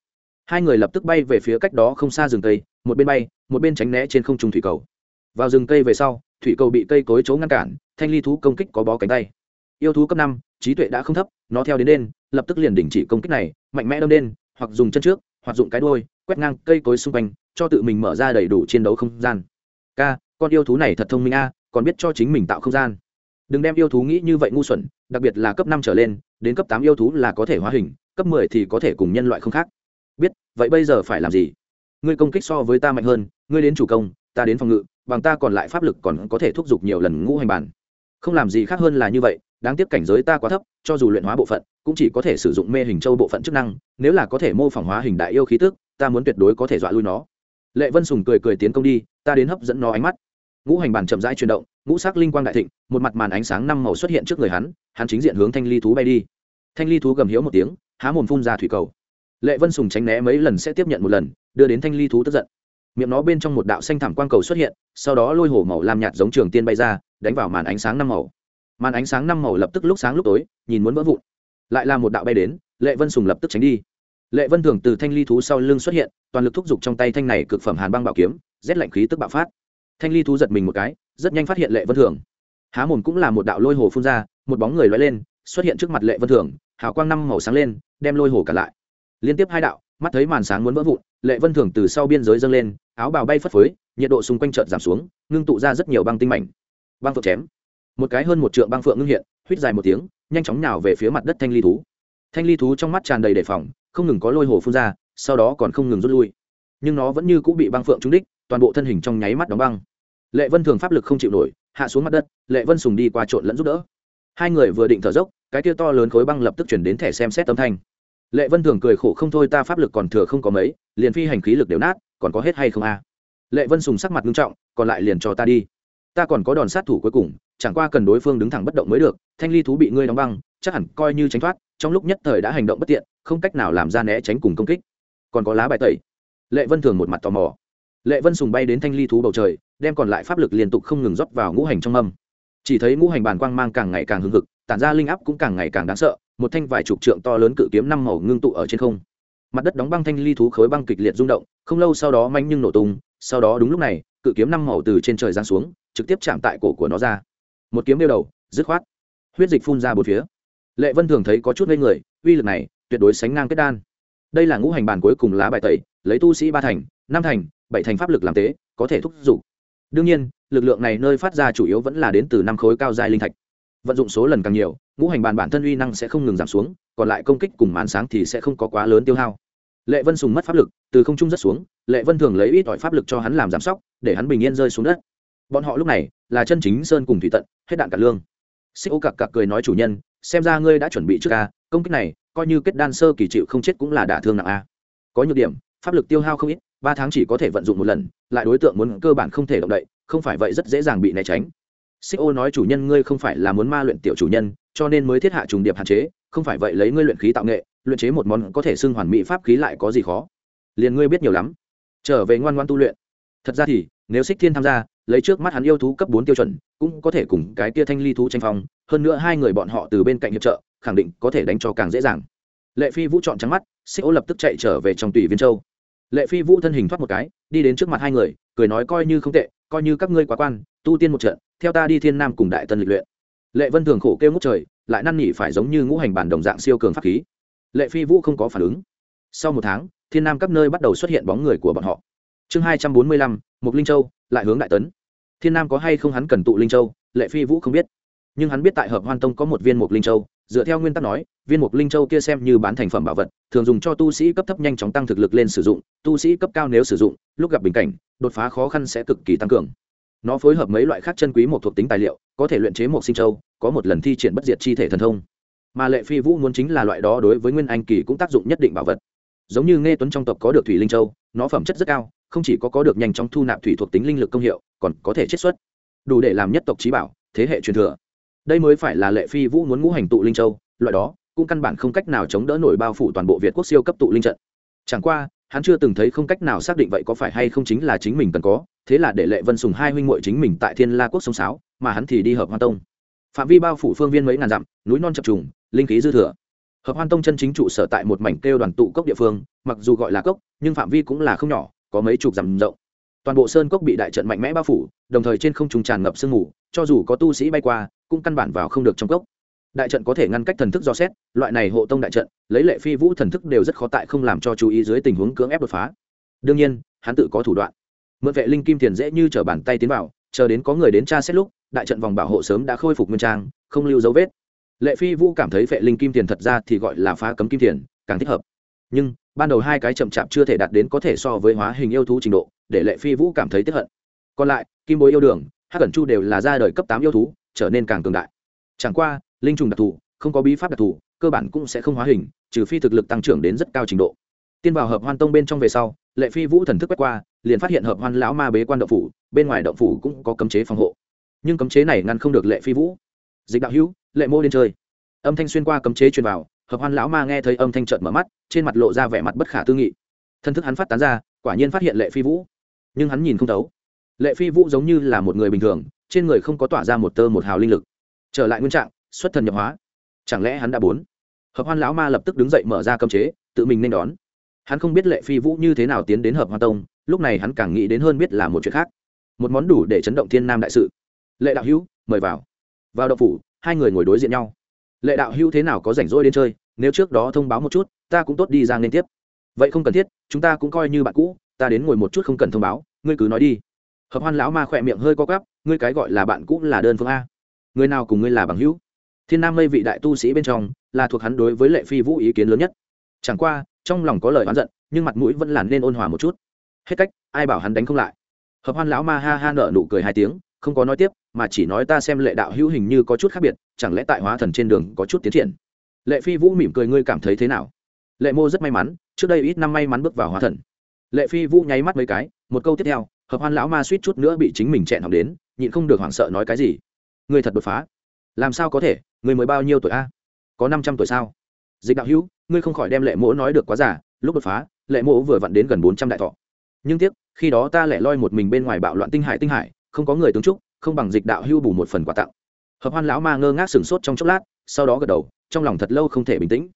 Hai người lập tức bay về phía cách đó không xa rừng cây, một bên bay một bên tránh né trên không trung thủy cầu. Vào rừng cây về sau, thủy cầu bị cây cối chấu ngăn cản, thanh ly thú công kích có bó cánh tay. Yêu thú cấp năm, trí tuệ đã không thấp, nó theo đến đen, lập tức liền đình chỉ công kích này, mạnh mẽ đâm đen, hoặc dùng chân trước, hoặc dùng cái đuôi, quét ngang cây cối xung quanh, cho tự mình mở ra đầy đủ chiến đấu không gian. Ca, con yêu thú này thật thông minh a, còn biết cho chính mình tạo không gian. Đừng đem yêu thú nghĩ như vậy ngu xuẩn, đặc biệt là cấp năm trở lên, đến cấp tám yêu thú là có thể hóa hình, cấp mười thì có thể cùng nhân loại không khác. Biết, vậy bây giờ phải làm gì? Ngươi công kích so với ta mạnh hơn ngươi đến chủ công, ta đến phòng ngự, bằng ta còn lại pháp lực còn có thể thúc giục nhiều lần ngũ hành bản. Không làm gì khác hơn là như vậy, đáng tiếc cảnh giới ta quá thấp, cho dù luyện hóa bộ phận, cũng chỉ có thể sử dụng mê hình châu bộ phận chức năng, nếu là có thể mô phỏng hóa hình đại yêu khí tức, ta muốn tuyệt đối có thể dọa lui nó. Lệ vân sùng cười cười tiến công đi, ta đến hấp dẫn nó ánh mắt. Ngũ hành bản chậm rãi chuyển động, ngũ sắc linh quang đại thịnh, một mặt màn ánh sáng năm màu xuất hiện trước người hắn hắn chính diện hướng thanh ly thú bay đi. Thanh ly thú gầm hiếu một tiếng, há mồm phun ra thủy cầu. Lệ vân sùng tránh né mấy lần sẽ tiếp nhận một lần, đưa đến thanh ly thú tức giận miệng nó bên trong một đạo xanh thảm quang cầu xuất hiện, sau đó lôi hổ màu làm nhạt giống trường tiên bay ra, đánh vào màn ánh sáng năm màu. Màn ánh sáng năm màu lập tức lúc sáng lúc tối, nhìn muốn vỡ vụn. Lại là một đạo bay đến, lệ vân sùng lập tức tránh đi. Lệ vân thường từ thanh ly thú sau lưng xuất hiện, toàn lực thúc giục trong tay thanh này cực phẩm hàn băng bảo kiếm, rét lạnh khí tức bạo phát. Thanh ly thú giật mình một cái, rất nhanh phát hiện lệ vân thường. Há mồm cũng là một đạo lôi hồ phun ra, một bóng người loay lên, xuất hiện trước mặt lệ vân thường, hào quang năm màu sáng lên, đem lôi hồ cả lại. Liên tiếp hai đạo, mắt thấy màn sáng muốn vỡ vụn, lệ vân thường từ sau biên giới dâng lên áo bào bay phất phới, nhiệt độ xung quanh trợt giảm xuống, ngưng tụ ra rất nhiều băng tinh mảnh. Băng phượng chém. Một cái hơn một trượng băng phượng ngưng hiện, huýt dài một tiếng, nhanh chóng nào về phía mặt đất thanh ly thú. Thanh ly thú trong mắt tràn đầy đề phòng, không ngừng có lôi hồ phun ra, sau đó còn không ngừng rút lui. Nhưng nó vẫn như cũng bị băng phượng trúng đích, toàn bộ thân hình trong nháy mắt đóng băng. Lệ vân thường pháp lực không chịu nổi, hạ xuống mặt đất, lệ vân sùng đi qua trộn lẫn giúp đỡ. Hai người vừa định thở dốc, cái kia to lớn khối băng lập tức chuyển đến thẻ xem xét âm thanh lệ vân thường cười khổ không thôi, ta pháp lực còn thừa không có mấy, liền phi hành khí lực đều nát, còn có hết hay không a? Lệ vân sùng sắc mặt nghiêm trọng, còn lại liền cho ta đi. Ta còn có đòn sát thủ cuối cùng, chẳng qua cần đối phương đứng thẳng bất động mới được, thanh ly thú bị ngươi đóng băng, chắc hẳn coi như tránh thoát, trong lúc nhất thời đã hành động bất tiện, không cách nào làm ra né tránh cùng công kích. Còn có lá bài tẩy. Lệ vân thường một mặt tò mò. Lệ vân sùng bay đến thanh ly thú bầu trời, đem còn lại pháp lực liên tục không ngừng rót vào ngũ hành trong mâm. Chỉ thấy ngũ hành bàn quang mang càng ngày càng hưng hực, tản ra linh áp cũng càng ngày càng đáng sợ một thanh vài chục trượng to lớn cự kiếm năm màu ngưng tụ ở trên không. Mặt đất đóng băng thanh ly thú khối băng kịch liệt rung động, không lâu sau đó manh nhưng nổ tung, sau đó đúng lúc này, cự kiếm năm màu từ trên trời giáng xuống, trực tiếp chạm tại cổ của nó ra. Một kiếm đeo đầu, dứt khoát. Huyết dịch phun ra bốn phía. Lệ vân thường thấy có chút ngây người, uy lực này tuyệt đối sánh ngang kết đan. Đây là ngũ hành bàn cuối cùng lá bài tẩy, lấy tu sĩ ba thành, năm thành, bảy thành pháp lực làm tế, có thể thúc giục. Đương nhiên, lực lượng này nơi phát ra chủ yếu vẫn là đến từ năm khối cao dài linh thạch vận dụng số lần càng nhiều, ngũ hành bàn bản thân uy năng sẽ không ngừng giảm xuống, còn lại công kích cùng màn sáng thì sẽ không có quá lớn tiêu hao. Lệ vân sùng mất pháp lực, từ không trung rất xuống, lệ vân thường lấy ít ỏi pháp lực cho hắn làm giảm sóc, để hắn bình yên rơi xuống đất. Bọn họ lúc này là chân chính sơn cùng thủy tận, hết đạn cả lương. Xích ô cặc cặc cười nói chủ nhân, xem ra ngươi đã chuẩn bị trước ca công kích này, coi như kết đan sơ kỳ chịu không chết cũng là đả thương nặng a. Có nhược điểm, pháp lực tiêu hao không ít, ba tháng chỉ có thể vận dụng một lần, lại đối tượng muốn cơ bản không thể động đậy, không phải vậy rất dễ dàng bị né tránh xích ô nói chủ nhân ngươi không phải là muốn ma luyện tiểu chủ nhân, cho nên mới thiết hạ trùng điệp hạn chế, không phải vậy lấy ngươi luyện khí tạo nghệ, luyện chế một món có thể xưng hoàn mỹ pháp khí lại có gì khó? Liền ngươi biết nhiều lắm. Trở về ngoan ngoan tu luyện. Thật ra thì, nếu xích thiên tham gia, lấy trước mắt hắn yêu thú cấp bốn tiêu chuẩn, cũng có thể cùng cái tia thanh ly thú tranh phong, hơn nữa hai người bọn họ từ bên cạnh hiệp trợ, khẳng định có thể đánh cho càng dễ dàng. Lệ phi vũ chọn trắng mắt, xích ô lập tức chạy trở về trong tùy viên châu. Lệ phi vũ thân hình thoát một cái, đi đến trước mặt hai người, cười nói coi như không tệ, coi như các ngươi quá quan, tu tiên một trận theo ta đi thiên nam cùng đại tân lịch luyện. Lệ vân thường khổ kêu ngút trời, lại năn nỉ phải giống như ngũ hành bản đồng dạng siêu cường pháp khí. Lệ phi vũ không có phản ứng. Sau một tháng, thiên nam các nơi bắt đầu xuất hiện bóng người của bọn họ. Chương hai trăm bốn mươi lăm, mục linh châu, lại hướng đại tấn. Thiên nam có hay không hắn cần tụ linh châu, lệ phi vũ không biết. Nhưng hắn biết tại hợp hoan tông có một viên mục linh châu, dựa theo nguyên tắc nói, viên mục linh châu kia xem như bán thành phẩm bảo vật, thường dùng cho tu sĩ cấp thấp nhanh chóng tăng thực lực lên sử dụng, tu sĩ cấp cao nếu sử dụng, lúc gặp bình cảnh, đột phá khó khăn sẽ cực kỳ tăng cường nó phối hợp mấy loại khác chân quý một thuộc tính tài liệu, có thể luyện chế một sinh châu, có một lần thi triển bất diệt chi thể thần thông. Mà lệ phi vũ muốn chính là loại đó đối với nguyên anh kỳ cũng tác dụng nhất định bảo vật. Giống như nghe tuấn trong tộc có được thủy linh châu, nó phẩm chất rất cao, không chỉ có có được nhanh chóng thu nạp thủy thuộc tính linh lực công hiệu, còn có thể chiết xuất. Đủ để làm nhất tộc trí bảo, thế hệ truyền thừa. Đây mới phải là lệ phi vũ muốn ngũ hành tụ linh châu, loại đó cũng căn bản không cách nào chống đỡ nổi bao phủ toàn bộ việt quốc siêu cấp tụ linh trận. Chẳng qua hắn chưa từng thấy không cách nào xác định vậy có phải hay không chính là chính mình cần có, thế là để lệ vân sùng hai huynh muội chính mình tại thiên la quốc sông sáo, mà hắn thì đi hợp hoa tông. Phạm vi bao phủ phương viên mấy ngàn dặm, núi non chập trùng, linh khí dư thừa. Hợp hoan tông chân chính trụ sở tại một mảnh kêu đoàn tụ cốc địa phương, mặc dù gọi là cốc, nhưng phạm vi cũng là không nhỏ, có mấy chục dặm rộng. Toàn bộ sơn cốc bị đại trận mạnh mẽ bao phủ, đồng thời trên không trùng tràn ngập sương mù, cho dù có tu sĩ bay qua, cũng căn bản vào không được trong cốc. Đại trận có thể ngăn cách thần thức do xét, loại này hộ tông đại trận lấy lệ phi vũ thần thức đều rất khó tại không làm cho chú ý dưới tình huống cưỡng ép đột phá. Đương nhiên, hắn tự có thủ đoạn. Mượn vệ linh kim tiền dễ như t bàn tay tiến vào, chờ đến có người đến tra xét lúc, đại trận vòng bảo hộ sớm đã khôi phục nguyên trang, không lưu dấu vết. Lệ phi vũ cảm thấy vệ linh kim tiền thật ra thì gọi là phá cấm kim tiền, càng thích hợp. Nhưng, ban đầu hai cái chậm chạp chưa thể đạt đến có thể so với hóa hình yêu thú trình độ, để lệ phi vũ cảm thấy tiếp hận. Còn lại, kim bối yêu đường, hắc cẩn chu đều là ra đời cấp tám yêu thú, trở nên càng cường đại. Chẳng qua, linh trùng đặc thù, không có bí pháp đặc thù, cơ bản cũng sẽ không hóa hình trừ phi thực lực tăng trưởng đến rất cao trình độ. Tiên vào hợp hoan tông bên trong về sau, lệ phi vũ thần thức quét qua, liền phát hiện hợp hoan lão ma bế quan động phủ, bên ngoài động phủ cũng có cấm chế phòng hộ. Nhưng cấm chế này ngăn không được lệ phi vũ. Dịch đạo hữu, lệ mô đến chơi. Âm thanh xuyên qua cấm chế truyền vào, hợp hoan lão ma nghe thấy âm thanh trợn mở mắt, trên mặt lộ ra vẻ mặt bất khả tư nghị. Thân thức hắn phát tán ra, quả nhiên phát hiện lệ phi vũ. Nhưng hắn nhìn không thấu. Lệ phi vũ giống như là một người bình thường, trên người không có tỏa ra một tơ một hào linh lực. Trở lại nguyên trạng, xuất thần nhập hóa. Chẳng lẽ hắn đã bốn? Hợp hoan lão ma lập tức đứng dậy mở ra cấm chế, tự mình nên đón. Hắn không biết lệ phi vũ như thế nào tiến đến hợp hoa tông, lúc này hắn càng nghĩ đến hơn biết là một chuyện khác. Một món đủ để chấn động thiên nam đại sự. Lệ đạo hữu, mời vào. Vào đậu phủ, hai người ngồi đối diện nhau. Lệ đạo hữu thế nào có rảnh rỗi đến chơi, nếu trước đó thông báo một chút, ta cũng tốt đi ra liên tiếp. Vậy không cần thiết, chúng ta cũng coi như bạn cũ, ta đến ngồi một chút không cần thông báo, ngươi cứ nói đi. Hợp hoan lão ma khỏe miệng hơi co cắp ngươi cái gọi là bạn cũ là đơn phương a. Người nào cùng ngươi là bằng hữu? Thiên nam mây vị đại tu sĩ bên trong là thuộc hắn đối với lệ phi vũ ý kiến lớn nhất. Chẳng qua, trong lòng có lời oán giận, nhưng mặt mũi vẫn là nên ôn hòa một chút. Hết cách, ai bảo hắn đánh không lại? Hợp hoan lão ma ha ha nở nụ cười hai tiếng, không có nói tiếp, mà chỉ nói ta xem lệ đạo hữu hình như có chút khác biệt, chẳng lẽ tại hóa thần trên đường có chút tiến triển? Lệ phi vũ mỉm cười, ngươi cảm thấy thế nào? Lệ mô rất may mắn, trước đây ít năm may mắn bước vào hóa thần. Lệ phi vũ nháy mắt mấy cái, một câu tiếp theo, hợp hoan lão ma suýt chút nữa bị chính mình chẹn học đến, nhịn không được hoảng sợ nói cái gì. Ngươi thật đột phá. Làm sao có thể? Ngươi mới bao nhiêu tuổi a? Có năm trăm tuổi sao? Dịch đạo hữu, ngươi không khỏi đem lệ mỗ nói được quá giả lúc đột phá, lệ mỗ vừa vặn đến gần bốn trăm đại thọ. Nhưng tiếc, khi đó ta lẻ loi một mình bên ngoài bạo loạn tinh hải tinh hải, không có người tướng trúc không bằng dịch đạo hưu bù một phần quà tặng. Hợp hoan lão ma ngơ ngác sửng sốt trong chốc lát, sau đó gật đầu, trong lòng thật lâu không thể bình tĩnh.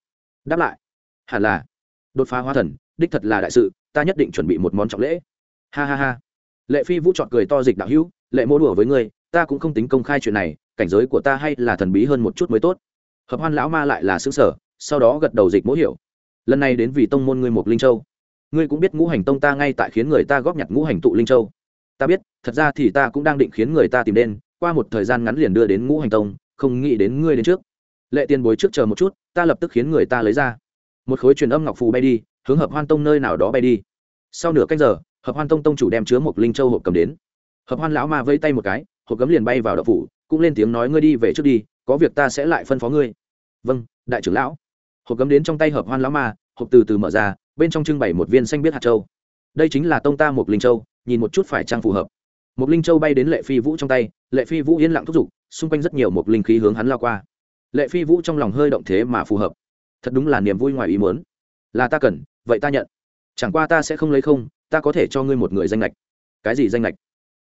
Đáp lại, hẳn là, đột phá hóa thần, đích thật là đại sự, ta nhất định chuẩn bị một món trọng lễ. Ha ha ha. Lệ phi vũ chọn cười to dịch đạo hữu, lệ mô đùa với ngươi, ta cũng không tính công khai chuyện này cảnh giới của ta hay là thần bí hơn một chút mới tốt? Hợp hoan lão ma lại là xứ sở sau đó gật đầu dịch mỗi hiểu. Lần này đến vì tông môn ngươi một linh châu. Ngươi cũng biết ngũ hành tông ta ngay tại khiến người ta góp nhặt ngũ hành tụ linh châu. Ta biết thật ra thì ta cũng đang định khiến người ta tìm đến, qua một thời gian ngắn liền đưa đến ngũ hành tông không nghĩ đến ngươi đến trước. Lệ tiền bối trước chờ một chút ta lập tức khiến người ta lấy ra. Một khối truyền âm ngọc phù bay đi hướng hợp hoan tông nơi nào đó bay đi. Sau nửa cách giờ hợp hoan tông tông chủ đem chứa một linh châu hộp cầm đến. Hợp hoan lão ma vây tay một cái hộp cấm liền bay vào đậu phủ cũng lên tiếng nói ngươi đi về trước đi, có việc ta sẽ lại phân phó ngươi. Vâng đại trưởng lão. Hộp gấm đến trong tay hợp hoan lão ma, hộp từ từ mở ra, bên trong trưng bày một viên xanh biết hạt châu. Đây chính là tông ta một linh châu, nhìn một chút phải trang phù hợp. Một linh châu bay đến lệ phi vũ trong tay, lệ phi vũ yên lặng thúc giục, xung quanh rất nhiều một linh khí hướng hắn lao qua. Lệ phi vũ trong lòng hơi động thế mà phù hợp. Thật đúng là niềm vui ngoài ý muốn. Là ta cần, vậy ta nhận. Chẳng qua ta sẽ không lấy không, ta có thể cho ngươi một người danh lệch cái gì danh lệch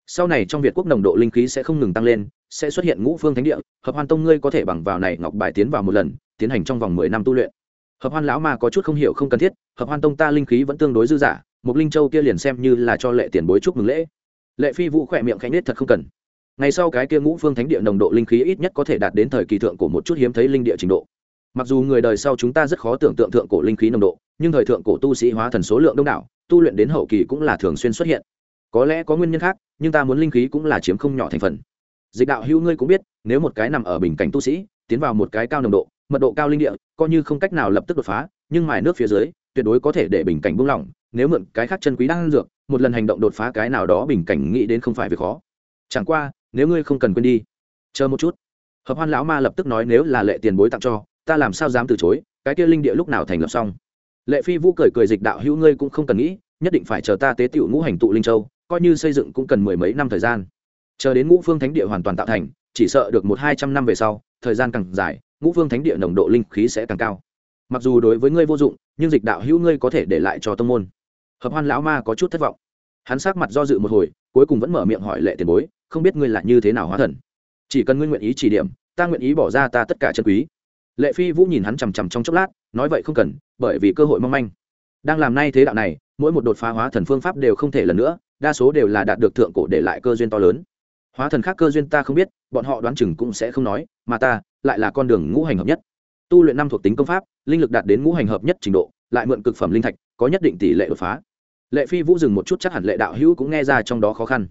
sau này trong việt quốc nồng độ linh khí sẽ không ngừng tăng lên sẽ xuất hiện ngũ phương thánh địa, hợp hoan tông ngươi có thể bằng vào này ngọc bài tiến vào một lần, tiến hành trong vòng mười năm tu luyện. Hợp hoan lão ma có chút không hiểu không cần thiết, hợp hoan tông ta linh khí vẫn tương đối dư dả một linh châu kia liền xem như là cho lệ tiền bối chúc mừng lễ. Lệ phi vũ khỏe miệng khẽ nết thật không cần. Ngày sau cái kia ngũ phương thánh địa nồng độ linh khí ít nhất có thể đạt đến thời kỳ thượng của một chút hiếm thấy linh địa trình độ. Mặc dù người đời sau chúng ta rất khó tưởng tượng thượng cổ linh khí nồng độ, nhưng thời thượng cổ tu sĩ hóa thần số lượng đông đảo, tu luyện đến hậu kỳ cũng là thường xuyên xuất hiện. Có lẽ có nguyên nhân khác, nhưng ta muốn linh khí cũng là chiếm không nhỏ thành phần dịch đạo hữu ngươi cũng biết, nếu một cái nằm ở bình cảnh tu sĩ, tiến vào một cái cao nồng độ, mật độ cao linh địa, coi như không cách nào lập tức đột phá, nhưng mài nước phía dưới, tuyệt đối có thể để bình cảnh buông lỏng, nếu mượn cái khác chân quý đang dược, một lần hành động đột phá cái nào đó bình cảnh nghĩ đến không phải việc khó. Chẳng qua, nếu ngươi không cần quên đi, chờ một chút. Hợp hoan lão ma lập tức nói nếu là lệ tiền bối tặng cho, ta làm sao dám từ chối, cái kia linh địa lúc nào thành lập xong. Lệ phi vũ cười cười dịch đạo hữu ngươi cũng không cần nghĩ, nhất định phải chờ ta tế tiểu ngũ hành tụ linh châu, coi như xây dựng cũng cần mười mấy năm thời gian chờ đến ngũ phương thánh địa hoàn toàn tạo thành, chỉ sợ được một hai trăm năm về sau, thời gian càng dài, ngũ phương thánh địa nồng độ linh khí sẽ càng cao. Mặc dù đối với ngươi vô dụng, nhưng dịch đạo hữu ngươi có thể để lại cho tông môn. Hợp hoan lão ma có chút thất vọng. Hắn sắc mặt do dự một hồi, cuối cùng vẫn mở miệng hỏi lệ tiền bối, không biết ngươi là như thế nào hóa thần? Chỉ cần ngươi nguyện ý chỉ điểm, ta nguyện ý bỏ ra ta tất cả chân quý. Lệ phi vũ nhìn hắn chằm chằm trong chốc lát, nói, vậy không cần, bởi vì cơ hội mong manh. Đang làm nay thế đạo này, mỗi một đột phá hóa thần phương pháp đều không thể lần nữa, đa số đều là đạt được thượng cổ để lại cơ duyên to lớn hóa thần khác cơ duyên ta không biết, bọn họ đoán chừng cũng sẽ không nói, mà ta lại là con đường ngũ hành hợp nhất. Tu luyện năm thuộc tính công pháp, linh lực đạt đến ngũ hành hợp nhất trình độ, lại mượn cực phẩm linh thạch, có nhất định tỷ lệ đột phá. Lệ phi vũ dừng một chút chắc hẳn lệ đạo hữu cũng nghe ra trong đó khó khăn.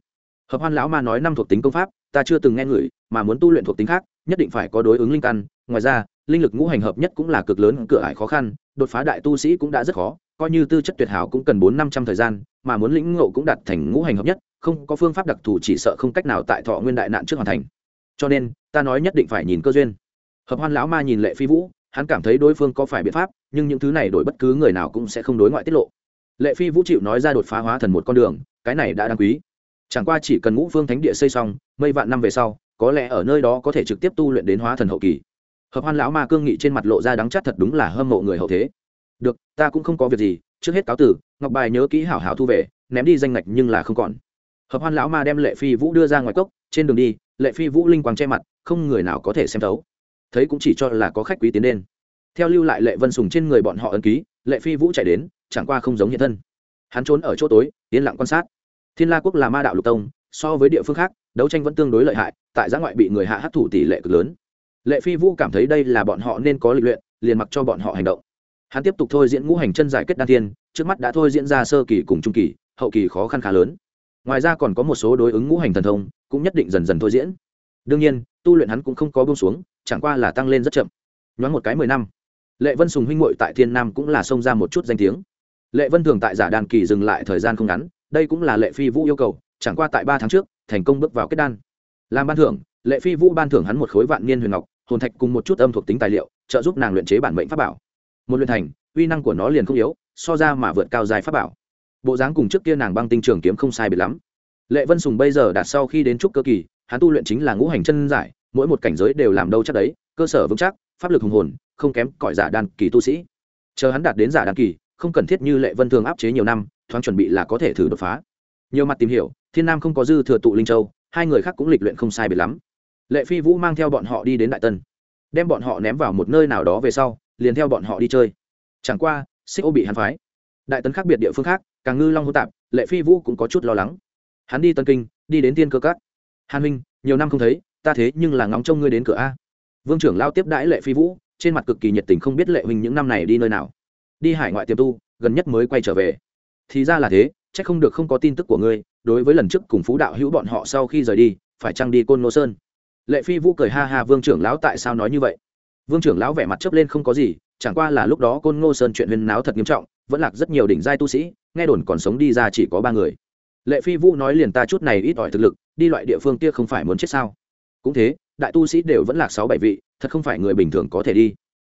Hợp hoan lão ma nói năm thuộc tính công pháp, ta chưa từng nghe ngửi mà muốn tu luyện thuộc tính khác, nhất định phải có đối ứng linh căn. Ngoài ra, linh lực ngũ hành hợp nhất cũng là cực lớn, cửa ải khó khăn, đột phá đại tu sĩ cũng đã rất khó, coi như tư chất tuyệt hảo cũng cần bốn năm trăm thời gian, mà muốn lĩnh ngộ cũng đạt thành ngũ hành hợp nhất không có phương pháp đặc thù, chỉ sợ không cách nào tại thọ nguyên đại nạn trước hoàn thành. Cho nên, ta nói nhất định phải nhìn cơ duyên. Hợp hoan lão ma nhìn lệ phi vũ, hắn cảm thấy đối phương có phải biện pháp, nhưng những thứ này đổi bất cứ người nào cũng sẽ không đối ngoại tiết lộ. Lệ phi vũ chịu nói ra đột phá hóa thần một con đường, cái này đã đáng quý. Chẳng qua chỉ cần ngũ phương thánh địa xây xong, mây vạn năm về sau, có lẽ ở nơi đó có thể trực tiếp tu luyện đến hóa thần hậu kỳ. Hợp hoan lão ma cương nghị trên mặt lộ ra đắng chắt thật đúng là hâm mộ người hậu thế. Được, ta cũng không có việc gì, trước hết cáo tử ngọc bài nhớ kỹ hảo hảo thu về, ném đi danh ngạch nhưng là không còn hợp hoan lão ma đem lệ phi vũ đưa ra ngoài cốc, trên đường đi, lệ phi vũ linh quang che mặt, không người nào có thể xem thấu. Thấy cũng chỉ cho là có khách quý tiến đến theo lưu lại lệ vân sùng trên người bọn họ ấn ký, lệ phi vũ chạy đến, chẳng qua không giống hiện thân. Hắn trốn ở chỗ tối, yên lặng quan sát. Thiên la quốc là ma đạo lục tông, so với địa phương khác, đấu tranh vẫn tương đối lợi hại, tại giã ngoại bị người hạ hấp thủ tỷ lệ cực lớn. Lệ phi vũ cảm thấy đây là bọn họ nên có lịch luyện, liền mặc cho bọn họ hành động. Hắn tiếp tục thôi diễn ngũ hành chân giải kết đan thiên, trước mắt đã thôi diễn ra sơ kỳ cùng trung kỳ, hậu kỳ khó khăn khá lớn ngoài ra còn có một số đối ứng ngũ hành thần thông, cũng nhất định dần dần thôi diễn. Đương nhiên, tu luyện hắn cũng không có bông xuống, chẳng qua là tăng lên rất chậm. Nhoáng một cái mười năm, lệ vân sùng huynh hội tại thiên nam cũng là xông ra một chút danh tiếng. Lệ vân thường tại giả đàn kỳ dừng lại thời gian không ngắn, đây cũng là lệ phi vũ yêu cầu, chẳng qua tại ba tháng trước, thành công bước vào kết đan. Làm ban thưởng, lệ phi vũ ban thưởng hắn một khối vạn niên huyền ngọc, hồn thạch cùng một chút âm thuộc tính tài liệu, trợ giúp nàng luyện chế bản mệnh pháp bảo. Một luyện thành, uy năng của nó liền không yếu, so ra mà vượt cao dài pháp bảo bộ dáng cùng trước kia nàng băng tinh trường kiếm không sai biệt lắm. Lệ vân sùng bây giờ đạt sau khi đến trúc cơ kỳ, hắn tu luyện chính là ngũ hành chân giải, mỗi một cảnh giới đều làm đâu chắc đấy, cơ sở vững chắc, pháp lực hùng hồn, không kém cõi giả đan kỳ tu sĩ. Chờ hắn đạt đến giả đan kỳ, không cần thiết như lệ vân thường áp chế nhiều năm, thoáng chuẩn bị là có thể thử đột phá. Nhiều mặt tìm hiểu, thiên nam không có dư thừa tụ linh châu, hai người khác cũng lịch luyện không sai biệt lắm. Lệ phi vũ mang theo bọn họ đi đến đại tân, đem bọn họ ném vào một nơi nào đó về sau, liền theo bọn họ đi chơi. Chẳng qua, xích ô bị hắn phái đại tấn khác biệt địa phương khác, càng ngư long hô tạp, lệ phi vũ cũng có chút lo lắng. Hắn đi tân kinh, đi đến tiên cơ cát hàn huynh, nhiều năm không thấy, ta thế nhưng là ngóng trông ngươi đến cửa a. Vương trưởng lao tiếp đãi lệ phi vũ, trên mặt cực kỳ nhiệt tình không biết lệ huynh những năm này đi nơi nào. Đi hải ngoại tiềm tu, gần nhất mới quay trở về. Thì ra là thế c h ắ c không được không có tin tức của ngươi, đối với lần trước cùng phú đạo hữu bọn họ sau khi rời đi, phải trăng đi côn nô sơn? Lệ phi vũ cười ha ha, vương trưởng lão tại sao nói như vậy? Vương trưởng lão vẻ mặt chấp lên không có gì, chẳng qua là lúc đó côn ngô sơn chuyện huyên náo thật nghiêm trọng vẫn lạc rất nhiều đỉnh giai tu sĩ, nghe đồn còn sống đi ra chỉ có ba người. Lệ phi vũ nói liền ta chút này ít ỏi thực lực, đi loại địa phương kia không phải muốn chết sao? Cũng thế, đại tu sĩ đều vẫn lạc sáu bảy vị, thật không phải người bình thường có thể đi.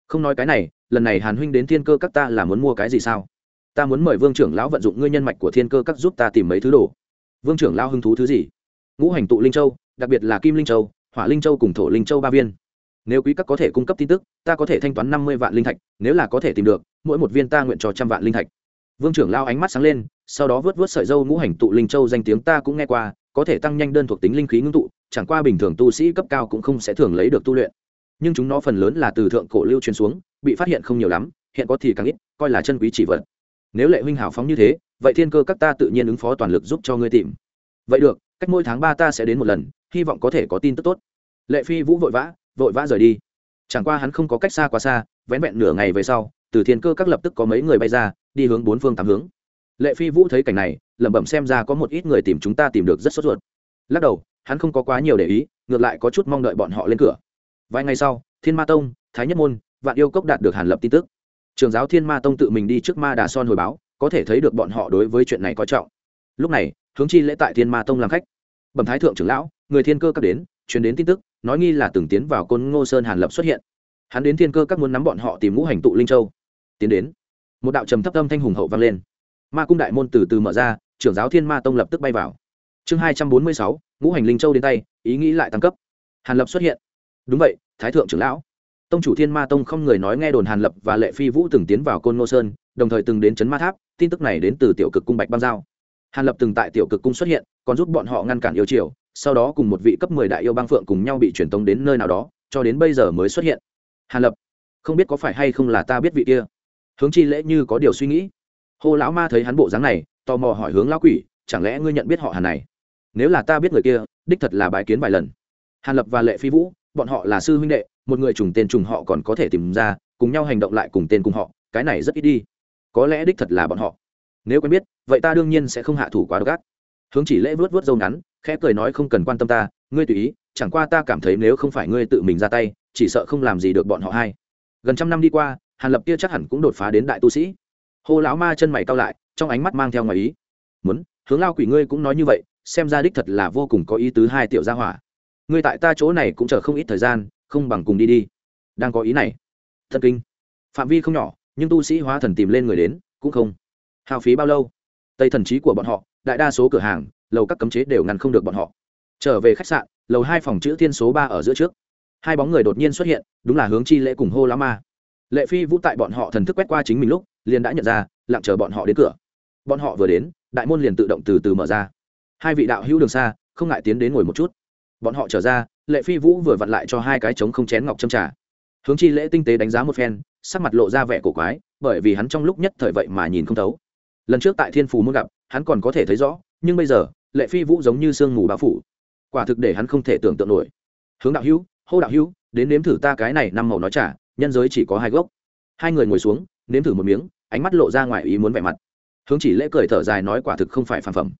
Không nói cái này, lần này hàn huynh đến thiên cơ các ta là muốn mua cái gì sao? Ta muốn mời vương trưởng lão vận dụng ngươi nhân mạch của thiên cơ các giúp ta tìm mấy thứ đồ. Vương trưởng lão hứng thú thứ gì? Ngũ hành tụ linh châu, đặc biệt là kim linh châu, hỏa linh châu cùng thổ linh châu ba viên. Nếu quý các có thể cung cấp tin tức, ta có thể thanh toán năm mươi vạn linh thạch, nếu là có thể tìm được mỗi một viên ta nguyện cho trăm vạn linh thạch. Vương trưởng lao ánh mắt sáng lên, sau đó vớt vớt sợi dâu ngũ hành tụ linh châu danh tiếng ta cũng nghe qua, có thể tăng nhanh đơn thuộc tính linh khí ngưng tụ, chẳng qua bình thường tu sĩ cấp cao cũng không sẽ thường lấy được tu luyện. Nhưng chúng nó phần lớn là từ thượng cổ lưu truyền xuống, bị phát hiện không nhiều lắm, hiện có thì càng ít, coi là chân quý chỉ vật. Nếu lệ huynh hào phóng như thế, vậy thiên cơ các ta tự nhiên ứng phó toàn lực giúp cho ngươi tìm. Vậy được, cách mỗi tháng ba ta sẽ đến một lần, hy vọng có thể có tin tức tốt. Lệ phi vũ vội vã vội vã rời đi. Chẳng qua hắn không có cách xa quá xa, vén vẹn nửa ngày về sau từ thiên cơ các lập tức có mấy người bay ra, đi hướng bốn phương tám hướng. Lệ phi vũ thấy cảnh này, lẩm bẩm xem ra có một ít người tìm chúng ta tìm được rất sốt ruột. Lắc đầu, hắn không có quá nhiều để ý, ngược lại có chút mong đợi bọn họ lên cửa. Vài ngày sau, thiên ma tông, thái nhất môn, vạn yêu cốc đạt được hàn lập tin tức. Trường giáo thiên ma tông tự mình đi trước ma đà son hồi báo, có thể thấy được bọn họ đối với chuyện này có trọng. Lúc này, hướng chi lễ tại thiên ma tông làm khách. Bẩm thái thượng trưởng lão, người thiên cơ các đến, truyền đến tin tức, nói nghi là từng tiến vào côn ngô sơn hàn lập xuất hiện. Hắn đến thiên cơ các muốn nắm bọn họ tìm ngũ hành tụ linh châu tiến đến. Một đạo trầm thấp âm thanh hùng hậu vang lên. Ma cung đại môn từ từ mở ra, trưởng giáo thiên ma tông lập tức bay vào. Chương hai trăm bốn mươi sáu, ngũ hành linh châu đến tay, ý nghĩ lại tăng cấp. Hàn lập xuất hiện. Đúng vậy, thái thượng trưởng lão. Tông chủ thiên ma tông không người nói nghe đồn hàn lập và lệ phi vũ từng tiến vào côn ngô sơn, đồng thời từng đến chấn ma tháp, tin tức này đến từ tiểu cực cung bạch băng giao. Hàn lập từng tại tiểu cực cung xuất hiện, còn giúp bọn họ ngăn cản yêu triều, sau đó cùng một vị cấp mười đại yêu bang phượng cùng nhau bị truyền tống đến nơi nào đó, cho đến bây giờ mới xuất hiện. Hàn lập, không biết có phải hay không là ta biết vị kia hướng chi lễ như có điều suy nghĩ. Hô lão ma thấy hắn bộ dáng này, tò mò hỏi hướng lão quỷ, chẳng lẽ ngươi nhận biết họ hàn này? Nếu là ta biết người kia, đích thật là bái kiến vài lần. Hàn lập và lệ phi vũ, bọn họ là sư huynh đệ, một người trùng tên trùng họ còn có thể tìm ra, cùng nhau hành động lại cùng tên cùng họ, cái này rất ít đi. Có lẽ đích thật là bọn họ. Nếu quen biết, vậy ta đương nhiên sẽ không hạ thủ quá độc ác. Hướng chỉ lễ vớt vớt dâu ngắn, khẽ cười nói không cần quan tâm ta, ngươi tùy ý, chẳng qua ta cảm thấy nếu không phải ngươi tự mình ra tay, chỉ sợ không làm gì được bọn họ hay. Gần trăm năm đi qua hàn lập kia chắc hẳn cũng đột phá đến đại tu sĩ. Hô lão ma chân mày cao lại, trong ánh mắt mang theo ngoài ý. Muốn, hướng lao quỷ ngươi cũng nói như vậy, xem ra đích thật là vô cùng có ý tứ hai tiểu gia hỏa. Ngươi tại ta chỗ này cũng chờ không ít thời gian, không bằng cùng đi đi. Đang có ý này. Thân kinh. Phạm vi không nhỏ, nhưng tu sĩ hóa thần tìm lên người đến, cũng không. Hao phí bao lâu? Tây thần trí của bọn họ, đại đa số cửa hàng, lầu các cấm chế đều ngăn không được bọn họ. Trở về khách sạn, lầu hai phòng chữ thiên số ba ở giữa trước. Hai bóng người đột nhiên xuất hiện, đúng là hướng chi lễ cùng hô lá ma lệ phi vũ tại bọn họ thần thức quét qua chính mình lúc, liền đã nhận ra, lặng chờ bọn họ đến cửa. Bọn họ vừa đến, đại môn liền tự động từ từ mở ra. Hai vị đạo hữu đường xa, không ngại tiến đến ngồi một chút. Bọn họ trở ra, lệ phi vũ vừa vặn lại cho hai cái trống không chén ngọc châm trà. Hướng chi lễ tinh tế đánh giá một phen, sắc mặt lộ ra vẻ cổ quái, bởi vì hắn trong lúc nhất thời vậy mà nhìn không thấu. Lần trước tại thiên phù muốn gặp, hắn còn có thể thấy rõ, nhưng bây giờ, lệ phi vũ giống như sương mù bao phủ. Quả thực để hắn không thể tưởng tượng nổi. Hướng đạo hữu, hô đạo hữu, đến nếm thử ta cái này năm màu nói trả nhân giới chỉ có hai gốc. Hai người ngồi xuống, nếm thử một miếng, ánh mắt lộ ra ngoài ý muốn vẻ mặt. Hướng chỉ lễ cười thở dài nói quả thực không phải phản phẩm.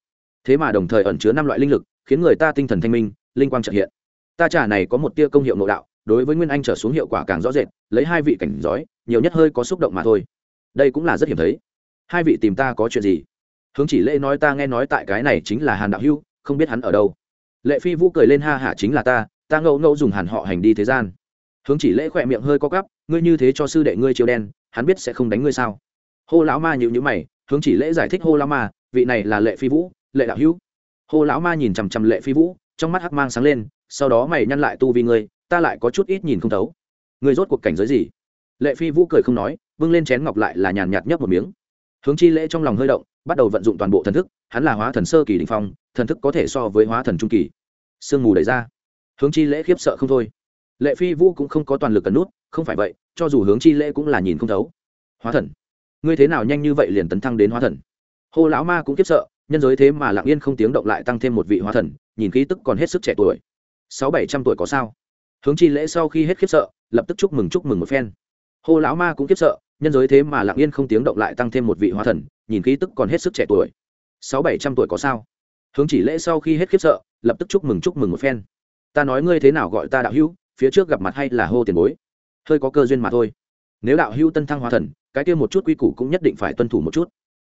Thế mà đồng thời ẩn chứa năm loại linh lực, khiến người ta tinh thần thanh minh, linh quang trợ hiện. Ta trà này có một tia công hiệu nội đạo, đối với nguyên anh trở xuống hiệu quả càng rõ rệt, lấy hai vị cảnh giói, nhiều nhất hơi có xúc động mà thôi. Đây cũng là rất hiểm thấy. Hai vị tìm ta có chuyện gì? Hướng chỉ lễ nói ta nghe nói tại cái này chính là hàn đạo hưu, không biết hắn ở đâu. Lệ phi vũ cười lên ha hả chính là ta ta ngẫu ngẫu dùng hàn họ hành đi thế gian hướng chỉ lễ khỏe miệng hơi co cắp ngươi như thế cho sư đệ ngươi chiều đen, hắn biết sẽ không đánh ngươi sao? Hô lão ma nhịu nhữ mày, hướng chỉ lễ giải thích hô lão ma, vị này là lệ phi vũ, lệ đạo hữu. Hô lão ma nhìn chằm chằm lệ phi vũ, trong mắt hắc mang sáng lên, sau đó mày nhăn lại tu vì ngươi, ta lại có chút ít nhìn không thấu. Ngươi rốt cuộc cảnh giới gì? Lệ phi vũ cười không nói vâng lên chén ngọc lại là nhàn nhạt nhấp một miếng. Hướng chi lễ trong lòng hơi động, bắt đầu vận dụng toàn bộ thần thức, hắn là hóa thần sơ kỳ đình phong, thần thức có thể so với hóa thần trung kỳ. Sương mù đẩy ra. Hướng chi lễ khiếp sợ không thôi lệ phi vũ cũng không có toàn lực cần nút, không phải vậy, cho dù hướng chi lễ cũng là nhìn không thấu. Hóa thần, ngươi thế nào nhanh như vậy liền tấn thăng đến hóa thần? Hồ lão ma cũng kiếp sợ, nhân giới thế mà lặng yên không tiếng động lại tăng thêm một vị hóa thần, nhìn khí tức còn hết sức trẻ tuổi. Sáu bảy trăm tuổi có sao? Hướng chi lễ sau khi hết khiếp sợ, lập tức chúc mừng chúc mừng một phen. Hồ lão ma cũng kiếp sợ, nhân giới thế mà lặng yên không tiếng động lại tăng thêm một vị hóa thần, nhìn khí tức còn hết sức trẻ tuổi. Sáu bảy trăm tuổi có sao? Hướng chỉ lễ sau khi hết khiếp sợ, lập tức chúc mừng chúc mừng một phen. Ta nói ngươi thế nào gọi ta đạo hữu phía trước gặp mặt hay là hô tiền bối. Hơi có cơ duyên mà thôi. Nếu đạo hữu tân thăng hóa thần, cái kia một chút quy củ cũng nhất định phải tuân thủ một chút.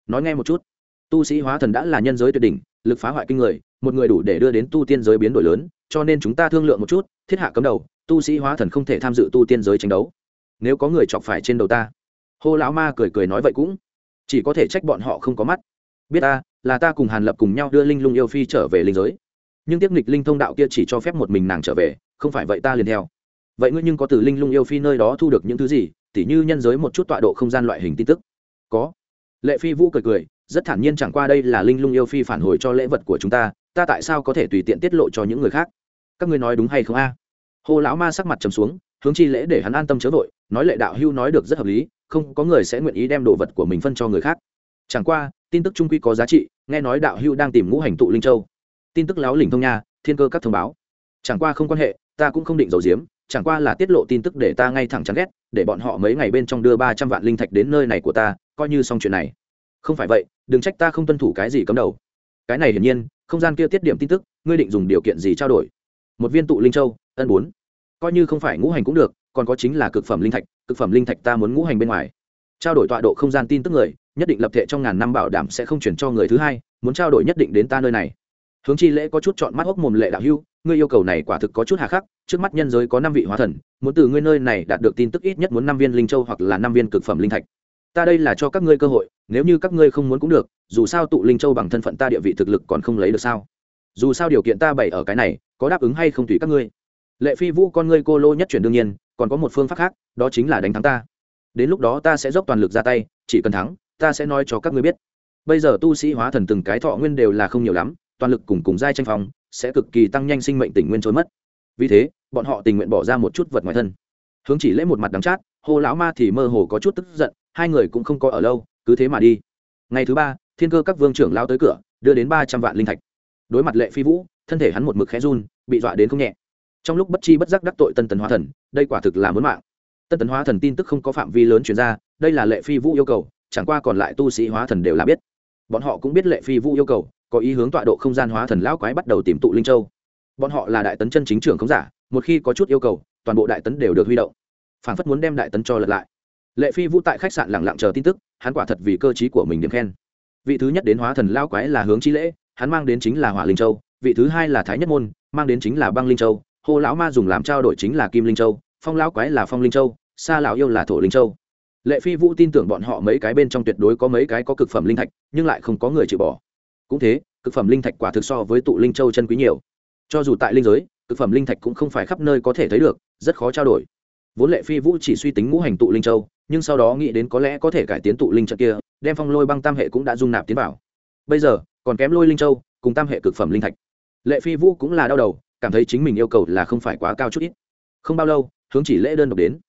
Nói nghe một chút. Tu sĩ hóa thần đã là nhân giới tuyệt đỉnh, lực phá hoại kinh người, một người đủ để đưa đến tu tiên giới biến đổi lớn, cho nên chúng ta thương lượng một chút, thiết hạ cấm đầu, tu sĩ hóa thần không thể tham dự tu tiên giới tranh đấu. Nếu có người chọc phải trên đầu ta. Hô lão ma cười cười nói vậy cũng chỉ có thể trách bọn họ không có mắt. Biết ta, là ta cùng hàn lập cùng nhau đưa linh lung yêu phi trở về linh giới nhưng tiếp nghịch linh thông đạo kia chỉ cho phép một mình nàng trở về, không phải vậy ta liền theo. Vậy ngươi nhưng có từ linh lung yêu phi nơi đó thu được những thứ gì, tỉ như nhân giới một chút tọa độ không gian loại hình tin tức? Có. Lệ phi vũ cười cười, rất thản nhiên chẳng qua đây là linh lung yêu phi phản hồi cho lễ vật của chúng ta ta tại sao có thể tùy tiện tiết lộ cho những người khác? Các ngươi nói đúng hay không a? À? hồ lão ma sắc mặt trầm xuống, hướng chi lễ để hắn an tâm chớ vội, nói lệ đạo hưu nói được rất hợp lý, không có người sẽ nguyện ý đem đồ vật của mình phân cho người khác. Chẳng qua, tin tức trung quy có giá trị, nghe nói đạo hưu đang tìm ngũ hành tụ linh châu tin tức láo lỉnh thông nha, thiên cơ các thông báo. Chẳng qua không quan hệ, ta cũng không định giấu giếm, chẳng qua là tiết lộ tin tức để ta ngay thẳng chán ghét, để bọn họ mấy ngày bên trong đưa ba trăm vạn linh thạch đến nơi này của ta, coi như xong chuyện này. Không phải vậy, đừng trách ta không tuân thủ cái gì cấm đầu. Cái này hiển nhiên, không gian kia tiết điểm tin tức, ngươi định dùng điều kiện gì trao đổi? Một viên tụ linh châu, ân bốn. Coi như không phải ngũ hành cũng được, còn có chính là cực phẩm linh thạch, cực phẩm linh thạch ta muốn ngũ hành bên ngoài. Trao đổi tọa độ không gian tin tức người, nhất định lập thể trong ngàn năm bảo đảm sẽ không chuyển cho người thứ hai, muốn trao đổi nhất định đến ta nơi này hướng chi lễ có chút chọn mắt hốc mồm lệ đạo hưu, ngươi yêu cầu này quả thực có chút hà khắc, trước mắt nhân giới có năm vị hóa thần, muốn từ ngươi nơi này đạt được tin tức ít nhất muốn năm viên linh châu hoặc là năm viên cực phẩm linh thạch. Ta đây là cho các ngươi cơ hội, nếu như các ngươi không muốn cũng được, dù sao tụ linh châu bằng thân phận ta địa vị thực lực còn không lấy được sao? Dù sao điều kiện ta bày ở cái này, có đáp ứng hay không tùy các ngươi. Lệ phi vũ con ngươi cô lô nhất chuyển đương nhiên, còn có một phương pháp khác, đó chính là đánh thắng ta. Đến lúc đó ta sẽ dốc toàn lực ra tay, chỉ cần thắng, ta sẽ nói cho các ngươi biết. Bây giờ tu sĩ hóa thần từng cái thọ nguyên đều là không nhiều lắm toàn lực cùng cùng giai tranh phòng sẽ cực kỳ tăng nhanh sinh mệnh tình nguyên trôi mất. Vì thế, bọn họ tình nguyện bỏ ra một chút vật ngoài thân. Hướng chỉ lễ một mặt đắng chát hồ lão ma thì mơ hồ có chút tức giận, hai người cũng không có ở lâu, cứ thế mà đi. Ngày thứ ba, thiên cơ các vương trưởng lao tới cửa, đưa đến ba trăm vạn linh thạch. Đối mặt lệ phi vũ, thân thể hắn một mực khẽ run, bị dọa đến không nhẹ. Trong lúc bất chi bất giác đắc tội tân tấn hóa thần, đây quả thực là muốn mạng. Tân tấn hóa thần tin tức không có phạm vi lớn chuyển ra, đây là lệ phi vũ yêu cầu, chẳng qua còn lại tu sĩ hóa thần đều là biết. Bọn họ cũng biết lệ phi vũ yêu cầu có ý hướng tọa độ không gian hóa thần lão quái bắt đầu tìm tụ linh châu. Bọn họ là đại tấn chân chính trưởng không giả, một khi có chút yêu cầu, toàn bộ đại tấn đều được huy động. Phản phất muốn đem đại tấn cho lật lại. Lệ phi vũ tại khách sạn lặng lặng chờ tin tức, hắn quả thật vì cơ t của mình điểm khen. Vị thứ nhất đến hóa thần lao quái là hướng chi lễ, hắn mang đến chính là hỏa linh châu, vị thứ hai là thái nhất môn, mang đến chính là băng linh châu hồ lão ma dùng làm trao đổi chính là kim linh châu, phong lão quái là phong linh châu xa lão yêu là thổ linh châu. Lệ phi vũ tin tưởng bọn họ mấy cái bên trong tuyệt đối có mấy cái có cực phẩm linh thạch, nhưng lại không có người chịu bỏ cũng thế, cực phẩm linh thạch quả thực so với tụ linh châu chân quý nhiều. Cho dù tại linh giới, cực phẩm linh thạch cũng không phải khắp nơi có thể thấy được, rất khó trao đổi. Vốn lệ phi vũ chỉ suy tính ngũ hành tụ linh châu, nhưng sau đó nghĩ đến có lẽ có thể cải tiến tụ linh trận kia, đem phong lôi băng tam hệ cũng đã dung nạp tiến vào. Bây giờ, còn kém lôi linh châu, cùng tam hệ cực phẩm linh thạch. Lệ phi vũ cũng là đau đầu, cảm thấy chính mình yêu cầu là không phải quá cao chút ít. Không bao lâu, hướng chỉ lễ đơn độc đến.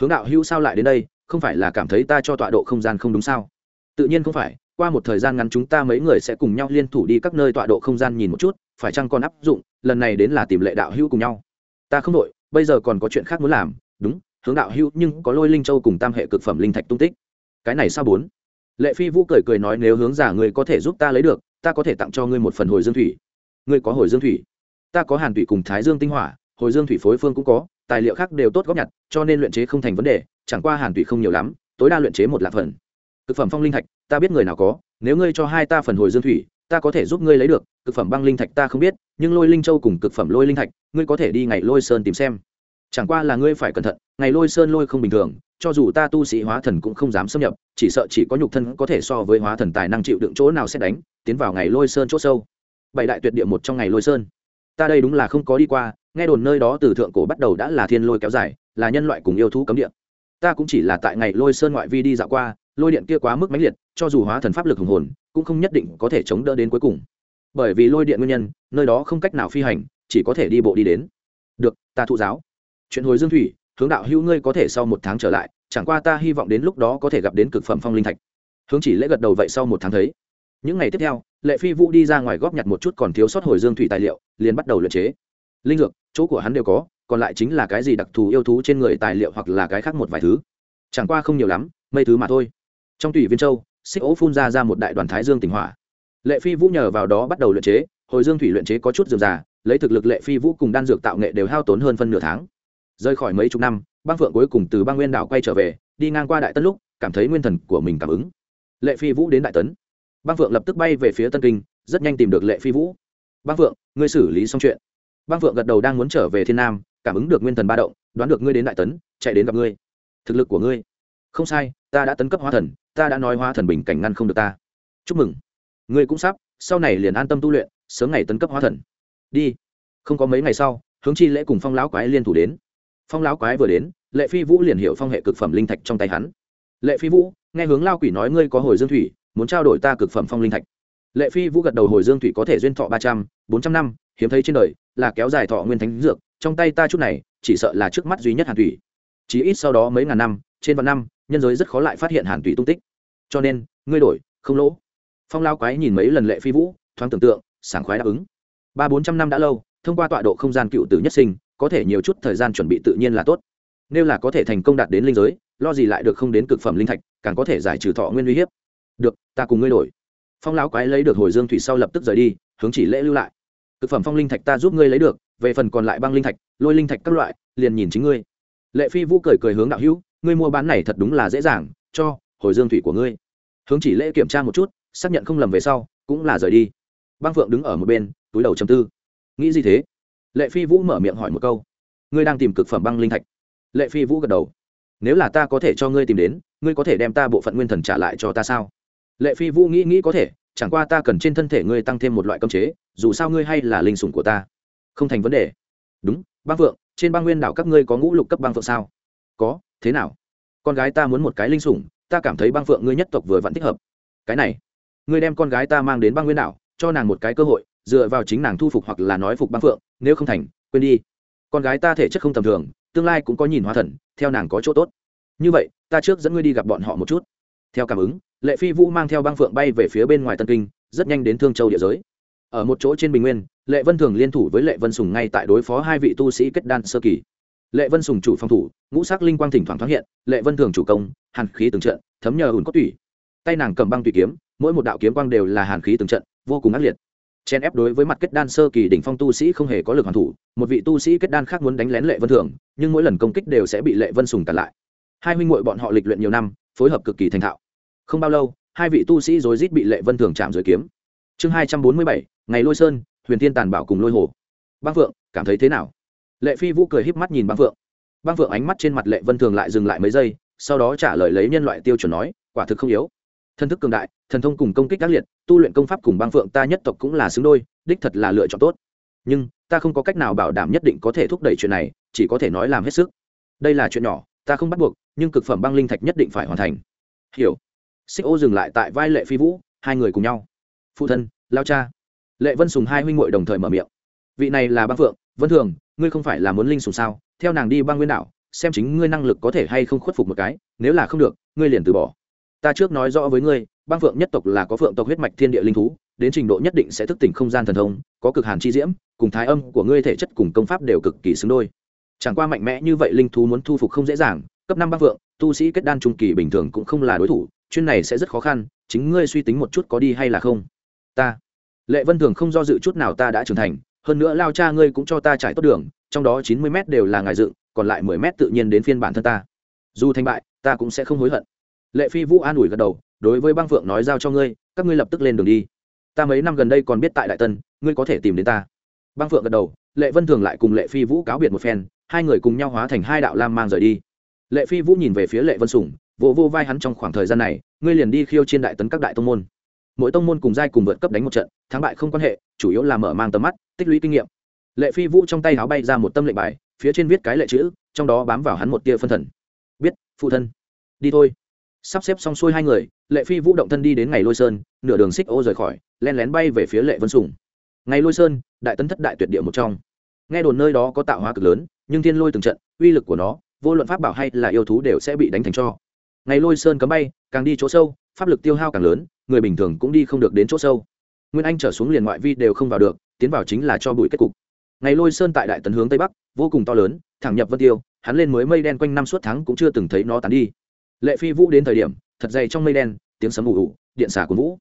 Hướng đạo hữu sao lại đến đây, không phải là cảm thấy ta cho tọa độ không gian không đúng sao? Tự nhiên không phải qua một thời gian ngắn chúng ta mấy người sẽ cùng nhau liên thủ đi các nơi tọa độ không gian nhìn một chút, phải chăng còn áp dụng, lần này đến là tìm lệ đạo hữu cùng nhau. Ta không đội bây giờ còn có chuyện khác muốn làm, đúng, hướng đạo hữu, nhưng có lôi linh châu cùng tam hệ cực phẩm linh thạch tung tích. Cái này sao bốn? Lệ phi vũ cười cười nói nếu hướng giả người có thể giúp ta lấy được, ta có thể tặng cho ngươi một phần hồi dương thủy. Ngươi có hồi dương thủy? Ta có hàn thủy cùng thái dương tinh hỏa, hồi dương thủy phối phương cũng có, tài liệu khác đều tốt góp nhặt, cho nên luyện chế không thành vấn đề, chẳng qua hàn thủy không nhiều lắm, tối đa luyện chế một lạc phần. Cực phẩm phong linh thạch ta biết người nào có, nếu ngươi cho hai ta phần hồi dương thủy, ta có thể giúp ngươi lấy được, cực phẩm băng linh thạch ta không biết, nhưng lôi linh châu cùng cực phẩm lôi linh thạch, ngươi có thể đi ngày lôi sơn tìm xem. Chẳng qua là ngươi phải cẩn thận, ngày lôi sơn lôi không bình thường, cho dù ta tu sĩ hóa thần cũng không dám xâm nhập, chỉ sợ chỉ có nhục thân có thể so với hóa thần tài năng chịu đựng chỗ nào sẽ đánh, tiến vào ngày lôi sơn chỗ sâu. Bảy đại tuyệt địa một trong ngày lôi sơn. Ta đây đúng là không có đi qua, nghe đồn nơi đó từ thượng cổ bắt đầu đã là thiên lôi kéo dài, là nhân loại cùng yêu thú cấm địa. Ta cũng chỉ là tại ngày lôi sơn ngoại vi đi dạo qua lôi điện kia quá mức mãnh liệt, cho dù hóa thần pháp lực hùng hồn, cũng không nhất định có thể chống đỡ đến cuối cùng. Bởi vì lôi điện nguyên nhân, nơi đó không cách nào phi hành, chỉ có thể đi bộ đi đến. Được, ta thụ giáo. Chuyện hồi dương thủy, hướng đạo hữu ngươi có thể sau một tháng trở lại, chẳng qua ta hy vọng đến lúc đó có thể gặp đến cực phẩm phong linh thạch. Hướng chỉ lễ gật đầu vậy sau một tháng thấy. Những ngày tiếp theo, lệ phi vũ đi ra ngoài góp nhặt một chút còn thiếu sót hồi dương thủy tài liệu, liền bắt đầu luyện chế. Linh dược, chỗ của hắn đều có, còn lại chính là cái gì đặc thù yêu thú trên người tài liệu hoặc là cái khác một vài thứ. Chẳng qua không nhiều lắm mấy thứ mà thôi trong tùy viên châu, xích ố phun ra ra một đại đoàn thái dương tỉnh hỏa. Lệ phi vũ nhờ vào đó bắt đầu luyện chế, hồi dương thủy luyện chế có chút dườm già, lấy thực lực lệ phi vũ cùng đan dược tạo nghệ đều hao tốn hơn phân nửa tháng. Rời khỏi mấy chục năm, băng phượng cuối cùng từ băng nguyên đảo quay trở về, đi ngang qua đại tân lúc, cảm thấy nguyên thần của mình cảm ứng. Lệ phi vũ đến đại tấn. Băng phượng lập tức bay về phía tân kinh, rất nhanh tìm được lệ phi vũ. Băng phượng, ngươi xử lý xong chuyện. Băng phượng gật đầu đang muốn trở về thiên nam, cảm ứng được nguyên thần ba động, đoán được ngươi đến đại tấn, chạy đến gặp ngươi. Thực lực của ngươi. Không sai, ta đã tấn cấp hóa thần ta đã nói hóa thần bình cảnh ngăn không được ta. Chúc mừng. Ngươi cũng sắp, sau này liền an tâm tu luyện, sớm ngày tấn cấp hóa thần. Đi. Không có mấy ngày sau, hướng chi lễ cùng phong lão quái liên thủ đến. Phong lão quái vừa đến, lệ phi vũ liền hiểu phong hệ cực phẩm linh thạch trong tay hắn. Lệ phi vũ, nghe hướng lao quỷ nói ngươi có hồi dương thủy, muốn trao đổi ta cực phẩm phong linh thạch. Lệ phi vũ gật đầu hồi dương thủy có thể duyên thọ ba trăm, bốn trăm năm, hiếm thấy trên đời, là kéo dài thọ nguyên thánh dược, trong tay ta chút này, chỉ sợ là trước mắt duy nhất hàn thủy. Chỉ ít sau đó mấy ngàn năm, trên vạn năm, nhân giới rất khó lại phát hiện hàn thủy tung tích cho nên, ngươi đổi, không lỗ. Phong lao quái nhìn mấy lần lệ phi vũ, thoáng tưởng tượng, sảng khoái đáp ứng. Ba bốn trăm năm đã lâu, thông qua tọa độ không gian cựu tử nhất sinh, có thể nhiều chút thời gian chuẩn bị tự nhiên là tốt. Nếu là có thể thành công đạt đến linh giới, lo gì lại được không đến cực phẩm linh thạch, càng có thể giải trừ thọ nguyên uy hiếp. Được, ta cùng ngươi đổi. Phong lão quái lấy được hồi dương thủy sau lập tức rời đi, hướng chỉ lễ lưu lại. Cực phẩm phong linh thạch ta giúp ngươi lấy được, về phần còn lại băng linh thạch, lôi linh thạch các loại, liền nhìn chính ngươi. Lệ phi vũ cười cười hướng đạo hữu, ngươi mua bán này thật đúng là dễ dàng, cho hồi dương thủy của ngươi. Hướng chỉ lễ kiểm tra một chút, xác nhận không lầm về sau, cũng là rời đi. Băng phượng đứng ở một bên, túi đầu chầm tư. Nghĩ gì thế? Lệ phi vũ mở miệng hỏi một câu. Ngươi đang tìm cực phẩm băng linh thạch. Lệ phi vũ gật đầu. Nếu là ta có thể cho ngươi tìm đến, ngươi có thể đem ta bộ phận nguyên thần trả lại cho ta sao? Lệ phi vũ nghĩ nghĩ có thể, chẳng qua ta cần trên thân thể ngươi tăng thêm một loại cơm chế, dù sao ngươi hay là linh sủng của ta. Không thành vấn đề. Đúng, băng phượng, trên băng nguyên đảo các ngươi có ngũ lục cấp băng phượng sao? Có, thế nào? Con gái ta muốn một cái linh sủng ta cảm thấy băng phượng ngươi nhất tộc vừa vẫn thích hợp. Cái này, ngươi đem con gái ta mang đến băng nguyên đảo, cho nàng một cái cơ hội, dựa vào chính nàng thu phục hoặc là nói phục băng phượng, nếu không thành, quên đi. Con gái ta thể chất không tầm thường, tương lai cũng có nhìn hóa thần, theo nàng có chỗ tốt. Như vậy, ta trước dẫn ngươi đi gặp bọn họ một chút. Theo cảm ứng, lệ phi vũ mang theo băng phượng bay về phía bên ngoài tân kinh, rất nhanh đến thương châu địa giới. Ở một chỗ trên bình nguyên, lệ vân thường liên thủ với lệ vân sùng ngay tại đối phó hai vị tu sĩ kết đan sơ kỳ lệ vân sùng chủ phòng thủ, ngũ sắc linh quang thỉnh thoảng thoáng hiện, lệ vân thường chủ công, hàn khí từng trận, thấm nhờ ủn cốt tủy. Tay nàng cầm băng tùy kiếm, mỗi một đạo kiếm quang đều là hàn khí từng trận, vô cùng ác liệt. Chen ép đối với mặt kết đan sơ kỳ đỉnh phong tu sĩ không hề có lực hoàn thủ, một vị tu sĩ kết đan khác muốn đánh lén lệ vân thường, nhưng mỗi lần công kích đều sẽ bị lệ vân sùng cản lại. Hai huynh muội bọn họ lịch luyện nhiều năm, phối hợp cực kỳ thành thạo. Không bao lâu, hai vị tu sĩ rối rít bị lệ vân thường chạm dưới kiếm. Chương hai trăm bốn mươi bảy, ngày lôi sơn, huyền thiên tàn bảo cùng lôi hồ. Bác phượng cảm thấy thế nào? Lệ phi vũ cười híp mắt nhìn băng phượng. Băng phượng ánh mắt trên mặt lệ vân thường lại dừng lại mấy giây, sau đó trả lời lấy nhân loại tiêu chuẩn nói, quả thực không yếu. Thân thức cường đại, thần thông cùng công kích tác liệt, tu luyện công pháp cùng băng phượng ta nhất tộc cũng là xứng đôi, đích thật là lựa chọn tốt. Nhưng, ta không có cách nào bảo đảm nhất định có thể thúc đẩy chuyện này, chỉ có thể nói làm hết sức. Đây là chuyện nhỏ, ta không bắt buộc, nhưng cực phẩm băng linh thạch nhất định phải hoàn thành. Hiểu. Xích ô dừng lại tại vai lệ phi vũ, hai người cùng nhau. Phụ thân, lao cha. Lệ vân sùng hai huynh ngội đồng thời mở miệng. Vị này là băng phượng, vân thường ngươi không phải là muốn linh sùng sao? Theo nàng đi băng nguyên đảo, xem chính ngươi năng lực có thể hay không khuất phục một cái, nếu là không được, ngươi liền từ bỏ. Ta trước nói rõ với ngươi, băng phượng nhất tộc là có phượng tộc huyết mạch thiên địa linh thú, đến trình độ nhất định sẽ thức tỉnh không gian thần thông, có cực hàn chi diễm, cùng thái âm của ngươi thể chất cùng công pháp đều cực kỳ xứng đôi. Chẳng qua mạnh mẽ như vậy linh thú muốn thu phục không dễ dàng, cấp năm băng phượng, tu sĩ kết đan trung kỳ bình thường cũng không là đối thủ, chuyên này sẽ rất khó khăn, chính ngươi suy tính một chút có đi hay là không. Ta, lệ vân thường không do dự chút nào ta đã trưởng thành hơn nữa lao cha ngươi cũng cho ta trải tốt đường trong đó chín mươi m đều là ngài dựng còn lại mười m tự nhiên đến phiên bản thân ta. Dù thành bại ta cũng sẽ không hối hận. Lệ phi vũ an ủi gật đầu đối với băng phượng nói giao cho ngươi các ngươi lập tức lên đường đi. Ta mấy năm gần đây còn biết tại đại tân ngươi có thể tìm đến ta. Băng phượng gật đầu lệ vân thường lại cùng lệ phi vũ cáo biệt một phen hai người cùng nhau hóa thành hai đạo lam mang rời đi. Lệ phi vũ nhìn về phía lệ vân sủng, vỗ vô, vô vai hắn trong khoảng thời gian này ngươi liền đi khiêu trên đại tấn các đại tông môn. Mỗi tông môn cùng giai cùng vượt cấp đánh một trận thắng bại không quan hệ chủ yếu là mở mang tầm mắt tích lũy kinh nghiệm. Lệ phi vũ trong tay áo bay ra một tâm lệnh bài, phía trên viết cái lệ chữ, trong đó bám vào hắn một tia phân thần. Biết, phụ thân. Đi thôi. Sắp xếp xong xuôi hai người, lệ phi vũ động thân đi đến ngày lôi sơn, nửa đường xích ô rời khỏi, len lén bay về phía lệ vân sùng. Ngày lôi sơn, đại tấn thất đại tuyệt địa một trong. Nghe đồn nơi đó có tạo hóa cực lớn, nhưng thiên lôi từng trận, uy lực của nó, vô luận pháp bảo hay là yêu thú đều sẽ bị đánh thành cho. Ngày lôi sơn cấm bay, càng đi chỗ sâu, pháp lực tiêu hao càng lớn, người bình thường cũng đi không được đến chỗ sâu nguyên anh trở xuống liền ngoại vi đều không vào được, tiến vào chính là cho bụi kết cục. Ngày lôi sơn tại đại tấn hướng tây bắc, vô cùng to lớn, thẳng nhập vân tiêu, hắn lên mới mây đen quanh năm suốt tháng cũng chưa từng thấy nó tán đi. Lệ phi vũ đến thời điểm, thật dày trong mây đen, tiếng sấm ù ù, điện xả của vũ.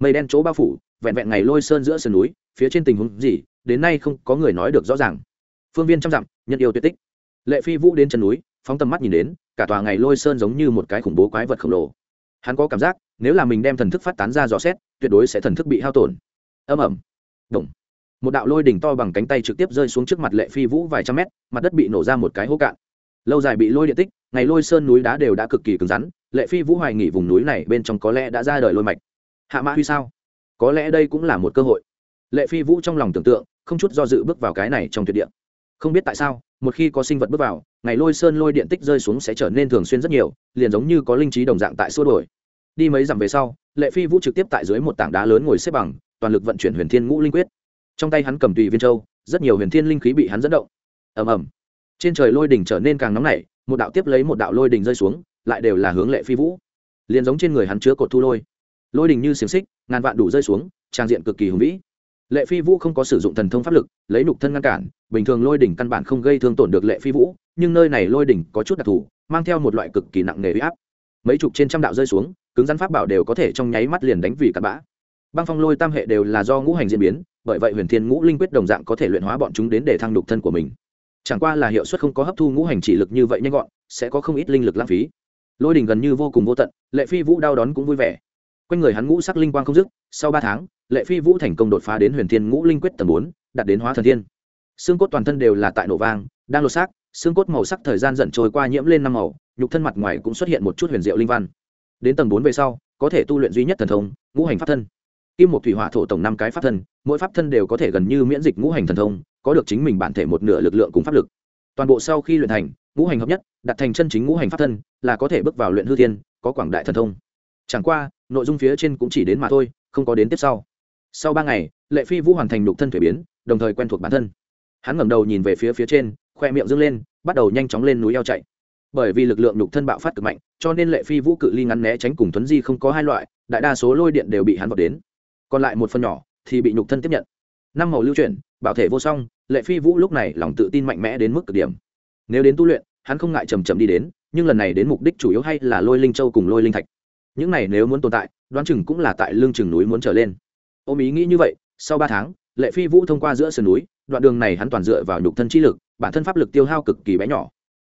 Mây đen chỗ bao phủ, vẹn vẹn ngày lôi sơn giữa sườn núi, phía trên tình huống gì, đến nay không có người nói được rõ ràng. Phương viên trăm dặm, nhân yêu tuyệt tích. Lệ phi vũ đến chân núi, phóng tầm mắt nhìn đến, cả tòa ngày lôi sơn giống như một cái khủng bố quái vật khổng lồ. Hắn có cảm giác nếu là mình đem thần thức phát tán ra dò xét, tuyệt đối sẽ thần thức bị hao tổn. Âm ẩm đồng một đạo lôi đỉnh to bằng cánh tay trực tiếp rơi xuống trước mặt lệ phi vũ vài trăm mét, mặt đất bị nổ ra một cái hố cạn. Lâu dài bị lôi điện tích, ngày lôi sơn núi đá đều đã cực kỳ cứng rắn, lệ phi vũ hoài nghỉ vùng núi này bên trong có lẽ đã ra đời lôi mạch. Hạ mã huy sao? Có lẽ đây cũng là một cơ hội. Lệ phi vũ trong lòng tưởng tượng, không chút do dự bước vào cái này trong tuyệt địa. Không biết tại sao, một khi có sinh vật bước vào, ngày lôi sơn lôi điện tích rơi xuống sẽ trở nên thường xuyên rất nhiều, liền giống như có linh trí đồng dạng tại xua đổi đi mấy dặm về sau, lệ phi vũ trực tiếp tại dưới một tảng đá lớn ngồi xếp bằng, toàn lực vận chuyển huyền thiên ngũ linh quyết. Trong tay hắn cầm tùy viên châu, rất nhiều huyền thiên linh khí bị hắn dẫn động. Ầm ầm. Trên trời lôi đỉnh trở nên càng nóng nảy, một đạo tiếp lấy một đạo lôi đỉnh rơi xuống, lại đều là hướng lệ phi vũ. Liền giống trên người hắn chứa cột thu lôi. Lôi đỉnh như xiềng xích, ngàn vạn đủ rơi xuống, trang diện cực kỳ hùng vĩ. Lệ phi vũ không có sử dụng thần thông pháp lực, lấy nục thân ngăn cản, bình thường lôi đỉnh căn bản không gây thương tổn được lệ phi vũ, nhưng nơi này lôi đỉnh có chút đặc thù, mang theo một loại cực kỳ nặng nề huy áp. Mấy chục trên trăm đạo rơi xuống cứng rắn pháp bảo đều có thể trong nháy mắt liền đánh vì cặn bã. Băng phong lôi tam hệ đều là do ngũ hành diễn biến, bởi vậy huyền thiên ngũ linh quyết đồng dạng có thể luyện hóa bọn chúng đến để thăng đục thân của mình. Chẳng qua là hiệu suất không có hấp thu ngũ hành chỉ lực như vậy nhanh gọn, sẽ có không ít linh lực lãng phí. Lôi đình gần như vô cùng vô tận, lệ phi vũ đau đón cũng vui vẻ. Quanh người hắn ngũ sắc linh quang không dứt, sau ba tháng, lệ phi vũ thành công đột phá đến huyền thiên ngũ linh quyết tầng bốn, đạt đến hóa thần thiên. Xương cốt toàn thân đều là tại nổ vang, đang lột xác, xương cốt màu sắc thời gian dần trôi qua nhiễm lên năm màu, nhục thân mặt ngoài cũng xuất hiện một chút huyền diệu linh văn đến tầng bốn về sau, có thể tu luyện duy nhất thần thông, ngũ hành pháp thân. Kim một thủy hỏa thổ tổng năm cái pháp thân, mỗi pháp thân đều có thể gần như miễn dịch ngũ hành thần thông, có được chính mình bản thể một nửa lực lượng cùng pháp lực. Toàn bộ sau khi luyện thành, ngũ hành hợp nhất, đặt thành chân chính ngũ hành pháp thân, là có thể bước vào luyện hư thiên, có quảng đại thần thông. Chẳng qua, nội dung phía trên cũng chỉ đến mà thôi, không có đến tiếp sau. Sau ba ngày, lệ phi vũ hoàn thành lục thân thuế biến, đồng thời quen thuộc bản thân. Hắn ngẩng đầu nhìn về phía phía trên, khoe miệng dâng lên, bắt đầu nhanh chóng lên núi eo chạy bởi vì lực lượng nhục thân bạo phát cực mạnh, cho nên lệ phi vũ cự ly ngắn né tránh cùng tuấn di không có hai loại, đại đa số lôi điện đều bị hắn vọt đến. Còn lại một phần nhỏ thì bị nhục thân tiếp nhận. Năm màu lưu chuyển, bảo thể vô song, lệ phi vũ lúc này lòng tự tin mạnh mẽ đến mức cực điểm. Nếu đến tu luyện, hắn không ngại chầm chầm đi đến, nhưng lần này đến mục đích chủ yếu hay là lôi linh châu cùng lôi linh thạch. Những này nếu muốn tồn tại, đoán chừng cũng là tại lương chừng núi muốn trở lên. Ôm ý nghĩ như vậy, sau ba tháng, lệ phi vũ thông qua giữa sườn núi, đoạn đường này hắn toàn dựa vào nhục thân chi lực, bản thân pháp lực tiêu hao cực kỳ bé nhỏ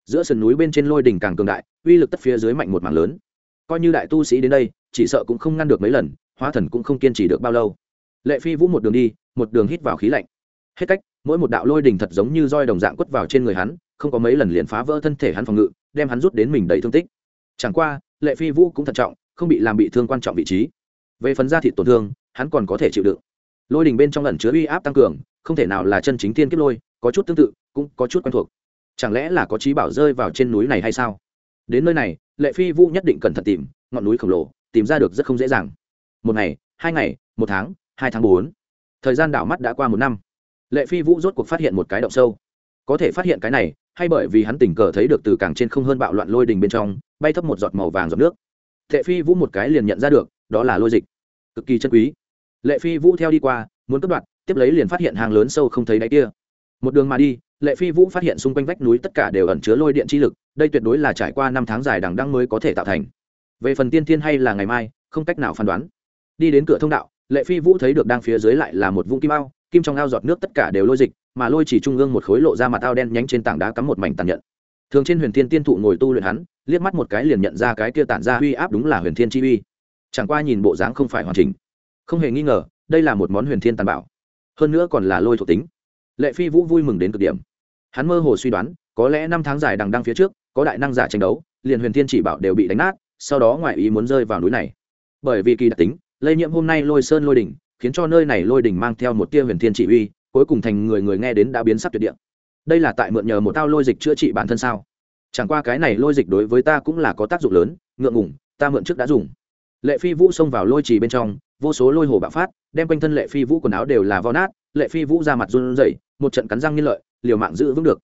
giữa sườn núi bên trên lôi đỉnh càng cường đại, uy lực tất phía dưới mạnh một mảng lớn. Coi như đại tu sĩ đến đây, chỉ sợ cũng không ngăn được mấy lần, hóa thần cũng không kiên trì được bao lâu. Lệ phi vũ một đường đi, một đường hít vào khí lạnh. Hết cách, mỗi một đạo lôi đỉnh thật giống như roi đồng dạng quất vào trên người hắn, không có mấy lần liền phá vỡ thân thể hắn phòng ngự, đem hắn rút đến mình đầy thương tích. Chẳng qua, lệ phi vũ cũng thận trọng, không bị làm bị thương quan trọng vị trí. Về phần da thịt tổn thương, hắn còn có thể chịu đựng. Lôi đỉnh bên trong lần chứa uy áp tăng cường, không thể nào là chân chính thiên kiếp lôi, có chút tương tự, cũng có chút quen thuộc chẳng lẽ là có trí bảo rơi vào trên núi này hay sao? Đến nơi này, lệ phi vũ nhất định cẩn thận tìm, ngọn núi khổng lồ, tìm ra được rất không dễ dàng. Một ngày, hai ngày, một tháng, hai tháng bốn. Thời gian đảo mắt đã qua một năm. Lệ phi vũ rốt cuộc phát hiện một cái động sâu. Có thể phát hiện cái này, hay bởi vì hắn tình cờ thấy được từ cảng trên không hơn bạo loạn lôi đình bên trong, bay thấp một giọt màu vàng giọt nước. Lệ phi vũ một cái liền nhận ra được, đó là lôi dịch. Cực kỳ chân quý. Lệ phi vũ theo đi qua, muốn cất đoạt, tiếp lấy liền phát hiện hàng lớn sâu không thấy đáy kia một đường mà đi, lệ phi vũ phát hiện xung quanh vách núi tất cả đều ẩn chứa lôi điện chi lực, đây tuyệt đối là trải qua năm tháng dài đằng đăng mới có thể tạo thành. Về phần tiên thiên hay là ngày mai, không cách nào phán đoán. Đi đến cửa thông đạo, lệ phi vũ thấy được đang phía dưới lại là một vũng kim ao, kim trong ao giọt nước tất cả đều lôi dịch, mà lôi chỉ trung ương một khối lộ ra mặt ao đen nhánh trên tảng đá cắm một mảnh tàn nhận thường trên huyền thiên tiên thụ ngồi tu luyện hắn, liếc mắt một cái liền nhận ra cái kia tản ra uy áp đúng là huyền thiên chi uy. Chẳng qua nhìn bộ dáng không phải hoàn chỉnh. Không hề nghi ngờ, đây là một món huyền thiên tàn bảo hơn nữa còn là lôi thuộc tính lệ phi vũ vui mừng đến cực điểm. Hắn mơ hồ suy đoán, có lẽ năm tháng dài đằng đăng phía trước, có đại năng giả tranh đấu, liền huyền thiên chỉ bảo đều bị đánh nát, sau đó ngoại ý muốn rơi vào núi này. Bởi vì kỳ đặc tính, lây nhiễm hôm nay lôi sơn lôi đỉnh, khiến cho nơi này lôi đỉnh mang theo một tia huyền thiên chỉ uy, cuối cùng thành người người nghe đến đã biến sắc tuyệt địa. Đây là tại mượn nhờ một tao lôi dịch chữa trị bản thân sao? Chẳng qua cái này lôi dịch đối với ta cũng là có tác dụng lớn, ngượng ngủng ta mượn trước đã dùng. Lệ phi vũ xông vào lôi trì bên trong, vô số lôi hồ bạo phát, đem quanh thân lệ phi vũ quần áo đều là vo nát lệ phi vũ ra mặt run rẩy, một trận cắn răng nghiên lợi, liều mạng giữ vững được.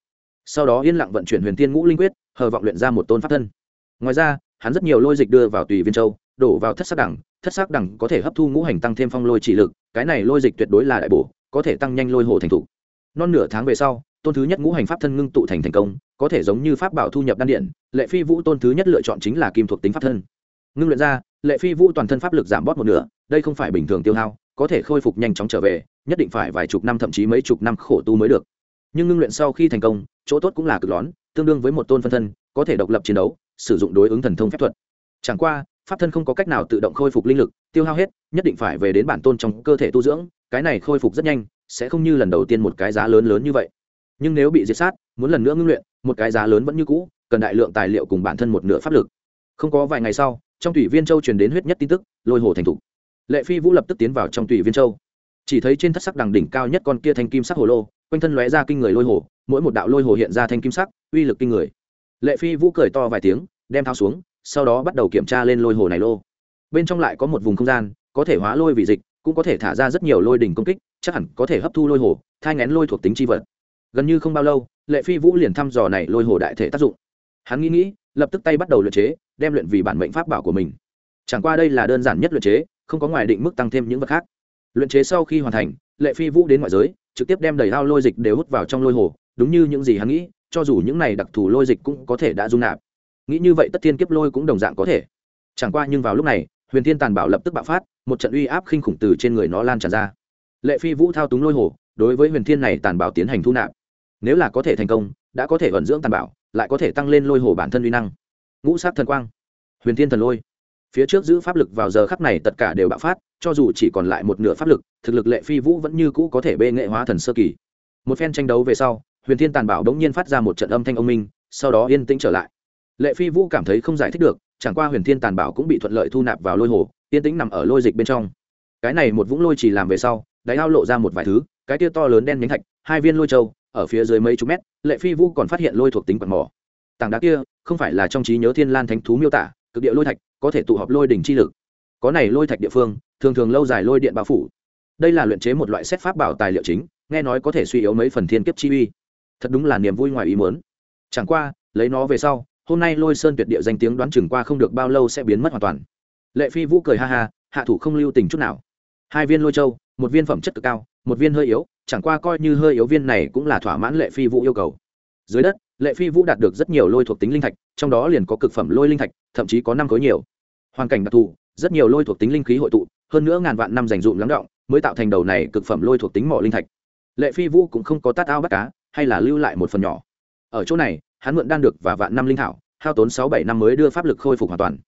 Sau đó yên lặng vận chuyển huyền thiên ngũ linh quyết, hờ vọng luyện ra một tôn pháp thân. Ngoài ra, hắn rất nhiều lôi dịch đưa vào tùy viên châu, đổ vào thất sắc đẳng, thất sắc đẳng có thể hấp thu ngũ hành tăng thêm phong lôi chỉ lực, cái này lôi dịch tuyệt đối là đại bổ, có thể tăng nhanh lôi hồ thành thủ non nửa tháng về sau, tôn thứ nhất ngũ hành pháp thân ngưng tụ thành thành công, có thể giống như pháp bảo thu nhập đan điện, lệ phi vũ tôn thứ nhất lựa chọn chính là kim thuộc tính pháp thân. Ngưng luyện ra, lệ phi vũ toàn thân pháp lực giảm bót một nửa, đây không phải bình thường tiêu hao có thể khôi phục nhanh chóng trở về, nhất định phải vài chục năm thậm chí mấy chục năm khổ tu mới được. Nhưng ngưng luyện sau khi thành công, chỗ tốt cũng là cực lón tương đương với một tôn phân thân, có thể độc lập chiến đấu, sử dụng đối ứng thần thông phép thuật. Chẳng qua, pháp thân không có cách nào tự động khôi phục linh lực, tiêu hao hết, nhất định phải về đến bản tôn trong cơ thể tu dưỡng, cái này khôi phục rất nhanh, sẽ không như lần đầu tiên một cái giá lớn lớn như vậy. Nhưng nếu bị diệt sát, muốn lần nữa ngưng luyện, một cái giá lớn vẫn như cũ, cần đại lượng tài liệu cùng bản thân một nửa pháp lực. Không có vài ngày sau, trong thủy viên châu truyền đến huyết nhất tin tức, lôi hồ thành thục lệ phi vũ lập tức tiến vào trong tùy viên châu. Chỉ thấy trên thất sắc đằng đỉnh cao nhất con kia thanh kim sắc hồ lô, quanh thân lóe ra kinh người lôi hồ, mỗi một đạo lôi hồ hiện ra thanh kim sắc, uy lực kinh người. Lệ phi vũ cười to vài tiếng, đem thao xuống, sau đó bắt đầu kiểm tra lên lôi hồ này lô. Bên trong lại có một vùng không gian, có thể hóa lôi vì dịch, cũng có thể thả ra rất nhiều lôi đỉnh công kích, chắc hẳn có thể hấp thu lôi hồ, thai ngén lôi thuộc tính chi vật. Gần như không bao lâu, lệ phi vũ liền thăm dò này lôi hồ đại thể tác dụng. Hắn nghĩ nghĩ, lập tức tay bắt đầu luyện chế, đem luyện vì bản mệnh pháp bảo của mình. Chẳng qua đây là đơn giản nhất luyện chế không có ngoài định mức tăng thêm những vật khác. Luyện chế sau khi hoàn thành, lệ phi vũ đến ngoại giới, trực tiếp đem đầy ao lôi dịch đều hút vào trong lôi hồ, đúng như những gì hắn nghĩ, cho dù những này đặc thù lôi dịch cũng có thể đã dung nạp. Nghĩ như vậy tất thiên kiếp lôi cũng đồng dạng có thể. Chẳng qua nhưng vào lúc này, huyền thiên tàn bảo lập tức bạo phát, một trận uy áp khinh khủng từ trên người nó lan tràn ra. Lệ phi vũ thao túng lôi hồ, đối với huyền thiên này tàn bảo tiến hành thu nạp. Nếu là có thể thành công, đã có thể ẩn dưỡng tàn bảo lại có thể tăng lên lôi hồ bản thân uy năng. Ngũ sát thần quang, huyền thiên thần lôi phía trước giữ pháp lực vào giờ khắc này tất cả đều bạo phát, cho dù chỉ còn lại một nửa pháp lực, thực lực lệ phi vũ vẫn như cũ có thể bê nghệ hóa thần sơ kỳ. Một phen tranh đấu về sau, huyền thiên tàn bảo đống nhiên phát ra một trận âm thanh ông minh, sau đó yên tĩnh trở lại. Lệ phi vũ cảm thấy không giải thích được, chẳng qua huyền thiên tàn bảo cũng bị thuận lợi thu nạp vào lôi hồ, yên tĩnh nằm ở lôi dịch bên trong. Cái này một vũng lôi chỉ làm về sau, đáy ao lộ ra một vài thứ, cái tia to lớn đen nhánh thạch, hai viên lôi châu, ở phía dưới mấy chục mét, lệ phi vũ còn phát hiện lôi thuộc tính quạt mỏ. Tảng đá kia, không phải là trong trí nhớ thiên lan thánh thú miêu tả, cực địa lôi thạch có thể tụ họp lôi đỉnh chi lực. Có này lôi thạch địa phương, thường thường lâu dài lôi điện bao phủ. Đây là luyện chế một loại xét pháp bảo tài liệu chính, nghe nói có thể suy yếu mấy phần thiên kiếp chi uy. Thật đúng là niềm vui ngoài ý muốn. Chẳng qua, lấy nó về sau, hôm nay lôi sơn tuyệt địa danh tiếng đoán chừng qua không được bao lâu sẽ biến mất hoàn toàn. Lệ phi vũ cười ha ha, hạ thủ không lưu tình chút nào. Hai viên lôi châu, một viên phẩm chất cực cao, một viên hơi yếu, chẳng qua coi như hơi yếu viên này cũng là thỏa mãn lệ phi vũ yêu cầu. Dưới đất, lệ phi vũ đạt được rất nhiều lôi thuộc tính linh thạch, trong đó liền có cực phẩm lôi linh thạch, thậm chí có năm khối nhiều hoàn cảnh đặc thù, rất nhiều lôi thuộc tính linh khí hội tụ, hơn nữa ngàn vạn năm dành dụm lắng động, mới tạo thành đầu này cực phẩm lôi thuộc tính mỏ linh thạch. Lệ phi vũ cũng không có tát ao bắt cá, hay là lưu lại một phần nhỏ. Ở chỗ này, hắn mượn đan được và vạn năm linh thảo, hao tốn sáu bảy năm mới đưa pháp lực khôi phục hoàn toàn.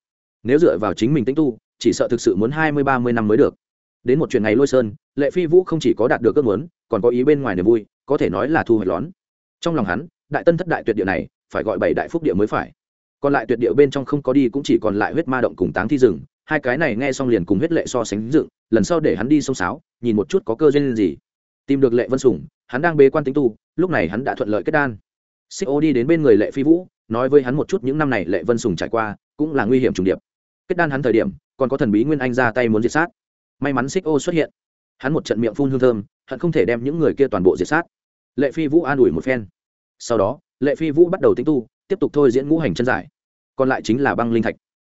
Nếu dựa vào chính mình tính tu, chỉ sợ thực sự muốn hai mươi ba mươi năm mới được. Đến một chuyện ngày lôi sơn, lệ phi vũ không chỉ có đạt được ước muốn, còn có ý bên ngoài niềm vui, có thể nói là thu hoạch lón. Trong lòng hắn, đại tân thất đại tuyệt địa này, phải gọi bảy đại phúc địa mới phải còn lại tuyệt địa bên trong không có đi cũng chỉ còn lại huyết ma động cùng táng thi rừng, hai cái này nghe xong liền cùng huyết lệ so sánh dựng, lần sau để hắn đi sông sáo, nhìn một chút có cơ duyên gì. Tìm được lệ vân sủng, hắn đang bế quan tính tu, lúc này hắn đã thuận lợi kết đan. Xích ô đi đến bên người lệ phi vũ, nói với hắn một chút những năm này lệ vân sùng trải qua, cũng là nguy hiểm trùng điệp. Kết đan hắn thời điểm, còn có thần bí nguyên anh ra tay muốn diệt sát. May mắn xích ô xuất hiện. Hắn một trận miệng phun hương thơm, hận không thể đem những người kia toàn bộ diệt sát. Lệ phi vũ an ủi một phen. Sau đó, lệ phi vũ bắt đầu tính tu, tiếp tục thôi diễn ngũ hành chân giải còn lại chính là băng linh thạch.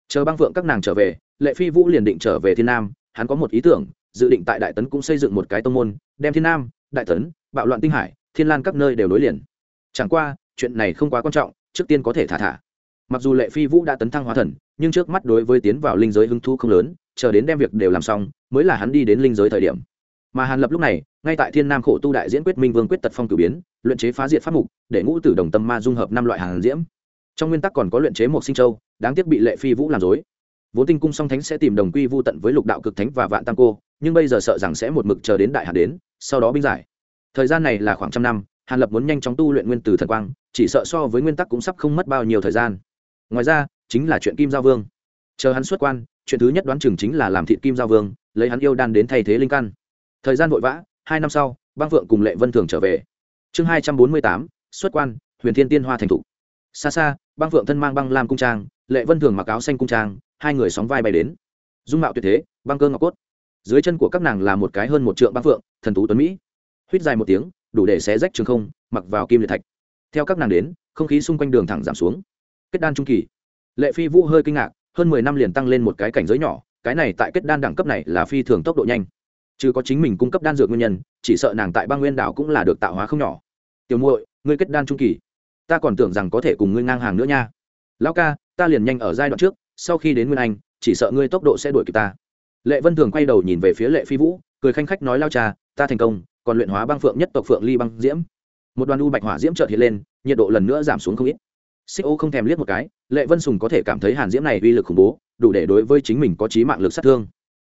Chờ băng phượng các nàng trở về, lệ phi vũ liền định trở về thiên nam, hắn có một ý tưởng, dự định tại đại tấn cũng xây dựng một cái tông môn, đem thiên nam, đại tấn, bạo loạn tinh hải, thiên lan các nơi đều nối liền. Chẳng qua, chuyện này không quá quan trọng, trước tiên có thể thả thả. Mặc dù lệ phi vũ đã tấn thăng hóa thần, nhưng trước mắt đối với tiến vào linh giới hứng thu không lớn, chờ đến đem việc đều làm xong, mới là hắn đi đến linh giới thời điểm. Mà hàn lập lúc này, ngay tại thiên nam khổ tu đại diễn quyết minh vương quyết tật phong cử biến luyện chế phá diệt pháp mục, để ngũ tử đồng tâm ma dung hợp năm loại hàng diễm trong nguyên tắc còn có luyện chế một sinh châu, đáng tiếc bị lệ phi vũ làm dối vốn tinh cung song thánh sẽ tìm đồng quy vô tận với lục đạo cực thánh và vạn tam cô, nhưng bây giờ sợ rằng sẽ một mực chờ đến đại hàn đến, sau đó binh giải. Thời gian này là khoảng trăm năm, hàn lập muốn nhanh chóng tu luyện nguyên tử thần quang, chỉ sợ so với nguyên tắc cũng sắp không mất bao nhiêu thời gian. Ngoài ra, chính là chuyện kim giao vương. Chờ hắn xuất quan, chuyện thứ nhất đoán chừng chính là làm thịt kim giao vương, lấy hắn yêu đan đến thay thế linh căn. Thời gian vội vã, hai năm sau, băng phượng cùng lệ vân thường trở về. Chương hai trăm bốn mươi tám, xuất quan, huyền thiên tiên hoa thành thục xa xa băng phượng thân mang băng lam cung trang, lệ vân thường mặc áo xanh cung trang, hai người sóng vai bay đến. Dung mạo tuyệt thế, băng cơ ngọc cốt. Dưới chân của các nàng là một cái hơn một trượng băng phượng, thần tú tuấn mỹ. Huýt dài một tiếng, đủ để xé rách trường không, mặc vào kim liệt thạch. Theo các nàng đến, không khí xung quanh đường thẳng giảm xuống. Kết đan trung kỳ. Lệ phi vũ hơi kinh ngạc, hơn mười năm liền tăng lên một cái cảnh giới nhỏ, cái này tại kết đan đẳng cấp này là phi thường tốc độ nhanh. Chứ có chính mình cung cấp đan dược nguyên nhân, chỉ sợ nàng tại Ba nguyên đảo cũng là được tạo hóa không nhỏ. Tiểu muội, ngươi kết đan trung kỳ ta còn tưởng rằng có thể cùng ngươi ngang hàng nữa nha. Lão ca, ta liền nhanh ở giai đoạn trước, sau khi đến nguyên anh, chỉ sợ ngươi tốc độ sẽ đuổi kịp ta. Lệ vân thường quay đầu nhìn về phía lệ phi vũ, cười khanh khách nói lao cha, ta thành công, còn luyện hóa băng phượng nhất tộc phượng ly băng diễm. Một đoàn u bạch hỏa diễm trợt hiện lên, nhiệt độ lần nữa giảm xuống không ít. Xích ô không thèm liếc một cái, lệ vân sùng có thể cảm thấy hàn diễm này uy lực khủng bố, đủ để đối với chính mình có trí mạng lực sát thương.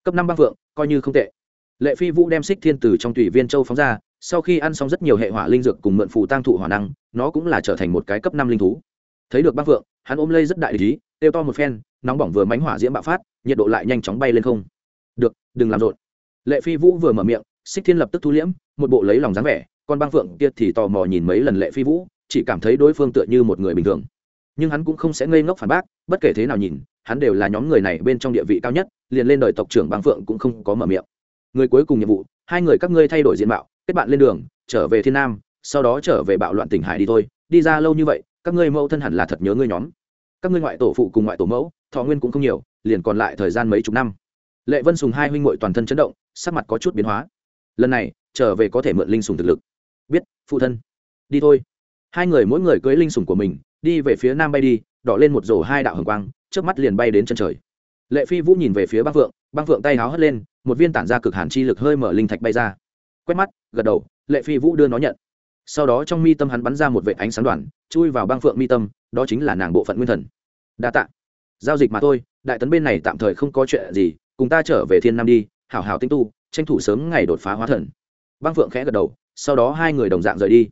Cấp năm băng phượng, coi như không tệ. Lệ phi vũ đem xích thiên từ trong tùy viên châu phóng ra sau khi ăn xong rất nhiều hệ hỏa linh dược cùng mượn phù tăng thụ hỏa năng, nó cũng là trở thành một cái cấp năm linh thú. Thấy được băng phượng, hắn ôm lây rất đại lý têu to một phen, nóng bỏng vừa mánh hỏa diễm bạo phát, nhiệt độ lại nhanh chóng bay lên không. Được, đừng làm rộn. Lệ phi vũ vừa mở miệng, xích thiên lập tức thu liễm, một bộ lấy lòng dáng vẻ, còn băng phượng kia thì tò mò nhìn mấy lần lệ phi vũ, chỉ cảm thấy đối phương tựa như một người bình thường. Nhưng hắn cũng không sẽ ngây ngốc phản bác, bất kể thế nào nhìn, hắn đều là nhóm người này bên trong địa vị cao nhất, liền lên đời tộc trưởng băng phượng cũng không có mở miệng. Người cuối cùng nhiệm vụ, hai người các ngươi thay đổi diện mạo kết bạn lên đường, trở về thiên nam, sau đó trở về bạo loạn tỉnh hải đi thôi. Đi ra lâu như vậy, các ngươi mẫu thân hẳn là thật nhớ ngươi nhóm. Các ngươi ngoại tổ phụ cùng ngoại tổ mẫu, thọ nguyên cũng không nhiều, liền còn lại thời gian mấy chục năm. Lệ vân sùng hai huynh ngội toàn thân chấn động, sắc mặt có chút biến hóa. Lần này, trở về có thể mượn linh sùng thực lực. Biết, phụ thân. Đi thôi. Hai người mỗi người cưới linh sùng của mình, đi về phía nam bay đi, đỏ lên một rổ hai đạo hồng quang trước mắt liền bay đến chân trời. Lệ phi vũ nhìn về phía băng phượng băng phượng tay háo hất lên, một viên tản ra cực hàn chi lực hơi mở linh thạch bay ra quét mắt, gật đầu, lệ phi vũ đưa nó nhận. Sau đó trong mi tâm hắn bắn ra một vệ ánh sáng đoàn, chui vào băng phượng mi tâm, đó chính là nàng bộ phận nguyên thần. Đa t ạ giao dịch mà thôi, đại tấn bên này tạm thời không có chuyện gì, cùng ta trở về thiên nam đi, hảo hảo tinh tu, tranh thủ sớm ngày đột phá hóa thần. Băng phượng khẽ gật đầu, sau đó hai người đồng dạng rời đi.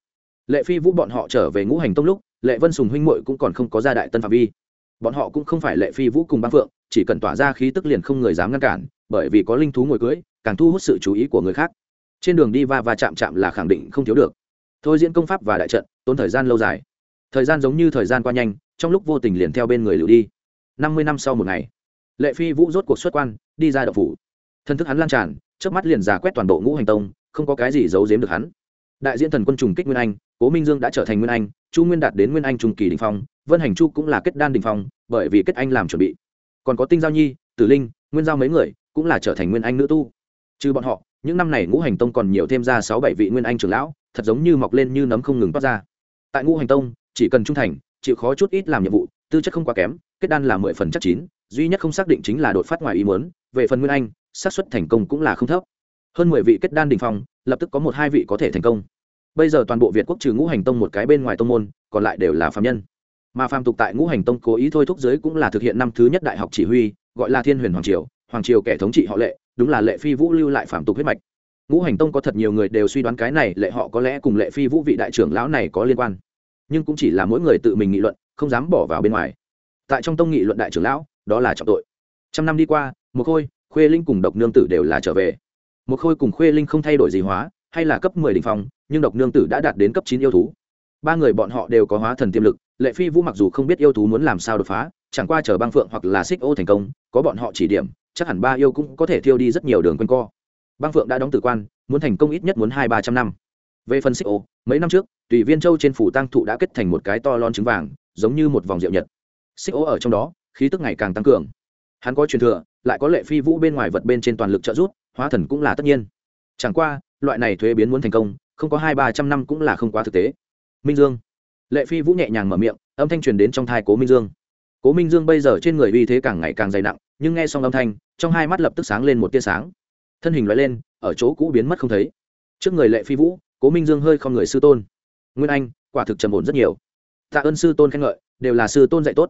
Lệ phi vũ bọn họ trở về ngũ hành tông lúc, lệ vân sùng huynh muội cũng còn không có ra đại tân phạm vi. Bọn họ cũng không phải lệ phi vũ cùng băng phượng, chỉ cần tỏa ra khí tức liền không người dám ngăn cản, bởi vì có linh thú ngồi cưới, càng thu hút sự chú ý của người khác trên đường đi va va chạm chạm là khẳng định không thiếu được. Thôi diễn công pháp và đại trận, tốn thời gian lâu dài. Thời gian giống như thời gian qua nhanh, trong lúc vô tình liền theo bên người lưu đi. Năm mươi năm sau một ngày, lệ phi vũ rốt cuộc xuất quan, đi ra đậu phủ. Thân thức hắn lan tràn trước mắt liền giả quét toàn bộ ngũ hành tông, không có cái gì giấu giếm được hắn. Đại diễn thần quân trùng kích nguyên anh, cố minh dương đã trở thành nguyên anh, chu nguyên đạt đến nguyên anh trung kỳ đình phong, vân hành chu cũng là kết đan đình phong, bởi vì kết anh làm chuẩn bị. Còn có tinh giao nhi, tử linh, nguyên giao mấy người cũng là trở thành nguyên anh nữ tu. Trừ bọn họ những năm này ngũ hành tông còn nhiều thêm ra sáu bảy vị nguyên anh trưởng lão, thật giống như mọc lên như nấm không ngừng toát ra. Tại ngũ hành tông, chỉ cần trung thành, chịu khó chút ít làm nhiệm vụ, tư chất không quá kém, kết đan là mười phần chắc chín, duy nhất không xác định chính là đột phát ngoài ý muốn, về phần nguyên anh, xác suất thành công cũng là không thấp. Hơn mười vị kết đan đình phong, lập tức có một hai vị có thể thành công. Bây giờ toàn bộ việt quốc trừ ngũ hành tông một cái bên ngoài tông môn, còn lại đều là phạm nhân. Mà phàm tục tại ngũ hành tông cố ý thôi thúc giới cũng là thực hiện năm thứ nhất đại học chỉ huy, gọi là thiên huyền hoàng triều hoàng triều kẻ thống trị họ lệ đúng là lệ phi vũ lưu lại phạm tục huyết mạch. Ngũ hành tông có thật nhiều người đều suy đoán cái này lệ họ có lẽ cùng lệ phi vũ vị đại trưởng lão này có liên quan. Nhưng cũng chỉ là mỗi người tự mình nghị luận, không dám bỏ vào bên ngoài. Tại trong tông nghị luận đại trưởng lão, đó là trọng tội. Trăm năm đi qua một khôi, khuê linh cùng độc nương tử đều là trở về. Một khôi cùng khuê linh không thay đổi gì hóa, hay là cấp mười đ ỉ n h phong, nhưng độc nương tử đã đạt đến cấp chín yêu thú. Ba người bọn họ đều có hóa thần tiềm lực, lệ phi vũ mặc dù không biết yêu thú muốn làm sao đột phá, chẳng qua chờ băng phượng hoặc là xích ô thành công, có bọn họ chỉ điểm chắc hẳn ba yêu cũng có thể thiêu đi rất nhiều đường quanh co. Băng phượng đã đóng tử quan, muốn thành công ít nhất muốn hai ba trăm năm. Về phần xích ô, mấy năm trước, tùy viên châu trên phủ tăng thụ đã kết thành một cái to lon trứng vàng, giống như một vòng rượu nhật. Xích ô ở trong đó, khí tức ngày càng tăng cường. Hắn có truyền thừa, lại có lệ phi vũ bên ngoài vật bên trên toàn lực trợ giúp, hóa thần cũng là tất nhiên. Chẳng qua, loại này thuế biến muốn thành công, không có hai ba trăm năm cũng là không quá thực tế. Minh dương. Lệ phi vũ nhẹ nhàng mở miệng, âm thanh truyền đến trong thai cố minh dương. Cố minh dương bây giờ trên người uy thế càng ngày càng dày nặng nhưng nghe xong âm thanh, trong hai mắt lập tức sáng lên một tia sáng. Thân hình loại lên, ở chỗ cũ biến mất không thấy. Trước người lệ phi vũ, cố minh dương hơi không người sư tôn. Nguyên anh, quả thực trầm ổn rất nhiều. Tạ ơn sư tôn khen ngợi, đều là sư tôn dạy tốt.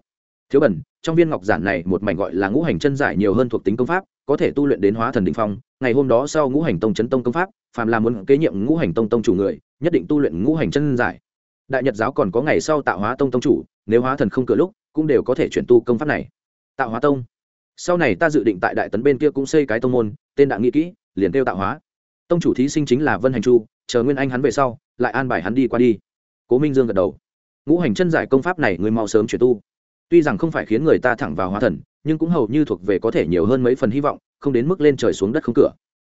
Thiếu bẩn, trong viên ngọc giản này một mảnh gọi là ngũ hành chân giải nhiều hơn thuộc tính công pháp, có thể tu luyện đến hóa thần đ ỉ n h phong, ngày hôm đó sau ngũ hành tông chấn tông công pháp, phàm là muốn kế nhiệm ngũ hành tông tông chủ người, nhất định tu luyện ngũ hành chân giải. Đại nhật giáo còn có ngày sau tạo hóa tông tông chủ, nếu hóa thần không cửa lúc, cũng đều có thể chuyển tu công pháp này. Tạo hóa tông sau này ta dự định tại đại tấn bên kia cũng xây cái tông môn, tên đặng nghĩ kỹ, liền kêu tạo hóa. Tông chủ thí sinh chính là vân hành chu, chờ nguyên anh hắn về sau, lại an bài hắn đi qua đi. Cố minh dương gật đầu. Ngũ hành chân giải công pháp này người mau sớm chuyển tu. Tuy rằng không phải khiến người ta thẳng vào hóa thần, nhưng cũng hầu như thuộc về có thể nhiều hơn mấy phần hy vọng, không đến mức lên trời xuống đất không cửa.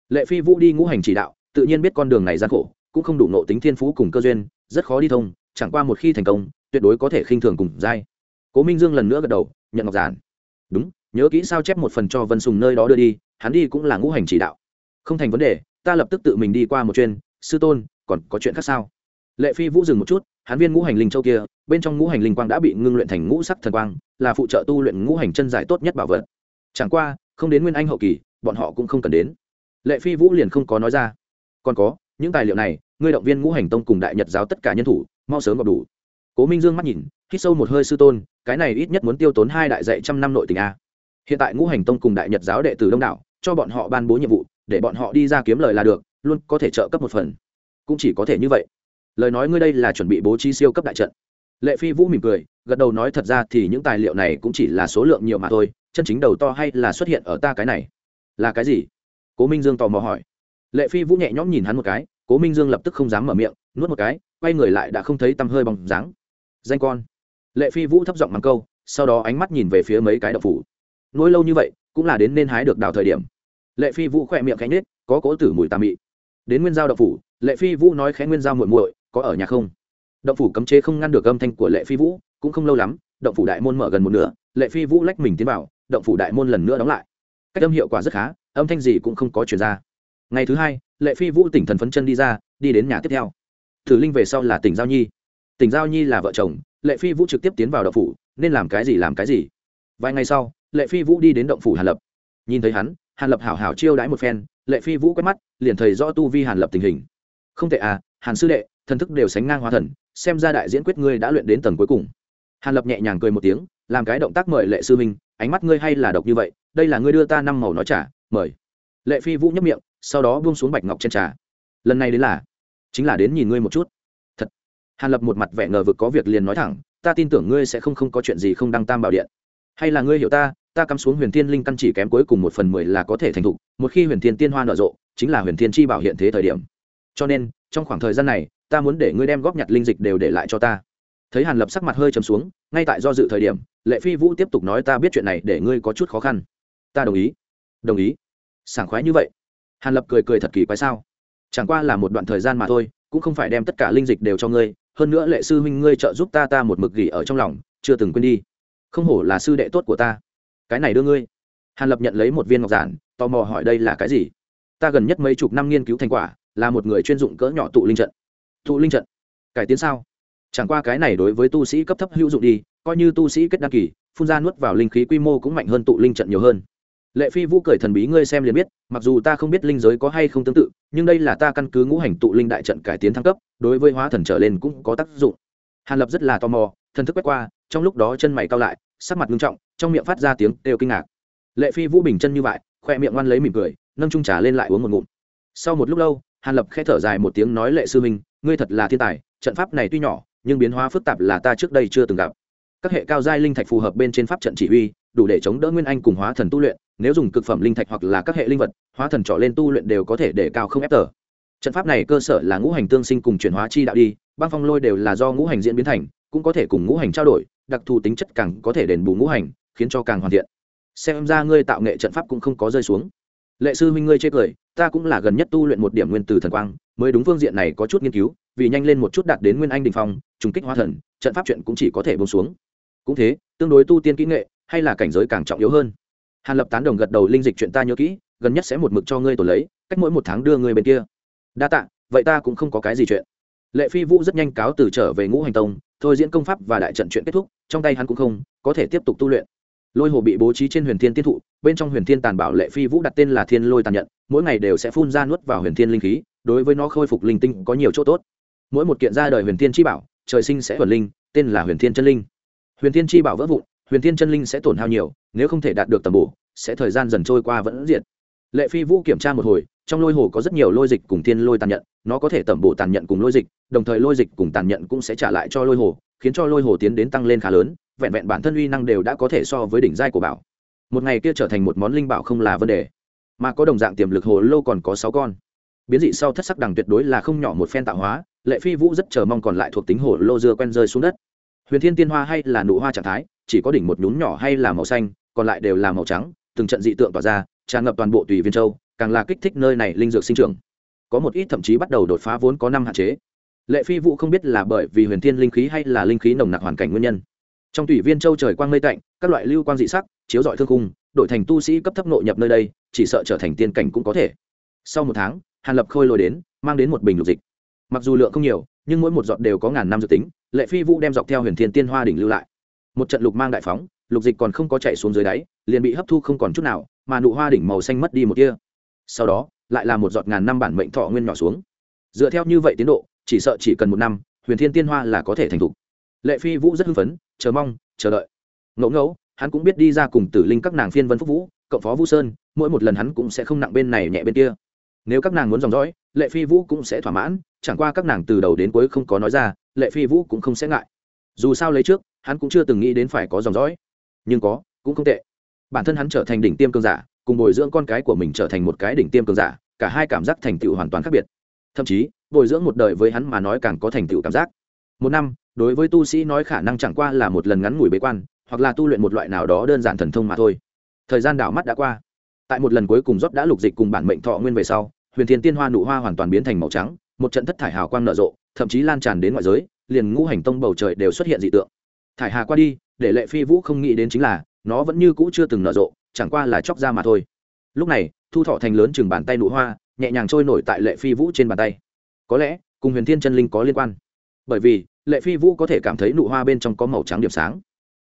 Lệ phi vũ đi ngũ hành chỉ đạo, tự nhiên biết con đường này gian khổ, cũng không đủ nộ tính thiên phú cùng cơ duyên, rất khó đi thông, chẳng qua một khi thành công, tuyệt đối có thể khinh thường cùng dai. Cố minh dương lần nữa gật đầu, nhận ngọc giản. Đúng nhớ kỹ sao chép một phần cho vân sùng nơi đó đưa đi, hắn đi cũng là ngũ hành chỉ đạo. Không thành vấn đề, ta lập tức tự mình đi qua một chuyên. Sư tôn, còn có chuyện khác sao? Lệ phi vũ dừng một chút, hắn viên ngũ hành linh châu kia, bên trong ngũ hành linh quang đã bị ngưng luyện thành ngũ sắc thần quang, là phụ trợ tu luyện ngũ hành chân giải tốt nhất bảo vật. Chẳng qua, không đến nguyên anh hậu kỳ, bọn họ cũng không cần đến. Lệ phi vũ liền không có nói ra. Còn có, những tài liệu này, ngươi động viên ngũ hành tông cùng đại nhật giáo tất cả nhân thủ, mau sớm gặp đủ. Cố minh dương mắt nhìn, hít sâu một hơi sư tôn, cái này ít nhất muốn tiêu tốn hai đại dạy trăm năm nội tình a hiện tại ngũ hành tông cùng đại nhật giáo đệ tử đông đảo, cho bọn họ ban bố nhiệm vụ, để bọn họ đi ra kiếm lời là được, luôn có thể trợ cấp một phần. Cũng chỉ có thể như vậy. Lời nói ngươi đây là chuẩn bị bố trí siêu cấp đại trận. Lệ phi vũ mỉm cười, gật đầu nói thật ra thì những tài liệu này cũng chỉ là số lượng nhiều mà thôi, chân chính đầu to hay là xuất hiện ở ta cái này? Là cái gì? Cố minh dương tò mò hỏi. Lệ phi vũ nhẹ nhõm nhìn hắn một cái, cố minh dương lập tức không dám mở miệng, nuốt một cái, quay người lại đã không thấy tăm hơi bóng dáng. Danh con. Lệ phi vũ thấp giọng mắng câu, sau đó ánh mắt nhìn về phía mấy cái đậu phủ nuôi lâu như vậy, cũng là đến nên hái được đào thời điểm. Lệ phi vũ khỏe miệng khẽ nết có cố tử mùi tà mị. Đến nguyên giao đậu phủ, lệ phi vũ nói khẽ nguyên giao muội muội, có ở nhà không? Động phủ cấm chế không ngăn được âm thanh của lệ phi vũ, cũng không lâu lắm, động phủ đại môn mở gần một nửa, lệ phi vũ lách mình tiến vào, động phủ đại môn lần nữa đóng lại. Cách âm hiệu quả rất khá, âm thanh gì cũng không có chuyển ra. Ngày thứ hai, lệ phi vũ tỉnh thần phấn chân đi ra, đi đến nhà tiếp theo. Thử linh về sau là tỉnh giao nhi. Tỉnh giao nhi là vợ chồng, lệ phi vũ trực tiếp tiến vào động phủ, nên làm cái gì làm cái gì. Vài ngày sau lệ phi vũ đi đến động phủ hàn lập nhìn thấy hắn hàn lập hảo hảo chiêu đãi một phen lệ phi vũ quét mắt liền thầy rõ tu vi hàn lập tình hình không tệ à hàn sư đệ thần thức đều sánh ngang hóa thần xem ra đại diễn quyết ngươi đã luyện đến tầng cuối cùng hàn lập nhẹ nhàng cười một tiếng làm cái động tác mời lệ sư minh ánh mắt ngươi hay là độc như vậy đây là ngươi đưa ta năm màu nói trả mời lệ phi vũ nhấp miệng sau đó buông xuống bạch ngọc trên trà lần này đến là chính là đến nhìn ngươi một chút thật hàn lập một mặt vẻ ngờ vực có việc liền nói thẳng ta tin tưởng ngươi sẽ không không có chuyện gì không đăng tam bảo điện hay là ngươi hiểu ta ta cắm xuống huyền thiên linh căn chỉ kém cuối cùng một phần mười là có thể thành thục, một khi huyền thiên tiên hoa nở rộ, chính là huyền thiên chi bảo hiện thế thời điểm. Cho nên, trong khoảng thời gian này, ta muốn để ngươi đem góp nhặt linh dịch đều để lại cho ta. Thấy hàn lập sắc mặt hơi trầm xuống, ngay tại do dự thời điểm, lệ phi vũ tiếp tục nói ta biết chuyện này để ngươi có chút khó khăn. Ta đồng ý đồng ý. Sảng khoái như vậy? Hàn lập cười cười thật kỳ quái sao? Chẳng qua là một đoạn thời gian mà thôi, cũng không phải đem tất cả linh dịch đều cho ngươi, hơn nữa lệ sư huynh ngươi trợ giúp ta ta một mực gỉ ở trong lòng, chưa từng quên đi. Không hổ là sư đệ tốt của ta cái này đưa ngươi. Hàn lập nhận lấy một viên ngọc giản, tò mò hỏi đây là cái gì? Ta gần nhất mấy chục năm nghiên cứu thành quả, là một người chuyên dụng cỡ nhỏ tụ linh trận. Tụ linh trận? Cải tiến sao? Chẳng qua cái này đối với tu sĩ cấp thấp hữu dụng đi, coi như tu sĩ kết đăng kỳ, phun ra nuốt vào linh khí quy mô cũng mạnh hơn tụ linh trận nhiều hơn. Lệ phi vũ cười thần bí, ngươi xem liền biết, mặc dù ta không biết linh giới có hay không tương tự, nhưng đây là ta căn cứ ngũ hành tụ linh đại trận cải tiến thăng cấp, đối với hóa thần trở lên cũng có tác dụng. Hàn lập rất là tò mò, thần thức quét qua, trong lúc đó chân mày cao lại, sắc mặt nghiêm trọng trong miệng phát ra tiếng đều kinh ngạc. Lệ phi vũ bình chân như vậy, khoe miệng ngoan lấy mỉm cười, nâng trung trà lên lại uống một ngụm. Sau một lúc lâu, hàn lập khẽ thở dài một tiếng nói, lệ sư minh ngươi thật là thiên tài, trận pháp này tuy nhỏ, nhưng biến hóa phức tạp là ta trước đây chưa từng gặp. Các hệ cao giai linh thạch phù hợp bên trên pháp trận chỉ huy, đủ để chống đỡ nguyên anh cùng hóa thần tu luyện, nếu dùng cực phẩm linh thạch hoặc là các hệ linh vật, hóa thần trọ lên tu luyện đều có thể để cao không ép tờ. Trận pháp này cơ sở là ngũ hành tương sinh cùng chuyển hóa chi đạo đi, băng phong lôi đều là do ngũ hành diễn biến thành, cũng có thể cùng ngũ hành trao đổi, đặc thù tính chất càng có thể đền bù ngũ hành khiến cho càng hoàn thiện. Xem ra ngươi tạo nghệ trận pháp cũng không có rơi xuống. Lệ sư huynh ngươi chê cười, ta cũng là gần nhất tu luyện một điểm nguyên từ thần quang, mới đúng phương diện này có chút nghiên cứu, vì nhanh lên một chút đạt đến nguyên anh đình phong, trùng kích hóa thần, trận pháp chuyện cũng chỉ có thể bông xuống. Cũng thế, tương đối tu tiên kỹ nghệ, hay là cảnh giới càng trọng yếu hơn. Hàn lập tán đồng gật đầu linh dịch chuyện ta nhớ kỹ, gần nhất sẽ một mực cho ngươi tổ lấy, cách mỗi một tháng đưa ngươi bên kia. Đa tạ, vậy ta cũng không có cái gì chuyện. Lệ phi vũ rất nhanh cáo từ trở về ngũ hành tông, thôi diễn công pháp và đại trận chuyện kết thúc, trong tay hắn cũng không, có thể tiếp tục tu luyện lôi hồ bị bố trí trên huyền thiên tiên thụ, bên trong huyền thiên tàn bảo lệ phi vũ đặt tên là thiên lôi tàn nhận, mỗi ngày đều sẽ phun ra nuốt vào huyền thiên linh khí, đối với nó khôi phục linh tinh có nhiều chỗ tốt. Mỗi một kiện ra đời huyền thiên chi bảo, trời sinh sẽ thuần linh, tên là huyền thiên chân linh. Huyền thiên chi bảo vỡ vụn, huyền thiên chân linh sẽ tổn hao nhiều, nếu không thể đạt được tầm bổ, sẽ thời gian dần trôi qua vẫn diệt. lệ phi vũ kiểm tra một hồi, trong lôi hồ có rất nhiều lôi dịch cùng thiên lôi tàn nhận, nó có thể tẩm bổ tàn nhận cùng lôi dịch, đồng thời lôi dịch cùng tàn nhận cũng sẽ trả lại cho lôi hồ, khiến cho lôi hồ tiến đến tăng lên khá lớn vẹn vẹn bản thân uy năng đều đã có thể so với đỉnh giai của bảo. Một ngày kia trở thành một món linh bảo không là vấn đề, mà có đồng dạng tiềm lực hồ lô còn có sáu con. Biến dị sau thất sắc đằng tuyệt đối là không nhỏ một phen tạo hóa, lệ phi vũ rất chờ mong còn lại thuộc tính hồ lô dưa quen rơi xuống đất. Huyền thiên tiên hoa hay là nụ hoa trạng thái, chỉ có đỉnh một nhún nhỏ hay là màu xanh, còn lại đều là màu trắng, từng trận dị tượng tỏa ra, tràn ngập toàn bộ tùy viên châu, càng là kích thích nơi này linh dược sinh trưởng. Có một ít thậm chí bắt đầu đột phá vốn có năm hạn chế. Lệ phi vũ không biết là bởi vì huyền thiên linh khí hay là linh khí nồng nặc hoàn cảnh nguyên nhân trong tùy viên châu trời quang mây tạnh, các loại lưu quang dị sắc, chiếu dọi thương cung đổi thành tu sĩ cấp thấp nội nhập nơi đây, chỉ sợ trở thành tiên cảnh cũng có thể. Sau một tháng, hàn lập khôi lôi đến, mang đến một bình lục dịch. Mặc dù lượng không nhiều, nhưng mỗi một giọt đều có ngàn năm dự tính, lệ phi vũ đem dọc theo huyền thiên tiên hoa đỉnh lưu lại. Một trận lục mang đại phóng, lục dịch còn không có chạy xuống dưới đáy, liền bị hấp thu không còn chút nào, mà nụ hoa đỉnh màu xanh mất đi một kia sau đó, lại là một giọt ngàn năm bản mệnh thọ nguyên nhỏ xuống. Dựa theo như vậy tiến độ, chỉ sợ chỉ cần một năm, huyền thiên tiên hoa là có thể thành thục lệ phi vũ rất hưng phấn, chờ mong, chờ đợi. Ngẫu ngẫu, hắn cũng biết đi ra cùng tử linh các nàng phiên vân phúc vũ cộng phó vũ sơn, mỗi một lần hắn cũng sẽ không nặng bên này nhẹ bên kia. Nếu các nàng muốn dòng dõi, lệ phi vũ cũng sẽ thỏa mãn, chẳng qua các nàng từ đầu đến cuối không có nói ra, lệ phi vũ cũng không sẽ ngại. Dù sao lấy trước, hắn cũng chưa từng nghĩ đến phải có dòng dõi. Nhưng có, cũng không tệ. Bản thân hắn trở thành đỉnh tiêm cường giả, cùng bồi dưỡng con cái của mình trở thành một cái đỉnh tiêm cường giả, cả hai cảm giác thành tựu hoàn toàn khác biệt. Thậm chí, bồi dưỡng một đời với hắn mà nói càng có thành tựu cảm giác. Một năm đối với tu sĩ nói khả năng chẳng qua là một lần ngắn ngủi bế quan, hoặc là tu luyện một loại nào đó đơn giản thần thông mà thôi. Thời gian đảo mắt đã qua. Tại một lần cuối cùng rót đã lục dịch cùng bản mệnh thọ nguyên về sau, huyền thiên tiên hoa nụ hoa hoàn toàn biến thành màu trắng, một trận thất thải hào quang nở rộ, thậm chí lan tràn đến ngoại giới, liền ngũ hành tông bầu trời đều xuất hiện dị tượng. Thải hà qua đi, để lệ phi vũ không nghĩ đến chính là, nó vẫn như cũ chưa từng nở rộ, chẳng qua là chóc ra mà thôi. Lúc này, thu thọ thành lớn chừng bàn tay nụ hoa, nhẹ nhàng trôi nổi tại lệ phi vũ trên bàn tay. Có lẽ, cùng huyền thiên chân linh có liên quan bởi vì lệ phi vũ có thể cảm thấy nụ hoa bên trong có màu trắng điểm sáng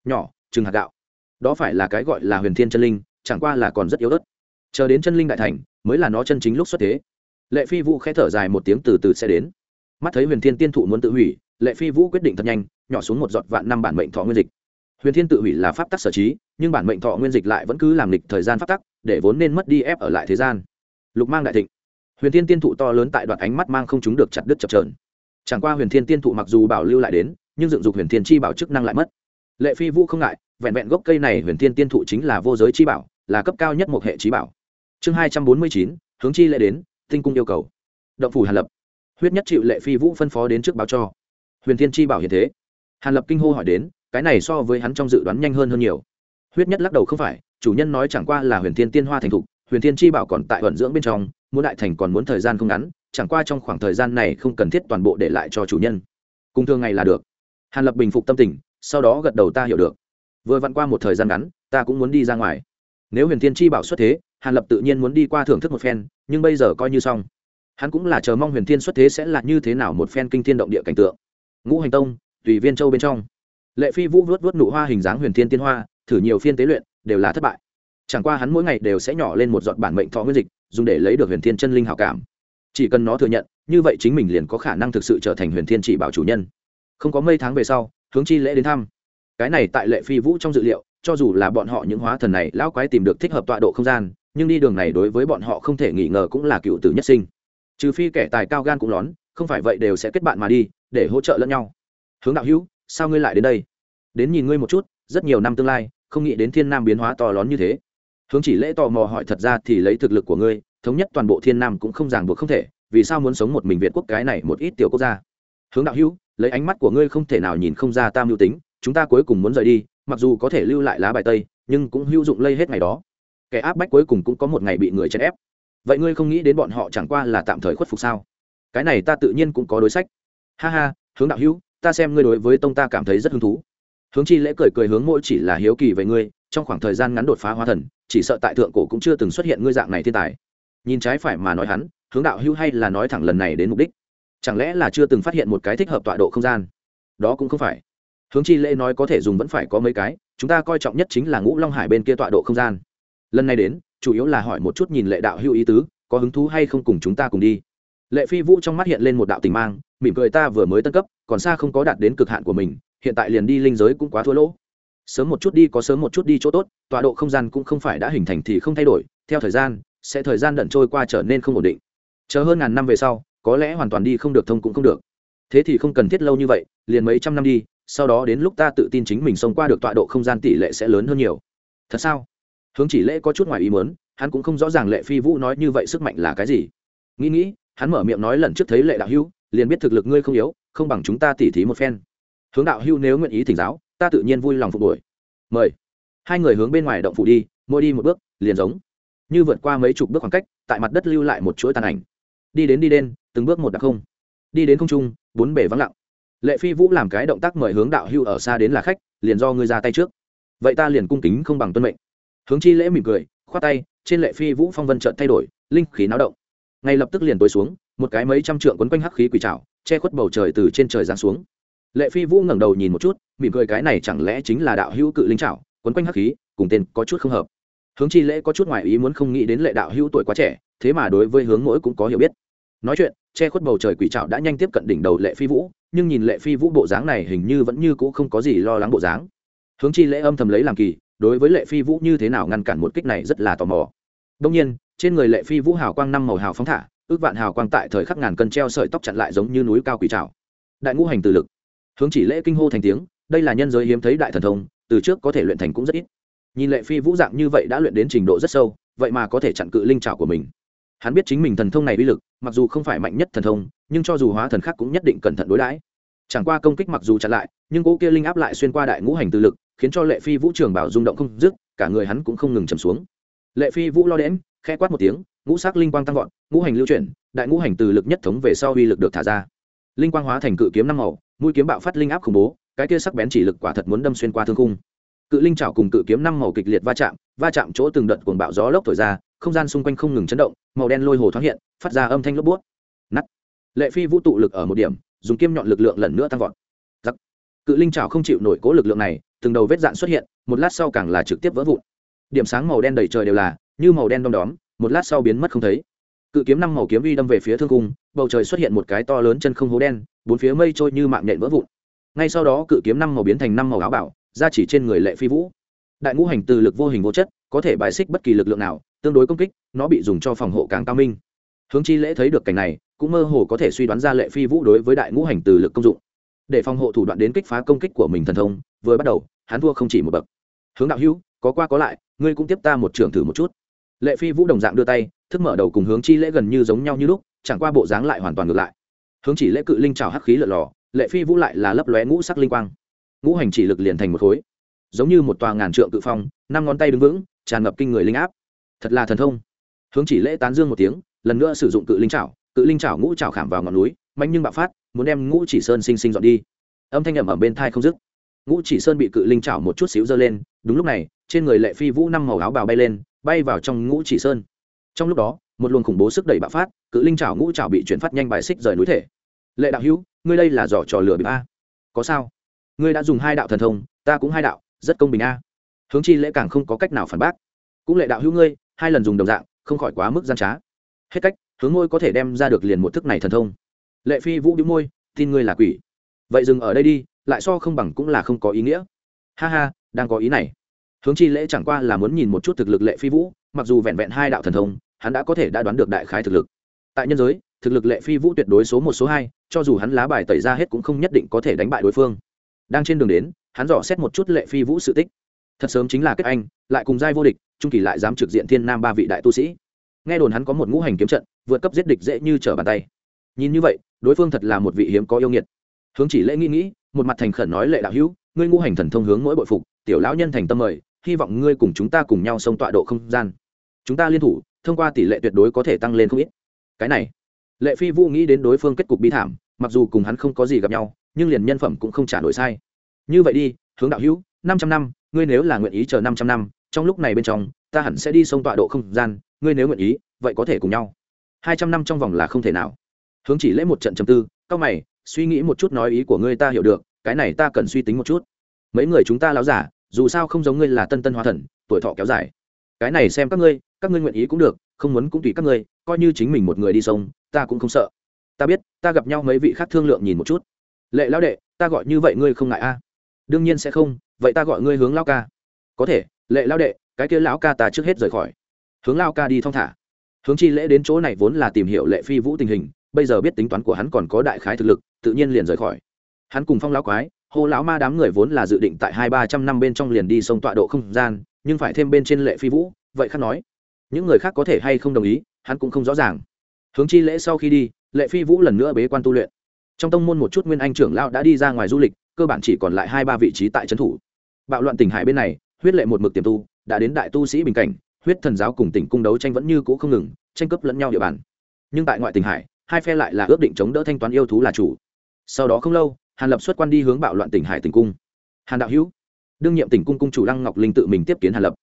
nhỏ chừng hạt gạo đó phải là cái gọi là huyền thiên chân linh chẳng qua là còn rất yếu ớt chờ đến chân linh đại thành mới là nó chân chính lúc xuất thế lệ phi vũ khẽ thở dài một tiếng từ từ sẽ đến mắt thấy huyền thiên tiên thụ muốn tự hủy lệ phi vũ quyết định thật nhanh nhỏ xuống một giọt vạn năm bản mệnh thọ nguyên dịch huyền thiên tự hủy là pháp tắc sở trí nhưng bản mệnh thọ nguyên dịch lại vẫn cứ làm lịch thời gian pháp tắc để vốn nên mất đi ép ở lại thế gian lục mang đại thịnh huyền thiên tiên thụ to lớn tại đoạn ánh mắt mang không chúng được chặt đứt chập trờn chẳng qua huyền thiên tiên thụ mặc dù bảo lưu lại đến, nhưng dựng dục huyền thiên chi bảo chức năng lại mất. Lệ phi vũ không ngại, vẹn vẹn gốc cây này huyền thiên tiên thụ chính là vô giới chi bảo, là cấp cao nhất một hệ trí bảo. Chương hai trăm bốn mươi chín, hướng chi lệ đến, tinh cung yêu cầu. Động phủ hàn lập. Huyết nhất chịu lệ phi vũ phân phó đến trước báo cho. Huyền thiên chi bảo hiện thế. Hàn lập kinh hô hỏi đến, cái này so với hắn trong dự đoán nhanh hơn hơn nhiều. Huyết nhất lắc đầu không phải, chủ nhân nói chẳng qua là huyền thiên tiên hoa thành thục, huyền thiên chi bảo còn tại vận dưỡng bên trong, muốn đại thành còn muốn thời gian không ngắn chẳng qua trong khoảng thời gian này không cần thiết toàn bộ để lại cho chủ nhân. Cùng thường ngày là được. Hàn lập bình phục tâm tình, sau đó gật đầu ta hiểu được. Vừa vặn qua một thời gian ngắn, ta cũng muốn đi ra ngoài. Nếu huyền thiên chi bảo xuất thế, hàn lập tự nhiên muốn đi qua thưởng thức một phen, nhưng bây giờ coi như xong. Hắn cũng là chờ mong huyền thiên xuất thế sẽ là như thế nào một phen kinh thiên động địa cảnh tượng. Ngũ hành tông, tùy viên châu bên trong. Lệ phi vũ vuốt vuốt nụ hoa hình dáng huyền thiên tiên hoa, thử nhiều phiên tế luyện, đều là thất bại. Chẳng qua hắn mỗi ngày đều sẽ nhỏ lên một giọt bản mệnh thọ nguyên dịch, dùng để lấy được huyền thiên chân linh hảo cảm chỉ cần nó thừa nhận, như vậy chính mình liền có khả năng thực sự trở thành huyền thiên chỉ bảo chủ nhân. Không có mấy tháng về sau, hướng chi lễ đến thăm. Cái này tại lệ phi vũ trong dự liệu, cho dù là bọn họ những hóa thần này lão quái tìm được thích hợp tọa độ không gian, nhưng đi đường này đối với bọn họ không thể nghi ngờ cũng là cựu tử nhất sinh. Trừ phi kẻ tài cao gan cũng lón, không phải vậy đều sẽ kết bạn mà đi, để hỗ trợ lẫn nhau. Hướng đạo hữu, sao ngươi lại đến đây? Đến nhìn ngươi một chút, rất nhiều năm tương lai, không nghĩ đến thiên nam biến hóa to lớn như thế. Hướng chỉ lễ tò mò hỏi thật ra thì lấy thực lực của ngươi thống nhất toàn bộ thiên nam cũng không ràng buộc không thể, vì sao muốn sống một mình việt quốc cái này một ít tiểu quốc gia? Hướng đạo hữu, lấy ánh mắt của ngươi không thể nào nhìn không ra tam mưu tính, chúng ta cuối cùng muốn rời đi, mặc dù có thể lưu lại lá bài tây, nhưng cũng hữu dụng lây hết ngày đó. Kẻ áp bách cuối cùng cũng có một ngày bị người chèn ép. Vậy ngươi không nghĩ đến bọn họ chẳng qua là tạm thời khuất phục sao? Cái này ta tự nhiên cũng có đối sách. Ha ha, hướng đạo hữu, ta xem ngươi đối với tông ta cảm thấy rất hứng thú. Hướng chi lễ cười cười hướng mỗi chỉ là hiếu kỳ về ngươi, trong khoảng thời gian ngắn đột phá hóa thần, chỉ sợ tại thượng cổ cũng chưa từng xuất hiện ngươi dạng này thiên tài nhìn trái phải mà nói hắn, hướng đạo hữu hay là nói thẳng lần này đến mục đích? Chẳng lẽ là chưa từng phát hiện một cái thích hợp tọa độ không gian? Đó cũng không phải. Hướng chi lễ nói có thể dùng vẫn phải có mấy cái, chúng ta coi trọng nhất chính là ngũ long hải bên kia tọa độ không gian. Lần này đến, chủ yếu là hỏi một chút nhìn lệ đạo hữu ý tứ, có hứng thú hay không cùng chúng ta cùng đi. Lệ phi vũ trong mắt hiện lên một đạo tình mang, mỉm cười ta vừa mới tân cấp, còn xa không có đạt đến cực hạn của mình, hiện tại liền đi linh giới cũng quá thua lỗ. Sớm một chút đi có sớm một chút đi chỗ tốt, tọa độ không gian cũng không phải đã hình thành thì không thay đổi, theo thời gian sẽ thời gian đận trôi qua trở nên không ổn định. Chờ hơn ngàn năm về sau, có lẽ hoàn toàn đi không được thông cũng không được. Thế thì không cần thiết lâu như vậy, liền mấy trăm năm đi, sau đó đến lúc ta tự tin chính mình sống qua được tọa độ không gian tỷ lệ sẽ lớn hơn nhiều. Thật sao? Hướng chỉ lễ có chút ngoài ý muốn, hắn cũng không rõ ràng lệ phi vũ nói như vậy sức mạnh là cái gì. Nghĩ nghĩ, hắn mở miệng nói lần trước thấy lệ đạo hữu, liền biết thực lực ngươi không yếu, không bằng chúng ta tỉ thí một phen. Hướng đạo hữu nếu nguyện ý thỉnh giáo, ta tự nhiên vui lòng phục đuổi mời. Hai người hướng bên ngoài động phủ đi, mỗi đi một bước, liền giống như vượt qua mấy chục bước khoảng cách, tại mặt đất lưu lại một chuỗi tàn ảnh. Đi đến đi đến, từng bước một đặc không. Đi đến không trung, bốn bể vắng lặng. Lệ phi vũ làm cái động tác mời hướng đạo hưu ở xa đến là khách, liền do ngươi ra tay trước. Vậy ta liền cung kính không bằng tuân mệnh. Hướng chi lễ mỉm cười, khoát tay, trên lệ phi vũ phong vân trợn thay đổi, linh khí náo động. Ngay lập tức liền tối xuống, một cái mấy trăm trượng quấn quanh hắc khí quỷ trào che khuất bầu trời từ trên trời giáng xuống. Lệ phi vũ ngẩng đầu nhìn một chút, mỉm cười cái này chẳng lẽ chính là đạo hữu cự linh trào quấn quanh hắc khí, cùng tên có chút không hợp hướng chi lễ có chút ngoài ý muốn không nghĩ đến lệ đạo hữu tuổi quá trẻ, thế mà đối với hướng mỗi cũng có hiểu biết. Nói chuyện, che khuất bầu trời quỷ trạo đã nhanh tiếp cận đỉnh đầu lệ phi vũ, nhưng nhìn lệ phi vũ bộ dáng này hình như vẫn như cũ không có gì lo lắng bộ dáng. Hướng chi lễ âm thầm lấy làm kỳ, đối với lệ phi vũ như thế nào ngăn cản một kích này rất là tò mò. Đông nhiên, trên người lệ phi vũ hào quang năm màu hào phóng thả, ước vạn hào quang tại thời khắc ngàn cân treo sợi tóc chặn lại giống như núi cao quỷ trào đại ngũ hành từ lực. Hướng chỉ lễ kinh hô thành tiếng, đây là nhân giới hiếm thấy đại thần thông, từ trước có thể luyện thành cũng rất ít nhìn lệ phi vũ dạng như vậy đã luyện đến trình độ rất sâu, vậy mà có thể chặn cự linh trào của mình. Hắn biết chính mình thần thông này uy lực, mặc dù không phải mạnh nhất thần thông, nhưng cho dù hóa thần khác cũng nhất định cẩn thận đối đãi. Chẳng qua công kích mặc dù chặn lại, nhưng cỗ kia linh áp lại xuyên qua đại ngũ hành từ lực, khiến cho lệ phi vũ trường bảo rung động không dứt, cả người hắn cũng không ngừng chầm xuống. Lệ phi vũ lo đễm khẽ quát một tiếng, ngũ sắc linh quang tăng vọt, ngũ hành lưu chuyển, đại ngũ hành từ lực nhất thống về sau uy lực được thả ra. Linh quang hóa thành cự kiếm năm màu, mũi kiếm bạo phát linh áp khủng bố, cái kia sắc bén chỉ lực quả thật muốn đâm xuyên qua thương khung cự linh trảo cùng cự kiếm năm màu kịch liệt va chạm va chạm chỗ từng đợt cuồng bạo gió lốc thổi ra, không gian xung quanh không ngừng chấn động, màu đen lôi hồ thoáng hiện, phát ra âm thanh lốp bút. Nắt lệ phi vũ tụ lực ở một điểm, dùng kiếm nhọn lực lượng lần nữa tăng vọt. Giặc. Cự linh trảo không chịu nổi cố lực lượng này, từng đầu vết dạn xuất hiện, một lát sau càng là trực tiếp vỡ vụn. Điểm sáng màu đen đầy trời đều là như màu đen đom đóm, một lát sau biến mất không thấy. Cự kiếm năm màu kiếm vi đâm về phía thương cung, bầu trời xuất hiện một cái to lớn chân không hố đen, bốn phía mây trôi như mạng nhện vỡ vụn. Ngay sau đó cự kiếm năm màu biến thành năm màu áo bảo ra chỉ trên người lệ phi vũ. Đại ngũ hành từ lực vô hình vô chất, có thể bài xích bất kỳ lực lượng nào, tương đối công kích, nó bị dùng cho phòng hộ càng cao minh. Hướng chi lễ thấy được cảnh này, cũng mơ hồ có thể suy đoán ra lệ phi vũ đối với đại ngũ hành từ lực công dụng. Để phòng hộ thủ đoạn đến kích phá công kích của mình thần thông, vừa bắt đầu, hắn thua không chỉ một bậc. Hướng đạo hữu, có qua có lại, ngươi cũng tiếp ta một trưởng thử một chút. Lệ phi vũ đồng dạng đưa tay, thức mở đầu cùng hướng chi lễ gần như giống nhau như lúc, chẳng qua bộ dáng lại hoàn toàn ngược lại. Hướng chỉ lễ cự linh trào hắc khí lợn lò, lệ phi vũ lại là lấp lóe ngũ sắc linh quang ngũ hành chỉ lực liền thành một khối, giống như một tòa ngàn trượng cự phong, năm ngón tay đứng vững, tràn ngập kinh người linh áp. Thật là thần thông. Hướng chỉ lễ tán dương một tiếng, lần nữa sử dụng cự linh trảo cự linh trảo ngũ trảo khảm vào ngọn núi mạnh nhưng bạo phát, muốn đem ngũ chỉ sơn sinh sinh dọn đi. Âm thanh ẩm ở bên thai không dứt. Ngũ chỉ sơn bị cự linh trảo một chút xíu giơ lên, đúng lúc này, trên người lệ phi vũ năm màu áo bào bay lên, bay vào trong ngũ chỉ sơn. Trong lúc đó, một luồng khủng bố sức đẩy bạo phát, cự linh trảo ngũ trảo bị chuyển phát nhanh bài xích rời núi thể. Lệ đạo hữu, ngươi đây là giỏ trò lửa bị a có sao? Ngươi đã dùng hai đạo thần thông, ta cũng hai đạo, rất công bình a. Hướng chi lễ càng không có cách nào phản bác. Cũng lệ đạo hữu ngươi, hai lần dùng đồng dạng, không khỏi quá mức gian trá. Hết cách, hướng ngôi có thể đem ra được liền một thức này thần thông. Lệ phi vũ đĩu môi, tin ngươi là quỷ. Vậy dừng ở đây đi, lại so không bằng cũng là không có ý nghĩa. Ha ha, đang có ý này. Hướng chi lễ chẳng qua là muốn nhìn một chút thực lực lệ phi vũ, mặc dù vẹn vẹn hai đạo thần thông, hắn đã có thể đã đoán được đại khái thực lực. Tại nhân giới, thực lực lệ phi vũ tuyệt đối số một, số hai, cho dù hắn lá bài tẩy ra hết cũng không nhất định có thể đánh bại đối phương đang trên đường đến, hắn dò xét một chút lệ phi vũ sự tích. Thật sớm chính là kết anh, lại cùng giai vô địch, trung kỳ lại dám trực diện thiên nam ba vị đại tu sĩ. Nghe đồn hắn có một ngũ hành kiếm trận, vượt cấp giết địch dễ như trở bàn tay. Nhìn như vậy, đối phương thật là một vị hiếm có yêu nghiệt. Hướng chỉ lễ nghĩ nghĩ, một mặt thành khẩn nói lệ đạo hữu, ngươi ngũ hành thần thông hướng mỗi bội phục, tiểu lão nhân thành tâm mời, hy vọng ngươi cùng chúng ta cùng nhau xông tọa độ không gian. Chúng ta liên thủ, thông qua tỷ lệ tuyệt đối có thể tăng lên không ít. Cái này, lệ phi vũ nghĩ đến đối phương kết cục bi thảm, mặc dù cùng hắn không có gì gặp nhau nhưng liền nhân phẩm cũng không trả nổi sai. Như vậy đi, hướng đạo hữu, năm trăm năm, ngươi nếu là nguyện ý chờ năm trăm năm, trong lúc này bên trong, ta hẳn sẽ đi sông tọa độ không gian, ngươi nếu nguyện ý, vậy có thể cùng nhau. Hai trăm năm trong vòng là không thể nào. Hướng chỉ lễ một trận chầm tư cao mày, suy nghĩ một chút nói ý của ngươi ta hiểu được, cái này ta cần suy tính một chút. Mấy người chúng ta láo giả, dù sao không giống ngươi là tân tân hoa thần, tuổi thọ kéo dài. Cái này xem các ngươi các ngươi nguyện ý cũng được, không muốn cũng tùy các ngươi, coi như chính mình một người đi sông, ta cũng không sợ. Ta biết, ta gặp nhau mấy vị khác thương lượng nhìn một chút lệ lão đệ, ta gọi như vậy ngươi không ngại a đương nhiên sẽ không, vậy ta gọi ngươi hướng lao ca. Có thể, lệ lão đệ, cái kia lão ca ta trước hết rời khỏi. Hướng lao ca đi thong thả. Hướng chi lễ đến chỗ này vốn là tìm hiểu lệ phi vũ tình hình, bây giờ biết tính toán của hắn còn có đại khái thực lực, tự nhiên liền rời khỏi. Hắn cùng phong lão quái, hô lão ma đám người vốn là dự định tại hai ba trăm năm bên trong liền đi sông tọa độ không gian, nhưng phải thêm bên trên lệ phi vũ, vậy khác nói. Những người khác có thể hay không đồng ý, hắn cũng không rõ ràng. Hướng chi lễ sau khi đi, lệ phi vũ lần nữa bế quan tu luyện trong tông môn một chút nguyên anh trưởng lão đã đi ra ngoài du lịch, cơ bản chỉ còn lại hai ba vị trí tại trấn thủ. Bạo loạn tỉnh hải bên này, huyết lệ một mực tiềm tu, đã đến đại tu sĩ bình cảnh, huyết thần giáo cùng tỉnh cung đấu tranh vẫn như cũ không ngừng, tranh cướp lẫn nhau địa bàn. Nhưng tại ngoại tỉnh hải, hai phe lại là ước định chống đỡ thanh toán yêu thú là chủ. Sau đó không lâu, hàn lập xuất quan đi hướng bạo loạn tỉnh hải tỉnh cung. Hàn đạo hữu, đương nhiệm tỉnh cung cung chủ lăng ngọc linh tự mình tiếp kiến hàn lập.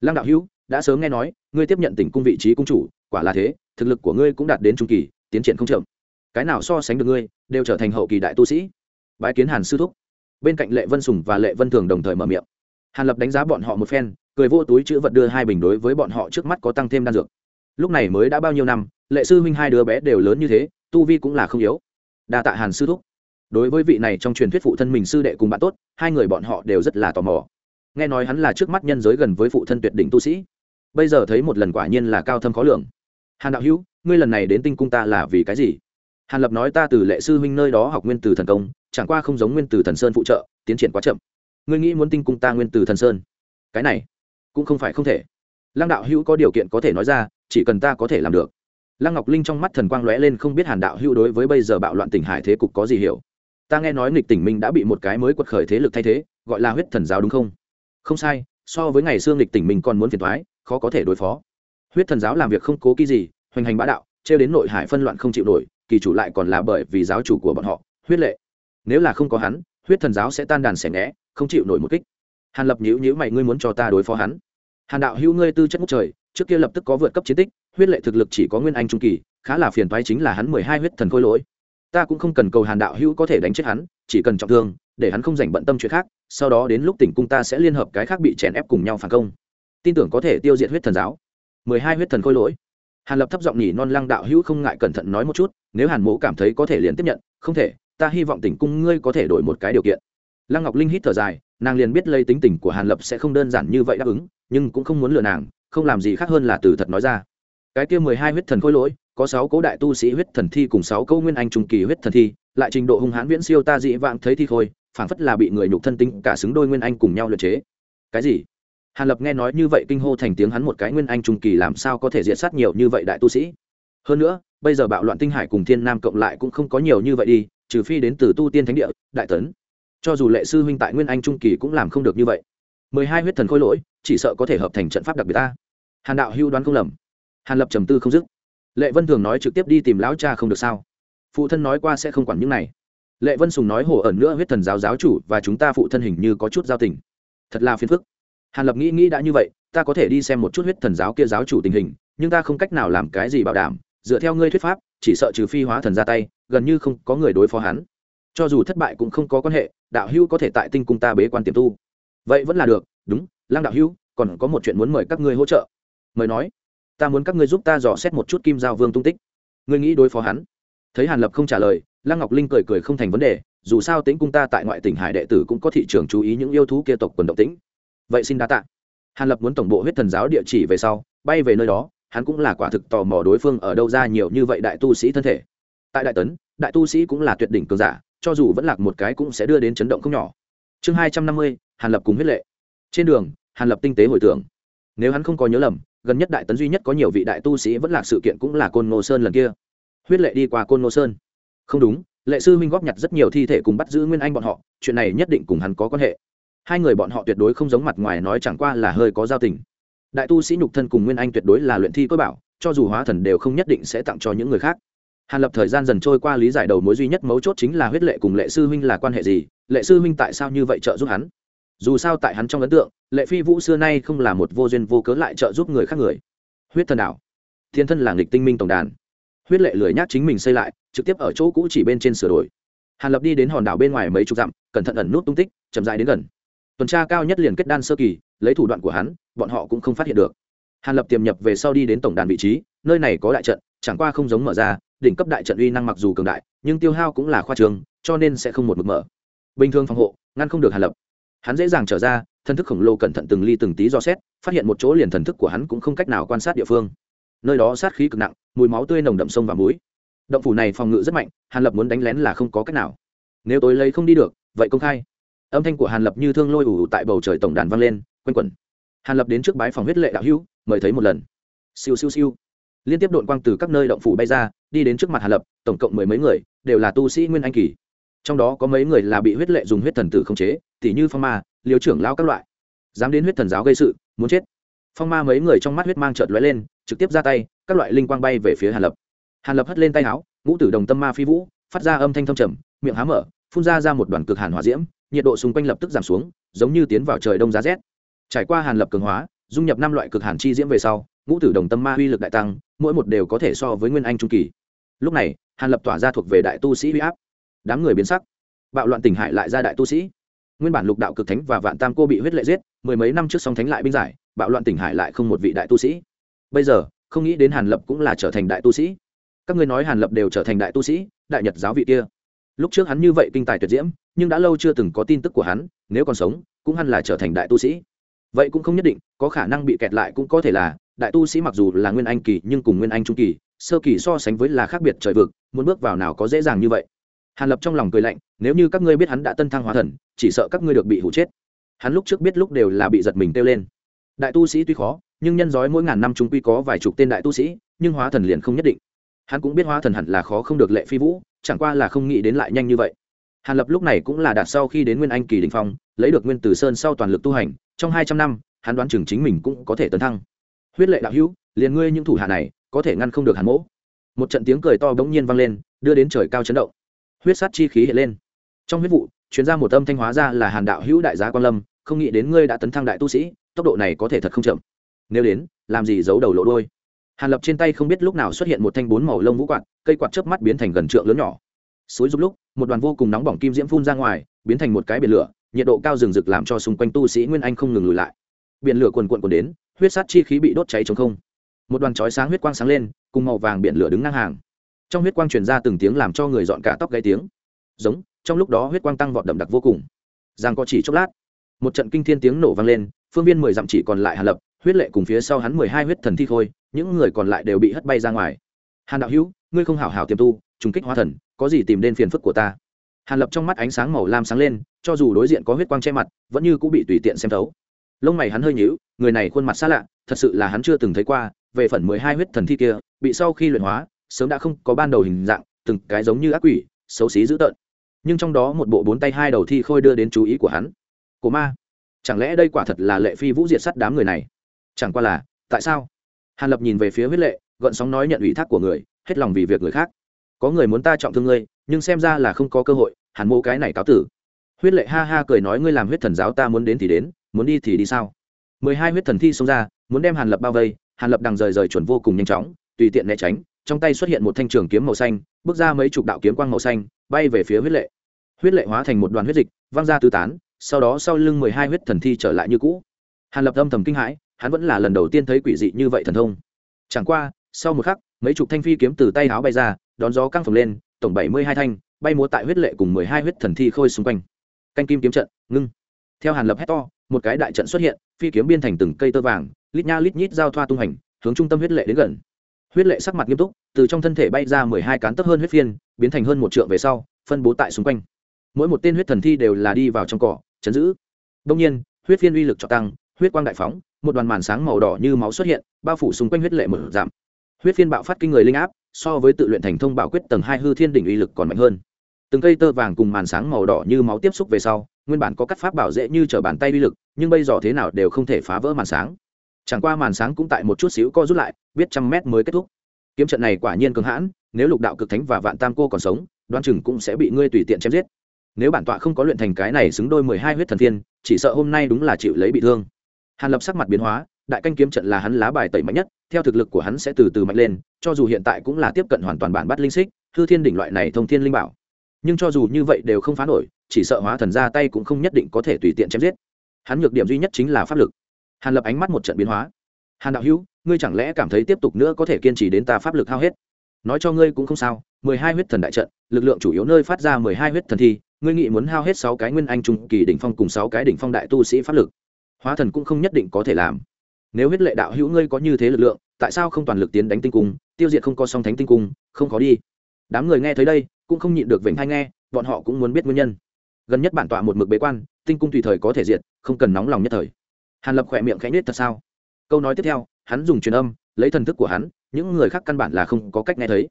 Lăng đạo hữu, đã sớm nghe nói, ngươi tiếp nhận tỉnh cung vị trí cung chủ, quả là thế, thực lực của ngươi cũng đạt đến trung kỳ, tiến triển không chậm cái nào so sánh được ngươi, đều trở thành hậu kỳ đại tu sĩ. Bái kiến hàn sư thúc. Bên cạnh lệ vân sùng và lệ vân thường đồng thời mở miệng. Hàn lập đánh giá bọn họ một phen, cười vô túi chữ vật đưa hai bình đối với bọn họ trước mắt có tăng thêm đan dược. Lúc này mới đã bao nhiêu năm, lệ sư huynh hai đứa bé đều lớn như thế, tu vi cũng là không yếu. Đa tạ hàn sư thúc. Đối với vị này trong truyền thuyết phụ thân mình sư đệ cùng bạn tốt, hai người bọn họ đều rất là tò mò. Nghe nói hắn là trước mắt nhân giới gần với phụ thân tuyệt đỉnh tu sĩ. Bây giờ thấy một lần quả nhiên là cao thâm khó lường. Hàn đạo hữu, ngươi lần này đến tinh cung ta là vì cái gì? Hàn lập nói ta từ lệ sư huynh nơi đó học nguyên tử thần công, chẳng qua không giống nguyên tử thần sơn phụ trợ, tiến triển quá chậm. Ngươi nghĩ muốn tinh cung ta nguyên tử thần sơn? Cái này cũng không phải không thể. Lăng đạo hữu có điều kiện có thể nói ra, chỉ cần ta có thể làm được. Lăng ngọc linh trong mắt thần quang lóe lên không biết hàn đạo hữu đối với bây giờ bạo loạn tỉnh hải thế cục có gì hiểu. Ta nghe nói nghịch tỉnh minh đã bị một cái mới quật khởi thế lực thay thế, gọi là huyết thần giáo đúng không? Không sai, so với ngày xưa nghịch tỉnh minh còn muốn phiền thoái khó có thể đối phó. Huyết thần giáo làm việc không cố kỳ gì, hoành hành bá đạo, trêu đến nội hải phân loạn không chịu nổi kỳ chủ lại còn là bởi vì giáo chủ của bọn họ, huyết lệ. Nếu là không có hắn, huyết thần giáo sẽ tan đàn xẻ nghẽ không chịu nổi một kích. Hàn lập nhữ nhữ mày, ngươi muốn cho ta đối phó hắn? Hàn đạo hữu ngươi tư chất ngút trời, trước kia lập tức có vượt cấp chiến tích, huyết lệ thực lực chỉ có nguyên anh trung kỳ, khá là phiền toái chính là hắn mười hai huyết thần khôi lỗi. Ta cũng không cần cầu hàn đạo hữu có thể đánh chết hắn, chỉ cần trọng thương, để hắn không dành bận tâm chuyện khác, sau đó đến lúc tỉnh cung ta sẽ liên hợp cái khác bị chèn ép cùng nhau phản công. Tin tưởng có thể tiêu diệt huyết thần giáo. mười hai huyết thần khôi lỗi hàn lập thấp giọng nhỉ non lăng đạo hữu không ngại cẩn thận nói một chút, nếu hàn mỗ cảm thấy có thể liền tiếp nhận, không thể, ta hy vọng tỉnh cung ngươi có thể đổi một cái điều kiện. Lăng ngọc linh hít thở dài, nàng liền biết lây tính tình của hàn lập sẽ không đơn giản như vậy đáp ứng, nhưng cũng không muốn lừa nàng, không làm gì khác hơn là từ thật nói ra. Cái kia mười hai huyết thần khôi lỗi, có sáu cố đại tu sĩ huyết thần thi cùng sáu câu nguyên anh trung kỳ huyết thần thi, lại trình độ hung hãn viễn siêu ta dị vãng thấy thi khôi, phảng phất là bị người nhục thân tinh cả xứng đôi nguyên anh cùng nhau luyện chế. Cái gì? Hàn lập nghe nói như vậy kinh hô thành tiếng hắn một cái nguyên anh trung kỳ làm sao có thể diệt sát nhiều như vậy đại tu sĩ. Hơn nữa, bây giờ bạo loạn tinh hải cùng thiên nam cộng lại cũng không có nhiều như vậy đi, trừ phi đến từ tu tiên thánh địa, đại tấn. Cho dù lệ sư huynh tại nguyên anh trung kỳ cũng làm không được như vậy. Mười hai huyết thần khôi lỗi, chỉ sợ có thể hợp thành trận pháp đặc biệt ta. Hàn đạo hưu đoán không lầm. Hàn lập trầm tư không dứt. Lệ vân thường nói trực tiếp đi tìm lão cha không được sao? Phụ thân nói qua sẽ không quản những này. Lệ vân sùng nói hồ ẩn nữa huyết thần giáo giáo chủ và chúng ta phụ thân hình như có chút giao tình. Thật là phiền phức hàn lập nghĩ nghĩ đã như vậy, ta có thể đi xem một chút huyết thần giáo kia giáo chủ tình hình, nhưng ta không cách nào làm cái gì bảo đảm, dựa theo ngươi thuyết pháp, chỉ sợ trừ phi hóa thần ra tay, gần như không có người đối phó hắn. Cho dù thất bại cũng không có quan hệ, đạo hữu có thể tại tinh cung ta bế quan tiềm tu. Vậy vẫn là được, đúng lang đạo hữu, còn có một chuyện muốn mời các ngươi hỗ trợ. Mời nói, ta muốn các ngươi giúp ta dò xét một chút kim giao vương tung tích. Ngươi nghĩ đối phó hắn? Thấy hàn lập không trả lời, lăng ngọc linh cười cười không thành vấn đề, dù sao tính cung ta tại ngoại tỉnh hải đệ tử cũng có thị trường chú ý những yêu thú kia tộc quần động tĩnh vậy xin đa tạ. Hàn lập muốn tổng bộ huyết thần giáo địa chỉ về sau, bay về nơi đó, hắn cũng là quả thực tò mò đối phương ở đâu ra nhiều như vậy đại tu sĩ thân thể. Tại đại tấn, đại tu sĩ cũng là tuyệt đỉnh cường giả, cho dù vẫn lạc một cái cũng sẽ đưa đến chấn động không nhỏ. Chương hai trăm năm mươi, hàn lập cùng huyết lệ. Trên đường, hàn lập tinh tế hồi tưởng. Nếu hắn không có nhớ lầm, gần nhất đại tấn duy nhất có nhiều vị đại tu sĩ vẫn lạc sự kiện cũng là côn ngô sơn lần kia. Huyết lệ đi qua côn ngô sơn. Không đúng, lệ sư minh góp nhặt rất nhiều thi thể cùng bắt giữ nguyên anh bọn họ, chuyện này nhất định cùng hắn có quan hệ hai người bọn họ tuyệt đối không giống mặt ngoài nói chẳng qua là hơi có giao tình. Đại tu sĩ nhục thân cùng nguyên anh tuyệt đối là luyện thi cơ bảo, cho dù hóa thần đều không nhất định sẽ tặng cho những người khác. Hàn lập thời gian dần trôi qua lý giải đầu mối duy nhất mấu chốt chính là huyết lệ cùng lệ sư huynh là quan hệ gì, lệ sư huynh tại sao như vậy trợ giúp hắn? Dù sao tại hắn trong ấn tượng, lệ phi vũ xưa nay không là một vô duyên vô cớ lại trợ giúp người khác người. Huyết thần đạo. Thiên thân là nghịch tinh minh tổng đàn. Huyết lệ lười nhác chính mình xây lại, trực tiếp ở chỗ cũ chỉ bên trên sửa đổi. Hàn lập đi đến hòn đảo bên ngoài mấy chục dặm, cẩn thận ẩn nút tung tích, chậm dài đến gần tuần tra cao nhất liền kết đan sơ kỳ, lấy thủ đoạn của hắn, bọn họ cũng không phát hiện được. Hàn lập tiềm nhập về sau đi đến tổng đàn vị trí, nơi này có đại trận, chẳng qua không giống mở ra, đỉnh cấp đại trận uy năng mặc dù cường đại, nhưng tiêu hao cũng là khoa trường, cho nên sẽ không một mực mở. Bình thường phòng hộ, ngăn không được hàn lập. Hắn dễ dàng trở ra, thân thức khổng lồ cẩn thận từng ly từng tí do xét, phát hiện một chỗ liền thần thức của hắn cũng không cách nào quan sát địa phương. Nơi đó sát khí cực nặng, mùi máu tươi nồng đậm sông và muối. Động phủ này phòng ngự rất mạnh, hàn lập muốn đánh lén là không có cách nào. Nếu tối lấy không đi được, vậy công khai âm thanh của hàn lập như thương lôi ủ tại bầu trời tổng đàn vang lên, quanh quẩn. Hàn lập đến trước bái phòng huyết lệ đạo hữu, mời thấy một lần. Siêu siêu siêu. Liên tiếp đội quang từ các nơi động phủ bay ra, đi đến trước mặt hàn lập, tổng cộng mười mấy người, đều là tu sĩ nguyên anh kỳ. Trong đó có mấy người là bị huyết lệ dùng huyết thần tử khống chế, tỉ như phong ma liều trưởng lao các loại. Dám đến huyết thần giáo gây sự, muốn chết. Phong ma mấy người trong mắt huyết mang trợt lóe lên, trực tiếp ra tay, các loại linh quang bay về phía hàn lập. Hàn lập hất lên tay áo, ngũ tử đồng tâm ma phi vũ, phát ra âm thanh thâm trầm, miệng há mở phun ra ra một đoàn cực hàn hỏa diễm, nhiệt độ xung quanh lập tức giảm xuống, giống như tiến vào trời đông giá rét. Trải qua hàn lập cường hóa, dung nhập năm loại cực hàn chi diễm về sau, ngũ tử đồng tâm ma uy lực đại tăng, mỗi một đều có thể so với nguyên anh trung kỳ. Lúc này, hàn lập tỏa ra thuộc về đại tu sĩ uy áp. Đám người biến sắc. Bạo loạn tỉnh hại lại ra đại tu sĩ. Nguyên bản lục đạo cực thánh và vạn tam cô bị huyết lệ giết, mười mấy năm trước song thánh lại binh giải, bạo loạn tỉnh hải lại không một vị đại tu sĩ. Bây giờ, không nghĩ đến hàn lập cũng là trở thành đại tu sĩ. Các ngươi nói hàn lập đều trở thành đại tu sĩ, đại nhật giáo vị kia lúc trước hắn như vậy kinh tài tuyệt diễm, nhưng đã lâu chưa từng có tin tức của hắn, nếu còn sống, cũng hẳn là trở thành đại tu sĩ. Vậy cũng không nhất định, có khả năng bị kẹt lại cũng có thể là, đại tu sĩ mặc dù là nguyên anh kỳ nhưng cùng nguyên anh trung kỳ, sơ kỳ so sánh với là khác biệt trời vực, muốn bước vào nào có dễ dàng như vậy. Hàn lập trong lòng cười lạnh, nếu như các ngươi biết hắn đã tân thăng hóa thần, chỉ sợ các ngươi được bị hủ chết. Hắn lúc trước biết lúc đều là bị giật mình kêu lên. Đại tu sĩ tuy khó, nhưng nhân giói mỗi ngàn năm trung quy có vài chục tên đại tu sĩ, nhưng hóa thần liền không nhất định. Hắn cũng biết hóa thần hẳn là khó không được lệ phi vũ chẳng qua là không nghĩ đến lại nhanh như vậy. Hàn lập lúc này cũng là đạt sau khi đến nguyên anh kỳ đình phong, lấy được nguyên tử sơn sau toàn lực tu hành, trong hai trăm năm, hắn đoán chừng chính mình cũng có thể tấn thăng. Huyết lệ đạo hữu, liền ngươi những thủ hạ này, có thể ngăn không được hàn mỗ. Một trận tiếng cười to bỗng nhiên vang lên, đưa đến trời cao chấn động. Huyết sát chi khí hiện lên. Trong huyết vụ, truyền ra một âm thanh hóa ra là hàn đạo hữu đại giá quan lâm, không nghĩ đến ngươi đã tấn thăng đại tu sĩ, tốc độ này có thể thật không chậm. Nếu đến, làm gì giấu đầu lộ đôi hàn lập trên tay không biết lúc nào xuất hiện một thanh bốn màu lông vũ quạt, cây quạt chớp mắt biến thành gần trượng lớn nhỏ. Suối giúp lúc, một đoàn vô cùng nóng bỏng kim diễm phun ra ngoài, biến thành một cái biển lửa, nhiệt độ cao rừng rực làm cho xung quanh tu sĩ nguyên anh không ngừng lùi lại. Biển lửa quần quận còn đến, huyết sát chi khí bị đốt cháy chống không. Một đoàn chói sáng huyết quang sáng lên, cùng màu vàng biển lửa đứng ngang hàng. Trong huyết quang truyền ra từng tiếng làm cho người dọn cả tóc gáy tiếng. Giống, trong lúc đó huyết quang tăng vọt đậm đặc vô cùng. Giang có chỉ chốc lát, một trận kinh thiên tiếng nổ vang lên, phương viên mười dặm chỉ còn lại hàn lập, huyết lệ cùng phía sau hắn mười hai huyết thần thi khôi những người còn lại đều bị hất bay ra ngoài. Hàn đạo hữu, ngươi không hảo hảo tiềm tu, trùng kích hóa thần, có gì tìm đến phiền phức của ta? Hàn lập trong mắt ánh sáng màu lam sáng lên, cho dù đối diện có huyết quang che mặt, vẫn như cũng bị tùy tiện xem thấu. Lông mày hắn hơi nhíu, người này khuôn mặt xa lạ, thật sự là hắn chưa từng thấy qua, về phần mười hai huyết thần thi kia, bị sau khi luyện hóa, sớm đã không có ban đầu hình dạng, từng cái giống như ác quỷ, xấu xí dữ tợn. Nhưng trong đó một bộ bốn tay hai đầu thi khôi đưa đến chú ý của hắn. Của ma, chẳng lẽ đây quả thật là lệ phi vũ diệt sắt đám người này? Chẳng qua là, tại sao? Hàn lập nhìn về phía huyết lệ gợn sóng nói nhận ủy thác của người, hết lòng vì việc người khác. Có người muốn ta trọng thương ngươi, nhưng xem ra là không có cơ hội, hàn mô cái này cáo tử. Huyết lệ ha ha cười nói ngươi làm huyết thần giáo ta muốn đến thì đến, muốn đi thì đi sao? Mười hai huyết thần thi xông ra, muốn đem hàn lập bao vây, hàn lập đằng rời rời chuẩn vô cùng nhanh chóng, tùy tiện né tránh, trong tay xuất hiện một thanh trường kiếm màu xanh, bước ra mấy chục đạo kiếm quang màu xanh, bay về phía huyết lệ. Huyết lệ hóa thành một đoàn huyết dịch, văng ra tứ tán, sau đó sau lưng mười hai huyết thần thi trở lại như cũ. Hàn lập âm thầm kinh hãi hắn vẫn là lần đầu tiên thấy quỷ dị như vậy thần thông. Chẳng qua, sau một khắc, mấy chục thanh phi kiếm từ tay áo bay ra, đón gió căng phồng lên, tổng bảy mươi hai thanh, bay múa tại huyết lệ cùng mười hai huyết thần thi khôi xung quanh. Canh kim kiếm trận, ngưng. Theo hàn lập hét to, một cái đại trận xuất hiện, phi kiếm biên thành từng cây tơ vàng, lít nha lít nhít giao thoa tung hành, hướng trung tâm huyết lệ đến gần. Huyết lệ sắc mặt nghiêm túc, từ trong thân thể bay ra mười hai cán tấp hơn huyết phiên, biến thành hơn một trượng về sau, phân bố tại xung quanh. Mỗi một tên huyết thần thi đều là đi vào trong cỏ, chấn giữ. Đông nhiên, huyết phiên uy lực cho tăng, huyết quang đại phóng một đoàn màn sáng màu đỏ như máu xuất hiện, bao phủ xung quanh huyết lệ mở giảm huyết phiên bạo phát kinh người linh áp, so với tự luyện thành thông bảo quyết tầng hai hư thiên đỉnh uy lực còn mạnh hơn. Từng cây tơ vàng cùng màn sáng màu đỏ như máu tiếp xúc về sau, nguyên bản có cắt pháp bảo dễ như t r ở bàn tay uy lực, nhưng bây giờ thế nào đều không thể phá vỡ màn sáng. Chẳng qua màn sáng cũng tại một chút xíu co rút lại, biết trăm mét mới kết thúc. Kiếm trận này quả nhiên cường hãn, nếu lục đạo cực thánh và vạn tam cô còn sống, đoan chừng cũng sẽ bị ngươi tùy tiện chém giết. Nếu bản tọa không có luyện thành cái này xứng đôi mười hai huyết thần thiên, chỉ sợ hôm nay đúng là chịu lấy bị thương hàn lập sắc mặt biến hóa, đại canh kiếm trận là hắn lá bài tẩy mạnh nhất, theo thực lực của hắn sẽ từ từ mạnh lên, cho dù hiện tại cũng là tiếp cận hoàn toàn bản bắt linh xích, hư thiên đỉnh loại này thông thiên linh bảo. Nhưng cho dù như vậy đều không phá nổi, chỉ sợ hóa thần ra tay cũng không nhất định có thể tùy tiện chém giết. Hắn nhược điểm duy nhất chính là pháp lực. Hàn lập ánh mắt một trận biến hóa. Hàn đạo hữu, ngươi chẳng lẽ cảm thấy tiếp tục nữa có thể kiên trì đến ta pháp lực hao hết? Nói cho ngươi cũng không sao, mười hai huyết thần đại trận, lực lượng chủ yếu nơi phát ra mười hai huyết thần thi, ngươi nghĩ muốn hao hết sáu cái nguyên anh trung kỳ đỉnh phong cùng sáu cái đỉnh phong đại tu sĩ pháp lực hóa thần cũng không nhất định có thể làm. Nếu huyết lệ đạo hữu ngươi có như thế lực lượng, tại sao không toàn lực tiến đánh tinh cung, tiêu diệt không có song thánh tinh cung, không khó đi. Đám người nghe thấy đây, cũng không nhịn được vểnh hay nghe, bọn họ cũng muốn biết nguyên nhân. Gần nhất bản tọa một mực bế quan, tinh cung tùy thời có thể diệt, không cần nóng lòng nhất thời. Hàn lập khỏe miệng khẽ nết thật sao? Câu nói tiếp theo, hắn dùng truyền âm, lấy thần thức của hắn, những người khác căn bản là không có cách nghe thấy.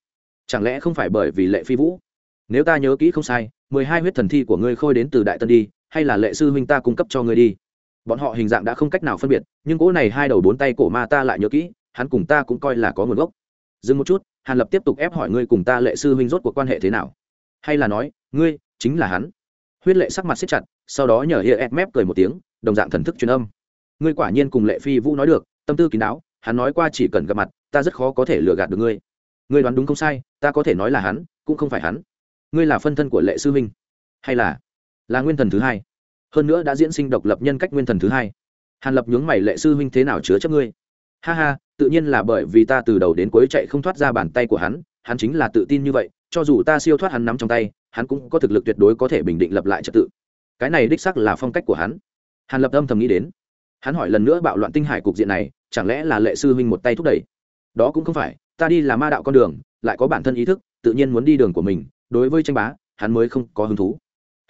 Chẳng lẽ không phải bởi vì lệ phi vũ? Nếu ta nhớ kỹ không sai, mười hai huyết thần thi của ngươi khôi đến từ đại tân đi, hay là lệ sư huynh ta cung cấp cho ngươi đi? Bọn họ hình dạng đã không cách nào phân biệt, nhưng cỗ này hai đầu bốn tay cổ ma ta lại nhớ kỹ, hắn cùng ta cũng coi là có nguồn gốc. Dừng một chút, hàn lập tiếp tục ép hỏi ngươi cùng ta lệ sư huynh rốt cuộc quan hệ thế nào. Hay là nói, ngươi chính là hắn. Huyết lệ sắc mặt xếp chặt, sau đó nhờ hiệa ép mép cười một tiếng, đồng dạng thần thức truyền âm. Ngươi quả nhiên cùng lệ phi vũ nói được, tâm tư kín đáo, hắn nói qua chỉ cần gặp mặt, ta rất khó có thể lừa gạt được ngươi. Ngươi đoán đúng không sai, ta có thể nói là hắn, cũng không phải hắn. Ngươi là phân thân của lệ sư huynh. Hay là là nguyên thần thứ hai hơn nữa đã diễn sinh độc lập nhân cách nguyên thần thứ hai. Hàn lập nhướng mày, lệ sư huynh thế nào chứa chấp ngươi? Ha ha, tự nhiên là bởi vì ta từ đầu đến cuối chạy không thoát ra bàn tay của hắn hắn chính là tự tin như vậy, cho dù ta siêu thoát hắn nắm trong tay, hắn cũng có thực lực tuyệt đối có thể bình định lập lại trật tự. Cái này đích sắc là phong cách của hắn. Hàn lập âm thầm nghĩ đến. Hắn hỏi lần nữa bạo loạn tinh hải cục diện này, chẳng lẽ là lệ sư huynh một tay thúc đẩy? Đó cũng không phải, ta đi là ma đạo con đường, lại có bản thân ý thức, tự nhiên muốn đi đường của mình, đối với tranh bá, hắn mới không có hứng thú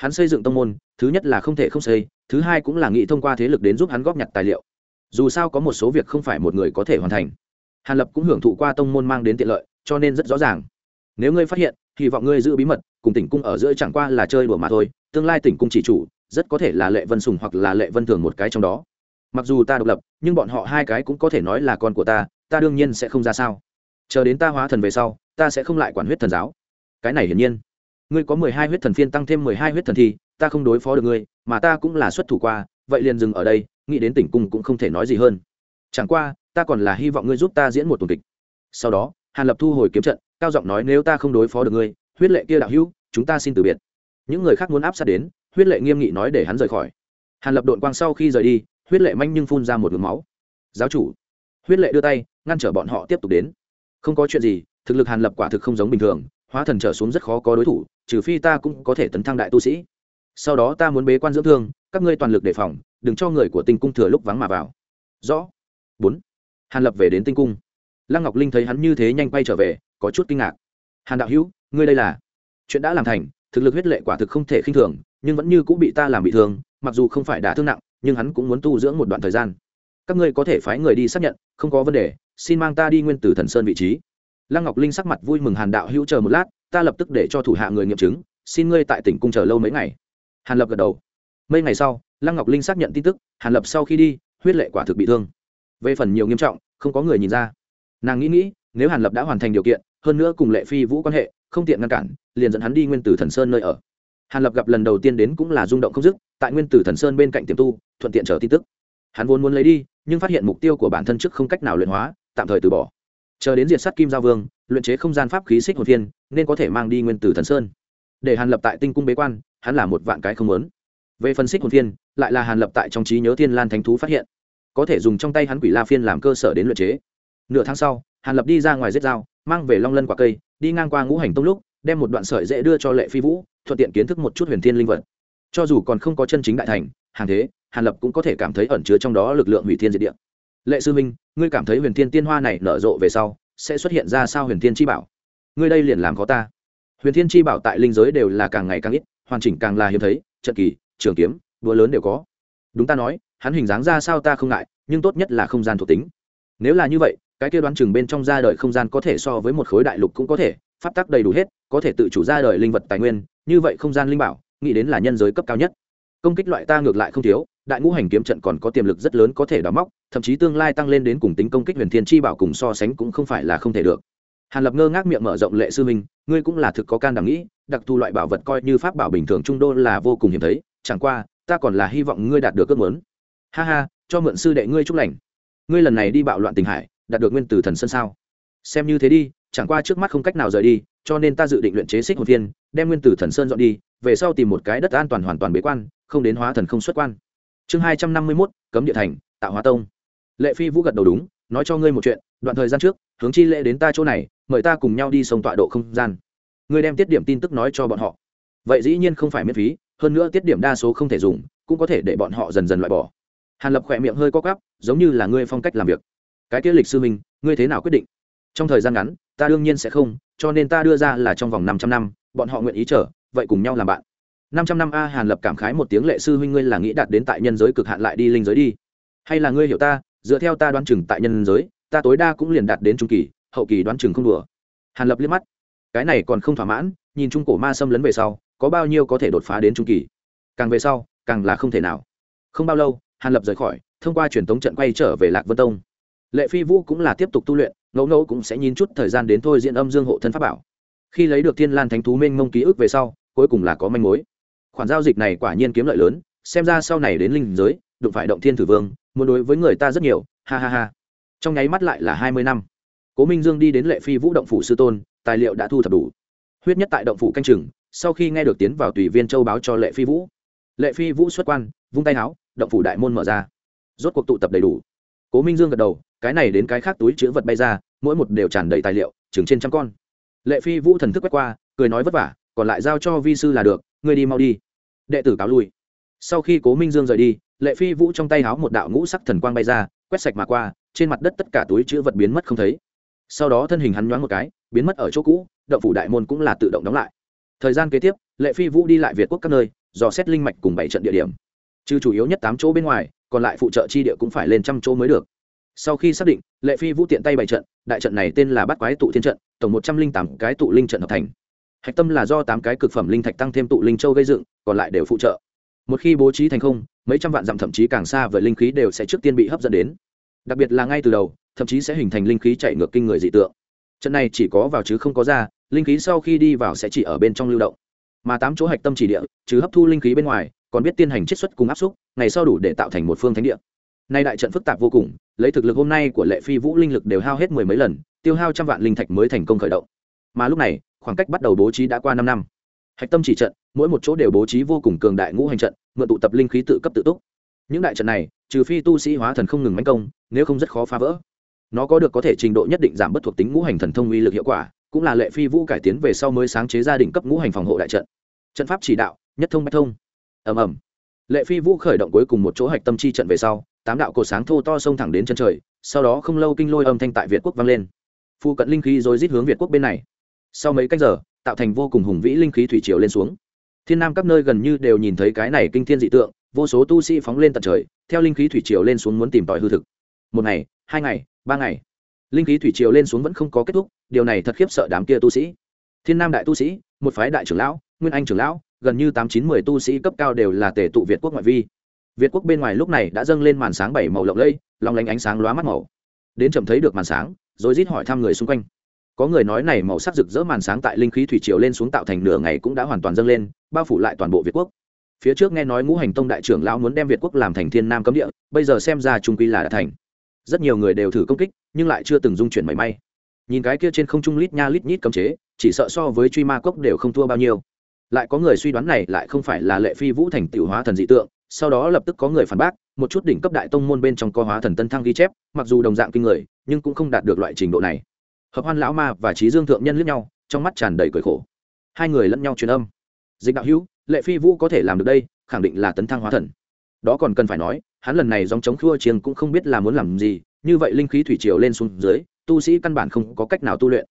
hắn xây dựng tông môn, thứ nhất là không thể không xây, thứ hai cũng là nghĩ thông qua thế lực đến giúp hắn góp nhặt tài liệu. Dù sao có một số việc không phải một người có thể hoàn thành. Hàn lập cũng hưởng thụ qua tông môn mang đến tiện lợi, cho nên rất rõ ràng. Nếu ngươi phát hiện, hy vọng ngươi giữ bí mật, cùng tỉnh cung ở giữa chẳng qua là chơi đùa mà thôi, tương lai tỉnh cung chỉ chủ, rất có thể là lệ vân sùng hoặc là lệ vân thường một cái trong đó. Mặc dù ta độc lập, nhưng bọn họ hai cái cũng có thể nói là con của ta ta đương nhiên sẽ không ra sao. Chờ đến ta hóa thần về sau, ta sẽ không lại quản huyết thần giáo. Cái này hiển nhiên ngươi có mười hai huyết thần phiên tăng thêm mười hai huyết thần thi ta không đối phó được ngươi, mà ta cũng là xuất thủ qua, vậy liền dừng ở đây, nghĩ đến tỉnh cung cũng không thể nói gì hơn. Chẳng qua, ta còn là hy vọng ngươi giúp ta diễn một tuần kịch. Sau đó, hàn lập thu hồi kiếm trận, cao giọng nói nếu ta không đối phó được ngươi, huyết lệ kia đạo hữu, chúng ta xin từ biệt. Những người khác muốn áp sát đến, huyết lệ nghiêm nghị nói để hắn rời khỏi. Hàn lập đội quang sau khi rời đi, huyết lệ manh nhưng phun ra một ngụm máu. Giáo chủ, huyết lệ đưa tay, ngăn trở bọn họ tiếp tục đến. Không có chuyện gì, thực lực hàn lập quả thực không giống bình thường, hóa thần trở xuống rất khó có đối thủ trừ phi ta cũng có thể tấn thăng đại tu sĩ. Sau đó ta muốn bế quan dưỡng thương, các ngươi toàn lực đề phòng, đừng cho người của tinh cung thừa lúc vắng mà vào. Rõ. Bốn. Hàn lập về đến tinh cung. Lăng ngọc linh thấy hắn như thế nhanh quay trở về, có chút kinh ngạc. Hàn đạo hữu, ngươi đây là? Chuyện đã làm thành, thực lực huyết lệ quả thực không thể khinh thường, nhưng vẫn như cũng bị ta làm bị thương, mặc dù không phải đả thương nặng, nhưng hắn cũng muốn tu dưỡng một đoạn thời gian. Các ngươi có thể phái người đi xác nhận, không có vấn đề, xin mang ta đi nguyên tử thần sơn vị trí. Lăng ngọc linh sắc mặt vui mừng hàn đạo hữu chờ một lát ta lập tức để cho thủ hạ người nghiệm chứng, xin ngươi tại tỉnh cung chờ lâu mấy ngày. Hàn lập gật đầu. Mấy ngày sau, lăng ngọc linh xác nhận tin tức, hàn lập sau khi đi, huyết lệ quả thực bị thương. Về phần nhiều nghiêm trọng, không có người nhìn ra. Nàng nghĩ nghĩ, nếu hàn lập đã hoàn thành điều kiện, hơn nữa cùng lệ phi vũ quan hệ, không tiện ngăn cản, liền dẫn hắn đi nguyên tử thần sơn nơi ở. Hàn lập gặp lần đầu tiên đến cũng là rung động không dứt, tại nguyên tử thần sơn bên cạnh tiềm tu, thuận tiện chờ tin tức. Hắn vốn muốn lấy đi, nhưng phát hiện mục tiêu của bản thân trước không cách nào luyện hóa, tạm thời từ bỏ. Chờ đến diệt sát kim giao vương luyện chế không gian pháp khí xích hồn viên nên có thể mang đi nguyên tử thần sơn. Để hàn lập tại tinh cung bế quan hắn là một vạn cái không lớn về phân xích hồn viên, lại là hàn lập tại trong trí nhớ thiên lan thánh thú phát hiện. Có thể dùng trong tay hắn quỷ la phiên làm cơ sở đến luyện chế. Nửa tháng sau hàn lập đi ra ngoài giết dao mang về long lân quả cây đi ngang qua ngũ hành tông lúc đem một đoạn sợi dễ đưa cho lệ phi vũ thuận tiện kiến thức một chút huyền thiên linh vật. Cho dù còn không có chân chính đại thành hàng thế hàn lập cũng có thể cảm thấy ẩn chứa trong đó lực lượng hủy thiên diệt địa. Lệ sư minh ngươi cảm thấy huyền thiên tiên hoa này nở rộ về sau sẽ xuất hiện ra sao huyền thiên chi bảo? Ngươi đây liền làm có ta. Huyền thiên chi bảo tại linh giới đều là càng ngày càng ít, hoàn chỉnh càng là hiếm thấy, trận kỳ, trường kiếm, đũa lớn đều có. Đúng ta nói, hắn hình dáng ra sao ta không ngại, nhưng tốt nhất là không gian thuộc tính. Nếu là như vậy, cái kia đoán chừng bên trong ra đời không gian có thể so với một khối đại lục cũng có thể, pháp tắc đầy đủ hết, có thể tự chủ ra đời linh vật tài nguyên, như vậy không gian linh bảo, nghĩ đến là nhân giới cấp cao nhất công kích loại ta ngược lại không thiếu, đại ngũ hành kiếm trận còn có tiềm lực rất lớn có thể đóng móc, thậm chí tương lai tăng lên đến cùng tính công kích huyền thiên chi bảo cùng so sánh cũng không phải là không thể được. Hàn lập ngơ ngác miệng mở rộng lệ sư minh, ngươi cũng là thực có can đảm nghĩ, đặc thù loại bảo vật coi như pháp bảo bình thường trung đô là vô cùng hiếm thấy, chẳng qua, ta còn là hy vọng ngươi đạt được ước muốn. Ha ha, cho mượn sư đệ ngươi chúc lành. Ngươi lần này đi bạo loạn tình hải, đạt được nguyên tử thần sân sao? Xem như thế đi, chẳng qua trước mắt không cách nào rời đi, cho nên ta dự định luyện chế xích hồn viên đem nguyên tử thần sơn dọn đi về sau tìm một cái đất an toàn hoàn toàn bế quan, không đến hóa thần không xuất quan. Chương hai trăm năm mươi mốt, cấm địa thành, tạo hóa tông. Lệ phi vũ gật đầu đúng, nói cho ngươi một chuyện, đoạn thời gian trước, hướng chi lệ đến ta chỗ này, mời ta cùng nhau đi sông tọa độ không gian. Ngươi đem tiết điểm tin tức nói cho bọn họ. Vậy dĩ nhiên không phải miễn phí, hơn nữa tiết điểm đa số không thể dùng, cũng có thể để bọn họ dần dần loại bỏ. Hàn lập khỏe miệng hơi co cắp giống như là ngươi phong cách làm việc. Cái kia lịch sư minh, ngươi thế nào quyết định? Trong thời gian ngắn, ta đương nhiên sẽ không, cho nên ta đưa ra là trong vòng 500 năm, bọn họ nguyện ý chờ vậy cùng nhau làm bạn. 500 năm a hàn lập cảm khái một tiếng, lệ sư huynh ngươi là nghĩ đạt đến tại nhân giới cực hạn lại đi linh giới đi. Hay là ngươi hiểu ta, dựa theo ta đoán chừng tại nhân giới, ta tối đa cũng liền đạt đến trung kỳ, hậu kỳ đoán chừng không đùa. Hàn lập liếc mắt. Cái này còn không thỏa mãn, nhìn trung cổ ma xâm lấn về sau, có bao nhiêu có thể đột phá đến trung kỳ? Càng về sau, càng là không thể nào. Không bao lâu, hàn lập rời khỏi, thông qua truyền tống trận quay trở về lạc vân tông. Lệ phi vũ cũng là tiếp tục tu luyện, ngẫu ngẫu cũng sẽ nhìn chút thời gian đến thôi diễn âm dương hộ thân pháp bảo. Khi lấy được thiên lan thánh thú minh mông ký ức về sau cuối cùng là có manh mối. Khoản giao dịch này quả nhiên kiếm lợi lớn, xem ra sau này đến linh giới, đụng phải động thiên thử vương, muốn đối với người ta rất nhiều, ha ha ha. Trong nháy mắt lại là hai mươi năm. Cố minh dương đi đến lệ phi vũ động phủ sư tôn, tài liệu đã thu thập đủ. Huyết nhất tại động phủ canh chừng, sau khi nghe được tiến vào tùy viên châu báo cho lệ phi vũ. Lệ phi vũ xuất quan, vung tay áo động phủ đại môn mở ra. Rốt cuộc tụ tập đầy đủ. Cố minh dương gật đầu, cái này đến cái khác túi chữ vật bay ra, mỗi một đều tràn đầy tài liệu, chừng trên trăm con. Lệ phi vũ thần thức quét qua, cười nói vất vả còn lại giao cho vi sư là được, ngươi đi mau đi. Đệ tử cáo lui. Sau khi cố minh dương rời đi, lệ phi vũ trong tay háo một đạo ngũ sắc thần quang bay ra, quét sạch mà qua, trên mặt đất tất cả túi chữ vật biến mất không thấy. Sau đó thân hình hắn nhoáng một cái, biến mất ở chỗ cũ, động phủ đại môn cũng là tự động đóng lại. Thời gian kế tiếp, lệ phi vũ đi lại việt quốc các nơi, dò xét linh mạch cùng bảy trận địa điểm. Trừ chủ yếu nhất tám chỗ bên ngoài, còn lại phụ trợ chi địa cũng phải lên trăm chỗ mới được. Sau khi xác định, lệ phi vũ tiện tay bảy trận, đại trận này tên là bắt quái tụ thiên trận, tổng một trăm linh tám cái tụ linh trận hợp thành hạch tâm là do tám cái cực phẩm linh thạch tăng thêm tụ linh châu gây dựng, còn lại đều phụ trợ. Một khi bố trí thành không, mấy trăm vạn dặm thậm chí càng xa với linh khí đều sẽ trước tiên bị hấp dẫn đến. Đặc biệt là ngay từ đầu, thậm chí sẽ hình thành linh khí chạy ngược kinh người dị tượng. Trận này chỉ có vào chứ không có ra, linh khí sau khi đi vào sẽ chỉ ở bên trong lưu động. Mà tám chỗ hạch tâm chỉ địa chứ hấp thu linh khí bên ngoài, còn biết tiên hành chiết xuất cùng áp xúc, ngày sau đủ để tạo thành một phương thánh địa. Nay đại trận phức tạp vô cùng, lấy thực lực hôm nay của lệ phi vũ linh lực đều hao hết mười mấy lần, tiêu hao trăm vạn linh thạch mới thành công khởi động. Mà lúc này khoảng cách bắt đầu bố trí đã qua năm năm. Hạch tâm chỉ trận, mỗi một chỗ đều bố trí vô cùng cường đại ngũ hành trận, mượn tụ tập linh khí tự cấp tự túc. Những đại trận này, trừ phi tu sĩ hóa thần không ngừng mánh công, nếu không rất khó phá vỡ. Nó có được có thể trình độ nhất định giảm bất thuộc tính ngũ hành thần thông uy lực hiệu quả, cũng là lệ phi vũ cải tiến về sau mới sáng chế gia đình cấp ngũ hành phòng hộ đại trận. Trận pháp chỉ đạo, nhất thông bách thông. Ầm ầm. Lệ phi vũ khởi động cuối cùng một chỗ hạch tâm chi trận về sau, tám đạo cổ sáng thô to xông thẳng đến chân trời, sau đó không lâu kinh lôi âm thanh tại việt quốc vang lên. Phu cận linh khí rồi rít hướng việt quốc bên này sau mấy cách giờ, tạo thành vô cùng hùng vĩ linh khí thủy triều lên xuống. Thiên nam các nơi gần như đều nhìn thấy cái này kinh thiên dị tượng, vô số tu sĩ phóng lên tận trời, theo linh khí thủy triều lên xuống muốn tìm tòi hư thực. Một ngày, hai ngày, ba ngày, linh khí thủy triều lên xuống vẫn không có kết thúc, điều này thật khiếp sợ đám kia tu sĩ. Thiên nam đại tu sĩ, một phái đại trưởng lão, nguyên anh trưởng lão, gần như tám chín mười tu sĩ cấp cao đều là tề tụ việt quốc ngoại vi. Việt quốc bên ngoài lúc này đã dâng lên màn sáng bảy màu lộng lẫy, long lánh ánh sáng lóa mắt màu. Đến chậm thấy được màn sáng, rồi rít hỏi thăm người xung quanh có người nói này màu sắc rực rỡ màn sáng tại linh khí thủy triều lên xuống tạo thành nửa ngày cũng đã hoàn toàn dâng lên, bao phủ lại toàn bộ việt quốc. Phía trước nghe nói ngũ hành tông đại trưởng lão muốn đem việt quốc làm thành thiên nam cấm địa, bây giờ xem ra trung quy là đã thành. Rất nhiều người đều thử công kích, nhưng lại chưa từng dung chuyển mảy may. Nhìn cái kia trên không trung lít nha lít nhít cấm chế, chỉ sợ so với truy ma cốc đều không thua bao nhiêu. Lại có người suy đoán này lại không phải là lệ phi vũ thành tiểu hóa thần dị tượng, sau đó lập tức có người phản bác, một chút đỉnh cấp đại tông môn bên trong co hóa thần tân thăng ghi chép, mặc dù đồng dạng kinh người, nhưng cũng không đạt được loại trình độ này hợp hoan lão ma và trí dương thượng nhân lướt nhau, trong mắt tràn đầy cười khổ. Hai người lẫn nhau truyền âm. Dịch đạo hữu, lệ phi vũ có thể làm được đây, khẳng định là tấn thăng hóa thần. Đó còn cần phải nói, hắn lần này dòng chống khua chiêng cũng không biết là muốn làm gì, như vậy linh khí thủy triều lên xuống dưới, tu sĩ căn bản không có cách nào tu luyện.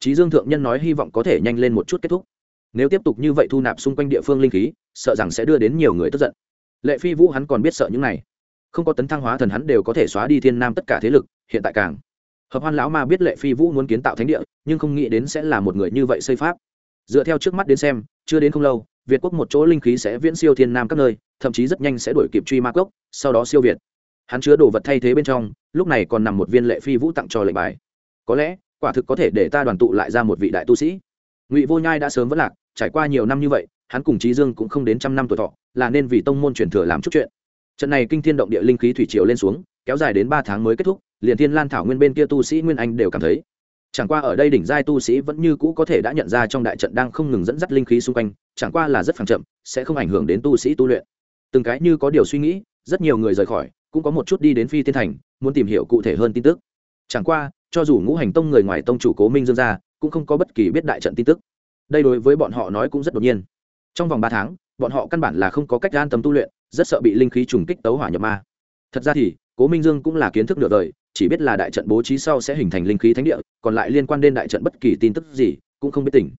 Trí dương thượng nhân nói hy vọng có thể nhanh lên một chút kết thúc. Nếu tiếp tục như vậy thu nạp xung quanh địa phương linh khí, sợ rằng sẽ đưa đến nhiều người tức giận. Lệ phi vũ hắn còn biết sợ những này. Không có tấn thăng hóa thần hắn đều có thể xóa đi thiên nam tất cả thế lực, hiện tại càng hợp hoan lão ma biết lệ phi vũ muốn kiến tạo thánh địa, nhưng không nghĩ đến sẽ là một người như vậy xây pháp. Dựa theo trước mắt đến xem, chưa đến không lâu, việt quốc một chỗ linh khí sẽ viễn siêu thiên nam các nơi, thậm chí rất nhanh sẽ đổi kịp truy ma cốc, sau đó siêu việt. Hắn chứa đồ vật thay thế bên trong, lúc này còn nằm một viên lệ phi vũ tặng cho lệnh bài. Có lẽ, quả thực có thể để ta đoàn tụ lại ra một vị đại tu sĩ. Ngụy vô nhai đã sớm vẫn lạc, trải qua nhiều năm như vậy, hắn cùng trí dương cũng không đến trăm năm tuổi thọ, là nên vì tông môn truyền thừa làm chút chuyện. Trận này kinh thiên động địa linh khí thủy triều lên xuống, kéo dài đến ba tháng mới kết thúc liền thiên lan thảo nguyên bên kia tu sĩ nguyên anh đều cảm thấy. Chẳng qua ở đây đỉnh giai tu sĩ vẫn như cũ có thể đã nhận ra trong đại trận đang không ngừng dẫn dắt linh khí xung quanh, chẳng qua là rất phẳng chậm, sẽ không ảnh hưởng đến tu sĩ tu luyện. Từng cái như có điều suy nghĩ, rất nhiều người rời khỏi, cũng có một chút đi đến phi tiên thành, muốn tìm hiểu cụ thể hơn tin tức. Chẳng qua, cho dù ngũ hành tông người ngoài tông chủ cố minh dương ra, cũng không có bất kỳ biết đại trận tin tức. Đây đối với bọn họ nói cũng rất đột nhiên. Trong vòng ba tháng, bọn họ căn bản là không có cách an tâm tu luyện, rất sợ bị linh khí trùng kích tấu hỏa nhập ma. Thật ra thì, cố minh dương cũng là kiến thức nửa đời chỉ biết là đại trận bố trí sau sẽ hình thành linh khí thánh địa, còn lại liên quan đến đại trận bất kỳ tin tức gì cũng không biết tỉnh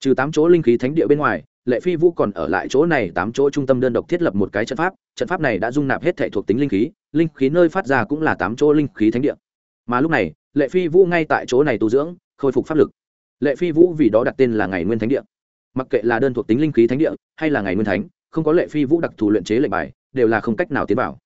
trừ tám chỗ linh khí thánh địa bên ngoài, lệ phi vũ còn ở lại chỗ này tám chỗ trung tâm đơn độc thiết lập một cái trận pháp trận pháp này đã dung nạp hết thể thuộc tính linh khí linh khí nơi phát ra cũng là tám chỗ linh khí thánh địa. Mà lúc này, lệ phi vũ ngay tại chỗ này tu dưỡng, khôi phục pháp lực. Lệ phi vũ vì đó đặt tên là ngày nguyên thánh địa. Mặc kệ là đơn thuộc tính linh khí thánh địa hay là ngày nguyên thánh, không có lệ phi vũ đặc thù luyện chế lệnh bài, đều là không cách nào tiến vào.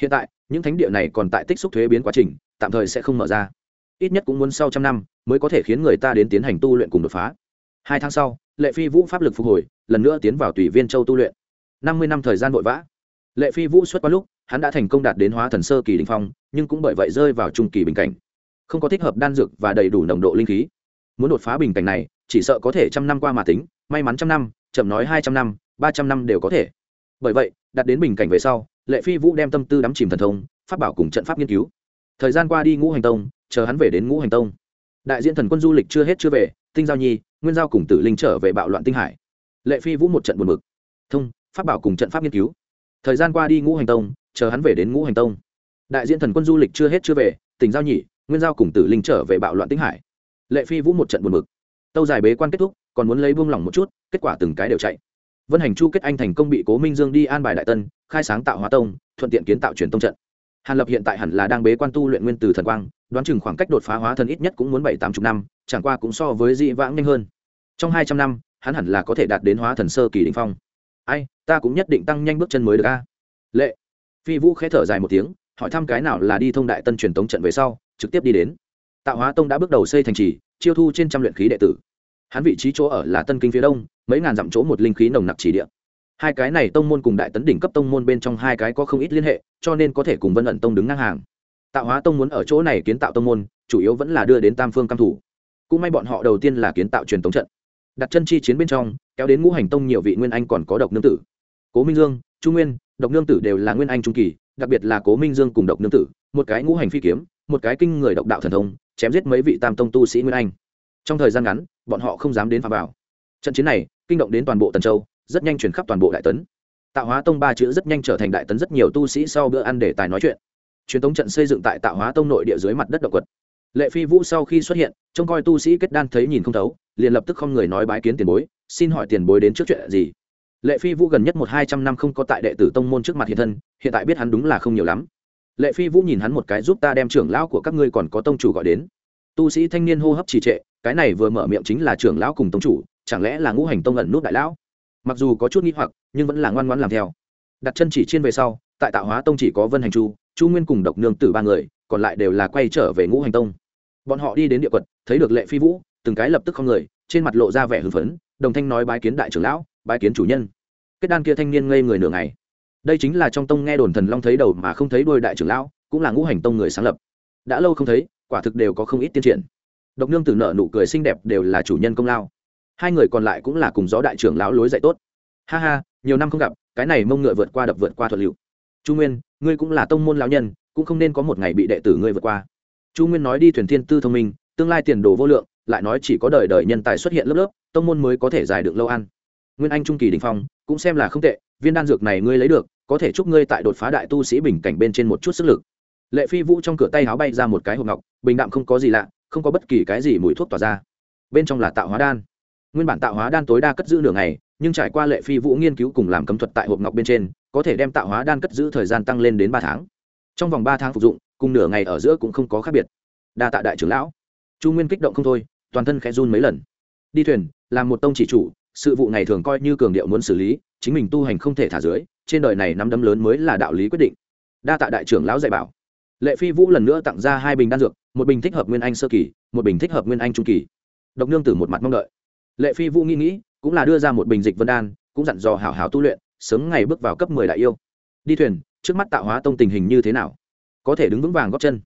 Hiện tại, những thánh địa này còn tại tích xúc thuế biến quá trình tạm thời sẽ không mở ra. Ít nhất cũng muốn sau trăm năm mới có thể khiến người ta đến tiến hành tu luyện cùng đột phá. Hai tháng sau, lệ phi vũ pháp lực phục hồi, lần nữa tiến vào tùy viên châu tu luyện. Năm mươi năm thời gian vội vã. Lệ phi vũ xuất qua lúc, hắn đã thành công đạt đến hóa thần sơ kỳ đình phong, nhưng cũng bởi vậy rơi vào trung kỳ bình cảnh. Không có thích hợp đan dược và đầy đủ nồng độ linh khí. Muốn đột phá bình cảnh này, chỉ sợ có thể trăm năm qua mà tính, may mắn trăm năm, chậm nói hai trăm năm, ba trăm năm đều có thể. Bởi vậy, đạt đến bình cảnh về sau, lệ phi vũ đem tâm tư đắm chìm thần thông phát bảo cùng trận pháp nghiên cứu thời gian qua đi ngũ hành tông, chờ hắn về đến ngũ hành tông. Đại diện thần quân du lịch chưa hết chưa về, tinh giao nhi, nguyên giao cùng tử linh trở về bạo loạn tinh hải. Lệ phi vũ một trận buồn mực thông, pháp bảo cùng trận pháp nghiên cứu. Thời gian qua đi ngũ hành tông, chờ hắn về đến ngũ hành tông. Đại diện thần quân du lịch chưa hết chưa về, tỉnh giao nhị nguyên giao cùng tử linh trở về bạo loạn tinh hải. Lệ phi vũ một trận buồn mực tâu dài bế quan kết thúc, còn muốn lấy buông lỏng một chút, kết quả từng cái đều chạy. Vân hành chu kết anh thành công bị cố minh dương đi an bài đại tân, khai sáng tạo hóa tông, thuận tiện kiến tạo truyền tông trận hàn lập hiện tại hẳn là đang bế quan tu luyện nguyên từ thần quang, đoán chừng khoảng cách đột phá hóa thần ít nhất cũng muốn bảy tám chục năm, chẳng qua cũng so với dị vãng nhanh hơn. Trong hai trăm năm, hắn hẳn là có thể đạt đến hóa thần sơ kỳ đình phong. Ai, ta cũng nhất định tăng nhanh bước chân mới được a. Lệ. Phi vũ khẽ thở dài một tiếng, hỏi thăm cái nào là đi thông đại tân truyền tống trận về sau, trực tiếp đi đến. Tạo hóa tông đã bước đầu xây thành trì, chiêu thu trên trăm luyện khí đệ tử. Hắn vị trí chỗ ở là tân kinh phía đông, mấy ngàn dặm chỗ một linh khí nồng nặc chỉ địa hai cái này tông môn cùng đại tấn đỉnh cấp tông môn bên trong hai cái có không ít liên hệ, cho nên có thể cùng vân ẩn tông đứng ngang hàng. Tạo hóa tông muốn ở chỗ này kiến tạo tông môn, chủ yếu vẫn là đưa đến tam phương cam thủ. Cũng may bọn họ đầu tiên là kiến tạo truyền tống trận. Đặt chân chi chiến bên trong, kéo đến ngũ hành tông nhiều vị nguyên anh còn có độc nương tử. Cố minh dương, chu nguyên, độc nương tử đều là nguyên anh trung kỳ, đặc biệt là cố minh dương cùng độc nương tử, một cái ngũ hành phi kiếm, một cái kinh người độc đạo thần thông, chém giết mấy vị tam tông tu sĩ nguyên anh. Trong thời gian ngắn, bọn họ không dám đến phá vào. Trận chiến này, kinh động đến toàn bộ tần châu rất nhanh chuyển khắp toàn bộ đại tấn. Tạo hóa tông ba chữ rất nhanh trở thành đại tấn rất nhiều tu sĩ sau bữa ăn để tài nói chuyện. Truyền thống trận xây dựng tại tạo hóa tông nội địa dưới mặt đất động quật. Lệ phi vũ sau khi xuất hiện, trông coi tu sĩ kết đan thấy nhìn không thấu, liền lập tức không người nói bái kiến tiền bối, xin hỏi tiền bối đến trước chuyện gì? Lệ phi vũ gần nhất một hai trăm năm không có tại đệ tử tông môn trước mặt hiện thân, hiện tại biết hắn đúng là không nhiều lắm. Lệ phi vũ nhìn hắn một cái giúp ta đem trưởng lão của các ngươi còn có tông chủ gọi đến. Tu sĩ thanh niên hô hấp trì trệ, cái này vừa mở miệng chính là trưởng lão cùng tông chủ, chẳng lẽ là ngũ hành tông ẩn nút đại lão? Mặc dù có chút nghi hoặc, nhưng vẫn là ngoan ngoãn làm theo. Đặt chân chỉ trên về sau, tại tạo hóa tông chỉ có vân hành chu chu nguyên cùng độc nương tử ba người, còn lại đều là quay trở về ngũ hành tông. Bọn họ đi đến địa quật, thấy được lệ phi vũ, từng cái lập tức không người, trên mặt lộ ra vẻ hưng phấn, đồng thanh nói bái kiến đại trưởng lão, bái kiến chủ nhân. Kết đan kia thanh niên ngây người nửa ngày. Đây chính là trong tông nghe đồn thần long thấy đầu mà không thấy đôi đại trưởng lão, cũng là ngũ hành tông người sáng lập. Đã lâu không thấy, quả thực đều có không ít tiên triển. Độc nương tử nợ nụ cười xinh đẹp đều là chủ nhân công lao hai người còn lại cũng là cùng gió đại trưởng lão lối dạy tốt. Ha ha, nhiều năm không gặp, cái này mông ngựa vượt qua đập vượt qua thuật liệu. Chu nguyên, ngươi cũng là tông môn lão nhân, cũng không nên có một ngày bị đệ tử ngươi vượt qua. Chu nguyên nói đi thuyền thiên tư thông minh, tương lai tiền đồ vô lượng, lại nói chỉ có đời đời nhân tài xuất hiện lớp lớp, tông môn mới có thể giải được lâu ăn. Nguyên anh trung kỳ đình phong, cũng xem là không tệ, viên đan dược này ngươi lấy được, có thể chúc ngươi tại đột phá đại tu sĩ bình cảnh bên trên một chút sức lực. Lệ phi vũ trong cửa tay háo bay ra một cái hộp ngọc, bình đạm không có gì lạ, không có bất kỳ cái gì mùi thuốc tỏa ra. Bên trong là tạo hóa đan nguyên bản tạo hóa đan tối đa cất giữ nửa ngày, nhưng trải qua lệ phi vũ nghiên cứu cùng làm cấm thuật tại hộp ngọc bên trên, có thể đem tạo hóa đan cất giữ thời gian tăng lên đến ba tháng. Trong vòng ba tháng phục dụng, cùng nửa ngày ở giữa cũng không có khác biệt. Đa tạ đại trưởng lão. Chu nguyên kích động không thôi, toàn thân khẽ run mấy lần. Đi thuyền, làm một tông chỉ chủ, sự vụ này thường coi như cường điệu muốn xử lý, chính mình tu hành không thể thả dưới, trên đời này nắm đấm lớn mới là đạo lý quyết định. Đa tạ đại trưởng lão dạy bảo. Lệ phi vũ lần nữa tặng ra hai bình đan dược, một bình thích hợp nguyên anh sơ kỳ, một bình thích hợp nguyên anh trung kỳ. Độc nương tử một mặt mong đợi lệ phi vũ nghĩ nghĩ, cũng là đưa ra một bình dịch vân đan, cũng dặn dò hảo hảo tu luyện, sớm ngày bước vào cấp mười đại yêu. Đi thuyền, trước mắt tạo hóa tông tình hình như thế nào? Có thể đứng vững vàng góp chân.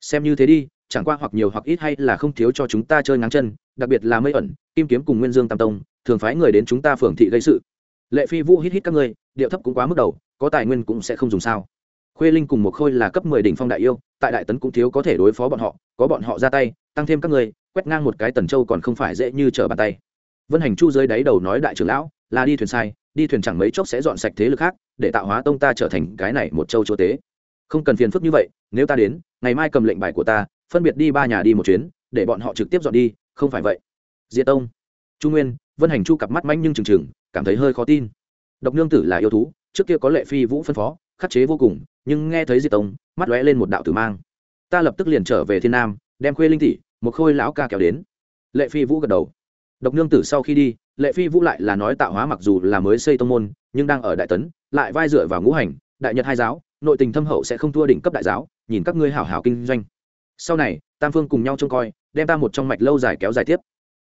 Xem như thế đi, chẳng qua hoặc nhiều hoặc ít hay là không thiếu cho chúng ta chơi ngáng chân, đặc biệt là mây ẩn, kim kiếm cùng nguyên dương tam tông, thường phái người đến chúng ta phường thị gây sự. Lệ phi vũ hít hít các ngươi, điệu thấp cũng quá mức đầu, có tài nguyên cũng sẽ không dùng sao. Khuê linh cùng một khôi là cấp mười đỉnh phong đại yêu, tại đại tấn cũng thiếu có thể đối phó bọn họ, có bọn họ ra tay, tăng thêm các ngươi, quét ngang một cái tần châu còn không phải dễ như trở bàn tay vân hành chu dưới đáy đầu nói đại trưởng lão, là đi thuyền sai, đi thuyền chẳng mấy chốc sẽ dọn sạch thế lực khác, để tạo hóa tông ta trở thành cái này một châu chúa tế. Không cần phiền phức như vậy, nếu ta đến, ngày mai cầm lệnh bài của ta, phân biệt đi ba nhà đi một chuyến, để bọn họ trực tiếp dọn đi, không phải vậy. Diệt tông. Chu nguyên, vân hành chu cặp mắt manh nhưng trừng trừng, cảm thấy hơi khó tin. Độc nương tử là yêu thú, trước kia có lệ phi vũ phân phó, khắc chế vô cùng, nhưng nghe thấy diệt tông, mắt lóe lên một đạo tử mang. Ta lập tức liền trở về thiên nam, đem khuê linh tỷ, một khôi lão ca kéo đến. Lệ phi vũ gật đầu độc nương tử sau khi đi, lệ phi vũ lại là nói tạo hóa mặc dù là mới xây tông môn, nhưng đang ở đại tấn, lại vai dựa vào ngũ hành, đại nhật hai giáo, nội tình thâm hậu sẽ không thua đỉnh cấp đại giáo, nhìn các ngươi hảo hảo kinh doanh. Sau này, tam phương cùng nhau trông coi, đem ta một trong mạch lâu dài kéo dài tiếp.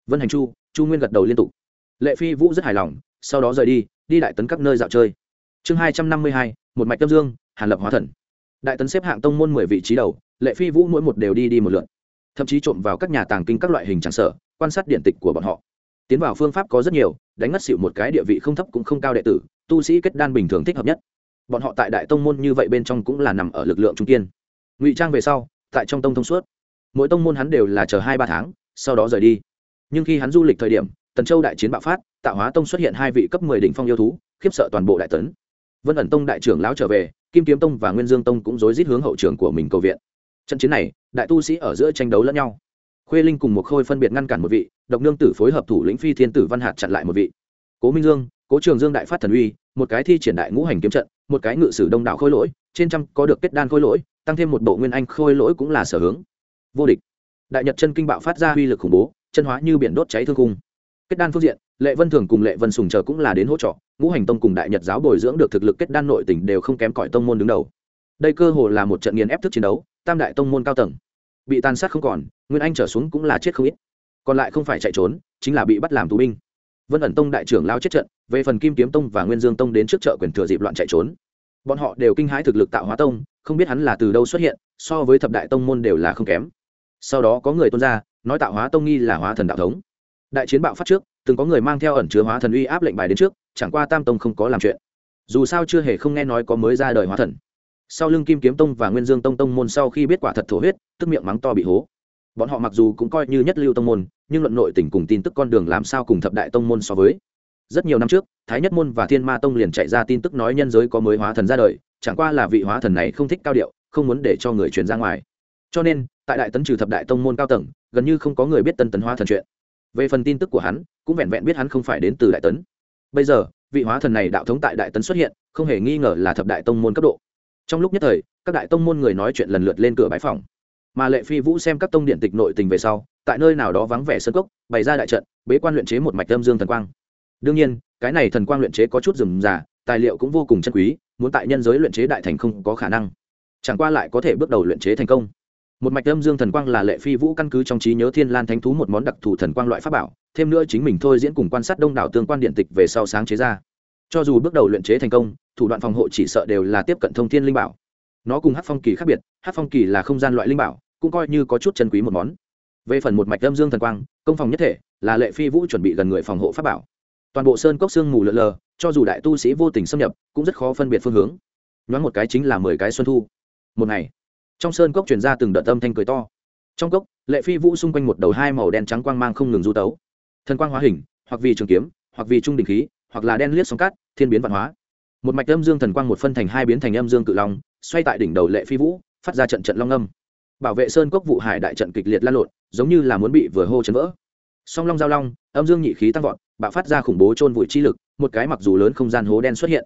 Vân hành chu chu nguyên gật đầu liên tục. Lệ phi vũ rất hài lòng, sau đó rời đi đi đại tấn các nơi dạo chơi. Chương hai trăm năm mươi hai, một mạch tâm dương, hàn lập hóa thần. Đại tấn xếp hạng tông môn mười vị trí đầu, lệ phi vũ mỗi một đều đi đi một lượt. Thậm chí trộm vào các nhà tàng kinh các loại hình tràng sở, quan sát điện tịch của bọn họ tiến vào phương pháp có rất nhiều, đánh ngất xịu một cái địa vị không thấp cũng không cao đệ tử, tu sĩ kết đan bình thường thích hợp nhất. Bọn họ tại đại tông môn như vậy bên trong cũng là nằm ở lực lượng trung kiên. Ngụy trang về sau, tại trong tông thông suốt. Mỗi tông môn hắn đều là chờ hai ba tháng, sau đó rời đi. Nhưng khi hắn du lịch thời điểm, tần châu đại chiến bạo phát tạo hóa tông xuất hiện hai vị cấp mười đỉnh phong yêu thú, khiếp sợ toàn bộ đại tấn. Vân ẩn tông đại trưởng lão trở về, kim kiếm tông và nguyên dương tông cũng rối rít hướng hậu trường của mình cầu viện. Trận chiến này, đại tu sĩ ở giữa tranh đấu lẫn nhau khuê linh cùng một khôi phân biệt ngăn cản một vị, độc nương tử phối hợp thủ lĩnh phi thiên tử văn hạt chặn lại một vị. Cố minh dương, cố trường dương đại phát thần uy, một cái thi triển đại ngũ hành kiếm trận, một cái ngự sử đông đảo khôi lỗi, trên trăm có được kết đan khôi lỗi, tăng thêm một bộ nguyên anh khôi lỗi cũng là sở hướng. Vô địch. Đại nhật chân kinh bạo phát ra uy lực khủng bố, chân hóa như biển đốt cháy thương cung kết đan phương diện, lệ vân thường cùng lệ vân sùng chờ cũng là đến hỗ trợ, ngũ hành tông cùng đại nhật giáo bồi dưỡng được thực lực kết đan nội tỉnh đều không kém cỏi tông môn đứng đầu. Đây cơ hồ là một trận nghiền ép thức chiến đấu, tam đại tông môn cao tầng bị tàn sát không còn, nguyên anh trở xuống cũng là chết không ít. Còn lại không phải chạy trốn, chính là bị bắt làm tù binh. Vân ẩn tông đại trưởng lao chết trận, về phần kim kiếm tông và nguyên dương tông đến trước chợ quyền thừa dịp loạn chạy trốn. Bọn họ đều kinh hãi thực lực tạo hóa tông, không biết hắn là từ đâu xuất hiện, so với thập đại tông môn đều là không kém. Sau đó có người tuôn ra, nói tạo hóa tông nghi là hóa thần đạo thống. Đại chiến bạo phát trước, từng có người mang theo ẩn chứa hóa thần uy áp lệnh bài đến trước, chẳng qua tam tông không có làm chuyện. Dù sao chưa hề không nghe nói có mới ra đời hóa thần sau lưng kim kiếm tông và nguyên dương tông tông môn sau khi biết quả thật thổ huyết, tức miệng mắng to bị hố. Bọn họ mặc dù cũng coi như nhất lưu tông môn, nhưng luận nội tỉnh cùng tin tức con đường làm sao cùng thập đại tông môn so với. Rất nhiều năm trước, thái nhất môn và thiên ma tông liền chạy ra tin tức nói nhân giới có mới hóa thần ra đời, chẳng qua là vị hóa thần này không thích cao điệu, không muốn để cho người truyền ra ngoài. Cho nên, tại đại tấn trừ thập đại tông môn cao tầng, gần như không có người biết tân tấn hóa thần chuyện. Về phần tin tức của hắn, cũng vẹn vẹn biết hắn không phải đến từ đại tấn. Bây giờ, vị hóa thần này đạo thống tại đại tấn xuất hiện, không hề nghi ngờ là thập đại tông môn cấp độ trong lúc nhất thời, các đại tông môn người nói chuyện lần lượt lên cửa bãi phòng. Mà lệ phi vũ xem các tông điện tịch nội tình về sau, tại nơi nào đó vắng vẻ sân cốc, bày ra đại trận, bế quan luyện chế một mạch âm dương thần quang. Đương nhiên, cái này thần quang luyện chế có chút rừng giả tài liệu cũng vô cùng chân quý, muốn tại nhân giới luyện chế đại thành không có khả năng. Chẳng qua lại có thể bước đầu luyện chế thành công. Một mạch âm dương thần quang là lệ phi vũ căn cứ trong trí nhớ thiên lan thánh thú một món đặc thù thần quang loại pháp bảo, thêm nữa chính mình thôi diễn cùng quan sát đông đảo tương quan điện tịch về sau sáng chế ra. Cho dù bước đầu luyện chế thành công thủ đoạn phòng hộ chỉ sợ đều là tiếp cận thông thiên linh bảo. Nó cùng hát phong kỳ khác biệt hát phong kỳ là không gian loại linh bảo, cũng coi như có chút chân quý một món. Về phần một mạch âm dương thần quang, công phòng nhất thể, là lệ phi vũ chuẩn bị gần người phòng hộ pháp bảo. Toàn bộ sơn cốc xương mù lợn lờ, cho dù đại tu sĩ vô tình xâm nhập, cũng rất khó phân biệt phương hướng. Nhoáng một cái chính là mười cái xuân thu. Một ngày, trong sơn cốc truyền ra từng đợt âm thanh cười to. Trong cốc, lệ phi vũ xung quanh một đầu hai màu đen trắng quang mang không ngừng du tấu. Thần quang hóa hình, hoặc vì trường kiếm, hoặc vì trung đình khí, hoặc là đen liếc sóng cát, thiên biến văn hóa một mạch âm dương thần quang một phân thành hai biến thành âm dương cự long, xoay tại đỉnh đầu lệ phi vũ, phát ra trận trận long âm. Bảo vệ sơn cốc vụ hải đại trận kịch liệt lan lộn, giống như là muốn bị vừa hô chấn vỡ. Song long giao long, âm dương nhị khí tăng vọt, bạo phát ra khủng bố trôn vùi chi lực, một cái mặc dù lớn không gian hố đen xuất hiện.